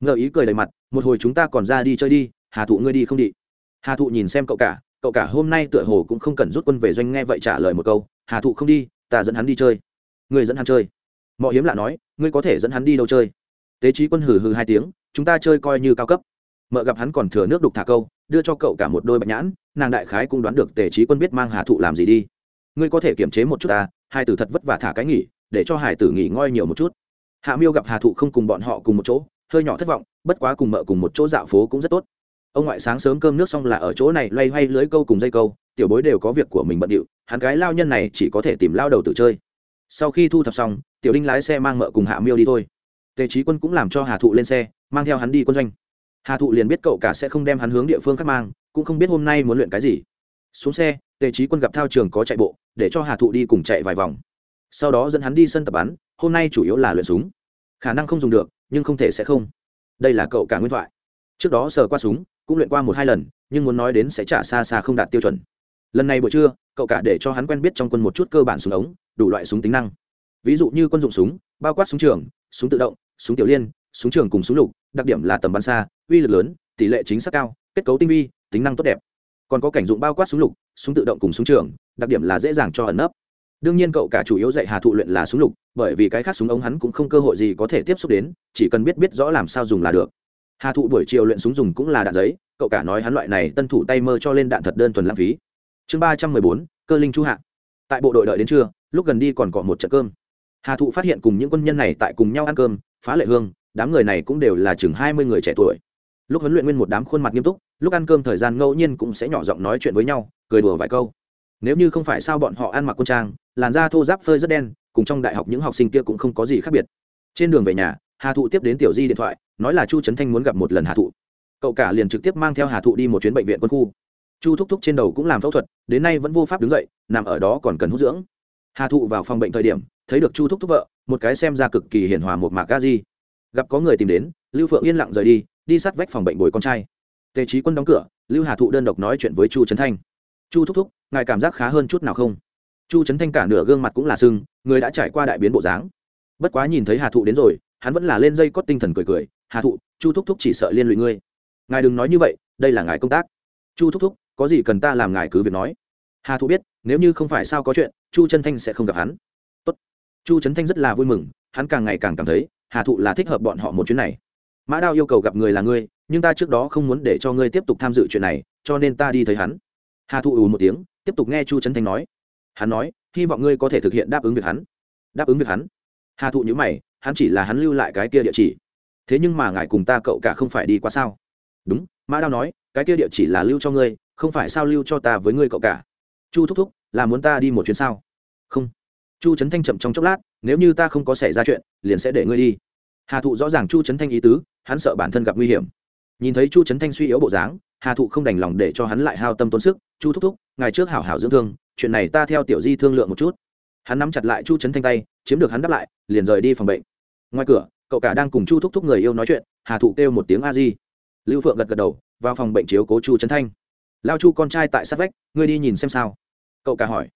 S1: Ngờ ý cười đầy mặt, một hồi chúng ta còn ra đi chơi đi, hà thụ ngươi đi không đi? Hà thụ nhìn xem cậu cả cậu cả hôm nay tựa hồ cũng không cần rút quân về doanh nghe vậy trả lời một câu, hà thụ không đi, ta dẫn hắn đi chơi. Ngươi dẫn hắn chơi? Mọi hiếm lạ nói, ngươi có thể dẫn hắn đi đâu chơi? Tế trí quân hừ hừ hai tiếng, chúng ta chơi coi như cao cấp mợ gặp hắn còn thừa nước đục thả câu, đưa cho cậu cả một đôi bạch nhãn, nàng đại khái cũng đoán được tề trí quân biết mang hà thụ làm gì đi. Ngươi có thể kiềm chế một chút ta, hai tử thật vất vả thả cái nghỉ, để cho hải tử nghỉ ngơi nhiều một chút. Hạ miêu gặp hà thụ không cùng bọn họ cùng một chỗ, hơi nhỏ thất vọng, bất quá cùng mợ cùng một chỗ dạo phố cũng rất tốt. Ông ngoại sáng sớm cơm nước xong là ở chỗ này loay hoay lưới câu cùng dây câu, tiểu bối đều có việc của mình bận điệu, hắn cái lao nhân này chỉ có thể tìm lao đầu tự chơi. Sau khi thu thập xong, tiểu đinh lái xe mang mợ cùng hạ miêu đi thôi. Tề trí quân cũng làm cho hà thụ lên xe, mang theo hắn đi quân doanh hà thụ liền biết cậu cả sẽ không đem hắn hướng địa phương khác mang, cũng không biết hôm nay muốn luyện cái gì. Xuống xe, tề trí quân gặp thao trường có chạy bộ, để cho hà thụ đi cùng chạy vài vòng. Sau đó dẫn hắn đi sân tập bắn, hôm nay chủ yếu là luyện súng. Khả năng không dùng được, nhưng không thể sẽ không. Đây là cậu cả nguyên thoại. Trước đó sờ qua súng, cũng luyện qua một hai lần, nhưng muốn nói đến sẽ trả xa xa không đạt tiêu chuẩn. Lần này buổi trưa, cậu cả để cho hắn quen biết trong quân một chút cơ bản súng ống, đủ loại súng tính năng. Ví dụ như quân dụng súng, bao quát súng trường, súng tự động, súng tiểu liên súng trường cùng súng lục, đặc điểm là tầm bắn xa, uy lực lớn, tỷ lệ chính xác cao, kết cấu tinh vi, tính năng tốt đẹp. Còn có cảnh dụng bao quát súng lục, súng tự động cùng súng trường, đặc điểm là dễ dàng cho ẩn nấp. Đương nhiên cậu cả chủ yếu dạy hà thụ luyện là súng lục, bởi vì cái khác súng ống hắn cũng không cơ hội gì có thể tiếp xúc đến, chỉ cần biết biết rõ làm sao dùng là được. Hà thụ buổi chiều luyện súng dùng cũng là đạn giấy, cậu cả nói hắn loại này tân thủ tay mơ cho lên đạn thật đơn thuần lãng phí. Chương ba trăm mười bốn, cơ linh chu hạ. Tại bộ đội đợi đến trưa, lúc gần đi còn cọ một trận cơm. Hà thụ phát hiện cùng những quân nhân này tại cùng nhau ăn cơm, phá lệ hương đám người này cũng đều là chừng hai mươi người trẻ tuổi. Lúc huấn luyện nguyên một đám khuôn mặt nghiêm túc, lúc ăn cơm thời gian ngẫu nhiên cũng sẽ nhỏ giọng nói chuyện với nhau, cười đùa vài câu. Nếu như không phải sao bọn họ ăn mặc quân trang, làn da thô giáp phơi rất đen, cùng trong đại học những học sinh kia cũng không có gì khác biệt. Trên đường về nhà, hà thụ tiếp đến tiểu di điện thoại, nói là chu trấn thanh muốn gặp một lần hà thụ. Cậu cả liền trực tiếp mang theo hà thụ đi một chuyến bệnh viện quân khu. Chu thúc thúc trên đầu cũng làm phẫu thuật, đến nay vẫn vô pháp đứng dậy, nằm ở đó còn cần hút dưỡng. Hà thụ vào phòng bệnh thời điểm, thấy được chu thúc thúc vợ, một cái xem ra cực kỳ hiền hòa một mạc ga di gặp có người tìm đến, lưu phượng yên lặng rời đi đi sát vách phòng bệnh bồi con trai. Tề trí quân đóng cửa, lưu hà thụ đơn độc nói chuyện với chu trấn thanh. Chu thúc thúc, ngài cảm giác khá hơn chút nào không? Chu trấn thanh cả nửa gương mặt cũng là sưng, người đã trải qua đại biến bộ dáng. Bất quá nhìn thấy hà thụ đến rồi, hắn vẫn là lên dây cót tinh thần cười cười, hà thụ, chu thúc thúc chỉ sợ liên lụy ngươi. Ngài đừng nói như vậy, đây là ngài công tác. Chu thúc thúc, có gì cần ta làm ngài cứ việc nói. Hà thụ biết, nếu như không phải sao có chuyện, chu trấn thanh sẽ không gặp hắn. Tốt. chu trấn thanh rất là vui mừng, hắn càng ngày càng cảm thấy hà thụ là thích hợp bọn họ một chuyến này. Mã đao yêu cầu gặp người là ngươi, nhưng ta trước đó không muốn để cho ngươi tiếp tục tham dự chuyện này, cho nên ta đi thấy hắn. Hà thụ ù một tiếng, tiếp tục nghe chu trấn thanh nói. Hắn nói, hy vọng ngươi có thể thực hiện đáp ứng việc hắn. Đáp ứng việc hắn. Hà thụ nhữ mày, hắn chỉ là hắn lưu lại cái kia địa chỉ. Thế nhưng mà ngài cùng ta cậu cả không phải đi qua sao? Đúng, mã đao nói, cái kia địa chỉ là lưu cho ngươi, không phải sao lưu cho ta với ngươi cậu cả. Chu thúc thúc, là muốn ta đi một chuyến sao? Không chu trấn thanh chậm trong chốc lát, nếu như ta không có xảy ra chuyện, liền sẽ để ngươi đi. Hà thụ rõ ràng chu trấn thanh ý tứ, hắn sợ bản thân gặp nguy hiểm. Nhìn thấy chu trấn thanh suy yếu bộ dáng, hà thụ không đành lòng để cho hắn lại hao tâm tốn sức, chu thúc thúc ngày trước hảo hảo dưỡng thương, chuyện này ta theo tiểu di thương lượng một chút. Hắn nắm chặt lại chu trấn thanh tay, chiếm được hắn đáp lại, liền rời đi phòng bệnh. Ngoài cửa, cậu cả đang cùng chu thúc thúc người yêu nói chuyện, hà thụ kêu một tiếng a di. Lưu phượng gật gật đầu, vào phòng bệnh chiếu cố chu trấn thanh. Lao chu con trai tại sát vách, ngươi đi nhìn xem sao. Cậu cả hỏi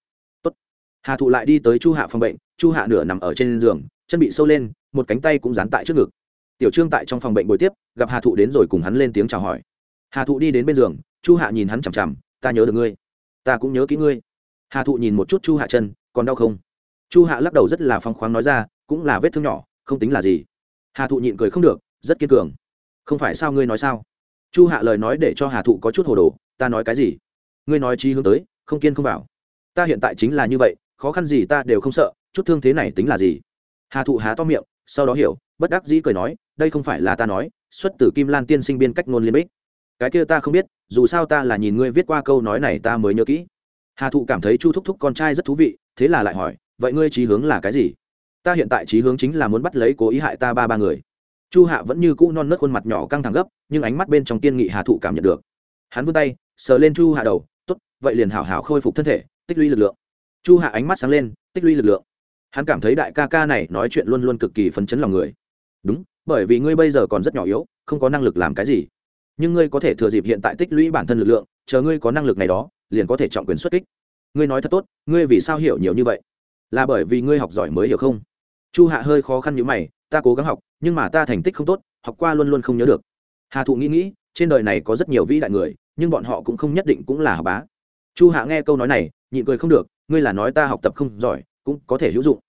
S1: hà thụ lại đi tới chu hạ phòng bệnh, chu hạ nửa nằm ở trên giường, chân bị sâu lên, một cánh tay cũng dán tại trước ngực. Tiểu trương tại trong phòng bệnh buổi tiếp, gặp hà thụ đến rồi cùng hắn lên tiếng chào hỏi. Hà thụ đi đến bên giường, chu hạ nhìn hắn chằm chằm, ta nhớ được ngươi. Ta cũng nhớ kỹ ngươi. Hà thụ nhìn một chút chu hạ chân, còn đau không? Chu hạ lắc đầu rất là phong khoáng nói ra, cũng là vết thương nhỏ, không tính là gì. Hà thụ nhịn cười không được, rất kiên cường. Không phải sao ngươi nói sao? Chu hạ lời nói để cho hà thụ có chút hồ đồ, ta nói cái gì? Ngươi nói chi hướng tới, không kiên không vào. Ta hiện tại chính là như vậy khó khăn gì ta đều không sợ, chút thương thế này tính là gì? Hà thụ há to miệng, sau đó hiểu, bất đắc dĩ cười nói, đây không phải là ta nói, xuất từ kim lan tiên sinh biên cách ngôn liên bích. Cái kia ta không biết, dù sao ta là nhìn ngươi viết qua câu nói này ta mới nhớ kỹ. Hà thụ cảm thấy chu thúc thúc con trai rất thú vị, thế là lại hỏi, vậy ngươi trí hướng là cái gì? Ta hiện tại trí hướng chính là muốn bắt lấy cố ý hại ta ba ba người. Chu hạ vẫn như cũ non nớt khuôn mặt nhỏ căng thẳng gấp, nhưng ánh mắt bên trong tiên nghị hà thụ cảm nhận được. Hắn vươn tay, sờ lên chu hạ đầu t ố t vậy liền hảo hảo khôi phục thân thể, tích lũy lực lượng chu hạ ánh mắt sáng lên, tích lũy lực lượng. Hắn cảm thấy đại ca ca này nói chuyện luôn luôn cực kỳ phấn chấn lòng người. Đúng, bởi vì ngươi bây giờ còn rất nhỏ yếu, không có năng lực làm cái gì. Nhưng ngươi có thể thừa dịp hiện tại tích lũy bản thân lực lượng, chờ ngươi có năng lực này đó, liền có thể trọng quyền xuất kích. Ngươi nói thật tốt, ngươi vì sao hiểu nhiều như vậy? Là bởi vì ngươi học giỏi mới hiểu không? Chu hạ hơi khó khăn như mày, ta cố gắng học, nhưng mà ta thành tích không tốt, học qua luôn luôn không nhớ được. Hà thụ nghĩ nghĩ, trên đời này có rất nhiều vĩ đại người, nhưng bọn họ cũng không nhất định cũng là học bá. Chu hạ nghe câu nói này, nhịn cười không được ngươi là nói ta học tập không giỏi, cũng có thể hữu dụng.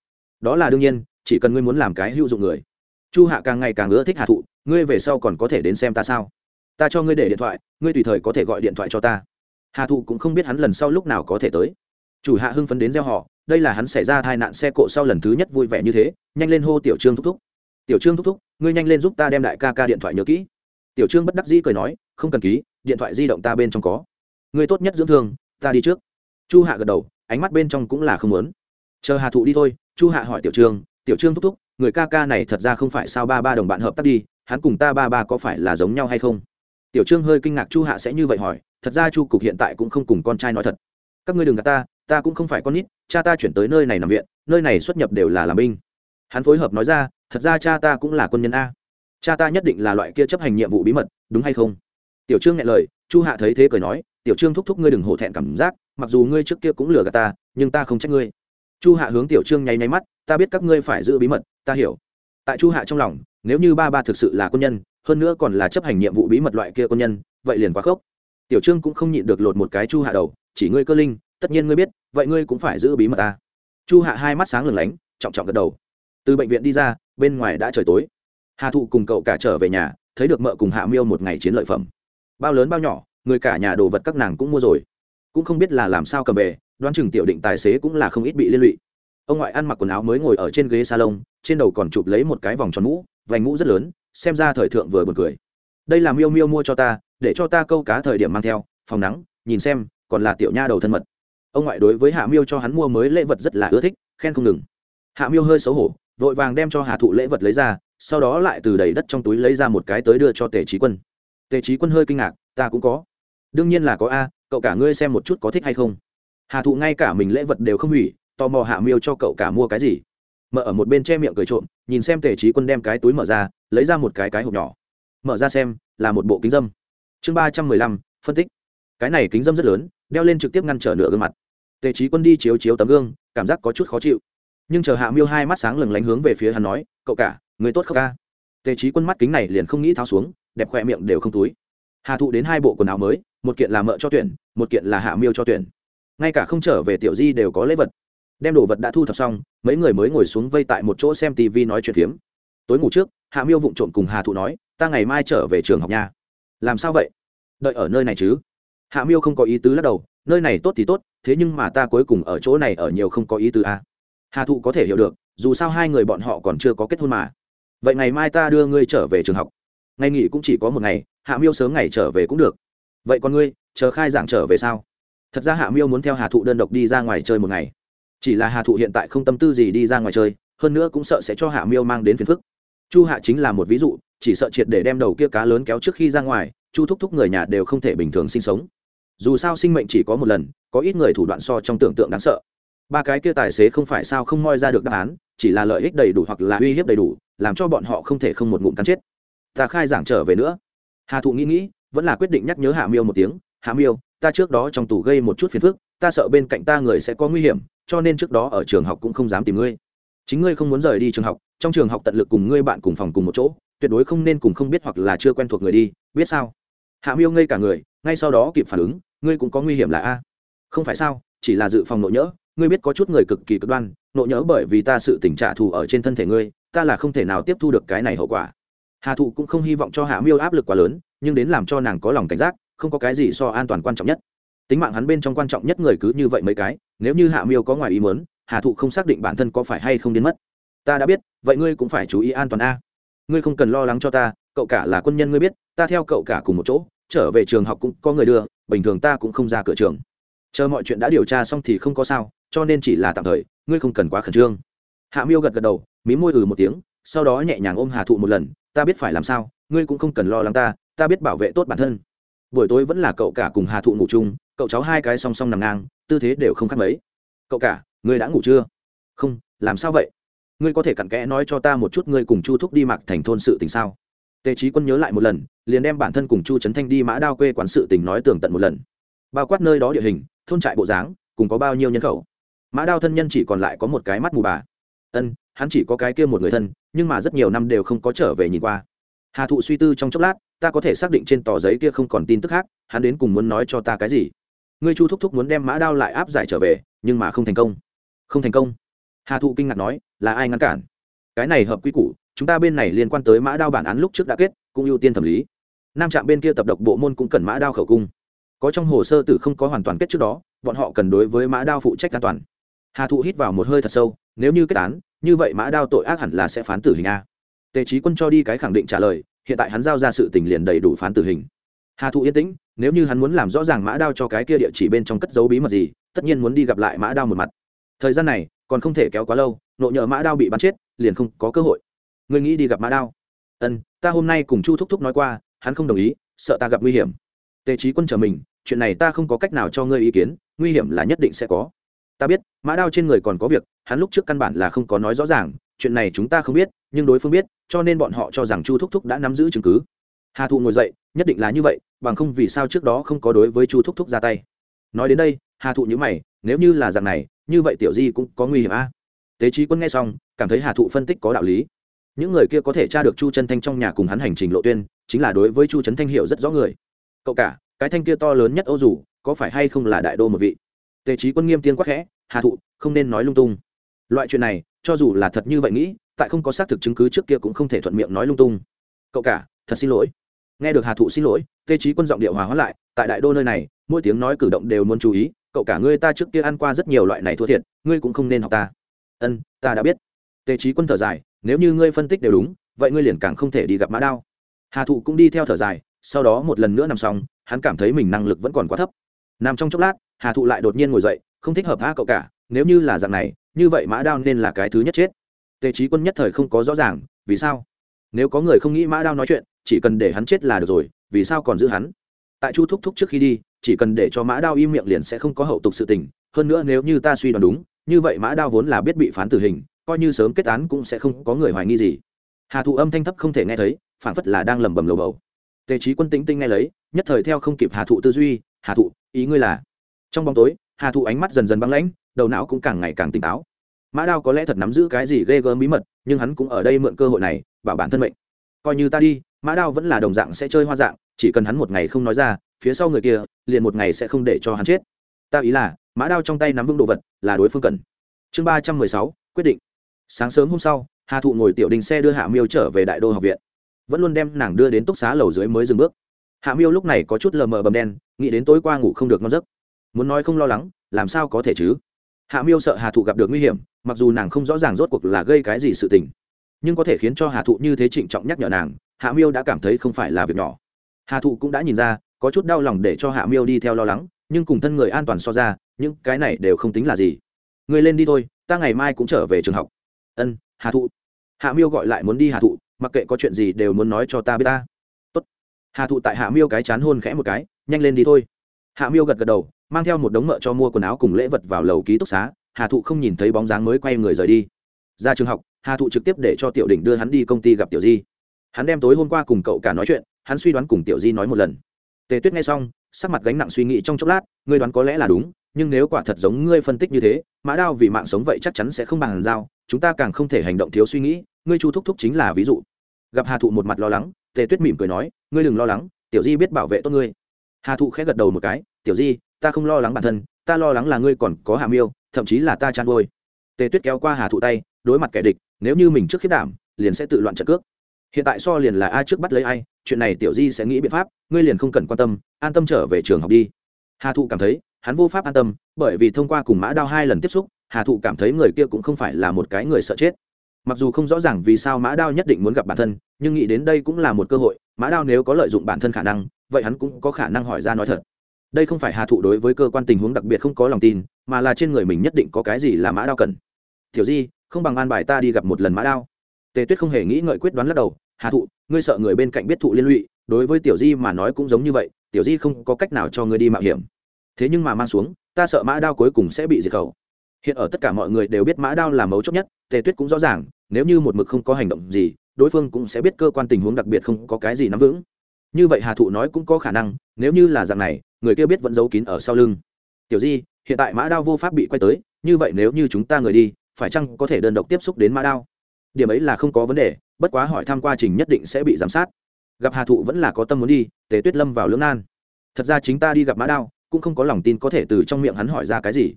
S1: Đó là đương nhiên, chỉ cần ngươi muốn làm cái hữu dụng người. Chu hạ càng ngày càng ưa thích hà thụ, ngươi về sau còn có thể đến xem ta sao? Ta cho ngươi để điện thoại, ngươi tùy thời có thể gọi điện thoại cho ta. Hà thụ cũng không biết hắn lần sau lúc nào có thể tới. Chủ hạ hưng phấn đến gieo họ, đây là hắn xảy ra tai nạn xe cộ sau lần thứ nhất vui vẻ như thế, nhanh lên hô tiểu trương thúc thúc. Tiểu trương thúc thúc, ngươi nhanh lên giúp ta đem đại ca ca điện thoại nhớ kỹ. Tiểu trương bất đắc dĩ cười nói, không cần ký, điện thoại di động ta bên trong có. Ngươi tốt nhất dưỡng thương, ta đi trước. Chu hạ gật đầu ánh mắt bên trong cũng là không muốn. Chờ hà thụ đi thôi, chu hạ hỏi tiểu trương tiểu trương thúc thúc, người ca ca này thật ra không phải sao ba ba đồng bạn hợp tác đi, hắn cùng ta ba ba có phải là giống nhau hay không? Tiểu trương hơi kinh ngạc chu hạ sẽ như vậy hỏi, thật ra chu cục hiện tại cũng không cùng con trai nói thật. Các ngươi đừng gạt ta ta cũng không phải con nít, cha ta chuyển tới nơi này nằm viện, nơi này xuất nhập đều là làm binh. Hắn phối hợp nói ra, thật ra cha ta cũng là quân nhân a. Cha ta nhất định là loại kia chấp hành nhiệm vụ bí mật, đúng hay không? Tiểu trương nghe lời, chu hạ thấy thế cười nói, tiểu trương thúc thúc ngươi đừng hổ thẹn cảm giác mặc dù ngươi trước kia cũng lừa gạt ta, nhưng ta không trách ngươi. Chu hạ hướng tiểu trương nháy nháy mắt, ta biết các ngươi phải giữ bí mật, ta hiểu. Tại chu hạ trong lòng, nếu như ba ba thực sự là quân nhân, hơn nữa còn là chấp hành nhiệm vụ bí mật loại kia quân nhân, vậy liền quá khốc. Tiểu trương cũng không nhịn được lột một cái chu hạ đầu, chỉ ngươi cơ linh, tất nhiên ngươi biết, vậy ngươi cũng phải giữ bí mật ta. Chu hạ hai mắt sáng lừng lánh, trọng trọng gật đầu. Từ bệnh viện đi ra, bên ngoài đã trời tối. Hà thụ cùng cậu cả trở về nhà, thấy được mợ cùng hạ miêu một ngày chiến lợi phẩm. Bao lớn bao nhỏ, người cả nhà đồ vật các nàng cũng mua rồi cũng không biết là làm sao cầm về, đoán chừng tiểu định tài xế cũng là không ít bị liên lụy. Ông ngoại ăn mặc quần áo mới ngồi ở trên ghế salon, trên đầu còn chụp lấy một cái vòng tròn mũ, vành mũ rất lớn, xem ra thời thượng vừa buồn cười. Đây là miêu miêu mua cho ta, để cho ta câu cá thời điểm mang theo, phòng nắng, nhìn xem, còn là tiểu nha đầu thân mật. Ông ngoại đối với hạ miêu cho hắn mua mới lễ vật rất là ưa thích, khen không ngừng. Hạ miêu hơi xấu hổ, vội vàng đem cho hạ thụ lễ vật lấy ra, sau đó lại từ đầy đất trong túi lấy ra một cái tới đưa cho tề trí quân. Tề trí quân hơi kinh ngạc, ta cũng có. Đương nhiên là có a cậu cả ngươi xem một chút có thích hay không. Hà thụ ngay cả mình lễ vật đều không hủy, tò mò hạ miêu cho cậu cả mua cái gì. Mở ở một bên che miệng cười trộm, nhìn xem tề trí quân đem cái túi mở ra, lấy ra một cái cái hộp nhỏ. Mở ra xem, là một bộ kính dâm. Chương ba trăm mười lăm, phân tích. Cái này kính dâm rất lớn, đeo lên trực tiếp ngăn trở nửa gương mặt. Tề trí quân đi chiếu chiếu tấm gương, cảm giác có chút khó chịu. Nhưng chờ hạ miêu hai mắt sáng lừng lánh hướng về phía hắn nói, cậu cả, người tốt khóc ca? Tề trí quân mắt kính này liền không nghĩ tháo xuống, đẹp khoe miệng đều không túi. Hà thụ đến hai bộ quần áo mới một kiện là mợ cho tuyển, một kiện là hạ miêu cho tuyển. Ngay cả không trở về tiểu di đều có lễ vật. Đem đồ vật đã thu thập xong, mấy người mới ngồi xuống vây tại một chỗ xem tv nói chuyện phiếm. Tối ngủ trước, hạ miêu vụng trộm cùng hà thụ nói, ta ngày mai trở về trường học nha. Làm sao vậy? Đợi ở nơi này chứ? Hạ miêu không có ý tứ lắc đầu, nơi này tốt thì tốt, thế nhưng mà ta cuối cùng ở chỗ này ở nhiều không có ý tứ à. hà thụ có thể hiểu được, dù sao hai người bọn họ còn chưa có kết hôn mà. Vậy ngày mai ta đưa ngươi trở về trường học. Ngày nghỉ cũng chỉ có một ngày, hạ miêu sớm ngày trở về cũng được vậy còn ngươi, chờ khai giảng trở về sao? Thật ra hạ miêu muốn theo hà thụ đơn độc đi ra ngoài chơi một ngày. Chỉ là hà thụ hiện tại không tâm tư gì đi ra ngoài chơi, hơn nữa cũng sợ sẽ cho hạ miêu mang đến phiền phức. Chu hạ chính là một ví dụ, chỉ sợ triệt để đem đầu kia cá lớn kéo trước khi ra ngoài, chu thúc thúc người nhà đều không thể bình thường sinh sống. Dù sao sinh mệnh chỉ có một lần, có ít người thủ đoạn so trong tưởng tượng đáng sợ. Ba cái kia tài xế không phải sao không moi ra được đáp án, chỉ là lợi ích đầy đủ hoặc là uy hiếp đầy đủ, làm cho bọn họ không thể không một ngụm cắn chết. Ta khai giảng trở về nữa. Hà thụ nghĩ nghĩ vẫn là quyết định nhắc nhớ hạ miêu một tiếng, hạ miêu, ta trước đó trong tù gây một chút phiền phức, ta sợ bên cạnh ta người sẽ có nguy hiểm, cho nên trước đó ở trường học cũng không dám tìm ngươi. Chính ngươi không muốn rời đi trường học, trong trường học tận lực cùng ngươi bạn cùng phòng cùng một chỗ, tuyệt đối không nên cùng không biết hoặc là chưa quen thuộc người đi, biết sao? Hạ miêu ngây cả người, ngay sau đó kịp phản ứng, ngươi cũng có nguy hiểm là a? Không phải sao, chỉ là dự phòng nộ nhỡ, ngươi biết có chút người cực kỳ cực đoan nộ nhỡ bởi vì ta sự tình trả thù ở trên thân thể ngươi, ta là không thể nào tiếp thu được cái này hậu quả. Hà thụ cũng không hy vọng cho hạ miêu áp lực quá lớn nhưng đến làm cho nàng có lòng cảnh giác, không có cái gì so an toàn quan trọng nhất. Tính mạng hắn bên trong quan trọng nhất người cứ như vậy mấy cái, nếu như hạ miêu có ngoài ý muốn, hà thụ không xác định bản thân có phải hay không đến mất. Ta đã biết, vậy ngươi cũng phải chú ý an toàn a. Ngươi không cần lo lắng cho ta, cậu cả là quân nhân ngươi biết, ta theo cậu cả cùng một chỗ, trở về trường học cũng có người đưa, bình thường ta cũng không ra cửa trường. Chờ mọi chuyện đã điều tra xong thì không có sao, cho nên chỉ là tạm thời, ngươi không cần quá khẩn trương. Hạ miêu gật gật đầu, mí môi ừ một tiếng, sau đó nhẹ nhàng ôm hà thụ một lần, ta biết phải làm sao, ngươi cũng không cần lo lắng ta ta biết bảo vệ tốt bản thân. Buổi tối vẫn là cậu cả cùng hà thụ ngủ chung, cậu cháu hai cái song song nằm ngang, tư thế đều không khác mấy. Cậu cả, ngươi đã ngủ chưa? Không, làm sao vậy? Ngươi có thể cặn kẽ nói cho ta một chút ngươi cùng chu thúc đi mặc thành thôn sự tình sao? Tề trí quân nhớ lại một lần, liền đem bản thân cùng chu trấn thanh đi mã đao quê quán sự tình nói tường tận một lần. Bao quát nơi đó địa hình, thôn trại bộ dáng, cùng có bao nhiêu nhân khẩu. Mã đao thân nhân chỉ còn lại có một cái mắt mù bà. Ân, hắn chỉ có cái kia một người thân, nhưng mà rất nhiều năm đều không có trở về nhìn qua hà thụ suy tư trong chốc lát, ta có thể xác định trên tờ giấy kia không còn tin tức khác, hắn đến cùng muốn nói cho ta cái gì? Ngươi chu thúc thúc muốn đem mã đao lại áp giải trở về, nhưng mà không thành công. Không thành công? Hà thụ kinh ngạc nói, là ai ngăn cản? Cái này hợp quy củ, chúng ta bên này liên quan tới mã đao bản án lúc trước đã kết, cũng ưu tiên thẩm lý. Nam trạm bên kia tập độc bộ môn cũng cần mã đao khẩu cung. Có trong hồ sơ tử không có hoàn toàn kết trước đó, bọn họ cần đối với mã đao phụ trách an toàn. Hà thụ hít vào một hơi thật sâu, nếu như kết án, như vậy mã đao tội ác hẳn là sẽ phán tử hình a tề trí quân cho đi cái khẳng định trả lời, hiện tại hắn giao ra sự tình liền đầy đủ phán tử hình. Hà thụ yên tĩnh, nếu như hắn muốn làm rõ ràng mã đao cho cái kia địa chỉ bên trong cất dấu bí mật gì, tất nhiên muốn đi gặp lại mã đao một mặt. Thời gian này, còn không thể kéo quá lâu nộ nhờ mã đao bị bắn chết, liền không có cơ hội. Ngươi nghĩ đi gặp mã đao? Ân, ta hôm nay cùng chu thúc thúc nói qua, hắn không đồng ý, sợ ta gặp nguy hiểm. Tề trí quân trở mình, chuyện này ta không có cách nào cho ngươi ý kiến, nguy hiểm là nhất định sẽ có. Ta biết, mã đao trên người còn có việc, hắn lúc trước căn bản là không có nói rõ ràng chuyện này chúng ta không biết, nhưng đối phương biết, cho nên bọn họ cho rằng chu thúc thúc đã nắm giữ chứng cứ. Hà thụ ngồi dậy, nhất định là như vậy, bằng không vì sao trước đó không có đối với chu thúc thúc ra tay. Nói đến đây, hà thụ nhữ mày, nếu như là dạng này, như vậy tiểu di cũng có nguy hiểm a. Tế trí quân nghe xong, cảm thấy hà thụ phân tích có đạo lý. Những người kia có thể tra được chu trân thanh trong nhà cùng hắn hành trình lộ tuyên, chính là đối với chu trấn thanh hiệu rất rõ người. Cậu cả, cái thanh kia to lớn nhất ô dù, có phải hay không là đại đô một vị? Tề trí quân nghiêm tiên quắc khẽ, hà thụ, không nên nói lung tung loại chuyện này, cho dù là thật như vậy nghĩ, tại không có xác thực chứng cứ trước kia cũng không thể thuận miệng nói lung tung. Cậu cả, thật xin lỗi. Nghe được hà thụ xin lỗi, tê trí quân giọng điệu hòa hóa lại, tại đại đô nơi này, mỗi tiếng nói cử động đều muốn chú ý, cậu cả ngươi ta trước kia ăn qua rất nhiều loại này thua thiệt, ngươi cũng không nên học ta. Ân, ta đã biết. Tề trí quân thở dài, nếu như ngươi phân tích đều đúng, vậy ngươi liền càng không thể đi gặp mã đao. Hà thụ cũng đi theo thở dài, sau đó một lần nữa nằm xong, hắn cảm thấy mình năng lực vẫn còn quá thấp. Nằm trong chốc lát, hà thụ lại đột nhiên ngồi dậy, không thích hợp tha cậu cả, nếu như là dạng này như vậy mã đao nên là cái thứ nhất chết. Tề trí quân nhất thời không có rõ ràng, vì sao? Nếu có người không nghĩ mã đao nói chuyện, chỉ cần để hắn chết là được rồi, vì sao còn giữ hắn? Tại chu thúc thúc trước khi đi, chỉ cần để cho mã đao im miệng liền sẽ không có hậu tục sự tình. Hơn nữa nếu như ta suy đoán đúng, như vậy mã đao vốn là biết bị phán tử hình, coi như sớm kết án cũng sẽ không có người hoài nghi gì. Hà thụ âm thanh thấp không thể nghe thấy phản phất là đang lẩm bẩm lầu bầu. Tề trí quân tĩnh tinh nghe lấy, nhất thời theo không kịp hà thụ tư duy, hà thụ, ý ngươi là? Trong bóng tối hà thụ ánh mắt dần dần băng lãnh, đầu não cũng càng ngày càng tỉnh táo. Mã đao có lẽ thật nắm giữ cái gì ghê gớm bí mật, nhưng hắn cũng ở đây mượn cơ hội này, bảo bản thân mệnh. Coi như ta đi, mã đao vẫn là đồng dạng sẽ chơi hoa dạng, chỉ cần hắn một ngày không nói ra, phía sau người kia, liền một ngày sẽ không để cho hắn chết. Ta ý là, mã đao trong tay nắm vững đồ vật, là đối phương cần. Chương ba trăm mười sáu, quyết định. Sáng sớm hôm sau, hà thụ ngồi tiểu đình xe đưa hạ miêu trở về đại đô học viện. Vẫn luôn đem nàng đưa đến túc xá lầu dưới mới dừng bước. Hạ miêu lúc này có chút lờ mờ bầm đen, nghĩ đến tối qua ngủ không được ngon giấc muốn nói không lo lắng, làm sao có thể chứ? Hạ miêu sợ hà thụ gặp được nguy hiểm, mặc dù nàng không rõ ràng rốt cuộc là gây cái gì sự tình, nhưng có thể khiến cho hà thụ như thế trịnh trọng nhắc nhở nàng, hạ miêu đã cảm thấy không phải là việc nhỏ. Hà thụ cũng đã nhìn ra, có chút đau lòng để cho hạ miêu đi theo lo lắng, nhưng cùng thân người an toàn so ra, những cái này đều không tính là gì. Người lên đi thôi, ta ngày mai cũng trở về trường học. Ân, hà thụ. Hạ miêu gọi lại muốn đi hà thụ, mặc kệ có chuyện gì đều muốn nói cho ta biết ta. Tốt. hà thụ tại hạ miêu cái chán hôn khẽ một cái, nhanh lên đi thôi. Hạ miêu gật gật đầu mang theo một đống mợ cho mua quần áo cùng lễ vật vào lầu ký túc xá, hà thụ không nhìn thấy bóng dáng mới quay người rời đi. Ra trường học, hà thụ trực tiếp để cho tiểu đỉnh đưa hắn đi công ty gặp tiểu di. Hắn đem tối hôm qua cùng cậu cả nói chuyện, hắn suy đoán cùng tiểu di nói một lần. Tề tuyết nghe xong, sắc mặt gánh nặng suy nghĩ trong chốc lát, ngươi đoán có lẽ là đúng, nhưng nếu quả thật giống ngươi phân tích như thế, mã đao vì mạng sống vậy chắc chắn sẽ không bằng giao, chúng ta càng không thể hành động thiếu suy nghĩ, ngươi chu thúc thúc chính là ví dụ. Gặp hà thụ một mặt lo lắng, tề tuyết mỉm cười nói, ngươi đừng lo lắng, tiểu di biết bảo vệ tốt ngươi. Hà thụ khẽ gật đầu một cái, tiểu di ta không lo lắng bản thân, ta lo lắng là ngươi còn có hàm yêu thậm chí là ta chăn bôi. tề tuyết kéo qua hà thụ tay, đối mặt kẻ địch, nếu như mình trước khiết đảm, liền sẽ tự loạn trận cước. Hiện tại so liền là ai trước bắt lấy ai, chuyện này tiểu di sẽ nghĩ biện pháp, ngươi liền không cần quan tâm, an tâm trở về trường học đi. Hà thụ cảm thấy, hắn vô pháp an tâm, bởi vì thông qua cùng mã đao hai lần tiếp xúc, hà thụ cảm thấy người kia cũng không phải là một cái người sợ chết. Mặc dù không rõ ràng vì sao mã đao nhất định muốn gặp bản thân, nhưng nghĩ đến đây cũng là một cơ hội, mã đao nếu có lợi dụng bản thân khả năng, vậy hắn cũng có khả năng hỏi ra nói thật đây không phải hà thụ đối với cơ quan tình huống đặc biệt không có lòng tin, mà là trên người mình nhất định có cái gì là mã đao cần. Tiểu di, không bằng an bài ta đi gặp một lần mã đao. Tề tuyết không hề nghĩ ngợi quyết đoán lắc đầu, hà thụ, ngươi sợ người bên cạnh biết thụ liên lụy, đối với tiểu di mà nói cũng giống như vậy, tiểu di không có cách nào cho ngươi đi mạo hiểm. Thế nhưng mà mang xuống, ta sợ mã đao cuối cùng sẽ bị diệt khẩu. Hiện ở tất cả mọi người đều biết mã đao là mấu chốt nhất, tề tuyết cũng rõ ràng, nếu như một mực không có hành động gì, đối phương cũng sẽ biết cơ quan tình huống đặc biệt không có cái gì nắm vững. Như vậy hà thụ nói cũng có khả năng, nếu như là dạng này người kia biết vẫn giấu kín ở sau lưng. Tiểu di hiện tại mã đao vô pháp bị quay tới như vậy nếu như chúng ta người đi phải chăng có thể đơn độc tiếp xúc đến mã đao? Điểm ấy là không có vấn đề bất quá hỏi thăm quá trình nhất định sẽ bị giám sát. Gặp hà thụ vẫn là có tâm muốn đi tề tuyết lâm vào lưỡng nan. Thật ra chính ta đi gặp mã đao cũng không có lòng tin có thể từ trong miệng hắn hỏi ra cái gì.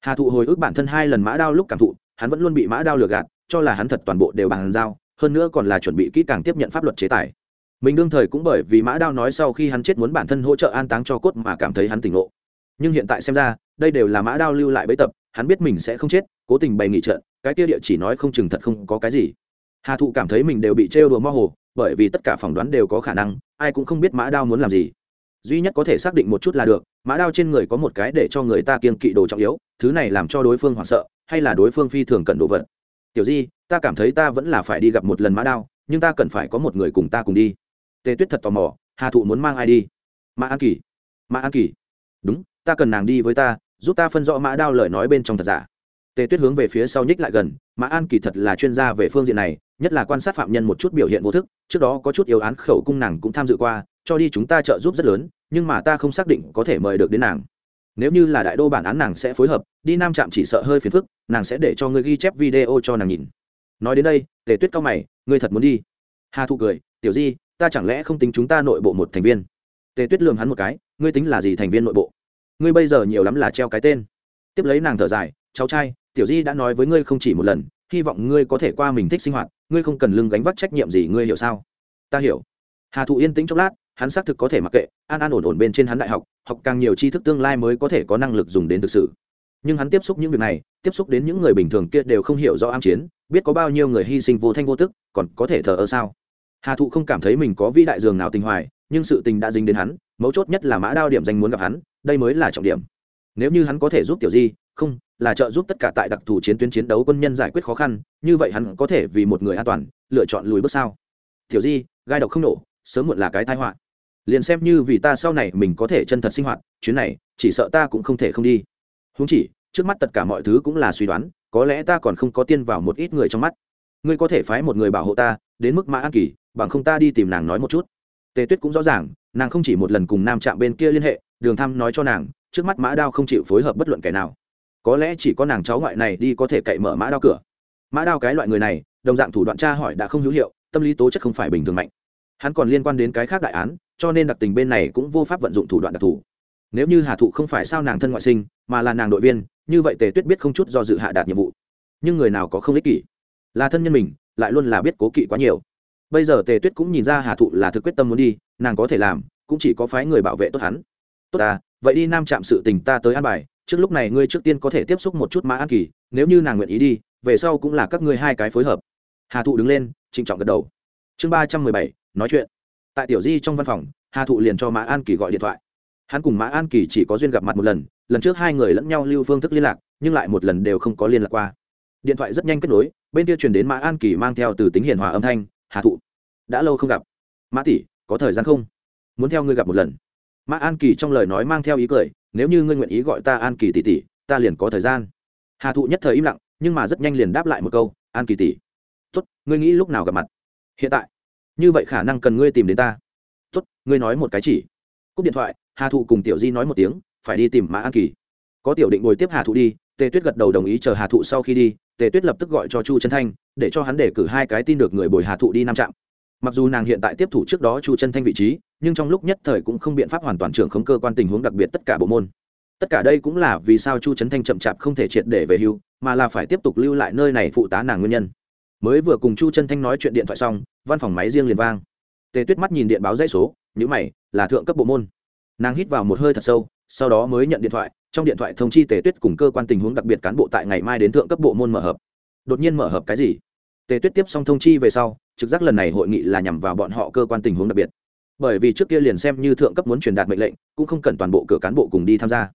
S1: Hà thụ hồi ức bản thân hai lần mã đao lúc cảm thụ hắn vẫn luôn bị mã đao lừa gạt cho là hắn thật toàn bộ đều bằng dao, hơn nữa còn là chuẩn bị kỹ càng tiếp nhận pháp luật chế tài mình đương thời cũng bởi vì mã đao nói sau khi hắn chết muốn bản thân hỗ trợ an táng cho cốt mà cảm thấy hắn tỉnh ngộ. Nhưng hiện tại xem ra, đây đều là mã đao lưu lại bấy tập, hắn biết mình sẽ không chết, cố tình bày nghị trận, cái kia địa chỉ nói không chừng thật không có cái gì. Hà thụ cảm thấy mình đều bị trêu đùa mơ hồ, bởi vì tất cả phỏng đoán đều có khả năng, ai cũng không biết mã đao muốn làm gì. Duy nhất có thể xác định một chút là được, mã đao trên người có một cái để cho người ta kiên kỵ đồ trọng yếu, thứ này làm cho đối phương hoảng sợ, hay là đối phương phi thường cần đồ vật. Tiểu di, ta cảm thấy ta vẫn là phải đi gặp một lần mã đao, nhưng ta cần phải có một người cùng ta cùng đi tề tuyết thật tò mò, hà thụ muốn mang ai đi? Mã an kỳ. Mã an kỳ. Đúng, ta cần nàng đi với ta, giúp ta phân rõ mã đao lời nói bên trong thật giả. Tề tuyết hướng về phía sau nhích lại gần, mã an kỳ thật là chuyên gia về phương diện này, nhất là quan sát phạm nhân một chút biểu hiện vô thức, trước đó có chút yếu án khẩu cung nàng cũng tham dự qua, cho đi chúng ta trợ giúp rất lớn, nhưng mà ta không xác định có thể mời được đến nàng. Nếu như là đại đô bản án nàng sẽ phối hợp, đi nam trạm chỉ sợ hơi phiền phức, nàng sẽ để cho ngươi ghi chép video cho nàng nhìn. Nói đến đây, tề tuyết cao mày, ngươi thật muốn đi? Hà thụ cười, tiểu di ta chẳng lẽ không tính chúng ta nội bộ một thành viên? Tề tuyết lường hắn một cái, ngươi tính là gì thành viên nội bộ? Ngươi bây giờ nhiều lắm là treo cái tên. Tiếp lấy nàng thở dài, cháu trai, tiểu di đã nói với ngươi không chỉ một lần, hy vọng ngươi có thể qua mình thích sinh hoạt, ngươi không cần lưng gánh vác trách nhiệm gì, ngươi hiểu sao? Ta hiểu. Hà thụ yên tĩnh chốc lát, hắn xác thực có thể mặc kệ, an an ổn ổn bên trên hắn đại học học càng nhiều tri thức tương lai mới có thể có năng lực dùng đến thực sự. Nhưng hắn tiếp xúc những việc này, tiếp xúc đến những người bình thường kia đều không hiểu rõ am chiến, biết có bao nhiêu người hy sinh vô thanh vô tức, còn có thể thờ ơ sao? Hà thụ không cảm thấy mình có vĩ đại dường nào tình hoài, nhưng sự tình đã dính đến hắn, mấu chốt nhất là mã đao điểm danh muốn gặp hắn, đây mới là trọng điểm. Nếu như hắn có thể giúp tiểu di, không, là trợ giúp tất cả tại đặc thù chiến tuyến chiến đấu quân nhân giải quyết khó khăn, như vậy hắn có thể vì một người an toàn, lựa chọn lùi bước sao? Tiểu di, gai độc không nổ, sớm muộn là cái tai họa. Liền xem như vì ta sau này mình có thể chân thật sinh hoạt, chuyến này, chỉ sợ ta cũng không thể không đi. Húng chỉ, trước mắt tất cả mọi thứ cũng là suy đoán, có lẽ ta còn không có tiên vào một ít người trong mắt. Ngươi có thể phái một người bảo hộ ta, đến mức mã an kỳ bằng không ta đi tìm nàng nói một chút. Tề tuyết cũng rõ ràng, nàng không chỉ một lần cùng nam trạm bên kia liên hệ, đường thăm nói cho nàng, trước mắt mã đao không chịu phối hợp bất luận kẻ nào. Có lẽ chỉ có nàng cháu ngoại này đi có thể cậy mở mã đao cửa. Mã đao cái loại người này, đồng dạng thủ đoạn tra hỏi đã không hữu hiệu, tâm lý tố chất không phải bình thường mạnh. Hắn còn liên quan đến cái khác đại án, cho nên đặc tình bên này cũng vô pháp vận dụng thủ đoạn đặc thù. Nếu như hà thụ không phải sao nàng thân ngoại sinh, mà là nàng đội viên, như vậy tề tuyết biết không chút do dự hạ đạt nhiệm vụ. Nhưng người nào có không ích kỷ? Là thân nhân mình, lại luôn là biết cố kỵ quá nhiều bây giờ tề tuyết cũng nhìn ra hà thụ là thực quyết tâm muốn đi, nàng có thể làm, cũng chỉ có phái người bảo vệ tốt hắn. Tốt ta, vậy đi nam trạm sự tình ta tới an bài, trước lúc này ngươi trước tiên có thể tiếp xúc một chút mã an kỳ, nếu như nàng nguyện ý đi, về sau cũng là các ngươi hai cái phối hợp. Hà thụ đứng lên, trịnh trọng gật đầu. Chương ba trăm mười bảy, nói chuyện. Tại tiểu di trong văn phòng, hà thụ liền cho mã an kỳ gọi điện thoại. Hắn cùng mã an kỳ chỉ có duyên gặp mặt một lần lần trước hai người lẫn nhau lưu phương thức liên lạc, nhưng lại một lần đều không có liên lạc qua. Điện thoại rất nhanh kết nối, bên kia truyền đến mã an kỳ mang theo từ tính hiền hòa âm thanh hà thụ đã lâu không gặp mã tỷ, có thời gian không? muốn theo ngươi gặp một lần. mã an kỳ trong lời nói mang theo ý cười, nếu như ngươi nguyện ý gọi ta an kỳ tỷ tỷ, ta liền có thời gian. hà thụ nhất thời im lặng, nhưng mà rất nhanh liền đáp lại một câu, an kỳ tỷ. tốt, ngươi nghĩ lúc nào gặp mặt? hiện tại. như vậy khả năng cần ngươi tìm đến ta. tốt, ngươi nói một cái chỉ. cúp điện thoại, hà thụ cùng tiểu di nói một tiếng, phải đi tìm mã an kỳ. có tiểu định ngồi tiếp hà thụ đi, tề tuyết gật đầu đồng ý chờ hà thụ sau khi đi tề tuyết lập tức gọi cho chu trấn thanh, để cho hắn để cử hai cái tin được người bồi hà thụ đi nam trạm. Mặc dù nàng hiện tại tiếp thủ trước đó chu chân thanh vị trí, nhưng trong lúc nhất thời cũng không biện pháp hoàn toàn trưởng khống cơ quan tình huống đặc biệt tất cả bộ môn. Tất cả đây cũng là vì sao chu trấn thanh chậm chạp không thể triệt để về hưu, mà là phải tiếp tục lưu lại nơi này phụ tá nàng nguyên nhân. Mới vừa cùng chu trân thanh nói chuyện điện thoại xong, văn phòng máy riêng liền vang. Tề tuyết mắt nhìn điện báo dãy số nhữ mày, là thượng cấp bộ môn. Nàng hít vào một hơi thật sâu, sau đó mới nhận điện thoại trong điện thoại thông chi tề tuyết cùng cơ quan tình huống đặc biệt cán bộ tại ngày mai đến thượng cấp bộ môn mở hợp đột nhiên mở hợp cái gì? Tề tuyết tiếp xong thông chi về sau, trực giác lần này hội nghị là nhằm vào bọn họ cơ quan tình huống đặc biệt. Bởi vì trước kia liền xem như thượng cấp muốn truyền đạt mệnh lệnh, cũng không cần toàn bộ cửa cán bộ cùng đi tham gia.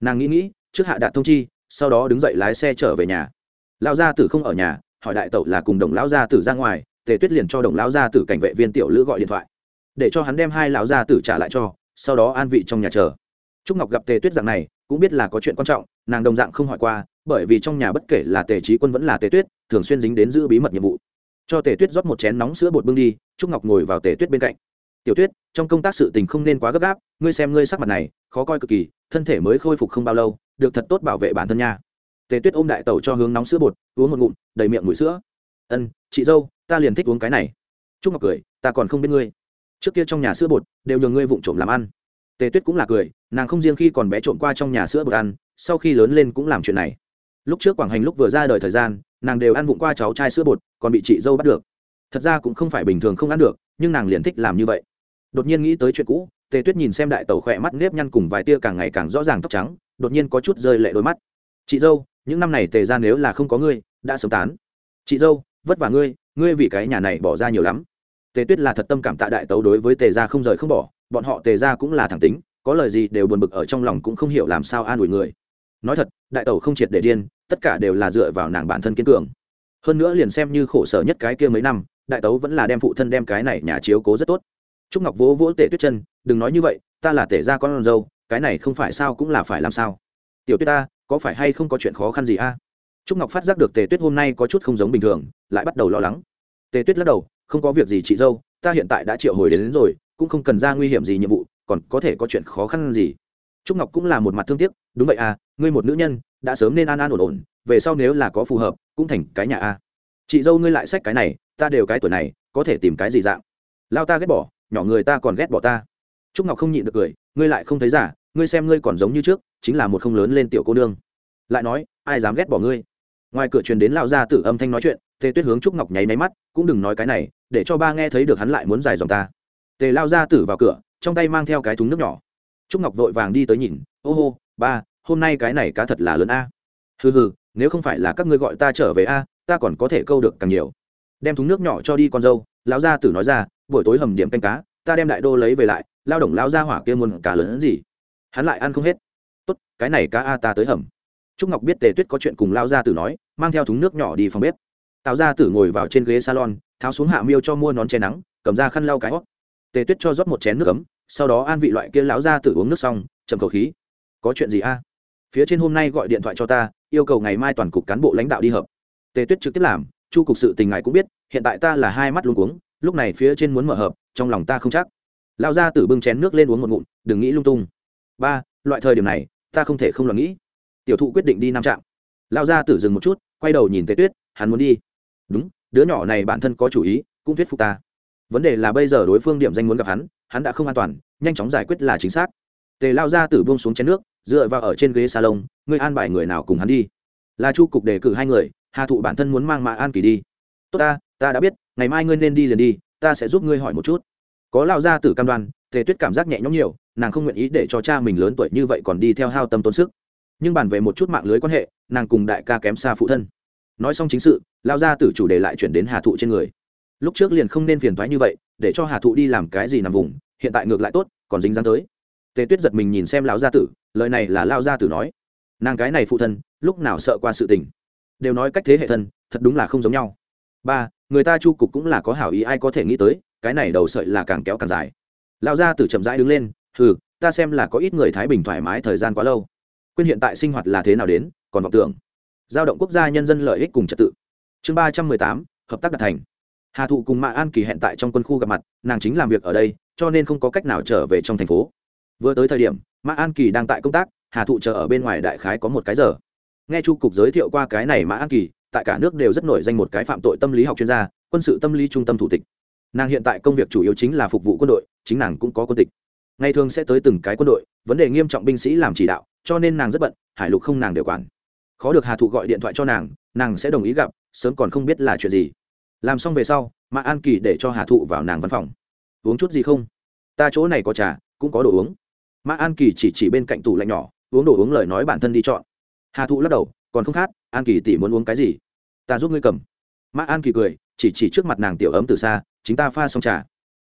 S1: Nàng nghĩ nghĩ, trước hạ đạt thông chi, sau đó đứng dậy lái xe trở về nhà. Lão gia tử không ở nhà, hỏi đại tẩu là cùng đồng lão gia tử ra ngoài, tề tuyết liền cho đồng lão gia tử cảnh vệ viên tiểu lữ gọi điện thoại. Để cho hắn đem hai lão gia tử trả lại cho, sau đó an vị trong nhà chờ. Trúc ngọc gặp tề tuyết dạng này cũng biết là có chuyện quan trọng, nàng đồng dạng không hỏi qua, bởi vì trong nhà bất kể là tề trí quân vẫn là tề tuyết, thường xuyên dính đến giữ bí mật nhiệm vụ. Cho tề tuyết rót một chén nóng sữa bột bưng đi, trúc ngọc ngồi vào tề tuyết bên cạnh. Tiểu tuyết, trong công tác sự tình không nên quá gấp gáp, ngươi xem ngươi sắc mặt này, khó coi cực kỳ, thân thể mới khôi phục không bao lâu, được thật tốt bảo vệ bản thân nha. Tề tuyết ôm đại tẩu cho hướng nóng sữa bột, uống một ngụm, đầy miệng mũi sữa. Ân, chị dâu, ta liền thích uống cái này. Trúc ngọc cười, ta còn không biết ngươi. Trước kia trong nhà sữa bột, đều nhờ ngươi vụng trộm làm ăn tề tuyết cũng là cười, nàng không riêng khi còn bé trộm qua trong nhà sữa bột ăn, sau khi lớn lên cũng làm chuyện này. Lúc trước quảng hành lúc vừa ra đời thời gian, nàng đều ăn vụng qua cháu trai sữa bột, còn bị chị dâu bắt được. Thật ra cũng không phải bình thường không ăn được, nhưng nàng liền thích làm như vậy. Đột nhiên nghĩ tới chuyện cũ, tề tuyết nhìn xem đại tàu khỏe mắt nếp nhăn cùng vài tia càng ngày càng rõ ràng tóc trắng, đột nhiên có chút rơi lệ đôi mắt. Chị dâu, những năm này tề ra nếu là không có ngươi, đã sớm tán. Chị dâu, vất vả ngươi ngươi vì cái nhà này bỏ ra nhiều lắm. Tề tuyết là thật tâm cảm tạ đại tấu đối với tề gia không rời không bỏ bọn họ tề gia cũng là thẳng tính có lời gì đều buồn bực ở trong lòng cũng không hiểu làm sao an ủi người. Nói thật đại tẩu không triệt để điên tất cả đều là dựa vào nàng bản thân kiên cường. Hơn nữa liền xem như khổ sở nhất cái kia mấy năm đại tấu vẫn là đem phụ thân đem cái này nhà chiếu cố rất tốt. Trúc ngọc vỗ vỗ tể tuyết chân đừng nói như vậy ta là tể gia con dâu cái này không phải sao cũng là phải làm sao? Tiểu tuyết ta có phải hay không có chuyện khó khăn gì a? Trúc ngọc phát giác được tề tuyết hôm nay có chút không giống bình thường lại bắt đầu lo lắng. Tề tuyết lắc đầu không có việc gì chị dâu ta hiện tại đã triệu hồi đến, đến rồi cũng không cần ra nguy hiểm gì nhiệm vụ, còn có thể có chuyện khó khăn gì. Trúc ngọc cũng là một mặt thương tiếc, đúng vậy à ngươi một nữ nhân, đã sớm nên an an ổn ổn, về sau nếu là có phù hợp, cũng thành cái nhà a. Chị dâu ngươi lại sách cái này, ta đều cái tuổi này, có thể tìm cái gì dạng? Lao ta ghét bỏ, nhỏ người ta còn ghét bỏ ta. Trúc ngọc không nhịn được cười, ngươi lại không thấy giả, ngươi xem ngươi còn giống như trước, chính là một không lớn lên tiểu cô nương. Lại nói, ai dám ghét bỏ ngươi? Ngoài cửa truyền đến lão gia tử âm thanh nói chuyện, tề tuyết hướng trúc ngọc nháy máy mắt, cũng đừng nói cái này, để cho ba nghe thấy được hắn lại muốn dài dòng ta tề lao gia tử vào cửa, trong tay mang theo cái thúng nước nhỏ. Trúc ngọc vội vàng đi tới nhìn, ô hô, ba, hôm nay cái này cá thật là lớn a. Hừ hừ, nếu không phải là các ngươi gọi ta trở về a, ta còn có thể câu được càng nhiều. Đem thúng nước nhỏ cho đi con dâu, lão gia tử nói ra, buổi tối hầm điểm canh cá, ta đem đại đô lấy về lại, lao động lao gia hỏa kia muôn cá lớn hơn gì? Hắn lại ăn không hết. Tốt, cái này cá a ta tới hầm. Trúc ngọc biết tề tuyết có chuyện cùng lao gia tử nói, mang theo thúng nước nhỏ đi phòng bếp. Tạo gia tử ngồi vào trên ghế salon, tháo xuống hạ miêu cho mua nón che nắng, cầm ra khăn lau cái hót tề tuyết cho rót một chén nước ấm, sau đó an vị loại kia lão gia tử uống nước xong chầm khẩu khí. Có chuyện gì a? Phía trên hôm nay gọi điện thoại cho ta, yêu cầu ngày mai toàn cục cán bộ lãnh đạo đi hợp tề tuyết trực tiếp làm, chu cục sự tình ngài cũng biết, hiện tại ta là hai mắt luôn cuống, lúc này phía trên muốn mở hợp trong lòng ta không chắc. Lao ra tử bưng chén nước lên uống một ngụm, đừng nghĩ lung tung. Ba, loại thời điểm này, ta không thể không lo nghĩ. Tiểu thụ quyết định đi nam trạm. Lao ra tử dừng một chút, quay đầu nhìn tề tuyết, hắn muốn đi. Đúng, đứa nhỏ này bản thân có chủ ý, cũng thuyết phục ta vấn đề là bây giờ đối phương điểm danh muốn gặp hắn hắn đã không an toàn, nhanh chóng giải quyết là chính xác. Tề lao ra tử buông xuống chén nước, dựa vào ở trên ghế salon, ngươi an bài người nào cùng hắn đi? Là chu cục đề cử hai người, hà thụ bản thân muốn mang mạ an kỳ đi. Tốt ta ta đã biết, ngày mai ngươi nên đi liền đi, ta sẽ giúp ngươi hỏi một chút. Có lao ra tử cam đoan, tề tuyết cảm giác nhẹ nhõm nhiều, nàng không nguyện ý để cho cha mình lớn tuổi như vậy còn đi theo hao tâm tốn sức. Nhưng bàn về một chút mạng lưới quan hệ, nàng cùng đại ca kém xa phụ thân. Nói xong chính sự, lao ra tử chủ đề lại chuyển đến hà thụ trên người lúc trước liền không nên phiền thoái như vậy, để cho hà thụ đi làm cái gì nằm vùng, hiện tại ngược lại tốt, còn dính dáng tới. Tề tuyết giật mình nhìn xem lão gia tử, lời này là lao gia tử nói. Nàng cái này phụ thân, lúc nào sợ qua sự tình? Đều nói cách thế hệ thân, thật đúng là không giống nhau. Ba, người ta chu cục cũng là có hảo ý ai có thể nghĩ tới, cái này đầu sợi là càng kéo càng dài. Lão gia tử chậm rãi đứng lên, hừ, ta xem là có ít người thái bình thoải mái thời gian quá lâu. Quên hiện tại sinh hoạt là thế nào đến, còn vọng tưởng. Giao động quốc gia nhân dân lợi ích cùng trật tự. Chương ba trăm mười tám, hợp tác đạt thành hà thụ cùng mạ an kỳ hẹn tại trong quân khu gặp mặt, nàng chính làm việc ở đây, cho nên không có cách nào trở về trong thành phố. Vừa tới thời điểm mã an kỳ đang tại công tác, hà thụ chờ ở bên ngoài đại khái có một cái giờ. Nghe chu cục giới thiệu qua cái này mã an kỳ, tại cả nước đều rất nổi danh một cái phạm tội tâm lý học chuyên gia, quân sự tâm lý trung tâm thủ tịch. Nàng hiện tại công việc chủ yếu chính là phục vụ quân đội, chính nàng cũng có quân tịch. Ngày thường sẽ tới từng cái quân đội, vấn đề nghiêm trọng binh sĩ làm chỉ đạo, cho nên nàng rất bận, hải lục không nàng đều quản. Khó được hà thụ gọi điện thoại cho nàng nàng sẽ đồng ý gặp, sớm còn không biết là chuyện gì làm xong về sau, mã an kỳ để cho hà thụ vào nàng văn phòng. Uống chút gì không? Ta chỗ này có trà, cũng có đồ uống. Mã an kỳ chỉ chỉ bên cạnh tủ lạnh nhỏ, uống đồ uống lời nói bản thân đi chọn. Hà thụ lắc đầu, còn không khát, an kỳ tỷ muốn uống cái gì? Ta giúp ngươi cầm. Mã an kỳ cười, chỉ chỉ trước mặt nàng tiểu ấm từ xa, chính ta pha xong trà.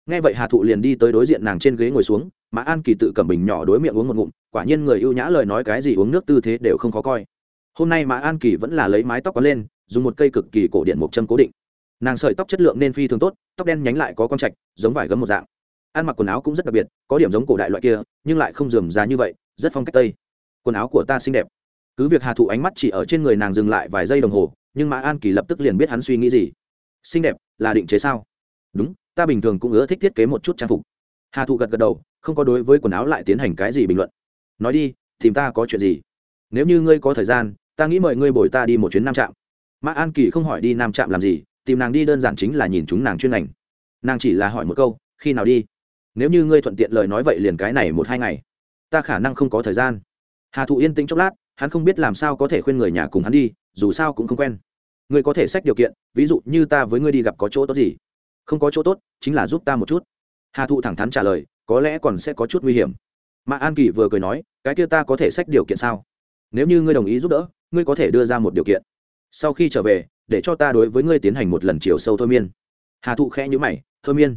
S1: Nghe vậy hà thụ liền đi tới đối diện nàng trên ghế ngồi xuống, mã an kỳ tự cầm bình nhỏ đối miệng uống một ngụm, quả nhiên người ưu nhã lời nói cái gì uống nước tư thế đều không khó coi. Hôm nay mã an kỳ vẫn là lấy mái tóc có lên, dùng một cây cực kỳ cổ điện một châm cố định nàng sợi tóc chất lượng nên phi thường tốt, tóc đen nhánh lại có con trạch, giống vải gấm một dạng. Ăn mặc quần áo cũng rất đặc biệt, có điểm giống cổ đại loại kia, nhưng lại không dườm ra như vậy, rất phong cách tây. Quần áo của ta xinh đẹp. Cứ việc hà thụ ánh mắt chỉ ở trên người nàng dừng lại vài giây đồng hồ, nhưng mã an kỳ lập tức liền biết hắn suy nghĩ gì. Xinh đẹp, là định chế sao? Đúng, ta bình thường cũng ưa thích thiết kế một chút trang phục. Hà thụ gật gật đầu, không có đối với quần áo lại tiến hành cái gì bình luận. Nói đi, tìm ta có chuyện gì? Nếu như ngươi có thời gian, ta nghĩ mời ngươi bồi ta đi một chuyến nam trạm. Mã an kỳ không hỏi đi nam trạm làm gì tìm nàng đi đơn giản chính là nhìn chúng nàng chuyên ngành. Nàng chỉ là hỏi một câu, khi nào đi? Nếu như ngươi thuận tiện lời nói vậy liền cái này một hai ngày, ta khả năng không có thời gian. Hà thụ yên tĩnh chốc lát, hắn không biết làm sao có thể khuyên người nhà cùng hắn đi, dù sao cũng không quen. Ngươi có thể xét điều kiện, ví dụ như ta với ngươi đi gặp có chỗ tốt gì? Không có chỗ tốt, chính là giúp ta một chút. Hà thụ thẳng thắn trả lời, có lẽ còn sẽ có chút nguy hiểm. Mà an kỳ vừa cười nói, cái kia ta có thể xét điều kiện sao? Nếu như ngươi đồng ý giúp đỡ, ngươi có thể đưa ra một điều kiện. Sau khi trở về để cho ta đối với ngươi tiến hành một lần chiều sâu thôi miên. Hà thụ khẽ nhữ mày, thôi miên.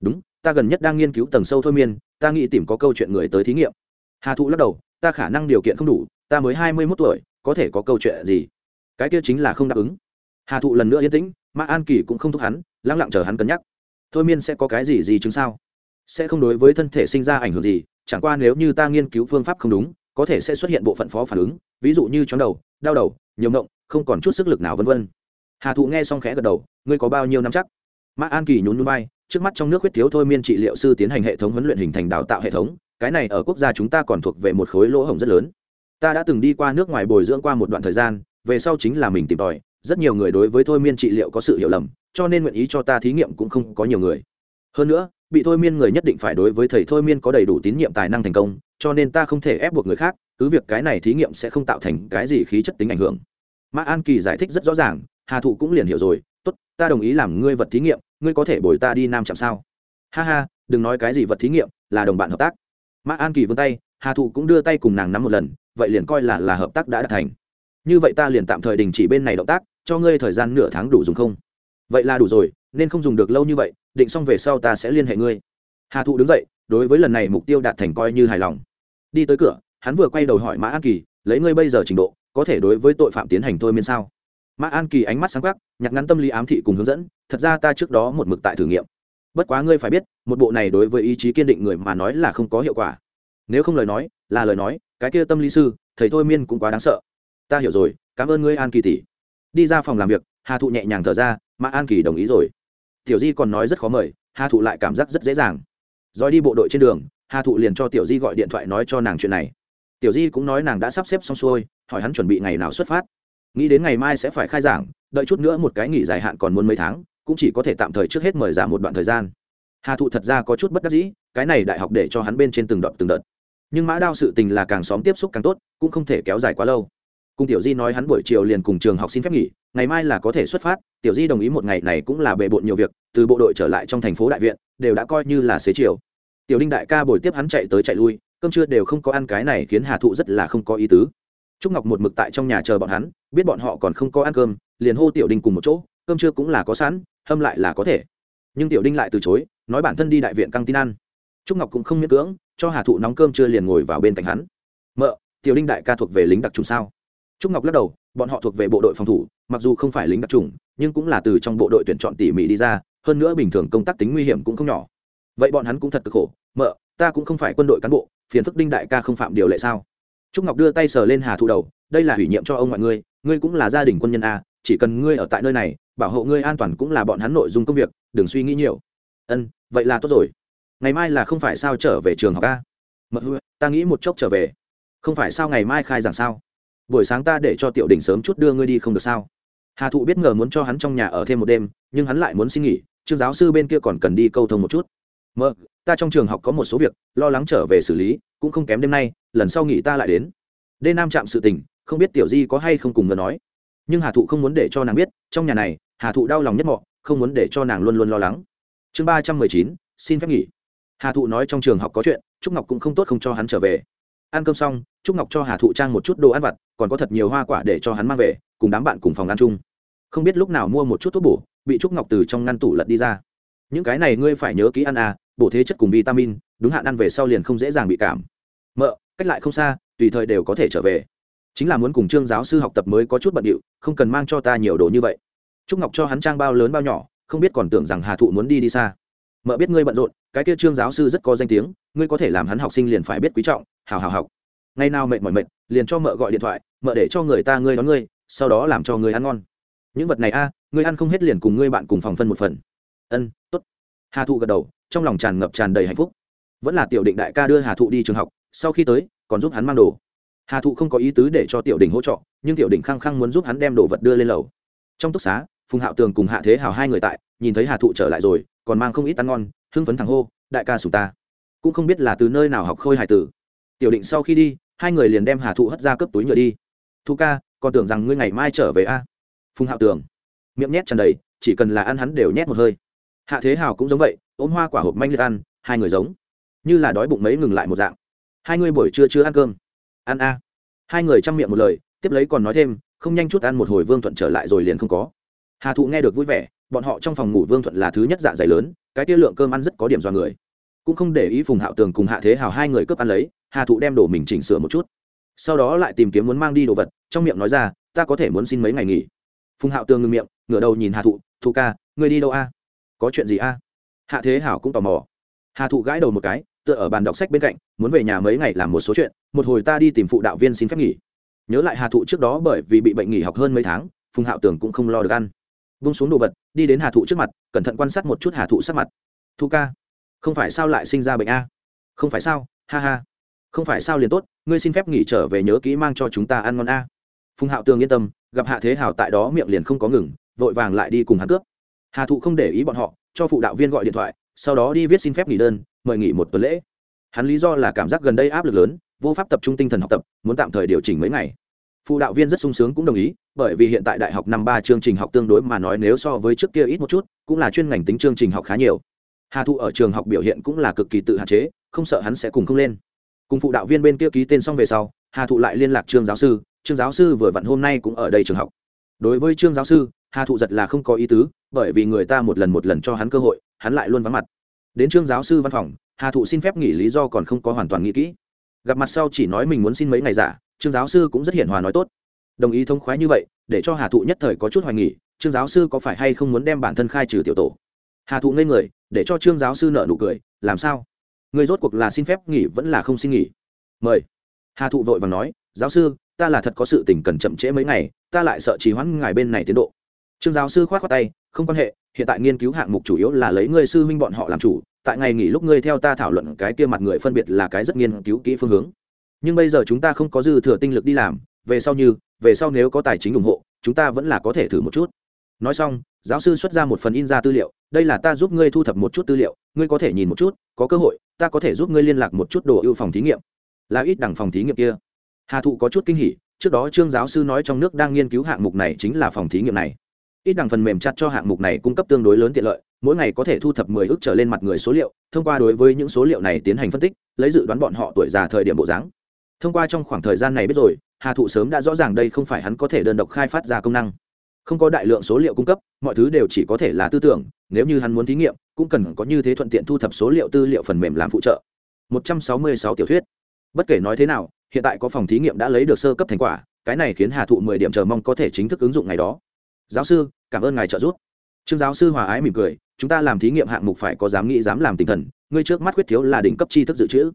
S1: Đúng, ta gần nhất đang nghiên cứu tầng sâu thôi miên, ta nghĩ tìm có câu chuyện người tới thí nghiệm. Hà thụ lắc đầu, ta khả năng điều kiện không đủ, ta mới hai mươi mốt tuổi, có thể có câu chuyện gì? Cái kia chính là không đáp ứng. Hà thụ lần nữa yên tĩnh mà an kỳ cũng không thúc hắn lắng lặng chờ hắn cân nhắc. Thôi miên sẽ có cái gì gì chứng sao? Sẽ không đối với thân thể sinh ra ảnh hưởng gì, chẳng qua nếu như ta nghiên cứu phương pháp không đúng, có thể sẽ xuất hiện bộ phận phó phản ứng, ví dụ như chóng đầu, đau đầu, nhiều ngộng, không còn chút sức lực nào vân vân hà thụ nghe xong khẽ gật đầu ngươi có bao nhiêu năm chắc mã an kỳ nhún núi bay trước mắt trong nước huyết thiếu thôi miên trị liệu sư tiến hành hệ thống huấn luyện hình thành đào tạo hệ thống, cái này ở quốc gia chúng ta còn thuộc về một khối lỗ hổng rất lớn. Ta đã từng đi qua nước ngoài bồi dưỡng qua một đoạn thời gian, về sau chính là mình tìm tòi, rất nhiều người đối với thôi miên trị liệu có sự hiểu lầm, cho nên nguyện ý cho ta thí nghiệm cũng không có nhiều người. Hơn nữa, bị thôi miên người nhất định phải đối với thầy thôi miên có đầy đủ tín nhiệm tài năng thành công, cho nên ta không thể ép buộc người khác, cứ việc cái này thí nghiệm sẽ không tạo thành cái gì khí chất tính ảnh hưởng. Mã an kỳ giải thích rất rõ ràng hà thụ cũng liền hiểu rồi, tốt, ta đồng ý làm ngươi vật thí nghiệm, ngươi có thể bồi ta đi nam chạm sao? Ha ha, đừng nói cái gì vật thí nghiệm, là đồng bạn hợp tác. Mã an kỳ vươn tay, hà thụ cũng đưa tay cùng nàng nắm một lần, vậy liền coi là là hợp tác đã đạt thành. Như vậy ta liền tạm thời đình chỉ bên này động tác, cho ngươi thời gian nửa tháng đủ dùng không? Vậy là đủ rồi, nên không dùng được lâu như vậy, định xong về sau ta sẽ liên hệ ngươi. Hà thụ đứng dậy, đối với lần này mục tiêu đạt thành coi như hài lòng. Đi tới cửa, hắn vừa quay đầu hỏi mã an kỳ, lấy ngươi bây giờ trình độ, có thể đối với tội phạm tiến hành thôi miên sao? Mã an kỳ ánh mắt sáng quắc, nhặt ngắn tâm lý ám thị cùng hướng dẫn, thật ra ta trước đó một mực tại thử nghiệm. Bất quá ngươi phải biết, một bộ này đối với ý chí kiên định người mà nói là không có hiệu quả. Nếu không lời nói, là lời nói, cái kia tâm lý sư, thầy thôi miên cũng quá đáng sợ. Ta hiểu rồi, cảm ơn ngươi an kỳ tỷ. Đi ra phòng làm việc, hà thụ nhẹ nhàng thở ra, mã an kỳ đồng ý rồi. Tiểu di còn nói rất khó mời, hà thụ lại cảm giác rất dễ dàng. Rồi đi bộ đội trên đường, hà thụ liền cho tiểu di gọi điện thoại nói cho nàng chuyện này. Tiểu di cũng nói nàng đã sắp xếp xong xuôi, hỏi hắn chuẩn bị ngày nào xuất phát nghĩ đến ngày mai sẽ phải khai giảng, đợi chút nữa một cái nghỉ dài hạn còn muốn mấy tháng, cũng chỉ có thể tạm thời trước hết mời giảm một đoạn thời gian. Hà thụ thật ra có chút bất đắc dĩ, cái này đại học để cho hắn bên trên từng đợt từng đợt. Nhưng mã đao sự tình là càng xóm tiếp xúc càng tốt, cũng không thể kéo dài quá lâu. Cùng tiểu di nói hắn buổi chiều liền cùng trường học xin phép nghỉ, ngày mai là có thể xuất phát, tiểu di đồng ý một ngày này cũng là bề bộn nhiều việc, từ bộ đội trở lại trong thành phố đại viện, đều đã coi như là xế chiều. Tiểu đinh đại ca buổi tiếp hắn chạy tới chạy lui, cơm trưa đều không có ăn cái này khiến hà thụ rất là không có ý tứ trúc ngọc một mực tại trong nhà chờ bọn hắn, biết bọn họ còn không có ăn cơm, liền hô tiểu đinh cùng một chỗ, cơm trưa cũng là có sẵn, hâm lại là có thể. Nhưng tiểu đinh lại từ chối, nói bản thân đi đại viện căng tin ăn. Trúc ngọc cũng không miễn cưỡng, cho hà thụ nóng cơm trưa liền ngồi vào bên cạnh hắn. Mợ, tiểu đinh đại ca thuộc về lính đặc trùng sao? Trúc ngọc lắc đầu, bọn họ thuộc về bộ đội phòng thủ, mặc dù không phải lính đặc trùng, nhưng cũng là từ trong bộ đội tuyển chọn tỉ mỉ đi ra, hơn nữa bình thường công tác tính nguy hiểm cũng không nhỏ. Vậy bọn hắn cũng thật cực khổ, mợ, ta cũng không phải quân đội cán bộ, phiền phức đinh đại ca không phạm điều lệ sao? Trúc ngọc đưa tay sờ lên hà thụ đầu đây là ủy nhiệm cho ông mọi ngươi ngươi cũng là gia đình quân nhân a chỉ cần ngươi ở tại nơi này bảo hộ ngươi an toàn cũng là bọn hắn nội dung công việc đừng suy nghĩ nhiều. Ân vậy là tốt rồi. Ngày mai là không phải sao trở về trường học a mợ ta nghĩ một chốc trở về. Không phải sao ngày mai khai giảng sao? Buổi sáng ta để cho tiểu đình sớm chút đưa ngươi đi không được sao? Hà thụ biết ngờ muốn cho hắn trong nhà ở thêm một đêm nhưng hắn lại muốn xin nghỉ trương giáo sư bên kia còn cần đi câu thông một chút. Mơ, ta trong trường học có một số việc lo lắng trở về xử lý cũng không kém đêm nay, lần sau nghỉ ta lại đến. Đê nam chạm sự tình, không biết tiểu di có hay không cùng ngờ nói. Nhưng hà thụ không muốn để cho nàng biết, trong nhà này, hà thụ đau lòng nhất mọ, không muốn để cho nàng luôn luôn lo lắng. Chương ba trăm mười chín, xin phép nghỉ. Hà thụ nói trong trường học có chuyện, trúc ngọc cũng không tốt không cho hắn trở về. Ăn cơm xong, trúc ngọc cho hà thụ trang một chút đồ ăn vặt, còn có thật nhiều hoa quả để cho hắn mang về, cùng đám bạn cùng phòng ăn chung. Không biết lúc nào mua một chút thuốc bổ, bị trúc ngọc từ trong ngăn tủ lật đi ra. Những cái này ngươi phải nhớ kỹ ăn à bổ thế chất cùng vitamin đúng hạn ăn về sau liền không dễ dàng bị cảm. Mợ, cách lại không xa, tùy thời đều có thể trở về. Chính là muốn cùng trương giáo sư học tập mới có chút bận điệu, không cần mang cho ta nhiều đồ như vậy. Trúc ngọc cho hắn trang bao lớn bao nhỏ, không biết còn tưởng rằng hà thụ muốn đi đi xa. Mợ biết ngươi bận rộn, cái kia trương giáo sư rất có danh tiếng, ngươi có thể làm hắn học sinh liền phải biết quý trọng, hào hào học. Ngày nào mệt mỏi mệt, liền cho mợ gọi điện thoại, mợ để cho người ta ngươi đón ngươi, sau đó làm cho ngươi ăn ngon. Những vật này a, ngươi ăn không hết liền cùng ngươi bạn cùng phòng phân một phần. Ân, tốt. Hà thụ gật đầu, trong lòng tràn ngập tràn đầy hạnh phúc vẫn là tiểu định đại ca đưa hà thụ đi trường học, sau khi tới, còn giúp hắn mang đồ. Hà thụ không có ý tứ để cho tiểu đình hỗ trợ, nhưng tiểu đình khăng khăng muốn giúp hắn đem đồ vật đưa lên lầu. Trong túc xá, phùng hạo tường cùng hạ thế hào hai người tại, nhìn thấy hà thụ trở lại rồi, còn mang không ít ăn ngon, hưng phấn thằng hô, đại ca sùng ta. Cũng không biết là từ nơi nào học khôi hài tử. Tiểu định sau khi đi, hai người liền đem hà thụ hất ra cấp túi nhựa đi. Thu ca, còn tưởng rằng ngươi ngày mai trở về a? Phùng hạo tường miệng nhét tràn đầy, chỉ cần là ăn hắn đều nhét một hơi. Hạ thế hào cũng giống vậy, ôm hoa quả hộp manh liệt ăn, hai người giống như là đói bụng mấy ngừng lại một dạng. Hai người buổi trưa chưa ăn cơm. Ăn a. Hai người chăm miệng một lời, tiếp lấy còn nói thêm, không nhanh chút ăn một hồi vương thuận trở lại rồi liền không có. Hà thụ nghe được vui vẻ, bọn họ trong phòng ngủ vương thuận là thứ nhất dạ dày lớn, cái tiêu lượng cơm ăn rất có điểm do người. Cũng không để ý phùng hạo tường cùng hạ thế hào hai người cướp ăn lấy, hà thụ đem đồ mình chỉnh sửa một chút. Sau đó lại tìm kiếm muốn mang đi đồ vật, trong miệng nói ra, ta có thể muốn xin mấy ngày nghỉ. Phùng hạo tường ngừng miệng, ngửa đầu nhìn hà thụ thụ ca, ngươi đi đâu a? Có chuyện gì a? Hạ thế hảo cũng tò mò. Hà thụ gãi đầu một cái tựa ở bàn đọc sách bên cạnh, muốn về nhà mấy ngày làm một số chuyện, một hồi ta đi tìm phụ đạo viên xin phép nghỉ. Nhớ lại hà thụ trước đó bởi vì bị bệnh nghỉ học hơn mấy tháng, phùng hạo tường cũng không lo được ăn. Vung xuống đồ vật, đi đến hà thụ trước mặt, cẩn thận quan sát một chút hà thụ sắc mặt. Thu ca, không phải sao lại sinh ra bệnh a? Không phải sao, ha ha. Không phải sao liền tốt, ngươi xin phép nghỉ trở về nhớ kỹ mang cho chúng ta ăn ngon a. Phùng hạo tường yên tâm, gặp hạ thế hảo tại đó miệng liền không có ngừng, vội vàng lại đi cùng hắn cướp. Hà thụ không để ý bọn họ, cho phụ đạo viên gọi điện thoại sau đó đi viết xin phép nghỉ đơn, mời nghỉ một tuần lễ. Hắn lý do là cảm giác gần đây áp lực lớn, vô pháp tập trung tinh thần học tập, muốn tạm thời điều chỉnh mấy ngày. Phụ đạo viên rất sung sướng cũng đồng ý, bởi vì hiện tại đại học năm ba chương trình học tương đối mà nói nếu so với trước kia ít một chút, cũng là chuyên ngành tính chương trình học khá nhiều. Hà thụ ở trường học biểu hiện cũng là cực kỳ tự hạn chế, không sợ hắn sẽ cùng không lên. Cùng phụ đạo viên bên kia ký tên xong về sau, hà thụ lại liên lạc trương giáo sư, trương giáo sư vừa vặn hôm nay cũng ở đây trường học. Đối với trương giáo sư hà thụ giật là không có ý tứ, bởi vì người ta một lần một lần cho hắn cơ hội, hắn lại luôn vắng mặt. Đến trương giáo sư văn phòng, hà thụ xin phép nghỉ lý do còn không có hoàn toàn nghĩ kỹ. Gặp mặt sau chỉ nói mình muốn xin mấy ngày giả, trương giáo sư cũng rất hiển hòa nói tốt. Đồng ý thông khoái như vậy, để cho hà thụ nhất thời có chút hoài nghỉ trương giáo sư có phải hay không muốn đem bản thân khai trừ tiểu tổ? Hà thụ ngây người, để cho trương giáo sư nợ nụ cười, làm sao? Người rốt cuộc là xin phép nghỉ vẫn là không xin nghỉ? Mời. Hà thụ vội vàng nói, giáo sư, ta là thật có sự tình cần chậm trễ mấy ngày, ta lại sợ trì hoãn ngài bên này tiến độ trương giáo sư khoát khoát tay, không quan hệ, hiện tại nghiên cứu hạng mục chủ yếu là lấy ngươi sư huynh bọn họ làm chủ, tại ngày nghỉ lúc ngươi theo ta thảo luận cái kia mặt người phân biệt là cái rất nghiên cứu kỹ phương hướng. Nhưng bây giờ chúng ta không có dư thừa tinh lực đi làm, về sau như, về sau nếu có tài chính ủng hộ, chúng ta vẫn là có thể thử một chút. Nói xong, giáo sư xuất ra một phần in ra tư liệu, đây là ta giúp ngươi thu thập một chút tư liệu, ngươi có thể nhìn một chút, có cơ hội, ta có thể giúp ngươi liên lạc một chút đồ ưu phòng thí nghiệm. Là ít đẳng phòng thí nghiệm kia. Hà thụ có chút kinh hỉ, trước đó trương giáo sư nói trong nước đang nghiên cứu hạng mục này chính là phòng thí nghiệm này ít đằng phần mềm chặt cho hạng mục này cung cấp tương đối lớn tiện lợi, mỗi ngày có thể thu thập mười ước trở lên mặt người số liệu, thông qua đối với những số liệu này tiến hành phân tích, lấy dự đoán bọn họ tuổi già thời điểm bộ dáng. Thông qua trong khoảng thời gian này biết rồi, hà thụ sớm đã rõ ràng đây không phải hắn có thể đơn độc khai phát ra công năng. Không có đại lượng số liệu cung cấp, mọi thứ đều chỉ có thể là tư tưởng, nếu như hắn muốn thí nghiệm, cũng cần có như thế thuận tiện thu thập số liệu tư liệu phần mềm làm phụ trợ. 166 tiểu thuyết. Bất kể nói thế nào, hiện tại có phòng thí nghiệm đã lấy được sơ cấp thành quả, cái này khiến hà thụ mười điểm chờ mong có thể chính thức ứng dụng ngày đó. Giáo sư cảm ơn ngài trợ giúp. Trương giáo sư hòa ái mỉm cười, chúng ta làm thí nghiệm hạng mục phải có dám nghĩ dám làm tinh thần, ngươi trước mắt khuyết thiếu là đỉnh cấp tri thức dự trữ.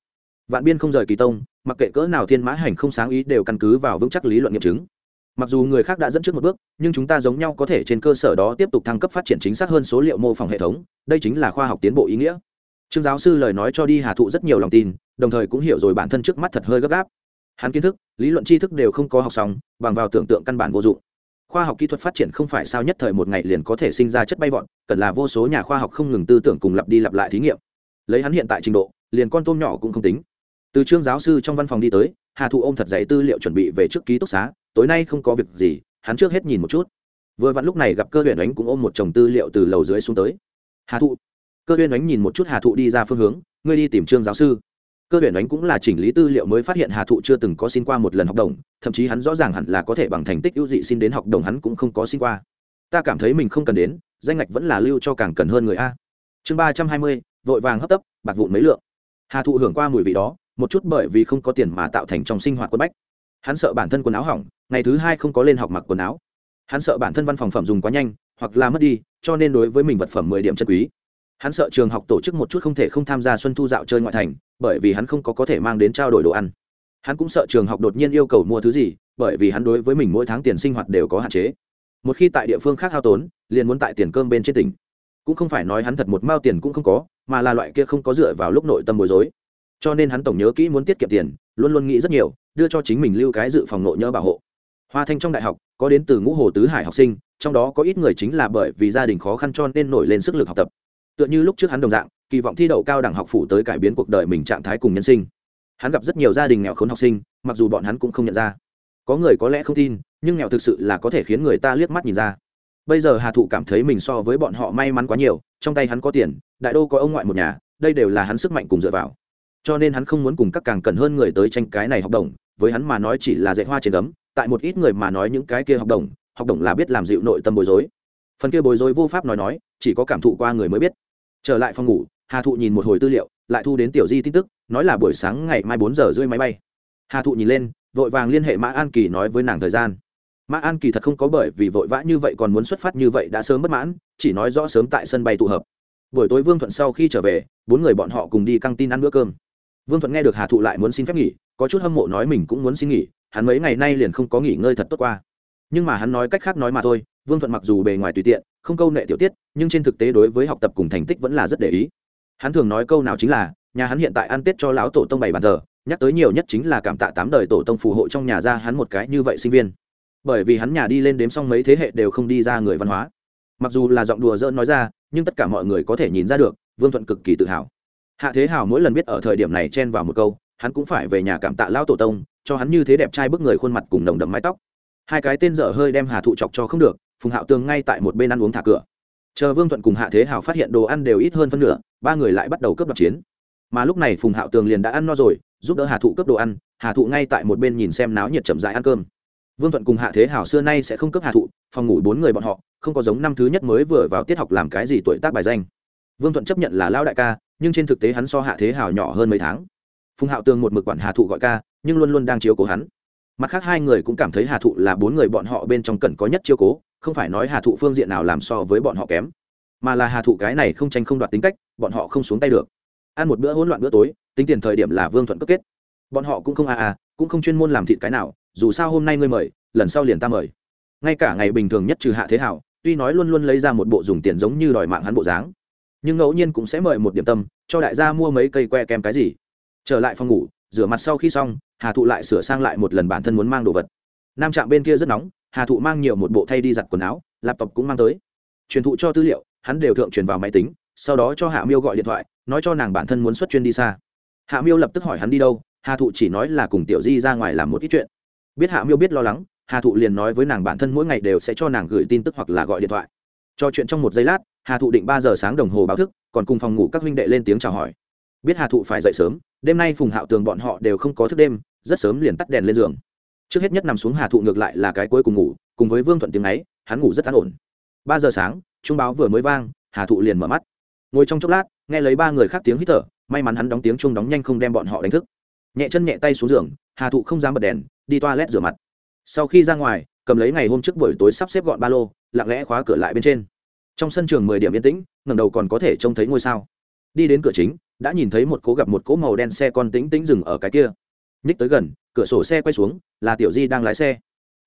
S1: Vạn biên không rời kỳ tông, mặc kệ cỡ nào thiên mã hành không sáng ý đều căn cứ vào vững chắc lý luận nghiệm chứng. Mặc dù người khác đã dẫn trước một bước, nhưng chúng ta giống nhau có thể trên cơ sở đó tiếp tục thăng cấp phát triển chính xác hơn số liệu mô phỏng hệ thống, đây chính là khoa học tiến bộ ý nghĩa. Trương giáo sư lời nói cho đi hà thụ rất nhiều lòng tin, đồng thời cũng hiểu rồi bản thân trước mắt thật hơi gấp gáp. Hắn kiến thức, lý luận tri thức đều không có học xong, bằng vào tưởng tượng căn bản vô dụng khoa học kỹ thuật phát triển không phải sao nhất thời một ngày liền có thể sinh ra chất bay vọt, cần là vô số nhà khoa học không ngừng tư tưởng cùng lặp đi lặp lại thí nghiệm. Lấy hắn hiện tại trình độ, liền con tôm nhỏ cũng không tính. Từ trương giáo sư trong văn phòng đi tới, hà thụ ôm thật dày tư liệu chuẩn bị về trước ký túc xá, tối nay không có việc gì, hắn trước hết nhìn một chút. Vừa vặn lúc này gặp cơ huyền ánh cũng ôm một chồng tư liệu từ lầu dưới xuống tới. Hà thụ, cơ huyền ánh nhìn một chút hà thụ đi ra phương hướng, ngươi đi tìm trương giáo sư cơ huyền ánh cũng là chỉnh lý tư liệu mới phát hiện hà thụ chưa từng có xin qua một lần học đồng, thậm chí hắn rõ ràng hẳn là có thể bằng thành tích ưu dị xin đến học đồng hắn cũng không có xin qua. Ta cảm thấy mình không cần đến, danh ngạch vẫn là lưu cho càng cần hơn người a. Chương ba trăm hai mươi, vội vàng hấp tấp, bạc vụn mấy lượng. Hà thụ hưởng qua mùi vị đó, một chút bởi vì không có tiền mà tạo thành trong sinh hoạt quân bách. Hắn sợ bản thân quần áo hỏng, ngày thứ hai không có lên học mặc quần áo. Hắn sợ bản thân văn phòng phẩm dùng quá nhanh, hoặc là mất đi, cho nên đối với mình vật phẩm mười điểm chân quý. Hắn sợ trường học tổ chức một chút không thể không tham gia xuân thu dạo chơi ngoại thành bởi vì hắn không có có thể mang đến trao đổi đồ ăn. Hắn cũng sợ trường học đột nhiên yêu cầu mua thứ gì, bởi vì hắn đối với mình mỗi tháng tiền sinh hoạt đều có hạn chế. Một khi tại địa phương khác hao tốn, liền muốn tại tiền cơm bên trên tỉnh. Cũng không phải nói hắn thật một mao tiền cũng không có, mà là loại kia không có dựa vào lúc nội tâm bối rối. Cho nên hắn tổng nhớ kỹ muốn tiết kiệm tiền, luôn luôn nghĩ rất nhiều, đưa cho chính mình lưu cái dự phòng nội nhớ bảo hộ. Hoa thanh trong đại học, có đến từ ngũ hồ tứ hải học sinh, trong đó có ít người chính là bởi vì gia đình khó khăn cho nên nổi lên sức lực học tập. Tựa như lúc trước hắn đồng dạng kỳ vọng thi đậu cao đẳng học phủ tới cải biến cuộc đời mình trạng thái cùng nhân sinh. Hắn gặp rất nhiều gia đình nghèo khốn học sinh, mặc dù bọn hắn cũng không nhận ra. Có người có lẽ không tin, nhưng nghèo thực sự là có thể khiến người ta liếc mắt nhìn ra. Bây giờ hà thụ cảm thấy mình so với bọn họ may mắn quá nhiều, trong tay hắn có tiền, đại đô có ông ngoại một nhà, đây đều là hắn sức mạnh cùng dựa vào. Cho nên hắn không muốn cùng các càng cần hơn người tới tranh cái này học đồng, với hắn mà nói chỉ là dạy hoa trên gấm, tại một ít người mà nói những cái kia học đồng học đồng là biết làm dịu nội tâm bối rối. Phần kia bối rối vô pháp nói nói, chỉ có cảm thụ qua người mới biết. Trở lại phòng ngủ hà thụ nhìn một hồi tư liệu, lại thu đến tiểu di tin tức, nói là buổi sáng ngày mai bốn giờ rưỡi máy bay. Hà thụ nhìn lên, vội vàng liên hệ mã an kỳ nói với nàng thời gian. Mã an kỳ thật không có bởi vì vội vã như vậy còn muốn xuất phát như vậy đã sớm bất mãn, chỉ nói rõ sớm tại sân bay tụ hợp. Buổi tối vương thuận sau khi trở về, bốn người bọn họ cùng đi căng tin ăn bữa cơm. Vương thuận nghe được hà thụ lại muốn xin phép nghỉ, có chút hâm mộ nói mình cũng muốn xin nghỉ, hắn mấy ngày nay liền không có nghỉ ngơi thật tốt qua. Nhưng mà hắn nói cách khác nói mà thôi, vương thuận mặc dù bề ngoài tùy tiện, không câu nệ tiểu tiết, nhưng trên thực tế đối với học tập cùng thành tích vẫn là rất để ý hắn thường nói câu nào chính là, nhà hắn hiện tại ăn tết cho lão tổ tông bảy bàn thờ, nhắc tới nhiều nhất chính là cảm tạ tám đời tổ tông phù hộ trong nhà ra hắn một cái như vậy sinh viên. Bởi vì hắn nhà đi lên đếm xong mấy thế hệ đều không đi ra người văn hóa. Mặc dù là giọng đùa dỡ nói ra, nhưng tất cả mọi người có thể nhìn ra được, vương thuận cực kỳ tự hào. Hạ thế hào mỗi lần biết ở thời điểm này chen vào một câu, hắn cũng phải về nhà cảm tạ lão tổ tông, cho hắn như thế đẹp trai bức người khuôn mặt cùng đồng đậm mái tóc. Hai cái tên dở hơi đem hà thụ chọc cho không được, phùng hạo tường ngay tại một bên ăn uống thả cửa chờ vương thuận cùng hạ thế hào phát hiện đồ ăn đều ít hơn phân nửa, ba người lại bắt đầu cướp đoạt chiến. Mà lúc này phùng hạo tường liền đã ăn no rồi, giúp đỡ hà thụ cướp đồ ăn, hà thụ ngay tại một bên nhìn xem náo nhiệt chậm dại ăn cơm. Vương thuận cùng hạ thế hào xưa nay sẽ không cướp hà thụ, phòng ngủ bốn người bọn họ, không có giống năm thứ nhất mới vừa vào tiết học làm cái gì tuổi tác bài danh. Vương thuận chấp nhận là lao đại ca, nhưng trên thực tế hắn so hạ thế hào nhỏ hơn mấy tháng. Phùng hạo tường một mực quản hà thụ gọi ca, nhưng luôn luôn đang chiếu cố hắn mặt khác hai người cũng cảm thấy hà thụ là bốn người bọn họ bên trong cần có nhất chiêu cố, không phải nói hà thụ phương diện nào làm so với bọn họ kém. Mà là hà thụ cái này không tranh không đoạt tính cách, bọn họ không xuống tay được. Ăn một bữa hỗn loạn bữa tối, tính tiền thời điểm là vương thuận cấp kết. Bọn họ cũng không à à cũng không chuyên môn làm thịt cái nào, dù sao hôm nay ngươi mời, lần sau liền ta mời. Ngay cả ngày bình thường nhất trừ hạ thế hảo, tuy nói luôn luôn lấy ra một bộ dùng tiền giống như đòi mạng hắn bộ dáng, nhưng ngẫu nhiên cũng sẽ mời một điểm tâm, cho đại gia mua mấy cây que kem cái gì. Trở lại phòng ngủ, rửa mặt sau khi xong hà thụ lại sửa sang lại một lần bản thân muốn mang đồ vật. Nam trạm bên kia rất nóng, hà thụ mang nhiều một bộ thay đi giặt quần áo, laptop cũng mang tới. Truyền thụ cho tư liệu, hắn đều thượng truyền vào máy tính, sau đó cho hạ miêu gọi điện thoại, nói cho nàng bản thân muốn xuất chuyên đi xa. Hạ miêu lập tức hỏi hắn đi đâu, hà thụ chỉ nói là cùng tiểu di ra ngoài làm một ít chuyện. Biết hạ miêu biết lo lắng, hà thụ liền nói với nàng bản thân mỗi ngày đều sẽ cho nàng gửi tin tức hoặc là gọi điện thoại. Cho chuyện trong một giây lát, hà thụ định ba giờ sáng đồng hồ báo thức, còn cùng phòng ngủ các huynh đệ lên tiếng chào hỏi. Biết hà thụ phải dậy sớm, đêm nay phùng hạo tường bọn họ đều không có thức đêm rất sớm liền tắt đèn lên giường. Trước hết nhất nằm xuống hà thụ ngược lại là cái cuối cùng ngủ, cùng với vương thuận tiếng ấy, hắn ngủ rất an ổn. Ba giờ sáng trung báo vừa mới vang, hà thụ liền mở mắt. Ngồi trong chốc lát, nghe lấy ba người khác tiếng hít thở, may mắn hắn đóng tiếng chung đóng nhanh không đem bọn họ đánh thức. Nhẹ chân nhẹ tay xuống giường, hà thụ không dám bật đèn, đi toilet rửa mặt. Sau khi ra ngoài, cầm lấy ngày hôm trước buổi tối sắp xếp gọn ba lô, lặng lẽ khóa cửa lại bên trên. Trong sân trường mười điểm yên tĩnh ngầm đầu còn có thể trông thấy ngôi sao. Đi đến cửa chính, đã nhìn thấy một cố gặp một cỗ màu đen xe con tĩnh tĩnh dừng ở cái kia nhích tới gần, cửa sổ xe quay xuống, là tiểu di đang lái xe.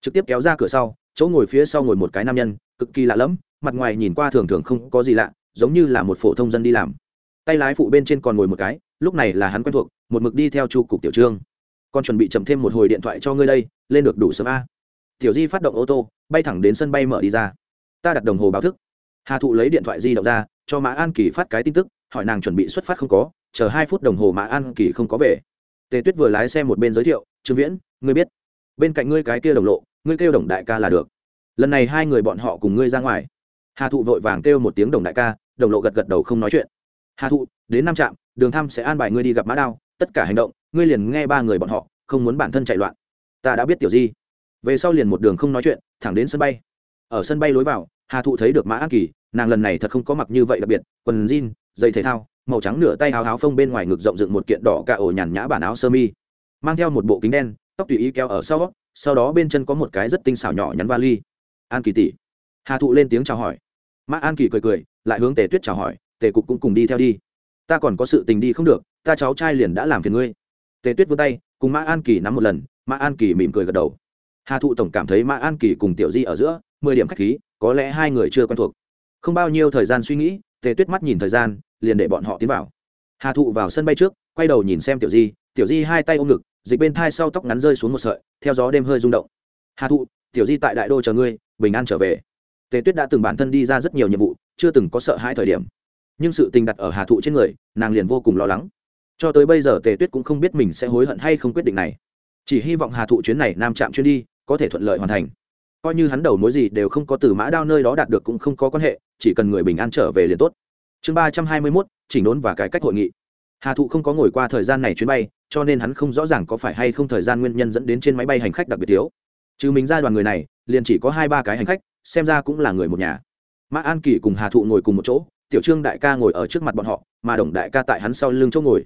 S1: Trực tiếp kéo ra cửa sau, chỗ ngồi phía sau ngồi một cái nam nhân, cực kỳ lạ lẫm, mặt ngoài nhìn qua thường thường không có gì lạ, giống như là một phổ thông dân đi làm. Tay lái phụ bên trên còn ngồi một cái, lúc này là hắn quen thuộc, một mực đi theo chu cục tiểu trương. Con chuẩn bị chậm thêm một hồi điện thoại cho ngươi đây, lên được đủ sớm a. Tiểu di phát động ô tô, bay thẳng đến sân bay mở đi ra. Ta đặt đồng hồ báo thức. Hà thụ lấy điện thoại di động ra, cho mã an kỳ phát cái tin tức, hỏi nàng chuẩn bị xuất phát không có, chờ hai phút đồng hồ mã an kỳ không có về tề tuyết vừa lái xe một bên giới thiệu, trương viễn, ngươi biết, bên cạnh ngươi cái kia đồng lộ, ngươi kêu đồng đại ca là được. Lần này hai người bọn họ cùng ngươi ra ngoài. Hà thụ vội vàng kêu một tiếng đồng đại ca, đồng lộ gật gật đầu không nói chuyện. Hà thụ, đến năm trạm, đường thăm sẽ an bài ngươi đi gặp mã đao, tất cả hành động, ngươi liền nghe ba người bọn họ, không muốn bản thân chạy loạn. Ta đã biết tiểu di. Về sau liền một đường không nói chuyện, thẳng đến sân bay. Ở sân bay lối vào, hà thụ thấy được mã an kỳ, nàng lần này thật không có mặc như vậy đặc biệt, quần jean giày thể thao, màu trắng nửa tay áo áo phông bên ngoài ngực rộng dựng một kiện đỏ cả ổ nhàn nhã bản áo sơ mi. Mang theo một bộ kính đen, tóc tùy ý kéo ở sau sau đó bên chân có một cái rất tinh xảo nhỏ nhắn vali. An kỳ tỷ. Hà thụ lên tiếng chào hỏi. Mã an kỳ cười cười, lại hướng tề tuyết chào hỏi, tề cục cũng cùng đi theo đi. Ta còn có sự tình đi không được, ta cháu trai liền đã làm phiền ngươi. Tề tuyết vươn tay, cùng mã an kỳ nắm một lần, mã an kỳ mỉm cười gật đầu. Hà thụ tổng cảm thấy mã an kỳ cùng tiểu di ở giữa, mười điểm k h á c h khí, có lẽ hai người chưa quen thuộc. Không bao nhiêu thời gian suy nghĩ tề tuyết mắt nhìn thời gian, liền để bọn họ tiến vào. Hà thụ vào sân bay trước, quay đầu nhìn xem tiểu di. Tiểu di hai tay ôm ngực, dịch bên thai sau tóc ngắn rơi xuống một sợi, theo gió đêm hơi rung động. Hà thụ, tiểu di tại đại đô chờ ngươi, bình an trở về. Tề tuyết đã từng bản thân đi ra rất nhiều nhiệm vụ, chưa từng có sợ hai thời điểm. Nhưng sự tình đặt ở hà thụ trên người, nàng liền vô cùng lo lắng. Cho tới bây giờ tề tuyết cũng không biết mình sẽ hối hận hay không quyết định này. Chỉ hy vọng hà thụ chuyến này nam trạm chuyên đi, có thể thuận lợi hoàn thành coi như hắn đầu mối gì đều không có từ mã đao nơi đó đạt được cũng không có quan hệ, chỉ cần người bình an trở về liền tốt. Chương ba trăm hai mươi mốt, chỉnh đốn và cải cách hội nghị. Hà thụ không có ngồi qua thời gian này chuyến bay, cho nên hắn không rõ ràng có phải hay không thời gian nguyên nhân dẫn đến trên máy bay hành khách đặc biệt thiếu. Chứ mình ra đoàn người này, liền chỉ có hai ba cái hành khách, xem ra cũng là người một nhà. Mã an kỳ cùng hà thụ ngồi cùng một chỗ, tiểu trương đại ca ngồi ở trước mặt bọn họ, mà đồng đại ca tại hắn sau lưng chỗ ngồi.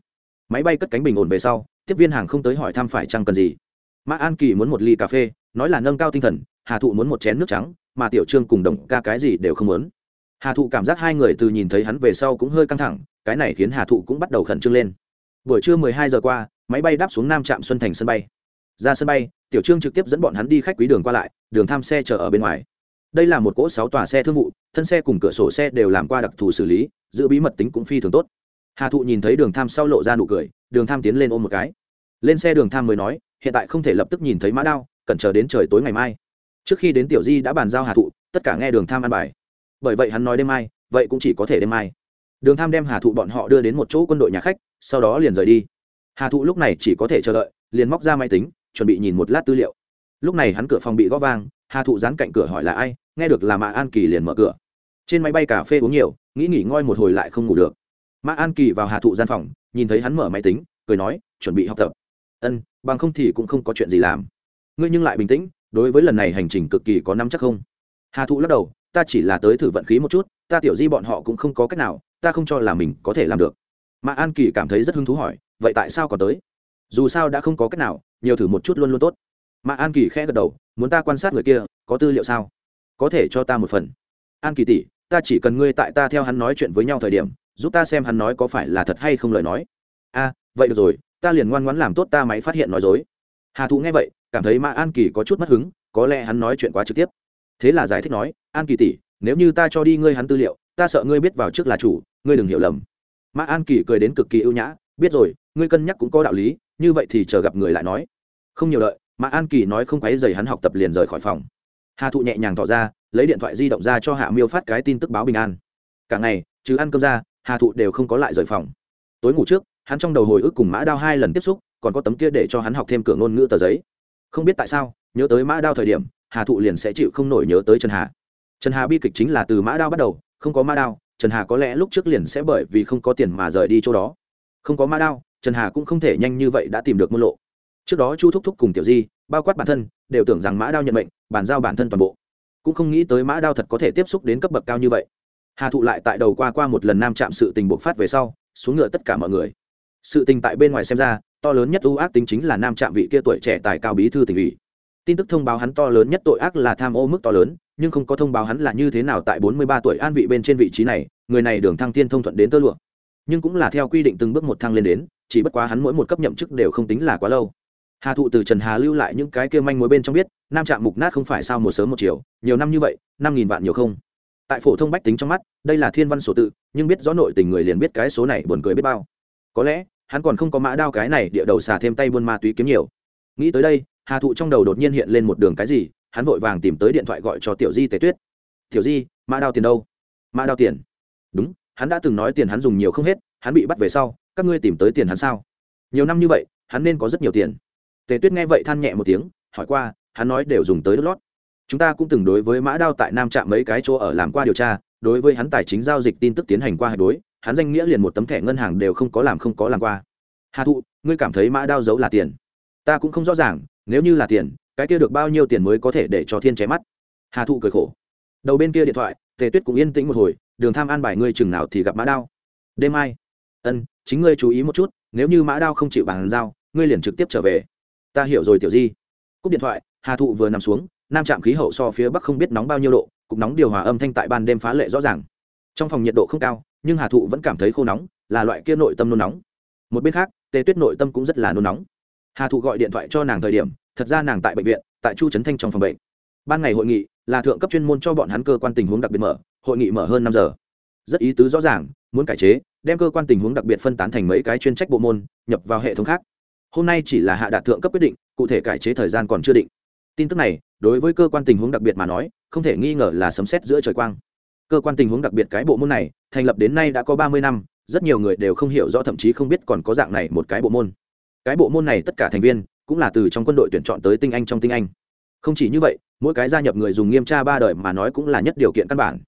S1: Máy bay cất cánh bình ổn về sau, tiếp viên hàng không tới hỏi thăm phải chăng cần gì. Mã an kỳ muốn một ly cà phê, nói là nâng cao tinh thần hà thụ muốn một chén nước trắng, mà tiểu trương cùng đồng ca cái gì đều không muốn. Hà thụ cảm giác hai người từ nhìn thấy hắn về sau cũng hơi căng thẳng, cái này khiến hà thụ cũng bắt đầu khẩn trương lên. Buổi trưa mười hai giờ qua, máy bay đáp xuống nam trạm xuân thành sân bay. Ra sân bay, tiểu trương trực tiếp dẫn bọn hắn đi khách quý đường qua lại, đường tham xe chở ở bên ngoài. Đây là một cỗ sáu tòa xe thương vụ, thân xe cùng cửa sổ xe đều làm qua đặc thù xử lý, giữ bí mật tính cũng phi thường tốt. Hà thụ nhìn thấy đường tham sau lộ ra nụ cười, đường tham tiến lên ôm một cái. Lên xe đường tham mới nói, hiện tại không thể lập tức nhìn thấy mã đao cần chờ đến trời tối ngày mai trước khi đến tiểu di đã bàn giao hà thụ, tất cả nghe đường tham ăn bài. Bởi vậy hắn nói đêm mai, vậy cũng chỉ có thể đêm mai. Đường tham đem hà thụ bọn họ đưa đến một chỗ quân đội nhà khách, sau đó liền rời đi. Hà thụ lúc này chỉ có thể chờ đợi, liền móc ra máy tính, chuẩn bị nhìn một lát tư liệu. Lúc này hắn cửa phòng bị gõ vang, hà thụ dán cạnh cửa hỏi là ai, nghe được là mã an kỳ liền mở cửa. Trên máy bay cà phê uống nhiều, nghĩ nghỉ ngơi một hồi lại không ngủ được. Mã an kỳ vào hà thụ gian phòng, nhìn thấy hắn mở máy tính, cười nói, chuẩn bị học tập. Ân, bằng không thì cũng không có chuyện gì làm. Ngươi nhưng lại bình tĩnh đối với lần này hành trình cực kỳ có nắm chắc không? Hà thụ lắc đầu, ta chỉ là tới thử vận khí một chút, ta tiểu di bọn họ cũng không có cách nào, ta không cho là mình có thể làm được. Mã an kỳ cảm thấy rất hứng thú hỏi, vậy tại sao còn tới? Dù sao đã không có cách nào, nhiều thử một chút luôn luôn tốt. Mã an kỳ khẽ gật đầu, muốn ta quan sát người kia, có tư liệu sao? Có thể cho ta một phần. An kỳ tỷ, ta chỉ cần ngươi tại ta theo hắn nói chuyện với nhau thời điểm, giúp ta xem hắn nói có phải là thật hay không lời nói. A, vậy được rồi, ta liền ngoan ngoãn làm tốt ta máy phát hiện nói dối. Hà thụ nghe vậy cảm thấy mã an kỳ có chút mất hứng, có lẽ hắn nói chuyện quá trực tiếp. Thế là giải thích nói, an kỳ tỷ, nếu như ta cho đi ngươi hắn tư liệu, ta sợ ngươi biết vào trước là chủ, ngươi đừng hiểu lầm. Mã an kỳ cười đến cực kỳ ưu nhã, biết rồi, ngươi cân nhắc cũng có đạo lý, như vậy thì chờ gặp người lại nói. Không nhiều đợi mã an kỳ nói không quấy dày hắn học tập liền rời khỏi phòng. Hà thụ nhẹ nhàng tỏ ra, lấy điện thoại di động ra cho hạ miêu phát cái tin tức báo bình an. Cả ngày chứ ăn cơm ra, hà thụ đều không có lại rời phòng. Tối ngủ trước, hắn trong đầu hồi ức cùng mã đao hai lần tiếp xúc, còn có tấm kia để cho hắn học thêm cửa ngôn ngữ tờ giấy không biết tại sao, nhớ tới mã đao thời điểm, hà thụ liền sẽ chịu không nổi nhớ tới trần hà. Trần hà bi kịch chính là từ mã đao bắt đầu, không có mã đao, trần hà có lẽ lúc trước liền sẽ bởi vì không có tiền mà rời đi chỗ đó. Không có mã đao, trần hà cũng không thể nhanh như vậy đã tìm được môn lộ. Trước đó chu thúc thúc cùng tiểu di, bao quát bản thân, đều tưởng rằng mã đao nhận mệnh, bàn giao bản thân toàn bộ. Cũng không nghĩ tới mã đao thật có thể tiếp xúc đến cấp bậc cao như vậy. Hà thụ lại tại đầu qua qua một lần nam chạm sự tình buộc phát về sau, xuống ngựa tất cả mọi người. Sự tình tại bên ngoài xem ra to lớn nhất ưu ác tính chính là nam trạm vị kia tuổi trẻ tài cao bí thư tỉnh ủy. Tin tức thông báo hắn to lớn nhất tội ác là tham ô mức to lớn, nhưng không có thông báo hắn là như thế nào tại 43 tuổi an vị bên trên vị trí này, người này đường thăng tiên thông thuận đến tơ lụa. Nhưng cũng là theo quy định từng bước một thăng lên đến, chỉ bất quá hắn mỗi một cấp nhậm chức đều không tính là quá lâu. Hà thụ từ trần hà lưu lại những cái kia manh mối bên trong biết, nam trạm mục nát không phải sao một sớm một chiều, nhiều năm như vậy, năm nghìn vạn nhiều không. Tại phổ thông bách tính trong mắt, đây là thiên văn sổ tự, nhưng biết rõ nội tình người liền biết cái số này buồn cười biết bao. Có lẽ hắn còn không có mã đao cái này địa đầu xà thêm tay buôn ma túy kiếm nhiều. Nghĩ tới đây, hà thụ trong đầu đột nhiên hiện lên một đường cái gì, hắn vội vàng tìm tới điện thoại gọi cho tiểu di tề tuyết. Tiểu di, mã đao tiền đâu? Mã đao tiền. Đúng, hắn đã từng nói tiền hắn dùng nhiều không hết, hắn bị bắt về sau, các ngươi tìm tới tiền hắn sao? Nhiều năm như vậy, hắn nên có rất nhiều tiền. Tề tuyết nghe vậy than nhẹ một tiếng, hỏi qua, hắn nói đều dùng tới đốt lót. Chúng ta cũng từng đối với mã đao tại nam trạm mấy cái chỗ ở làm qua điều tra, đối với hắn tài chính giao dịch tin tức tiến hành qua hạch đối hắn danh nghĩa liền một tấm thẻ ngân hàng đều không có làm không có làm qua. Hà thụ, ngươi cảm thấy mã đao giấu là tiền? Ta cũng không rõ ràng, nếu như là tiền, cái kia được bao nhiêu tiền mới có thể để cho thiên cháy mắt? Hà thụ cười khổ. Đầu bên kia điện thoại, tề tuyết cũng yên tĩnh một hồi, đường tham an bài ngươi chừng nào thì gặp mã đao. Đêm mai. Ân, chính ngươi chú ý một chút, nếu như mã đao không chịu bàn giao, ngươi liền trực tiếp trở về. Ta hiểu rồi tiểu di. Cúp điện thoại, hà thụ vừa nằm xuống, nam trạm khí hậu so phía bắc không biết nóng bao nhiêu độ, cục nóng điều hòa âm thanh tại ban đêm phá lệ rõ ràng. Trong phòng nhiệt độ không cao nhưng hà thụ vẫn cảm thấy khô nóng, là loại kia nội tâm nôn nóng. Một bên khác, tề tuyết nội tâm cũng rất là nôn nóng. Hà thụ gọi điện thoại cho nàng thời điểm, thật ra nàng tại bệnh viện, tại chu trấn thanh trong phòng bệnh. Ban ngày hội nghị, là thượng cấp chuyên môn cho bọn hắn cơ quan tình huống đặc biệt mở, hội nghị mở hơn năm giờ. Rất ý tứ rõ ràng, muốn cải chế, đem cơ quan tình huống đặc biệt phân tán thành mấy cái chuyên trách bộ môn, nhập vào hệ thống khác. Hôm nay chỉ là hạ đạt thượng cấp quyết định, cụ thể cải chế thời gian còn chưa định. Tin tức này, đối với cơ quan tình huống đặc biệt mà nói, không thể nghi ngờ là sấm xét giữa trời quang cơ quan tình huống đặc biệt cái bộ môn này, thành lập đến nay đã có ba mươi năm, rất nhiều người đều không hiểu rõ, thậm chí không biết còn có dạng này một cái bộ môn. Cái bộ môn này tất cả thành viên, cũng là từ trong quân đội tuyển chọn tới tinh anh trong tinh anh. Không chỉ như vậy, mỗi cái gia nhập người dùng nghiêm tra ba đời mà nói cũng là nhất điều kiện căn bản.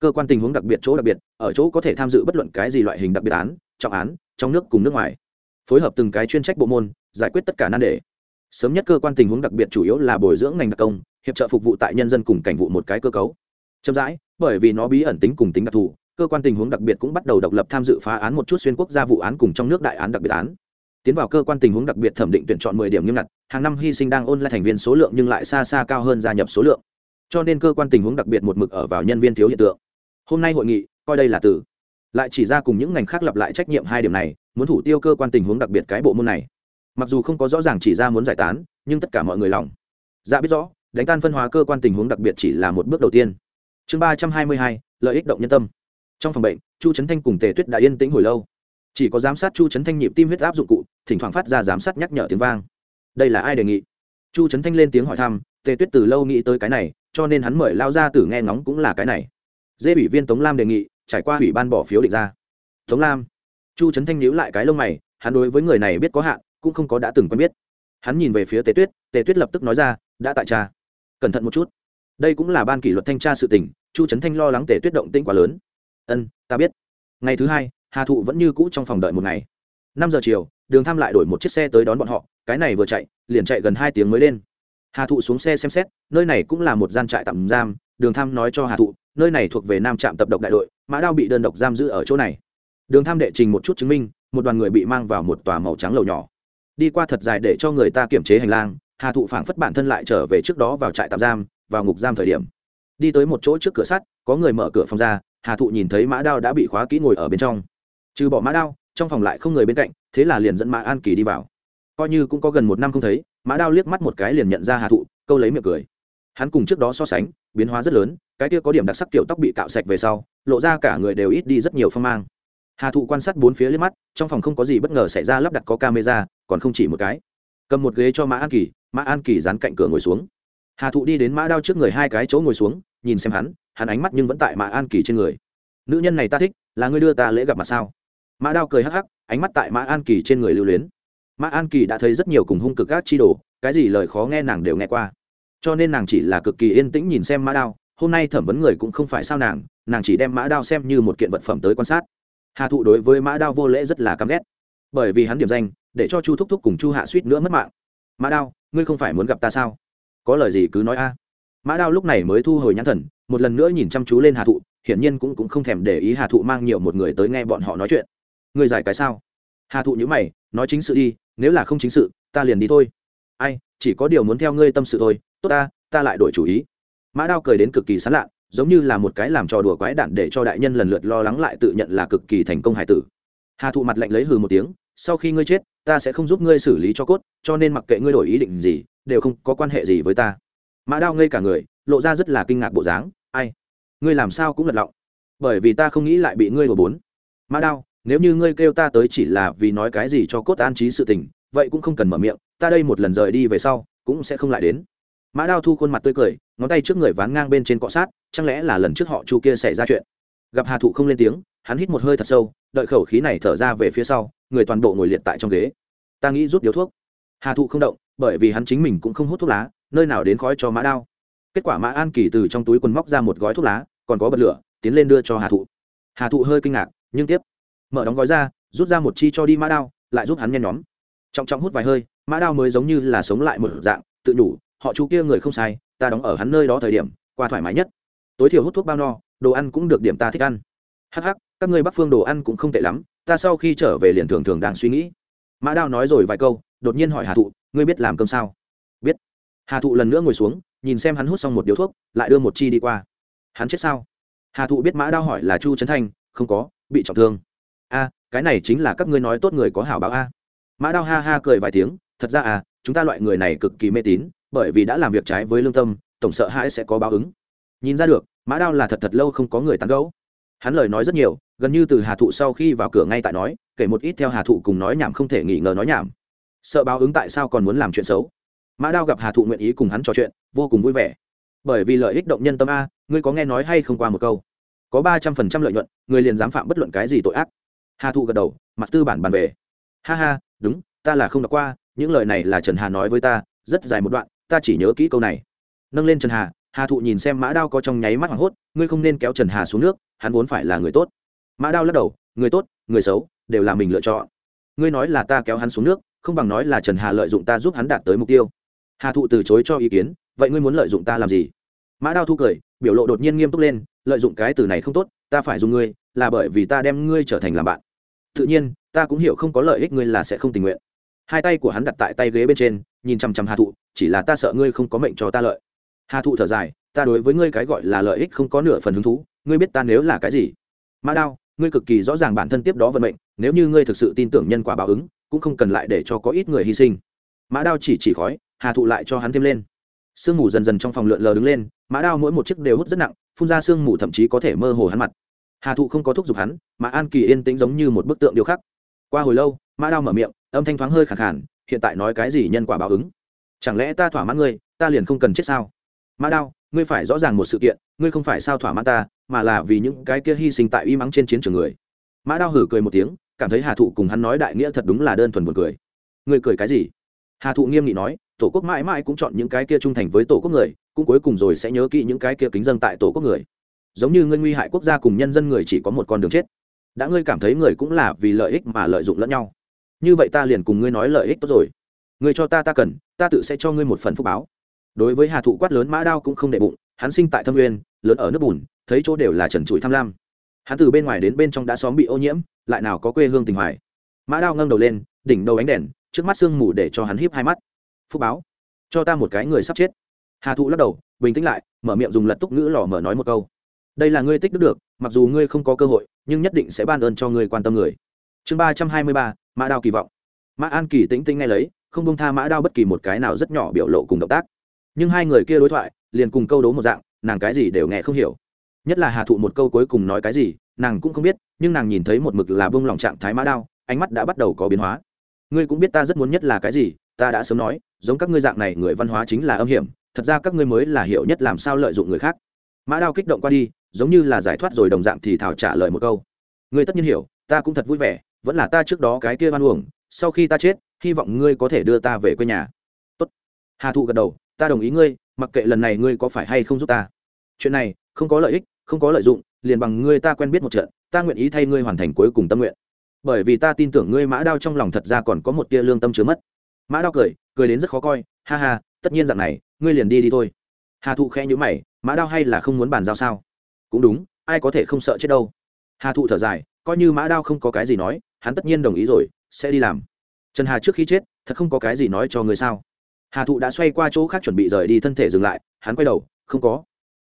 S1: Cơ quan tình huống đặc biệt chỗ đặc biệt, ở chỗ có thể tham dự bất luận cái gì loại hình đặc biệt án, trọng án, trong nước cùng nước ngoài. Phối hợp từng cái chuyên trách bộ môn, giải quyết tất cả nan đề. Sớm nhất cơ quan tình huống đặc biệt chủ yếu là bồi dưỡng ngành đặc công, hiệp trợ phục vụ tại nhân dân cùng cảnh vụ một cái cơ cấu chậm rãi, bởi vì nó bí ẩn tính cùng tính đặc thù, cơ quan tình huống đặc biệt cũng bắt đầu độc lập tham dự phá án một chút xuyên quốc gia vụ án cùng trong nước đại án đặc biệt án. Tiến vào cơ quan tình huống đặc biệt thẩm định tuyển chọn mười điểm nghiêm ngặt, hàng năm hy sinh đang ôn lại thành viên số lượng nhưng lại xa xa cao hơn gia nhập số lượng. Cho nên cơ quan tình huống đặc biệt một mực ở vào nhân viên thiếu hiện tượng. Hôm nay hội nghị, coi đây là từ. Lại chỉ ra cùng những ngành khác lặp lại trách nhiệm hai điểm này, muốn thủ tiêu cơ quan tình huống đặc biệt cái bộ môn này. Mặc dù không có rõ ràng chỉ ra muốn giải tán, nhưng tất cả mọi người lòng. Dạ biết rõ, đánh tan phân hóa cơ quan tình huống đặc biệt chỉ là một bước đầu tiên chương ba trăm hai mươi hai, lợi ích động nhân tâm. Trong phòng bệnh, chu trấn thanh cùng tề tuyết đã yên tĩnh hồi lâu. Chỉ có giám sát chu trấn thanh nhịp tim huyết áp dụng cụ, thỉnh thoảng phát ra giám sát nhắc nhở tiếng vang. Đây là ai đề nghị? Chu trấn thanh lên tiếng hỏi thăm, tề tuyết từ lâu nghĩ tới cái này, cho nên hắn mời lao ra từ nghe ngóng cũng là cái này. Dê ủy viên tống lam đề nghị, trải qua ủy ban bỏ phiếu định ra. Tống lam. Chu trấn thanh nhíu lại cái lông mày, hắn đối với người này biết có hạn, cũng không có đã từng quen biết. Hắn nhìn về phía tề tuyết tề tuyết lập tức nói ra, đã tại cha. Cẩn thận một chút đây cũng là ban kỷ luật thanh tra sự tỉnh chu trấn thanh lo lắng tề tuyết động tĩnh quá lớn. Ân, ta biết. Ngày thứ hai, hà thụ vẫn như cũ trong phòng đợi một ngày. Năm giờ chiều, đường tham lại đổi một chiếc xe tới đón bọn họ, cái này vừa chạy, liền chạy gần hai tiếng mới lên. Hà thụ xuống xe xem xét, nơi này cũng là một gian trại tạm giam, đường tham nói cho hà thụ, nơi này thuộc về nam trạm tập độc đại đội, mã đao bị đơn độc giam giữ ở chỗ này. Đường tham đệ trình một chút chứng minh, một đoàn người bị mang vào một tòa màu trắng lầu nhỏ. Đi qua thật dài để cho người ta kiểm chế hành lang, hà thụ phảng phất bản thân lại trở về trước đó vào trại tạm giam vào ngục giam thời điểm. Đi tới một chỗ trước cửa sắt, có người mở cửa phòng ra, hà thụ nhìn thấy mã đao đã bị khóa kỹ ngồi ở bên trong. Trừ bỏ mã đao, trong phòng lại không người bên cạnh, thế là liền dẫn mã an kỳ đi vào. Coi như cũng có gần một năm không thấy, mã đao liếc mắt một cái liền nhận ra hà thụ, câu lấy miệng cười. Hắn cùng trước đó so sánh, biến hóa rất lớn, cái kia có điểm đặc sắc kiểu tóc bị cạo sạch về sau, lộ ra cả người đều ít đi rất nhiều phong mang. Hà thụ quan sát bốn phía liếc mắt, trong phòng không có gì bất ngờ xảy ra lắp đặt có camera, còn không chỉ một cái. Cầm một ghế cho mã an kỳ, mã an kỳ dán cạnh cửa ngồi xuống hà thụ đi đến mã đao trước người hai cái chỗ ngồi xuống nhìn xem hắn hắn ánh mắt nhưng vẫn tại mã an kỳ trên người nữ nhân này ta thích là ngươi đưa ta lễ gặp mặt sao mã đao cười hắc hắc ánh mắt tại mã an kỳ trên người lưu luyến mã an kỳ đã thấy rất nhiều cùng hung cực các chi đồ cái gì lời khó nghe nàng đều nghe qua cho nên nàng chỉ là cực kỳ yên tĩnh nhìn xem mã đao hôm nay thẩm vấn người cũng không phải sao nàng nàng chỉ đem mã đao xem như một kiện vật phẩm tới quan sát hà thụ đối với mã đao vô lễ rất là căm ghét bởi vì hắn điểm danh để cho chu thúc thúc cùng chu hạ suýt nữa mất mạng mã đao ngươi không phải muốn gặp ta sao có lời gì cứ nói a. Mã đao lúc này mới thu hồi nhãn thần một lần nữa nhìn chăm chú lên hà thụ hiển nhiên cũng, cũng không thèm để ý hà thụ mang nhiều một người tới nghe bọn họ nói chuyện. Người giải cái sao? Hà thụ nhữ mày nói chính sự đi nếu là không chính sự ta liền đi thôi. Ai chỉ có điều muốn theo ngươi tâm sự thôi tốt ta ta lại đổi chủ ý. Mã đao cười đến cực kỳ sán lạ giống như là một cái làm trò đùa quái đản để cho đại nhân lần lượt lo lắng lại tự nhận là cực kỳ thành công hải tử. Hà thụ mặt lạnh lấy hừ một tiếng sau khi ngươi chết, ta sẽ không giúp ngươi xử lý cho cốt, cho nên mặc kệ ngươi đổi ý định gì, đều không có quan hệ gì với ta. Mã đao ngây cả người, lộ ra rất là kinh ngạc bộ dáng. Ai? Ngươi làm sao cũng lật lọng. Bởi vì ta không nghĩ lại bị ngươi đổ bốn. Mã đao, nếu như ngươi kêu ta tới chỉ là vì nói cái gì cho cốt an trí sự tình, vậy cũng không cần mở miệng, ta đây một lần rời đi về sau, cũng sẽ không lại đến. Mã đao thu khuôn mặt tươi cười, ngón tay trước người ván ngang bên trên cọ sát, chẳng lẽ là lần trước họ chu kia xảy ra chuyện? Gặp hà thụ không lên tiếng, hắn hít một hơi thật sâu, đợi khẩu khí này thở ra về phía sau người toàn bộ ngồi liệt tại trong ghế. Ta nghĩ rút điếu thuốc. Hà thụ không động, bởi vì hắn chính mình cũng không hút thuốc lá, nơi nào đến khói cho mã đao. Kết quả mã an kỳ từ trong túi quần móc ra một gói thuốc lá, còn có bật lửa, tiến lên đưa cho hà thụ. Hà thụ hơi kinh ngạc, nhưng tiếp. Mở đóng gói ra, rút ra một chi cho đi mã đao, lại giúp hắn nhen nhóm. Trọng trọng hút vài hơi, mã đao mới giống như là sống lại một dạng, tự nhủ, họ chú kia người không sai, ta đóng ở hắn nơi đó thời điểm, qua thoải mái nhất. Tối thiểu hút thuốc bao no, đồ ăn cũng được điểm ta thích ăn. Hắc hắc các ngươi bắc phương đồ ăn cũng không tệ lắm, ta sau khi trở về liền thường thường đang suy nghĩ. Mã đao nói rồi vài câu, đột nhiên hỏi hà thụ, ngươi biết làm cơm sao? Biết. Hà thụ lần nữa ngồi xuống, nhìn xem hắn hút xong một điếu thuốc, lại đưa một chi đi qua. Hắn chết sao? Hà thụ biết mã đao hỏi là chu trấn thanh, không có, bị trọng thương. A, cái này chính là các ngươi nói tốt người có hảo báo a. Mã đao ha ha cười vài tiếng, thật ra à chúng ta loại người này cực kỳ mê tín, bởi vì đã làm việc trái với lương tâm, tổng sợ hãi sẽ có báo ứng. Nhìn ra được, mã đao là thật thật lâu không có người tán gấu hắn lời nói rất nhiều gần như từ hà thụ sau khi vào cửa ngay tại nói, kể một ít theo hà thụ cùng nói nhảm không thể nghỉ ngờ nói nhảm. Sợ báo ứng tại sao còn muốn làm chuyện xấu? Mã đao gặp hà thụ nguyện ý cùng hắn trò chuyện, vô cùng vui vẻ. Bởi vì lợi ích động nhân tâm a, ngươi có nghe nói hay không qua một câu? Có ba trăm phần trăm lợi nhuận người liền dám phạm bất luận cái gì tội ác. Hà thụ gật đầu, mặt tư bản bàn về. Ha ha, đúng, ta là không đọc qua, những lời này là trần hà nói với ta, rất dài một đoạn, ta chỉ nhớ kỹ câu này. Nâng lên trần hà hà thụ nhìn xem mã đao có trong nháy mắt hoảng hốt, ngươi không nên kéo trần hà xuống nước, hắn vốn phải là người tốt mã đao lắc đầu, người tốt, người xấu, đều là mình lựa chọn. Ngươi nói là ta kéo hắn xuống nước, không bằng nói là trần hà lợi dụng ta giúp hắn đạt tới mục tiêu. Hà thụ từ chối cho ý kiến, vậy ngươi muốn lợi dụng ta làm gì? Mã đao thu cười, biểu lộ đột nhiên nghiêm túc lên, lợi dụng cái từ này không tốt, ta phải dùng ngươi, là bởi vì ta đem ngươi trở thành làm bạn. Tự nhiên, ta cũng hiểu không có lợi ích ngươi là sẽ không tình nguyện. Hai tay của hắn đặt tại tay ghế bên trên, nhìn chằm chằm hà thụ, chỉ là ta sợ ngươi không có mệnh cho ta lợi. Hà thụ thở dài, ta đối với ngươi cái gọi là lợi ích không có nửa phần hứng thú, ngươi biết ta nếu là cái gì? Mã đao ngươi cực kỳ rõ ràng bản thân tiếp đó vận mệnh, nếu như ngươi thực sự tin tưởng nhân quả báo ứng, cũng không cần lại để cho có ít người hy sinh. Mã đao chỉ chỉ khói, hà thụ lại cho hắn thêm lên. Sương mù dần dần trong phòng lượn lờ đứng lên, mã đao mỗi một chiếc đều hút rất nặng, phun ra sương mù thậm chí có thể mơ hồ hắn mặt. Hà thụ không có thúc giục hắn, mà an kỳ yên tĩnh giống như một bức tượng điêu khắc. Qua hồi lâu, mã đao mở miệng, âm thanh thoáng hơi khẳng khản hiện tại nói cái gì nhân quả báo ứng? Chẳng lẽ ta thỏa mãn ngươi, ta liền không cần chết sao? Mã đao ngươi phải rõ ràng một sự kiện, ngươi không phải sao thỏa mãn ta, mà là vì những cái kia hy sinh tại uy mắng trên chiến trường người. Mã đao hử cười một tiếng, cảm thấy hà thụ cùng hắn nói đại nghĩa thật đúng là đơn thuần buồn cười. Ngươi cười cái gì? Hà thụ nghiêm nghị nói, tổ quốc mãi mãi cũng chọn những cái kia trung thành với tổ quốc người, cũng cuối cùng rồi sẽ nhớ kỹ những cái kia kính dân tại tổ quốc người. Giống như ngươi nguy hại quốc gia cùng nhân dân người chỉ có một con đường chết. Đã ngươi cảm thấy người cũng là vì lợi ích mà lợi dụng lẫn nhau. Như vậy ta liền cùng ngươi nói lợi ích tốt rồi. Ngươi cho ta ta cần, ta tự sẽ cho ngươi một phần phúc báo đối với hà thụ quát lớn mã đao cũng không đệ bụng, hắn sinh tại thâm nguyên, lớn ở nước bùn, thấy chỗ đều là trần trụi tham lam. Hắn từ bên ngoài đến bên trong đã xóm bị ô nhiễm, lại nào có quê hương tình hoài. Mã đao ngâm đầu lên, đỉnh đầu ánh đèn, trước mắt sương mù để cho hắn híp hai mắt. Phúc báo, cho ta một cái người sắp chết. Hà thụ lắc đầu, bình tĩnh lại, mở miệng dùng lật túc ngữ lò mở nói một câu. Đây là ngươi tích đức được, mặc dù ngươi không có cơ hội, nhưng nhất định sẽ ban ơn cho ngươi quan tâm người. Chương ba trăm hai mươi ba, mã đao kỳ vọng. Mã an kỳ tĩnh tĩnh ngay lấy, không bông tha mã đao bất kỳ một cái nào rất nhỏ biểu lộ cùng động tác nhưng hai người kia đối thoại liền cùng câu đố một dạng, nàng cái gì đều nghe không hiểu. Nhất là hà thụ một câu cuối cùng nói cái gì, nàng cũng không biết, nhưng nàng nhìn thấy một mực là bông lòng trạng thái mã đao, ánh mắt đã bắt đầu có biến hóa. Ngươi cũng biết ta rất muốn nhất là cái gì, ta đã sớm nói, giống các ngươi dạng này người văn hóa chính là âm hiểm, thật ra các ngươi mới là hiểu nhất làm sao lợi dụng người khác. Mã đao kích động qua đi, giống như là giải thoát rồi đồng dạng thì thảo trả lời một câu. Ngươi tất nhiên hiểu, ta cũng thật vui vẻ, vẫn là ta trước đó cái kia văn uổng, sau khi ta chết, hy vọng ngươi có thể đưa ta về quê nhà. Tốt. hà thụ gật đầu ta đồng ý ngươi, mặc kệ lần này ngươi có phải hay không giúp ta. Chuyện này, không có lợi ích, không có lợi dụng, liền bằng ngươi ta quen biết một trận, ta nguyện ý thay ngươi hoàn thành cuối cùng tâm nguyện. Bởi vì ta tin tưởng ngươi mã đao trong lòng thật ra còn có một tia lương tâm chứa mất. Mã đao cười cười đến rất khó coi, ha ha, tất nhiên dạng này, ngươi liền đi đi thôi. Hà thụ khẽ nhữ mày, mã đao hay là không muốn bàn giao sao? Cũng đúng, ai có thể không sợ chết đâu. Hà thụ thở dài, coi như mã đao không có cái gì nói, hắn tất nhiên đồng ý rồi, sẽ đi làm. Trần hà trước khi chết, thật không có cái gì nói cho ngươi sao? Hà thụ đã xoay qua chỗ khác chuẩn bị rời đi thân thể dừng lại, hắn quay đầu, không có.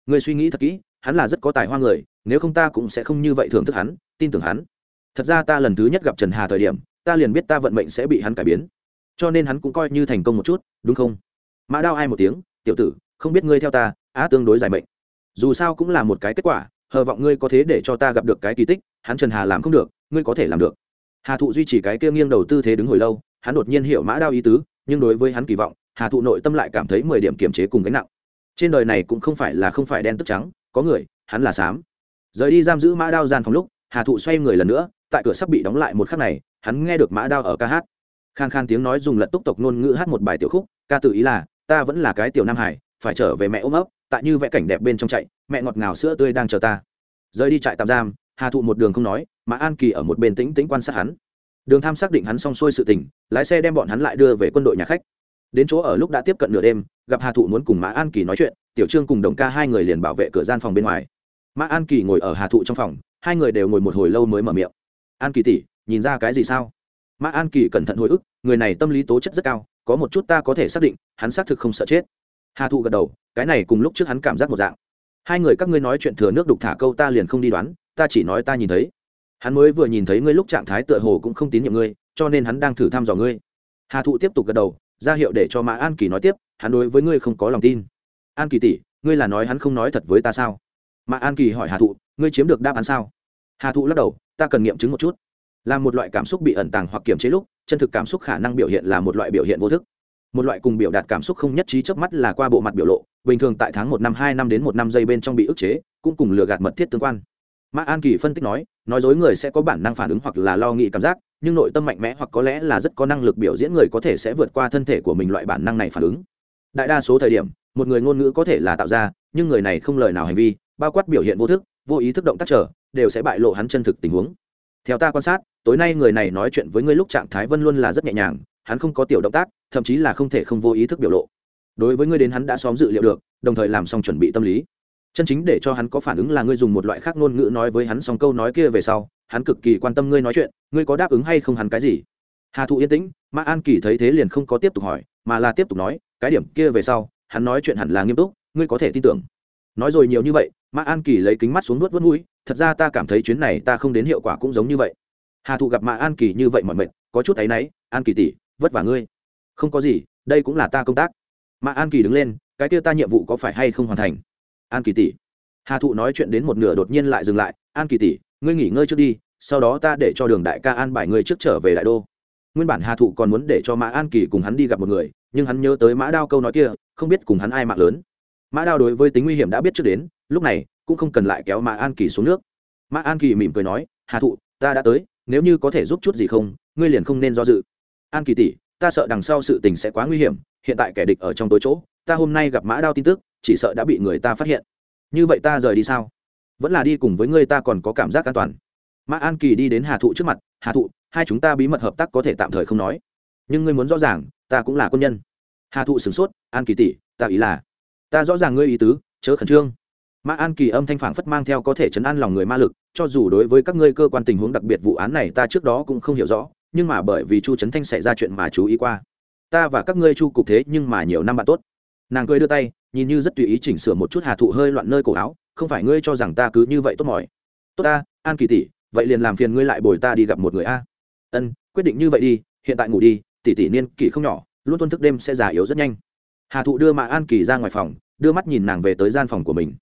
S1: Người suy nghĩ thật kỹ, hắn là rất có tài hoa người, nếu không ta cũng sẽ không như vậy thưởng thức hắn, tin tưởng hắn. Thật ra ta lần thứ nhất gặp trần hà thời điểm, ta liền biết ta vận mệnh sẽ bị hắn cải biến. Cho nên hắn cũng coi như thành công một chút, đúng không? Mã đao ai một tiếng, tiểu tử, không biết ngươi theo ta, á tương đối giải mệnh. Dù sao cũng là một cái kết quả, hờ vọng ngươi có thế để cho ta gặp được cái kỳ tích, hắn trần hà làm không được, ngươi có thể làm được. Hà thụ duy trì cái kia nghiêng đầu tư thế đứng hồi lâu, hắn đột nhiên hiểu mã đao ý tứ, nhưng đối với hắn kỳ vọng hà thụ nội tâm lại cảm thấy mười điểm kiềm chế cùng gánh nặng. Trên đời này cũng không phải là không phải đen tức trắng, có người, hắn là xám. Rời đi giam giữ mã đao gian phòng lúc, hà thụ xoay người lần nữa, tại cửa sắp bị đóng lại một khắc này, hắn nghe được mã đao ở ca hát. Khan khan tiếng nói dùng lật túc tộc ngôn ngữ hát một bài tiểu khúc, ca tự ý là, ta vẫn là cái tiểu nam hải, phải trở về mẹ ôm ấp, tại như vẽ cảnh đẹp bên trong chạy, mẹ ngọt ngào sữa tươi đang chờ ta. Rời đi trại tạm giam, hà thụ một đường không nói, mà an kỳ ở một bên tĩnh tĩnh quan sát hắn. Đường tham xác định hắn xong xuôi sự tình, lái xe đem bọn hắn lại đưa về quân đội nhà khách đến chỗ ở lúc đã tiếp cận nửa đêm, gặp hà thụ muốn cùng mã an kỳ nói chuyện, tiểu trương cùng đồng ca hai người liền bảo vệ cửa gian phòng bên ngoài. Mã an kỳ ngồi ở hà thụ trong phòng, hai người đều ngồi một hồi lâu mới mở miệng. An kỳ tỉ nhìn ra cái gì sao? Mã an kỳ cẩn thận hồi ức, người này tâm lý tố chất rất cao, có một chút ta có thể xác định, hắn xác thực không sợ chết. Hà thụ gật đầu, cái này cùng lúc trước hắn cảm giác một dạng. Hai người các ngươi nói chuyện thừa nước đục thả câu ta liền không đi đoán, ta chỉ nói ta nhìn thấy. Hắn mới vừa nhìn thấy ngươi lúc trạng thái tựa hồ cũng không tín nhiệm ngươi, cho nên hắn đang thử thăm dò ngươi. Hà thụ tiếp tục gật đầu ra hiệu để cho mã an kỳ nói tiếp, hắn đối với ngươi không có lòng tin. An kỳ tỷ, ngươi là nói hắn không nói thật với ta sao? Mã an kỳ hỏi hà thụ, ngươi chiếm được đáp án sao? Hà thụ lắc đầu, ta cần nghiệm chứng một chút. Là một loại cảm xúc bị ẩn tàng hoặc kiềm chế lúc, chân thực cảm xúc khả năng biểu hiện là một loại biểu hiện vô thức. Một loại cùng biểu đạt cảm xúc không nhất trí trước mắt là qua bộ mặt biểu lộ, bình thường tại tháng một năm, hai năm đến một năm giây bên trong bị ức chế, cũng cùng lừa gạt mật thiết tương quan. Mã an kỳ phân tích nói nói dối người sẽ có bản năng phản ứng hoặc là lo nghĩ cảm giác nhưng nội tâm mạnh mẽ hoặc có lẽ là rất có năng lực biểu diễn người có thể sẽ vượt qua thân thể của mình loại bản năng này phản ứng. Đại đa số thời điểm, một người ngôn ngữ có thể là tạo ra, nhưng người này không lời nào hành vi, bao quát biểu hiện vô thức, vô ý thức động tác trở đều sẽ bại lộ hắn chân thực tình huống. Theo ta quan sát, tối nay người này nói chuyện với ngươi lúc trạng thái vân luôn là rất nhẹ nhàng, hắn không có tiểu động tác, thậm chí là không thể không vô ý thức biểu lộ. Đối với ngươi đến hắn đã xóm dự liệu được, đồng thời làm xong chuẩn bị tâm lý. Chân chính để cho hắn có phản ứng là ngươi dùng một loại khác ngôn ngữ nói với hắn xong câu nói kia về sau hắn cực kỳ quan tâm ngươi nói chuyện, ngươi có đáp ứng hay không hắn cái gì? Hà thụ yên tĩnh mã an kỳ thấy thế liền không có tiếp tục hỏi, mà là tiếp tục nói, cái điểm kia về sau, hắn nói chuyện hẳn là nghiêm túc, ngươi có thể tin tưởng. Nói rồi nhiều như vậy mã an kỳ lấy kính mắt xuống nuốt vớt mũi, thật ra ta cảm thấy chuyến này ta không đến hiệu quả cũng giống như vậy. Hà thụ gặp mã an kỳ như vậy mọi mệt, có chút áy náy, an kỳ tỷ, vất vả ngươi. Không có gì, đây cũng là ta công tác. Mã an kỳ đứng lên, cái kia ta nhiệm vụ có phải hay không hoàn thành? An kỳ tỷ. Hà thụ nói chuyện đến một nửa đột nhiên lại dừng lại, an kỳ tỷ ngươi nghỉ ngơi trước đi, sau đó ta để cho đường đại ca an bài ngươi trước trở về đại đô. Nguyên bản hà thụ còn muốn để cho mã an kỳ cùng hắn đi gặp một người, nhưng hắn nhớ tới mã đao câu nói kia, không biết cùng hắn ai mạng lớn. Mã đao đối với tính nguy hiểm đã biết trước đến, lúc này, cũng không cần lại kéo mã an kỳ xuống nước. Mã an kỳ mỉm cười nói, hà thụ, ta đã tới, nếu như có thể giúp chút gì không, ngươi liền không nên do dự. An kỳ tỷ, ta sợ đằng sau sự tình sẽ quá nguy hiểm, hiện tại kẻ địch ở trong tối chỗ, ta hôm nay gặp mã đao tin tức, chỉ sợ đã bị người ta phát hiện. Như vậy ta rời đi sao? Vẫn là đi cùng với ngươi ta còn có cảm giác an toàn. Mã an kỳ đi đến hà thụ trước mặt, hà thụ, hai chúng ta bí mật hợp tác có thể tạm thời không nói, nhưng ngươi muốn rõ ràng, ta cũng là quân nhân. Hà thụ sửng sốt, an kỳ tỷ, ta ý là, ta rõ ràng ngươi ý tứ, chớ khẩn trương. Mã an kỳ âm thanh phản phất mang theo có thể chấn an lòng người ma lực, cho dù đối với các ngươi cơ quan tình huống đặc biệt vụ án này ta trước đó cũng không hiểu rõ, nhưng mà bởi vì chu trấn thanh xảy ra chuyện mà chú ý qua. Ta và các ngươi chu cục thế nhưng mà nhiều năm bạn tốt. Nàng cười đưa tay, nhìn như rất tùy ý chỉnh sửa một chút hà thụ hơi loạn nơi cổ áo không phải ngươi cho rằng ta cứ như vậy tốt mỏi. Tốt ta, an kỳ tỷ, vậy liền làm phiền ngươi lại bồi ta đi gặp một người a. Ân, quyết định như vậy đi, hiện tại ngủ đi, tỷ tỷ niên kỷ không nhỏ, luôn tuân thức đêm sẽ già yếu rất nhanh. Hà thụ đưa mạ an kỳ ra ngoài phòng, đưa mắt nhìn nàng về tới gian phòng của mình.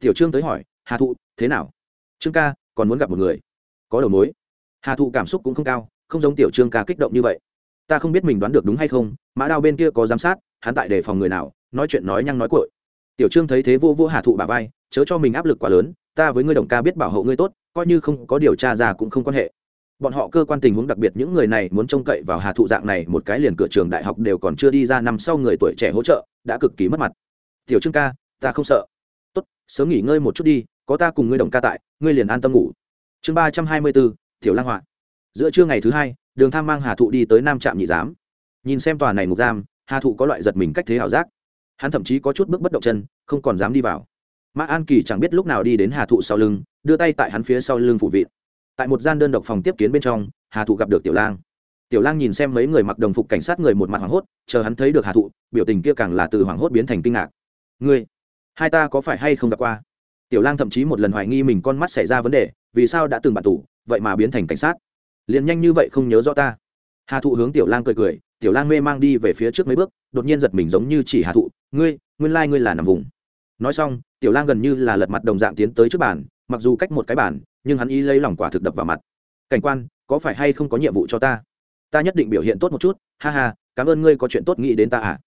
S1: Tiểu trương tới hỏi, hà thụ, thế nào? Trương ca, còn muốn gặp một người. Có đầu mối. Hà thụ cảm xúc cũng không cao, không giống tiểu trương ca kích động như vậy. Ta không biết mình đoán được đúng hay không, mã đao bên kia có giám sát, hắn tại đề phòng người nào, nói chuyện nói nhăng nói cội tiểu trương thấy thế vô vô hà thụ bà vai chớ cho mình áp lực quá lớn, ta với ngươi đồng ca biết bảo hộ ngươi tốt, coi như không có điều tra ra cũng không quan hệ. Bọn họ cơ quan tình huống đặc biệt những người này muốn trông cậy vào hà thụ dạng này một cái liền cửa trường đại học đều còn chưa đi ra năm sau người tuổi trẻ hỗ trợ, đã cực kỳ mất mặt. Tiểu trương ca, ta không sợ. Tốt, sớm nghỉ ngơi một chút đi, có ta cùng ngươi đồng ca tại, ngươi liền an tâm ngủ. Chương ba trăm hai mươi bốn, tiểu lang họa. Giữa trưa ngày thứ hai, đường tham mang hà thụ đi tới nam trạm nhị giám. Nhìn xem tòa này ngục giam, hà thụ có loại giật mình cách thế ảo giác. Hắn thậm chí có chút bước bất động chân, không còn dám đi vào mã an kỳ chẳng biết lúc nào đi đến hà thụ sau lưng, đưa tay tại hắn phía sau lưng phủ vịt. Tại một gian đơn độc phòng tiếp kiến bên trong, hà thụ gặp được tiểu lang. Tiểu lang nhìn xem mấy người mặc đồng phục cảnh sát người một mặt hoảng hốt, chờ hắn thấy được hà thụ, biểu tình kia càng là từ hoảng hốt biến thành kinh ngạc. Ngươi, hai ta có phải hay không gặp qua? Tiểu lang thậm chí một lần hoài nghi mình con mắt xảy ra vấn đề, vì sao đã từng bạn tù, vậy mà biến thành cảnh sát. Liền nhanh như vậy không nhớ rõ ta. Hà thụ hướng tiểu lang cười cười, tiểu lang mê mang đi về phía trước mấy bước, đột nhiên giật mình giống như chỉ hà thụ, ngươi, nguyên lai ngươi là nằm vùng nói xong tiểu lang gần như là lật mặt đồng dạng tiến tới trước bàn mặc dù cách một cái bàn nhưng hắn ý lấy lòng quả thực đập vào mặt. Cảnh quan có phải hay không có nhiệm vụ cho ta? Ta nhất định biểu hiện tốt một chút ha ha cảm ơn ngươi có chuyện tốt nghĩ đến ta à?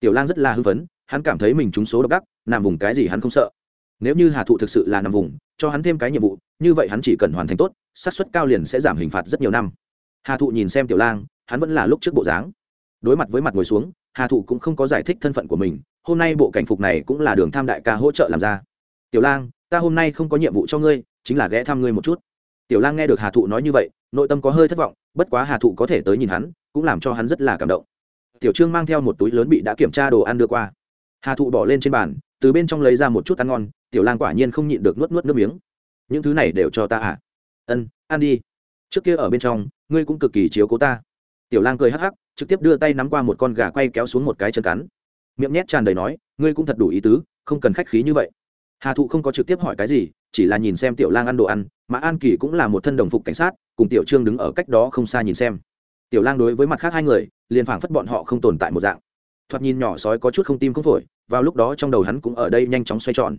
S1: Tiểu lang rất là hư vấn, hắn cảm thấy mình trúng số độc đắc nằm vùng cái gì hắn không sợ. Nếu như hà thụ thực sự là nằm vùng cho hắn thêm cái nhiệm vụ như vậy hắn chỉ cần hoàn thành tốt xác suất cao liền sẽ giảm hình phạt rất nhiều năm. Hà thụ nhìn xem tiểu lang hắn vẫn là lúc trước bộ dáng. Đối mặt với mặt ngồi xuống hà thụ cũng không có giải thích thân phận của mình hôm nay bộ cảnh phục này cũng là đường tham đại ca hỗ trợ làm ra. Tiểu lang, ta hôm nay không có nhiệm vụ cho ngươi, chính là ghé thăm ngươi một chút. Tiểu lang nghe được hà thụ nói như vậy, nội tâm có hơi thất vọng, bất quá hà thụ có thể tới nhìn hắn, cũng làm cho hắn rất là cảm động. Tiểu trương mang theo một túi lớn bị đã kiểm tra đồ ăn đưa qua. Hà thụ bỏ lên trên bàn, từ bên trong lấy ra một chút ăn ngon, tiểu lang quả nhiên không nhịn được nuốt nuốt nước miếng. Những thứ này đều cho ta à? Ân, ăn đi. Trước kia ở bên trong, ngươi cũng cực kỳ chiếu cố ta. Tiểu lang cười hắc hắc, trực tiếp đưa tay nắm qua một con gà quay kéo xuống một cái chân cắn miệng nhét tràn đầy nói, ngươi cũng thật đủ ý tứ, không cần khách khí như vậy. Hà thụ không có trực tiếp hỏi cái gì, chỉ là nhìn xem tiểu lang ăn đồ ăn, mà an kỳ cũng là một thân đồng phục cảnh sát, cùng tiểu trương đứng ở cách đó không xa nhìn xem. Tiểu lang đối với mặt khác hai người, liền phảng phất bọn họ không tồn tại một dạng. Thoạt nhìn nhỏ sói có chút không tim không phổi, vào lúc đó trong đầu hắn cũng ở đây nhanh chóng xoay tròn.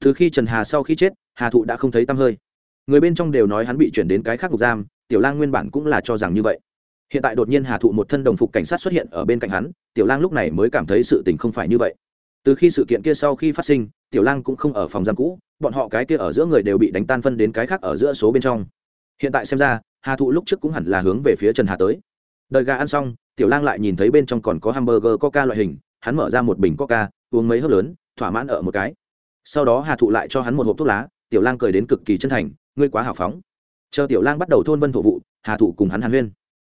S1: Từ khi trần hà sau khi chết, hà thụ đã không thấy tăm hơi. Người bên trong đều nói hắn bị chuyển đến cái khác ngục giam, tiểu lang nguyên bản cũng là cho rằng như vậy hiện tại đột nhiên hà thụ một thân đồng phục cảnh sát xuất hiện ở bên cạnh hắn, tiểu lang lúc này mới cảm thấy sự tình không phải như vậy. Từ khi sự kiện kia sau khi phát sinh, tiểu lang cũng không ở phòng giam cũ, bọn họ cái kia ở giữa người đều bị đánh tan phân đến cái khác ở giữa số bên trong. Hiện tại xem ra, hà thụ lúc trước cũng hẳn là hướng về phía trần hà tới. Đợi gà ăn xong, tiểu lang lại nhìn thấy bên trong còn có hamburger coca loại hình, hắn mở ra một bình coca, uống mấy hớp lớn, thỏa mãn ở một cái. Sau đó hà thụ lại cho hắn một hộp thuốc lá, tiểu lang cười đến cực kỳ chân thành, ngươi quá hào phóng. Chờ tiểu lang bắt đầu thôn vân thổ vụ, hà thụ cùng hắn hàn huyên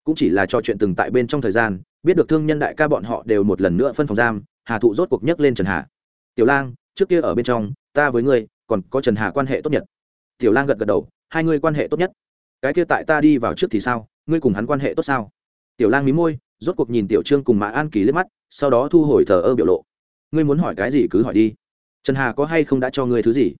S1: cũng chỉ là cho chuyện từng tại bên trong thời gian, biết được thương nhân đại ca bọn họ đều một lần nữa phân phòng giam, hà thụ rốt cuộc nhấc lên trần hà. Tiểu lang, trước kia ở bên trong, ta với ngươi, còn có trần hà quan hệ tốt nhất. Tiểu lang gật gật đầu, hai ngươi quan hệ tốt nhất. Cái kia tại ta đi vào trước thì sao? Ngươi cùng hắn quan hệ tốt sao? Tiểu lang mí môi, rốt cuộc nhìn tiểu trương cùng mã an kỳ liếc mắt, sau đó thu hồi thờ ơ biểu lộ. Ngươi muốn hỏi cái gì cứ hỏi đi. Trần hà có hay không đã cho ngươi thứ gì?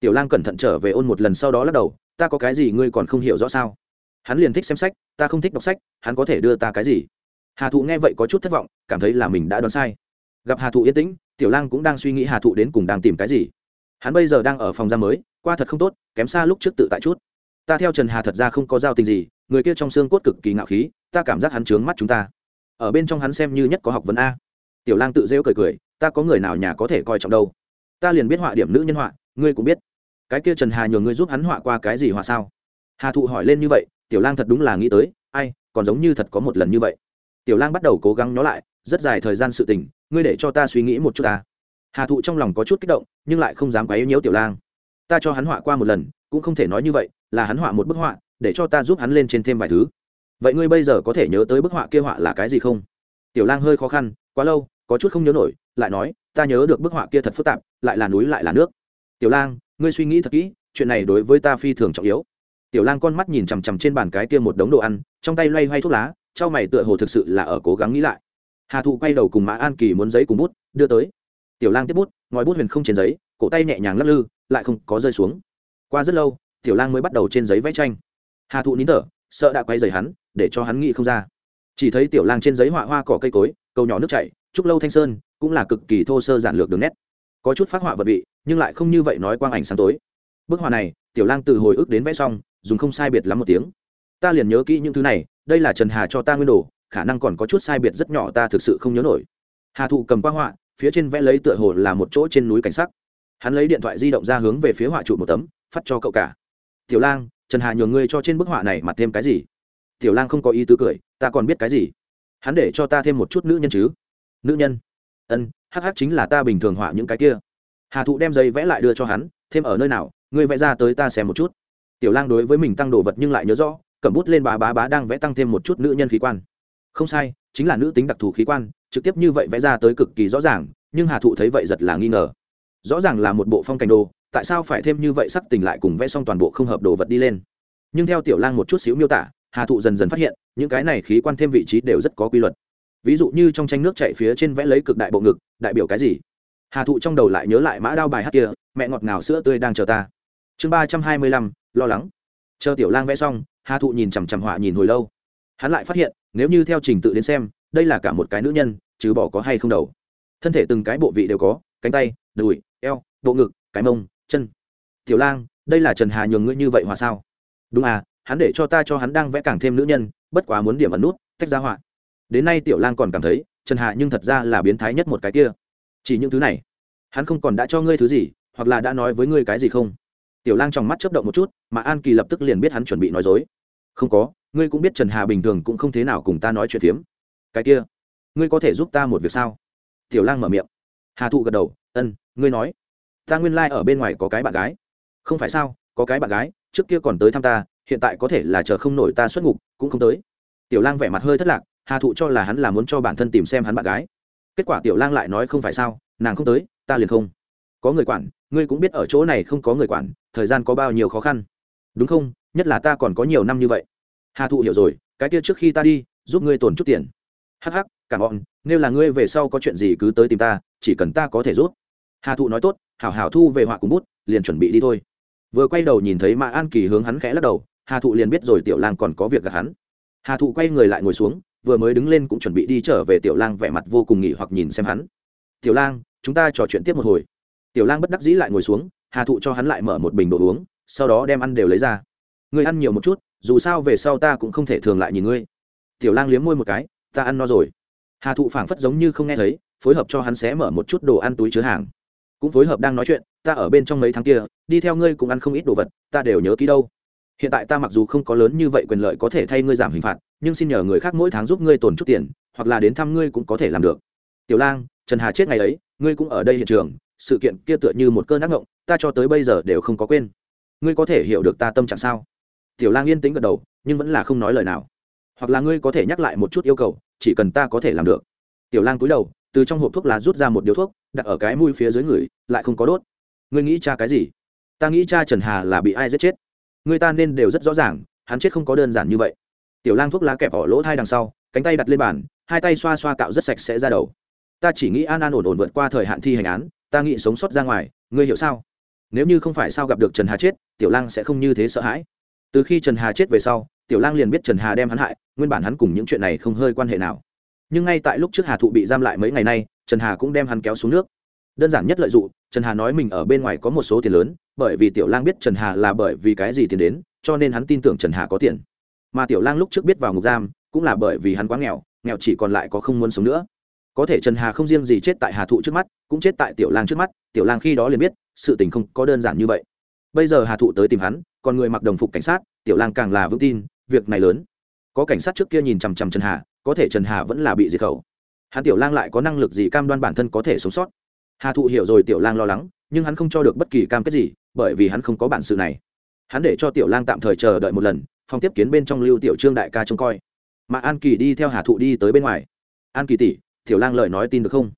S1: Tiểu lang cẩn thận trở về ôn một lần sau đó lắc đầu, ta có cái gì ngươi còn không hiểu rõ sao? Hắn liền thích xem sách, ta không thích đọc sách, hắn có thể đưa ta cái gì? Hà thụ nghe vậy có chút thất vọng, cảm thấy là mình đã đoán sai. Gặp hà thụ yên tĩnh, tiểu lang cũng đang suy nghĩ hà thụ đến cùng đang tìm cái gì. Hắn bây giờ đang ở phòng giam mới, qua thật không tốt, kém xa lúc trước tự tại chút. Ta theo trần hà thật ra không có giao tình gì, người kia trong xương cốt cực kỳ ngạo khí, ta cảm giác hắn trướng mắt chúng ta. Ở bên trong hắn xem như nhất có học vấn a. Tiểu lang tự rêu cười cười, ta có người nào nhà có thể coi trọng đâu? Ta liền biết họa điểm nữ nhân họa, ngươi cũng biết. Cái kia trần hà nhờ ngươi giúp hắn họa qua cái gì họa sao? Hà thụ hỏi lên như vậy tiểu lang thật đúng là nghĩ tới, ai, còn giống như thật có một lần như vậy. Tiểu lang bắt đầu cố gắng nhó lại, rất dài thời gian sự tình, ngươi để cho ta suy nghĩ một chút ta. Hà thụ trong lòng có chút kích động, nhưng lại không dám quấy nhiễu tiểu lang. Ta cho hắn họa qua một lần, cũng không thể nói như vậy, là hắn họa một bức họa, để cho ta giúp hắn lên trên thêm vài thứ. Vậy ngươi bây giờ có thể nhớ tới bức họa kia họa là cái gì không? Tiểu lang hơi khó khăn, quá lâu, có chút không nhớ nổi, lại nói, ta nhớ được bức họa kia thật phức tạp, lại là núi lại là nước. Tiểu lang, ngươi suy nghĩ thật kỹ, chuyện này đối với ta phi thường trọng yếu tiểu lang con mắt nhìn chằm chằm trên bàn cái kia một đống đồ ăn, trong tay loay hoay thuốc lá, trao mày tựa hồ thực sự là ở cố gắng nghĩ lại. Hà thụ quay đầu cùng mã an kỳ muốn giấy cùng bút, đưa tới. Tiểu lang tiếp bút, ngòi bút huyền không trên giấy, cổ tay nhẹ nhàng lắc lư, lại không có rơi xuống. Qua rất lâu, tiểu lang mới bắt đầu trên giấy vẽ tranh. Hà thụ nín thở, sợ đã quay dày hắn, để cho hắn nghĩ không ra. Chỉ thấy tiểu lang trên giấy họa hoa cỏ cây cối, cầu nhỏ nước chảy trúc lâu thanh sơn, cũng là cực kỳ thô sơ giản lược đường nét. Có chút phát họa vật vị, nhưng lại không như vậy nói quang ảnh sáng tối. Bức họa này tiểu lang từ hồi ức đến vẽ xong, dùng không sai biệt lắm một tiếng. Ta liền nhớ kỹ những thứ này, đây là trần hà cho ta nguyên đồ, khả năng còn có chút sai biệt rất nhỏ ta thực sự không nhớ nổi. Hà thụ cầm qua họa, phía trên vẽ lấy tựa hồ là một chỗ trên núi cảnh sắc. Hắn lấy điện thoại di động ra hướng về phía họa trụ một tấm, phát cho cậu cả. Tiểu lang, trần hà nhường ngươi cho trên bức họa này mặt thêm cái gì? Tiểu lang không có ý tứ cười, ta còn biết cái gì? Hắn để cho ta thêm một chút nữ nhân chứ? Nữ nhân? Ân hh chính là ta bình thường họa những cái kia. Hà thụ đem giấy vẽ lại đưa cho hắn, thêm ở nơi nào? Ngươi vẽ ra tới ta xem một chút. Tiểu lang đối với mình tăng đồ vật nhưng lại nhớ rõ, cầm bút lên bà bá bá đang vẽ tăng thêm một chút nữ nhân khí quan. Không sai, chính là nữ tính đặc thù khí quan, trực tiếp như vậy vẽ ra tới cực kỳ rõ ràng, nhưng hà thụ thấy vậy giật là nghi ngờ. Rõ ràng là một bộ phong cảnh đồ, tại sao phải thêm như vậy sắc tình lại cùng vẽ xong toàn bộ không hợp đồ vật đi lên? Nhưng theo tiểu lang một chút xíu miêu tả, hà thụ dần dần phát hiện, những cái này khí quan thêm vị trí đều rất có quy luật. Ví dụ như trong tranh nước chạy phía trên vẽ lấy cực đại bộ ngực, đại biểu cái gì? Hà thụ trong đầu lại nhớ lại mã đao bài hát kia, mẹ ngọt ngào sữa tươi đang chờ ta chương ba trăm hai mươi lăm, lo lắng. Chờ tiểu lang vẽ xong, hà thụ nhìn chằm chằm họa nhìn hồi lâu. Hắn lại phát hiện, nếu như theo trình tự đến xem, đây là cả một cái nữ nhân, chứ bỏ có hay không đầu. Thân thể từng cái bộ vị đều có, cánh tay, đùi, eo, bộ ngực, cái mông, chân. Tiểu lang, đây là trần hà nhường ngươi như vậy hòa sao? Đúng à hắn để cho ta cho hắn đang vẽ càng thêm nữ nhân, bất quá muốn điểm ẩn nút, tách ra họa. Đến nay tiểu lang còn cảm thấy, trần hà nhưng thật ra là biến thái nhất một cái kia. Chỉ những thứ này. Hắn không còn đã cho ngươi thứ gì, hoặc là đã nói với ngươi cái gì không? Tiểu lang trong mắt chấp động một chút, mà an kỳ lập tức liền biết hắn chuẩn bị nói dối. Không có, ngươi cũng biết trần hà bình thường cũng không thế nào cùng ta nói chuyện phiếm. Cái kia, ngươi có thể giúp ta một việc sao? Tiểu lang mở miệng. Hà thụ gật đầu, ân, ngươi nói. Ta nguyên lai、like、ở bên ngoài có cái bạn gái. Không phải sao, có cái bạn gái, trước kia còn tới thăm ta, hiện tại có thể là chờ không nổi ta xuất ngục, cũng không tới. Tiểu lang vẻ mặt hơi thất lạc, hà thụ cho là hắn là muốn cho bản thân tìm xem hắn bạn gái. Kết quả tiểu lang lại nói không phải sao, nàng không tới, ta liền không. Có người quản ngươi cũng biết ở chỗ này không có người quản, thời gian có bao nhiêu khó khăn. Đúng không? Nhất là ta còn có nhiều năm như vậy. Hà thụ hiểu rồi, cái kia trước khi ta đi, giúp ngươi tồn chút tiền. Hắc hắc, cảm ơn, nếu là ngươi về sau có chuyện gì cứ tới tìm ta, chỉ cần ta có thể giúp. Hà thụ nói tốt, hảo hảo thu về họa cùng bút, liền chuẩn bị đi thôi. Vừa quay đầu nhìn thấy mã an kỳ hướng hắn khẽ lắc đầu, hà thụ liền biết rồi tiểu lang còn có việc gặp hắn. Hà thụ quay người lại ngồi xuống, vừa mới đứng lên cũng chuẩn bị đi trở về tiểu lang vẻ mặt vô cùng nghỉ hoặc nhìn xem hắn. Tiểu lang, chúng ta trò chuyện tiếp một hồi tiểu lang bất đắc dĩ lại ngồi xuống, hà thụ cho hắn lại mở một bình đồ uống, sau đó đem ăn đều lấy ra. Ngươi ăn nhiều một chút, dù sao về sau ta cũng không thể thường lại nhìn ngươi. Tiểu lang liếm môi một cái, ta ăn no rồi. Hà thụ phảng phất giống như không nghe thấy, phối hợp cho hắn xé mở một chút đồ ăn túi chứa hàng. Cũng phối hợp đang nói chuyện, ta ở bên trong mấy tháng kia, đi theo ngươi cũng ăn không ít đồ vật, ta đều nhớ kỹ đâu. Hiện tại ta mặc dù không có lớn như vậy quyền lợi có thể thay ngươi giảm hình phạt, nhưng xin nhờ người khác mỗi tháng giúp ngươi tồn chút tiền, hoặc là đến thăm ngươi cũng có thể làm được. Tiểu lang, trần hà chết ngày ấy, ngươi cũng ở đây hiện trường sự kiện kia tựa như một cơn ác ngộng, ta cho tới bây giờ đều không có quên. Ngươi có thể hiểu được ta tâm trạng sao? Tiểu lang yên tĩnh gật đầu, nhưng vẫn là không nói lời nào. Hoặc là ngươi có thể nhắc lại một chút yêu cầu, chỉ cần ta có thể làm được. Tiểu lang cúi đầu, từ trong hộp thuốc lá rút ra một điếu thuốc, đặt ở cái mũi phía dưới người, lại không có đốt. Ngươi nghĩ cha cái gì? Ta nghĩ cha trần hà là bị ai giết chết. Người ta nên đều rất rõ ràng, hắn chết không có đơn giản như vậy. Tiểu lang thuốc lá kẹp ở lỗ thai đằng sau, cánh tay đặt lên bàn, hai tay xoa xoa cạo rất sạch sẽ ra đầu. Ta chỉ nghĩ an an ổn ổn vượt qua thời hạn thi hành án ta nghĩ sống sót ra ngoài, ngươi hiểu sao? Nếu như không phải sao gặp được trần hà chết, tiểu lang sẽ không như thế sợ hãi. Từ khi trần hà chết về sau, tiểu lang liền biết trần hà đem hắn hại, nguyên bản hắn cùng những chuyện này không hơi quan hệ nào. Nhưng ngay tại lúc trước hà thụ bị giam lại mấy ngày nay, trần hà cũng đem hắn kéo xuống nước. Đơn giản nhất lợi dụng, trần hà nói mình ở bên ngoài có một số tiền lớn, bởi vì tiểu lang biết trần hà là bởi vì cái gì tiền đến, cho nên hắn tin tưởng trần hà có tiền. Mà tiểu lang lúc trước biết vào ngục giam, cũng là bởi vì hắn quá nghèo nghèo chỉ còn lại có không muốn sống nữa có thể trần hà không riêng gì chết tại hà thụ trước mắt, cũng chết tại tiểu lang trước mắt, tiểu lang khi đó liền biết, sự tình không có đơn giản như vậy. Bây giờ hà thụ tới tìm hắn, còn người mặc đồng phục cảnh sát, tiểu lang càng là vững tin, việc này lớn. Có cảnh sát trước kia nhìn chằm chằm trần hà, có thể trần hà vẫn là bị diệt khẩu. Hắn tiểu lang lại có năng lực gì cam đoan bản thân có thể sống sót? Hà thụ hiểu rồi tiểu lang lo lắng, nhưng hắn không cho được bất kỳ cam kết gì, bởi vì hắn không có bản sự này. Hắn để cho tiểu lang tạm thời chờ đợi một lần, phòng tiếp kiến bên trong lưu tiểu trương đại ca trông coi. Mà an kỳ đi theo hà thụ đi tới bên ngoài. An kỳ tỷ tiểu lang lời nói tin được không?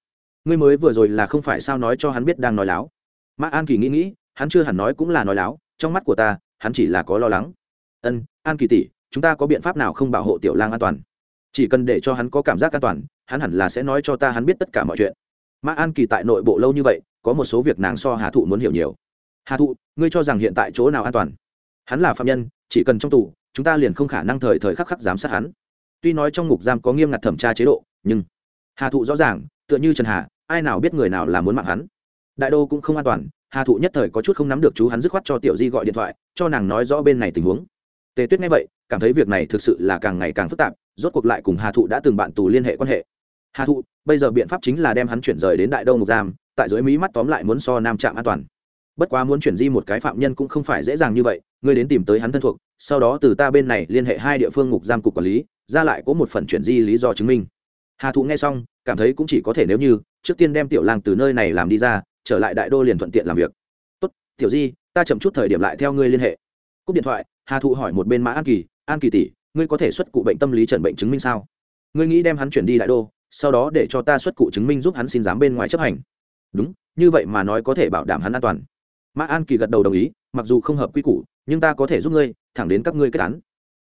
S1: Ngươi mới vừa rồi là không phải sao nói cho hắn biết đang nói láo. Mã an kỳ nghĩ nghĩ, hắn chưa hẳn nói cũng là nói láo, trong mắt của ta, hắn chỉ là có lo lắng. Ân, an kỳ tỷ, chúng ta có biện pháp nào không bảo hộ tiểu lang an toàn? Chỉ cần để cho hắn có cảm giác an toàn, hắn hẳn là sẽ nói cho ta hắn biết tất cả mọi chuyện. Mã an kỳ tại nội bộ lâu như vậy, có một số việc nàng so hà thụ muốn hiểu nhiều. Hà thụ, ngươi cho rằng hiện tại chỗ nào an toàn? Hắn là phạm nhân, chỉ cần trong tù, chúng ta liền không khả năng thời thời khắc khắc giám sát hắn. Tuy nói trong ngục giam có nghiêm ngặt thẩm tra chế độ, nhưng hà thụ rõ ràng tựa như trần hà ai nào biết người nào là muốn mạng hắn đại đô cũng không an toàn hà thụ nhất thời có chút không nắm được chú hắn dứt khoát cho tiểu di gọi điện thoại cho nàng nói rõ bên này tình huống tề tuyết nghe vậy cảm thấy việc này thực sự là càng ngày càng phức tạp rốt cuộc lại cùng hà thụ đã từng bạn tù liên hệ quan hệ hà thụ bây giờ biện pháp chính là đem hắn chuyển rời đến đại đông ngục giam tại dưới mí mắt tóm lại muốn so nam trạm an toàn bất quá muốn chuyển di một cái phạm nhân cũng không phải dễ dàng như vậy ngươi đến tìm tới hắn thân thuộc sau đó từ ta bên này liên hệ hai địa phương ngục giam cục quản lý ra lại có một phần chuyển di lý do chứng minh hà thụ nghe xong, cảm thấy cũng chỉ có thể nếu như, trước tiên đem tiểu lang từ nơi này làm đi ra, trở lại đại đô liền thuận tiện làm việc. Tốt, tiểu di, ta chậm chút thời điểm lại theo ngươi liên hệ. Cúp điện thoại, hà thụ hỏi một bên mã an kỳ an kỳ tỷ, ngươi có thể xuất cụ bệnh tâm lý trần bệnh chứng minh sao? Ngươi nghĩ đem hắn chuyển đi đại đô, sau đó để cho ta xuất cụ chứng minh giúp hắn xin giám bên ngoài chấp hành. Đúng, như vậy mà nói có thể bảo đảm hắn an toàn. Mã an kỳ gật đầu đồng ý, mặc dù không hợp quy củ, nhưng ta có thể giúp ngươi, thẳng đến các ngươi kết án.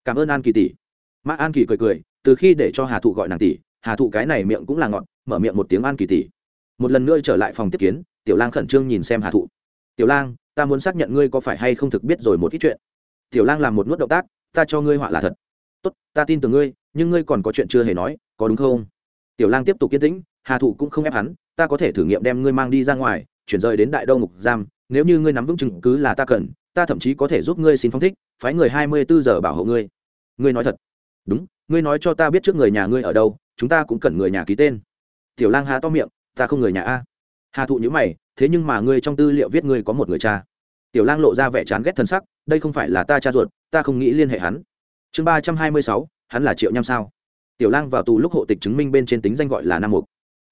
S1: Cảm ơn an kỳ tỷ. Mã an kỳ cười cười, từ khi để cho hà thụ gọi nàng tỷ hà thụ cái này miệng cũng là ngọn mở miệng một tiếng an kỳ tỷ một lần nữa trở lại phòng tiếp kiến, tiểu lang khẩn trương nhìn xem hà thụ. Tiểu lang, ta muốn xác nhận ngươi có phải hay không thực biết rồi một ít chuyện. Tiểu lang làm một nuốt động tác, ta cho ngươi họa là thật. Tốt, ta tin tưởng ngươi, nhưng ngươi còn có chuyện chưa hề nói, có đúng không? Tiểu lang tiếp tục kiên tĩnh, hà thụ cũng không ép hắn, ta có thể thử nghiệm đem ngươi mang đi ra ngoài, chuyển rời đến đại đông ngục giam, nếu như ngươi nắm vững chứng cứ là ta cần, ta thậm chí có thể giúp ngươi xin phong thích, phái người hai mươi bốn giờ bảo hộ ngươi. Ngươi nói thật. Đúng ngươi nói cho ta biết trước người nhà ngươi ở đâu, chúng ta cũng cần người nhà ký tên. Tiểu lang hà to miệng, ta không người nhà a. Hà thụ nhữ mày, thế nhưng mà ngươi trong tư liệu viết ngươi có một người cha. Tiểu lang lộ ra vẻ chán ghét thân sắc, đây không phải là ta cha ruột, ta không nghĩ liên hệ hắn. Chương ba trăm hai mươi sáu, hắn là triệu nham sao? Tiểu lang vào tù lúc hộ tịch chứng minh bên trên tính danh gọi là nam mục.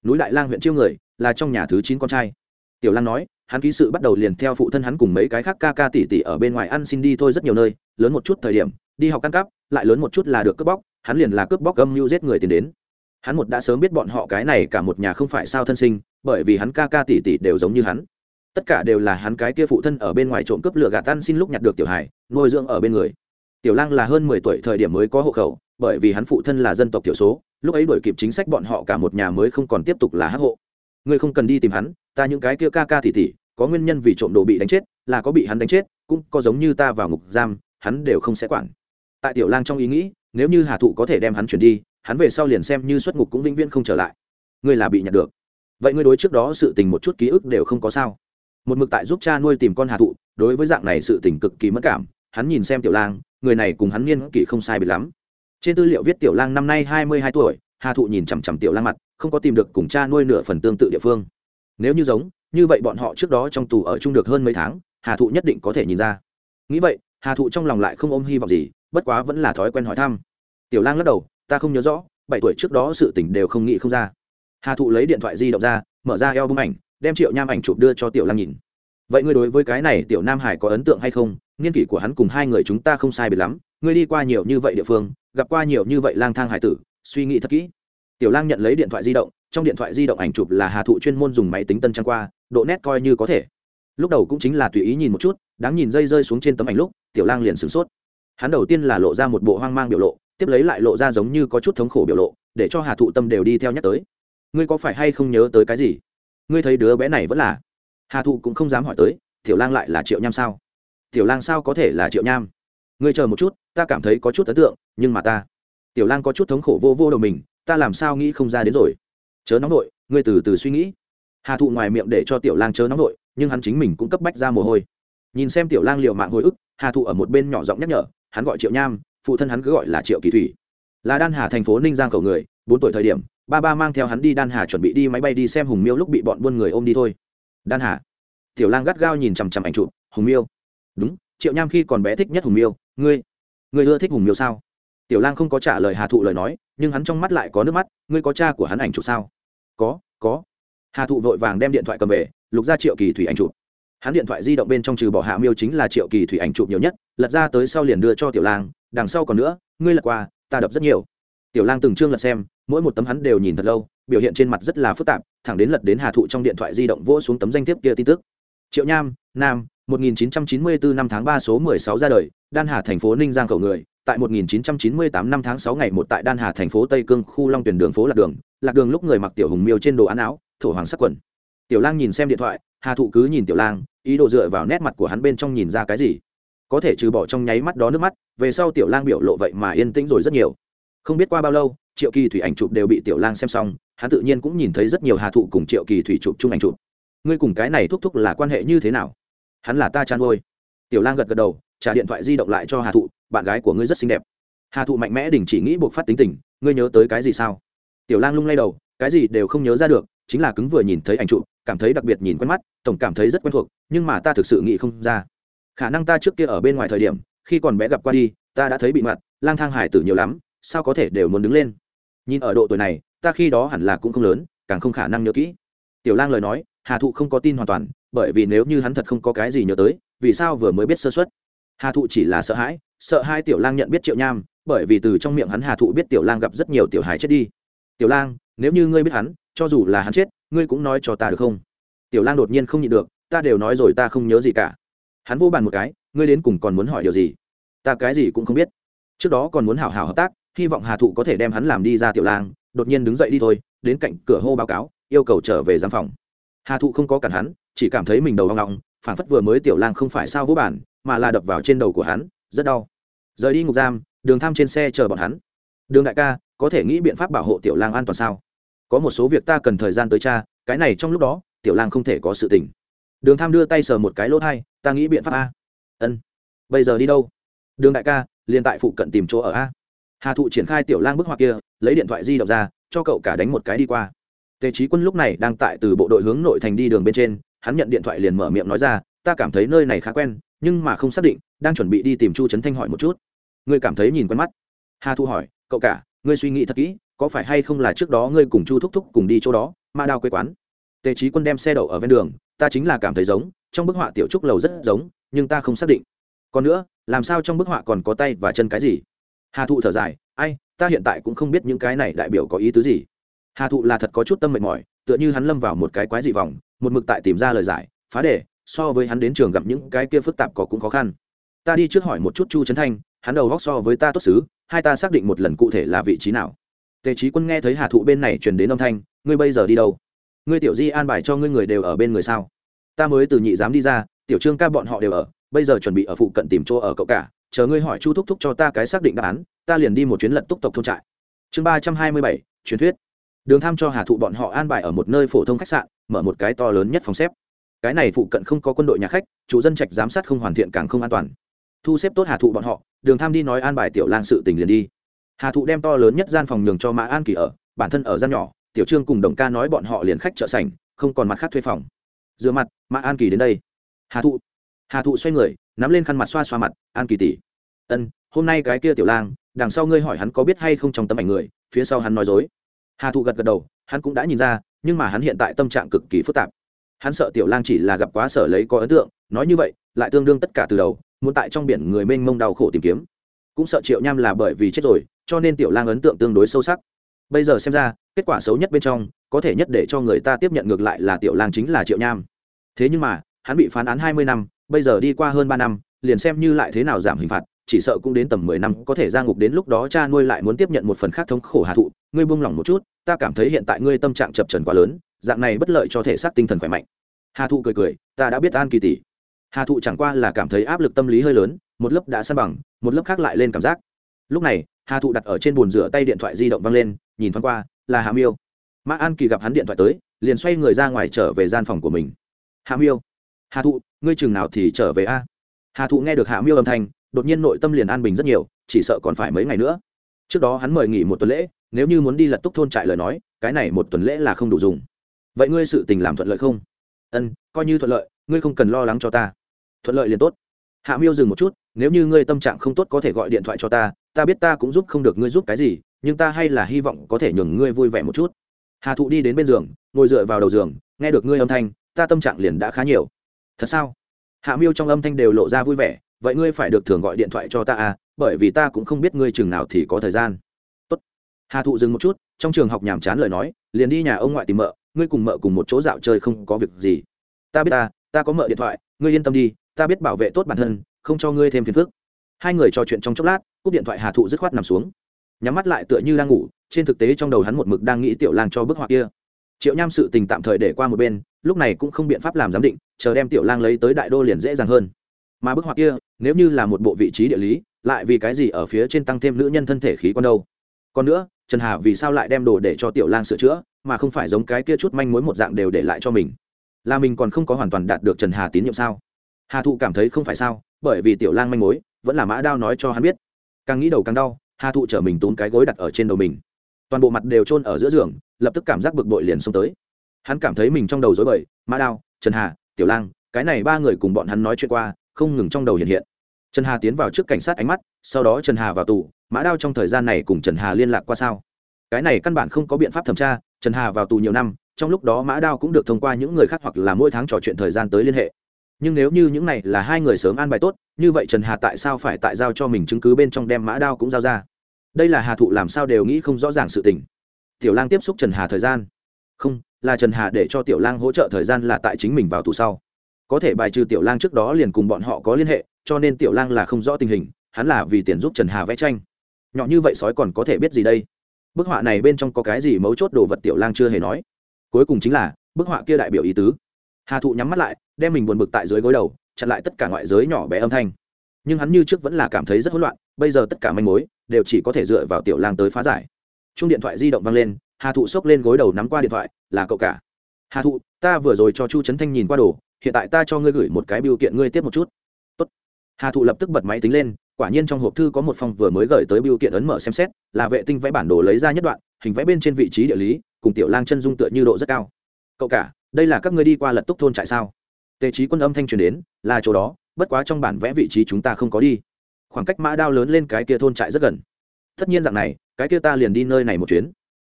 S1: Núi đại lang huyện chiêu người, là trong nhà thứ chín con trai. Tiểu lang nói, hắn ký sự bắt đầu liền theo phụ thân hắn cùng mấy cái khác ca ca tỷ tỷ ở bên ngoài ăn xin đi thôi rất nhiều nơi, lớn một chút thời điểm, đi học căn cắp, lại lớn một chút là được cướp bóc hắn liền là cướp bóc gâm mưu giết người tiền đến. Hắn một đã sớm biết bọn họ cái này cả một nhà không phải sao thân sinh, bởi vì hắn ca ca tỷ tỷ đều giống như hắn. Tất cả đều là hắn cái kia phụ thân ở bên ngoài trộm cướp lửa gạt tan xin lúc nhặt được tiểu hải nuôi dưỡng ở bên người. Tiểu lang là hơn mười tuổi thời điểm mới có hộ khẩu, bởi vì hắn phụ thân là dân tộc thiểu số, lúc ấy đổi kịp chính sách bọn họ cả một nhà mới không còn tiếp tục là hắc hộ. Ngươi không cần đi tìm hắn, ta những cái kia ca ca tỷ tỷ, có nguyên nhân vì trộm đồ bị đánh chết, là có bị hắn đánh chết, cũng có giống như ta vào ngục giam, hắn đều không sẽ quản. Tại tiểu lang trong ý nghĩ nếu như hà thụ có thể đem hắn chuyển đi, hắn về sau liền xem như xuất ngục cũng vĩnh viễn không trở lại. Ngươi là bị nhận được. Vậy ngươi đối trước đó sự tình một chút ký ức đều không có sao? Một mực tại giúp cha nuôi tìm con hà thụ, đối với dạng này sự tình cực kỳ mất cảm, hắn nhìn xem tiểu lang, người này cùng hắn niên kỷ không sai biệt lắm. Trên tư liệu viết tiểu lang năm nay hai mươi hai tuổi, hà thụ nhìn chằm chằm tiểu lang mặt, không có tìm được cùng cha nuôi nửa phần tương tự địa phương. Nếu như giống, như vậy bọn họ trước đó trong tù ở chung được hơn mấy tháng, hà thụ nhất định có thể nhìn ra. Nghĩ vậy, hà thụ trong lòng lại không ôm hy vọng gì bất quá vẫn là thói quen hỏi thăm. Tiểu lang lắc đầu, ta không nhớ rõ, bảy tuổi trước đó sự tỉnh đều không nghĩ không ra. Hà thụ lấy điện thoại di động ra, mở ra eo bức ảnh, đem triệu nham ảnh chụp đưa cho tiểu lang nhìn. Vậy ngươi đối với cái này tiểu nam hải có ấn tượng hay không? Nghiên kỷ của hắn cùng hai người chúng ta không sai biệt lắm, ngươi đi qua nhiều như vậy địa phương, gặp qua nhiều như vậy lang thang hải tử, suy nghĩ thật kỹ. Tiểu lang nhận lấy điện thoại di động, trong điện thoại di động ảnh chụp là hà thụ chuyên môn dùng máy tính tân trang qua, độ nét coi như có thể. Lúc đầu cũng chính là tùy ý nhìn một chút, đáng nhìn dây rơi xuống trên tấm ảnh lúc, tiểu lang liền sửng sốt hắn đầu tiên là lộ ra một bộ hoang mang biểu lộ tiếp lấy lại lộ ra giống như có chút thống khổ biểu lộ để cho hà thụ tâm đều đi theo nhắc tới. Ngươi có phải hay không nhớ tới cái gì? Ngươi thấy đứa bé này vẫn là? Hà thụ cũng không dám hỏi tới tiểu lang lại là triệu nham sao? Tiểu lang sao có thể là triệu nham? Ngươi chờ một chút ta cảm thấy có chút ấn tượng nhưng mà ta tiểu lang có chút thống khổ vô vô đầu mình ta làm sao nghĩ không ra đến rồi? Chớ nóng nổi, ngươi từ từ suy nghĩ. Hà thụ ngoài miệng để cho tiểu lang chớ nóng nổi, nhưng hắn chính mình cũng cấp bách ra mồ hôi. Nhìn xem tiểu lang liệu mạng hồi ức hà thụ ở một bên nhỏ giọng nhắc nhở hắn gọi triệu nham, phụ thân hắn cứ gọi là triệu kỳ thủy. Là đan hà thành phố ninh giang cầu người, bốn tuổi thời điểm, ba ba mang theo hắn đi đan hà chuẩn bị đi máy bay đi xem hùng miêu lúc bị bọn buôn người ôm đi thôi. Đan hà. Tiểu lang gắt gao nhìn chằm chằm ảnh chụp, hùng miêu. Đúng, triệu nham khi còn bé thích nhất hùng miêu, ngươi ngươi ưa thích hùng miêu sao? Tiểu lang không có trả lời hà thụ lời nói, nhưng hắn trong mắt lại có nước mắt, ngươi có cha của hắn ảnh chụp sao? Có có. Hà thụ vội vàng đem điện thoại cầm về, lục ra triệu kỳ thủy ảnh chụp hắn điện thoại di động bên trong trừ bỏ hạ miêu chính là triệu kỳ thủy ảnh chụp nhiều nhất, lật ra tới sau liền đưa cho tiểu lang, đằng sau còn nữa, ngươi lật qua, ta đập rất nhiều. Tiểu lang từng chương lật xem, mỗi một tấm hắn đều nhìn thật lâu, biểu hiện trên mặt rất là phức tạp, thẳng đến lật đến hà thụ trong điện thoại di động vỗ xuống tấm danh thiếp kia tin tức. Triệu nham, nam 1994 năm tháng 3 số 16 ra đời, đan hà thành phố ninh giang khẩu người, tại 1998 năm tháng 6 ngày một tại đan hà thành phố tây cương, khu long tuyển đường phố lạc đường lạc đường lúc người mặc tiểu hùng miêu trên đồ án áo, thổ hoàng sắc quần. Tiểu lang nhìn xem điện thoại hà thụ cứ nhìn tiểu lang, ý đồ dựa vào nét mặt của hắn bên trong nhìn ra cái gì? Có thể trừ bỏ trong nháy mắt đó nước mắt, về sau tiểu lang biểu lộ vậy mà yên tĩnh rồi rất nhiều. Không biết qua bao lâu, triệu kỳ thủy ảnh chụp đều bị tiểu lang xem xong, hắn tự nhiên cũng nhìn thấy rất nhiều hà thụ cùng triệu kỳ thủy chụp chung ảnh chụp. Ngươi cùng cái này thúc thúc là quan hệ như thế nào? Hắn là ta chăn ngôi tiểu lang gật gật đầu, trả điện thoại di động lại cho hà thụ, bạn gái của ngươi rất xinh đẹp. Hà thụ mạnh mẽ đình chỉ nghĩ buộc phát tính tình, ngươi nhớ tới cái gì sao? Tiểu lang lung lay đầu, cái gì đều không nhớ ra được, chính là cứng vừa nhìn thấy ảnh chụp cảm thấy đặc biệt nhìn quen mắt, tổng cảm thấy rất quen thuộc, nhưng mà ta thực sự nghĩ không ra. Khả năng ta trước kia ở bên ngoài thời điểm, khi còn bé gặp qua đi, ta đã thấy bị mặt, lang thang hải tử nhiều lắm, sao có thể đều muốn đứng lên? Nhìn ở độ tuổi này, ta khi đó hẳn là cũng không lớn, càng không khả năng nhớ kỹ. Tiểu lang lời nói, hà thụ không có tin hoàn toàn, bởi vì nếu như hắn thật không có cái gì nhớ tới, vì sao vừa mới biết sơ xuất hà thụ chỉ là sợ hãi, sợ hai tiểu lang nhận biết triệu nham, bởi vì từ trong miệng hắn hà thụ biết tiểu lang gặp rất nhiều tiểu hài chết đi. Tiểu lang, nếu như ngươi biết hắn, cho dù là hắn chết ngươi cũng nói cho ta được không? Tiểu lang đột nhiên không nhịn được, ta đều nói rồi ta không nhớ gì cả. Hắn vô bàn một cái, ngươi đến cùng còn muốn hỏi điều gì? Ta cái gì cũng không biết. Trước đó còn muốn hảo hảo hợp tác, hy vọng hà thụ có thể đem hắn làm đi ra tiểu lang, đột nhiên đứng dậy đi thôi, đến cạnh cửa hô báo cáo, yêu cầu trở về giam phòng. Hà thụ không có cản hắn, chỉ cảm thấy mình đầu hoang ngọng phản phất vừa mới tiểu lang không phải sao vô bản mà là đập vào trên đầu của hắn, rất đau. Rời đi ngục giam, đường tham trên xe chờ bọn hắn. Đường đại ca, có thể nghĩ biện pháp bảo hộ tiểu lang an toàn sao? Có một số việc ta cần thời gian tới cha cái này trong lúc đó, tiểu lang không thể có sự tình. Đường tham đưa tay sờ một cái lỗ thai, ta nghĩ biện pháp a. Ân. Bây giờ đi đâu? Đường đại ca, liền tại phụ cận tìm chỗ ở a. Hà thụ triển khai tiểu lang bức họa kia, lấy điện thoại di động ra, cho cậu cả đánh một cái đi qua. Tề trí quân lúc này đang tại từ bộ đội hướng nội thành đi đường bên trên, hắn nhận điện thoại liền mở miệng nói ra, ta cảm thấy nơi này khá quen, nhưng mà không xác định, đang chuẩn bị đi tìm chu trấn thanh hỏi một chút. Ngươi cảm thấy nhìn quen mắt? Hà thụ hỏi, cậu cả, ngươi suy nghĩ thật kỹ có phải hay không là trước đó ngươi cùng chu thúc thúc cùng đi chỗ đó, ma đao quê quán? Tề trí quân đem xe đậu ở ven đường, ta chính là cảm thấy giống, trong bức họa tiểu trúc lầu rất giống, nhưng ta không xác định. Còn nữa, làm sao trong bức họa còn có tay và chân cái gì? Hà thụ thở dài, ai, ta hiện tại cũng không biết những cái này đại biểu có ý tứ gì. Hà thụ là thật có chút tâm mệt mỏi, tựa như hắn lâm vào một cái quái dị vòng, một mực tại tìm ra lời giải, phá đề, so với hắn đến trường gặp những cái kia phức tạp có cũng khó khăn. Ta đi trước hỏi một chút chu trấn thanh, hắn đầu góc so với ta tốt xứ, hai ta xác định một lần cụ thể là vị trí nào tề trí quân nghe thấy hà thụ bên này truyền đến âm thanh, ngươi bây giờ đi đâu? Ngươi tiểu di an bài cho ngươi người đều ở bên người sao? Ta mới từ nhị giám đi ra, tiểu trương ca bọn họ đều ở, bây giờ chuẩn bị ở phụ cận tìm chỗ ở cậu cả, chờ ngươi hỏi chu thúc thúc cho ta cái xác định đáp án, ta liền đi một chuyến lận túc tộc thôn trại. Chương ba trăm hai mươi bảy, truyền thuyết. Đường tham cho hà thụ bọn họ an bài ở một nơi phổ thông khách sạn, mở một cái to lớn nhất phòng xếp. Cái này phụ cận không có quân đội nhà khách, chủ dân trạch giám sát không hoàn thiện càng không an toàn. Thu xếp tốt hà thụ bọn họ, đường tham đi nói an bài tiểu lang sự tình liền đi hà thụ đem to lớn nhất gian phòng nhường cho mã an kỳ ở, bản thân ở gian nhỏ, tiểu trương cùng đồng ca nói bọn họ liền khách trợ sành, không còn mặt khác thuê phòng. Dựa mặt, mã an kỳ đến đây. Hà thụ. Hà thụ xoay người, nắm lên khăn mặt xoa xoa mặt, an kỳ tỷ. Ân, hôm nay cái kia tiểu lang, đằng sau ngươi hỏi hắn có biết hay không trong tấm ảnh người, phía sau hắn nói dối. Hà thụ gật gật đầu, hắn cũng đã nhìn ra, nhưng mà hắn hiện tại tâm trạng cực kỳ phức tạp. Hắn sợ tiểu lang chỉ là gặp quá sở lấy có ấn tượng, nói như vậy, lại tương đương tất cả từ đầu, muốn tại trong biển người mênh mông đau khổ tìm kiếm cũng sợ triệu nham là bởi vì chết rồi, cho nên tiểu lang ấn tượng tương đối sâu sắc. Bây giờ xem ra, kết quả xấu nhất bên trong, có thể nhất để cho người ta tiếp nhận ngược lại là tiểu lang chính là triệu nham. Thế nhưng mà, hắn bị phán án hai mươi năm, bây giờ đi qua hơn ba năm, liền xem như lại thế nào giảm hình phạt, chỉ sợ cũng đến tầm mười năm có thể ra ngục đến lúc đó cha nuôi lại muốn tiếp nhận một phần khác thống khổ hạ thụ. Ngươi buông lỏng một chút, ta cảm thấy hiện tại ngươi tâm trạng chập trần quá lớn, dạng này bất lợi cho thể xác tinh thần khỏe mạnh. Hà thụ cười cười, ta đã biết an kỳ tỷ hà thụ chẳng qua là cảm thấy áp lực tâm lý hơi lớn, một lớp đã san bằng, một lớp khác lại lên cảm giác. Lúc này, hà thụ đặt ở trên bồn rửa tay điện thoại di động văng lên, nhìn thoáng qua, là hà miêu. Mã an kỳ gặp hắn điện thoại tới, liền xoay người ra ngoài trở về gian phòng của mình. Hà miêu, hà thụ, ngươi chừng nào thì trở về a? Hà thụ nghe được hà miêu âm thanh, đột nhiên nội tâm liền an bình rất nhiều, chỉ sợ còn phải mấy ngày nữa. Trước đó hắn mời nghỉ một tuần lễ, nếu như muốn đi lật túc thôn trại lời nói, cái này một tuần lễ là không đủ dùng. Vậy ngươi sự tình làm thuận lợi không? Ân, coi như thuận lợi ngươi không cần lo lắng cho ta. Thuận lợi liền tốt. Hạ miêu dừng một chút, nếu như ngươi tâm trạng không tốt có thể gọi điện thoại cho ta ta biết ta cũng giúp không được ngươi giúp cái gì, nhưng ta hay là hy vọng có thể nhường ngươi vui vẻ một chút. Hà thụ đi đến bên giường, ngồi dựa vào đầu giường, nghe được ngươi âm thanh, ta tâm trạng liền đã khá nhiều. Thật sao? Hạ miêu trong âm thanh đều lộ ra vui vẻ, vậy ngươi phải được thường gọi điện thoại cho ta à bởi vì ta cũng không biết ngươi chừng nào thì có thời gian. Tốt. hà thụ dừng một chút, trong trường học nhàm chán lời nói, liền đi nhà ông ngoại tìm mợ, ngươi cùng mợ cùng một chỗ dạo chơi không có việc gì. Ta biết ta ta có mợ điện thoại, ngươi yên tâm đi, ta biết bảo vệ tốt bản thân, không cho ngươi thêm phiền phức. Hai người trò chuyện trong chốc lát, cúp điện thoại hà thụ dứt khoát nằm xuống. Nhắm mắt lại tựa như đang ngủ, trên thực tế trong đầu hắn một mực đang nghĩ tiểu lang cho bức họa kia. Triệu nham sự tình tạm thời để qua một bên, lúc này cũng không biện pháp làm giám định, chờ đem tiểu lang lấy tới đại đô liền dễ dàng hơn. Mà bức họa kia, nếu như là một bộ vị trí địa lý, lại vì cái gì ở phía trên tăng thêm nữ nhân thân thể khí con đâu? Còn nữa, trần hà vì sao lại đem đồ để cho tiểu lang sửa chữa, mà không phải giống cái kia chút manh mối một dạng đều để lại cho mình? Là mình còn không có hoàn toàn đạt được trần hà tín nhiệm sao? Hà thụ cảm thấy không phải sao, bởi vì tiểu lang manh mối, vẫn là mã đao nói cho hắn biết. Càng nghĩ đầu càng đau, hà thụ chở mình tốn cái gối đặt ở trên đầu mình. Toàn bộ mặt đều trôn ở giữa giường, lập tức cảm giác bực bội liền xông tới. Hắn cảm thấy mình trong đầu dối bời, mã đao, trần hà, tiểu lang, cái này ba người cùng bọn hắn nói chuyện qua, không ngừng trong đầu hiện hiện. Trần hà tiến vào trước cảnh sát ánh mắt, sau đó trần hà vào tù, mã đao trong thời gian này cùng trần hà liên lạc qua sao? Cái này căn bản không có biện pháp thẩm tra, trần hà vào tù nhiều năm trong lúc đó mã đao cũng được thông qua những người khác hoặc là mỗi tháng trò chuyện thời gian tới liên hệ. Nhưng nếu như những này là hai người sớm an bài tốt, như vậy trần hà tại sao phải tại giao cho mình chứng cứ bên trong đem mã đao cũng giao ra? Đây là hà thụ làm sao đều nghĩ không rõ ràng sự tình. Tiểu lang tiếp xúc trần hà thời gian. Không, là trần hà để cho tiểu lang hỗ trợ thời gian là tại chính mình vào tù sau. Có thể bài trừ tiểu lang trước đó liền cùng bọn họ có liên hệ, cho nên tiểu lang là không rõ tình hình, hắn là vì tiền giúp trần hà vẽ tranh. Nhỏ như vậy sói còn có thể biết gì đây? Bức họa này bên trong có cái gì mấu chốt đồ vật tiểu lang chưa hề nói cuối cùng chính là, bức họa kia đại biểu ý tứ. Hà thụ nhắm mắt lại, đem mình buồn bực tại dưới gối đầu, chặn lại tất cả ngoại giới nhỏ bé âm thanh. Nhưng hắn như trước vẫn là cảm thấy rất hỗn loạn, bây giờ tất cả manh mối, đều chỉ có thể dựa vào tiểu lang tới phá giải. Chung điện thoại di động vang lên, hà thụ xốc lên gối đầu nắm qua điện thoại, là cậu cả. Hà thụ, ta vừa rồi cho chu trấn thanh nhìn qua đồ, hiện tại ta cho ngươi gửi một cái biểu kiện ngươi tiếp một chút. Tốt. hà thụ lập tức bật máy tính lên, quả nhiên trong hộp thư có một phòng vừa mới gửi tới biểu kiện ấn mở xem xét, là vệ tinh vẽ bản đồ lấy ra nhất đoạn, hình vẽ bên trên vị trí địa lý cùng tiểu lang chân dung tựa như độ rất cao. Cậu cả, đây là các ngươi đi qua lật túc thôn trại sao? Tề trí quân âm thanh truyền đến, là chỗ đó, bất quá trong bản vẽ vị trí chúng ta không có đi. Khoảng cách mã đao lớn lên cái kia thôn trại rất gần. Tất nhiên dạng này, cái kia ta liền đi nơi này một chuyến.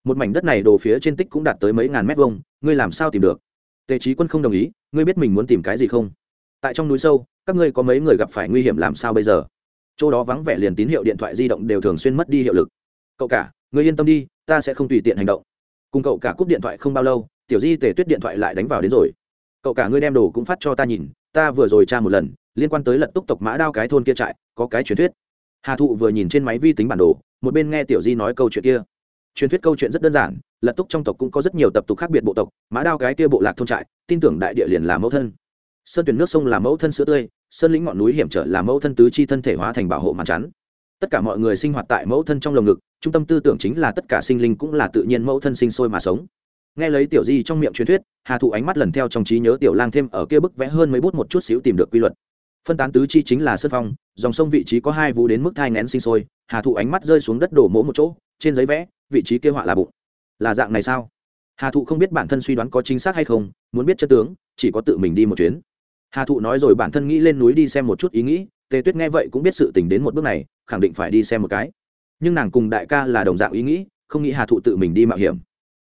S1: Một mảnh đất này đồ phía trên tích cũng đạt tới mấy ngàn mét vuông, ngươi làm sao tìm được? Tề trí quân không đồng ý, ngươi biết mình muốn tìm cái gì không? Tại trong núi sâu, các ngươi có mấy người gặp phải nguy hiểm làm sao bây giờ? Chỗ đó vắng vẻ liền tín hiệu điện thoại di động đều thường xuyên mất đi hiệu lực. Cậu cả, ngươi yên tâm đi, ta sẽ không tùy tiện hành động cùng cậu cả cúp điện thoại không bao lâu, tiểu di tề tuyết điện thoại lại đánh vào đến rồi. Cậu cả ngươi đem đồ cũng phát cho ta nhìn, ta vừa rồi tra một lần, liên quan tới lật túc tộc mã đao cái thôn kia trại, có cái truyền thuyết. Hà thụ vừa nhìn trên máy vi tính bản đồ, một bên nghe tiểu di nói câu chuyện kia. Truyền thuyết câu chuyện rất đơn giản, lật túc trong tộc cũng có rất nhiều tập tục khác biệt bộ tộc, mã đao cái kia bộ lạc thôn trại, tin tưởng đại địa liền là mẫu thân. Sơn tuyển nước sông là mẫu thân sữa tươi, sơn lĩnh ngọn núi hiểm trở là mẫu thân tứ chi thân thể hóa thành bảo hộ màn chắn. Tất cả mọi người sinh hoạt tại mẫu thân trong lồng ngực trung tâm tư tưởng chính là tất cả sinh linh cũng là tự nhiên mẫu thân sinh sôi mà sống. Nghe lấy tiểu di trong miệng truyền thuyết, hà thụ ánh mắt lần theo trong trí nhớ tiểu lang thêm ở kia bức vẽ hơn mấy bút một chút xíu tìm được quy luật. Phân tán tứ chi chính là sân phong, dòng sông vị trí có hai vú đến mức thai ngén sinh sôi, hà thụ ánh mắt rơi xuống đất đổ mỗ một chỗ, trên giấy vẽ, vị trí kia họa là bụng. Là dạng này sao? Hà thụ không biết bản thân suy đoán có chính xác hay không, muốn biết chân tướng, chỉ có tự mình đi một chuyến. Hà thụ nói rồi bản thân nghĩ lên núi đi xem một chút ý nghĩ, tề tuyết nghe vậy cũng biết sự tình đến một bước này, khẳng định phải đi xem một cái nhưng nàng cùng đại ca là đồng dạng ý nghĩ, không nghĩ hà thụ tự mình đi mạo hiểm.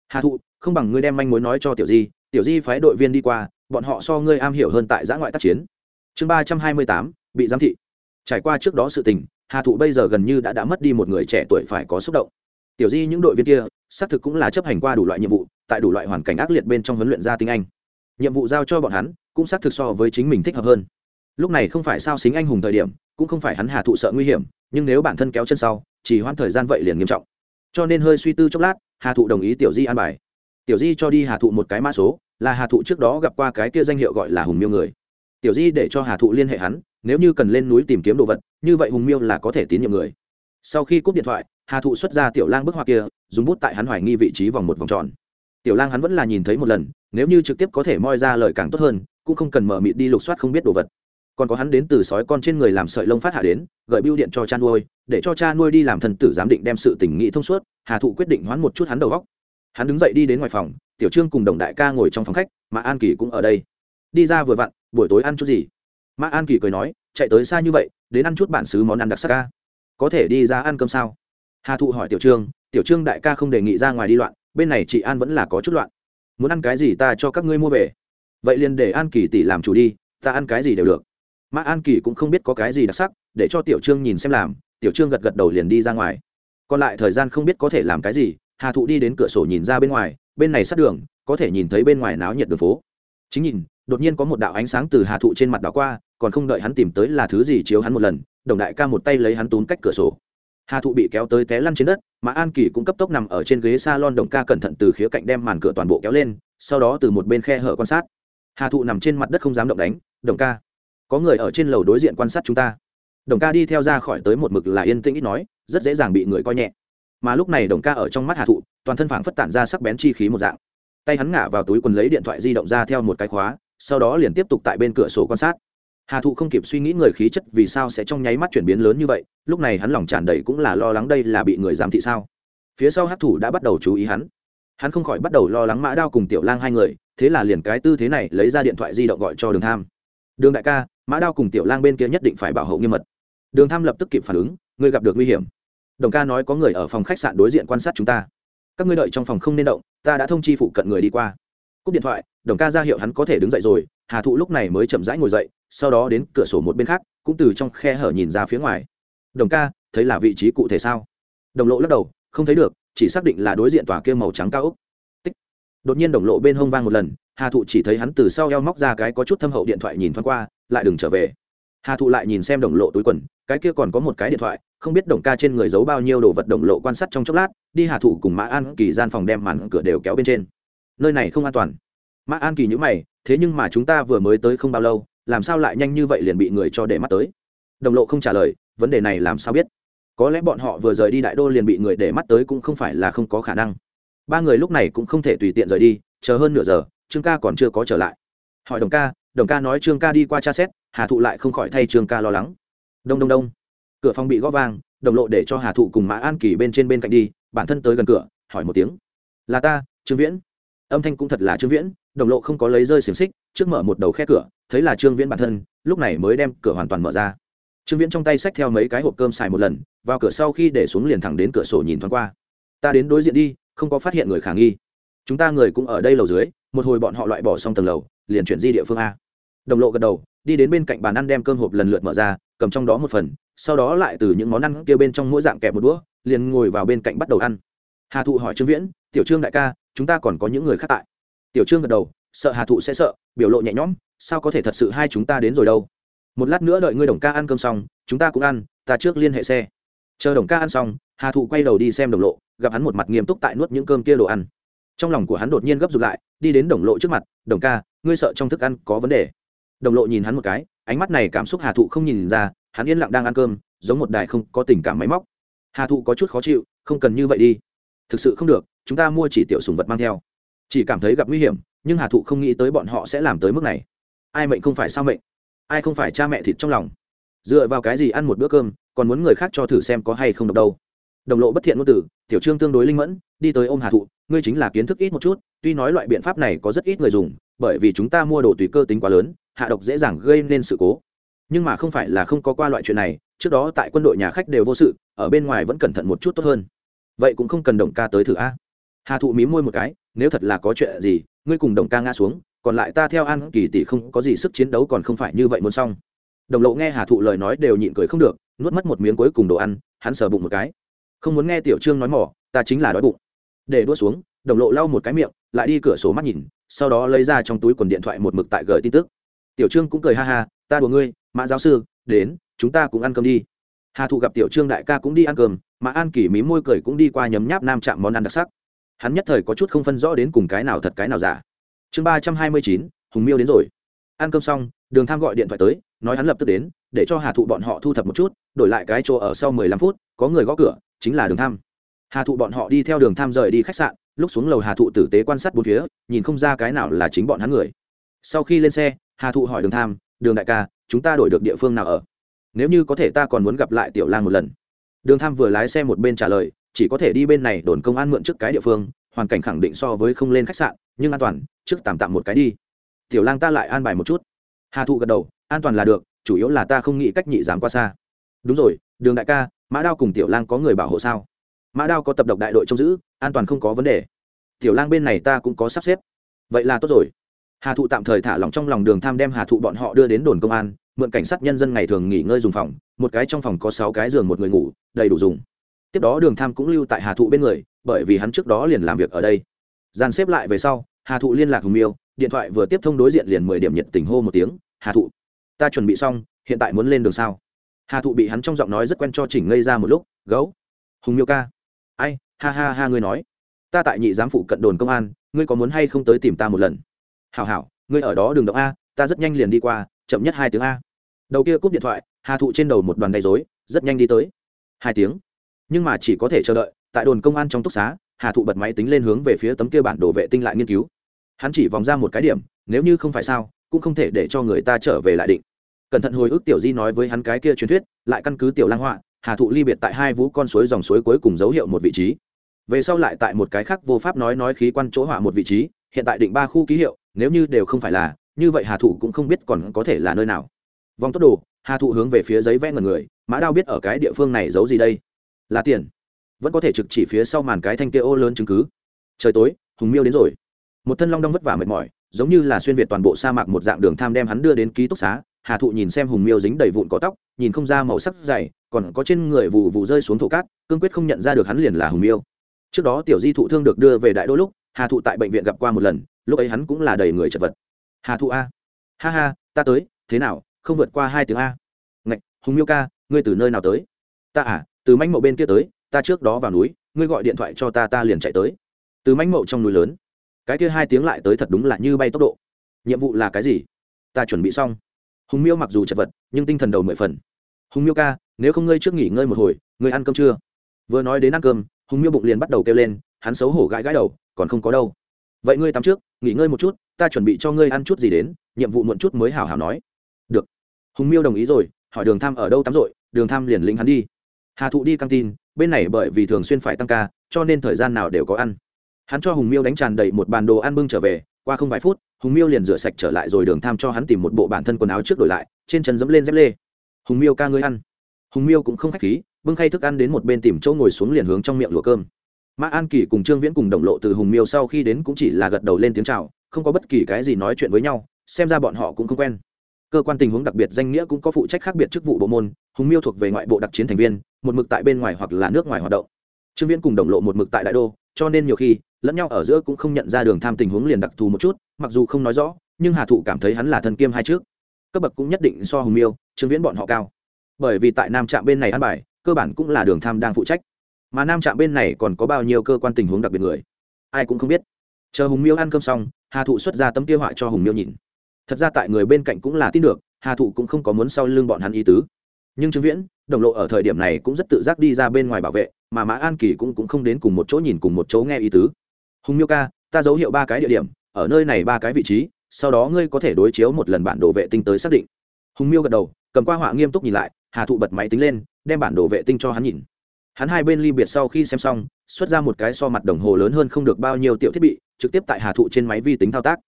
S1: Hà thụ, không bằng ngươi đem manh mối nói cho tiểu di tiểu di phái đội viên đi qua, bọn họ so ngươi am hiểu hơn tại giã ngoại tác chiến. Chương ba trăm hai mươi tám, bị giám thị. Trải qua trước đó sự tình, hà thụ bây giờ gần như đã đã mất đi một người trẻ tuổi phải có xúc động. Tiểu di những đội viên kia, xác thực cũng là chấp hành qua đủ loại nhiệm vụ, tại đủ loại hoàn cảnh ác liệt bên trong huấn luyện ra tiếng anh. Nhiệm vụ giao cho bọn hắn, cũng xác thực so với chính mình thích hợp hơn. Lúc này không phải sao xính anh hùng thời điểm cũng không phải hắn hà thụ sợ nguy hiểm, nhưng nếu bản thân kéo chân sau, chỉ hoãn thời gian vậy liền nghiêm trọng. Cho nên hơi suy tư chốc lát, hà thụ đồng ý tiểu di an bài. Tiểu di cho đi hà thụ một cái mã số, là hà thụ trước đó gặp qua cái kia danh hiệu gọi là hùng miêu người. Tiểu di để cho hà thụ liên hệ hắn, nếu như cần lên núi tìm kiếm đồ vật, như vậy hùng miêu là có thể tín nhiệm người. Sau khi cúp điện thoại, hà thụ xuất ra tiểu lang bức họa kia, dùng bút tại hắn hoài nghi vị trí vòng một vòng tròn. Tiểu lang hắn vẫn là nhìn thấy một lần, nếu như trực tiếp có thể moi ra lời càng tốt hơn, cũng không cần mở mịt đi lục soát không biết đồ vật còn có hắn đến từ sói con trên người làm sợi lông phát hạ đến, gợi bưu điện cho cha nuôi, để cho cha nuôi đi làm thần tử giám định đem sự tình nghị thông suốt, hà thụ quyết định hoán một chút hắn đầu góc hắn đứng dậy đi đến ngoài phòng, tiểu trương cùng đồng đại ca ngồi trong phòng khách mà an kỳ cũng ở đây. Đi ra vừa vặn, buổi tối ăn chút gì? Mã an kỳ cười nói, chạy tới xa như vậy, đến ăn chút bản xứ món ăn đặc sắc ca. Có thể đi ra ăn cơm sao? Hà thụ hỏi tiểu trương tiểu trương đại ca không đề nghị ra ngoài đi loạn, bên này chị an vẫn là có chút loạn. Muốn ăn cái gì ta cho các ngươi mua về. Vậy liền để an kỳ tỷ làm chủ đi, ta ăn cái gì đều được mã an kỳ cũng không biết có cái gì đặc sắc, để cho tiểu trương nhìn xem làm, tiểu trương gật gật đầu liền đi ra ngoài. Còn lại thời gian không biết có thể làm cái gì, hà thụ đi đến cửa sổ nhìn ra bên ngoài, bên này sát đường, có thể nhìn thấy bên ngoài náo nhiệt đường phố. Chính nhìn, đột nhiên có một đạo ánh sáng từ hà thụ trên mặt đảo qua, còn không đợi hắn tìm tới là thứ gì chiếu hắn một lần, đồng đại ca một tay lấy hắn tún cách cửa sổ. Hà thụ bị kéo tới té lăn trên đất mà an kỳ cũng cấp tốc nằm ở trên ghế s a lon đồng ca cẩn thận từ khía cạnh đem màn cửa toàn bộ kéo lên, sau đó từ một bên khe hở quan sát. Hà thụ nằm trên mặt đất không dám động đánh, đồng ca có người ở trên lầu đối diện quan sát chúng ta. Đồng ca đi theo ra khỏi tới một mực là yên tĩnh ít nói, rất dễ dàng bị người coi nhẹ. Mà lúc này đồng ca ở trong mắt hà thụ, toàn thân phảng phất tản ra sắc bén chi khí một dạng. Tay hắn ngả vào túi quần lấy điện thoại di động ra theo một cái khóa, sau đó liền tiếp tục tại bên cửa sổ quan sát. Hà thụ không kịp suy nghĩ người khí chất vì sao sẽ trong nháy mắt chuyển biến lớn như vậy, lúc này hắn lòng tràn đầy cũng là lo lắng đây là bị người giám thị sao. Phía sau hát thủ đã bắt đầu chú ý hắn. Hắn không khỏi bắt đầu lo lắng mã đao cùng tiểu lang hai người, thế là liền cái tư thế này lấy ra điện thoại di động gọi cho đường tham. Đường đại ca mã đao cùng tiểu lang bên kia nhất định phải bảo hộ nghiêm mật. Đường tham lập tức kịp phản ứng, người gặp được nguy hiểm. Đồng ca nói có người ở phòng khách sạn đối diện quan sát chúng ta. Các ngươi đợi trong phòng không nên động, ta đã thông chi phụ cận người đi qua. Cúp điện thoại, đồng ca ra hiệu hắn có thể đứng dậy rồi, hà thụ lúc này mới chậm rãi ngồi dậy, sau đó đến cửa sổ một bên khác, cũng từ trong khe hở nhìn ra phía ngoài. Đồng ca, thấy là vị trí cụ thể sao? Đồng lộ lắc đầu, không thấy được, chỉ xác định là đối diện tòa kia màu trắng cao ốc. Tích. đột nhiên đồng lộ bên hông vang một lần, hà thụ chỉ thấy hắn từ sau eo móc ra cái có chút thâm hậu điện thoại nhìn thoáng qua lại đừng trở về. Hà thụ lại nhìn xem đồng lộ túi quần, cái kia còn có một cái điện thoại, không biết đồng ca trên người giấu bao nhiêu đồ vật đồng lộ quan sát trong chốc lát, đi hà thụ cùng mã an kỳ gian phòng đem màn cửa đều kéo bên trên. Nơi này không an toàn. Mã an kỳ nhữ mày, thế nhưng mà chúng ta vừa mới tới không bao lâu, làm sao lại nhanh như vậy liền bị người cho để mắt tới? Đồng lộ không trả lời, vấn đề này làm sao biết? Có lẽ bọn họ vừa rời đi đại đô liền bị người để mắt tới cũng không phải là không có khả năng. Ba người lúc này cũng không thể tùy tiện rời đi, chờ hơn nửa giờ, trương ca còn chưa có trở lại. Hỏi đồng ca đồng ca nói trương ca đi qua tra xét, hà thụ lại không khỏi thay trương ca lo lắng. Đông đông đông. Cửa phòng bị gõ vang, đồng lộ để cho hà thụ cùng mã an kỳ bên trên bên cạnh đi, bản thân tới gần cửa, hỏi một tiếng. Là ta, trương viễn. Âm thanh cũng thật là trương viễn, đồng lộ không có lấy rơi xiềng xích, trước mở một đầu khe cửa, thấy là trương viễn bản thân, lúc này mới đem cửa hoàn toàn mở ra. Trương viễn trong tay xách theo mấy cái hộp cơm xài một lần, vào cửa sau khi để xuống liền thẳng đến cửa sổ nhìn thoáng qua. Ta đến đối diện đi, không có phát hiện người khả nghi. Chúng ta người cũng ở đây lầu dưới, một hồi bọn họ loại bỏ xong tầng lầu, liền chuyển di địa phương a đồng lộ gật đầu, đi đến bên cạnh bàn ăn đem cơm hộp lần lượt mở ra, cầm trong đó một phần, sau đó lại từ những món ăn kia bên trong mỗi dạng kẹp một đũa, liền ngồi vào bên cạnh bắt đầu ăn. Hà thụ hỏi trương viễn, tiểu trương đại ca, chúng ta còn có những người khác tại? Tiểu trương gật đầu, sợ hà thụ sẽ sợ, biểu lộ nhẹ nhõm, sao có thể thật sự hai chúng ta đến rồi đâu? Một lát nữa đợi ngươi đồng ca ăn cơm xong, chúng ta cũng ăn, ta trước liên hệ xe. Chờ đồng ca ăn xong, hà thụ quay đầu đi xem đồng lộ, gặp hắn một mặt nghiêm túc tại nuốt những cơm kia đồ ăn. Trong lòng của hắn đột nhiên gấp rụt lại, đi đến đồng lộ trước mặt, đồng ca, ngươi sợ trong thức ăn có vấn đề? Đồng lộ nhìn hắn một cái, ánh mắt này cảm xúc hà thụ không nhìn ra, hắn yên lặng đang ăn cơm, giống một đài không có tình cảm máy móc. Hà thụ có chút khó chịu, không cần như vậy đi. Thực sự không được, chúng ta mua chỉ tiểu sùng vật mang theo. Chỉ cảm thấy gặp nguy hiểm, nhưng hà thụ không nghĩ tới bọn họ sẽ làm tới mức này. Ai mệnh không phải sao mệnh? Ai không phải cha mẹ thịt trong lòng? Dựa vào cái gì ăn một bữa cơm, còn muốn người khác cho thử xem có hay không độc đâu? Đồng lộ bất thiện ngôn từ, tiểu trương tương đối linh mẫn, đi tới ôm hà thụ, ngươi chính là kiến thức ít một chút, tuy nói loại biện pháp này có rất ít người dùng bởi vì chúng ta mua đồ tùy cơ tính quá lớn, hạ độc dễ dàng gây nên sự cố. Nhưng mà không phải là không có qua loại chuyện này, trước đó tại quân đội nhà khách đều vô sự, ở bên ngoài vẫn cẩn thận một chút tốt hơn. Vậy cũng không cần đồng ca tới thử a. Hà thụ mí môi một cái, nếu thật là có chuyện gì, ngươi cùng đồng ca ngã xuống, còn lại ta theo an kỳ tỷ không có gì sức chiến đấu còn không phải như vậy muốn xong. Đồng lộ nghe hà thụ lời nói đều nhịn cười không được, nuốt mất một miếng cuối cùng đồ ăn, hắn sờ bụng một cái. Không muốn nghe tiểu trương nói mỏ, ta chính là đói bụng. Để đua xuống, đồng lộ lau một cái miệng lại đi cửa sổ mắt nhìn, sau đó lấy ra trong túi quần điện thoại một mực tại gửi tin tức. Tiểu trương cũng cười ha ha, ta đùa ngươi, mã giáo sư, đến, chúng ta cũng ăn cơm đi. Hà thụ gặp tiểu trương đại ca cũng đi ăn cơm mà an Kỷ mí môi cười cũng đi qua nhấm nháp nam chạm món ăn đặc sắc. Hắn nhất thời có chút không phân rõ đến cùng cái nào thật cái nào giả. Chương ba trăm hai mươi chín, hùng miêu đến rồi. Ăn cơm xong, đường tham gọi điện thoại tới, nói hắn lập tức đến, để cho hà thụ bọn họ thu thập một chút, đổi lại cái chỗ ở sau mười lăm phút, có người gõ cửa, chính là đường tham. Hà thụ bọn họ đi theo đường tham rời đi khách sạn lúc xuống lầu hà thụ tử tế quan sát bốn phía, nhìn không ra cái nào là chính bọn hắn người. Sau khi lên xe, hà thụ hỏi đường tham, đường đại ca, chúng ta đổi được địa phương nào ở? Nếu như có thể ta còn muốn gặp lại tiểu lang một lần. Đường tham vừa lái xe một bên trả lời, chỉ có thể đi bên này đồn công an mượn trước cái địa phương, hoàn cảnh khẳng định so với không lên khách sạn, nhưng an toàn, trước tạm tạm một cái đi. Tiểu lang ta lại an bài một chút. Hà thụ gật đầu, an toàn là được, chủ yếu là ta không nghĩ cách nhị dám qua xa. Đúng rồi, đường đại ca, mã đao cùng tiểu lang có người bảo hộ sao? Mã đao có tập độc đại đội trông giữ, an toàn không có vấn đề. Tiểu lang bên này ta cũng có sắp xếp. Vậy là tốt rồi. Hà thụ tạm thời thả lỏng trong lòng đường tham đem hà thụ bọn họ đưa đến đồn công an, mượn cảnh sát nhân dân ngày thường nghỉ ngơi dùng phòng, một cái trong phòng có sáu cái giường một người ngủ, đầy đủ dùng. Tiếp đó đường tham cũng lưu tại hà thụ bên người, bởi vì hắn trước đó liền làm việc ở đây. Dàn xếp lại về sau, hà thụ liên lạc hùng miêu, điện thoại vừa tiếp thông đối diện liền mười điểm nhiệt tình hô một tiếng, hà thụ, ta chuẩn bị xong, hiện tại muốn lên đường sao? Hà thụ bị hắn trong giọng nói rất quen cho chỉnh ngây ra một lúc, gấu, hùng miêu ca ha ha ha ngươi nói. Ta tại nhị giám phụ cận đồn công an, ngươi có muốn hay không tới tìm ta một lần? Hảo hảo, ngươi ở đó đường động a, ta rất nhanh liền đi qua, chậm nhất hai tiếng a. Đầu kia cúp điện thoại, hà thụ trên đầu một đoàn gây dối rất nhanh đi tới. Hai tiếng. Nhưng mà chỉ có thể chờ đợi, tại đồn công an trong túc xá, hà thụ bật máy tính lên hướng về phía tấm kia bản đồ vệ tinh lại nghiên cứu. Hắn chỉ vòng ra một cái điểm, nếu như không phải sao, cũng không thể để cho người ta trở về lại định. Cẩn thận hồi ức tiểu di nói với hắn cái kia truyền thuyết, lại căn cứ tiểu lang họa, hà thụ ly biệt tại hai vũ con suối dòng suối cuối cùng dấu hiệu một vị trí về sau lại tại một cái khác vô pháp nói nói khí quan chỗ họa một vị trí, hiện tại định ba khu ký hiệu, nếu như đều không phải là, như vậy hà thụ cũng không biết còn có thể là nơi nào. Vòng tốt đồ, hà thụ hướng về phía giấy vẽ ngần người, mã đao biết ở cái địa phương này giấu gì đây? Là tiền. Vẫn có thể trực chỉ phía sau màn cái thanh kia ô lớn chứng cứ. Trời tối, hùng miêu đến rồi. Một thân long đong vất vả mệt mỏi, giống như là xuyên việt toàn bộ sa mạc một dạng đường tham đem hắn đưa đến ký túc xá. Hà thụ nhìn xem hùng miêu dính đầy vụn cỏ tóc, nhìn không ra màu sắc dày, còn có trên người vụ vụ rơi xuống thổ cát, cương quyết không nhận ra được hắn liền là hùng miêu trước đó tiểu di thụ thương được đưa về đại đô lúc, hà thụ tại bệnh viện gặp qua một lần, lúc ấy hắn cũng là đầy người chật vật. Hà thụ a. Ha ha, ta tới, thế nào, không vượt qua hai tiếng a. Ngạch, hùng miêu ca, ngươi từ nơi nào tới? Ta à từ manh mộ bên kia tới, ta trước đó vào núi, ngươi gọi điện thoại cho ta ta liền chạy tới. Từ manh mộ trong núi lớn, cái kia hai tiếng lại tới thật đúng là như bay tốc độ. Nhiệm vụ là cái gì? Ta chuẩn bị xong. Hùng miêu mặc dù chật vật, nhưng tinh thần đầu mười phần. Hùng miêu ca, nếu không ngươi trước nghỉ ngơi một hồi, ngươi ăn cơm chưa? Vừa nói đến ăn cơm hùng miêu bụng liền bắt đầu kêu lên, hắn xấu hổ gãi gãi đầu, còn không có đâu. Vậy ngươi tắm trước, nghỉ ngơi một chút, ta chuẩn bị cho ngươi ăn chút gì đến, nhiệm vụ muộn chút mới hảo hảo nói. Được. Hùng miêu đồng ý rồi, hỏi đường tham ở đâu tắm rồi đường tham liền lĩnh hắn đi. Hà thụ đi căng tin, bên này bởi vì thường xuyên phải tăng ca, cho nên thời gian nào đều có ăn. Hắn cho hùng miêu đánh tràn đầy một bàn đồ ăn bưng trở về, qua không vài phút, hùng miêu liền rửa sạch trở lại rồi đường tham cho hắn tìm một bộ bản thân quần áo trước đổi lại, trên chân dẫm lên dép lê. Hùng miêu ca ngươi ăn. Hùng miêu cũng không khách khí bưng khay thức ăn đến một bên tìm chỗ ngồi xuống liền hướng trong miệng lụa cơm. Mã an kỳ cùng trương viễn cùng đồng lộ từ hùng miêu sau khi đến cũng chỉ là gật đầu lên tiếng chào, không có bất kỳ cái gì nói chuyện với nhau, xem ra bọn họ cũng không quen. Cơ quan tình huống đặc biệt danh nghĩa cũng có phụ trách khác biệt chức vụ bộ môn, hùng miêu thuộc về ngoại bộ đặc chiến thành viên, một mực tại bên ngoài hoặc là nước ngoài hoạt động. Trương viễn cùng đồng lộ một mực tại đại đô, cho nên nhiều khi, lẫn nhau ở giữa cũng không nhận ra đường tham tình huống liền đặc thù một chút, mặc dù không nói rõ, nhưng hà thụ cảm thấy hắn là thân kiêm hai trước. Cấp bậc cũng nhất định so hùng miêu, trương viễn bọn họ cao. Bởi vì tại nam trạm bên này ăn bài cơ bản cũng là đường tham đang phụ trách. Mà nam trạm bên này còn có bao nhiêu cơ quan tình huống đặc biệt người? Ai cũng không biết. Chờ hùng miêu ăn cơm xong hà thụ xuất ra tấm kia họa cho hùng miêu nhìn. Thật ra tại người bên cạnh cũng là tin được hà thụ cũng không có muốn sau lưng bọn hắn ý tứ. Nhưng trương viễn đồng lộ ở thời điểm này cũng rất tự giác đi ra bên ngoài bảo vệ mà mã an kỳ cũng, cũng không đến cùng một chỗ nhìn cùng một chỗ nghe ý tứ. Hùng miêu ca ta dấu hiệu ba cái địa điểm ở nơi này ba cái vị trí sau đó ngươi có thể đối chiếu một lần bản đồ vệ tinh tới xác định. Hùng miêu gật đầu cầm qua họa nghiêm túc nhìn lại, hà thụ bật máy tính lên, đem bản đồ vệ tinh cho hắn nhìn. Hắn hai bên ly biệt sau khi xem xong, xuất ra một cái so mặt đồng hồ lớn hơn không được bao nhiêu tiểu thiết bị, trực tiếp tại hà thụ trên máy vi tính thao tác.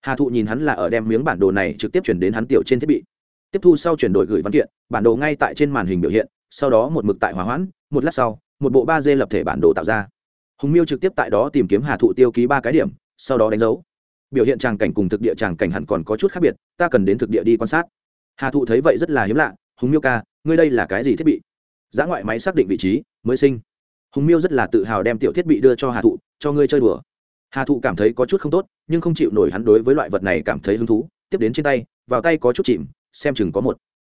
S1: Hà thụ nhìn hắn là ở đem miếng bản đồ này trực tiếp chuyển đến hắn tiểu trên thiết bị. Tiếp thu sau chuyển đổi gửi văn kiện, bản đồ ngay tại trên màn hình biểu hiện, sau đó một mực tại hỏa hoãn, một lát sau, một bộ ba d lập thể bản đồ tạo ra. Hùng miêu trực tiếp tại đó tìm kiếm hà thụ tiêu ký ba cái điểm, sau đó đánh dấu. Biểu hiện tràng cảnh cùng thực địa tràng cảnh hẳn còn có chút khác biệt, ta cần đến thực địa đi quan sát hà thụ thấy vậy rất là hiếm lạ, hùng miêu ca, ngươi đây là cái gì thiết bị? Giã ngoại máy xác định vị trí, mới sinh. Hùng miêu rất là tự hào đem tiểu thiết bị đưa cho hà thụ, cho ngươi chơi đùa. Hà thụ cảm thấy có chút không tốt, nhưng không chịu nổi hắn đối với loại vật này cảm thấy hứng thú, tiếp đến trên tay, vào tay có chút chìm, xem chừng có một,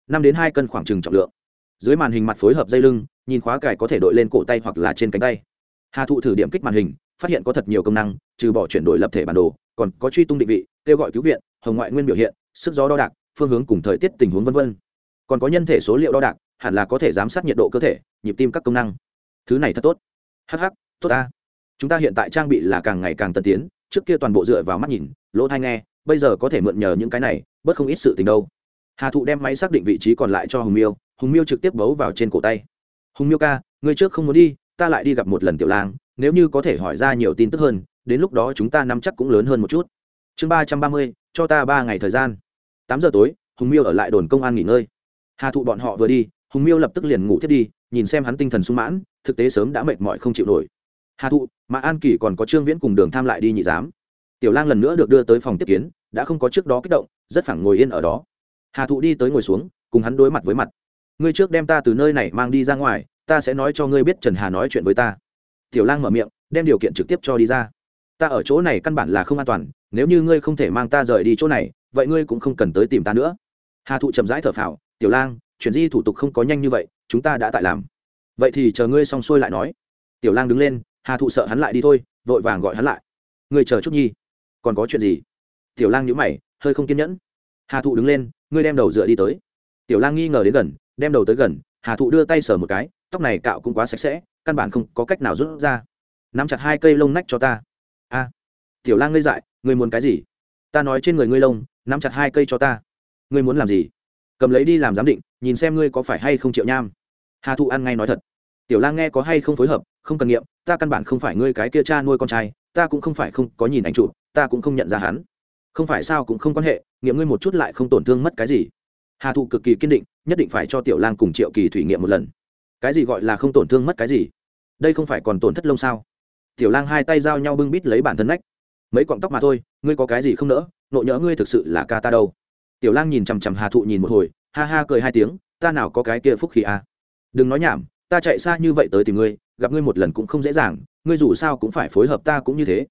S1: năm đến hai cân khoảng chừng trọng lượng. Dưới màn hình mặt phối hợp dây lưng, nhìn khóa cài có thể đội lên cổ tay hoặc là trên cánh tay. Hà thụ thử điểm kích màn hình, phát hiện có thật nhiều công năng, trừ bỏ chuyển đổi lập thể bản đồ, còn có truy tung định vị, kêu gọi cứu viện, hồng ngoại nguyên biểu hiện, sức gió đo đạc phương hướng cùng thời tiết tình huống v v còn có nhân thể số liệu đo đạc, hẳn là có thể giám sát nhiệt độ cơ thể, nhịp tim các công năng. Thứ này thật tốt. Hh tốt ta. Chúng ta hiện tại trang bị là càng ngày càng tân tiến, trước kia toàn bộ dựa vào mắt nhìn, lỗ thai nghe, bây giờ có thể mượn nhờ những cái này, bớt không ít sự tình đâu. Hà thụ đem máy xác định vị trí còn lại cho hùng miêu hùng miêu trực tiếp bấu vào trên cổ tay. Hùng miêu ca người trước không muốn đi, ta lại đi gặp một lần tiểu lang, nếu như có thể hỏi ra nhiều tin tức hơn, đến lúc đó chúng ta nắm chắc cũng lớn hơn một chút. Chương ba trăm ba mươi, cho ta ba ngày thời gian tám giờ tối, hùng miêu ở lại đồn công an nghỉ ngơi. Hà thụ bọn họ vừa đi, hùng miêu lập tức liền ngủ thiết đi, nhìn xem hắn tinh thần sung mãn, thực tế sớm đã mệt mỏi không chịu nổi. Hà thụ mà an kỳ còn có trương viễn cùng đường tham lại đi nhị giám. Tiểu lang lần nữa được đưa tới phòng tiếp kiến, đã không có trước đó kích động, rất phẳng ngồi yên ở đó. Hà thụ đi tới ngồi xuống, cùng hắn đối mặt với mặt. Ngươi trước đem ta từ nơi này mang đi ra ngoài, ta sẽ nói cho ngươi biết trần hà nói chuyện với ta. Tiểu lang mở miệng, đem điều kiện trực tiếp cho đi ra. Ta ở chỗ này căn bản là không an toàn, nếu như ngươi không thể mang ta rời đi chỗ này vậy ngươi cũng không cần tới tìm ta nữa. Hà thụ chậm rãi thở phào, tiểu lang, chuyển di thủ tục không có nhanh như vậy, chúng ta đã tại làm. Vậy thì chờ ngươi xong xuôi lại nói. Tiểu lang đứng lên, hà thụ sợ hắn lại đi thôi, vội vàng gọi hắn lại. Ngươi chờ chút nhi, còn có chuyện gì? Tiểu lang nhíu mày, hơi không kiên nhẫn. Hà thụ đứng lên, ngươi đem đầu dựa đi tới. Tiểu lang nghi ngờ đến gần, đem đầu tới gần. Hà thụ đưa tay sờ một cái, tóc này cạo cũng quá sạch sẽ, căn bản không có cách nào rút ra. Nắm chặt hai cây lông nách cho ta. A. Tiểu lang ngây dại, ngươi muốn cái gì? Ta nói trên người ngươi lông nắm chặt hai cây cho ta. Ngươi muốn làm gì? Cầm lấy đi làm giám định, nhìn xem ngươi có phải hay không triệu nham. Hà thụ ăn ngay nói thật. Tiểu lang nghe có hay không phối hợp, không cần nghiệm, ta căn bản không phải ngươi cái kia cha nuôi con trai, ta cũng không phải không có nhìn ảnh chụp, ta cũng không nhận ra hắn. Không phải sao cũng không quan hệ, nghiệm ngươi một chút lại không tổn thương mất cái gì. Hà thụ cực kỳ kiên định, nhất định phải cho tiểu lang cùng triệu kỳ thủy nghiệm một lần. Cái gì gọi là không tổn thương mất cái gì? Đây không phải còn tổn thất lông sao? Tiểu lang hai tay giao nhau bưng bít lấy bản thân nách. Mấy cọng tóc mà thôi, ngươi có cái gì không nỡ? Nộ nhỡ ngươi thực sự là ca ta đâu. Tiểu lang nhìn chằm chằm hà thụ nhìn một hồi ha ha cười hai tiếng ta nào có cái kia phúc khí à. đừng nói nhảm ta chạy xa như vậy tới tìm ngươi gặp ngươi một lần cũng không dễ dàng ngươi dù sao cũng phải phối hợp ta cũng như thế.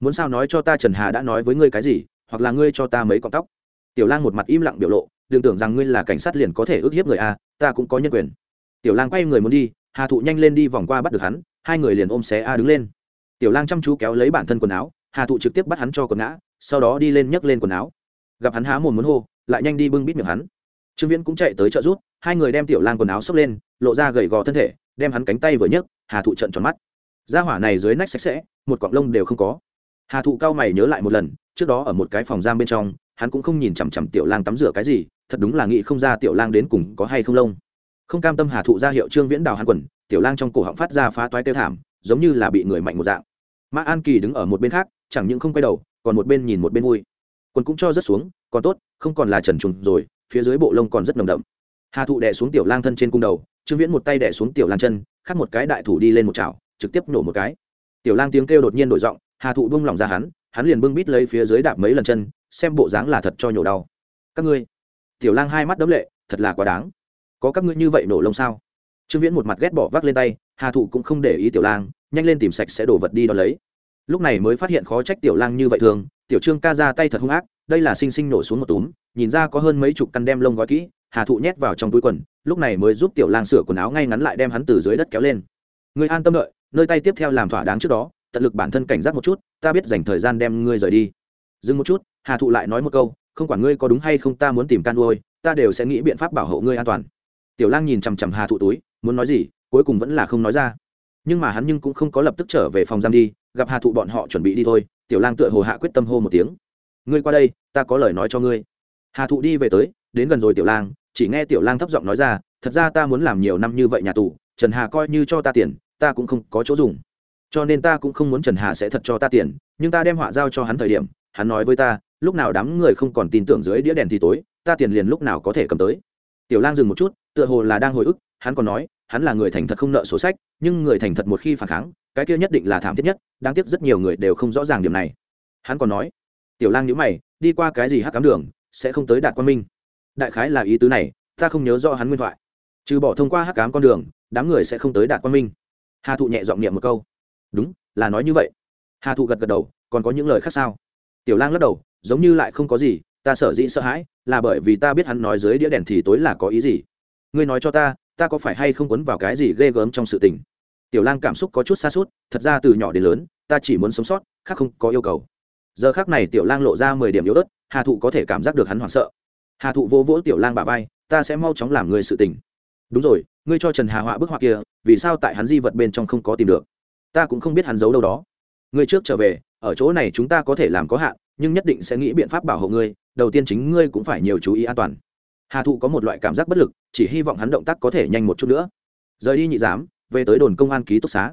S1: Muốn sao nói cho ta trần hà đã nói với ngươi cái gì hoặc là ngươi cho ta mấy cọng tóc? Tiểu lang một mặt im lặng biểu lộ đừng tưởng rằng ngươi là cảnh sát liền có thể ức hiếp người a à, ta cũng có nhân quyền. Tiểu lang quay người muốn đi hà thụ nhanh lên đi vòng qua bắt được hắn hai người liền ôm xé a đứng lên. Tiểu lang chăm chú kéo lấy bản thân quần áo hà thụ trực tiếp bắt hắn cho quần ngã sau đó đi lên nhấc lên quần áo. Gặp hắn há mồm muốn hô, lại nhanh đi bưng bít miệng hắn. Trương viễn cũng chạy tới trợ rút hai người đem tiểu lang quần áo xốc lên, lộ ra gầy gò thân thể, đem hắn cánh tay vừa nhấc, hà thụ trận tròn mắt. Da hỏa này dưới nách sạch sẽ, một cọng lông đều không có. Hà thụ cao mày nhớ lại một lần, trước đó ở một cái phòng giam bên trong, hắn cũng không nhìn chằm chằm tiểu lang tắm rửa cái gì, thật đúng là nghĩ không ra tiểu lang đến cùng có hay không lông. Không cam tâm hà thụ ra hiệu trương viễn đào hắn quần, tiểu lang trong cổ họng phát ra phá toái kêu thảm, giống như là bị người mạnh một dạng. Mã an kỳ đứng ở một bên khác, chẳng những không quay đầu còn một bên nhìn một bên vui. Quần cũng cho rất xuống, còn tốt, không còn là trần trùng rồi, phía dưới bộ lông còn rất nồng đậm. Hà thụ đè xuống tiểu lang thân trên cung đầu, trương viễn một tay đè xuống tiểu lang chân khắc một cái đại thủ đi lên một chảo, trực tiếp nổ một cái. Tiểu lang tiếng kêu đột nhiên đổi giọng, hà thụ bung lòng ra hắn hắn liền bưng bít lấy phía dưới đạp mấy lần chân, xem bộ dáng là thật cho nhổ đau. Các ngươi, tiểu lang hai mắt đấm lệ, thật là quá đáng. Có các ngươi như vậy nổ lông sao? Trương viễn một mặt ghét bỏ vác lên tay, hà thụ cũng không để ý tiểu lang, nhanh lên tìm sạch sẽ đổ vật đi đón lấy lúc này mới phát hiện khó trách tiểu lang như vậy thường, tiểu trương ca ra tay thật hung ác, đây là sinh sinh nổ xuống một túm, nhìn ra có hơn mấy chục căn đem lông gói kỹ, hà thụ nhét vào trong túi quần, lúc này mới giúp tiểu lang sửa quần áo ngay ngắn lại đem hắn từ dưới đất kéo lên. Người an tâm đợi, nơi tay tiếp theo làm thỏa đáng trước đó, tận lực bản thân cảnh giác một chút, ta biết dành thời gian đem ngươi rời đi. Dừng một chút, hà thụ lại nói một câu, không quản ngươi có đúng hay không ta muốn tìm can nuôi ta đều sẽ nghĩ biện pháp bảo hộ ngươi an toàn. Tiểu lang nhìn chằm chằm hà thụ túi, muốn nói gì, cuối cùng vẫn là không nói ra nhưng mà hắn nhưng cũng không có lập tức trở về phòng giam đi, gặp hà thụ bọn họ chuẩn bị đi thôi, tiểu lang tựa hồ hạ quyết tâm hô một tiếng. Ngươi qua đây, ta có lời nói cho ngươi. Hà thụ đi về tới, đến gần rồi tiểu lang, chỉ nghe tiểu lang thấp giọng nói ra, thật ra ta muốn làm nhiều năm như vậy nhà tù, trần hà coi như cho ta tiền, ta cũng không có chỗ dùng. Cho nên ta cũng không muốn trần hà sẽ thật cho ta tiền, nhưng ta đem họa giao cho hắn thời điểm, hắn nói với ta, lúc nào đám người không còn tin tưởng dưới đĩa đèn thì tối, ta tiền liền lúc nào có thể cầm tới. Tiểu lang dừng một chút, tựa hồ là đang hồi ức, hắn còn nói hắn là người thành thật không nợ sổ sách, nhưng người thành thật một khi phản kháng, cái kia nhất định là thảm thiết nhất, đáng tiếc rất nhiều người đều không rõ ràng điểm này. Hắn còn nói, tiểu lang nhữ mày, đi qua cái gì hắc cám đường, sẽ không tới đạt quan minh. Đại khái là ý tứ này, ta không nhớ rõ hắn nguyên thoại. Trừ bỏ thông qua hắc cám con đường, đám người sẽ không tới đạt quan minh. Hà thụ nhẹ giọng niệm một câu, đúng, là nói như vậy. Hà thụ gật gật đầu, còn có những lời khác sao? Tiểu lang lắc đầu, giống như lại không có gì, ta sợ dĩ sợ hãi, là bởi vì ta biết hắn nói dưới đĩa đèn thì tối là có ý gì. Ngươi nói cho ta ta có phải hay không quấn vào cái gì ghê gớm trong sự tình? Tiểu lang cảm xúc có chút xa suốt thật ra từ nhỏ đến lớn, ta chỉ muốn sống sót, khác không có yêu cầu. Giờ khác này tiểu lang lộ ra mười điểm yếu ớt, hà thụ có thể cảm giác được hắn hoảng sợ. Hà thụ vô vỗ tiểu lang bà vai, ta sẽ mau chóng làm người sự tình. Đúng rồi, ngươi cho trần hà họa bức họa kia, vì sao tại hắn di vật bên trong không có tìm được? Ta cũng không biết hắn giấu đâu đó. Ngươi trước trở về, ở chỗ này chúng ta có thể làm có hạn, nhưng nhất định sẽ nghĩ biện pháp bảo hộ ngươi, đầu tiên chính ngươi cũng phải nhiều chú ý an toàn hà thụ có một loại cảm giác bất lực, chỉ hy vọng hắn động tác có thể nhanh một chút nữa. Rời đi nhị giám, về tới đồn công an ký túc xá.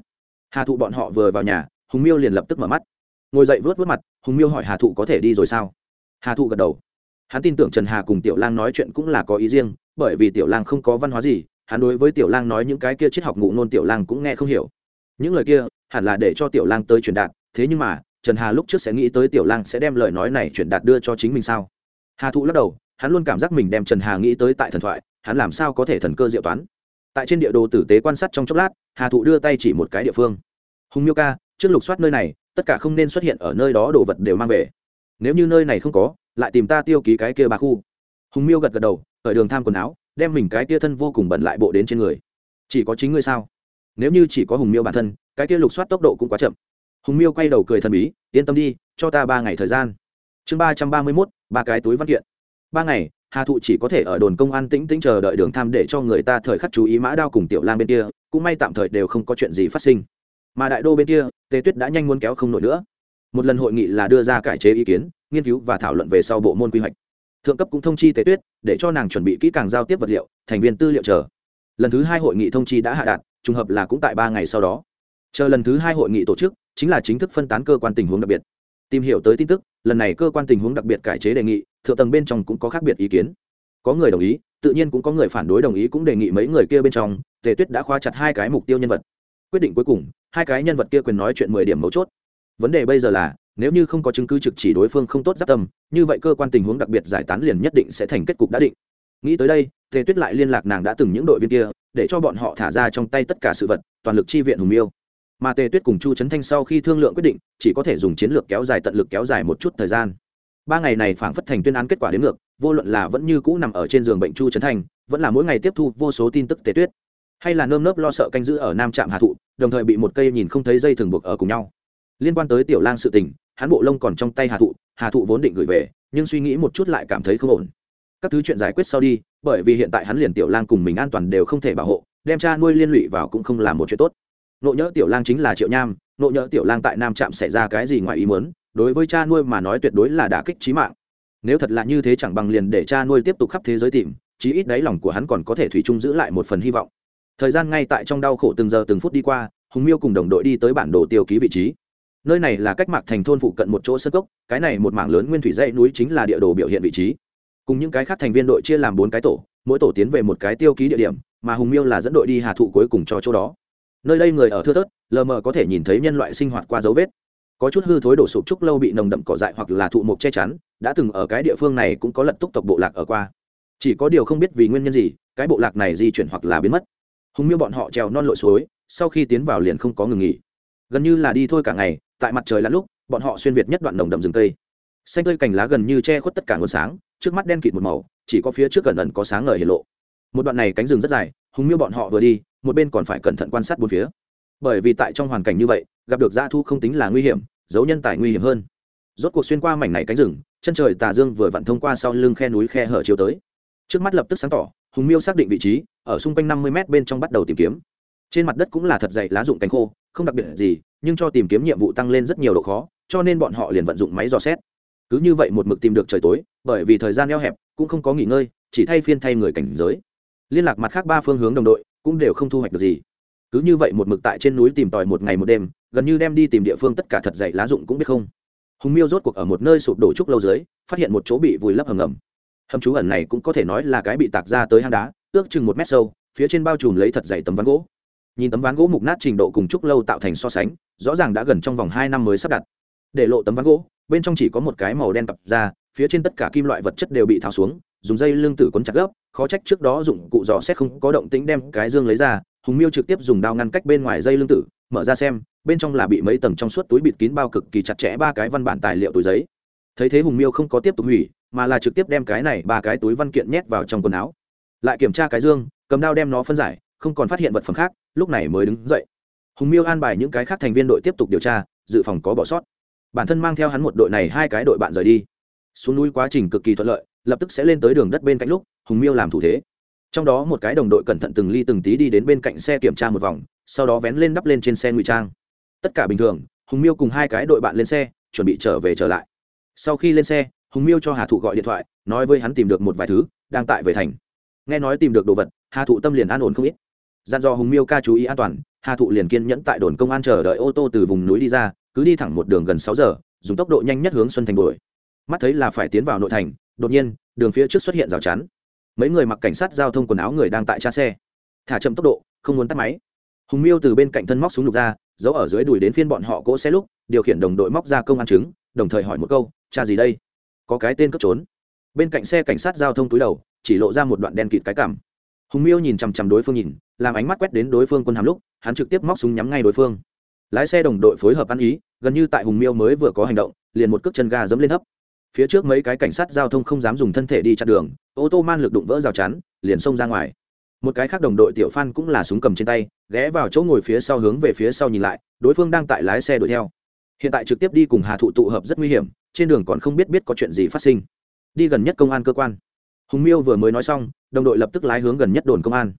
S1: Hà thụ bọn họ vừa vào nhà, hùng miêu liền lập tức mở mắt. Ngồi dậy vớt vớt mặt, hùng miêu hỏi hà thụ có thể đi rồi sao? Hà thụ gật đầu. Hắn tin tưởng trần hà cùng tiểu lang nói chuyện cũng là có ý riêng, bởi vì tiểu lang không có văn hóa gì, hắn đối với tiểu lang nói những cái kia triết học ngụ ngôn tiểu lang cũng nghe không hiểu. Những lời kia, hẳn là để cho tiểu lang tới truyền đạt, thế nhưng mà, trần hà lúc trước sẽ nghĩ tới tiểu lang sẽ đem lời nói này truyền đạt đưa cho chính mình sao? Hà thụ lắc đầu hắn luôn cảm giác mình đem trần hà nghĩ tới tại thần thoại, hắn làm sao có thể thần cơ diệu toán? Tại trên địa đồ tử tế quan sát trong chốc lát, hà thụ đưa tay chỉ một cái địa phương. Hùng miêu ca, trước lục soát nơi này, tất cả không nên xuất hiện ở nơi đó, đồ vật đều mang về. Nếu như nơi này không có, lại tìm ta tiêu ký cái kia ba khu. Hùng miêu gật gật đầu khởi đường tham quần áo, đem mình cái kia thân vô cùng bẩn lại bộ đến trên người. Chỉ có chính ngươi sao? Nếu như chỉ có hùng miêu bản thân, cái kia lục soát tốc độ cũng quá chậm. Hùng miêu quay đầu cười thần bí, yên tâm đi, cho ta ba ngày thời gian. Chương ba trăm ba mươi mốt, ba cái túi văn kiện ba ngày, hà thụ chỉ có thể ở đồn công an tĩnh tĩnh chờ đợi đường tham để cho người ta thời khắc chú ý mã đao cùng tiểu lang bên kia, cũng may tạm thời đều không có chuyện gì phát sinh. Mà đại đô bên kia, tề tuyết đã nhanh muốn kéo không nổi nữa. Một lần hội nghị là đưa ra cải chế ý kiến, nghiên cứu và thảo luận về sau bộ môn quy hoạch. Thượng cấp cũng thông chi tề tuyết, để cho nàng chuẩn bị kỹ càng giao tiếp vật liệu, thành viên tư liệu chờ. Lần thứ hai hội nghị thông chi đã hạ đạt, trùng hợp là cũng tại ba ngày sau đó. Chờ lần thứ hai hội nghị tổ chức, chính là chính thức phân tán cơ quan tình huống đặc biệt tìm hiểu tới tin tức, lần này cơ quan tình huống đặc biệt cải chế đề nghị, thượng tầng bên trong cũng có khác biệt ý kiến. Có người đồng ý, tự nhiên cũng có người phản đối đồng ý cũng đề nghị mấy người kia bên trong, tề tuyết đã khóa chặt hai cái mục tiêu nhân vật. Quyết định cuối cùng, hai cái nhân vật kia quyền nói chuyện mười điểm mấu chốt. Vấn đề bây giờ là, nếu như không có chứng cứ trực chỉ đối phương không tốt giáp tâm, như vậy cơ quan tình huống đặc biệt giải tán liền nhất định sẽ thành kết cục đã định. Nghĩ tới đây, tề tuyết lại liên lạc nàng đã từng những đội viên kia, để cho bọn họ thả ra trong tay tất cả sự vật, toàn lực chi viện hùng miêu mà tề tuyết cùng chu trấn thanh sau khi thương lượng quyết định, chỉ có thể dùng chiến lược kéo dài tận lực kéo dài một chút thời gian. Ba ngày này phảng phất thành tuyên án kết quả đến ngược, vô luận là vẫn như cũ nằm ở trên giường bệnh chu trấn thanh, vẫn là mỗi ngày tiếp thu vô số tin tức tề tuyết. Hay là nơm nớp lo sợ canh giữ ở nam trạm hà thụ, đồng thời bị một cây nhìn không thấy dây thường buộc ở cùng nhau. Liên quan tới tiểu lang sự tình, hắn bộ lông còn trong tay hà thụ hà thụ vốn định gửi về, nhưng suy nghĩ một chút lại cảm thấy không ổn. Các thứ chuyện giải quyết sau đi, bởi vì hiện tại hắn liền tiểu lang cùng mình an toàn đều không thể bảo hộ, đem cha nuôi liên lụy vào cũng không làm một chuyện tốt nộ nhỡ tiểu lang chính là triệu nham, nộ nhỡ tiểu lang tại nam trạm xảy ra cái gì ngoài ý muốn, đối với cha nuôi mà nói tuyệt đối là đả kích trí mạng. Nếu thật là như thế chẳng bằng liền để cha nuôi tiếp tục khắp thế giới tìm, chí ít đáy lòng của hắn còn có thể thủy chung giữ lại một phần hy vọng. Thời gian ngay tại trong đau khổ từng giờ từng phút đi qua, hùng miêu cùng đồng đội đi tới bản đồ tiêu ký vị trí. Nơi này là cách mạc thành thôn phụ cận một chỗ sơ cốc, cái này một mảng lớn nguyên thủy dãy núi chính là địa đồ biểu hiện vị trí. Cùng những cái khác thành viên đội chia làm bốn cái tổ, mỗi tổ tiến về một cái tiêu ký địa điểm, mà hùng miêu là dẫn đội đi hà thụ cuối cùng cho chỗ đó nơi đây người ở thưa thớt, lờ mờ có thể nhìn thấy nhân loại sinh hoạt qua dấu vết. Có chút hư thối đổ sụp trúc lâu bị nồng đậm cỏ dại hoặc là thụ mộc che chắn, đã từng ở cái địa phương này cũng có lật túc tộc bộ lạc ở qua. Chỉ có điều không biết vì nguyên nhân gì, cái bộ lạc này di chuyển hoặc là biến mất. Hùng miêu bọn họ trèo non lội suối, sau khi tiến vào liền không có ngừng nghỉ. Gần như là đi thôi cả ngày, tại mặt trời lặn lúc, bọn họ xuyên việt nhất đoạn nồng đậm rừng cây. Xanh tươi cành lá gần như che khuất tất cả nguồn sáng, trước mắt đen kịt một màu, chỉ có phía trước gần ẩn có sáng ngời hiện lộ. Một đoạn này cánh rừng rất dài, hùng miêu bọn họ vừa đi một bên còn phải cẩn thận quan sát bốn phía. Bởi vì tại trong hoàn cảnh như vậy, gặp được dã thu không tính là nguy hiểm giấu nhân tài nguy hiểm hơn. Rốt cuộc xuyên qua mảnh này cánh rừng, chân trời tà dương vừa vặn thông qua sau lưng khe núi khe hở chiếu tới. Trước mắt lập tức sáng tỏ, hùng miêu xác định vị trí, ở xung quanh năm mươi m bên trong bắt đầu tìm kiếm. Trên mặt đất cũng là thật dày lá dụng cánh khô, không đặc biệt gì, nhưng cho tìm kiếm nhiệm vụ tăng lên rất nhiều độ khó, cho nên bọn họ liền vận dụng máy dò xét. Cứ như vậy một mực tìm được trời tối, bởi vì thời gian eo hẹp, cũng không có nghỉ ngơi, chỉ thay phiên thay người cảnh giới. Liên lạc mặt khác ba phương hướng đồng đội cũng đều không thu hoạch được gì. Cứ như vậy một mực tại trên núi tìm tòi một ngày một đêm, gần như đem đi tìm địa phương tất cả thật dạy lá dụng cũng biết không. Hùng miêu rốt cuộc ở một nơi sụp đổ trúc lâu dưới, phát hiện một chỗ bị vùi lấp hầm ngầm. Hầm trú ẩn này cũng có thể nói là cái bị tạc ra tới hang đá, ước chừng một mét sâu, phía trên bao trùm lấy thật dày tấm ván gỗ. Nhìn tấm ván gỗ mục nát trình độ cùng trúc lâu tạo thành so sánh, rõ ràng đã gần trong vòng hai năm mới sắp đặt. Để lộ tấm ván gỗ, bên trong chỉ có một cái màu đen tập ra, phía trên tất cả kim loại vật chất đều bị tháo xuống, dùng dây lương tử quấn chặt gấp khó trách trước đó dụng cụ dò xét không có động tĩnh đem cái dương lấy ra, hùng miêu trực tiếp dùng đao ngăn cách bên ngoài dây lưng tử, mở ra xem, bên trong là bị mấy tầng trong suốt túi bịt kín bao cực kỳ chặt chẽ ba cái văn bản tài liệu túi giấy. Thấy thế hùng miêu không có tiếp tục hủy, mà là trực tiếp đem cái này ba cái túi văn kiện nhét vào trong quần áo. Lại kiểm tra cái dương, cầm đao đem nó phân giải, không còn phát hiện vật phẩm khác, lúc này mới đứng dậy. Hùng miêu an bài những cái khác thành viên đội tiếp tục điều tra, dự phòng có bỏ sót. Bản thân mang theo hắn một đội này hai cái đội bạn rời đi. Xuống núi quá trình cực kỳ thuận lợi lập tức sẽ lên tới đường đất bên cạnh lúc, hùng miêu làm thủ thế. Trong đó một cái đồng đội cẩn thận từng ly từng tí đi đến bên cạnh xe kiểm tra một vòng, sau đó vén lên đắp lên trên xe ngụy trang. Tất cả bình thường, hùng miêu cùng hai cái đội bạn lên xe, chuẩn bị trở về trở lại. Sau khi lên xe, hùng miêu cho hà thụ gọi điện thoại, nói với hắn tìm được một vài thứ, đang tại về thành. Nghe nói tìm được đồ vật, hà thụ tâm liền an ổn không ít. Dặn dò hùng miêu ca chú ý an toàn, hà thụ liền kiên nhẫn tại đồn công an chờ đợi ô tô từ vùng núi đi ra, cứ đi thẳng một đường gần sáu giờ, dùng tốc độ nhanh nhất hướng xuân thành đuổi. Mắt thấy là phải tiến vào nội thành đột nhiên, đường phía trước xuất hiện rào chắn. Mấy người mặc cảnh sát giao thông quần áo người đang tại cha xe. Thả chậm tốc độ, không muốn tắt máy. Hùng miêu từ bên cạnh thân móc súng lục ra, giấu ở dưới đùi đến phiên bọn họ cỗ xe lúc, điều khiển đồng đội móc ra công an chứng, đồng thời hỏi một câu, cha gì đây? Có cái tên cất trốn? Bên cạnh xe cảnh sát giao thông túi đầu, chỉ lộ ra một đoạn đen kịt cái cảm hùng miêu nhìn chằm chằm đối phương nhìn, làm ánh mắt quét đến đối phương quân hàm lúc, hắn trực tiếp móc súng nhắm ngay đối phương. Lái xe đồng đội phối hợp ăn ý, gần như tại hùng miêu mới vừa có hành động, liền một cước chân ga dẫm lên hấp phía trước mấy cái cảnh sát giao thông không dám dùng thân thể đi chặn đường, ô tô man lực đụng vỡ rào chắn, liền xông ra ngoài. Một cái khác đồng đội tiểu phan cũng là súng cầm trên tay, ghé vào chỗ ngồi phía sau hướng về phía sau nhìn lại, đối phương đang tại lái xe đuổi theo. Hiện tại trực tiếp đi cùng hà thụ tụ hợp rất nguy hiểm, trên đường còn không biết biết có chuyện gì phát sinh. Đi gần nhất công an cơ quan. Hùng miêu vừa mới nói xong, đồng đội lập tức lái hướng gần nhất đồn công an.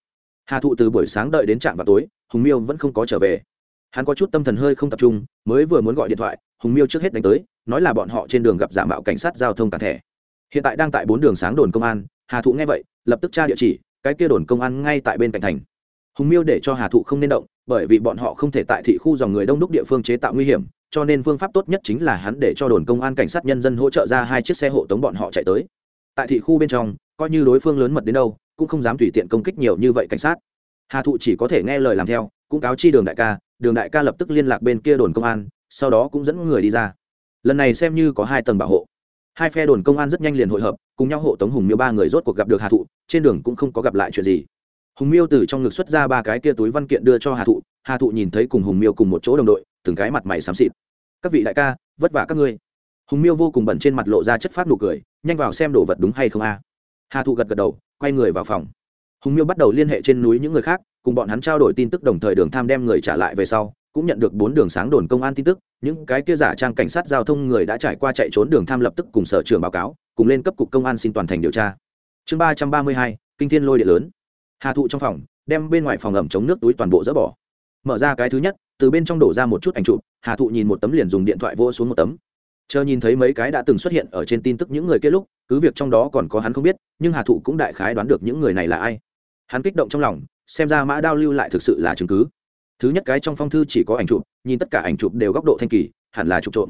S1: Hà thụ từ buổi sáng đợi đến trạm vào tối, hùng miêu vẫn không có trở về. Hắn có chút tâm thần hơi không tập trung, mới vừa muốn gọi điện thoại, hùng miêu trước hết đánh tới nói là bọn họ trên đường gặp giả mạo cảnh sát giao thông cả thẻ. Hiện tại đang tại bốn đường sáng đồn công an, hà thụ nghe vậy, lập tức tra địa chỉ, cái kia đồn công an ngay tại bên cạnh thành. Hùng miêu để cho hà thụ không nên động, bởi vì bọn họ không thể tại thị khu dòng người đông đúc địa phương chế tạo nguy hiểm, cho nên phương pháp tốt nhất chính là hắn để cho đồn công an cảnh sát nhân dân hỗ trợ ra hai chiếc xe hộ tống bọn họ chạy tới. Tại thị khu bên trong, coi như đối phương lớn mật đến đâu, cũng không dám tùy tiện công kích nhiều như vậy cảnh sát. Hà thụ chỉ có thể nghe lời làm theo, cũng cáo chi đường đại ca, đường đại ca lập tức liên lạc bên kia đồn công an, sau đó cũng dẫn người đi ra lần này xem như có hai tầng bảo hộ. Hai phe đồn công an rất nhanh liền hội hợp, cùng nhau hộ tống hùng miêu ba người rốt cuộc gặp được hà thụ, trên đường cũng không có gặp lại chuyện gì. Hùng miêu từ trong ngực xuất ra ba cái kia túi văn kiện đưa cho hà thụ hà thụ nhìn thấy cùng hùng miêu cùng một chỗ đồng đội, từng cái mặt mày xám xịt. Các vị đại ca, vất vả các ngươi. Hùng miêu vô cùng bẩn trên mặt lộ ra chất phát nụ cười, nhanh vào xem đồ vật đúng hay không a. Hà thụ gật gật đầu, quay người vào phòng. Hùng miêu bắt đầu liên hệ trên núi những người khác, cùng bọn hắn trao đổi tin tức đồng thời đường tham đem người trả lại về sau cũng nhận được bốn đường sáng đồn công an tin tức, những cái kia giả trang cảnh sát giao thông người đã trải qua chạy trốn đường tham lập tức cùng sở trưởng báo cáo, cùng lên cấp cục công an xin toàn thành điều tra. Chương ba trăm ba mươi hai, kinh thiên lôi địa lớn. Hà thụ trong phòng, đem bên ngoài phòng ẩm chống nước túi toàn bộ dỡ bỏ. Mở ra cái thứ nhất, từ bên trong đổ ra một chút ảnh chụp, hà thụ nhìn một tấm liền dùng điện thoại vô xuống một tấm. Chờ nhìn thấy mấy cái đã từng xuất hiện ở trên tin tức những người kia lúc, cứ việc trong đó còn có hắn không biết, nhưng hà thụ cũng đại khái đoán được những người này là ai. Hắn kích động trong lòng, xem ra mã đao lưu lại thực sự là chứng cứ thứ nhất cái trong phong thư chỉ có ảnh chụp, nhìn tất cả ảnh chụp đều góc độ thanh kỳ, hẳn là chụp trộm.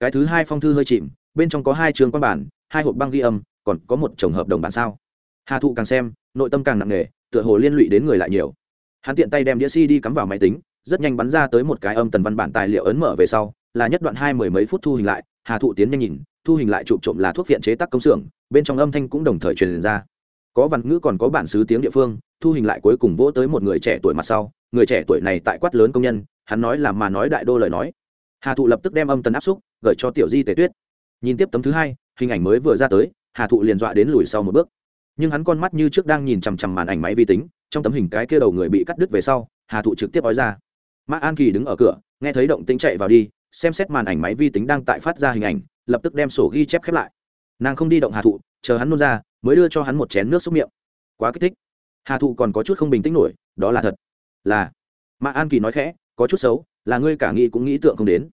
S1: Cái thứ hai phong thư hơi chìm, bên trong có hai trường quan bản, hai hộp băng ghi âm, còn có một chồng hợp đồng bản sao. Hà thụ càng xem, nội tâm càng nặng nề, tựa hồ liên lụy đến người lại nhiều. Hắn tiện tay đem đĩa cd cắm vào máy tính, rất nhanh bắn ra tới một cái âm tần văn bản tài liệu ấn mở về sau, là nhất đoạn hai mười mấy phút thu hình lại, hà thụ tiến nhanh nhìn, thu hình lại chụp trộm là thuốc viện chế tác công xưởng, bên trong âm thanh cũng đồng thời truyền ra có văn ngữ còn có bản xứ tiếng địa phương, thu hình lại cuối cùng vỗ tới một người trẻ tuổi mặt sau, người trẻ tuổi này tại quát lớn công nhân, hắn nói là mà nói đại đô lời nói. Hà thụ lập tức đem âm tần áp xúc, gửi cho tiểu di tề tuyết. Nhìn tiếp tấm thứ hai, hình ảnh mới vừa ra tới, hà thụ liền dọa đến lùi sau một bước. Nhưng hắn con mắt như trước đang nhìn chằm chằm màn ảnh máy vi tính, trong tấm hình cái kia đầu người bị cắt đứt về sau, hà thụ trực tiếp nói ra. Mã an kỳ đứng ở cửa, nghe thấy động tính chạy vào đi, xem xét màn ảnh máy vi tính đang tại phát ra hình ảnh, lập tức đem sổ ghi chép khép lại. Nàng không đi động hà thụ, chờ hắn nôn ra mới đưa cho hắn một chén nước xúc miệng. Quá kích thích. Hà thụ còn có chút không bình tĩnh nổi, đó là thật. Là. Mã an kỳ nói khẽ, có chút xấu, là ngươi cả nghĩ cũng nghĩ tượng không đến.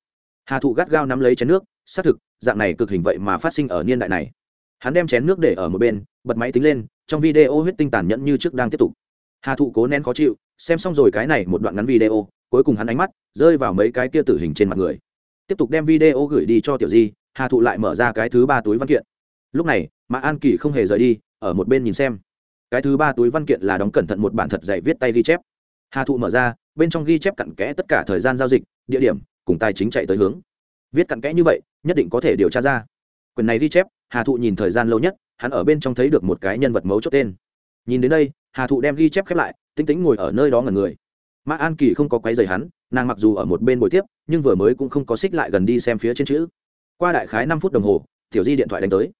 S1: Hà thụ gắt gao nắm lấy chén nước, xác thực, dạng này cực hình vậy mà phát sinh ở niên đại này. Hắn đem chén nước để ở một bên, bật máy tính lên, trong video huyết tinh tàn nhẫn như trước đang tiếp tục. Hà thụ cố nén khó chịu, xem xong rồi cái này một đoạn ngắn video, cuối cùng hắn ánh mắt rơi vào mấy cái kia tử hình trên mặt người. Tiếp tục đem video gửi đi cho tiểu di, hà thụ lại mở ra cái thứ ba túi văn kiện. Lúc này mã an kỳ không hề rời đi, ở một bên nhìn xem. Cái thứ ba túi văn kiện là đóng cẩn thận một bản thật dạy viết tay ghi chép. Hà thụ mở ra, bên trong ghi chép cặn kẽ tất cả thời gian giao dịch, địa điểm, cùng tài chính chạy tới hướng. Viết cặn kẽ như vậy, nhất định có thể điều tra ra. Quyền này ghi chép, hà thụ nhìn thời gian lâu nhất, hắn ở bên trong thấy được một cái nhân vật mấu chốt tên. Nhìn đến đây, hà thụ đem ghi chép khép lại tính tính ngồi ở nơi đó ngần người. Mã an kỳ không có quấy rầy hắn, nàng mặc dù ở một bên buổi tiếp, nhưng vừa mới cũng không có xích lại gần đi xem phía trên chữ. Qua đại khái năm phút đồng hồ, tiểu di điện thoại đánh tới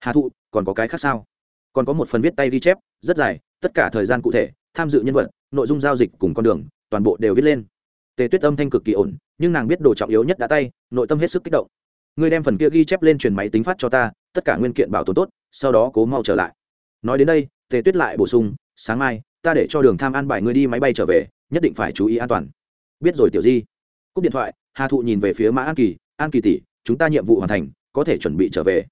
S1: hà thụ, còn có cái khác sao? Còn có một phần viết tay ghi chép, rất dài, tất cả thời gian cụ thể, tham dự nhân vật, nội dung giao dịch cùng con đường, toàn bộ đều viết lên. Tề tuyết âm thanh cực kỳ ổn, nhưng nàng biết đồ trọng yếu nhất đã tay, nội tâm hết sức kích động. Ngươi đem phần kia ghi chép lên truyền máy tính phát cho ta, tất cả nguyên kiện bảo tồn tốt, sau đó cố mau trở lại. Nói đến đây, tề tuyết lại bổ sung, sáng mai, ta để cho đường tham an bài ngươi đi máy bay trở về, nhất định phải chú ý an toàn. Biết rồi, tiểu di. Cúp điện thoại, hà thụ nhìn về phía mã an kỳ an kỳ tỷ, chúng ta nhiệm vụ hoàn thành, có thể chuẩn bị trở về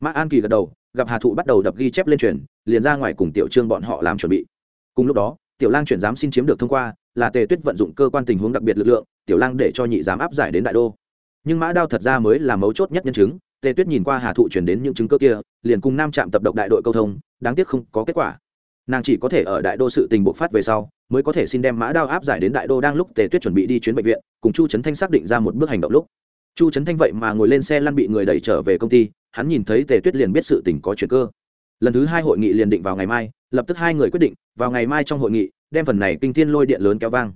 S1: mã an kỳ gật đầu, gặp hà thụ bắt đầu đập ghi chép lên truyền, liền ra ngoài cùng tiểu trương bọn họ làm chuẩn bị. Cùng lúc đó, tiểu lang chuyển giám xin chiếm được thông qua, là tề tuyết vận dụng cơ quan tình huống đặc biệt lực lượng, tiểu lang để cho nhị giám áp giải đến đại đô. Nhưng mã đao thật ra mới là mấu chốt nhất nhân chứng, tề tuyết nhìn qua hà thụ chuyển đến những chứng cơ kia, liền cùng nam trạm tập độc đại đội câu thông, đáng tiếc không có kết quả. Nàng chỉ có thể ở đại đô sự tình bộ phát về sau, mới có thể xin đem mã đao áp giải đến đại đô đang lúc tề tuyết chuẩn bị đi chuyến bệnh viện, cùng chu trấn thanh xác định ra một bước hành động lúc chu trấn thanh vậy mà ngồi lên xe lăn bị người đẩy trở về công ty, hắn nhìn thấy tề tuyết liền biết sự tình có chuyện cơ. Lần thứ hai hội nghị liền định vào ngày mai, lập tức hai người quyết định, vào ngày mai trong hội nghị, đem phần này kinh thiên lôi điện lớn kéo vang.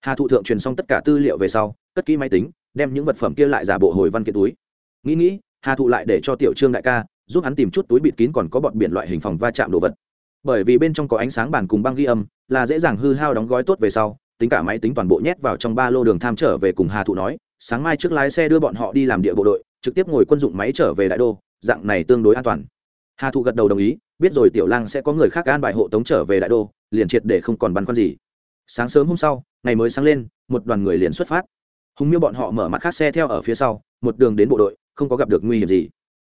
S1: Hà thụ thượng truyền xong tất cả tư liệu về sau, cất kỹ máy tính, đem những vật phẩm kia lại giả bộ hồi văn kiện túi. Nghĩ nghĩ, hà thụ lại để cho tiểu trương đại ca giúp hắn tìm chút túi bịt kín còn có bọn biển loại hình phòng va chạm đồ vật. Bởi vì bên trong có ánh sáng bàn cùng băng ghi âm, là dễ dàng hư hao đóng gói tốt về sau, tính cả máy tính toàn bộ nhét vào trong ba lô đường tham trở về cùng hà thụ nói sáng mai trước lái xe đưa bọn họ đi làm địa bộ đội, trực tiếp ngồi quân dụng máy trở về đại đô, dạng này tương đối an toàn. Hà thụ gật đầu đồng ý, biết rồi tiểu lang sẽ có người khác an bài hộ tống trở về đại đô, liền triệt để không còn băn khoăn gì. Sáng sớm hôm sau, ngày mới sáng lên, một đoàn người liền xuất phát. Hùng miêu bọn họ mở mặt khác xe theo ở phía sau, một đường đến bộ đội, không có gặp được nguy hiểm gì.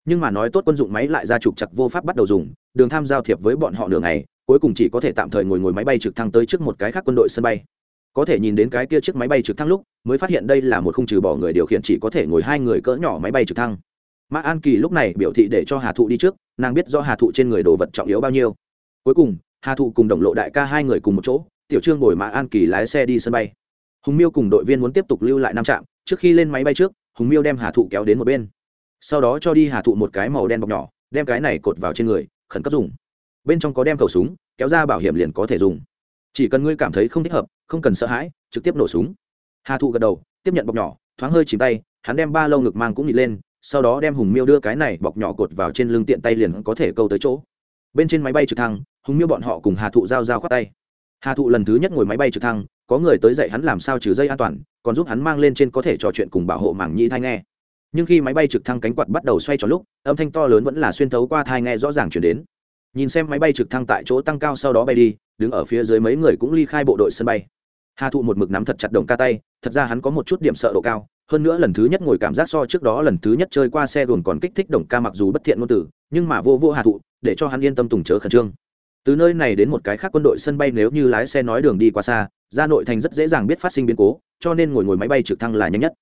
S1: Nhưng mà nói tốt quân dụng máy lại ra trục chặt vô pháp bắt đầu dùng, đường tham giao thiệp với bọn họ đường này cuối cùng chỉ có thể tạm thời ngồi ngồi máy bay trực thăng tới trước một cái khác quân đội sân bay. Có thể nhìn đến cái kia chiếc máy bay trực thăng lúc mới phát hiện đây là một khung trừ bỏ người điều khiển chỉ có thể ngồi hai người cỡ nhỏ máy bay trực thăng. Mã an kỳ lúc này biểu thị để cho hà thụ đi trước, nàng biết do hà thụ trên người đồ vật trọng yếu bao nhiêu. Cuối cùng, hà thụ cùng đồng lộ đại ca hai người cùng một chỗ, tiểu trương ngồi mã an kỳ lái xe đi sân bay. Hùng miêu cùng đội viên muốn tiếp tục lưu lại năm trạm, trước khi lên máy bay trước, hùng miêu đem hà thụ kéo đến một bên. Sau đó cho đi hà thụ một cái màu đen bọc nhỏ, đem cái này cột vào trên người, khẩn cấp dùng. Bên trong có đem khẩu súng, kéo ra bảo hiểm liền có thể dùng. Chỉ cần ngươi cảm thấy không thích hợp, không cần sợ hãi, trực tiếp nổ súng hà thụ gật đầu, tiếp nhận bọc nhỏ, thoáng hơi chìm tay, hắn đem ba lâu ngực mang cũng nhịt lên, sau đó đem hùng miêu đưa cái này bọc nhỏ cột vào trên lưng tiện tay liền có thể câu tới chỗ. Bên trên máy bay trực thăng, hùng miêu bọn họ cùng hà thụ giao giao khoác tay. Hà thụ lần thứ nhất ngồi máy bay trực thăng, có người tới dạy hắn làm sao trừ dây an toàn, còn giúp hắn mang lên trên có thể trò chuyện cùng bảo hộ mảng nhĩ thai nghe. Nhưng khi máy bay trực thăng cánh quạt bắt đầu xoay tròn lúc, âm thanh to lớn vẫn là xuyên thấu qua thai nghe rõ ràng chuyển đến. Nhìn xem máy bay trực thăng tại chỗ tăng cao sau đó bay đi, đứng ở phía dưới mấy người cũng ly khai bộ đội sân bay hà thụ một mực nắm thật chặt đồng ca tay, thật ra hắn có một chút điểm sợ độ cao, hơn nữa lần thứ nhất ngồi cảm giác so trước đó lần thứ nhất chơi qua xe gồn còn kích thích đồng ca mặc dù bất thiện ngôn từ, nhưng mà vô vô hà thụ, để cho hắn yên tâm tùng chớ khẩn trương. Từ nơi này đến một cái khác quân đội sân bay nếu như lái xe nói đường đi qua xa, ra nội thành rất dễ dàng biết phát sinh biến cố, cho nên ngồi ngồi máy bay trực thăng là nhanh nhất.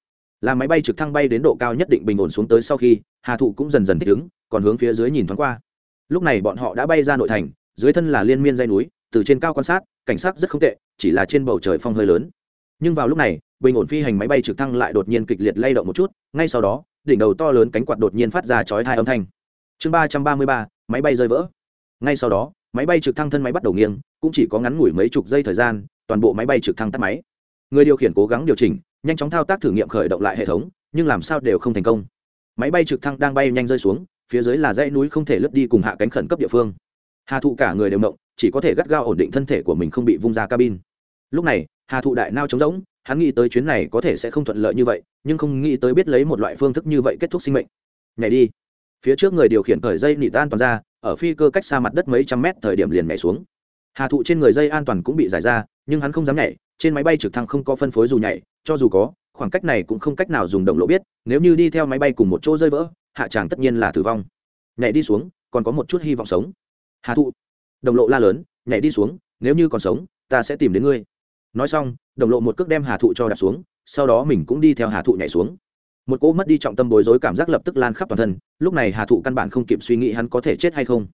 S1: Là máy bay trực thăng bay đến độ cao nhất định bình ổn xuống tới sau khi, hà thụ cũng dần dần thích ứng, còn hướng phía dưới nhìn thoáng qua. Lúc này bọn họ đã bay ra nội thành, dưới thân là liên miên dây núi từ trên cao quan sát, cảnh sát rất không tệ, chỉ là trên bầu trời phong hơi lớn. Nhưng vào lúc này, bình ổn phi hành máy bay trực thăng lại đột nhiên kịch liệt lay động một chút, ngay sau đó, đỉnh đầu to lớn cánh quạt đột nhiên phát ra chói hai âm thanh. Chương ba trăm ba mươi ba, máy bay rơi vỡ. Ngay sau đó, máy bay trực thăng thân máy bắt đầu nghiêng, cũng chỉ có ngắn ngủi mấy chục giây thời gian, toàn bộ máy bay trực thăng tắt máy. Người điều khiển cố gắng điều chỉnh, nhanh chóng thao tác thử nghiệm khởi động lại hệ thống, nhưng làm sao đều không thành công. Máy bay trực thăng đang bay nhanh rơi xuống, phía dưới là dãy núi không thể lướt đi cùng hạ cánh khẩn cấp địa phương. Hà thụ cả người đều động chỉ có thể gắt gao ổn định thân thể của mình không bị vung ra cabin. Lúc này, hà thụ đại nao trống rỗng, hắn nghĩ tới chuyến này có thể sẽ không thuận lợi như vậy, nhưng không nghĩ tới biết lấy một loại phương thức như vậy kết thúc sinh mệnh. Nhảy đi. Phía trước người điều khiển cởi dây nị tan toàn ra, ở phi cơ cách xa mặt đất mấy trăm mét thời điểm liền nhảy xuống. Hà thụ trên người dây an toàn cũng bị giải ra, nhưng hắn không dám nhảy, trên máy bay trực thăng không có phân phối dù nhảy, cho dù có, khoảng cách này cũng không cách nào dùng đồng lộ biết, nếu như đi theo máy bay cùng một chỗ rơi vỡ, hạ tràng tất nhiên là tử vong. Nhảy đi xuống, còn có một chút hy vọng sống. Hà thụ đồng lộ la lớn, nhảy đi xuống, nếu như còn sống, ta sẽ tìm đến ngươi. Nói xong, đồng lộ một cước đem hà thụ cho đạp xuống, sau đó mình cũng đi theo hà thụ nhảy xuống. Một cỗ mất đi trọng tâm bối rối cảm giác lập tức lan khắp toàn thân, lúc này hà thụ căn bản không kịp suy nghĩ hắn có thể chết hay không.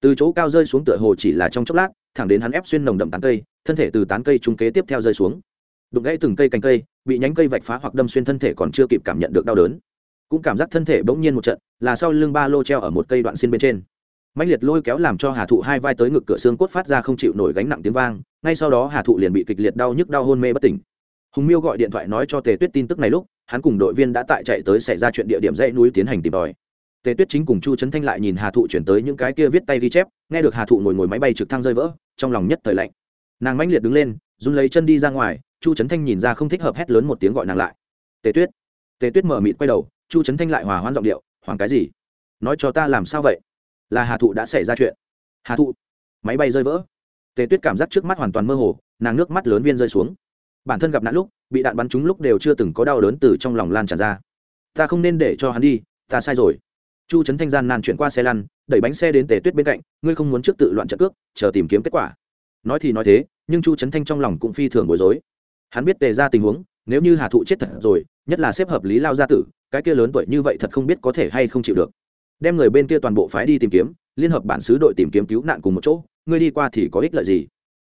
S1: Từ chỗ cao rơi xuống tựa hồ chỉ là trong chốc lát, thẳng đến hắn ép xuyên nồng đậm tán cây, thân thể từ tán cây trung kế tiếp theo rơi xuống. Đục gãy từng cây cành cây, bị nhánh cây vạch phá hoặc đâm xuyên thân thể còn chưa kịp cảm nhận được đau đớn. Cũng cảm giác thân thể bỗng nhiên một trận, là sau lưng ba lô treo ở một cây đoạn xin bên trên mạnh liệt lôi kéo làm cho hà thụ hai vai tới ngực cửa xương cốt phát ra không chịu nổi gánh nặng tiếng vang, ngay sau đó hà thụ liền bị kịch liệt đau nhức đau hôn mê bất tỉnh. Hùng miêu gọi điện thoại nói cho tề tuyết tin tức này lúc, hắn cùng đội viên đã tại chạy tới xảy ra chuyện địa điểm dãy núi tiến hành tìm tòi. Tề tuyết chính cùng chu trấn thanh lại nhìn hà thụ chuyển tới những cái kia viết tay ghi chép, nghe được hà thụ ngồi ngồi máy bay trực thăng rơi vỡ, trong lòng nhất thời lạnh. Nàng mãnh liệt đứng lên, run lấy chân đi ra ngoài, chu trấn thanh nhìn ra không thích hợp hét lớn một tiếng gọi nàng lại. Tề tuyết. Tề tuyết mở mịt quay đầu, chu trấn thanh lại hòa hoãn giọng điệu, hoảng cái gì? Nói cho ta làm sao vậy? Là hà thụ đã xảy ra chuyện. Hà thụ, máy bay rơi vỡ. Tề tuyết cảm giác trước mắt hoàn toàn mơ hồ, nàng nước mắt lớn viên rơi xuống. Bản thân gặp nạn lúc, bị đạn bắn trúng lúc đều chưa từng có đau đớn từ trong lòng lan tràn ra. Ta không nên để cho hắn đi, ta sai rồi. Chu trấn thanh gian nan chuyển qua xe lăn, đẩy bánh xe đến tề tuyết bên cạnh, ngươi không muốn trước tự loạn trận cước, chờ tìm kiếm kết quả. Nói thì nói thế, nhưng chu trấn thanh trong lòng cũng phi thường bối rối. Hắn biết tề ra tình huống, nếu như hà thụ chết thật rồi, nhất là xếp hợp lý lao gia tử, cái kia lớn tuổi như vậy thật không biết có thể hay không chịu được đem người bên kia toàn bộ phái đi tìm kiếm, liên hợp bản xứ đội tìm kiếm cứu nạn cùng một chỗ, ngươi đi qua thì có ích lợi gì?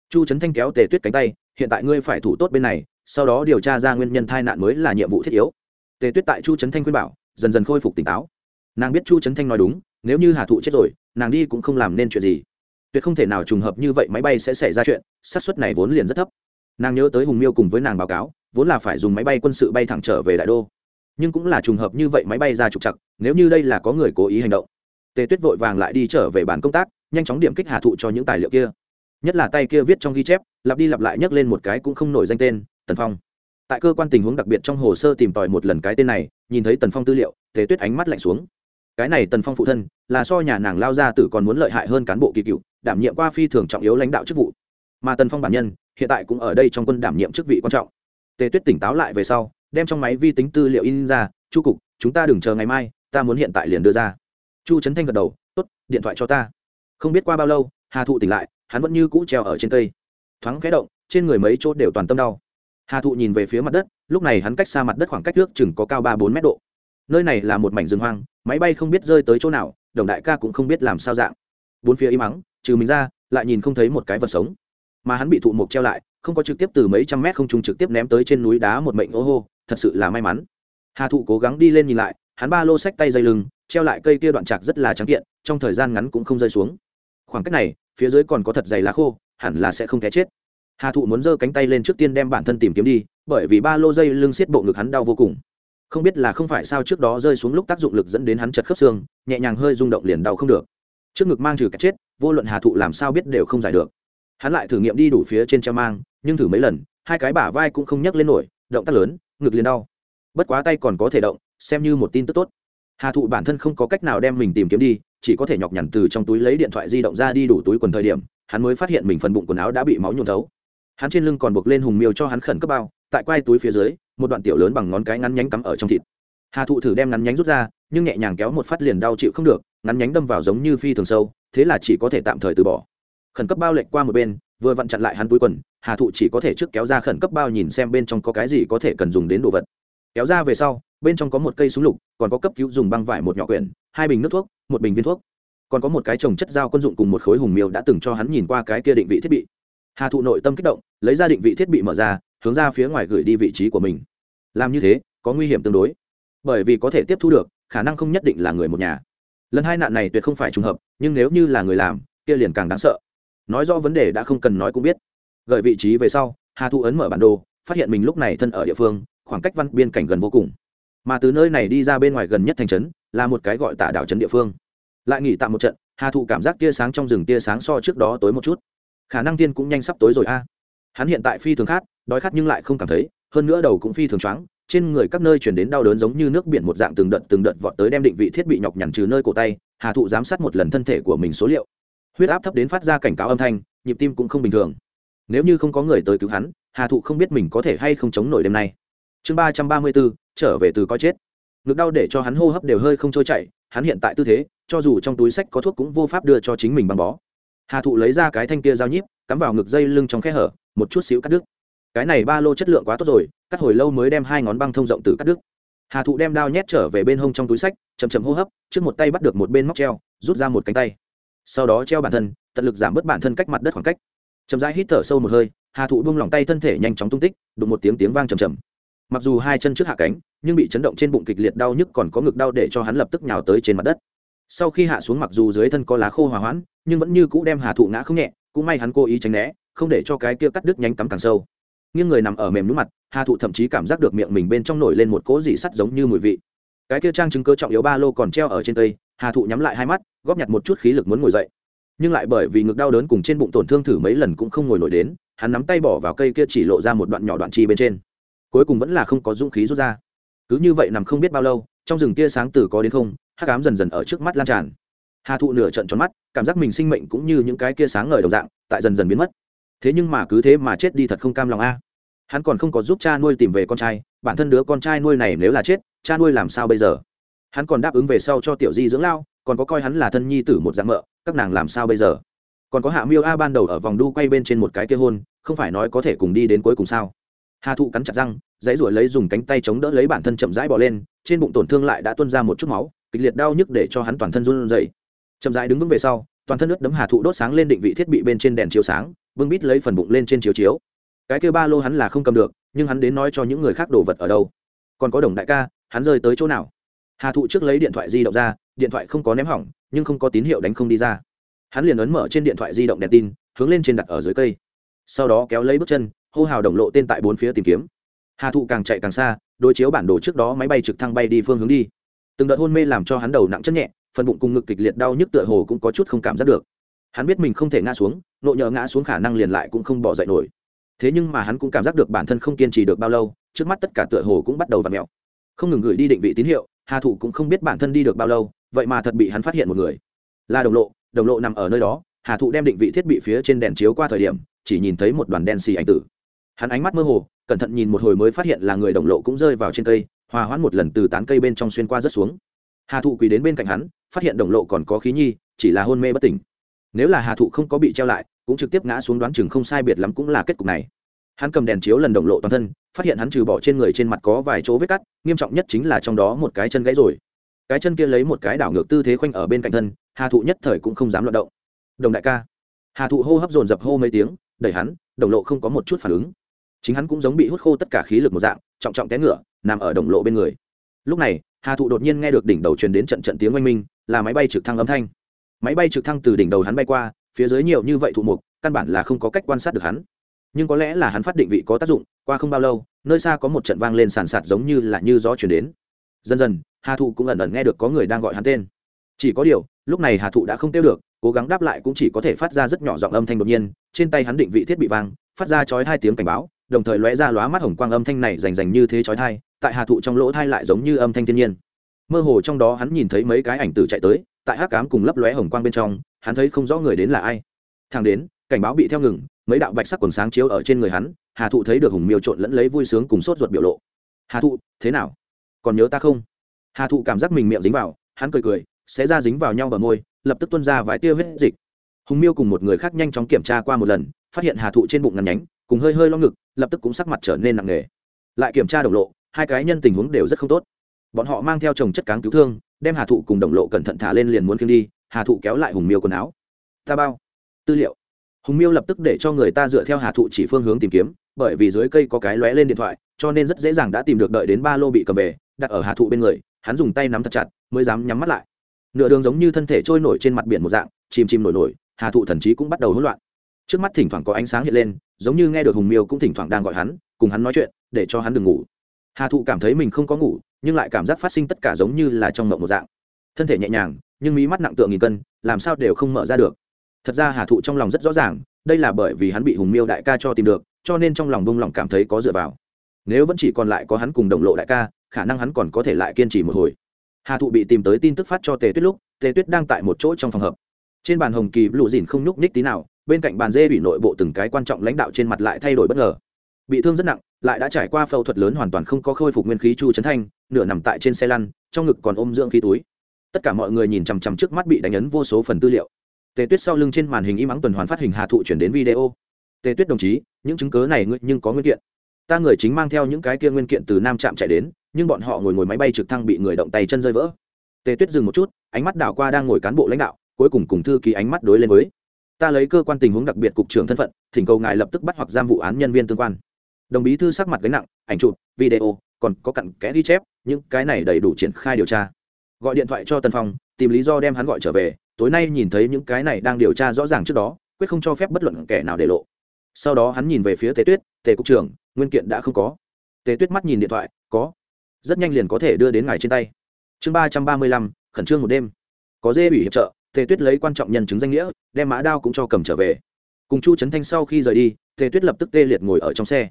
S1: Chu trấn thanh kéo tề tuyết cánh tay, hiện tại ngươi phải thủ tốt bên này, sau đó điều tra ra nguyên nhân tai nạn mới là nhiệm vụ thiết yếu. Tề tuyết tại chu trấn thanh khuyên bảo, dần dần khôi phục tỉnh táo. Nàng biết chu trấn thanh nói đúng, nếu như hà thụ chết rồi, nàng đi cũng không làm nên chuyện gì. Tuyệt không thể nào trùng hợp như vậy máy bay sẽ xảy ra chuyện, xác suất này vốn liền rất thấp. Nàng nhớ tới hùng miêu cùng với nàng báo cáo, vốn là phải dùng máy bay quân sự bay thẳng trở về đại đô nhưng cũng là trùng hợp như vậy máy bay ra trục chặt nếu như đây là có người cố ý hành động. Tề tuyết vội vàng lại đi trở về bàn công tác, nhanh chóng điểm kích hà thụ cho những tài liệu kia. Nhất là tay kia viết trong ghi chép, lặp đi lặp lại nhắc lên một cái cũng không nổi danh tên, tần phong. Tại cơ quan tình huống đặc biệt trong hồ sơ tìm tòi một lần cái tên này, nhìn thấy tần phong tư liệu, tề tuyết ánh mắt lạnh xuống. Cái này tần phong phụ thân, là so nhà nàng lao ra tử còn muốn lợi hại hơn cán bộ kỳ cựu, đảm nhiệm qua phi thường trọng yếu lãnh đạo chức vụ. Mà tần phong bản nhân, hiện tại cũng ở đây trong quân đảm nhiệm chức vị quan trọng. Tề tuyết tỉnh táo lại về sau đem trong máy vi tính tư liệu in ra, chu cục, chúng ta đừng chờ ngày mai, ta muốn hiện tại liền đưa ra. Chu trấn thanh gật đầu t ố t điện thoại cho ta. Không biết qua bao lâu, hà thụ tỉnh lại, hắn vẫn như cũ treo ở trên cây. Thoáng khẽ động, trên người mấy chốt đều toàn tâm đau. Hà thụ nhìn về phía mặt đất, lúc này hắn cách xa mặt đất khoảng cách nước chừng có cao ba bốn mét độ. Nơi này là một mảnh rừng hoang, máy bay không biết rơi tới chỗ nào, đồng đại ca cũng không biết làm sao dạng. Bốn phía im ắng, trừ mình ra, lại nhìn không thấy một cái vật sống. Mà hắn bị thụ mộc treo lại, không có trực tiếp từ mấy trăm mét không trùng trực tiếp ném tới trên núi đá một mệnh ô hô thật sự là may mắn. Hà thụ cố gắng đi lên nhìn lại, hắn ba lô sách tay dây lưng, treo lại cây kia đoạn chạc rất là trắng kiện, trong thời gian ngắn cũng không rơi xuống. Khoảng cách này, phía dưới còn có thật dày lá khô, hẳn là sẽ không té chết. Hà thụ muốn giơ cánh tay lên trước tiên đem bản thân tìm kiếm đi, bởi vì ba lô dây lưng xiết bộ ngực hắn đau vô cùng. Không biết là không phải sao trước đó rơi xuống lúc tác dụng lực dẫn đến hắn chật khớp xương, nhẹ nhàng hơi rung động liền đau không được. Trước ngực mang trừ cái chết, vô luận hà thụ làm sao biết đều không giải được. Hắn lại thử nghiệm đi đủ phía trên treo mang, nhưng thử mấy lần, hai cái bả vai cũng không nhấc lên nổi động tác lớn, ngực liền đau. Bất quá tay còn có thể động, xem như một tin tức tốt. Hà thụ bản thân không có cách nào đem mình tìm kiếm đi, chỉ có thể nhọc nhằn từ trong túi lấy điện thoại di động ra đi đủ túi quần thời điểm, hắn mới phát hiện mình phần bụng quần áo đã bị máu nhuộm thấu. Hắn trên lưng còn buộc lên hùng miêu cho hắn khẩn cấp bao, tại quai túi phía dưới, một đoạn tiểu lớn bằng ngón cái ngắn nhánh cắm ở trong thịt. Hà thụ thử đem ngắn nhánh rút ra, nhưng nhẹ nhàng kéo một phát liền đau chịu không được, ngắn nhánh đâm vào giống như phi thường sâu, thế là chỉ có thể tạm thời từ bỏ. Khẩn cấp bao lệch qua một bên, vừa vặn chặn lại hắn túi quần hà thụ chỉ có thể trước kéo ra khẩn cấp bao nhìn xem bên trong có cái gì có thể cần dùng đến đồ vật. Kéo ra về sau, bên trong có một cây súng lục, còn có cấp cứu dùng băng vải một nhỏ quyển, hai bình nước thuốc, một bình viên thuốc. Còn có một cái trồng chất dao quân dụng cùng một khối hùng miêu đã từng cho hắn nhìn qua cái kia định vị thiết bị. Hà thụ nội tâm kích động, lấy ra định vị thiết bị mở ra, hướng ra phía ngoài gửi đi vị trí của mình. Làm như thế, có nguy hiểm tương đối. Bởi vì có thể tiếp thu được, khả năng không nhất định là người một nhà. Lần hai nạn này tuyệt không phải trùng hợp, nhưng nếu như là người làm, kia liền càng đáng sợ. Nói rõ vấn đề đã không cần nói cũng biết gợi vị trí về sau, hà thụ ấn mở bản đồ, phát hiện mình lúc này thân ở địa phương, khoảng cách văn biên cảnh gần vô cùng. Mà từ nơi này đi ra bên ngoài gần nhất thành trấn, là một cái gọi tả đảo trấn địa phương. Lại nghỉ tạm một trận, hà thụ cảm giác tia sáng trong rừng tia sáng so trước đó tối một chút. Khả năng tiên cũng nhanh sắp tối rồi a. Hắn hiện tại phi thường khát, đói khát nhưng lại không cảm thấy, hơn nữa đầu cũng phi thường choáng, trên người các nơi chuyển đến đau đớn giống như nước biển một dạng từng đợt từng đợt vọt tới đem định vị thiết bị nhọc nhằn trừ nơi cổ tay, hà thụ giám sát một lần thân thể của mình số liệu. Huyết áp thấp đến phát ra cảnh cáo âm thanh, nhịp tim cũng không bình thường nếu như không có người tới cứu hắn, hà thụ không biết mình có thể hay không chống nổi đêm nay. Chương ba trăm ba mươi bốn, trở về từ coi chết. Ngực đau để cho hắn hô hấp đều hơi không trôi chảy, hắn hiện tại tư thế, cho dù trong túi sách có thuốc cũng vô pháp đưa cho chính mình băng bó. Hà thụ lấy ra cái thanh kia dao nhíp, cắm vào ngực dây lưng trong khe hở, một chút xíu cắt đứt. Cái này ba lô chất lượng quá tốt rồi, cắt hồi lâu mới đem hai ngón băng thông rộng từ cắt đứt. Hà thụ đem đao nhét trở về bên hông trong túi sách chầm chầm hô hấp, trước một tay bắt được một bên móc treo, rút ra một cánh tay. Sau đó treo bản thân, tận lực giảm bớt bản thân cách mặt đất khoảng cách chậm rãi hít thở sâu một hơi, hà thụ buông lỏng tay thân thể nhanh chóng tung tích, đụng một tiếng tiếng vang trầm trầm. Mặc dù hai chân trước hạ cánh, nhưng bị chấn động trên bụng kịch liệt đau nhức còn có ngực đau để cho hắn lập tức nhào tới trên mặt đất. Sau khi hạ xuống mặc dù dưới thân có lá khô hòa hoãn, nhưng vẫn như cũ đem hà thụ ngã không nhẹ, cũng may hắn cố ý tránh né, không để cho cái kia cắt đứt nhánh cắm càng sâu. Nhưng người nằm ở mềm núi mặt, hà thụ thậm chí cảm giác được miệng mình bên trong nổi lên một cỗ dị sắt giống như mùi vị. Cái kia trang chứng cơ trọng yếu ba lô còn treo ở trên cây, hà thụ nhắm lại hai mắt, góp nhặt một chút khí lực muốn ngồi dậy nhưng lại bởi vì ngực đau đớn cùng trên bụng tổn thương thử mấy lần cũng không ngồi nổi đến, hắn nắm tay bỏ vào cây kia chỉ lộ ra một đoạn nhỏ đoạn chi bên trên. Cuối cùng vẫn là không có dũng khí rút ra. Cứ như vậy nằm không biết bao lâu, trong rừng tia sáng từ có đến không, hắc ám dần dần ở trước mắt lan tràn. Hà thụ nửa trận tròn mắt, cảm giác mình sinh mệnh cũng như những cái kia sáng ngời đồng dạng, tại dần dần biến mất. Thế nhưng mà cứ thế mà chết đi thật không cam lòng a. Hắn còn không có giúp cha nuôi tìm về con trai, bản thân đứa con trai nuôi này nếu là chết, cha nuôi làm sao bây giờ? Hắn còn đáp ứng về sau cho tiểu di dưỡng lao, còn có coi hắn là thân nhi tử một dạng mợ các nàng làm sao bây giờ? Còn có hạ miêu a ban đầu ở vòng đu quay bên trên một cái kia hôn, không phải nói có thể cùng đi đến cuối cùng sao? Hà thụ cắn chặt răng, dãy ruổi lấy dùng cánh tay chống đỡ lấy bản thân chậm rãi bỏ lên, trên bụng tổn thương lại đã tuôn ra một chút máu, kịch liệt đau nhức để cho hắn toàn thân run rẩy. Chậm rãi đứng vững về sau, toàn thân nước đấm hà thụ đốt sáng lên định vị thiết bị bên trên đèn chiếu sáng, vương bít lấy phần bụng lên trên chiếu chiếu. Cái kia ba lô hắn là không cầm được, nhưng hắn đến nói cho những người khác đồ vật ở đâu. Còn có đồng đại ca, hắn rơi tới chỗ nào? Hà thụ trước lấy điện thoại di động ra, điện thoại không có ném hỏng nhưng không có tín hiệu đánh không đi ra. Hắn liền ấn mở trên điện thoại di động đèn tin, hướng lên trên đặt ở dưới cây. Sau đó kéo lấy bước chân, hô hào đồng lộ tên tại bốn phía tìm kiếm. Hà thụ càng chạy càng xa, đối chiếu bản đồ trước đó máy bay trực thăng bay đi phương hướng đi. Từng đợt hôn mê làm cho hắn đầu nặng chân nhẹ, phần bụng cùng ngực kịch liệt đau nhức tựa hồ cũng có chút không cảm giác được. Hắn biết mình không thể ngã xuống, nộ nhờ ngã xuống khả năng liền lại cũng không bỏ dậy nổi. Thế nhưng mà hắn cũng cảm giác được bản thân không kiên trì được bao lâu, trước mắt tất cả tựa hồ cũng bắt đầu v ặ mẹo. Không ngừng gửi đi định vị tín hiệu, hà thụ cũng không biết bản thân đi được bao lâu vậy mà thật bị hắn phát hiện một người. Là đồng lộ đồng lộ nằm ở nơi đó, hà thụ đem định vị thiết bị phía trên đèn chiếu qua thời điểm, chỉ nhìn thấy một đoàn đen xì ảnh tử. Hắn ánh mắt mơ hồ, cẩn thận nhìn một hồi mới phát hiện là người đồng lộ cũng rơi vào trên cây, hòa hoãn một lần từ tán cây bên trong xuyên qua rất xuống. Hà thụ quỳ đến bên cạnh hắn, phát hiện đồng lộ còn có khí nhi, chỉ là hôn mê bất tỉnh. Nếu là hà thụ không có bị treo lại, cũng trực tiếp ngã xuống đoán chừng không sai biệt lắm cũng là kết cục này. Hắn cầm đèn chiếu lần đồng lộ toàn thân, phát hiện hắn trừ bỏ trên người trên mặt có vài chỗ vết cắt, nghiêm trọng nhất chính là trong đó một cái chân gãy rồi cái chân kia lấy một cái đảo ngược tư thế khoanh ở bên cạnh thân, hà thụ nhất thời cũng không dám loạt động. Đồng đại ca. Hà thụ hô hấp dồn dập hô mấy tiếng, đẩy hắn, đồng lộ không có một chút phản ứng. Chính hắn cũng giống bị hút khô tất cả khí lực một dạng, trọng trọng té ngựa, nằm ở đồng lộ bên người. Lúc này, hà thụ đột nhiên nghe được đỉnh đầu truyền đến trận trận tiếng oanh minh, là máy bay trực thăng âm thanh. Máy bay trực thăng từ đỉnh đầu hắn bay qua, phía dưới nhiều như vậy thụ mục, căn bản là không có cách quan sát được hắn. Nhưng có lẽ là hắn phát định vị có tác dụng, qua không bao lâu, nơi xa có một trận vang lên sàn sạt giống như là như gió chuyển đến. Dần dần hà thụ cũng ẩn ẩn nghe được có người đang gọi hắn tên. Chỉ có điều, lúc này hà thụ đã không tiêu được, cố gắng đáp lại cũng chỉ có thể phát ra rất nhỏ giọng âm thanh đột nhiên, trên tay hắn định vị thiết bị vang, phát ra chói hai tiếng cảnh báo, đồng thời lóe ra lóa mắt hồng quang âm thanh này rành rành như thế chói thai tại hà thụ trong lỗ thai lại giống như âm thanh thiên nhiên. Mơ hồ trong đó hắn nhìn thấy mấy cái ảnh tử chạy tới, tại hắc cám cùng lấp lóe hồng quang bên trong, hắn thấy không rõ người đến là ai. Thang đến, cảnh báo bị theo ngừng, mấy đạo bạch sắc quần sáng chiếu ở trên người hắn, hà thụ thấy được hùng miêu trộn lẫn lấy vui sướng cùng sốt ruột biểu lộ. Hà thụ, thế nào? Còn nhớ ta không? Hà thụ cảm giác mình miệng dính vào, hắn cười cười sẽ ra dính vào nhau bờ môi, lập tức tuân ra vài tia huyết dịch. Hùng miêu cùng một người khác nhanh chóng kiểm tra qua một lần, phát hiện hà thụ trên bụng ngắn nhánh, cùng hơi hơi lo ngực, lập tức cũng sắc mặt trở nên nặng nề. Lại kiểm tra đồng lộ, hai cái nhân tình huống đều rất không tốt. Bọn họ mang theo chồng chất cáng cứu thương, đem hà thụ cùng đồng lộ cẩn thận thả lên liền muốn khiêng đi, hà thụ kéo lại hùng miêu quần áo. Ta bao, tư liệu. Hùng miêu lập tức để cho người ta dựa theo hà thụ chỉ phương hướng tìm kiếm, bởi vì dưới cây có cái lóe lên điện thoại, cho nên rất dễ dàng đã tìm được đợi đến ba lô bị cầm về, đặt ở hà thụ bên người hắn dùng tay nắm thật chặt, mới dám nhắm mắt lại. Nửa đường giống như thân thể trôi nổi trên mặt biển một dạng, chìm chìm nổi nổi, hà thụ thần trí cũng bắt đầu hỗn loạn. Trước mắt thỉnh thoảng có ánh sáng hiện lên, giống như nghe được hùng miêu cũng thỉnh thoảng đang gọi hắn, cùng hắn nói chuyện, để cho hắn đừng ngủ. Hà thụ cảm thấy mình không có ngủ, nhưng lại cảm giác phát sinh tất cả giống như là trong mộng một dạng. Thân thể nhẹ nhàng, nhưng mí mắt nặng tượng nghìn cân, làm sao đều không mở ra được. Thật ra hà thụ trong lòng rất rõ ràng, đây là bởi vì hắn bị hùng miêu đại ca cho tìm được, cho nên trong lòng bông lòng cảm thấy có dựa vào. Nếu vẫn chỉ còn lại có hắn cùng đồng lộ đại ca khả năng hắn còn có thể lại kiên trì một hồi. Hà thụ bị tìm tới tin tức phát cho tề tuyết lúc, tề tuyết đang tại một chỗ trong phòng hợp trên bàn hồng kỳ lụ dìn không nhúc nhích tí nào, bên cạnh bàn dê bị nội bộ từng cái quan trọng lãnh đạo trên mặt lại thay đổi bất ngờ. Bị thương rất nặng, lại đã trải qua phẫu thuật lớn hoàn toàn không có khôi phục nguyên khí chu trấn thanh, nửa nằm tại trên xe lăn, trong ngực còn ôm dưỡng khí túi. Tất cả mọi người nhìn chằm chằm trước mắt bị đánh ấn vô số phần tư liệu. Tề tuyết sau lưng trên màn hình im ắng tuần hoàn phát hình hà thụ chuyển đến video. Tề tuyết đồng chí, những chứng cớ này ngươi nhưng có nguyên kiện. Ta người chính mang theo những cái kia nguyên kiện từ nam trạm chạy đến nhưng bọn họ ngồi ngồi máy bay trực thăng bị người động tay chân rơi vỡ. Tề tuyết dừng một chút, ánh mắt đảo qua đang ngồi cán bộ lãnh đạo, cuối cùng cùng thư ký ánh mắt đối lên với, ta lấy cơ quan tình huống đặc biệt cục trưởng thân phận, thỉnh cầu ngài lập tức bắt hoặc giam vụ án nhân viên tương quan. Đồng bí thư sắc mặt gánh nặng, ảnh chụp, video, còn có cặn kẽ ghi chép, những cái này đầy đủ triển khai điều tra. Gọi điện thoại cho tân phong, tìm lý do đem hắn gọi trở về, tối nay nhìn thấy những cái này đang điều tra rõ ràng trước đó, quyết không cho phép bất luận kẻ nào để lộ. Sau đó hắn nhìn về phía tề tuyết, tề cục trưởng, nguyên kiện đã không có. Tề tuyết mắt nhìn điện thoại, có rất nhanh liền có thể đưa đến ngài trên tay. Chương ba trăm ba mươi lăm, khẩn trương một đêm. Có dê ủy hiệp trợ, tề tuyết lấy quan trọng nhân chứng danh nghĩa, đem mã đao cũng cho cầm trở về. Cùng chu trấn thanh sau khi rời đi, tề tuyết lập tức tê liệt ngồi ở trong xe.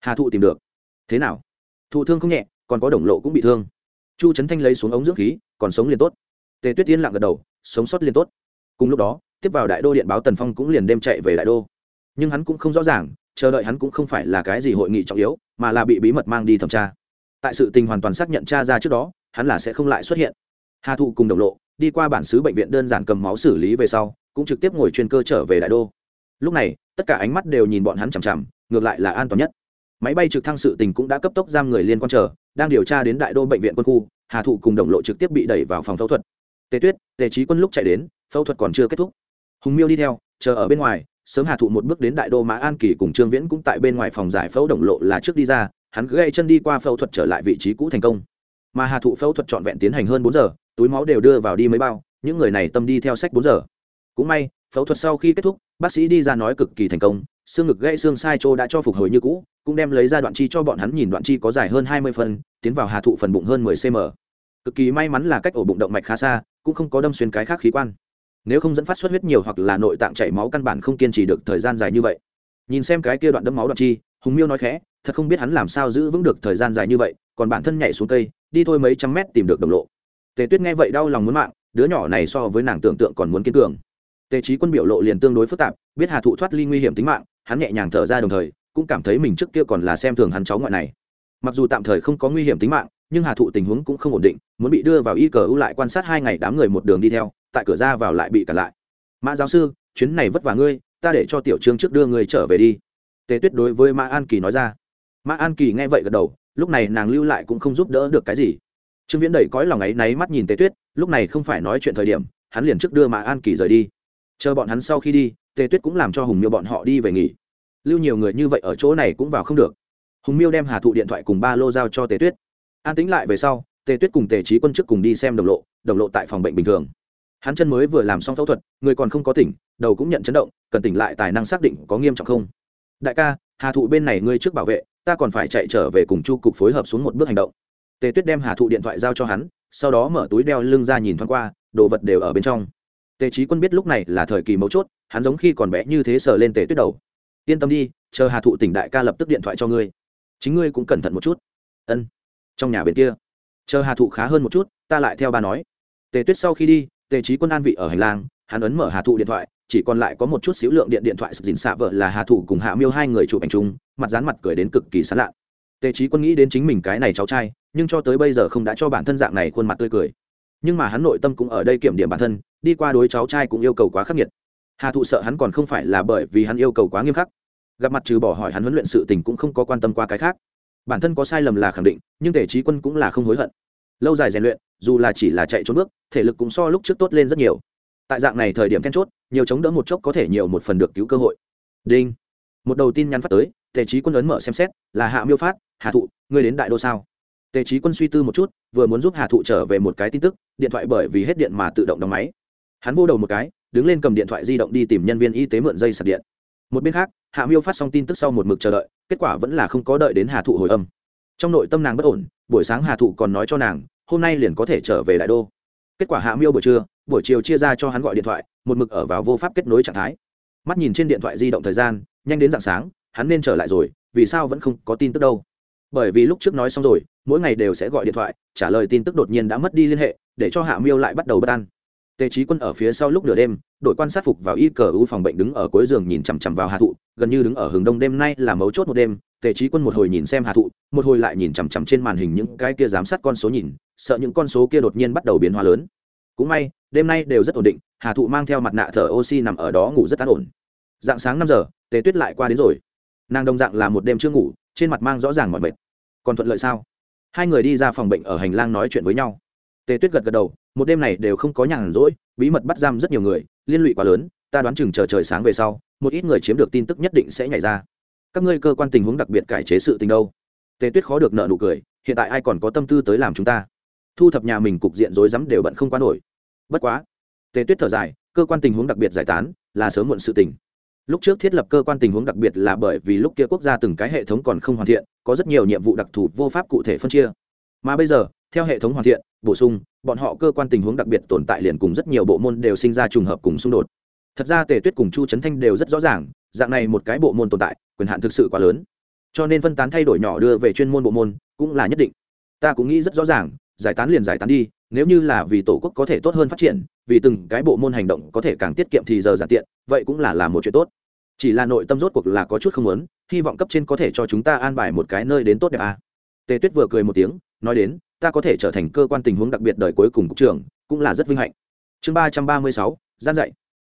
S1: Hà thụ tìm được. Thế nào? Thụ thương không nhẹ, còn có đồng lộ cũng bị thương. Chu trấn thanh lấy xuống ống dưỡng khí, còn sống liền tốt. Tề tuyết yên lặng gật đầu, sống sót liền tốt. Cùng lúc đó, tiếp vào đại đô điện báo tần phong cũng liền đêm chạy về đại đô. Nhưng hắn cũng không rõ ràng, chờ đợi hắn cũng không phải là cái gì hội nghị trọng yếu, mà là bị bí mật mang đi thẩm tra tại sự tình hoàn toàn xác nhận tra ra trước đó, hắn là sẽ không lại xuất hiện. Hà thụ cùng đồng lộ đi qua bản xứ bệnh viện đơn giản cầm máu xử lý về sau, cũng trực tiếp ngồi chuyên cơ trở về đại đô. Lúc này, tất cả ánh mắt đều nhìn bọn hắn chằm chằm, ngược lại là an toàn nhất. Máy bay trực thăng sự tình cũng đã cấp tốc giam người liên quan chờ, đang điều tra đến đại đô bệnh viện quân khu, hà thụ cùng đồng lộ trực tiếp bị đẩy vào phòng phẫu thuật. Tề tuyết, tề trí quân lúc chạy đến, phẫu thuật còn chưa kết thúc. Hùng miêu đi theo, chờ ở bên ngoài, sớm hà thụ một bước đến đại đô mã an kỳ cùng trương viễn cũng tại bên ngoài phòng giải phẫu đồng lộ là trước đi ra hắn gãy chân đi qua phẫu thuật trở lại vị trí cũ thành công. Mà hà thụ phẫu thuật trọn vẹn tiến hành hơn bốn giờ, túi máu đều đưa vào đi mấy bao, những người này tâm đi theo sách bốn giờ. Cũng may, phẫu thuật sau khi kết thúc, bác sĩ đi ra nói cực kỳ thành công, xương ngực gãy xương sai chỗ đã cho phục hồi như cũ, cũng đem lấy ra đoạn chi cho bọn hắn nhìn đoạn chi có dài hơn hai mươi phân, tiến vào hà thụ phần bụng hơn mười cm cực kỳ may mắn là cách ổ bụng động mạch khá xa, cũng không có đâm xuyên cái khác khí quan. Nếu không dẫn phát xuất huyết nhiều hoặc là nội tạng chảy máu căn bản không kiên trì được thời gian dài như vậy. Nhìn xem cái kia đoạn đâm máu đoạn chi, hùng miêu nói khẽ thật không biết hắn làm sao giữ vững được thời gian dài như vậy, còn bản thân nhảy xuống cây, đi thôi mấy trăm mét tìm được đồng lộ. Tề tuyết nghe vậy đau lòng muốn mạng, đứa nhỏ này so với nàng tưởng tượng còn muốn kiên cường. Tề trí quân biểu lộ liền tương đối phức tạp, biết hà thụ thoát ly nguy hiểm tính mạng, hắn nhẹ nhàng thở ra đồng thời, cũng cảm thấy mình trước kia còn là xem thường hắn cháu ngoại này. Mặc dù tạm thời không có nguy hiểm tính mạng, nhưng hà thụ tình huống cũng không ổn định, muốn bị đưa vào y cờ ưu lại quan sát hai ngày đám người một đường đi theo, tại cửa ra vào lại bị cản lại. Mã giáo sư, chuyến này vất vả ngươi, ta để cho tiểu trương trước đưa ngươi trở về đi. Tề tuyết đối với mã an kỳ nói ra mã an kỳ nghe vậy gật đầu, lúc này nàng lưu lại cũng không giúp đỡ được cái gì. Trương viễn đầy cõi lòng ấy náy mắt nhìn tề tuyết, lúc này không phải nói chuyện thời điểm, hắn liền trước đưa mã an kỳ rời đi. Chờ bọn hắn sau khi đi, tề tuyết cũng làm cho hùng miêu bọn họ đi về nghỉ. Lưu nhiều người như vậy ở chỗ này cũng vào không được. Hùng miêu đem hà thụ điện thoại cùng ba lô giao cho tề tuyết. An tính lại về sau, tề tuyết cùng tề trí quân chức cùng đi xem đồng lộ đồng lộ tại phòng bệnh bình thường. Hắn chân mới vừa làm xong phẫu thuật, người còn không có tỉnh, đầu cũng nhận chấn động, cần tỉnh lại tài năng xác định có nghiêm trọng không. Đại ca, hà thụ bên này ngươi trước bảo vệ ta còn phải chạy trở về cùng chu cục phối hợp xuống một bước hành động. Tề tuyết đem hà thụ điện thoại giao cho hắn, sau đó mở túi đeo lưng ra nhìn thoáng qua, đồ vật đều ở bên trong. Tề trí quân biết lúc này là thời kỳ mấu chốt, hắn giống khi còn bé như thế sờ lên tề tuyết đầu. Yên tâm đi, chờ hà thụ tỉnh đại ca lập tức điện thoại cho ngươi. Chính ngươi cũng cẩn thận một chút. Ân, trong nhà bên kia. Chờ hà thụ khá hơn một chút, ta lại theo bà nói. Tề tuyết sau khi đi, tề trí quân an vị ở hành lang, hắn ấn mở hà thụ điện thoại chỉ còn lại có một chút xíu lượng điện điện thoại dình xạ vợ là hà thụ cùng hạ miêu hai người chụp ảnh chung, mặt dán mặt cười đến cực kỳ sán lạ. Tề trí quân nghĩ đến chính mình cái này cháu trai, nhưng cho tới bây giờ không đã cho bản thân dạng này khuôn mặt tươi cười. Nhưng mà hắn nội tâm cũng ở đây kiểm điểm bản thân, đi qua đối cháu trai cũng yêu cầu quá khắc nghiệt. Hà thụ sợ hắn còn không phải là bởi vì hắn yêu cầu quá nghiêm khắc. Gặp mặt trừ bỏ hỏi hắn huấn luyện sự tình cũng không có quan tâm qua cái khác. Bản thân có sai lầm là khẳng định, nhưng tề trí quân cũng là không hối hận. Lâu dài rèn luyện, dù là chỉ là chạy trốn bước, thể lực cũng so lúc trước tốt lên rất nhiều. Tại dạng này thời điểm then chốt nhiều chống đỡ một chốc có thể nhiều một phần được cứu cơ hội. Đinh. Một đầu tin nhắn phát tới, tề trí quân ấn mở xem xét, là hạ miêu phát, hà thụ, ngươi đến đại đô sao? Tề trí quân suy tư một chút, vừa muốn giúp hà thụ trở về một cái tin tức, điện thoại bởi vì hết điện mà tự động đóng máy. Hắn vô đầu một cái, đứng lên cầm điện thoại di động đi tìm nhân viên y tế mượn dây sạc điện. Một bên khác, hạ miêu phát xong tin tức sau một mực chờ đợi, kết quả vẫn là không có đợi đến hà thụ hồi âm. Trong nội tâm nàng bất ổn, buổi sáng hà thụ còn nói cho nàng, hôm nay liền có thể trở về đại đô. Kết quả hạ miêu buổi trưa, buổi chiều chia ra cho hắn gọi điện thoại một mực ở vào vô pháp kết nối trạng thái. Mắt nhìn trên điện thoại di động thời gian, nhanh đến d ạ n g sáng, hắn nên trở lại rồi, vì sao vẫn không có tin tức đâu? Bởi vì lúc trước nói xong rồi, mỗi ngày đều sẽ gọi điện thoại, trả lời tin tức đột nhiên đã mất đi liên hệ, để cho hạ miêu lại bắt đầu bất an. Tề trí quân ở phía sau lúc nửa đêm, đội quan sát phục vào y cờ u phòng bệnh đứng ở cuối giường nhìn chằm chằm vào hạ thụ, gần như đứng ở hướng đông đêm nay là mấu chốt một đêm, tề trí quân một hồi nhìn xem hạ thụ, một hồi lại nhìn chằm chằm trên màn hình những cái kia giám sát con số nhìn, sợ những con số kia đột nhiên bắt đầu biến hóa lớn. Cũng may đêm nay đều rất ổn định, hà thụ mang theo mặt nạ thở oxy nằm ở đó ngủ rất an ổn. Dạng sáng năm giờ, tề tuyết lại qua đến rồi. Nàng đồng dạng là một đêm chưa ngủ, trên mặt mang rõ ràng mọi mệt. Còn thuận lợi sao? Hai người đi ra phòng bệnh ở hành lang nói chuyện với nhau. Tề tuyết gật gật đầu, một đêm này đều không có nhàn rỗi, bí mật bắt giam rất nhiều người, liên lụy quá lớn, ta đoán chừng chờ trời sáng về sau, một ít người chiếm được tin tức nhất định sẽ nhảy ra. Các ngươi cơ quan tình huống đặc biệt cải chế sự tình đâu? Tề tuyết khó được nợ nụ cười, hiện tại ai còn có tâm tư tới làm chúng ta? Thu thập nhà mình cục diện rối rắm đều bận không quan nổi bất quá, tề tuyết thở dài, cơ quan tình huống đặc biệt giải tán, là sớm muộn sự tình. Lúc trước thiết lập cơ quan tình huống đặc biệt là bởi vì lúc kia quốc gia từng cái hệ thống còn không hoàn thiện, có rất nhiều nhiệm vụ đặc thù vô pháp cụ thể phân chia. Mà bây giờ, theo hệ thống hoàn thiện, bổ sung, bọn họ cơ quan tình huống đặc biệt tồn tại liền cùng rất nhiều bộ môn đều sinh ra trùng hợp cùng xung đột. Thật ra tề tuyết cùng chu trấn thanh đều rất rõ ràng, dạng này một cái bộ môn tồn tại, quyền hạn thực sự quá lớn. Cho nên phân tán thay đổi nhỏ đưa về chuyên môn bộ môn, cũng là nhất định. Ta cũng nghĩ rất rõ ràng, giải tán liền giải tán đi nếu như là vì tổ quốc có thể tốt hơn phát triển, vì từng cái bộ môn hành động có thể càng tiết kiệm thì giờ giản tiện, vậy cũng là làm một chuyện tốt. Chỉ là nội tâm rốt cuộc là có chút không muốn, hy vọng cấp trên có thể cho chúng ta an bài một cái nơi đến tốt đẹp à. tề tuyết vừa cười một tiếng, nói đến, ta có thể trở thành cơ quan tình huống đặc biệt đời cuối cùng cục trưởng, cũng là rất vinh hạnh. Chương ba trăm ba mươi sáu, gian dạy.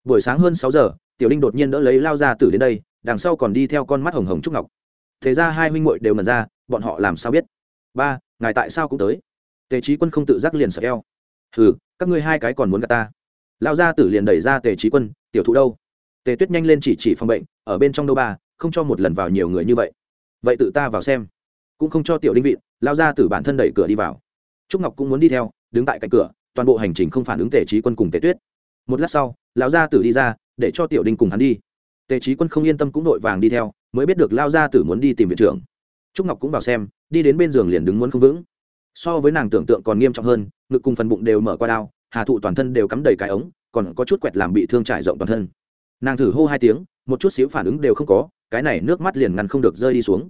S1: Buổi sáng hơn sáu giờ, tiểu linh đột nhiên đỡ lấy lao ra tử đến đây, đằng sau còn đi theo con mắt hồng hồng trúc ngọc. Thế ra hai huynh muội đều mần ra, bọn họ làm sao biết? Ba, ngài tại sao cũng tới? Tề trí quân không tự giác liền sợ eo. Hừ, các ngươi hai cái còn muốn gặp ta. Lão gia tử liền đẩy ra tề trí quân, tiểu thụ đâu? Tề tuyết nhanh lên chỉ chỉ phòng bệnh, ở bên trong đâu ba, không cho một lần vào nhiều người như vậy. Vậy tự ta vào xem. Cũng không cho tiểu đinh vịn lao gia tử bản thân đẩy cửa đi vào. Trúc ngọc cũng muốn đi theo, đứng tại cạnh cửa, toàn bộ hành trình không phản ứng tề trí quân cùng tề tuyết. Một lát sau, lão gia tử đi ra, để cho tiểu đinh cùng hắn đi. Tề trí quân không yên tâm cũng đội vàng đi theo, mới biết được lao gia tử muốn đi tìm viện trưởng. Trúc ngọc cũng vào xem, đi đến bên giường liền đứng muốn không vững so với nàng tưởng tượng còn nghiêm trọng hơn, ngực cùng phần bụng đều mở qua đao, hà thụ toàn thân đều cắm đầy cái ống, còn có chút quẹt làm bị thương trải rộng toàn thân. Nàng thử hô hai tiếng, một chút xíu phản ứng đều không có, cái này nước mắt liền ngăn không được rơi đi xuống.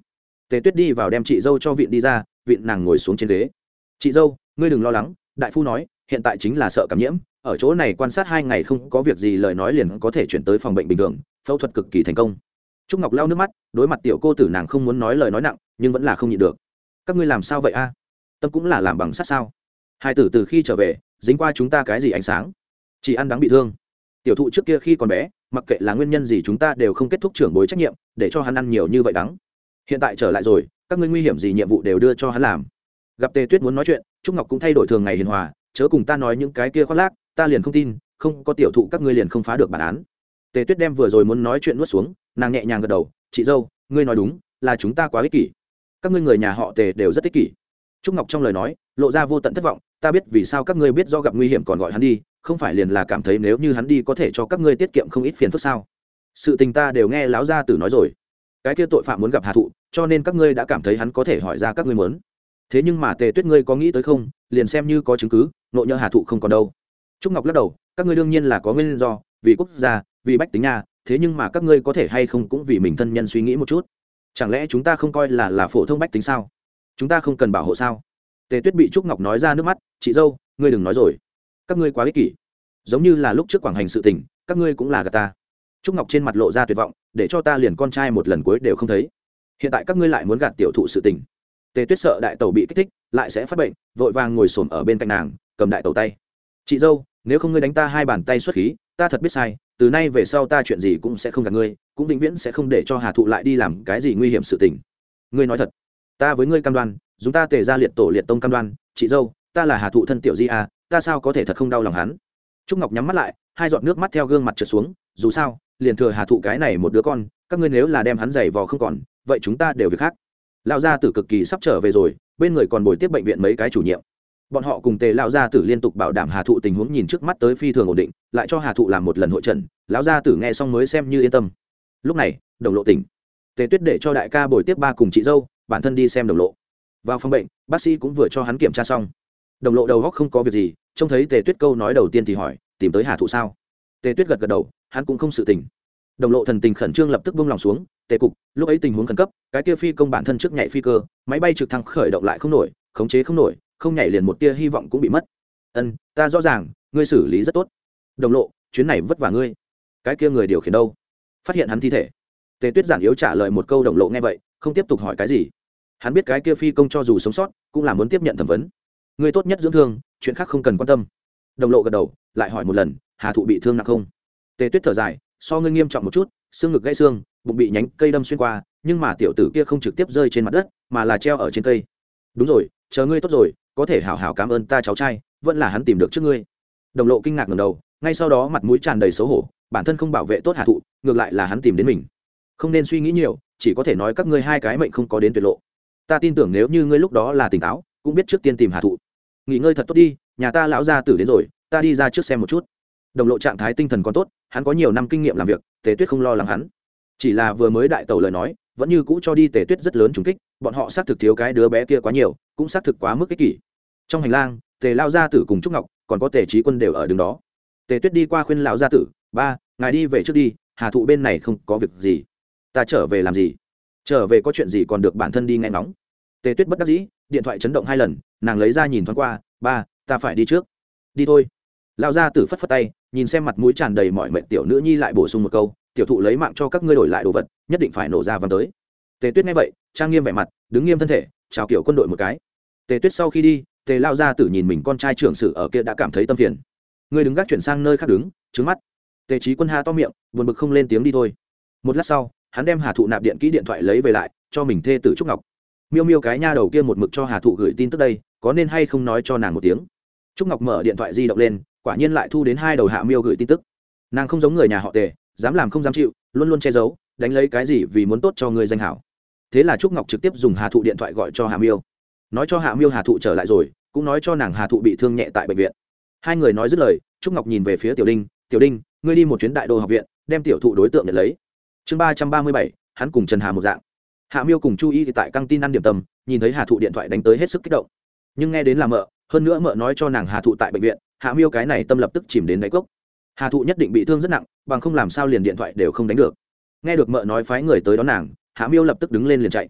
S1: Tề tuyết đi vào đem chị dâu cho viện đi ra viện nàng ngồi xuống trên ghế. Chị dâu, ngươi đừng lo lắng, đại phu nói, hiện tại chính là sợ cảm nhiễm, ở chỗ này quan sát hai ngày không có việc gì lời nói liền có thể chuyển tới phòng bệnh bình thường, phẫu thuật cực kỳ thành công. Trúc ngọc lau nước mắt, đối mặt tiểu cô tử nàng không muốn nói lời nói nặng, nhưng vẫn là không nhịn được. Các ngươi làm sao vậy a? Tâm cũng là làm bằng sắt sao? Hai tử từ khi trở về, dính qua chúng ta cái gì ánh sáng? Chỉ ăn đáng bị thương. Tiểu thụ trước kia khi còn bé, mặc kệ là nguyên nhân gì chúng ta đều không kết thúc trưởng bối trách nhiệm, để cho hắn ăn nhiều như vậy đắng. Hiện tại trở lại rồi, các ngươi nguy hiểm gì nhiệm vụ đều đưa cho hắn làm. Gặp tề tuyết muốn nói chuyện, trúc ngọc cũng thay đổi thường ngày hiền hòa, chớ cùng ta nói những cái kia khoác lác, ta liền không tin, không có tiểu thụ các ngươi liền không phá được bản án. Tề tuyết đem vừa rồi muốn nói chuyện nuốt xuống, nàng nhẹ nhàng gật đầu, chị dâu, ngươi nói đúng, là chúng ta quá ích kỷ. Các ngươi người nhà họ tề đều rất ích kỷ trúc ngọc trong lời nói, lộ ra vô tận thất vọng, ta biết vì sao các ngươi biết do gặp nguy hiểm còn gọi hắn đi, không phải liền là cảm thấy nếu như hắn đi có thể cho các ngươi tiết kiệm không ít phiền phức sao? Sự tình ta đều nghe láo gia tử nói rồi. Cái kia tội phạm muốn gặp hà thụ, cho nên các ngươi đã cảm thấy hắn có thể hỏi ra các ngươi muốn. Thế nhưng mà tề tuyết ngươi có nghĩ tới không? Liền xem như có chứng cứ nội nhỡ hà thụ không còn đâu. Trúc ngọc lắc đầu, các ngươi đương nhiên là có nguyên do, vì quốc gia, vì bách tính nhà thế nhưng mà các ngươi có thể hay không cũng vì mình thân nhân suy nghĩ một chút. Chẳng lẽ chúng ta không coi là là phổ thông bách tính sao? Chúng ta không cần bảo hộ sao? Tề tuyết bị trúc ngọc nói ra nước mắt, chị dâu, ngươi đừng nói rồi. Các ngươi quá ích kỷ. Giống như là lúc trước quảng hành sự tình, các ngươi cũng là gà ta. Trúc ngọc trên mặt lộ ra tuyệt vọng, để cho ta liền con trai một lần cuối đều không thấy. Hiện tại các ngươi lại muốn gạt tiểu thụ sự tình. Tề tuyết sợ đại tẩu bị kích thích, lại sẽ phát bệnh, vội vàng ngồi xổm ở bên cạnh nàng, cầm đại tẩu tay. Chị dâu, nếu không ngươi đánh ta hai bàn tay xuất khí, ta thật biết sai, từ nay về sau ta chuyện gì cũng sẽ không gạt ngươi, cũng vĩnh viễn sẽ không để cho hà thụ lại đi làm cái gì nguy hiểm sự tình. Ngươi nói thật ta với ngươi cam đoan, dùng ta tề ra liệt tổ liệt tông cam đoan, chị dâu, ta là hà thụ thân tiểu di a ta sao có thể thật không đau lòng hắn? Trúc ngọc nhắm mắt lại, hai giọt nước mắt theo gương mặt trượt xuống, dù sao, liền thừa hà thụ cái này một đứa con, các ngươi nếu là đem hắn giày vò không còn, vậy chúng ta đều việc khác. Lão gia tử cực kỳ sắp trở về rồi, bên người còn bồi tiếp bệnh viện mấy cái chủ nhiệm. Bọn họ cùng tề lão gia tử liên tục bảo đảm hà thụ tình huống nhìn trước mắt tới phi thường ổn định, lại cho hà thụ làm một lần hội trần lão gia tử nghe xong mới xem như yên tâm. Lúc này, đồng lộ tỉnh. Tề tuyết để cho đại ca bồi tiếp ba cùng chị dâu bản thân đi xem đồng lộ. Vào phòng bệnh, bác sĩ cũng vừa cho hắn kiểm tra xong. Đồng lộ đầu góc không có việc gì, trông thấy tề tuyết câu nói đầu tiên thì hỏi, tìm tới hà thụ sao? Tề tuyết gật gật đầu, hắn cũng không sự tình. Đồng lộ thần tình khẩn trương lập tức buông lòng xuống, tề cục, lúc ấy tình huống khẩn cấp, cái kia phi công bản thân trước nhảy phi cơ, máy bay trực thăng khởi động lại không nổi, khống chế không nổi, không nhảy liền một tia hy vọng cũng bị mất. Ân, ta rõ ràng, ngươi xử lý rất tốt. Đồng lộ, chuyến này vất vả ngươi. Cái kia người điều khiển đâu? Phát hiện hắn thi thể. Tề tuyết giản yếu trả lời một câu, đồng lộ nghe vậy, không tiếp tục hỏi cái gì hắn biết cái kia phi công cho dù sống sót, cũng là muốn tiếp nhận thẩm vấn. Ngươi tốt nhất dưỡng thương, chuyện khác không cần quan tâm. Đồng lộ gật đầu, lại hỏi một lần, hà thụ bị thương nặng không? Tề tuyết thở dài, so ngươi nghiêm trọng một chút, xương ngực gãy xương, bụng bị nhánh cây đâm xuyên qua, nhưng mà tiểu tử kia không trực tiếp rơi trên mặt đất, mà là treo ở trên cây. Đúng rồi, chờ ngươi tốt rồi, có thể hảo hảo cảm ơn ta cháu trai, vẫn là hắn tìm được trước ngươi. Đồng lộ kinh ngạc ngầm đầu, ngay sau đó mặt mũi tràn đầy xấu hổ, bản thân không bảo vệ tốt hà thụ, ngược lại là hắn tìm đến mình. Không nên suy nghĩ nhiều, chỉ có thể nói các ngươi hai cái mệnh không có đến tuyệt lộ ta tin tưởng nếu như ngươi lúc đó là tỉnh táo, cũng biết trước tiên tìm hà thụ. Nghỉ ngơi thật tốt đi, nhà ta lão gia tử đến rồi, ta đi ra trước xem một chút. Đồng lộ trạng thái tinh thần còn tốt, hắn có nhiều năm kinh nghiệm làm việc, tề tuyết không lo lắng hắn. Chỉ là vừa mới đại tẩu lời nói, vẫn như cũ cho đi tề tuyết rất lớn trùng kích, bọn họ xác thực thiếu cái đứa bé kia quá nhiều, cũng xác thực quá mức ích kỷ. Trong hành lang, tề lao gia tử cùng trúc ngọc, còn có tề trí quân đều ở đường đó. Tề tuyết đi qua khuyên lão gia tử, ba, ngài đi về trước đi, hà thụ bên này không có việc gì. Ta trở về làm gì? Trở về có chuyện gì còn được bản thân đi nghe ngóng tề tuyết bất đắc dĩ, điện thoại chấn động hai lần, nàng lấy ra nhìn thoáng qua, ba, ta phải đi trước. Đi thôi. Lão gia tử phất phất tay, nhìn xem mặt mũi tràn đầy mọi mệnh tiểu nữ nhi lại bổ sung một câu, tiểu thụ lấy mạng cho các ngươi đổi lại đồ vật, nhất định phải nổ ra văn tới. Tề tuyết nghe vậy, trang nghiêm vẻ mặt, đứng nghiêm thân thể, chào kiểu quân đội một cái. Tề tuyết sau khi đi, tề lao gia tử nhìn mình con trai trưởng sử ở kia đã cảm thấy tâm phiền. Người đứng gác chuyển sang nơi khác đứng, trứng mắt. Tề trí quân ha to miệng, buồn bực không lên tiếng đi thôi. Một lát sau, hắn đem hà thụ nạp điện kỹ điện thoại lấy về lại, cho mình thê tử trúc ngọc miêu miêu cái nha đầu kia một mực cho hà thụ gửi tin tức đây, có nên hay không nói cho nàng một tiếng? Trúc ngọc mở điện thoại di động lên, quả nhiên lại thu đến hai đầu hạ miêu gửi tin tức. Nàng không giống người nhà họ tề, dám làm không dám chịu, luôn luôn che giấu, đánh lấy cái gì vì muốn tốt cho người danh hảo. Thế là trúc ngọc trực tiếp dùng hà thụ điện thoại gọi cho hạ miêu. Nói cho hạ miêu hà thụ trở lại rồi, cũng nói cho nàng hà thụ bị thương nhẹ tại bệnh viện. Hai người nói dứt lời, trúc ngọc nhìn về phía tiểu đinh tiểu đinh, ngươi đi một chuyến đại đô học viện, đem tiểu thụ đối tượng nhận lấy. Chương ba trăm ba mươi bảy, hắn cùng trần hà một dạng hạ miêu cùng chu y thì tại căng tin ăn điểm tâm, nhìn thấy hà thụ điện thoại đánh tới hết sức kích động. Nhưng nghe đến là mợ, hơn nữa mợ nói cho nàng hà thụ tại bệnh viện, hạ miêu cái này tâm lập tức chìm đến đáy cốc. Hà thụ nhất định bị thương rất nặng, bằng không làm sao liền điện thoại đều không đánh được. Nghe được mợ nói phái người tới đón nàng, hạ miêu lập tức đứng lên liền chạy.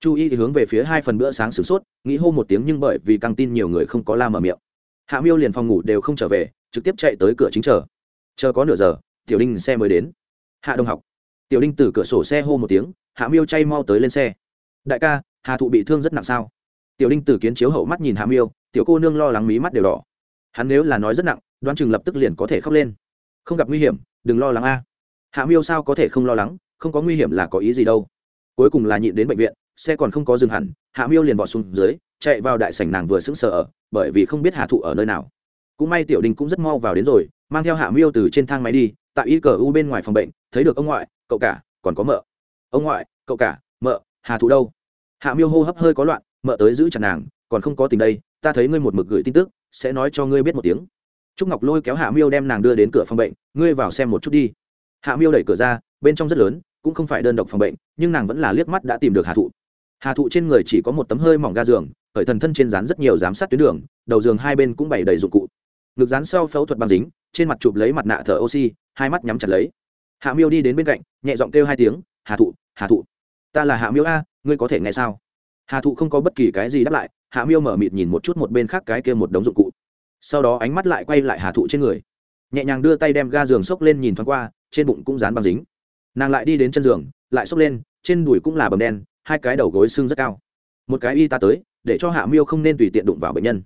S1: Chu y thì hướng về phía hai phần bữa sáng sửng sốt, nghĩ hô một tiếng nhưng bởi vì căng tin nhiều người không có la mở miệng. Hạ miêu liền phòng ngủ đều không trở về, trực tiếp chạy tới cửa chính chờ. Chờ có nửa giờ, tiểu đinh xe mới đến. Hạ đông học. Tiểu đinh từ cửa sổ xe hô một tiếng hạ miêu chay mau tới lên xe. Đại ca, hà thụ bị thương rất nặng sao? Tiểu đinh từ kiến chiếu hậu mắt nhìn hạ miêu, tiểu cô nương lo lắng mí mắt đều đỏ. Hắn nếu là nói rất nặng, đoán chừng lập tức liền có thể khóc lên. Không gặp nguy hiểm, đừng lo lắng a. Hạ miêu sao có thể không lo lắng, không có nguy hiểm là có ý gì đâu. Cuối cùng là nhịn đến bệnh viện, xe còn không có dừng hẳn, hạ miêu liền vọt xuống dưới, chạy vào đại sảnh nàng vừa sững sờ ở, bởi vì không biết hạ thụ ở nơi nào. Cũng may tiểu đình cũng rất mau vào đến rồi, mang theo hạ miêu từ trên thang máy đi, tại y cờ u bên ngoài phòng bệnh, thấy được ông ngoại, cậu cả, còn có mợ ông ngoại, cậu cả, mợ, hà thụ đâu? Hạ miêu hô hấp hơi có loạn, mợ tới giữ chặt nàng, còn không có tình đây, ta thấy ngươi một mực gửi tin tức, sẽ nói cho ngươi biết một tiếng. Trúc ngọc lôi kéo hạ miêu đem nàng đưa đến cửa phòng bệnh, ngươi vào xem một chút đi. Hạ miêu đẩy cửa ra, bên trong rất lớn, cũng không phải đơn độc phòng bệnh, nhưng nàng vẫn là liếc mắt đã tìm được hà thụ. Hà thụ trên người chỉ có một tấm hơi mỏng ga giường, khởi thần thân trên rán rất nhiều giám sát tuyến đường, đầu giường hai bên cũng bày đầy dụng cụ. Ngực rán sau phẫu thuật băng dính, trên mặt chụp lấy mặt nạ thở oxy, hai mắt nhắm chặt lấy. Hạ miêu đi đến bên cạnh, nhẹ giọng kêu hai tiếng hà thụ hà thụ. Ta là hạ miêu a, ngươi có thể nghe sao? Hà thụ không có bất kỳ cái gì đáp lại, hạ miêu mở mịt nhìn một chút một bên khác cái kia một đống dụng cụ. Sau đó ánh mắt lại quay lại hà thụ trên người. Nhẹ nhàng đưa tay đem ga giường xốc lên nhìn thoáng qua, trên bụng cũng dán băng dính. Nàng lại đi đến chân giường, lại xốc lên, trên đùi cũng là bầm đen, hai cái đầu gối xương rất cao. Một cái y tá tới, để cho hạ miêu không nên tùy tiện đụng vào bệnh nhân.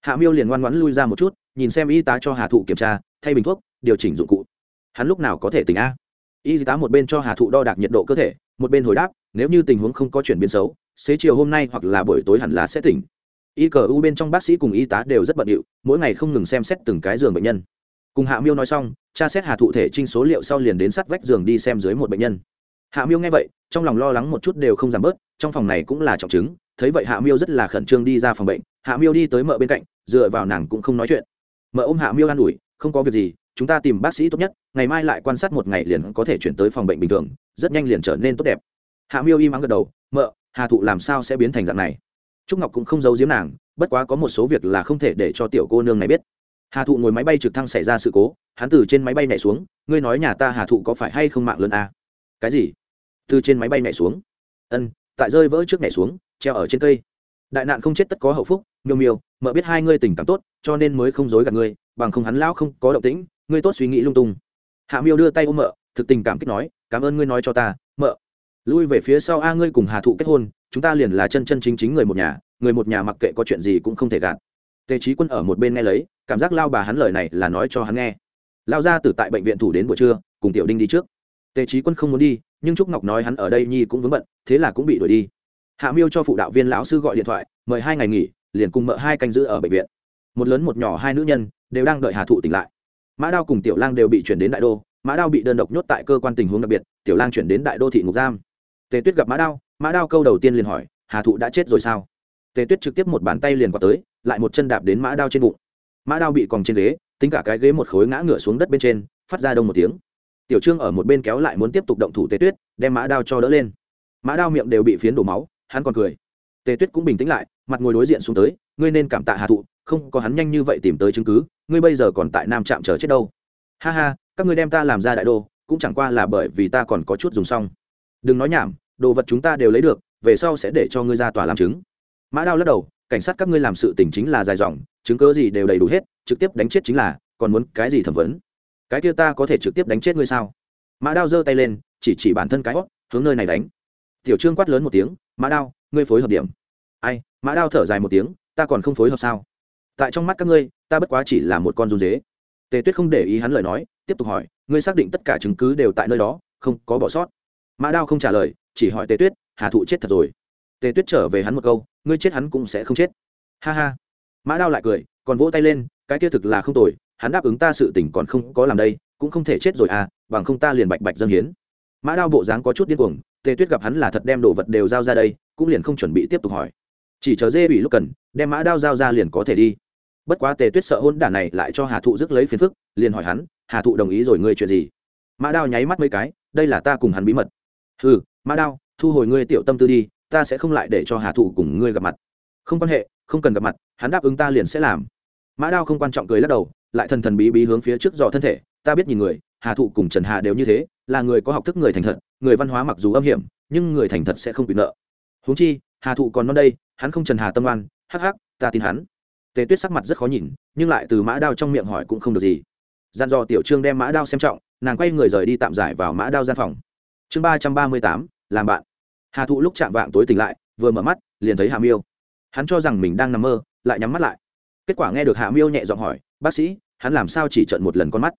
S1: Hạ miêu liền ngoan ngoãn lui ra một chút, nhìn xem y tá cho hà thụ kiểm tra, thay bình thuốc, điều chỉnh dụng cụ. Hắn lúc nào có thể tỉnh a? Y tá một bên cho hà thụ đo đạc nhiệt độ cơ thể, một bên hồi đáp, nếu như tình huống không có chuyển biến xấu, xế chiều hôm nay hoặc là buổi tối hẳn là sẽ tỉnh. Y cờ u bên trong bác sĩ cùng y tá đều rất bận điệu, mỗi ngày không ngừng xem xét từng cái giường bệnh nhân. Cùng hạ miêu nói xong cha xét hà thụ thể trinh số liệu sau liền đến sát vách giường đi xem dưới một bệnh nhân. Hạ miêu nghe vậy, trong lòng lo lắng một chút đều không giảm bớt, trong phòng này cũng là trọng chứng, thấy vậy hạ miêu rất là khẩn trương đi ra phòng bệnh, hạ miêu đi tới mợ bên cạnh, dựa vào nàng cũng không nói chuyện. Mợ ôm hạ miêu an ủi, không có việc gì chúng ta tìm bác sĩ tốt nhất, ngày mai lại quan sát một ngày liền có thể chuyển tới phòng bệnh bình thường, rất nhanh liền trở nên tốt đẹp. Hạ miêu im ắng gật đầu, mợ, hà thụ làm sao sẽ biến thành dạng này? Trúc ngọc cũng không giấu giếm nàng, bất quá có một số việc là không thể để cho tiểu cô nương này biết. Hà thụ ngồi máy bay trực thăng xảy ra sự cố, hắn từ trên máy bay nhảy xuống, ngươi nói nhà ta hà thụ có phải hay không mạng lớn à? cái gì? Từ trên máy bay nhảy xuống. Ân, tại rơi vỡ trước nhảy xuống, treo ở trên cây. Đại nạn không chết tất có hậu phúc, miêu miêu, mợ biết hai ngươi tình cảm tốt, cho nên mới không dối gạt ngươi, bằng không hắn lão không có động tĩnh ngươi tốt suy nghĩ lung tung. Hạ miêu đưa tay ôm mợ, thực tình cảm kích nói, cảm ơn ngươi nói cho ta, mợ. Lui về phía sau a ngươi cùng hà thụ kết hôn, chúng ta liền là chân chân chính chính người một nhà, người một nhà mặc kệ có chuyện gì cũng không thể gạt. Tề trí quân ở một bên nghe lấy, cảm giác lao bà hắn lời này là nói cho hắn nghe. Lao ra từ tại bệnh viện thủ đến buổi trưa, cùng tiểu đinh đi trước. Tề trí quân không muốn đi, nhưng trúc ngọc nói hắn ở đây nhi cũng vướng bận, thế là cũng bị đuổi đi. Hạ miêu cho phụ đạo viên lão sư gọi điện thoại, mời hai ngày nghỉ, liền cùng mợ hai canh giữ ở bệnh viện. Một lớn một nhỏ hai nữ nhân, đều đang đợi hà thụ tỉnh lại mã đao cùng tiểu lang đều bị chuyển đến đại đô, mã đao bị đơn độc nhốt tại cơ quan tình huống đặc biệt, tiểu lang chuyển đến đại đô thị ngục giam. Tề tuyết gặp mã đao mã đao câu đầu tiên liền hỏi, hà thụ đã chết rồi sao? Tề tuyết trực tiếp một bàn tay liền qua tới, lại một chân đạp đến mã đao trên bụng. Mã đao bị còng trên ghế, tính cả cái ghế một khối ngã ngửa xuống đất bên trên, phát ra đông một tiếng. Tiểu trương ở một bên kéo lại muốn tiếp tục động thủ tề tuyết, đem mã đao cho đỡ lên. Mã đao miệng đều bị phiến đổ máu, hắn còn cười. Tề tuyết cũng bình tĩnh lại, mặt ngồi đối diện xuống tới, ngươi nên cảm tạ hà thụ không có hắn nhanh như vậy tìm tới chứng cứ, ngươi bây giờ còn tại nam trạm chờ chết đâu. Ha ha, các ngươi đem ta làm ra đại đô cũng chẳng qua là bởi vì ta còn có chút dùng xong. Đừng nói nhảm, đồ vật chúng ta đều lấy được, về sau sẽ để cho ngươi ra tòa làm chứng. Mã đao lắc đầu, cảnh sát các ngươi làm sự tình chính là dài dòng, chứng cớ gì đều đầy đủ hết, trực tiếp đánh chết chính là, còn muốn cái gì thẩm vấn? Cái kia ta có thể trực tiếp đánh chết ngươi sao? Mã đao giơ tay lên, chỉ chỉ bản thân cái hót hướng nơi này đánh. Tiểu trương quát lớn một tiếng, mã đao, ngươi phối hợp điểm. Ai, mã đao thở dài một tiếng, ta còn không phối hợp sao? Tại trong mắt các ngươi, ta bất quá chỉ là một con run dế. Tề tuyết không để ý hắn lời nói, tiếp tục hỏi, ngươi xác định tất cả chứng cứ đều tại nơi đó, không có bỏ sót. Mã đao không trả lời, chỉ hỏi tề tuyết, hà thụ chết thật rồi. Tề tuyết trở về hắn một câu, ngươi chết hắn cũng sẽ không chết. Ha ha. Mã đao lại cười, còn vỗ tay lên, cái kia thực là không tồi, hắn đáp ứng ta sự tình còn không có làm đây, cũng không thể chết rồi à bằng không ta liền bạch bạch dâng hiến. Mã đao bộ dáng có chút điên cuồng, tề tuyết gặp hắn là thật đem đồ vật đều giao ra đây, cũng liền không chuẩn bị tiếp tục hỏi. Chỉ chờ dê bị lúc cần, đem mã đao giao ra liền có thể đi bất quá tề tuyết sợ hôn đản này lại cho hà thụ dứt lấy phiền phức, liền hỏi hắn, hà thụ đồng ý rồi ngươi chuyện gì? Mã đao nháy mắt mấy cái, đây là ta cùng hắn bí mật. Ừ mã đao, thu hồi ngươi tiểu tâm tư đi, ta sẽ không lại để cho hà thụ cùng ngươi gặp mặt. Không quan hệ, không cần gặp mặt, hắn đáp ứng ta liền sẽ làm. Mã đao không quan trọng cười lắc đầu, lại thần thần bí bí hướng phía trước dò thân thể, ta biết nhìn người, hà thụ cùng trần hà đều như thế, là người có học thức người thành thật, người văn hóa mặc dù âm hiểm, nhưng người thành thật sẽ không bị nợ. Huống chi, hà thụ còn non đây, hắn không trần hà tâm oan, hắc hắc, ta tin hắn tề tuyết sắc mặt rất khó nhìn, nhưng lại từ mã đao trong miệng hỏi cũng không được gì. Gian dò tiểu trương đem mã đao xem trọng, nàng quay người rời đi tạm giải vào mã đao gian phòng. Chương ba trăm ba mươi tám, làm bạn. Hà thụ lúc chạm vạng tối tỉnh lại, vừa mở mắt, liền thấy hà miêu. Hắn cho rằng mình đang nằm mơ, lại nhắm mắt lại. Kết quả nghe được hà miêu nhẹ giọng hỏi, bác sĩ, hắn làm sao chỉ trận một lần con mắt?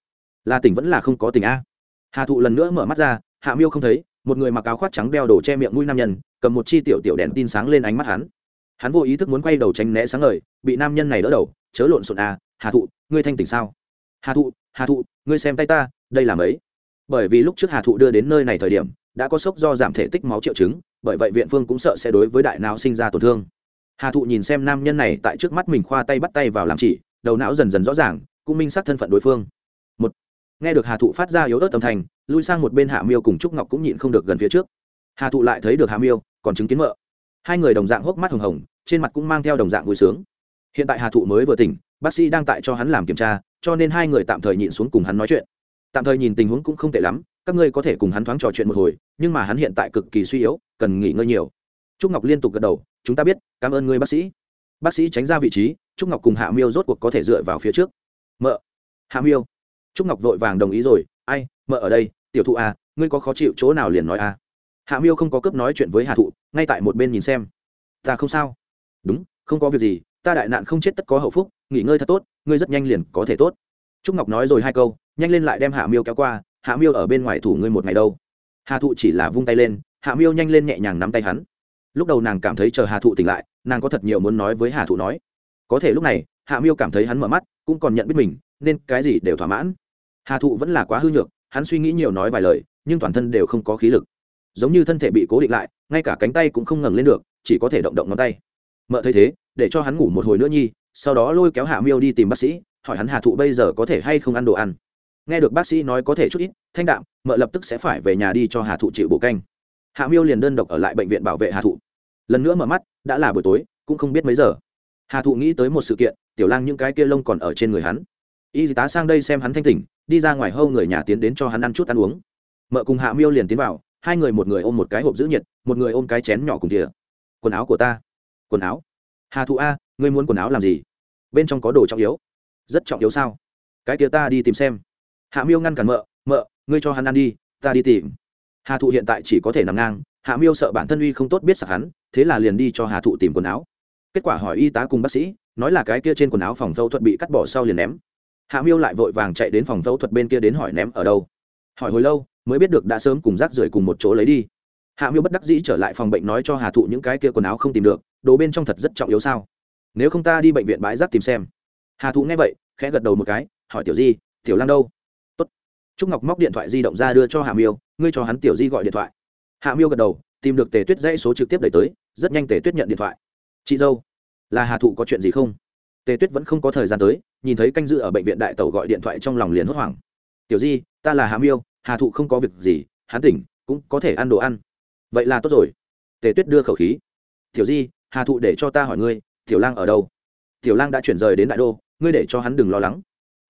S1: Là tỉnh vẫn là không có tỉnh a. Hà thụ lần nữa mở mắt ra, hạ miêu không thấy, một người mặc áo khoác trắng đeo đồ che miệng mũi nam nhân, cầm một chi tiểu tiểu đèn tin sáng lên ánh mắt hắn hắn vô ý thức muốn quay đầu tránh né sáng ngời, bị nam nhân này đỡ đầu, chớ lộn xộn à hà thụ, ngươi thanh tỉnh sao? Hà thụ hà thụ, ngươi xem tay ta, đây là mấy? Bởi vì lúc trước hà thụ đưa đến nơi này thời điểm, đã có sốc do giảm thể tích máu triệu chứng, bởi vậy viện phương cũng sợ sẽ đối với đại não sinh ra tổn thương. Hà thụ nhìn xem nam nhân này tại trước mắt mình khoa tay bắt tay vào làm chỉ, đầu não dần dần rõ ràng, cũng minh xác thân phận đối phương. Một, nghe được hà thụ phát ra yếu ớt âm thanh, lui sang một bên hạ miêu cùng trúc ngọc cũng nhịn không được gần phía trước. Hà thụ lại thấy được hà miêu, còn chứng kiến mợ hai người đồng dạng hốc mắt hồng hồng, trên mặt cũng mang theo đồng dạng vui sướng. Hiện tại hà thụ mới vừa tỉnh, bác sĩ đang tại cho hắn làm kiểm tra, cho nên hai người tạm thời nhịn xuống cùng hắn nói chuyện. Tạm thời nhìn tình huống cũng không tệ lắm, các ngươi có thể cùng hắn thoáng trò chuyện một hồi, nhưng mà hắn hiện tại cực kỳ suy yếu, cần nghỉ ngơi nhiều. Trúc ngọc liên tục gật đầu, chúng ta biết, cảm ơn ngươi bác sĩ. Bác sĩ tránh ra vị trí, trúc ngọc cùng hạ miêu rốt cuộc có thể dựa vào phía trước. Mợ, hạ miêu. Trúc ngọc vội vàng đồng ý rồi, ai, mợ ở đây, tiểu thụ à ngươi có khó chịu chỗ nào liền nói à? Hạ miêu không có cấp nói chuyện với hạ thụ, ngay tại một bên nhìn xem. Ta không sao. Đúng, không có việc gì, ta đại nạn không chết tất có hậu phúc, nghỉ ngơi thật tốt, ngươi rất nhanh liền có thể tốt. Trúc ngọc nói rồi hai câu, nhanh lên lại đem hạ miêu kéo qua, hạ miêu ở bên ngoài thủ ngươi một ngày đâu. Hà thụ chỉ là vung tay lên, hạ miêu nhanh lên nhẹ nhàng nắm tay hắn. Lúc đầu nàng cảm thấy chờ hà thụ tỉnh lại, nàng có thật nhiều muốn nói với hà thụ nói. Có thể lúc này, hạ miêu cảm thấy hắn mở mắt, cũng còn nhận biết mình, nên cái gì đều thỏa mãn. Hà thụ vẫn là quá hư nhược, hắn suy nghĩ nhiều nói vài lời, nhưng toàn thân đều không có khí lực giống như thân thể bị cố định lại, ngay cả cánh tay cũng không ngẩng lên được, chỉ có thể động động ngón tay. Mợ thấy thế, để cho hắn ngủ một hồi nữa nhi, sau đó lôi kéo hạ miêu đi tìm bác sĩ, hỏi hắn hà thụ bây giờ có thể hay không ăn đồ ăn. Nghe được bác sĩ nói có thể chút ít, thanh đạm, mợ lập tức sẽ phải về nhà đi cho hà thụ chịu bộ canh. Hạ miêu liền đơn độc ở lại bệnh viện bảo vệ hà thụ. Lần nữa mở mắt, đã là buổi tối, cũng không biết mấy giờ. Hà thụ nghĩ tới một sự kiện, tiểu lang những cái kia lông còn ở trên người hắn. Y tá sang đây xem hắn thanh tỉnh, đi ra ngoài hâu người nhà tiến đến cho hắn ăn chút ăn uống. Mợ cùng hạ miêu liền tiến vào hai người một người ôm một cái hộp giữ nhiệt, một người ôm cái chén nhỏ cùng tỉa quần áo của ta. Quần áo? Hà thụ a, ngươi muốn quần áo làm gì? Bên trong có đồ trọng yếu. Rất trọng yếu sao? Cái kia ta đi tìm xem. Hạ miêu ngăn cản mợ mợ, ngươi cho hắn ăn đi, ta đi tìm. Hà thụ hiện tại chỉ có thể nằm ngang, hạ miêu sợ bản thân uy không tốt biết sạc hắn, thế là liền đi cho hà thụ tìm quần áo. Kết quả hỏi y tá cùng bác sĩ, nói là cái kia trên quần áo phòng phẫu thuật bị cắt bỏ sau liền ném. Hạ miêu lại vội vàng chạy đến phòng phẫu thuật bên kia đến hỏi ném ở đâu hỏi hồi lâu, mới biết được đã sớm cùng rác rưởi cùng một chỗ lấy đi. Hạ miêu bất đắc dĩ trở lại phòng bệnh nói cho hà thụ những cái kia quần áo không tìm được, đồ bên trong thật rất trọng yếu sao? Nếu không ta đi bệnh viện bãi rác tìm xem. Hà thụ nghe vậy, khẽ gật đầu một cái, hỏi tiểu di, tiểu lang đâu? Tốt. trúc ngọc móc điện thoại di động ra đưa cho hạ miêu, ngươi cho hắn tiểu di gọi điện thoại. Hạ miêu gật đầu, tìm được tề tuyết dãy số trực tiếp đẩy tới, rất nhanh tề tuyết nhận điện thoại. Chị dâu, là hà thụ có chuyện gì không? Tề tuyết vẫn không có thời gian tới, nhìn thấy canh dự ở bệnh viện đại tàu gọi điện thoại trong lòng liền hốt hoảng. Tiểu di, ta là hà miêu hà thụ không có việc gì, hắn tỉnh, cũng có thể ăn đồ ăn. Vậy là tốt rồi. Tề tuyết đưa khẩu khí. Tiểu di, hà thụ để cho ta hỏi ngươi, tiểu lang ở đâu? Tiểu lang đã chuyển rời đến đại đô, ngươi để cho hắn đừng lo lắng.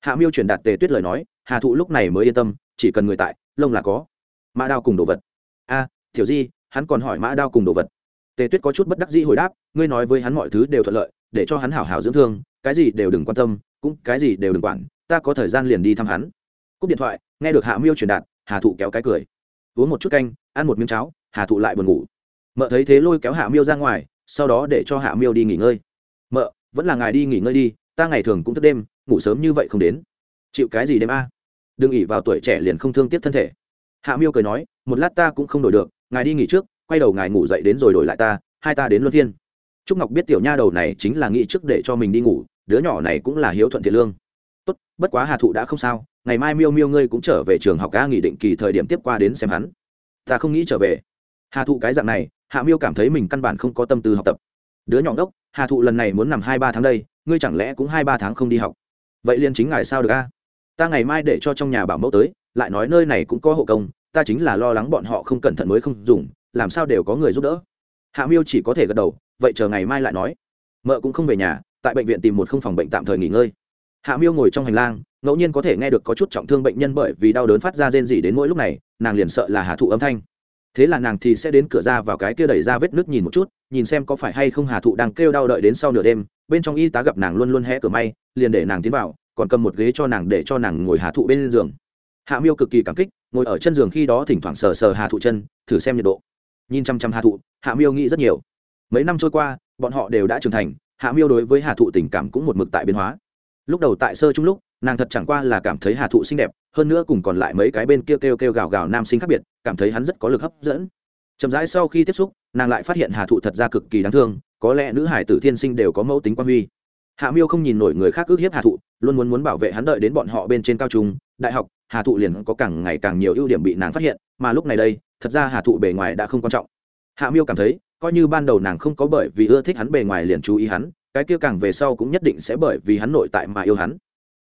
S1: Hạ miêu truyền đạt tề tuyết lời nói, hà thụ lúc này mới yên tâm, chỉ cần người tại, lông là có. Mã đao cùng đồ vật. A, tiểu di, hắn còn hỏi mã đao cùng đồ vật. Tề tuyết có chút bất đắc dĩ hồi đáp, ngươi nói với hắn mọi thứ đều thuận lợi, để cho hắn hảo hảo dưỡng thương, cái gì đều đừng quan tâm, cũng cái gì đều đừng quản, ta có thời gian liền đi thăm hắn. Cúp điện thoại nghe được hạ miêu truyền đạt, hà thụ kéo cái cười. Uống một chút canh, ăn một miếng cháo, hà thụ lại buồn ngủ. Mợ thấy thế lôi kéo hạ miêu ra ngoài, sau đó để cho hạ miêu đi nghỉ ngơi. Mợ, vẫn là ngài đi nghỉ ngơi đi, ta ngày thường cũng thức đêm, ngủ sớm như vậy không đến. Chịu cái gì đêm a? Đừng ỉ vào tuổi trẻ liền không thương tiếc thân thể. Hạ miêu cười nói, một lát ta cũng không đổi được, ngài đi nghỉ trước, quay đầu ngài ngủ dậy đến rồi đổi lại ta, hai ta đến luân phiên. Trúc ngọc biết tiểu nha đầu này chính là nghĩ trước để cho mình đi ngủ, đứa nhỏ này cũng là hiếu thuận thiện lương bất quá hà thụ đã không sao, ngày mai miêu miêu ngươi cũng trở về trường học ca nghỉ định kỳ thời điểm tiếp qua đến xem hắn. Ta không nghĩ trở về. Hà thụ cái dạng này, hạ miêu cảm thấy mình căn bản không có tâm tư học tập. Đứa nhỏ đốc hà thụ lần này muốn nằm hai ba tháng đây, ngươi chẳng lẽ cũng hai ba tháng không đi học? Vậy liền chính ngài sao được a? Ta ngày mai để cho trong nhà bảo mẫu tới, lại nói nơi này cũng có hộ công, ta chính là lo lắng bọn họ không cẩn thận mới không dùng, làm sao đều có người giúp đỡ. Hạ miêu chỉ có thể gật đầu, vậy chờ ngày mai lại nói. Mợ cũng không về nhà, tại bệnh viện tìm một không phòng bệnh tạm thời nghỉ ngơi hạ miêu ngồi trong hành lang, ngẫu nhiên có thể nghe được có chút trọng thương bệnh nhân bởi vì đau đớn phát ra rên rỉ đến mỗi lúc này, nàng liền sợ là hạ thụ âm thanh. Thế là nàng thì sẽ đến cửa ra vào cái kia đẩy ra vết nước nhìn một chút, nhìn xem có phải hay không hà thụ đang kêu đau đợi đến sau nửa đêm, bên trong y tá gặp nàng luôn luôn hé cửa may, liền để nàng tiến vào, còn cầm một ghế cho nàng để cho nàng ngồi hà thụ bên giường. Hạ miêu cực kỳ cảm kích, ngồi ở chân giường khi đó thỉnh thoảng sờ sờ hà thụ chân, thử xem nhiệt độ. Nhìn chăm chăm hà thụ, hạ miêu nghĩ rất nhiều. Mấy năm trôi qua, bọn họ đều đã trưởng thành, hạ miêu đối với hà thụ tình cảm cũng một mực tại biến hóa lúc đầu tại sơ chung lúc, nàng thật chẳng qua là cảm thấy hà thụ xinh đẹp, hơn nữa cùng còn lại mấy cái bên kia kêu kêu gào gào nam sinh khác biệt, cảm thấy hắn rất có lực hấp dẫn. Chậm rãi sau khi tiếp xúc, nàng lại phát hiện hà thụ thật ra cực kỳ đáng thương, có lẽ nữ hải tử thiên sinh đều có mẫu tính quan huy. Hạ miêu không nhìn nổi người khác ước hiếp hà thụ, luôn muốn muốn bảo vệ hắn đợi đến bọn họ bên trên cao trung, đại học, hà thụ liền có càng ngày càng nhiều ưu điểm bị nàng phát hiện, mà lúc này đây, thật ra hà thụ bề ngoài đã không quan trọng. Hạ miêu cảm thấy, coi như ban đầu nàng không có bởi vì ưa thích hắn bề ngoài liền chú ý hắn cái kia càng về sau cũng nhất định sẽ bởi vì hắn nội tại mà yêu hắn.